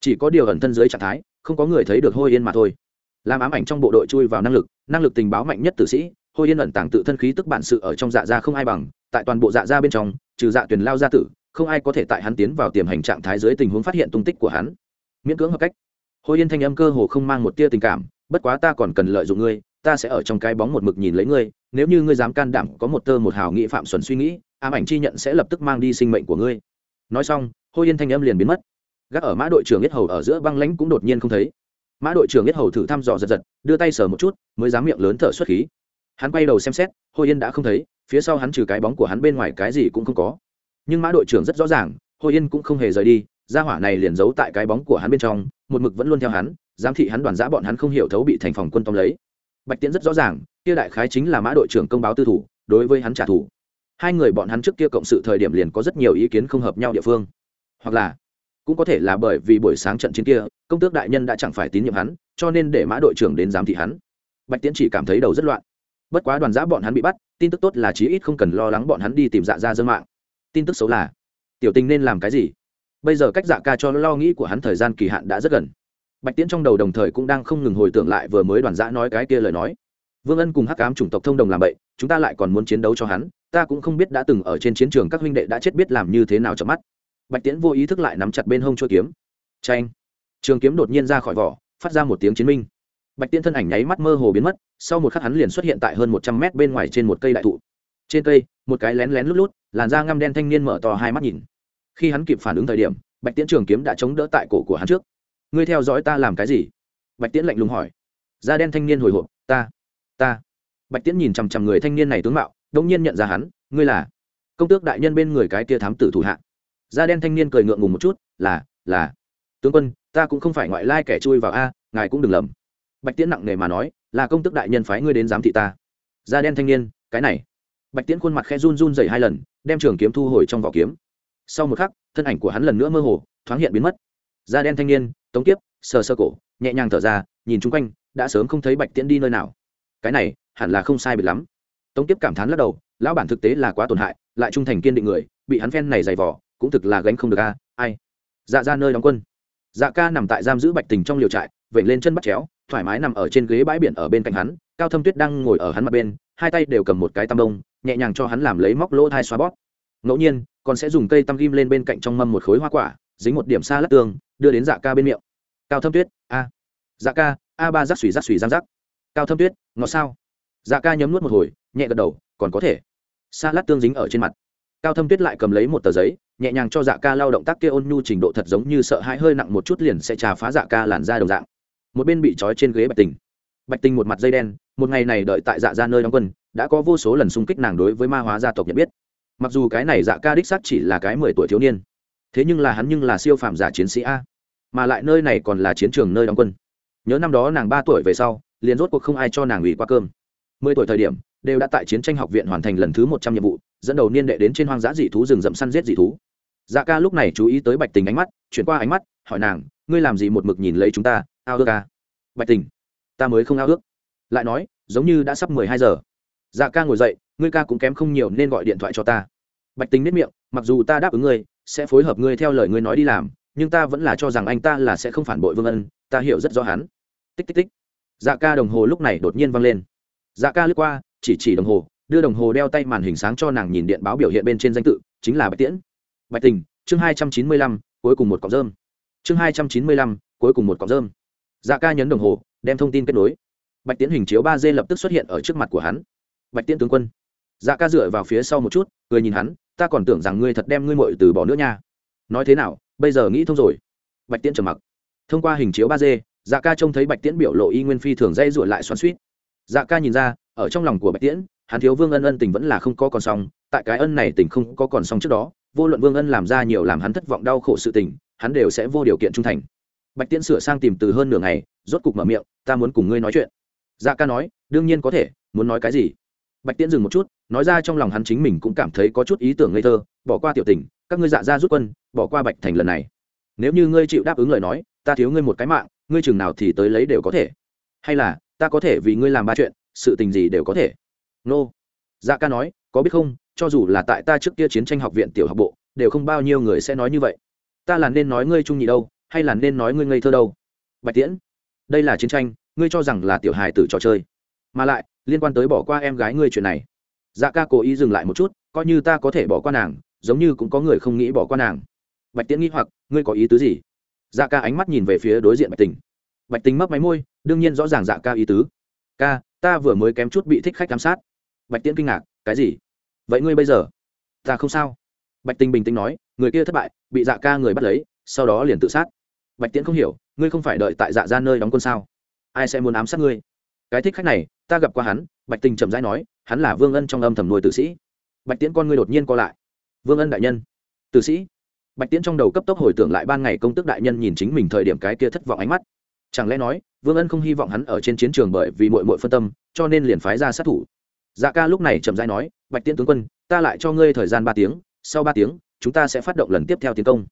A: Chỉ có điều ẩn thân dưới trạng thái, không có người thấy được hôi yên mà thôi làm ám ảnh trong bộ đội chui vào năng lực năng lực tình báo mạnh nhất tử sĩ, hôi yên ẩn tàng tự thân khí tức bản sự ở trong dạ gia không ai bằng, tại toàn bộ dạ gia bên trong, trừ dạ tuyển lao gia tử, không ai có thể tại hắn tiến vào tiềm hành trạng thái dưới tình huống phát hiện tung tích của hắn. Miễn cưỡng hợp cách. Hôi yên thanh âm cơ hồ không mang một tia tình cảm, bất quá ta còn cần lợi dụng ngươi, ta sẽ ở trong cái bóng một mực nhìn lấy ngươi, nếu như ngươi dám can đảm có một tơ một hào nghị phạm xuẩn suy nghĩ, ám ảnh chi nhận sẽ lập tức mang đi sinh mệnh của ngươi. Nói xong, hôi yên thanh âm liền biến mất. Gác ở mã đội trưởng biết hầu ở giữa băng lãnh cũng đột nhiên không thấy mã đội trưởng biết hầu thử thăm dò giật giật, đưa tay sờ một chút, mới dám miệng lớn thở xuất khí. Hắn quay đầu xem xét, hôi yên đã không thấy, phía sau hắn trừ cái bóng của hắn bên ngoài cái gì cũng không có. Nhưng mã đội trưởng rất rõ ràng, hôi yên cũng không hề rời đi, gia hỏa này liền giấu tại cái bóng của hắn bên trong, một mực vẫn luôn theo hắn, giám thị hắn đoàn giã bọn hắn không hiểu thấu bị thành phòng quân tóm lấy. Bạch tiễn rất rõ ràng, kia đại khái chính là mã đội trưởng công báo tư thủ, đối với hắn trả thù. Hai người bọn hắn trước kia cộng sự thời điểm liền có rất nhiều ý kiến không hợp nhau địa phương. Hoặc là cũng có thể là bởi vì buổi sáng trận chiến kia, công tước đại nhân đã chẳng phải tín nhiệm hắn, cho nên để mã đội trưởng đến giám thị hắn. Bạch tiễn chỉ cảm thấy đầu rất loạn. Bất quá đoàn giã bọn hắn bị bắt, tin tức tốt là chí ít không cần lo lắng bọn hắn đi tìm dạ ra dân mạng. Tin tức xấu là, tiểu tình nên làm cái gì? Bây giờ cách dạ ca cho lo nghĩ của hắn thời gian kỳ hạn đã rất gần. Bạch tiễn trong đầu đồng thời cũng đang không ngừng hồi tưởng lại vừa mới đoàn giã nói cái kia lời nói. Vương ân cùng hắc cám chủng tộc thông đồng làm vậy chúng ta lại còn muốn chiến đấu cho hắn, ta cũng không biết đã từng ở trên chiến trường các huynh đệ đã chết biết làm như thế nào chậm mắt bạch tiễn vô ý thức lại nắm chặt bên hông chuôi kiếm. Tranh trường kiếm đột nhiên ra khỏi vỏ, phát ra một tiếng chiến minh. Bạch tiễn thân ảnh nháy mắt mơ hồ biến mất, sau một khắc hắn liền xuất hiện tại hơn một trăm mét bên ngoài trên một cây đại thụ. Trên cây, một cái lén lén lút lút, làn da ngăm đen thanh niên mở to hai mắt nhìn. Khi hắn kịp phản ứng thời điểm, bạch tiễn trường kiếm đã chống đỡ tại cổ của hắn trước. Ngươi theo dõi ta làm cái gì? Bạch tiễn lạnh lùng hỏi. Da đen thanh niên hồi hộp, ta ta. Bạch tiễn nhìn chằm chằm người thanh niên này tướng mạo đông nhiên nhận ra hắn, ngươi là? Công tước đại nhân bên người cái kia thám tử thủ hạ da đen thanh niên cười ngượng ngùng một chút, là là. Tướng quân, ta cũng không phải ngoại lai kẻ chui vào a, ngài cũng đừng lầm. Bạch tiễn nặng nề mà nói, là công tước đại nhân phái ngươi đến giám thị ta. Da đen thanh niên, cái này. Bạch tiễn khuôn mặt khe run run dày hai lần, đem trường kiếm thu hồi trong vỏ kiếm. Sau một khắc, thân ảnh của hắn lần nữa mơ hồ, thoáng hiện biến mất. Da đen thanh niên, tống kiếp, sờ sơ cổ, nhẹ nhàng thở ra, nhìn chung quanh, đã sớm không thấy bạch tiễn đi nơi nào. Cái này, hẳn là không sai biệt lắm. Tống kiếp cảm thán lắc đầu, lão bản thực tế là quá tổn hại, lại trung thành kiên định người, bị hắn phen này dày vỏ cũng thực là gánh không được a, ai? Dạ ra nơi đóng quân. Dạ ca nằm tại giam giữ bạch tình trong liều trại vẩy lên chân bắt chéo, thoải mái nằm ở trên ghế bãi biển ở bên cạnh hắn, cao thâm tuyết đang ngồi ở hắn mặt bên, hai tay đều cầm một cái tăm đông nhẹ nhàng cho hắn làm lấy móc lỗ thai xóa bóp. Ngẫu nhiên, còn sẽ dùng cây tăm ghim lên bên cạnh trong mâm một khối hoa quả, dính một điểm xa lát tương, đưa đến dạ ca bên miệng. Cao thâm tuyết, a. Dạ ca, a ba rắc xùy rắc xùy giang rắc. Cao thâm tuyết, ngọt sao? Dạ ca nhấm nuốt một hồi, nhẹ gật đầu, còn có thể. Xa lát tương dính ở trên mặt. Cao thâm tuyết lại cầm lấy một tờ giấy nhẹ nhàng cho dạ ca lao động tác kia ôn nhu trình độ thật giống như sợ hãi hơi nặng một chút liền sẽ trà phá dạ ca làn da đồng dạng. Một bên bị trói trên ghế bạch tình. Bạch tình một mặt dây đen, một ngày này đợi tại dạ ra nơi đóng quân, đã có vô số lần xung kích nàng đối với ma hóa gia tộc nhận biết. Mặc dù cái này dạ ca đích xác chỉ là cái mười tuổi thiếu niên, thế nhưng là hắn nhưng là siêu phàm giả chiến sĩ a. Mà lại nơi này còn là chiến trường nơi đóng quân. Nhớ năm đó nàng ba tuổi về sau, liền rốt cuộc không ai cho nàng ủy qua cơm. Mười tuổi thời điểm, đều đã tại chiến tranh học viện hoàn thành lần thứ một trăm nhiệm vụ, dẫn đầu niên đệ đến trên hoang dã dị thú rừng rậm săn giết dị thú dạ ca lúc này chú ý tới bạch tình ánh mắt, chuyển qua ánh mắt, hỏi nàng, ngươi làm gì một mực nhìn lấy chúng ta, ao ước ca bạch tình, ta mới không ao ước. Lại nói, giống như đã sắp mười hai giờ. Dạ ca ngồi dậy, ngươi ca cũng kém không nhiều nên gọi điện thoại cho ta. Bạch tình nếp miệng, mặc dù ta đáp ứng ngươi, sẽ phối hợp ngươi theo lời ngươi nói đi làm, nhưng ta vẫn là cho rằng anh ta là sẽ không phản bội vương ân, ta hiểu rất rõ hắn. Tích tích tích. Dạ ca đồng hồ lúc này đột nhiên vang lên. Dạ ca lướt qua, chỉ chỉ đồng hồ, đưa đồng hồ đeo tay màn hình sáng cho nàng nhìn điện báo biểu hiện bên trên danh tự, chính là bạch tiễn bạch tình, chương hai trăm chín mươi lăm, cuối cùng một cọng rơm. Chương hai trăm chín mươi lăm, cuối cùng một cọng rơm. Dạ ca nhấn đồng hồ, đem thông tin kết nối. Bạch tiễn hình chiếu ba d lập tức xuất hiện ở trước mặt của hắn. Bạch tiễn tướng quân. Dạ ca dựa vào phía sau một chút, cười nhìn hắn, ta còn tưởng rằng ngươi thật đem ngươi mội từ bỏ nữa nha. Nói thế nào, bây giờ nghĩ thông rồi. Bạch tiễn trầm mặc. Thông qua hình chiếu ba d dạ ca trông thấy bạch tiễn biểu lộ y nguyên phi thường dây ruột lại xoắn suýt dạ ca nhìn ra, ở trong lòng của bạch tiễn, hắn thiếu vương ân ân tình vẫn là không có còn xong, tại cái ân này tình không có còn xong trước đó vô luận vương ân làm ra nhiều làm hắn thất vọng đau khổ sự tình, hắn đều sẽ vô điều kiện trung thành. Bạch tiễn sửa sang tìm từ hơn nửa ngày, rốt cục mở miệng, ta muốn cùng ngươi nói chuyện. Dạ ca nói, đương nhiên có thể, muốn nói cái gì? Bạch tiễn dừng một chút, nói ra trong lòng hắn chính mình cũng cảm thấy có chút ý tưởng ngây thơ, bỏ qua tiểu tình, các ngươi dạ ra rút quân, bỏ qua bạch thành lần này. Nếu như ngươi chịu đáp ứng lời nói, ta thiếu ngươi một cái mạng, ngươi chừng nào thì tới lấy đều có thể. Hay là, ta có thể vì ngươi làm ba chuyện, sự tình gì đều có thể. Nô. Dạ ca nói, có biết không cho dù là tại ta trước kia chiến tranh học viện tiểu học bộ, đều không bao nhiêu người sẽ nói như vậy. Ta là nên nói ngươi trung nhị đâu, hay là nên nói ngươi ngây thơ đâu? Bạch tiễn, đây là chiến tranh, ngươi cho rằng là tiểu hài tử trò chơi. Mà lại, liên quan tới bỏ qua em gái ngươi chuyện này. Dạ ca cố ý dừng lại một chút, coi như ta có thể bỏ qua nàng, giống như cũng có người không nghĩ bỏ qua nàng. Bạch tiễn nghĩ hoặc, ngươi có ý tứ gì? Dạ ca ánh mắt nhìn về phía đối diện bạch tình. Bạch tình mấp máy môi, đương nhiên rõ ràng dạ ca ý tứ. Ca, ta vừa mới kém chút bị thích khách giám sát. Bạch tiễn kinh ngạc, cái gì? Vậy ngươi bây giờ? Ta không sao. Bạch tinh bình tĩnh nói, người kia thất bại, bị dạ ca người bắt lấy, sau đó liền tự sát. Bạch tiễn không hiểu, ngươi không phải đợi tại dạ ra nơi đóng quân sao? Ai sẽ muốn ám sát ngươi? Cái thích khách này, ta gặp qua hắn, bạch tinh chậm rãi nói, hắn là vương ân trong âm thầm nuôi tử sĩ. Bạch tiễn con ngươi đột nhiên co lại. Vương ân đại nhân. Tử sĩ? Bạch tiễn trong đầu cấp tốc hồi tưởng lại ban ngày công tức đại nhân nhìn chính mình thời điểm cái kia thất vọng ánh mắt. Chẳng lẽ nói, vương ân không hy vọng hắn ở trên chiến trường bởi vì mội mội phân tâm, cho nên liền phái ra sát thủ? Dạ ca lúc này chậm rãi nói, bạch tiễn tướng quân, ta lại cho ngươi thời gian ba tiếng, sau ba tiếng, chúng ta sẽ phát động lần tiếp theo tiến công.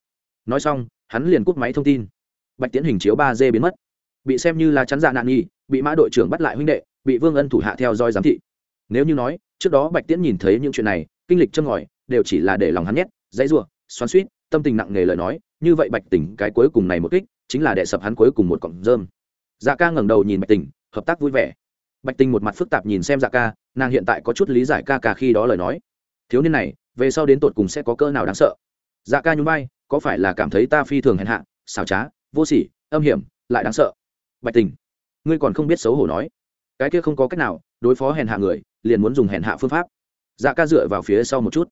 A: Nói xong, hắn liền cúp máy thông tin. Bạch tiễn hình chiếu ba d biến mất. Bị xem như là chắn dạ nạn nghi, bị mã đội trưởng bắt lại huynh đệ, bị vương ân thủ hạ theo dõi giám thị. Nếu như nói, trước đó bạch tiễn nhìn thấy những chuyện này, kinh lịch châm ngòi, đều chỉ là để lòng hắn nhét, dãy rủa, xoắn suýt tâm tình nặng nề lời nói, như vậy bạch tỉnh cái cuối cùng này một kích, chính là đệ sập hắn cuối cùng một cọng rơm. Dạ ca ngẩng đầu nhìn bạch tỉnh, hợp tác vui vẻ bạch Tinh một mặt phức tạp nhìn xem dạ ca, nàng hiện tại có chút lý giải ca ca khi đó lời nói. Thiếu niên này, về sau đến tột cùng sẽ có cỡ nào đáng sợ? Dạ ca nhún vai, có phải là cảm thấy ta phi thường hèn hạ, xảo trá, vô sỉ, âm hiểm, lại đáng sợ? Bạch tình ngươi còn không biết xấu hổ nói. Cái kia không có cách nào, đối phó hèn hạ người, liền muốn dùng hèn hạ phương pháp. Dạ ca dựa vào phía sau một chút.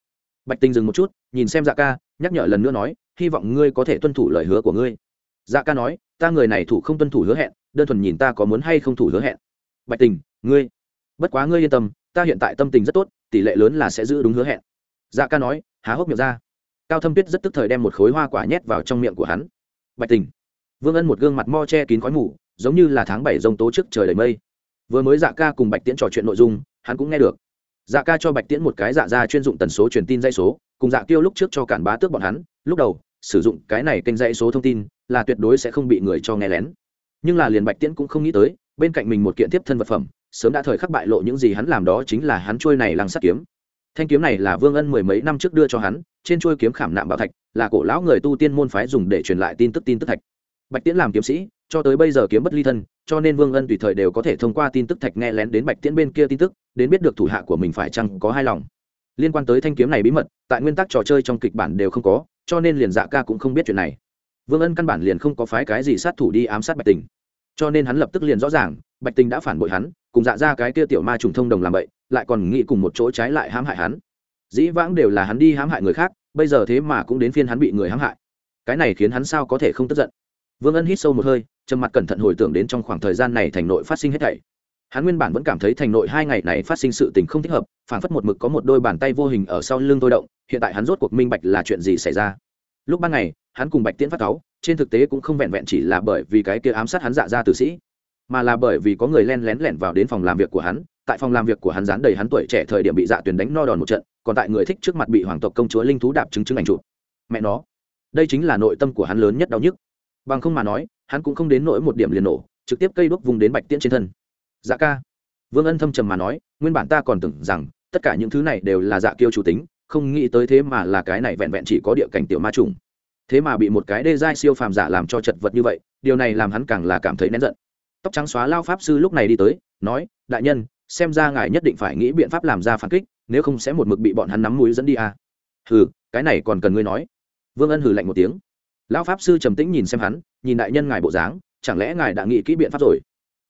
A: Bạch tình dừng một chút, nhìn xem dạ ca, nhắc nhở lần nữa nói, hy vọng ngươi có thể tuân thủ lời hứa của ngươi. Dạ ca nói, ta người này thủ không tuân thủ hứa hẹn, đơn thuần nhìn ta có muốn hay không thủ hứa hẹn bạch tình, ngươi, bất quá ngươi yên tâm, ta hiện tại tâm tình rất tốt, tỷ lệ lớn là sẽ giữ đúng hứa hẹn. Dạ ca nói, há hốc miệng ra. Cao thâm tuyết rất tức thời đem một khối hoa quả nhét vào trong miệng của hắn. Bạch tình, vương ân một gương mặt mo che kín khói mù, giống như là tháng bảy rông tố trước trời đầy mây. Vừa mới dạ ca cùng bạch tiễn trò chuyện nội dung, hắn cũng nghe được. Dạ ca cho bạch tiễn một cái dạ ra chuyên dụng tần số truyền tin dây số, cùng dạ tiêu lúc trước cho cản bá tước bọn hắn, lúc đầu, sử dụng cái này kênh dây số thông tin là tuyệt đối sẽ không bị người cho nghe lén. Nhưng là liền bạch tiễn cũng không nghĩ tới bên cạnh mình một kiện tiếp thân vật phẩm, sớm đã thời khắc bại lộ những gì hắn làm đó chính là hắn trôi này lăng sắt kiếm. Thanh kiếm này là vương ân mười mấy năm trước đưa cho hắn, trên trôi kiếm khảm nạm bảo thạch, là cổ lão người tu tiên môn phái dùng để truyền lại tin tức tin tức thạch. Bạch tiễn làm kiếm sĩ, cho tới bây giờ kiếm bất ly thân, cho nên vương ân tùy thời đều có thể thông qua tin tức thạch nghe lén đến bạch tiễn bên kia tin tức, đến biết được thủ hạ của mình phải chăng có hai lòng. Liên quan tới thanh kiếm này bí mật, tại nguyên tắc trò chơi trong kịch bản đều không có, cho nên liền dạ ca cũng không biết chuyện này. Vương ân căn bản liền không có phái cái gì sát thủ đi ám sát bạch tình cho nên hắn lập tức liền rõ ràng, bạch tình đã phản bội hắn, cùng dạ ra cái kia tiểu ma trùng thông đồng làm vậy lại còn nghĩ cùng một chỗ trái lại hãm hại hắn. Dĩ vãng đều là hắn đi hãm hại người khác, bây giờ thế mà cũng đến phiên hắn bị người hãm hại. Cái này khiến hắn sao có thể không tức giận? Vương ân hít sâu một hơi, trầm mặt cẩn thận hồi tưởng đến trong khoảng thời gian này thành nội phát sinh hết thảy. Hắn nguyên bản vẫn cảm thấy thành nội hai ngày này phát sinh sự tình không thích hợp phản phất một mực có một đôi bàn tay vô hình ở sau lưng tôi động, hiện tại hắn rốt cuộc minh bạch là chuyện gì xảy ra. Lúc ban ngày, hắn cùng bạch tiễn phát cáu trên thực tế cũng không vẹn vẹn chỉ là bởi vì cái kia ám sát hắn dạ ra tử sĩ, mà là bởi vì có người len lén lẻn vào đến phòng làm việc của hắn. Tại phòng làm việc của hắn dán đầy hắn tuổi trẻ thời điểm bị dạ tuyển đánh no đòn một trận, còn tại người thích trước mặt bị hoàng tộc công chúa linh thú đạp chứng chứng ảnh chụp. Mẹ nó, đây chính là nội tâm của hắn lớn nhất đau nhức. Bằng không mà nói, hắn cũng không đến nỗi một điểm liền nổ, trực tiếp cây đuốc vùng đến bạch tiễn trên thân. Dạ ca, vương ân thâm trầm mà nói, nguyên bản ta còn tưởng rằng tất cả những thứ này đều là dạ kiêu chủ tính, không nghĩ tới thế mà là cái này vẹn vẹn chỉ có địa cảnh tiểu ma trùng thế mà bị một cái đê giai siêu phàm giả làm cho chật vật như vậy, điều này làm hắn càng là cảm thấy nén giận. Tóc trắng xóa lao pháp sư lúc này đi tới, nói, đại nhân, xem ra ngài nhất định phải nghĩ biện pháp làm ra phản kích, nếu không sẽ một mực bị bọn hắn nắm mũi dẫn đi à. hừ, cái này còn cần ngươi nói. Vương ân hừ lạnh một tiếng. Lão pháp sư trầm tĩnh nhìn xem hắn, nhìn đại nhân ngài bộ dáng, chẳng lẽ ngài đã nghĩ kỹ biện pháp rồi?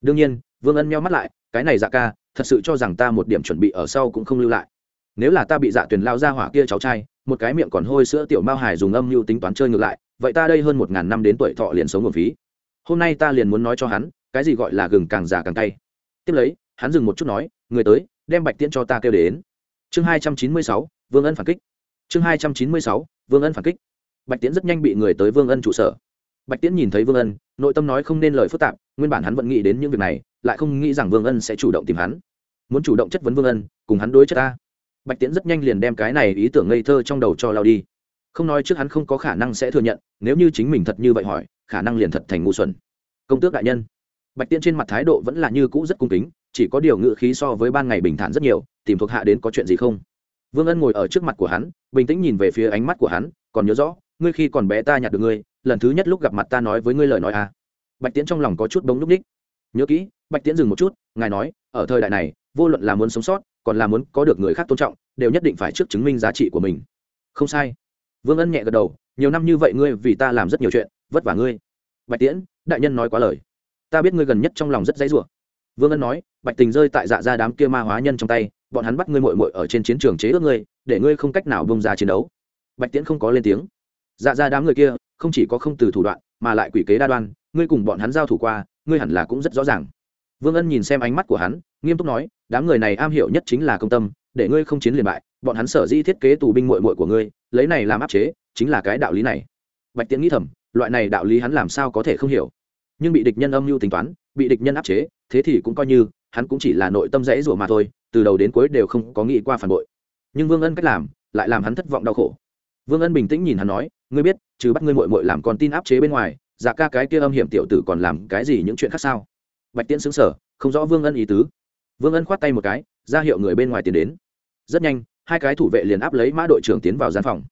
A: Đương nhiên, vương ân meo mắt lại, cái này dạ ca, thật sự cho rằng ta một điểm chuẩn bị ở sau cũng không lưu lại nếu là ta bị dạ tuyển lao ra hỏa kia cháu trai, một cái miệng còn hôi sữa tiểu mao hải dùng âm mưu tính toán chơi ngược lại, vậy ta đây hơn một ngàn năm đến tuổi thọ liền sống một phí. Hôm nay ta liền muốn nói cho hắn, cái gì gọi là gừng càng già càng cay. Tiếp lấy, hắn dừng một chút nói, người tới, đem bạch tiễn cho ta kêu đến. Chương hai trăm chín mươi sáu, vương ân phản kích. Chương hai trăm chín mươi sáu, vương ân phản kích. Bạch tiễn rất nhanh bị người tới vương ân trụ sở. Bạch tiễn nhìn thấy vương ân, nội tâm nói không nên lời phức tạp, nguyên bản hắn vẫn nghĩ đến những việc này, lại không nghĩ rằng vương ân sẽ chủ động tìm hắn. Muốn chủ động chất vấn vương ân, cùng hắn đối chất ta bạch tiễn rất nhanh liền đem cái này ý tưởng ngây thơ trong đầu cho lao đi. Không nói trước hắn không có khả năng sẽ thừa nhận, nếu như chính mình thật như vậy hỏi, khả năng liền thật thành ngu xuẩn. Công tước đại nhân. Bạch tiễn trên mặt thái độ vẫn là như cũ rất cung kính, chỉ có điều ngự khí so với ban ngày bình thản rất nhiều, tìm thuộc hạ đến có chuyện gì không? Vương ân ngồi ở trước mặt của hắn, bình tĩnh nhìn về phía ánh mắt của hắn, còn nhớ rõ, ngươi khi còn bé ta nhặt được ngươi, lần thứ nhất lúc gặp mặt ta nói với ngươi lời nói à. Bạch tiễn trong lòng có chút bóng núp ních. Nhớ kỹ, bạch tiễn dừng một chút, ngài nói, ở thời đại này, vô luận là muốn sống sót còn là muốn có được người khác tôn trọng, đều nhất định phải trước chứng minh giá trị của mình. Không sai. Vương ân nhẹ gật đầu, nhiều năm như vậy ngươi vì ta làm rất nhiều chuyện, vất vả ngươi. Bạch tiễn, đại nhân nói quá lời. Ta biết ngươi gần nhất trong lòng rất dãy rủa. Vương ân nói, bạch tình rơi tại dạ ra đám kia ma hóa nhân trong tay, bọn hắn bắt ngươi mội mội ở trên chiến trường chế ước ngươi, để ngươi không cách nào bông ra chiến đấu. Bạch tiễn không có lên tiếng. Dạ ra đám người kia, không chỉ có không từ thủ đoạn, mà lại quỷ kế đa đoan, ngươi cùng bọn hắn giao thủ qua, ngươi hẳn là cũng rất rõ ràng. Vương ân nhìn xem ánh mắt của hắn, nghiêm túc nói đám người này am hiểu nhất chính là công tâm, để ngươi không chiến liền bại, bọn hắn sở di thiết kế tù binh mội mội của ngươi, lấy này làm áp chế, chính là cái đạo lý này. Bạch tiễn nghĩ thầm, loại này đạo lý hắn làm sao có thể không hiểu? Nhưng bị địch nhân âm mưu tính toán, bị địch nhân áp chế, thế thì cũng coi như, hắn cũng chỉ là nội tâm rẽ rủa mà thôi, từ đầu đến cuối đều không có nghĩ qua phản bội. Nhưng vương ân cách làm, lại làm hắn thất vọng đau khổ. Vương ân bình tĩnh nhìn hắn nói, ngươi biết chứ bắt ngươi mội mội làm con tin áp chế bên ngoài dạ ca cái kia âm hiểm tiểu tử còn làm cái gì những chuyện khác sao? Bạch tiễn xứng sở không rõ vương ân ý tứ vương ân khoát tay một cái, ra hiệu người bên ngoài tiến đến. Rất nhanh, hai cái thủ vệ liền áp lấy mã đội trưởng tiến vào gian phòng.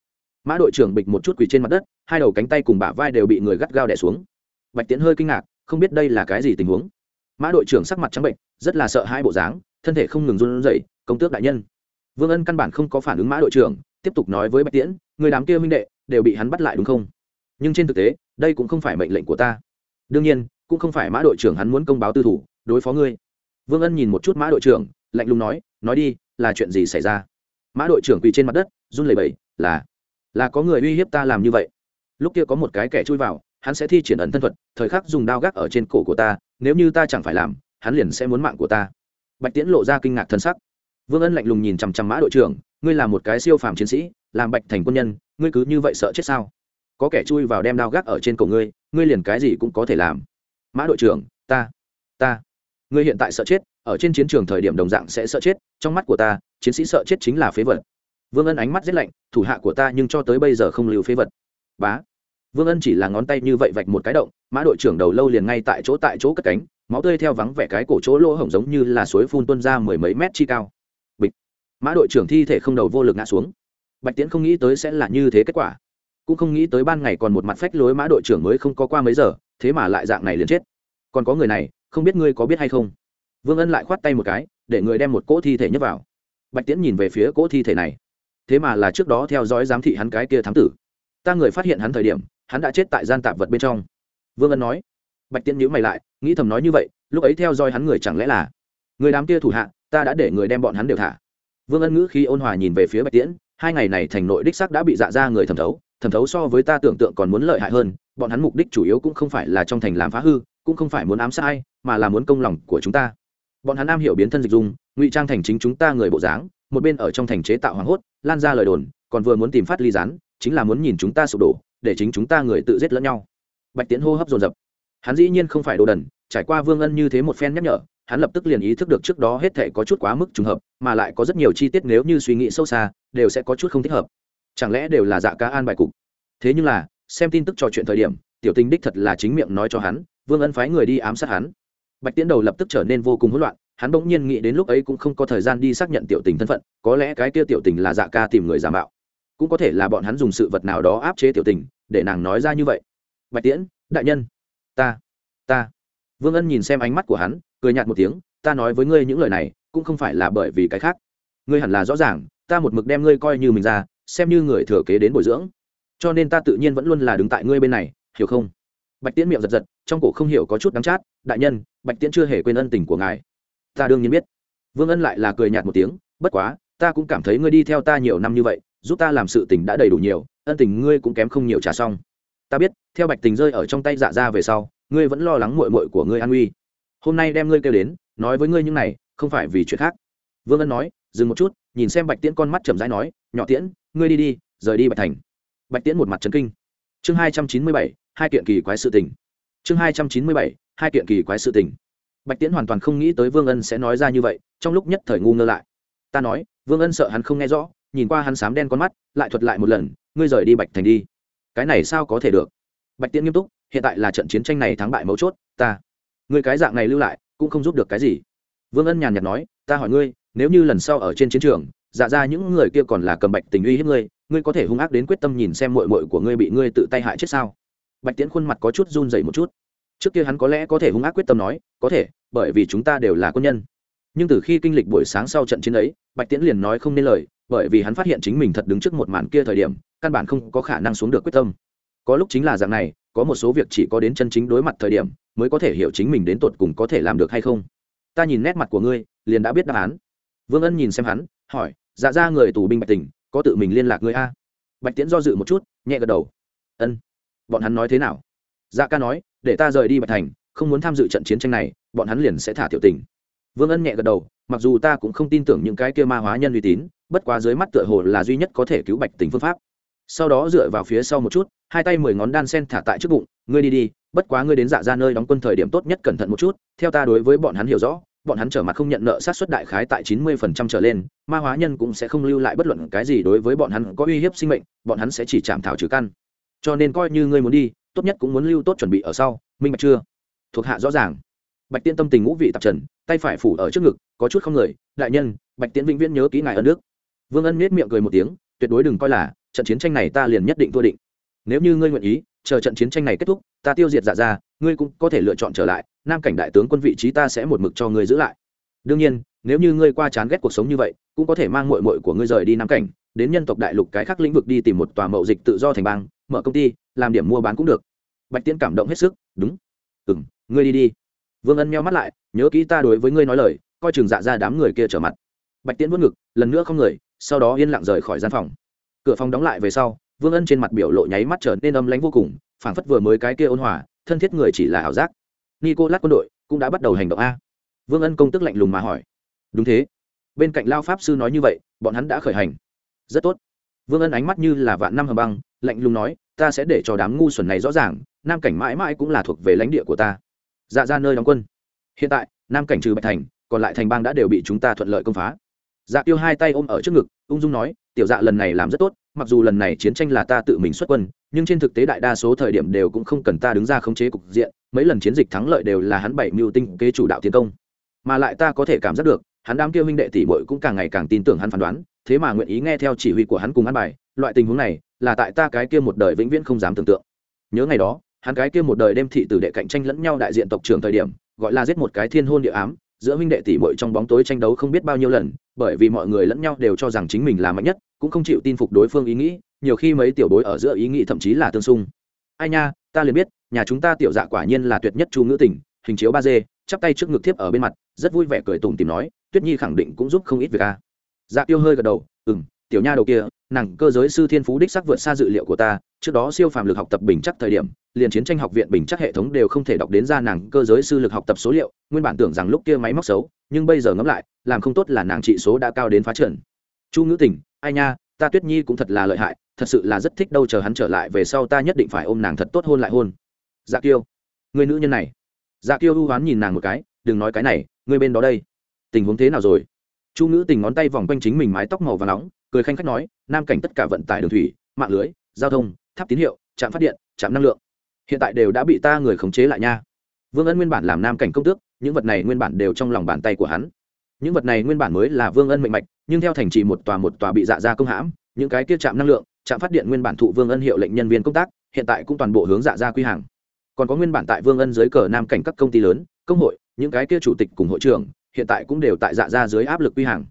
A: Mã đội trưởng bịch một chút quỳ trên mặt đất, hai đầu cánh tay cùng bả vai đều bị người gắt gao đẻ xuống. Bạch tiễn hơi kinh ngạc, không biết đây là cái gì tình huống. Mã đội trưởng sắc mặt trắng bệnh, rất là sợ hai bộ dáng, thân thể không ngừng run rẩy, công tước đại nhân. Vương ân căn bản không có phản ứng mã đội trưởng, tiếp tục nói với bạch tiễn, người đám kia minh đệ, đều bị hắn bắt lại đúng không? Nhưng trên thực tế, đây cũng không phải mệnh lệnh của ta. Đương nhiên, cũng không phải mã đội trưởng hắn muốn công báo tư thủ, đối phó ngươi vương ân nhìn một chút mã đội trưởng, lạnh lùng nói nói đi, là chuyện gì xảy ra? Mã đội trưởng quỳ trên mặt đất, run lẩy bẩy, là là có người uy hiếp ta làm như vậy. Lúc kia có một cái kẻ chui vào, hắn sẽ thi triển ẩn thân thuật, thời khắc dùng đao gác ở trên cổ của ta, nếu như ta chẳng phải làm, hắn liền sẽ muốn mạng của ta. Bạch tiễn lộ ra kinh ngạc thân sắc. Vương ân lạnh lùng nhìn chằm chằm mã đội trưởng, ngươi là một cái siêu phàm chiến sĩ, làm bạch thành quân nhân, ngươi cứ như vậy sợ chết sao? Có kẻ chui vào đem đao gác ở trên cổ ngươi ngươi liền cái gì cũng có thể làm. Mã đội trưởng, ta ta ngươi hiện tại sợ chết, ở trên chiến trường thời điểm đồng dạng sẽ sợ chết, trong mắt của ta, chiến sĩ sợ chết chính là phế vật. Vương ân ánh mắt rét lạnh, thủ hạ của ta nhưng cho tới bây giờ không lưu phế vật. Bá. Vương ân chỉ là ngón tay như vậy vạch một cái động, mã đội trưởng đầu lâu liền ngay tại chỗ tại chỗ cất cánh, máu tươi theo vắng vẻ cái cổ chỗ lỗ hổng giống như là suối phun tuân ra mười mấy mét chi cao. Bịch. Mã đội trưởng thi thể không đầu vô lực ngã xuống. Bạch tiễn không nghĩ tới sẽ là như thế kết quả. Cũng không nghĩ tới ban ngày còn một mặt phách lối mã đội trưởng mới không có qua mấy giờ, thế mà lại dạng này liền chết. Còn có người này không biết ngươi có biết hay không? Vương ân lại khoát tay một cái, để người đem một cỗ thi thể nhấc vào. Bạch tiễn nhìn về phía cỗ thi thể này. Thế mà là trước đó theo dõi giám thị hắn cái kia thám tử. Ta người phát hiện hắn thời điểm, hắn đã chết tại gian tạp vật bên trong. Vương ân nói. Bạch tiễn nhữ mày lại, nghĩ thầm nói như vậy, lúc ấy theo dõi hắn người chẳng lẽ là người đám kia thủ hạ, ta đã để người đem bọn hắn đều thả. Vương ân ngữ khi ôn hòa nhìn về phía bạch tiễn, hai ngày này thành nội đích sắc đã bị dạ ra người thẩm thấu thẩm thấu so với ta tưởng tượng còn muốn lợi hại hơn, bọn hắn mục đích chủ yếu cũng không phải là trong thành làm phá hư cũng không phải muốn ám sát ai, mà là muốn công lòng của chúng ta. Bọn hắn am hiểu biến thân dịch dung, ngụy trang thành chính chúng ta người bộ dáng, một bên ở trong thành chế tạo hoảng hốt, lan ra lời đồn, còn vừa muốn tìm phát ly rán chính là muốn nhìn chúng ta sụp đổ, để chính chúng ta người tự giết lẫn nhau. Bạch tiến hô hấp dồn dập. Hắn dĩ nhiên không phải đồ đần, trải qua vương ân như thế một phen nhắc nhở, hắn lập tức liền ý thức được trước đó hết thể có chút quá mức trùng hợp, mà lại có rất nhiều chi tiết nếu như suy nghĩ sâu xa, đều sẽ có chút không thích hợp. Chẳng lẽ đều là dạ ca an bài cục? Thế nhưng là, xem tin tức trò chuyện thời điểm, tiểu tinh đích thật là chính miệng nói cho hắn vương ân phái người đi ám sát hắn. Bạch tiến đầu lập tức trở nên vô cùng hỗn loạn, hắn bỗng nhiên nghĩ đến lúc ấy cũng không có thời gian đi xác nhận tiểu tình thân phận, có lẽ cái kia tiểu tình là dạ ca tìm người giả mạo. Cũng có thể là bọn hắn dùng sự vật nào đó áp chế tiểu tình, để nàng nói ra như vậy. Bạch tiễn, đại nhân. Ta ta. Vương ân nhìn xem ánh mắt của hắn, cười nhạt một tiếng, ta nói với ngươi những lời này, cũng không phải là bởi vì cái khác. Ngươi hẳn là rõ ràng, ta một mực đem ngươi coi như mình ra, xem như người thừa kế đến bồi dưỡng. Cho nên ta tự nhiên vẫn luôn là đứng tại ngươi bên này, hiểu không? Bạch tiễn miệng giật giật, trong cổ không hiểu có chút đắng chát, đại nhân, bạch tiễn chưa hề quên ân tình của ngài. Ta đương nhiên biết. Vương ân lại là cười nhạt một tiếng, bất quá, ta cũng cảm thấy ngươi đi theo ta nhiều năm như vậy, giúp ta làm sự tình đã đầy đủ nhiều, ân tình ngươi cũng kém không nhiều trả xong. Ta biết, theo bạch tình rơi ở trong tay dạ ra về sau, ngươi vẫn lo lắng mội mội của ngươi an uy. Hôm nay đem ngươi kêu đến, nói với ngươi những này, không phải vì chuyện khác. Vương ân nói, dừng một chút, nhìn xem bạch tiễn con mắt chầm rãi nói, nhỏ tiễn, ngươi đi đi, rời đi bạch thành. Bạch tiễn một mặt trấn kinh. Chương hai trăm chín mươi bảy hai kiện kỳ quái sự tình. Chương hai trăm chín mươi bảy, hai kiện kỳ quái sự tình. Bạch tiễn hoàn toàn không nghĩ tới vương ân sẽ nói ra như vậy, trong lúc nhất thời ngu ngơ lại. Ta nói, vương ân sợ hắn không nghe rõ, nhìn qua hắn sám đen con mắt, lại thuật lại một lần, ngươi rời đi bạch thành đi. Cái này sao có thể được? Bạch tiễn nghiêm túc, hiện tại là trận chiến tranh này thắng bại mấu chốt, ta, ngươi cái dạng này lưu lại, cũng không giúp được cái gì. Vương ân nhàn nhạt nói, ta hỏi ngươi, nếu như lần sau ở trên chiến trường dạ ra những người kia còn là cầm bạch tình uy hiếp ngươi ngươi có thể hung ác đến quyết tâm nhìn xem mội mội của ngươi bị ngươi tự tay hại chết sao? Bạch tiễn khuôn mặt có chút run dày một chút. Trước kia hắn có lẽ có thể hung ác quyết tâm nói, có thể, bởi vì chúng ta đều là quân nhân. Nhưng từ khi kinh lịch buổi sáng sau trận chiến ấy, bạch tiễn liền nói không nên lời, bởi vì hắn phát hiện chính mình thật đứng trước một màn kia thời điểm, căn bản không có khả năng xuống được quyết tâm. Có lúc chính là dạng này, có một số việc chỉ có đến chân chính đối mặt thời điểm, mới có thể hiểu chính mình đến tột cùng có thể làm được hay không. Ta nhìn nét mặt của ngươi, liền đã biết đáp án. Vương ân nhìn xem hắn, hỏi dạ ra người tù binh bạch tình có tự mình liên lạc ngươi a? Bạch tiễn do dự một chút, nhẹ gật đầu. Ân bọn hắn nói thế nào? Dạ ca nói, để ta rời đi bạch thành, không muốn tham dự trận chiến tranh này, bọn hắn liền sẽ thả tiểu tình. Vương ân nhẹ gật đầu, mặc dù ta cũng không tin tưởng những cái kia ma hóa nhân uy tín, bất quá dưới mắt tựa hồ là duy nhất có thể cứu bạch tình phương pháp. Sau đó dựa vào phía sau một chút, hai tay mười ngón đan sen thả tại trước bụng, ngươi đi đi, bất quá ngươi đến dạ ra nơi đóng quân thời điểm tốt nhất cẩn thận một chút, theo ta đối với bọn hắn hiểu rõ, bọn hắn trở mặt không nhận nợ sát xuất đại khái tại chín mươi phần trăm trở lên, ma hóa nhân cũng sẽ không lưu lại bất luận cái gì đối với bọn hắn có uy hiếp sinh mệnh, bọn hắn sẽ chỉ chạm thảo trừ căn cho nên coi như ngươi muốn đi, tốt nhất cũng muốn lưu tốt chuẩn bị ở sau, minh bạch chưa? Thuộc hạ rõ ràng. Bạch tiên tâm tình ngũ vị tạp trần, tay phải phủ ở trước ngực, có chút không người, đại nhân, bạch tiễn vĩnh viễn nhớ kỹ ngài ân nước vương ân nết miệng cười một tiếng, tuyệt đối đừng coi là, trận chiến tranh này ta liền nhất định thua định. Nếu như ngươi nguyện ý, chờ trận chiến tranh này kết thúc, ta tiêu diệt giả ra, ngươi cũng có thể lựa chọn trở lại, nam cảnh đại tướng quân vị trí ta sẽ một mực cho ngươi giữ lại. Đương nhiên, nếu như ngươi qua chán ghét cuộc sống như vậy, cũng có thể mang mội mội của ngươi rời đi nam cảnh đến nhân tộc đại lục cái khác lĩnh vực đi tìm một tòa mậu dịch tự do thành bang, mở công ty, làm điểm mua bán cũng được. Bạch tiễn cảm động hết sức, đúng. Ừ m ngươi đi đi. Vương ân meo mắt lại, nhớ kỹ ta đối với ngươi nói lời, coi chừng dạ ra đám người kia trở mặt. Bạch tiễn vớt ngực, lần nữa không người, sau đó yên lặng rời khỏi gian phòng. Cửa phòng đóng lại về sau, vương ân trên mặt biểu lộ nháy mắt trở nên âm lánh vô cùng, phảng phất vừa mới cái kia ôn hòa, thân thiết người chỉ là ảo giác. Nico lát quân đội cũng đã bắt đầu hành động a. Vương ân công tức lạnh lùng mà hỏi, đúng thế. Bên cạnh lao pháp sư nói như vậy, bọn hắn đã khởi hành rất tốt. Vương ân ánh mắt như là vạn năm hầm băng, lạnh lùng nói, ta sẽ để cho đám ngu xuẩn này rõ ràng, nam cảnh mãi mãi cũng là thuộc về lãnh địa của ta. Dạ ra nơi đóng quân. Hiện tại, nam cảnh trừ bạch thành, còn lại thành bang đã đều bị chúng ta thuận lợi công phá. Dạ tiêu hai tay ôm ở trước ngực, ung dung nói, tiểu dạ lần này làm rất tốt, mặc dù lần này chiến tranh là ta tự mình xuất quân, nhưng trên thực tế đại đa số thời điểm đều cũng không cần ta đứng ra khống chế cục diện, mấy lần chiến dịch thắng lợi đều là hắn bảy mưu tinh kế chủ đạo tiến công. Mà lại ta có thể cảm giác được, hắn đám kia huynh đệ tỷ bội cũng càng ngày càng tin tưởng hắn phán đoán thế mà nguyện ý nghe theo chỉ huy của hắn cùng ăn bài, loại tình huống này là tại ta cái kia một đời vĩnh viễn không dám tưởng tượng. Nhớ ngày đó, hắn cái kia một đời đem thị tử đệ cạnh tranh lẫn nhau đại diện tộc trưởng thời điểm, gọi là giết một cái thiên hôn địa ám, giữa huynh đệ tỷ muội trong bóng tối tranh đấu không biết bao nhiêu lần, bởi vì mọi người lẫn nhau đều cho rằng chính mình là mạnh nhất, cũng không chịu tin phục đối phương ý nghĩ, nhiều khi mấy tiểu bối ở giữa ý nghĩ thậm chí là tương xung. Ai nha, ta liền biết, nhà chúng ta tiểu dạ quả nhiên là tuyệt nhất chu ngữ tình, hình chiếu ba d, chắp tay trước ngực thiếp ở bên mặt, rất vui vẻ cười tủm tìm nói, tuyết nhi khẳng định cũng giúp không ít việc a dạ tiêu hơi gật đầu ừ m tiểu nha đầu kia, nàng cơ giới sư thiên phú đích sắc vượt xa dự liệu của ta, trước đó siêu phàm lực học tập bình chắc thời điểm, liền chiến tranh học viện bình chắc hệ thống đều không thể đọc đến ra nàng cơ giới sư lực học tập số liệu, nguyên bản tưởng rằng lúc kia máy móc xấu, nhưng bây giờ ngẫm lại, làm không tốt là nàng trị số đã cao đến phá trần. Chu ngữ tình, ai nha, ta tuyết nhi cũng thật là lợi hại, thật sự là rất thích đâu chờ hắn trở lại về sau ta nhất định phải ôm nàng thật tốt hôn lại hôn. Dạ kiêu người nữ nhân này. Dạ kiêu u hoán nhìn nàng một cái, đừng nói cái này, người bên đó đây. Tình huống thế nào rồi? Chu ngữ tình ngón tay vòng quanh chính mình mái tóc màu và nóng, cười khanh khách nói, nam cảnh tất cả vận tải đường thủy, mạng lưới, giao thông, tháp tín hiệu, trạm phát điện, trạm năng lượng. Hiện tại đều đã bị ta người khống chế lại nha. Vương ân nguyên bản làm nam cảnh công tước, những vật này nguyên bản đều trong lòng bàn tay của hắn. Những vật này nguyên bản mới là vương ân mệnh mạch, nhưng theo thành trì một tòa một tòa bị dạ ra công hãm, những cái kia trạm năng lượng, trạm phát điện nguyên bản thụ vương ân hiệu lệnh nhân viên công tác, hiện tại cũng toàn bộ hướng dạ ra quy hàng. Còn có nguyên bản tại vương ân dưới cờ nam cảnh các công ty lớn, công hội, những cái kia chủ tịch cùng hội trưởng hiện tại cũng đều tại dạ ra dưới áp lực quy hàng.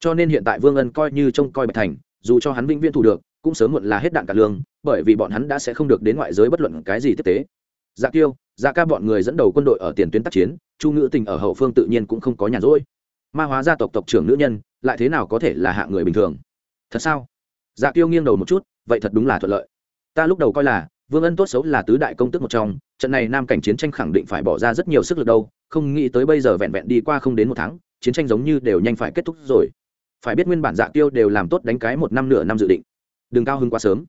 A: Cho nên hiện tại vương ân coi như trông coi bạch thành, dù cho hắn vĩnh viễn thủ được, cũng sớm muộn là hết đạn cả lương, bởi vì bọn hắn đã sẽ không được đến ngoại giới bất luận cái gì tiếp tế. Dạ tiêu dạ ca bọn người dẫn đầu quân đội ở tiền tuyến tác chiến, chu ngữ tình ở hậu phương tự nhiên cũng không có nhàn rỗi. Ma hóa gia tộc tộc trưởng nữ nhân, lại thế nào có thể là hạ người bình thường? Thật sao? Dạ tiêu nghiêng đầu một chút, vậy thật đúng là thuận lợi. Ta lúc đầu coi là, vương ân tốt xấu là tứ đại công tức một trong, trận này nam cảnh chiến tranh khẳng định phải bỏ ra rất nhiều sức lực đâu không nghĩ tới bây giờ vẹn vẹn đi qua không đến một tháng, chiến tranh giống như đều nhanh phải kết thúc rồi. Phải biết nguyên bản dạ tiêu đều làm tốt đánh cái một năm nửa năm dự định. Đừng cao hứng quá sớm.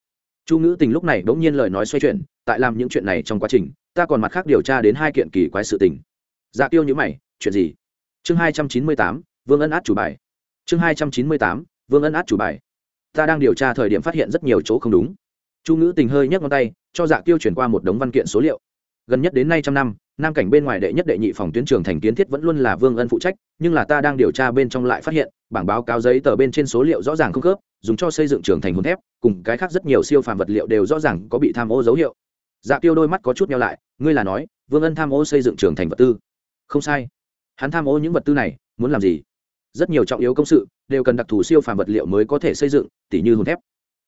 A: Chu ngữ tình lúc này bỗng nhiên lời nói xoay chuyển, tại làm những chuyện này trong quá trình, ta còn mặt khác điều tra đến hai kiện kỳ quái sự tình. Dạ tiêu nhữ mày, chuyện gì? Chương hai trăm chín mươi tám, vương ân át chủ bài. Chương hai trăm chín mươi tám, vương ân át chủ bài. Ta đang điều tra thời điểm phát hiện rất nhiều chỗ không đúng. Chu ngữ tình hơi nhấc ngón tay, cho dạ tiêu chuyển qua một đống văn kiện số liệu gần nhất đến nay trăm năm, nam cảnh bên ngoài đệ nhất đệ nhị phòng tuyến trường thành kiến thiết vẫn luôn là vương ân phụ trách, nhưng là ta đang điều tra bên trong lại phát hiện, bảng báo cáo giấy tờ bên trên số liệu rõ ràng không khớp, dùng cho xây dựng trường thành hồn thép, cùng cái khác rất nhiều siêu phàm vật liệu đều rõ ràng có bị tham ô dấu hiệu. Dạ tiêu đôi mắt có chút nhau lại, ngươi là nói, vương ân tham ô xây dựng trường thành vật tư? Không sai. Hắn tham ô những vật tư này, muốn làm gì? Rất nhiều trọng yếu công sự, đều cần đặc thù siêu phàm vật liệu mới có thể xây dựng, tỉ như hồn thép.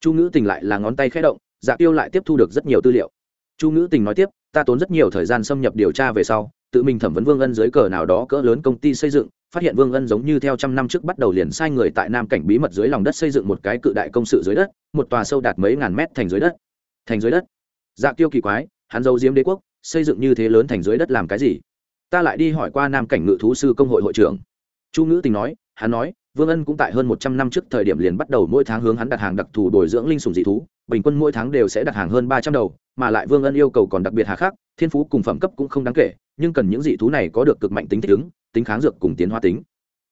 A: Chu ngữ tình lại là ngón tay khẽ động dạ tiêu lại tiếp thu được rất nhiều tư liệu. Chu ngữ tình nói tiếp ta tốn rất nhiều thời gian xâm nhập điều tra về sau, tự mình thẩm vấn vương ân dưới cờ nào đó cỡ lớn công ty xây dựng, phát hiện vương ân giống như theo trăm năm trước bắt đầu liền sai người tại nam cảnh bí mật dưới lòng đất xây dựng một cái cự đại công sự dưới đất, một tòa sâu đạt mấy ngàn mét thành dưới đất. Thành dưới đất? Dạ tiêu kỳ quái, hắn giấu diếm đế quốc, xây dựng như thế lớn thành dưới đất làm cái gì? Ta lại đi hỏi qua nam cảnh ngự thú sư công hội hội trưởng. Chu ngữ tình nói, hắn nói vương ân cũng tại hơn một trăm năm trước thời điểm liền bắt đầu mỗi tháng hướng hắn đặt hàng đặc thù bồi dưỡng linh sùng dị thú, bình quân mỗi tháng đều sẽ đặt hàng hơn ba trăm đầu, mà lại vương ân yêu cầu còn đặc biệt hà khắc, thiên phú cùng phẩm cấp cũng không đáng kể, nhưng cần những dị thú này có được cực mạnh tính thích ứng, tính kháng dược cùng tiến hóa tính.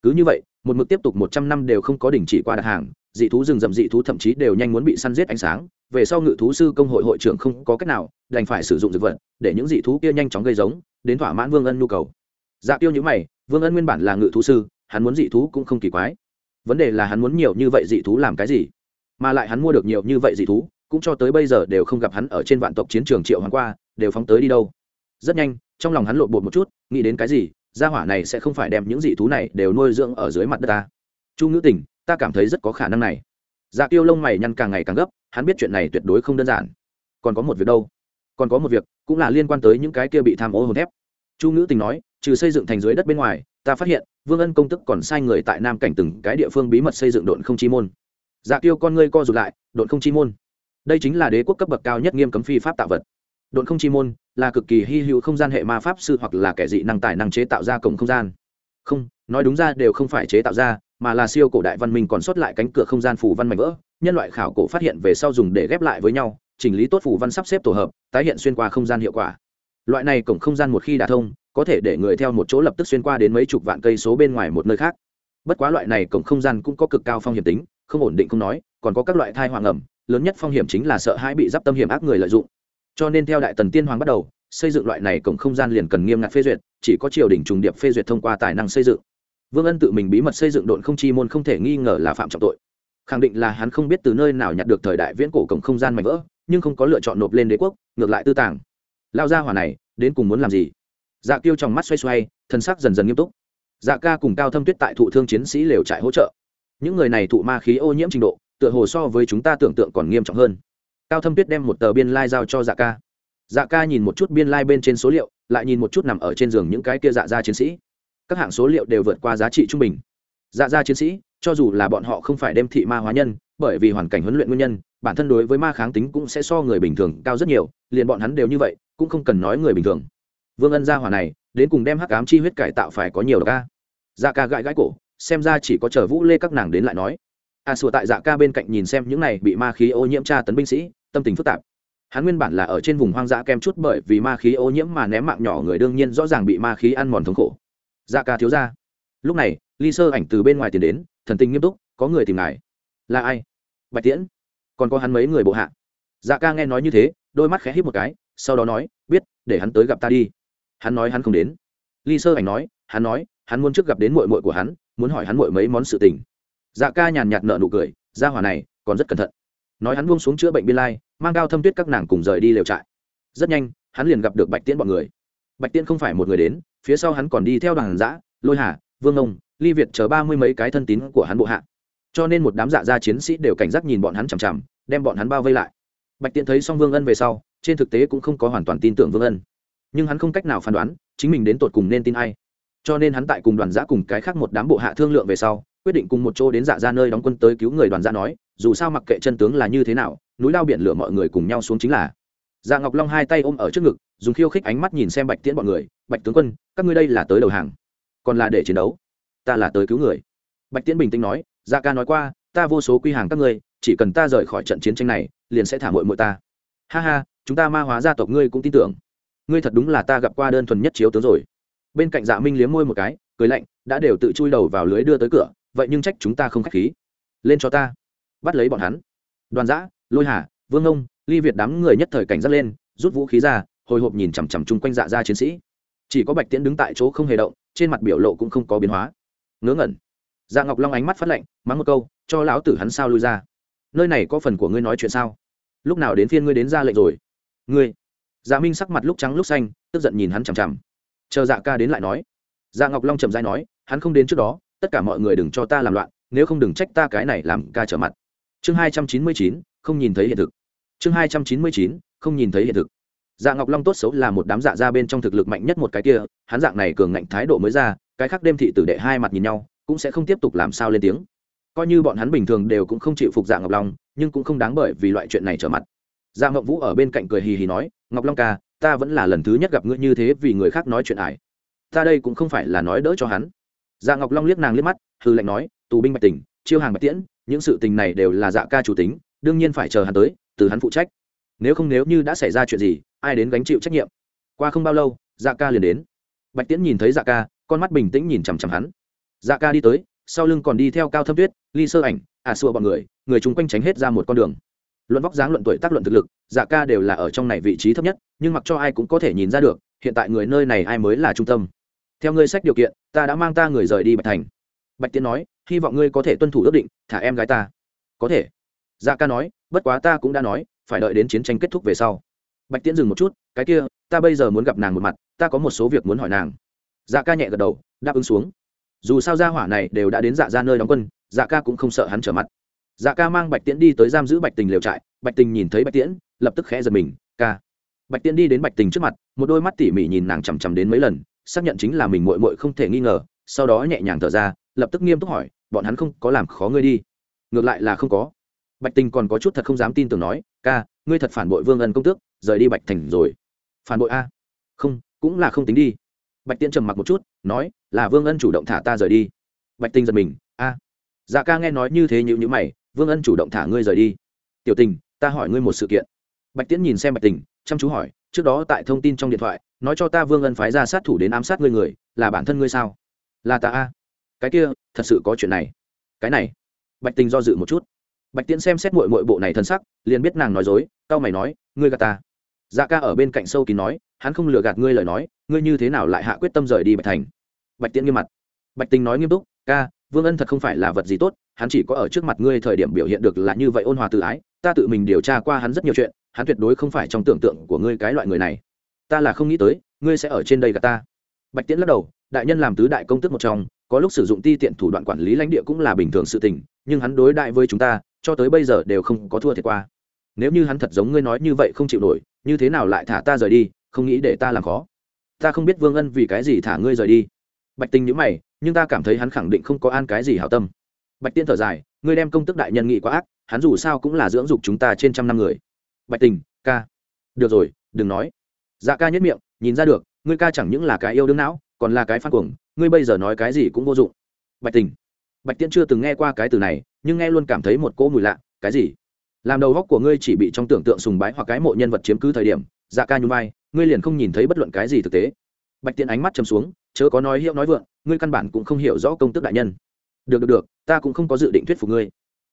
A: Cứ như vậy, một mực tiếp tục một trăm năm đều không có đình chỉ qua đặt hàng, dị thú rừng rậm dị thú thậm chí đều nhanh muốn bị săn giết ánh sáng, về sau ngự thú sư công hội hội trưởng không có cách nào đành phải sử dụng dược vật, để những dị thú kia nhanh chóng gây giống, đến thỏa mãn vương ân nhu cầu. Dạ tiêu nhữ mày, vương ân nguyên bản là ngự thú sư hắn muốn dị thú cũng không kỳ quái. Vấn đề là hắn muốn nhiều như vậy dị thú làm cái gì? Mà lại hắn mua được nhiều như vậy dị thú, cũng cho tới bây giờ đều không gặp hắn ở trên vạn tộc chiến trường triệu hoàng qua, đều phóng tới đi đâu. Rất nhanh, trong lòng hắn lộn bột một chút, nghĩ đến cái gì, gia hỏa này sẽ không phải đem những dị thú này đều nuôi dưỡng ở dưới mặt đất ta. Chu ngữ tình, ta cảm thấy rất có khả năng này. Dạ tiêu lông mày nhăn càng ngày càng gấp, hắn biết chuyện này tuyệt đối không đơn giản. Còn có một việc đâu? Còn có một việc, cũng là liên quan tới những cái kia bị tham ô hồn thép. Chu ngữ tình nói, trừ xây dựng thành dưới đất bên ngoài, ta phát hiện vương ân công tức còn sai người tại nam cảnh từng cái địa phương bí mật xây dựng độn không chi môn. Dạ tiêu con ngươi co rụt lại, độn không chi môn. Đây chính là đế quốc cấp bậc cao nhất nghiêm cấm phi pháp tạo vật. Độn không chi môn là cực kỳ hy hữu không gian hệ ma pháp sư hoặc là kẻ dị năng tài năng chế tạo ra cổng không gian. Không, nói đúng ra đều không phải chế tạo ra, mà là siêu cổ đại văn minh còn sót lại cánh cửa không gian phủ văn mảnh vỡ, nhân loại khảo cổ phát hiện về sau dùng để ghép lại với nhau, chỉnh lý tốt phủ văn sắp xếp tổ hợp, tái hiện xuyên qua không gian hiệu quả. Loại này cổng không gian một khi đả thông có thể để người theo một chỗ lập tức xuyên qua đến mấy chục vạn cây số bên ngoài một nơi khác. Bất quá loại này cổng không gian cũng có cực cao phong hiểm tính, không ổn định không nói, còn có các loại thai hoàng ẩm, lớn nhất phong hiểm chính là sợ hãi bị d i p tâm hiểm ác người lợi dụng. Cho nên theo đại tần tiên hoàng bắt đầu, xây dựng loại này cổng không gian liền cần nghiêm ngặt phê duyệt, chỉ có triều đình trùng điệp phê duyệt thông qua tài năng xây dựng. Vương ân tự mình bí mật xây dựng độn không chi môn không thể nghi ngờ là phạm trọng tội. Khẳng định là hắn không biết từ nơi nào nhặt được thời đại viễn cổ cổng không gian mạnh vỡ, nhưng không có lựa chọn nộp lên đế quốc, ngược lại tư tàng. Lao ra hỏa này, đến cùng muốn làm gì? Dạ tiêu trong mắt xoay xoay, thân sắc dần dần nghiêm túc. Dạ ca cùng cao thâm tuyết tại thụ thương chiến sĩ lều trại hỗ trợ. Những người này thụ ma khí ô nhiễm trình độ, tựa hồ so với chúng ta tưởng tượng còn nghiêm trọng hơn. Cao thâm tuyết đem một tờ biên lai、like、giao cho dạ ca. Dạ ca nhìn một chút biên lai、like、bên trên số liệu, lại nhìn một chút nằm ở trên giường những cái kia dạ ra chiến sĩ. Các hạng số liệu đều vượt qua giá trị trung bình. Dạ ra chiến sĩ, cho dù là bọn họ không phải đem thị ma hóa nhân, bởi vì hoàn cảnh huấn luyện nguyên nhân, bản thân đối với ma kháng tính cũng sẽ so người bình thường cao rất nhiều, liền bọn hắn đều như vậy, cũng không cần nói người bình thường vương ân gia hỏa này đến cùng đem hắc ám chi huyết cải tạo phải có nhiều ca dạ ca gãi gãi cổ xem ra chỉ có chờ vũ lê các nàng đến lại nói. A à, sùa tại dạ ca bên cạnh nhìn xem những này bị ma khí ô nhiễm tra tấn binh sĩ tâm tình phức tạp. Hắn nguyên bản là ở trên vùng hoang dã kem chút bởi vì ma khí ô nhiễm mà ném mạng nhỏ người đương nhiên rõ ràng bị ma khí ăn mòn thống khổ. Dạ ca thiếu ra lúc này ly sơ ảnh từ bên ngoài tiền đến thần tình nghiêm túc có người tìm ngài. Là ai? Bạch tiễn. Còn có hắn mấy người bộ hạ. Dạ ca nghe nói như thế đôi mắt khẽ hít một cái sau đó nói biết để hắn tới gặp ta đi hắn nói hắn không đến. Ly sơ ảnh nói, hắn nói, hắn muốn trước gặp đến mội mội của hắn, muốn hỏi hắn mội mấy món sự tình. Dạ ca nhàn nhạt nợ nụ cười ra hỏa này, còn rất cẩn thận. Nói hắn buông xuống chữa bệnh biên lai, mang cao thâm tuyết các nàng cùng rời đi lều trại. Rất nhanh, hắn liền gặp được bạch tiễn bọn người. Bạch tiễn không phải một người đến, phía sau hắn còn đi theo đoàn giã lôi hà, vương ông ly việt chờ ba mươi mấy cái thân tín của hắn bộ hạ. Cho nên một đám dạ gia chiến sĩ đều cảnh giác nhìn bọn hắn chằm chằm, đem bọn hắn bao vây lại. Bạch tiễn thấy xong vương ân về sau, trên thực tế cũng không có hoàn toàn tin tưởng vương ân nhưng hắn không cách nào phán đoán chính mình đến tột cùng nên tin ai. Cho nên hắn tại cùng đoàn giã cùng cái khác một đám bộ hạ thương lượng về sau, quyết định cùng một chỗ đến dạ ra nơi đóng quân tới cứu người đoàn giã nói, dù sao mặc kệ chân tướng là như thế nào, núi lao biển lửa mọi người cùng nhau xuống chính là. Dạ ngọc long hai tay ôm ở trước ngực, dùng khiêu khích ánh mắt nhìn xem bạch tiễn bọn người, bạch tướng quân, các ngươi đây là tới đầu hàng, còn là để chiến đấu? Ta là tới cứu người. Bạch tiễn bình tĩnh nói dạ ca nói qua, ta vô số quy hàng các ngươi, chỉ cần ta rời khỏi trận chiến tranh này, liền sẽ thả mội mội ta. Ha ha, chúng ta ma hóa gia tộc ngươi cũng tin tưởng ngươi thật đúng là ta gặp qua đơn thuần nhất chiếu tướng rồi. Bên cạnh dạ minh liếm môi một cái, cười lạnh, đã đều tự chui đầu vào lưới đưa tới cửa, vậy nhưng trách chúng ta không k h á c h khí. Lên cho ta. Bắt lấy bọn hắn. Đoàn giã lôi hà, vương ông ly việt đám người nhất thời cảnh giác lên, rút vũ khí ra, hồi hộp nhìn chằm chằm chung quanh dạ ra chiến sĩ. Chỉ có bạch tiễn đứng tại chỗ không hề động, trên mặt biểu lộ cũng không có biến hóa. Ngớ ngẩn. Dạ ngọc long ánh mắt phát lạnh, mắng một câu, cho lão tử hắn sao lui ra. Nơi này có phần của ngươi nói chuyện sao? Lúc nào đến phiên ngươi đến ra lệnh rồi? Ngươi! Dạ minh sắc mặt lúc trắng lúc xanh, tức giận nhìn hắn chằm chằm. Chờ dạ ca đến lại nói. Dạ ngọc long chậm dai nói, hắn không đến trước đó, tất cả mọi người đừng cho ta làm loạn, nếu không đừng trách ta cái này làm ca trở mặt. Chương hai trăm chín mươi chín, không nhìn thấy hiện thực. Chương hai trăm chín mươi chín, không nhìn thấy hiện thực. Dạ ngọc long tốt xấu là một đám dạ ra bên trong thực lực mạnh nhất một cái kia, hắn dạng này cường ngạnh thái độ mới ra, cái khác đêm thị tử đệ hai mặt nhìn nhau, cũng sẽ không tiếp tục làm sao lên tiếng. Coi như bọn hắn bình thường đều cũng không chịu phục dạ ngọc long, nhưng cũng không đáng bởi vì loại chuyện này trở mặt. Dạ ngọc vũ ở bên cạnh cười hì hì nói ngọc long ca, ta vẫn là lần thứ nhất gặp ngươi như thế vì người khác nói chuyện ải. Ta đây cũng không phải là nói đỡ cho hắn. Dạ ngọc long liếc nàng liếc mắt hư lệnh nói, tù binh bạch tỉnh, chiêu hàng bạch tiễn, những sự tình này đều là dạ ca chủ tính, đương nhiên phải chờ hắn tới, từ hắn phụ trách. Nếu không nếu như đã xảy ra chuyện gì, ai đến gánh chịu trách nhiệm? Qua không bao lâu dạ ca liền đến. Bạch tiễn nhìn thấy dạ ca, con mắt bình tĩnh nhìn chằm chằm hắn. Dạ ca đi tới, sau lưng còn đi theo cao thâm tuyết, ly sơ ảnh à xua bọn người người chung quanh tránh hết ra một con đường luận vóc dáng, luận tuổi tác, luận thực lực dạ ca đều là ở trong này vị trí thấp nhất, nhưng mặc cho ai cũng có thể nhìn ra được, hiện tại người nơi này ai mới là trung tâm. Theo ngươi sách điều kiện, ta đã mang ta người rời đi bạch thành. Bạch tiến nói, hy vọng ngươi có thể tuân thủ ước định, thả em gái ta. Có thể. Dạ ca nói, bất quá ta cũng đã nói, phải đợi đến chiến tranh kết thúc về sau. Bạch tiến dừng một chút, cái kia, ta bây giờ muốn gặp nàng một mặt, ta có một số việc muốn hỏi nàng. Dạ ca nhẹ gật đầu, đáp ứng xuống. Dù sao gia hỏa này đều đã đến dạ ra nơi đóng quân dạ ca cũng không sợ hắn trở mặt dạ ca mang bạch tiễn đi tới giam giữ bạch tình liều trại, bạch tình nhìn thấy bạch tiễn, lập tức khẽ giật mình, ca. Bạch tiễn đi đến bạch tình trước mặt, một đôi mắt tỉ mỉ nhìn nàng chằm chằm đến mấy lần, xác nhận chính là mình mội mội không thể nghi ngờ, sau đó nhẹ nhàng thở ra, lập tức nghiêm túc hỏi, bọn hắn không có làm khó ngươi đi? Ngược lại là không có. Bạch tình còn có chút thật không dám tin tưởng nói, ca, ngươi thật phản bội vương ân công tước, rời đi bạch thành rồi. Phản bội a? Không, cũng là không tính đi. Bạch tiễn trầm mặc một chút, nói, là vương ân chủ động thả ta rời đi. Bạch tình giật mình, a. Dạ ca nghe nói như thế nhữ nhữ mày vương ân chủ động thả ngươi rời đi. Tiểu tình, ta hỏi ngươi một sự kiện. Bạch tiễn nhìn xem bạch tình, chăm chú hỏi, trước đó tại thông tin trong điện thoại, nói cho ta vương ân phái ra sát thủ đến ám sát ngươi người, là bản thân ngươi sao? Là ta a. Cái kia, thật sự có chuyện này. Cái này. Bạch tình do dự một chút. Bạch tiễn xem xét mội mội bộ này thân sắc, liền biết nàng nói dối tao mày nói, ngươi gạt ta. Dạ ca ở bên cạnh sâu kín nói, hắn không lừa gạt ngươi lời nói, ngươi như thế nào lại hạ quyết tâm rời đi bạch thành? Bạch tiễn nghiêm mặt. Bạch tình nói nghiêm túc, ca, vương ân thật không phải là vật gì tốt hắn chỉ có ở trước mặt ngươi thời điểm biểu hiện được là như vậy ôn hòa tự ái, ta tự mình điều tra qua hắn rất nhiều chuyện, hắn tuyệt đối không phải trong tưởng tượng của ngươi cái loại người này. Ta là không nghĩ tới, ngươi sẽ ở trên đây gặp ta. Bạch tiễn lắc đầu, đại nhân làm tứ đại công tức một trong, có lúc sử dụng ti tiện thủ đoạn quản lý lãnh địa cũng là bình thường sự tình, nhưng hắn đối đại với chúng ta, cho tới bây giờ đều không có thua thiệt qua. Nếu như hắn thật giống ngươi nói như vậy không chịu nổi, như thế nào lại thả ta rời đi, không nghĩ để ta làm khó. Ta không biết vương ân vì cái gì thả ngươi rời đi. Bạch tình nhữ mày, nhưng ta cảm thấy hắn khẳng định không có an cái gì hảo tâm bạch tiên thở dài, ngươi đem công tức đại nhân nghị quá ác, hắn dù sao cũng là dưỡng dục chúng ta trên trăm năm người. Bạch tình, ca. Được rồi, đừng nói. Dạ ca nhất miệng, nhìn ra được, ngươi ca chẳng những là cái yêu đương não, còn là cái phát cuồng, ngươi bây giờ nói cái gì cũng vô dụng. Bạch tình, bạch tiên chưa từng nghe qua cái từ này, nhưng nghe luôn cảm thấy một cỗ mùi lạ, cái gì? Làm đầu góc của ngươi chỉ bị trong tưởng tượng sùng bái hoặc cái mộ nhân vật chiếm cứ thời điểm dạ ca nhung vai, ngươi liền không nhìn thấy bất luận cái gì thực tế. Bạch Tiên ánh mắt chầm xuống, chớ có nói hiệu nói vượng, ngươi căn bản cũng không hiểu rõ công tức đại nhân được được được, ta cũng không có dự định thuyết phục ngươi.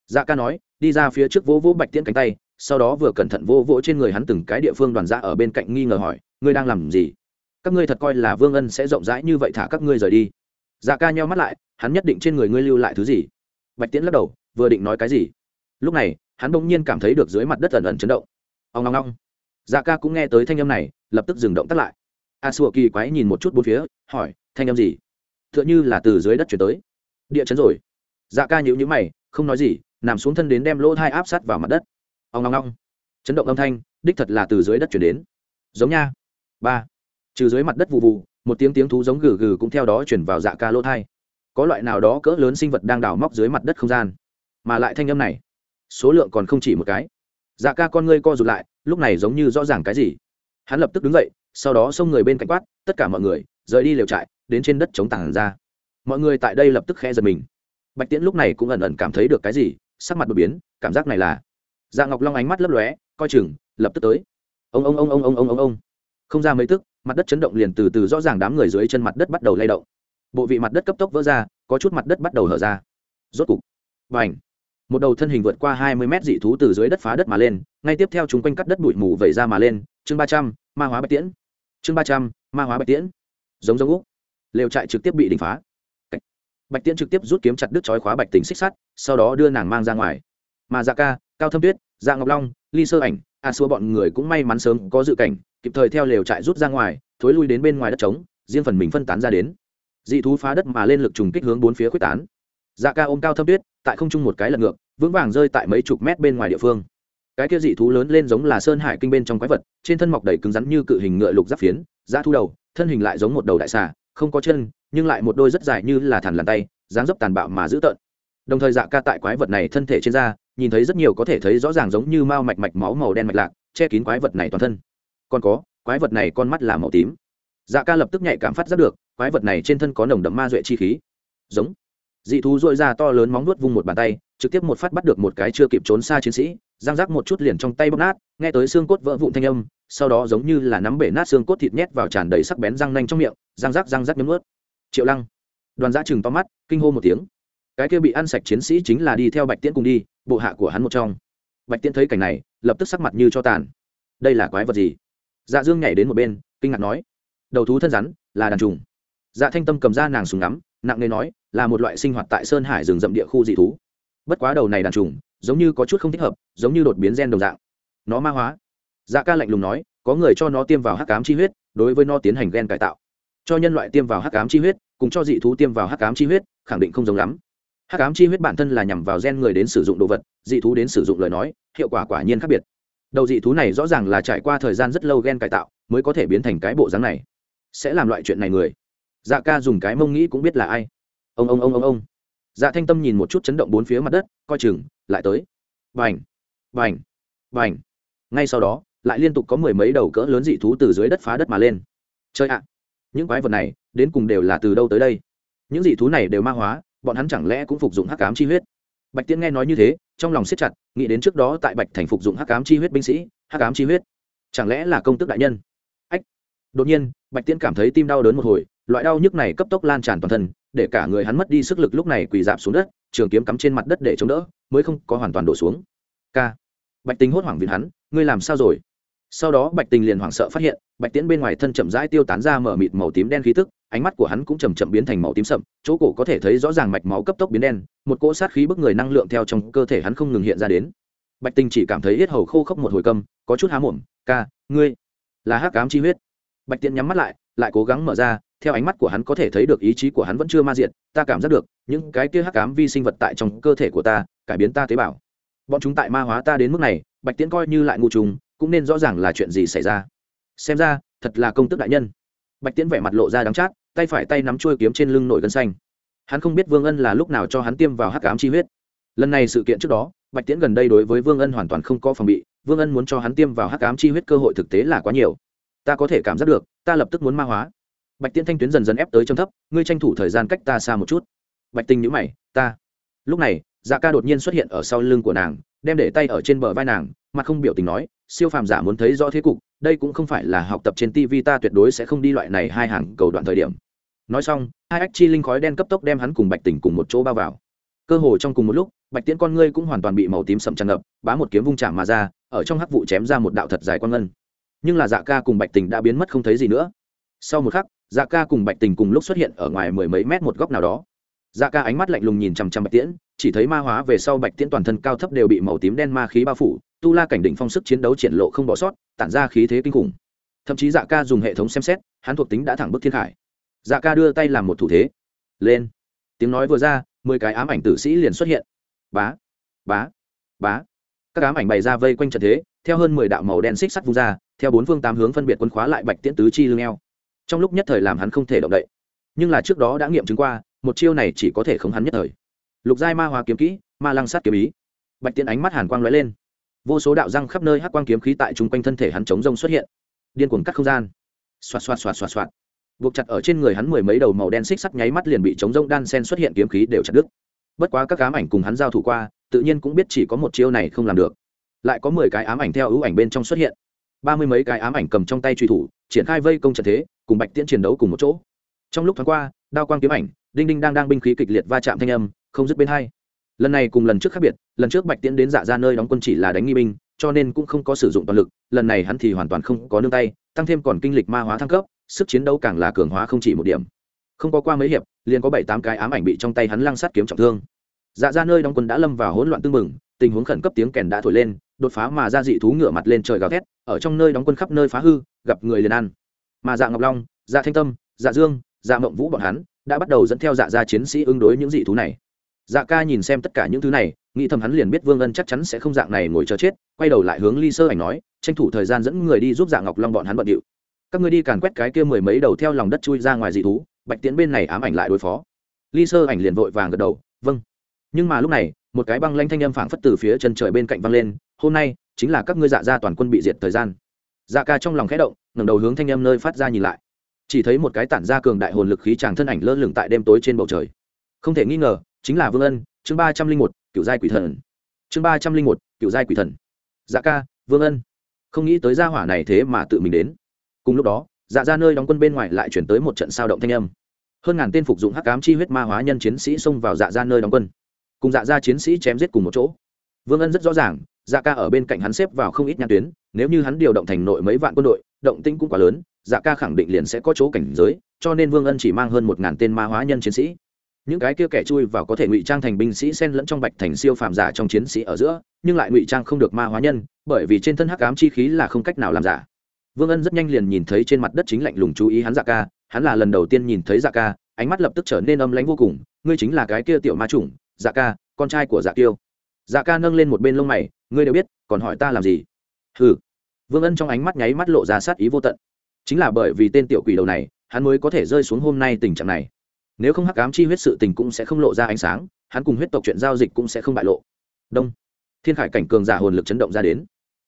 A: Dạ ca nói, đi ra phía trước vỗ vỗ bạch tiễn cánh tay, sau đó vừa cẩn thận vỗ vỗ trên người hắn từng cái địa phương đoàn ra ở bên cạnh nghi ngờ hỏi, ngươi đang làm gì? Các ngươi thật coi là vương ân sẽ rộng rãi như vậy thả các ngươi rời đi. Dạ ca nheo mắt lại, hắn nhất định trên người ngươi lưu lại thứ gì? Bạch tiễn lắc đầu, vừa định nói cái gì? Lúc này, hắn bỗng nhiên cảm thấy được dưới mặt đất ẩn ẩn chấn động. Ông ngong ngong dạ ca cũng nghe tới thanh âm này, lập tức dừng động tắt lại. A sùa kỳ quái nhìn một chút bốn phía, hỏi, thanh âm gì? T h ư ợ n h ư là từ dưới đất chuyển tới địa chấn rồi. Dạ ca nhữ nhữ mày, không nói gì, nằm xuống thân đến đem lỗ thai áp sát vào mặt đất. Ông long long chấn động âm thanh, đích thật là từ dưới đất chuyển đến. Giống nha. Ba. Trừ dưới mặt đất vụ vụ một tiếng tiếng thú giống gừ gừ cũng theo đó chuyển vào dạ ca lỗ thai. Có loại nào đó cỡ lớn sinh vật đang đào móc dưới mặt đất không gian. Mà lại thanh âm này, số lượng còn không chỉ một cái. Dạ ca con ngươi co rụt lại, lúc này giống như rõ ràng cái gì. Hắn lập tức đứng dậy, sau đó xông người bên cạnh quát, tất cả mọi người, rời đi lều trại, đến trên đất chống tảng ra mọi người tại đây lập tức khẽ giật mình. Bạch tiễn lúc này cũng ẩn ẩn cảm thấy được cái gì, sắc mặt đột biến, cảm giác này là. Dạ ngọc long ánh mắt lấp lóe, coi chừng, lập tức tới. Ông ông ông ông ông ông ông ông. Không ra mấy tức, mặt đất chấn động liền từ từ rõ ràng đám người dưới chân mặt đất bắt đầu lay động. Bộ vị mặt đất cấp tốc vỡ ra, có chút mặt đất bắt đầu hở ra. Rốt cục và ảnh một đầu thân hình vượt qua hai mươi mét dị thú từ dưới đất phá đất mà lên, ngay tiếp theo chúng quanh cắt đất bụi mù vẩy ra mà lên. Chương ba trăm, ma hóa bạch tiễn. Chương ba trăm, ma hóa bạch tiễn. Giống giống úc. Lều trại trực tiếp bị đình phá bạch tiễn trực tiếp rút kiếm chặt đứt chói khóa bạch tính xích sắt, sau đó đưa nàng mang ra ngoài. Mà dạ ca, cao thâm tuyết dạ ngọc long, ly sơ ảnh, a xua bọn người cũng may mắn sớm có dự cảnh, kịp thời theo lều trại rút ra ngoài, thối lui đến bên ngoài đất trống, riêng phần mình phân tán ra đến. Dị thú phá đất mà lên lực trùng kích hướng bốn phía quyết tán. Dạ ca ôm cao thâm tuyết, tại không trung một cái lật ngược, vững vàng rơi tại mấy chục mét bên ngoài địa phương. Cái kia dị thú lớn lên giống là sơn hải kinh bên trong quái vật, trên thân mọc đầy cứng rắn như cự hình ngựa lục giáp phiến da thu đầu, thân hình lại giống một đầu đại xà, không có chân nhưng lại một đôi rất dài như là thằn lằn tay, dáng dấp tàn bạo mà dữ tợn. Đồng thời dạ ca tại quái vật này thân thể trên da, nhìn thấy rất nhiều có thể thấy rõ ràng giống như mao mạch mạch máu màu đen mạch lạc, che kín quái vật này toàn thân. Còn có, quái vật này con mắt là màu tím. Dạ ca lập tức nhạy cảm phát giác được, quái vật này trên thân có nồng đậm ma duệ chi khí. Giống. Dị thú dội ra to lớn móng nuốt vung một bàn tay, trực tiếp một phát bắt được một cái chưa kịp trốn xa chiến sĩ, giang rác một chút liền trong tay bóc nát, nghe tới xương cốt vỡ vụn thanh âm, sau đó giống như là nắm bể nát xương cốt thịt nhét vào tràn đầy sắc bén răng nanh trong miệng, giang rác răng rác nhấm ướt triệu lăng. Đoàn giã chừng to mắt, kinh hô một tiếng. Cái kia bị ăn sạch chiến sĩ chính là đi theo bạch tiễn cùng đi, bộ hạ của hắn một trong. Bạch tiễn thấy cảnh này, lập tức sắc mặt như cho tàn. Đây là quái vật gì? Dạ dương nhảy đến một bên, kinh ngạc nói. Đầu thú thân rắn, là đàn trùng. Dạ thanh tâm cầm ra nàng súng ngắm, nặng nề nói, là một loại sinh hoạt tại sơn hải rừng rậm địa khu dị thú. Bất quá đầu này đàn trùng, giống như có chút không thích hợp, giống như đột biến gen đồng dạng. Nó ma hóa. Dạ ca lạnh lùng nói, có người cho nó tiêm vào hắc cám chi huyết, đối với nó tiến hành gen cải tạo cho nhân loại tiêm vào hắc ám chi huyết, cùng cho dị thú tiêm vào hắc ám chi huyết, khẳng định không giống lắm. Hắc ám chi huyết bản thân là nhằm vào gen người đến sử dụng đồ vật, dị thú đến sử dụng lời nói, hiệu quả quả nhiên khác biệt. Đầu dị thú này rõ ràng là trải qua thời gian rất lâu gen cải tạo, mới có thể biến thành cái bộ dáng này. Sẽ làm loại chuyện này người. Dạ ca dùng cái mông nghĩ cũng biết là ai. Ông ông ông ông ông. Dạ thanh tâm nhìn một chút chấn động bốn phía mặt đất, coi chừng, lại tới. Vành vành vành ngay sau đó, lại liên tục có mười mấy đầu cỡ lớn dị thú từ dưới đất phá đất mà lên. Chơi ạ! Những quái vật này đến cùng đều là từ đâu tới đây? Những dị thú này đều ma hóa, bọn hắn chẳng lẽ cũng phục dụng hắc cám chi huyết? Bạch tiễn nghe nói như thế, trong lòng siết chặt, nghĩ đến trước đó tại bạch thành phục dụng hắc cám chi huyết binh sĩ, hắc cám chi huyết. Chẳng lẽ là công tức đại nhân? Ách! Đột nhiên, bạch tiễn cảm thấy tim đau đớn một hồi, loại đau nhức này cấp tốc lan tràn toàn thân, để cả người hắn mất đi sức lực lúc này quỳ dạp xuống đất, trường kiếm cắm trên mặt đất để chống đỡ, mới không có hoàn toàn đổ xuống. K bạch tính hốt hoảng vì hắn, ngươi làm sao rồi? Sau đó bạch tình liền hoảng sợ phát hiện, bạch tiễn bên ngoài thân chậm rãi tiêu tán ra mở mịt màu tím đen khí tức, ánh mắt của hắn cũng chầm chậm biến thành màu tím sậm, chỗ cổ có thể thấy rõ ràng mạch máu cấp tốc biến đen, một cỗ sát khí bức người năng lượng theo trong cơ thể hắn không ngừng hiện ra đến. Bạch tình chỉ cảm thấy hết hầu khô khốc một hồi câm, có chút há mồm, ca, ngươi là hắc cám chi huyết. Bạch tiễn nhắm mắt lại lại cố gắng mở ra, theo ánh mắt của hắn có thể thấy được ý chí của hắn vẫn chưa ma diệt, ta cảm giác được, những cái kia hắc cám vi sinh vật tại trong cơ thể của ta, cải biến ta tế bào. Bọn chúng tại ma hóa ta đến mức này, bạch tiễn coi như lại ngu trùng cũng nên rõ ràng là chuyện gì xảy ra. Xem ra, thật là công tức đại nhân. Bạch tiễn vẻ mặt lộ ra đắng chát, tay phải tay nắm chuôi kiếm trên lưng nổi gân xanh. Hắn không biết vương ân là lúc nào cho hắn tiêm vào hắc ám chi huyết. Lần này sự kiện trước đó, bạch tiễn gần đây đối với vương ân hoàn toàn không có phòng bị, vương ân muốn cho hắn tiêm vào hắc ám chi huyết cơ hội thực tế là quá nhiều. Ta có thể cảm giác được, ta lập tức muốn ma hóa. Bạch tiễn thanh tuyến dần dần ép tới trầm thấp, ngươi tranh thủ thời gian cách ta xa một chút. Bạch tinh nhữ mày, ta. Lúc này dạ ca đột nhiên xuất hiện ở sau lưng của nàng, đem để tay ở trên bờ vai nàng mà không biểu tình nói siêu phàm giả muốn thấy rõ thế cục, đây cũng không phải là học tập trên tv ta tuyệt đối sẽ không đi loại này hai hàng cầu đoạn thời điểm. Nói xong, hai ách chi linh khói đen cấp tốc đem hắn cùng bạch tỉnh cùng một chỗ bao vào. Cơ hồ trong cùng một lúc, bạch tiễn con ngươi cũng hoàn toàn bị màu tím sậm tràn ngập, bá một kiếm vung chạm mà ra, ở trong hắc vụ chém ra một đạo thật dài quan ngân. Nhưng là dạ ca cùng bạch tình đã biến mất không thấy gì nữa. Sau một khắc dạ ca cùng bạch tình cùng lúc xuất hiện ở ngoài mười mấy mét một góc nào đó. Dạ ca ánh mắt lạnh lùng nhìn chằm chằm bạch tiễn chỉ thấy ma hóa về sau bạch tiễn toàn thân cao thấp đều bị màu tím đen ma khí bao phủ, tu la cảnh đỉnh phong sức chiến đấu triển lộ không bỏ sót, tản ra khí thế kinh khủng. Thậm chí dạ ca dùng hệ thống xem xét, hắn thuộc tính đã thẳng bức thiên khải. Dạ ca đưa tay làm một thủ thế. Lên. Tiếng nói vừa ra, mười cái ám ảnh tử sĩ liền xuất hiện. Bá. Bá. Bá. Các ám ảnh bày ra vây quanh trận thế, theo hơn mười đạo màu đen xích sắt vung ra, theo bốn phương tám hướng phân biệt quân khóa lại bạch tiễn tứ chi lưng eo. Trong lúc nhất thời làm hắn không thể động đậy. Nhưng là trước đó đã nghiệm chứng qua, một chiêu này chỉ có thể khống hắn nhất thời lục giai ma hóa kiếm kỹ, ma lăng sát kiếm ý. Bạch tiễn ánh mắt hàn quang lóe lên. Vô số đạo răng khắp nơi hắc quang kiếm khí tại chung quanh thân thể hắn chống rông xuất hiện. Điên cuồng cắt không gian. Xoạt xoạt xoạt xoạt xoạt. Buộc chặt ở trên người hắn mười mấy đầu màu đen xích sắt nháy mắt liền bị chống rông đan sen xuất hiện kiếm khí đều chặt đứt. Bất quá các ám ảnh cùng hắn giao thủ qua, tự nhiên cũng biết chỉ có một chiêu này không làm được. Lại có mười cái ám ảnh theo ưu ảnh bên trong xuất hiện. Ba mươi mấy cái ám ảnh cầm trong tay truy thủ, triển khai vây công trận thế, cùng bạch tiễn chiến đấu cùng một chỗ. Trong lúc thoáng qua, đao quang kiếm ảnh, đinh đinh đang đang binh khí kịch liệt va chạm thanh âm không dứt bên hai. Lần này cùng lần trước khác biệt, lần trước bạch tiễn đến dạ ra nơi đóng quân chỉ là đánh nghi binh, cho nên cũng không có sử dụng toàn lực, lần này hắn thì hoàn toàn không có nương tay, tăng thêm còn kinh lịch ma hóa thăng cấp, sức chiến đấu càng là cường hóa không chỉ một điểm. Không có qua mấy hiệp, liền có bảy tám cái ám ảnh bị trong tay hắn lăng sát kiếm trọng thương. Dạ ra nơi đóng quân đã lâm vào hỗn loạn tương mừng tình huống khẩn cấp tiếng kèn đã thổi lên, đột phá mà ra dị thú ngựa mặt lên trời gào thét, ở trong nơi đóng quân khắp nơi phá hư, gặp người liền ăn. Mà dạ ngọc long dạ thanh tâm dạ dương dạ mộng vũ bọn hắn, đã bắt đầu dẫn theo dạ gia chiến sĩ ứng đối những dị thú này dạ ca nhìn xem tất cả những thứ này, nghĩ thầm hắn liền biết vương ân chắc chắn sẽ không dạng này ngồi chờ chết, quay đầu lại hướng ly sơ ảnh nói, tranh thủ thời gian dẫn người đi giúp dạ ngọc long bọn hắn bận điệu. Các người đi càn quét cái kia mười mấy đầu theo lòng đất chui ra ngoài dị thú, bạch tiễn bên này ám ảnh lại đối phó. Ly sơ ảnh liền vội vàng gật đầu vâng. Nhưng mà lúc này, một cái băng lanh thanh âm phảng phất từ phía chân trời bên cạnh văng lên, hôm nay chính là các ngươi dạ gia toàn quân bị diệt thời gian. Dạ ca trong lòng khẽ động, ngẩng đầu hướng thanh âm nơi phát ra nhìn lại. Chỉ thấy một cái tản ra cường đại hồn lực khí tràng thân ảnh lơ lửng tại đêm tối trên bầu trời. Không thể nghi ngờ chính là vương ân, chương ba trăm linh một, cựu giai quỷ thần. Chương ba trăm linh một, cựu giai quỷ thần. Dạ ca, vương ân. Không nghĩ tới gia hỏa này thế mà tự mình đến. Cùng lúc đó dạ ra nơi đóng quân bên ngoài lại chuyển tới một trận sao động thanh âm. Hơn ngàn tên phục dụng hắc cám chi huyết ma hóa nhân chiến sĩ xông vào dạ ra nơi đóng quân. Cùng dạ ra chiến sĩ chém giết cùng một chỗ. Vương ân rất rõ ràng dạ ca ở bên cạnh hắn xếp vào không ít nhãn tuyến, nếu như hắn điều động thành nội mấy vạn quân đội, động tĩnh cũng quá lớn dạ ca khẳng định liền sẽ có chỗ cảnh giới, cho nên vương ân chỉ mang hơn một ngàn tên ma hóa nhân chiến sĩ những cái kia kẻ chui vào có thể ngụy trang thành binh sĩ sen lẫn trong bạch thành siêu phàm giả trong chiến sĩ ở giữa, nhưng lại ngụy trang không được ma hóa nhân, bởi vì trên thân hắc ám chi khí là không cách nào làm giả. Vương ân rất nhanh liền nhìn thấy trên mặt đất chính lạnh lùng chú ý hắn dạ ca, hắn là lần đầu tiên nhìn thấy dạ ca, ánh mắt lập tức trở nên âm lãnh vô cùng, ngươi chính là cái kia tiểu ma chủng dạ ca, con trai của dạ tiêu dạ ca nâng lên một bên lông mày, ngươi đều biết, còn hỏi ta làm gì? Hừ. Vương ân trong ánh mắt nháy mắt lộ ra sát ý vô tận. Chính là bởi vì tên tiểu quỷ đầu này, hắn mới có thể rơi xuống hôm nay tình trạng này nếu không hắc ám chi huyết sự tình cũng sẽ không lộ ra ánh sáng, hắn cùng huyết tộc chuyện giao dịch cũng sẽ không bại lộ. Đông. Thiên khải cảnh cường giả hồn lực chấn động ra đến.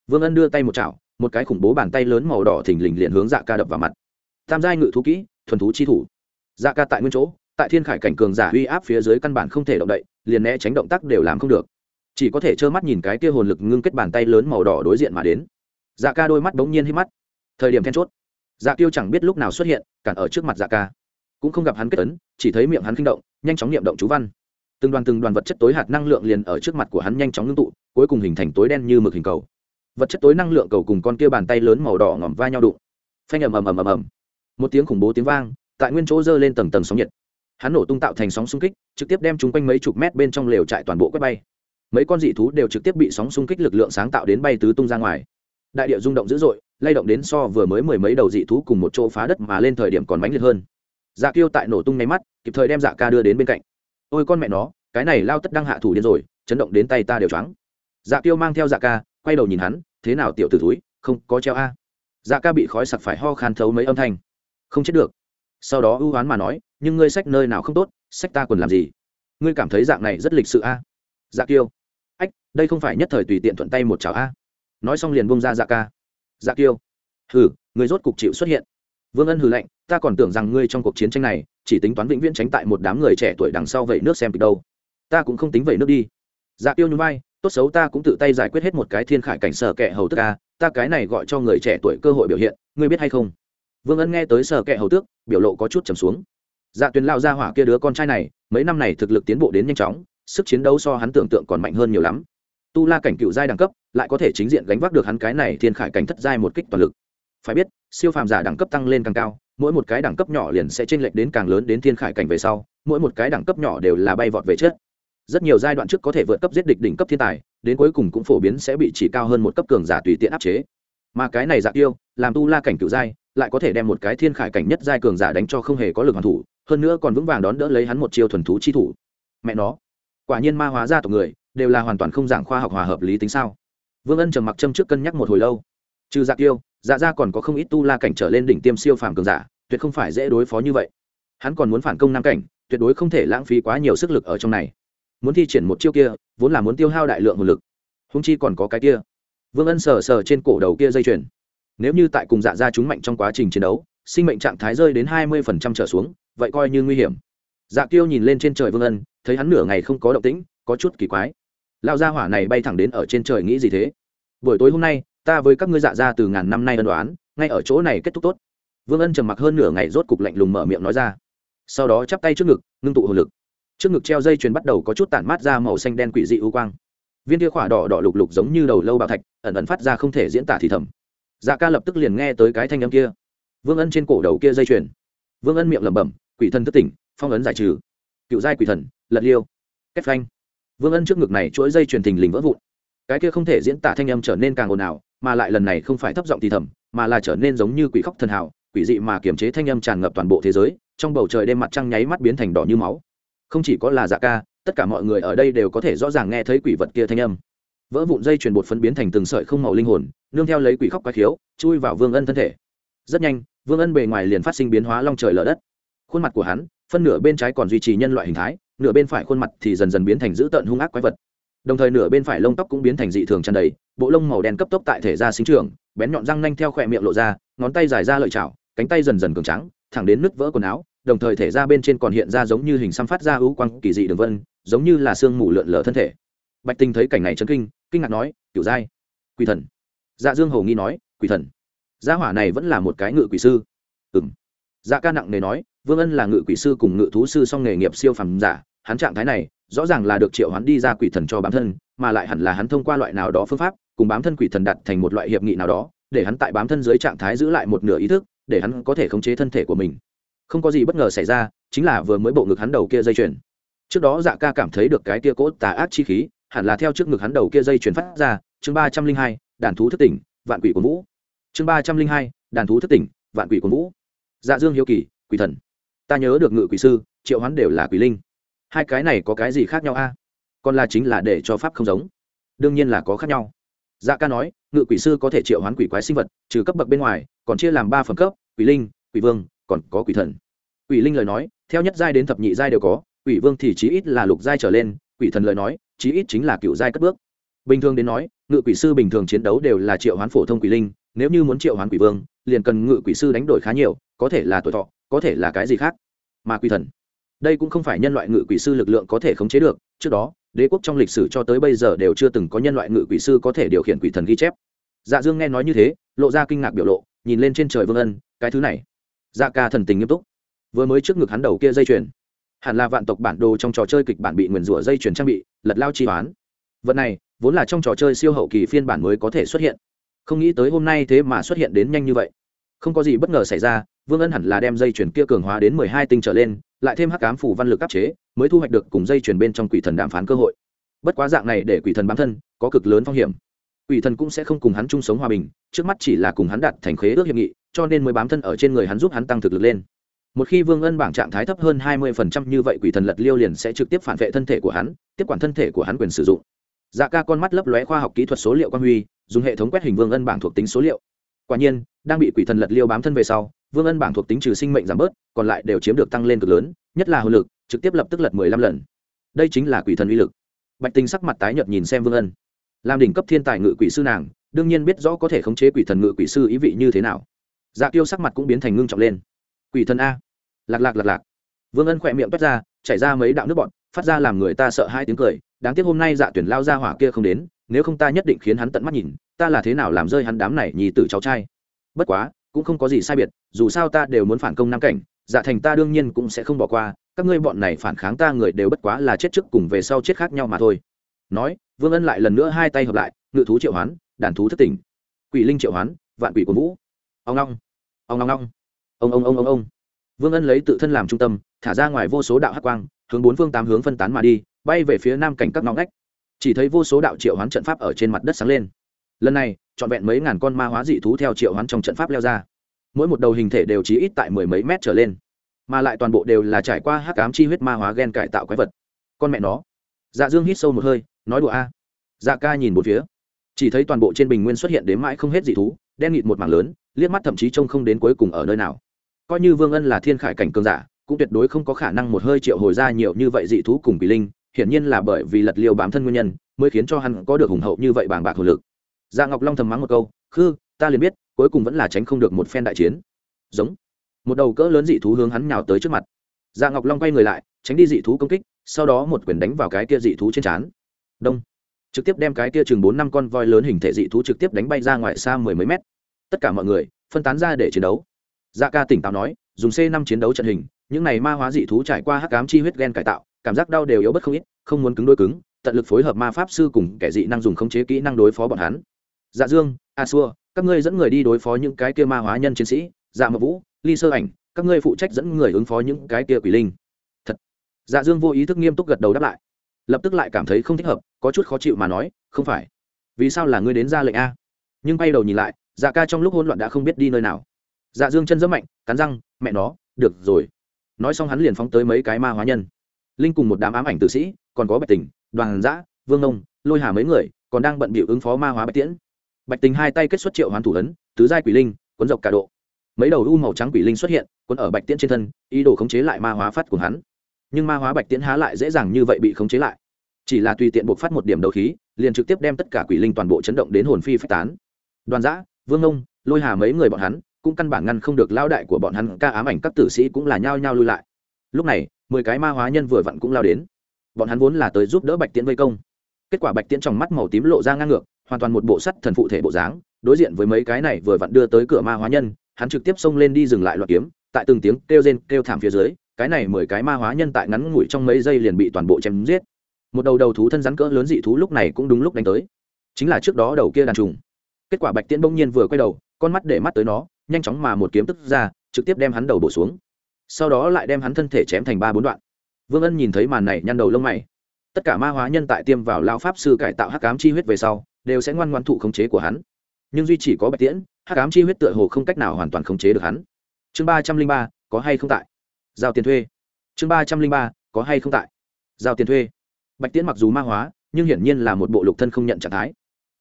A: Vương ân đưa tay một chảo, một cái khủng bố bàn tay lớn màu đỏ thình lình liền hướng dạ ca đập vào mặt. Tam giai ngự thú kỹ, thuần thú chi thủ. Dạ ca tại nguyên chỗ, tại thiên khải cảnh cường giả uy áp phía dưới căn bản không thể động đậy, liền né tránh động tác đều làm không được. Chỉ có thể trơ mắt nhìn cái kia hồn lực ngưng kết bàn tay lớn màu đỏ đối diện mà đến. Dạ ca đôi mắt bỗng nhiên hít mắt. Thời điểm then chốt. Dạ tiêu chẳng biết lúc nào xuất hiện, cản ở trước mặt dạ ca cũng không gặp hắn kết ấn, chỉ thấy miệng hắn kinh động, nhanh chóng niệm động chú văn. Từng đoàn từng đoàn vật chất tối hạt năng lượng liền ở trước mặt của hắn nhanh chóng ngưng tụ, cuối cùng hình thành tối đen như mực hình cầu. Vật chất tối năng lượng cầu cùng con kia bàn tay lớn màu đỏ ngòm va nhau đụng. Phanh ầm ầm ầm ầm ầm. Một tiếng khủng bố tiếng vang, tại nguyên chỗ dơ lên tầng tầng sóng nhiệt. Hắn nổ tung tạo thành sóng xung kích, trực tiếp đem chúng quanh mấy chục mét bên trong lều trại toàn bộ quét bay. Mấy con dị thú đều trực tiếp bị sóng xung kích lực lượng sáng tạo đến bay tứ tung ra ngoài. Đại địa rung động dữ dội, lay động đến so vừa mới mười mấy đầu dị thú cùng một chỗ phá đất mà lên thời điểm còn mãnh liệt hơn dạ kiêu tại nổ tung nháy mắt, kịp thời đem dạ ca đưa đến bên cạnh. Ôi con mẹ nó, cái này lao tất đang hạ thủ điên rồi, chấn động đến tay ta đều choáng. Dạ kiêu mang theo dạ ca, quay đầu nhìn hắn, thế nào tiểu t ử túi không có treo a? Dạ ca bị khói sặc phải ho khan thấu mấy âm thanh. Không chết được. Sau đó ưu oán mà nói, nhưng ngươi sách nơi nào không tốt, sách ta còn làm gì? Ngươi cảm thấy dạng này rất lịch sự a? Dạ kiêu. Ách, đây không phải nhất thời tùy tiện thuận tay một chảo a? Nói xong liền bông ra dạ ca. Dạ kiêu. Hừ người rốt cục chịu xuất hiện vương ân hừ lạnh, ta còn tưởng rằng ngươi trong cuộc chiến tranh này, chỉ tính toán vĩnh viễn tránh tại một đám người trẻ tuổi đằng sau vậy nước xem kịch đâu. Ta cũng không tính vậy nước đi. Dạ tiêu nhún vai, tốt xấu ta cũng tự tay giải quyết hết một cái thiên khải cảnh sở kệ hầu tức ca ta cái này gọi cho người trẻ tuổi cơ hội biểu hiện, ngươi biết hay không? Vương ân nghe tới sở kệ hầu tước, biểu lộ có chút trầm xuống. Dạ tuyền lao ra hỏa kia đứa con trai này, mấy năm này thực lực tiến bộ đến nhanh chóng, sức chiến đấu so hắn tưởng tượng còn mạnh hơn nhiều lắm. Tu la cảnh cựu giai đẳng cấp, lại có thể chính diện gánh vác được hắn cái này thiên khải cảnh thất giai một kích toàn lực phải biết, siêu phàm giả đẳng cấp tăng lên càng cao, mỗi một cái đẳng cấp nhỏ liền sẽ chênh lệch đến càng lớn đến thiên khải cảnh về sau, mỗi một cái đẳng cấp nhỏ đều là bay vọt về chết rất nhiều giai đoạn trước có thể vượt cấp giết địch đỉnh cấp thiên tài, đến cuối cùng cũng phổ biến sẽ bị chỉ cao hơn một cấp cường giả tùy tiện áp chế. Mà cái này dạ giả yêu làm tu la cảnh cựu giai, lại có thể đem một cái thiên khải cảnh nhất giai cường giả đánh cho không hề có lực hoàn thủ, hơn nữa còn vững vàng đón đỡ lấy hắn một chiêu thuần thú chi thủ. Mẹ nó, quả nhiên ma hóa ra tộc người, đều là hoàn toàn không giảng khoa học hòa hợp lý tính sao? Vương ân trầm mặc châm trước cân nhắc một hồi lâu. Trừ dạ giặc yêu dạ ra còn có không ít tu la cảnh trở lên đỉnh tiêm siêu phàm cường giả, tuyệt không phải dễ đối phó như vậy. Hắn còn muốn phản công nam cảnh, tuyệt đối không thể lãng phí quá nhiều sức lực ở trong này. Muốn thi triển một chiêu kia, vốn là muốn tiêu hao đại lượng nguồn lực. Húng chi còn có cái kia. Vương ân sờ sờ trên cổ đầu kia dây chuyền. Nếu như tại cùng dạ ra chúng mạnh trong quá trình chiến đấu, sinh mệnh trạng thái rơi đến hai mươi phần trăm trở xuống, vậy coi như nguy hiểm. Dạ kiêu nhìn lên trên trời vương ân, thấy hắn nửa ngày không có động tĩnh, có chút kỳ quái. Lao gia hỏa này bay thẳng đến ở trên trời nghĩ gì thế? Buổi tối hôm nay ta với các ngươi dạ ra từ ngàn năm nay ân đoán ngay ở chỗ này kết thúc tốt. Vương ân trầm mặc hơn nửa ngày rốt cục lạnh lùng mở miệng nói ra. Sau đó chắp tay trước ngực, ngưng tụ hồn lực. Trước ngực treo dây chuyền bắt đầu có chút tản mát ra màu xanh đen quỷ dị u quang. Viên kia khỏa đỏ đỏ lục lục giống như đầu lâu bạo thạch, ẩn ẩn phát ra không thể diễn tả thì thầm. Dạ ca lập tức liền nghe tới cái thanh âm kia. Vương ân trên cổ đầu kia dây chuyền. Vương ân miệng lẩm bẩm, quỷ thần thất tỉnh, phong ấn giải trừ. Cựu giai quỷ thần, lật liêu. Cách phanh. Vương ân trước ngực này chuỗi dây chuyền thình lình vỡ vụn. Cái kia không thể diễn tả thanh âm trở nên càng ồn ào mà lại lần này không phải thấp giọng thì thầm, mà là trở nên giống như quỷ khóc thần hào, quỷ dị mà kiềm chế thanh âm tràn ngập toàn bộ thế giới, trong bầu trời đêm mặt trăng nháy mắt biến thành đỏ như máu. Không chỉ có là dạ ca, tất cả mọi người ở đây đều có thể rõ ràng nghe thấy quỷ vật kia thanh âm. Vỡ vụn dây chuyền bột phấn biến thành từng sợi không màu linh hồn, nương theo lấy quỷ khóc quái khiếu, chui vào vương ân thân thể. Rất nhanh, vương ân bề ngoài liền phát sinh biến hóa long trời lở đất. Khuôn mặt của hắn, phân nửa bên trái còn duy trì nhân loại hình thái, nửa bên phải khuôn mặt thì dần dần biến thành dữ tợn hung ác quái vật. Đồng thời nửa bên phải lông tóc cũng biến thành dị thường tràn đầy bộ lông màu đen cấp tốc tại thể ra sinh trưởng, bén nhọn răng nanh theo khỏe miệng lộ ra, ngón tay dài ra lợi chảo, cánh tay dần dần cường trắng thẳng đến nứt vỡ quần áo, đồng thời thể ra bên trên còn hiện ra giống như hình xăm phát ra ưu quang kỳ dị đường vân, giống như là sương mù lượn lờ thân thể. Bạch tinh thấy cảnh này chấn kinh kinh ngạc nói kiểu dai quỷ thần. Dạ dương hầu nghi nói, quỷ thần? Gia hỏa này vẫn là một cái ngự quỷ sư. Ừng dạ ca nặng nề nói, vương ân là ngự quỷ sư cùng ngự thú sư song nghề nghiệp siêu phẩm giả, hắn trạng thái này rõ ràng là được triệu hắn đi ra quỷ thần cho bản thân, mà lại hẳn là hắn thông qua loại nào đó phương pháp cùng bám thân quỷ thần đặt thành một loại hiệp nghị nào đó, để hắn tại bám thân dưới trạng thái giữ lại một nửa ý thức, để hắn có thể khống chế thân thể của mình. Không có gì bất ngờ xảy ra, chính là vừa mới bộ ngực hắn đầu kia dây chuyền. Trước đó dạ ca cảm thấy được cái tia cốt tà ác chi khí, hẳn là theo trước ngực hắn đầu kia dây chuyền phát ra, chương ba trăm linh hai, đàn thú thất tỉnh, vạn quỷ của vũ. Chương ba trăm linh hai, đàn thú thất tỉnh, vạn quỷ của vũ. Dạ dương hiếu kỳ, quỷ thần. Ta nhớ được ngự quỷ sư, triệu hắn đều là quỷ linh. Hai cái này có cái gì khác nhau a? Còn là chính là để cho pháp không giống. Đương nhiên là có khác nhau dạ ca nói, ngự quỷ sư có thể triệu hoán quỷ quái sinh vật, trừ cấp bậc bên ngoài, còn chia làm ba phẩm cấp, quỷ linh, quỷ vương, còn có quỷ thần. Quỷ linh lời nói, theo nhất giai đến thập nhị giai đều có, quỷ vương thì chí ít là lục giai trở lên, quỷ thần lời nói, chí ít chính là cựu giai cất bước. Bình thường đến nói, ngự quỷ sư bình thường chiến đấu đều là triệu hoán phổ thông quỷ linh, nếu như muốn triệu hoán quỷ vương, liền cần ngự quỷ sư đánh đổi khá nhiều, có thể là tuổi thọ, có thể là cái gì khác. Mà quỷ thần, đây cũng không phải nhân loại ngự quỷ sư lực lượng có thể khống chế được, trước đó đế quốc trong lịch sử cho tới bây giờ đều chưa từng có nhân loại ngự quỷ sư có thể điều khiển quỷ thần ghi chép. Dạ dương nghe nói như thế, lộ ra kinh ngạc biểu lộ, nhìn lên trên trời vương ân, cái thứ này. Dạ ca thần tình nghiêm túc. Vừa mới trước ngực hắn đầu kia dây chuyền. Hẳn là vạn tộc bản đồ trong trò chơi kịch bản bị nguyền rủa dây chuyền trang bị, lật lao chi toán vật này, vốn là trong trò chơi siêu hậu kỳ phiên bản mới có thể xuất hiện. Không nghĩ tới hôm nay thế mà xuất hiện đến nhanh như vậy. Không có gì bất ngờ xảy ra, vương ân hẳn là đem dây chuyển kia cường hóa đến mười hai tinh trở lên, lại thêm hắc cám phủ văn lực áp chế mới thu hoạch được cùng dây chuyền bên trong quỷ thần đàm phán cơ hội. Bất quá dạng này để quỷ thần bám thân, có cực lớn phong hiểm. Quỷ thần cũng sẽ không cùng hắn chung sống hòa bình, trước mắt chỉ là cùng hắn đạt thành khế ước hiệp nghị, cho nên mới bám thân ở trên người hắn giúp hắn tăng thực lực lên. Một khi vương ân bảng trạng thái thấp hơn hai mươi phần trăm như vậy quỷ thần lật liêu liền sẽ trực tiếp phản vệ thân thể của hắn, tiếp quản thân thể của hắn quyền sử dụng. Dạ ca con mắt lấp lóe khoa học kỹ thuật số liệu quan huy, dùng hệ thống quét hình vương ân bảng thuộc tính số liệu. Quả nhiên, đang bị quỷ thần lật liêu bám thân về sau, vương ân bảng thuộc tính trừ sinh mệnh giảm bớt, còn lại đều chiếm được tăng lên cực lớn, nhất là hồn lực trực tiếp lập tức lật mười lăm lần. Đây chính là quỷ thần uy lực. Bạch tinh sắc mặt tái nhợt nhìn xem vương ân. Làm đỉnh cấp thiên tài ngự quỷ sư nàng, đương nhiên biết rõ có thể khống chế quỷ thần ngự quỷ sư ý vị như thế nào. Dạ tiêu sắc mặt cũng biến thành ngưng trọng lên. Quỷ thần a. Lạc lạc lạc lạc. Vương ân khỏe miệng toát ra, chảy ra mấy đạo nước bọn phát ra làm người ta sợ hai tiếng cười. Đáng tiếc hôm nay dạ tuyển lao ra hỏa kia không đến, nếu không ta nhất định khiến hắn tận mắt nhìn, ta là thế nào làm rơi hắn đám này nhì tử cháu trai. Bất quá, cũng không có gì sai biệt, dù sao ta đều muốn phản công nam cảnh dạ thành ta đương nhiên cũng sẽ không bỏ qua các ngươi bọn này phản kháng ta người đều bất quá là chết trước cùng về sau chết khác nhau mà thôi. Nói, vương ân lại lần nữa hai tay hợp lại, ngự thú triệu hoán, đàn thú thất tỉnh. Quỷ linh triệu hoán, vạn quỷ của vũ. Ông long ông long long ông ông ông ông ông. Vương ân lấy tự thân làm trung tâm, thả ra ngoài vô số đạo hắc quang, hướng bốn phương tám hướng phân tán mà đi, bay về phía nam cảnh các ngõ ngách. Chỉ thấy vô số đạo triệu hoán trận pháp ở trên mặt đất sáng lên. Lần này, trọn vẹn mấy ngàn con ma hóa dị thú theo triệu hoán trong trận pháp leo ra. Mỗi một đầu hình thể đều chỉ ít tại mười mấy mét trở lên mà lại toàn bộ đều là trải qua hắc ám chi huyết ma hóa gen cải tạo quái vật. Con mẹ nó. Dạ dương hít sâu một hơi, nói đùa a. Dạ ca nhìn một phía. Chỉ thấy toàn bộ trên bình nguyên xuất hiện đến mãi không hết dị thú, đen nghịt một mảng lớn, liếc mắt thậm chí trông không đến cuối cùng ở nơi nào. Coi như vương ân là thiên khải cảnh cường giả, cũng tuyệt đối không có khả năng một hơi triệu hồi ra nhiều như vậy dị thú cùng kỳ linh, hiển nhiên là bởi vì lật liều bám thân nguyên nhân, mới khiến cho hắn có được hùng hậu như vậy bàng bạc hồn lực. Dạ ngọc long thầm mắng một câu, khư, ta liền biết, cuối cùng vẫn là tránh không được một phen đại chiến. Giống một đầu cỡ lớn dị thú hướng hắn nhào tới trước mặt. Dạ ngọc long quay người lại, tránh đi dị thú công kích, sau đó một quyền đánh vào cái kia dị thú trên trán. Đông. Trực tiếp đem cái kia chừng bốn năm con voi lớn hình thể dị thú trực tiếp đánh bay ra ngoài xa mười mấy mét. Tất cả mọi người, phân tán ra để chiến đấu. Dạ ca tỉnh táo nói, dùng c năm chiến đấu trận hình, những này ma hóa dị thú trải qua hắc cám chi huyết gen cải tạo, cảm giác đau đều yếu bất không ít, không muốn cứng đôi cứng, tận lực phối hợp ma pháp sư cùng kẻ dị năng dùng khống chế kỹ năng đối phó bọn hắn. Dạ dương, a xua, các ngươi dẫn người đi đối phó những cái kia ma hóa nhân chiến sĩ dạ mập vũ ly sơ ảnh, các ngươi phụ trách dẫn người ứng phó những cái kia quỷ linh. Thật. Dạ dương vô ý thức nghiêm túc gật đầu đáp lại. Lập tức lại cảm thấy không thích hợp, có chút khó chịu mà nói, không phải. Vì sao là ngươi đến ra lệnh a? Nhưng bay đầu nhìn lại dạ ca trong lúc hỗn loạn đã không biết đi nơi nào. Dạ dương chân rất mạnh, cắn răng, mẹ nó, được rồi. Nói xong hắn liền phóng tới mấy cái ma hóa nhân. Linh cùng một đám ám ảnh tử sĩ, còn có bạch tình, đoàn giã vương nông, lôi hà mấy người, còn đang bận bịu ứng phó ma hóa bạch tiễn. Bạch tình hai tay kết xuất triệu hoán thủ ấn, tứ giai quỷ linh cuốn dọc cả độ mấy đầu u màu trắng quỷ linh xuất hiện quân ở bạch tiễn trên thân, ý đồ khống chế lại ma hóa phát của hắn. Nhưng ma hóa bạch tiễn há lại dễ dàng như vậy bị khống chế lại. Chỉ là tùy tiện buộc phát một điểm đầu khí, liền trực tiếp đem tất cả quỷ linh toàn bộ chấn động đến hồn phi phát tán. Đoàn giã vương ông lôi hà mấy người bọn hắn, cũng căn bản ngăn không được lao đại của bọn hắn, ca ám ảnh các tử sĩ cũng là nhao nhao lui lại. Lúc này, mười cái ma hóa nhân vừa vặn cũng lao đến. Bọn hắn vốn là tới giúp đỡ bạch tiễn vây công. Kết quả bạch tiễn trong mắt màu tím lộ ra ngang ngược, hoàn toàn một bộ sắt thần phụ thể bộ dáng, đối diện với mấy cái này vừa vặn đưa tới cửa ma hóa nhân hắn trực tiếp xông lên đi dừng lại loạt kiếm, tại từng tiếng kêu rên kêu thảm phía dưới, cái này mười cái ma hóa nhân tại ngắn ngủi trong mấy giây liền bị toàn bộ chém giết. Một đầu đầu thú thân rắn cỡ lớn dị thú lúc này cũng đúng lúc đánh tới. Chính là trước đó đầu kia đàn trùng. Kết quả bạch tiễn bỗng nhiên vừa quay đầu, con mắt để mắt tới nó, nhanh chóng mà một kiếm tức ra, trực tiếp đem hắn đầu bổ xuống. Sau đó lại đem hắn thân thể chém thành ba bốn đoạn. Vương ân nhìn thấy màn này nhăn đầu lông mày. Tất cả ma hóa nhân tại tiêm vào lao pháp sư cải tạo hắc cám chi huyết về sau, đều sẽ ngoan ngoan thụ khống chế của hắn. Nhưng duy chỉ có bạch tiễn hắc ám chi huyết tựa hồ không cách nào hoàn toàn khống chế được hắn. Chương ba trăm linh ba, có hay không tại? Giao tiền thuê. Chương ba trăm linh ba, có hay không tại? Giao tiền thuê. Bạch tiễn mặc dù ma hóa, nhưng hiển nhiên là một bộ lục thân không nhận trạng thái.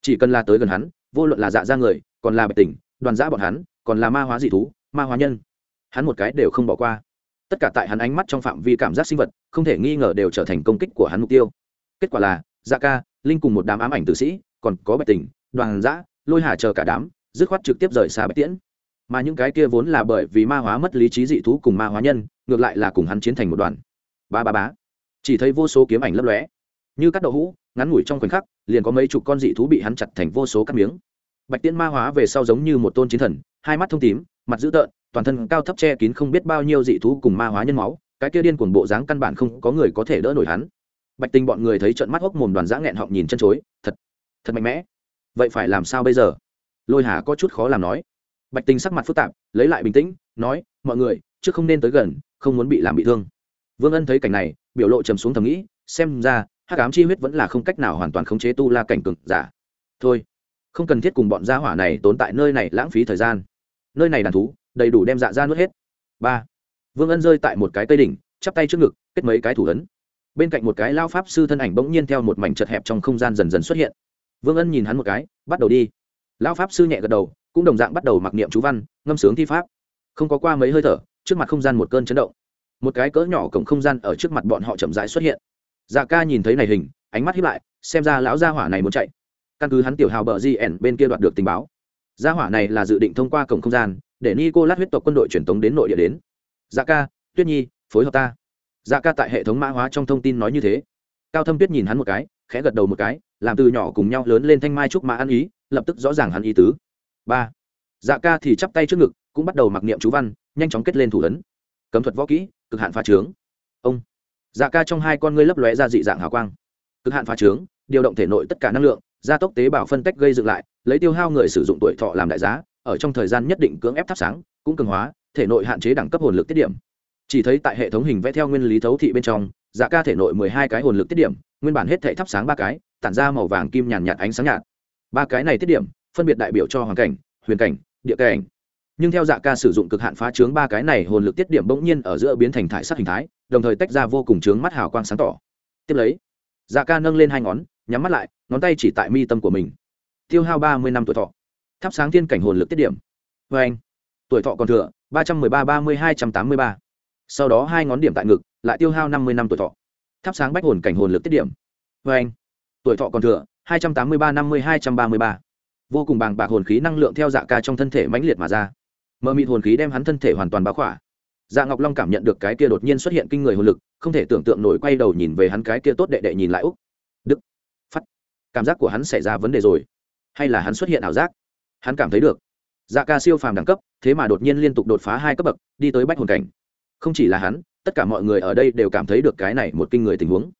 A: Chỉ cần là tới gần hắn, vô luận là dạ ra người, còn là bạch tỉnh, đoàn giã bọn hắn, còn là ma hóa dị thú, ma hóa nhân, hắn một cái đều không bỏ qua. Tất cả tại hắn ánh mắt trong phạm vi cảm giác sinh vật, không thể nghi ngờ đều trở thành công kích của hắn mục tiêu. Kết quả là dạ ca, linh cùng một đám ám ảnh tử sĩ, còn có bạch tình đoàn giã, lôi hà chờ cả đám dứt khoát trực tiếp rời xa bạch tiễn. Mà những cái kia vốn là bởi vì ma hóa mất lý trí dị thú cùng ma hóa nhân, ngược lại là cùng hắn chiến thành một đoàn. Ba ba bá chỉ thấy vô số kiếm ảnh lấp lóe. Như các đậu hũ, ngắn ngủi trong khoảnh khắc, liền có mấy chục con dị thú bị hắn chặt thành vô số cắt miếng. Bạch tiễn ma hóa về sau giống như một tôn chiến thần, hai mắt thông tím, mặt dữ tợn, toàn thân cao thấp che kín không biết bao nhiêu dị thú cùng ma hóa nhân máu, cái kia điên cuồng bộ dáng căn bản không có người có thể đỡ nổi hắn. Bạch tinh bọn người thấy trận mắt hốc mồm đoàn dã nghẹn họng nhìn chân chối, thật thật mạnh mẽ. Vậy phải làm sao bây giờ? Lôi hà có chút khó làm nói. Bạch tinh sắc mặt phức tạp, lấy lại bình tĩnh, nói, mọi người chứ không nên tới gần, không muốn bị làm bị thương. Vương ân thấy cảnh này, biểu lộ trầm xuống thầm nghĩ, xem ra, hắc ám chi huyết vẫn là không cách nào hoàn toàn khống chế tu la cảnh cực giả. Thôi, không cần thiết cùng bọn gia hỏa này tốn tại nơi này lãng phí thời gian. Nơi này đàn thú, đầy đủ đem dạ ra nuốt hết. Ba, vương ân rơi tại một cái cây đỉnh, chắp tay trước ngực, kết mấy cái thủ ấn. Bên cạnh một cái lao pháp sư thân ảnh bỗng nhiên theo một mảnh chật hẹp trong không gian dần dần xuất hiện. Vương ân nhìn hắn một cái, bắt đầu đi lão pháp sư nhẹ gật đầu, cũng đồng dạng bắt đầu mặc niệm chú văn, ngâm sướng thi pháp. Không có qua mấy hơi thở, trước mặt không gian một cơn chấn động. Một cái cỡ nhỏ cổng không gian ở trước mặt bọn họ chậm rãi xuất hiện. Dạ ca nhìn thấy này hình, ánh mắt hiếp lại, xem ra lão gia hỏa này muốn chạy. Căn cứ hắn tiểu hào bờ gn bên kia đoạt được tình báo. Gia hỏa này là dự định thông qua cổng không gian, để nico lát huyết tộc quân đội truyền tống đến nội địa đến. Dạ ca, tuyết nhi, phối hợp ta. Dạ ca tại hệ thống mã hóa trong thông tin nói như thế. Cao thâm tuyết nhìn hắn một cái, khẽ gật đầu một cái, làm từ nhỏ cùng nhau lớn lên thanh mai trúc mã ăn ý lập tức rõ ràng hắn ý tứ. Ba. Dạ ca thì chắp tay trước ngực, cũng bắt đầu mặc niệm chú văn, nhanh chóng kết lên thủ ấn. Cấm thuật võ kỹ, cực hạn phá trướng. Ông. Dạ ca trong hai con ngươi lấp lóe ra dị dạng hào quang. Cực hạn phá trướng, điều động thể nội tất cả năng lượng, gia tốc tế bào phân tách gây dựng lại, lấy tiêu hao người sử dụng tuổi thọ làm đại giá, ở trong thời gian nhất định cưỡng ép thắp sáng, cũng cường hóa, thể nội hạn chế đẳng cấp hồn lực tiết điểm. Chỉ thấy tại hệ thống hình vẽ theo nguyên lý thấu thị bên trong dạ ca thể nội mười hai cái hồn lực tiết điểm, nguyên bản hết thể thắp sáng ba cái, tản ra màu vàng kim nhàn nhạt ánh sáng nhạt ba cái này tiết điểm, phân biệt đại biểu cho hoàn cảnh, huyền cảnh, địa cảnh. Nhưng theo dạ ca sử dụng cực hạn phá trướng ba cái này, hồn lực tiết điểm bỗng nhiên ở giữa biến thành thải sắc hình thái, đồng thời tách ra vô cùng trướng mắt hào quang sáng tỏ. Tiếp lấy dạ ca nâng lên hai ngón, nhắm mắt lại, ngón tay chỉ tại mi tâm của mình. Tiêu hao ba mươi năm tuổi thọ. Thắp sáng thiên cảnh hồn lực tiết điểm. Vê anh, tuổi thọ còn thừa, ba trăm mười ba ba mươi hai trăm tám mươi ba. Sau đó hai ngón điểm tại ngực, lại tiêu hao năm mươi năm tuổi thọ. Thắp sáng bách hồn cảnh hồn lực tiết điểm. Vê anh, tuổi thọ còn thừa hai trăm tám mươi ba năm mươi hai trăm ba mươi ba. Vô cùng bàng bạc hồn khí năng lượng theo dạ ca trong thân thể mãnh liệt mà ra. Mờ mịt hồn khí đem hắn thân thể hoàn toàn báo khỏa. Dạ ngọc long cảm nhận được cái kia đột nhiên xuất hiện kinh người hồn lực, không thể tưởng tượng nổi quay đầu nhìn về hắn cái kia tốt đệ đệ nhìn lại, úc, đức phát cảm giác của hắn xảy ra vấn đề rồi. Hay là hắn xuất hiện ảo giác? Hắn cảm thấy được. Dạ ca siêu phàm đẳng cấp, thế mà đột nhiên liên tục đột phá hai cấp bậc, đi tới bách hồn cảnh. Không chỉ là hắn, tất cả mọi người ở đây đều cảm thấy được cái này một kinh người tình huống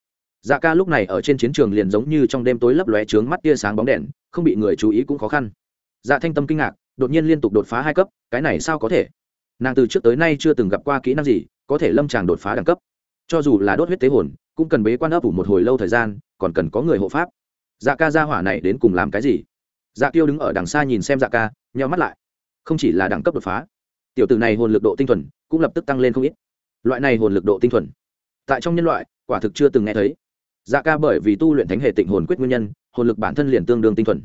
A: dạ ca lúc này ở trên chiến trường liền giống như trong đêm tối lấp lóe trướng mắt tia sáng bóng đèn, không bị người chú ý cũng khó khăn. Dạ thanh tâm kinh ngạc, đột nhiên liên tục đột phá hai cấp, cái này sao có thể? Nàng từ trước tới nay chưa từng gặp qua kỹ năng gì, có thể lâm tràng đột phá đẳng cấp. Cho dù là đốt huyết tế hồn, cũng cần bế quan ấp ủ một hồi lâu thời gian, còn cần có người hộ pháp. Dạ ca ra hỏa này đến cùng làm cái gì? Dạ tiêu đứng ở đằng xa nhìn xem dạ ca, nheo mắt lại. Không chỉ là đẳng cấp đột phá, tiểu tử này hồn lực độ tinh thuần cũng lập tức tăng lên không ít. Loại này hồn lực độ tinh thuần, tại trong nhân loại, quả thực chưa từng nghe thấy dạ ca bởi vì tu luyện thánh hệ tịnh hồn quyết nguyên nhân, hồn lực bản thân liền tương đương tinh thuần.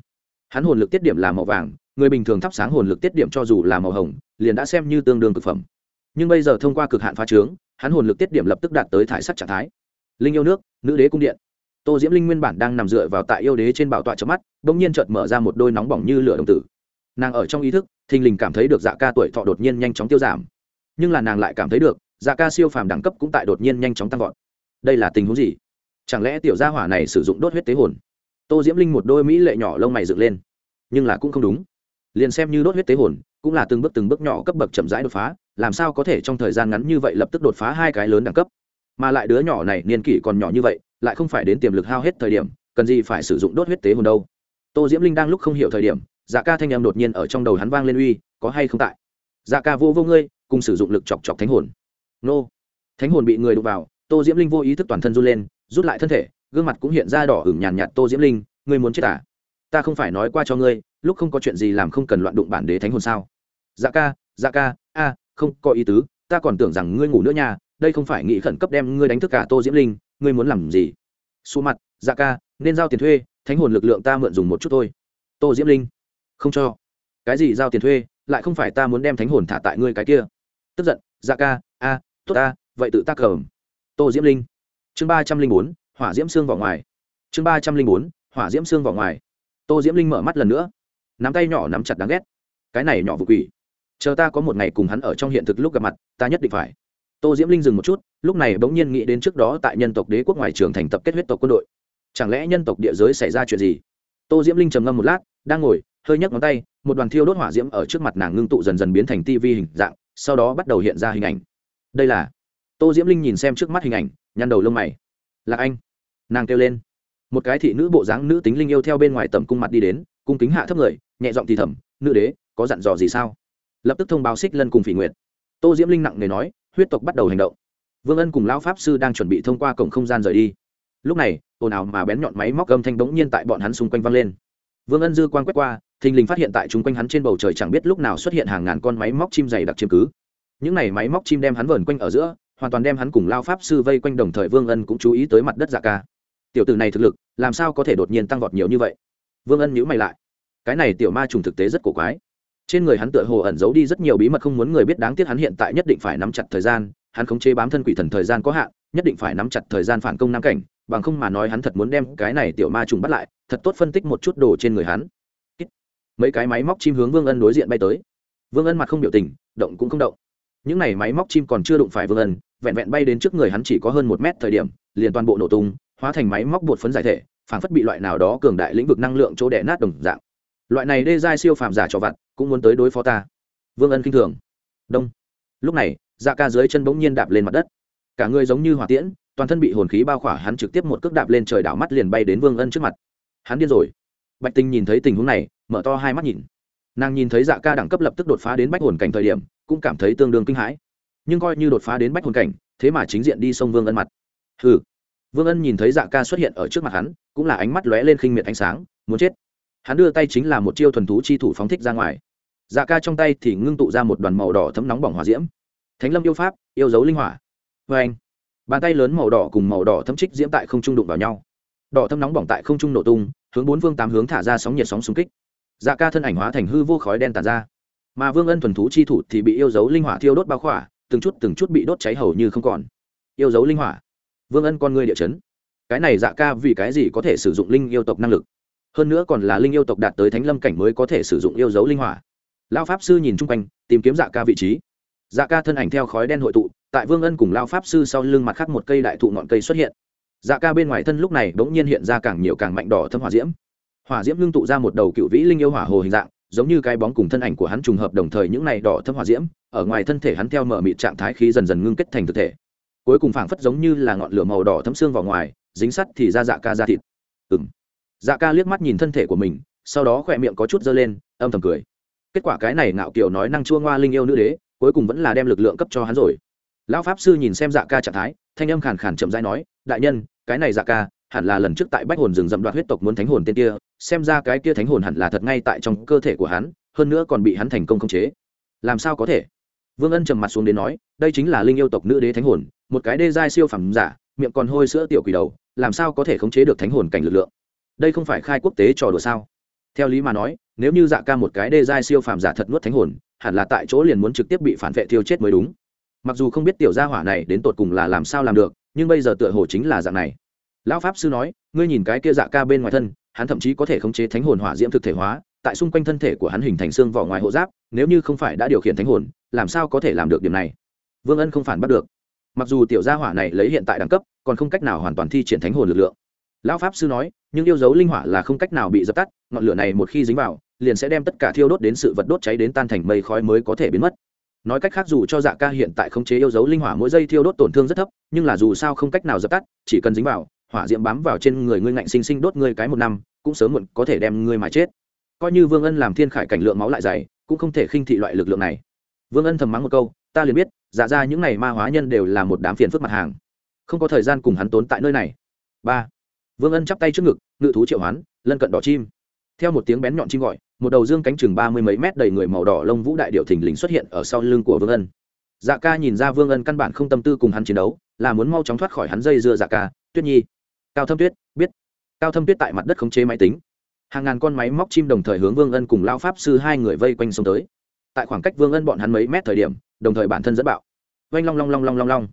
A: Hắn hồn lực tiết điểm là màu vàng, người bình thường thắp sáng hồn lực tiết điểm cho dù là màu hồng, liền đã xem như tương đương cực phẩm. Nhưng bây giờ thông qua cực hạn phá trướng, hắn hồn lực tiết điểm lập tức đạt tới thải sắc trạng thái. Linh yêu nước, nữ đế cung điện. Tô diễm linh nguyên bản đang nằm dựa vào tại yêu đế trên bảo tọa chớp mắt, bỗng nhiên chợt mở ra một đôi nóng bỏng như lửa đồng tử. Nàng ở trong ý thức, thình lình cảm thấy được dạ ca tuổi thọ đột nhiên nhanh chóng tiêu giảm. Nhưng là nàng lại cảm thấy được dạ ca siêu phàm đẳng cấp cũng tại đột nhiên nhanh chóng tăng vọt. Đây là tình huống gì? Chẳng lẽ tiểu gia hỏa này sử dụng đốt huyết tế hồn? Tô diễm linh một đôi mỹ lệ nhỏ lông mày dựng lên. Nhưng là cũng không đúng. Liền xem như đốt huyết tế hồn, cũng là từng bước từng bước nhỏ cấp bậc chậm rãi đột phá, làm sao có thể trong thời gian ngắn như vậy lập tức đột phá hai cái lớn đẳng cấp? Mà lại đứa nhỏ này niên kỷ còn nhỏ như vậy, lại không phải đến tiềm lực hao hết thời điểm, cần gì phải sử dụng đốt huyết tế hồn đâu? Tô diễm linh đang lúc không hiểu thời điểm dạ ca thanh em đột nhiên ở trong đầu hắn vang lên uy, có hay không tại? Dạ ca vô vô ngươi, cùng sử dụng lực chọc chọc thánh hồn. Nô. Thánh hồn bị người đụng vào, tô diễm linh vô ý thức toàn thân run lên rút lại thân thể, gương mặt cũng hiện ra đỏ hửng nhàn nhạt tô diễm linh, ngươi muốn chết à? Ta không phải nói qua cho ngươi, lúc không có chuyện gì làm không cần loạn đụng bản đế thánh hồn sao? Dạ ca dạ ca, a, không có ý tứ, ta còn tưởng rằng ngươi ngủ nữa nha, đây không phải nghị khẩn cấp đem ngươi đánh thức cả tô diễm linh, ngươi muốn làm gì? Xù mặt dạ ca, nên giao tiền thuê, thánh hồn lực lượng ta mượn dùng một chút thôi. Tô diễm linh, không cho. Cái gì giao tiền thuê, lại không phải ta muốn đem thánh hồn thả tại ngươi cái kia. Tức giận dạ ca, a, tốt ta, vậy tự ta cầm. Tô diễm linh chương ba trăm linh bốn, hỏa diễm xương vào ngoài. Chương ba trăm linh bốn, hỏa diễm xương vào ngoài. Tô diễm linh mở mắt lần nữa. Nắm tay nhỏ nắm chặt đáng ghét. Cái này nhỏ vụ quỷ. Chờ ta có một ngày cùng hắn ở trong hiện thực lúc gặp mặt, ta nhất định phải. Tô diễm linh dừng một chút, lúc này bỗng nhiên nghĩ đến trước đó tại nhân tộc đế quốc ngoài trường thành tập kết huyết tộc quân đội. Chẳng lẽ nhân tộc địa giới xảy ra chuyện gì? Tô diễm linh trầm ngâm một lát, đang ngồi, hơi nhấc ngón tay, một đoàn thiêu đốt hỏa diễm ở trước mặt nàng ngưng tụ dần dần biến thành tivi hình dạng, sau đó bắt đầu hiện ra hình ảnh. Đây là tô diễm linh nhìn xem trước mắt hình ảnh, nhăn đầu lông mày. Là anh. Nàng kêu lên. Một cái thị nữ bộ dáng nữ tính linh yêu theo bên ngoài tầm cung mặt đi đến, cung kính hạ thấp người, nhẹ giọng thì thầm, nữ đế, có dặn dò gì sao? Lập tức thông báo xích lân cùng phỉ nguyện tô diễm linh nặng nề nói, huyết tộc bắt đầu hành động. Vương ân cùng lão pháp sư đang chuẩn bị thông qua cổng không gian rời đi. Lúc này, ồn ào mà bén nhọn máy móc gâm thanh bỗng nhiên tại bọn hắn xung quanh văng lên. Vương ân dư quan quét qua, thình lình phát hiện tại chung quanh hắn trên bầu trời chẳng biết lúc nào xuất hiện hàng ngàn con máy móc chim dày đặc chiếm cứ. Những này máy móc chim đem hắn vờn quanh ở giữa hoàn toàn đem hắn cùng lao pháp sư vây quanh đồng thời vương ân cũng chú ý tới mặt đất dạ ca. Tiểu tử này thực lực, làm sao có thể đột nhiên tăng vọt nhiều như vậy? Vương ân nhữ mày lại. Cái này tiểu ma trùng thực tế rất cổ quái. Trên người hắn tựa hồ ẩn giấu đi rất nhiều bí mật không muốn người biết đáng tiếc hắn hiện tại nhất định phải nắm chặt thời gian, hắn khống chế bám thân quỷ thần thời gian có hạn, nhất định phải nắm chặt thời gian phản công nam cảnh, bằng không mà nói hắn thật muốn đem cái này tiểu ma trùng bắt lại, thật tốt phân tích một chút đồ trên người hắn. Mấy cái máy móc chim hướng vương ân đối diện bay tới. Vương ân mặt không biểu tình, động cũng không động. Những này máy móc chim còn chưa đụng phải vương ân vẹn vẹn bay đến trước người hắn chỉ có hơn một mét thời điểm, liền toàn bộ nổ tung, hóa thành máy móc bột phấn giải thể, phản phất bị loại nào đó cường đại lĩnh vực năng lượng chỗ đẻ nát đồng dạng. Loại này đê giai siêu phàm giả cho vặt, cũng muốn tới đối phó ta. Vương ân k i n h thường. Đông. Lúc này da ca dưới chân bỗng nhiên đạp lên mặt đất. Cả người giống như hỏa tiễn, toàn thân bị hồn khí bao khỏa, hắn trực tiếp một cước đạp lên trời đảo mắt liền bay đến vương ân trước mặt. Hắn điên rồi. Bạch tinh nhìn thấy tình huống này, mở to hai mắt nhìn. Nàng nhìn thấy dạ ca đẳng cấp lập tức đột phá đến bách hồn cảnh thời điểm, cũng cảm thấy tương đương kinh hãi nhưng coi như đột phá đến bách hồn cảnh, thế mà chính diện đi sông vương ân mặt. Hừ. Vương ân nhìn thấy dạ ca xuất hiện ở trước mặt hắn, cũng là ánh mắt lóe lên khinh miệt ánh sáng, muốn chết. Hắn đưa tay chính là một chiêu thuần thú chi thủ phóng thích ra ngoài. Dạ ca trong tay thì ngưng tụ ra một đoàn màu đỏ thấm nóng bỏng hỏa diễm. Thánh lâm yêu pháp, yêu dấu linh hỏa. Vê anh bàn tay lớn màu đỏ cùng màu đỏ thấm trích diễm tại không trung đụng vào nhau. Đỏ thấm nóng bỏng tại không trung nổ tung, hướng bốn phương tám hướng thả ra sóng nhiệt sóng xung kích. Dạ ca thân ảnh hóa thành hư vô khói đen tàn ra. Mà vương ân thuần thú chi thủ thì bị yêu dấu linh hỏa thiêu đốt bao khỏa từng chút từng chút bị đốt cháy hầu như không còn. Yêu dấu linh hỏa. Vương ân con người địa chấn. Cái này dạ ca vì cái gì có thể sử dụng linh yêu tộc năng lực? Hơn nữa còn là linh yêu tộc đạt tới thánh lâm cảnh mới có thể sử dụng yêu dấu linh hỏa. Lao pháp sư nhìn chung quanh, tìm kiếm dạ ca vị trí. Dạ ca thân ảnh theo khói đen hội tụ, tại vương ân cùng lao pháp sư sau lưng mặt khác một cây đại thụ ngọn cây xuất hiện. Dạ ca bên ngoài thân lúc này bỗng nhiên hiện ra càng nhiều càng mạnh đỏ thâm hỏa diễm. Hỏa diễm ngưng tụ ra một đầu cựu vĩ linh yêu hỏa hồ hình dạng giống như cái bóng cùng thân ảnh của hắn trùng hợp đồng thời những này đỏ thâm hỏa diễm, ở ngoài thân thể hắn theo mở mịt trạng thái khí dần dần ngưng kết thành thực thể. Cuối cùng phảng phất giống như là ngọn lửa màu đỏ thấm xương vào ngoài, dính sắt thì ra dạ ca ra thịt. Ừng dạ ca liếc mắt nhìn thân thể của mình, sau đó khỏe miệng có chút dơ lên, âm thầm cười. Kết quả cái này ngạo kiều nói năng chua ngoa linh yêu nữ đế, cuối cùng vẫn là đem lực lượng cấp cho hắn rồi. Lão pháp sư nhìn xem dạ ca trạng thái, thanh âm khàn khàn chậm rãi nói, đại nhân, cái này dạ ca hẳn là lần trước tại bách hồn rừng rậm đoạt huyết tộc muốn thánh hồn tên kia, xem ra cái kia thánh hồn hẳn là thật ngay tại trong cơ thể của hắn, hơn nữa còn bị hắn thành công khống chế. Làm sao có thể? Vương ân trầm mặt xuống đến nói, đây chính là linh yêu tộc nữ đế thánh hồn, một cái đê giai siêu phẩm giả, miệng còn hôi sữa tiểu quỷ đầu, làm sao có thể khống chế được thánh hồn cảnh lực lượng? Đây không phải khai quốc tế trò đùa sao? Theo lý mà nói, nếu như dạ ca một cái đê giai siêu phàm giả thật nuốt thánh hồn, hẳn là tại chỗ liền muốn trực tiếp bị phản vệ thiêu chết mới đúng. Mặc dù không biết tiểu gia hỏa này đến tột cùng là làm sao làm được, nhưng bây giờ tựa hồ chính là dạng này lão pháp sư nói, ngươi nhìn cái kia dạ ca bên ngoài thân, hắn thậm chí có thể khống chế thánh hồn hỏa diễm thực thể hóa, tại xung quanh thân thể của hắn hình thành xương vỏ ngoài hộ giáp, nếu như không phải đã điều khiển thánh hồn, làm sao có thể làm được điểm này? Vương ân không phản bắt được. Mặc dù tiểu gia hỏa này lấy hiện tại đẳng cấp, còn không cách nào hoàn toàn thi triển thánh hồn lực lượng. Lão pháp sư nói, nhưng yêu dấu linh hỏa là không cách nào bị dập tắt, ngọn lửa này một khi dính vào, liền sẽ đem tất cả thiêu đốt đến sự vật đốt cháy đến tan thành mây khói mới có thể biến mất. Nói cách khác dù cho dạ ca hiện tại khống chế yêu dấu linh hỏa mỗi giây thiêu đốt tổn thương rất thấp, nhưng là dù sao không cách nào dập tắt, chỉ cần dính vào hỏa diễm bám vào trên người ngươi ngạnh sinh sinh đốt ngươi cái một năm, cũng sớm muộn có thể đem ngươi mà chết. Coi như vương ân làm thiên khải cảnh lượng máu lại dày, cũng không thể khinh thị loại lực lượng này. Vương ân thầm mắng một câu, ta liền biết giả ra những này ma hóa nhân đều là một đám phiền phức mặt hàng. Không có thời gian cùng hắn tốn tại nơi này. Ba. Vương ân chắp tay trước ngực, ngự thú triệu hoán, lân cận đỏ chim. Theo một tiếng bén nhọn chim gọi, một đầu dương cánh chừng ba mươi mấy mét đầy người màu đỏ lông vũ đại điệu thình lình xuất hiện ở sau lưng của vương ân. Dạ ca nhìn ra vương ân căn bản không tâm tư cùng hắn chiến đấu, là muốn mau chóng thoát khỏi hắn dây dưa dạ ca, tuyết nhi cao thâm tuyết, biết. Cao thâm tuyết tại mặt đất khống chế máy tính. Hàng ngàn con máy móc chim đồng thời hướng vương ân cùng lao pháp sư hai người vây quanh sông tới. Tại khoảng cách vương ân bọn hắn mấy mét thời điểm, đồng thời bản thân dẫn bạo. Oanh long long long long long long.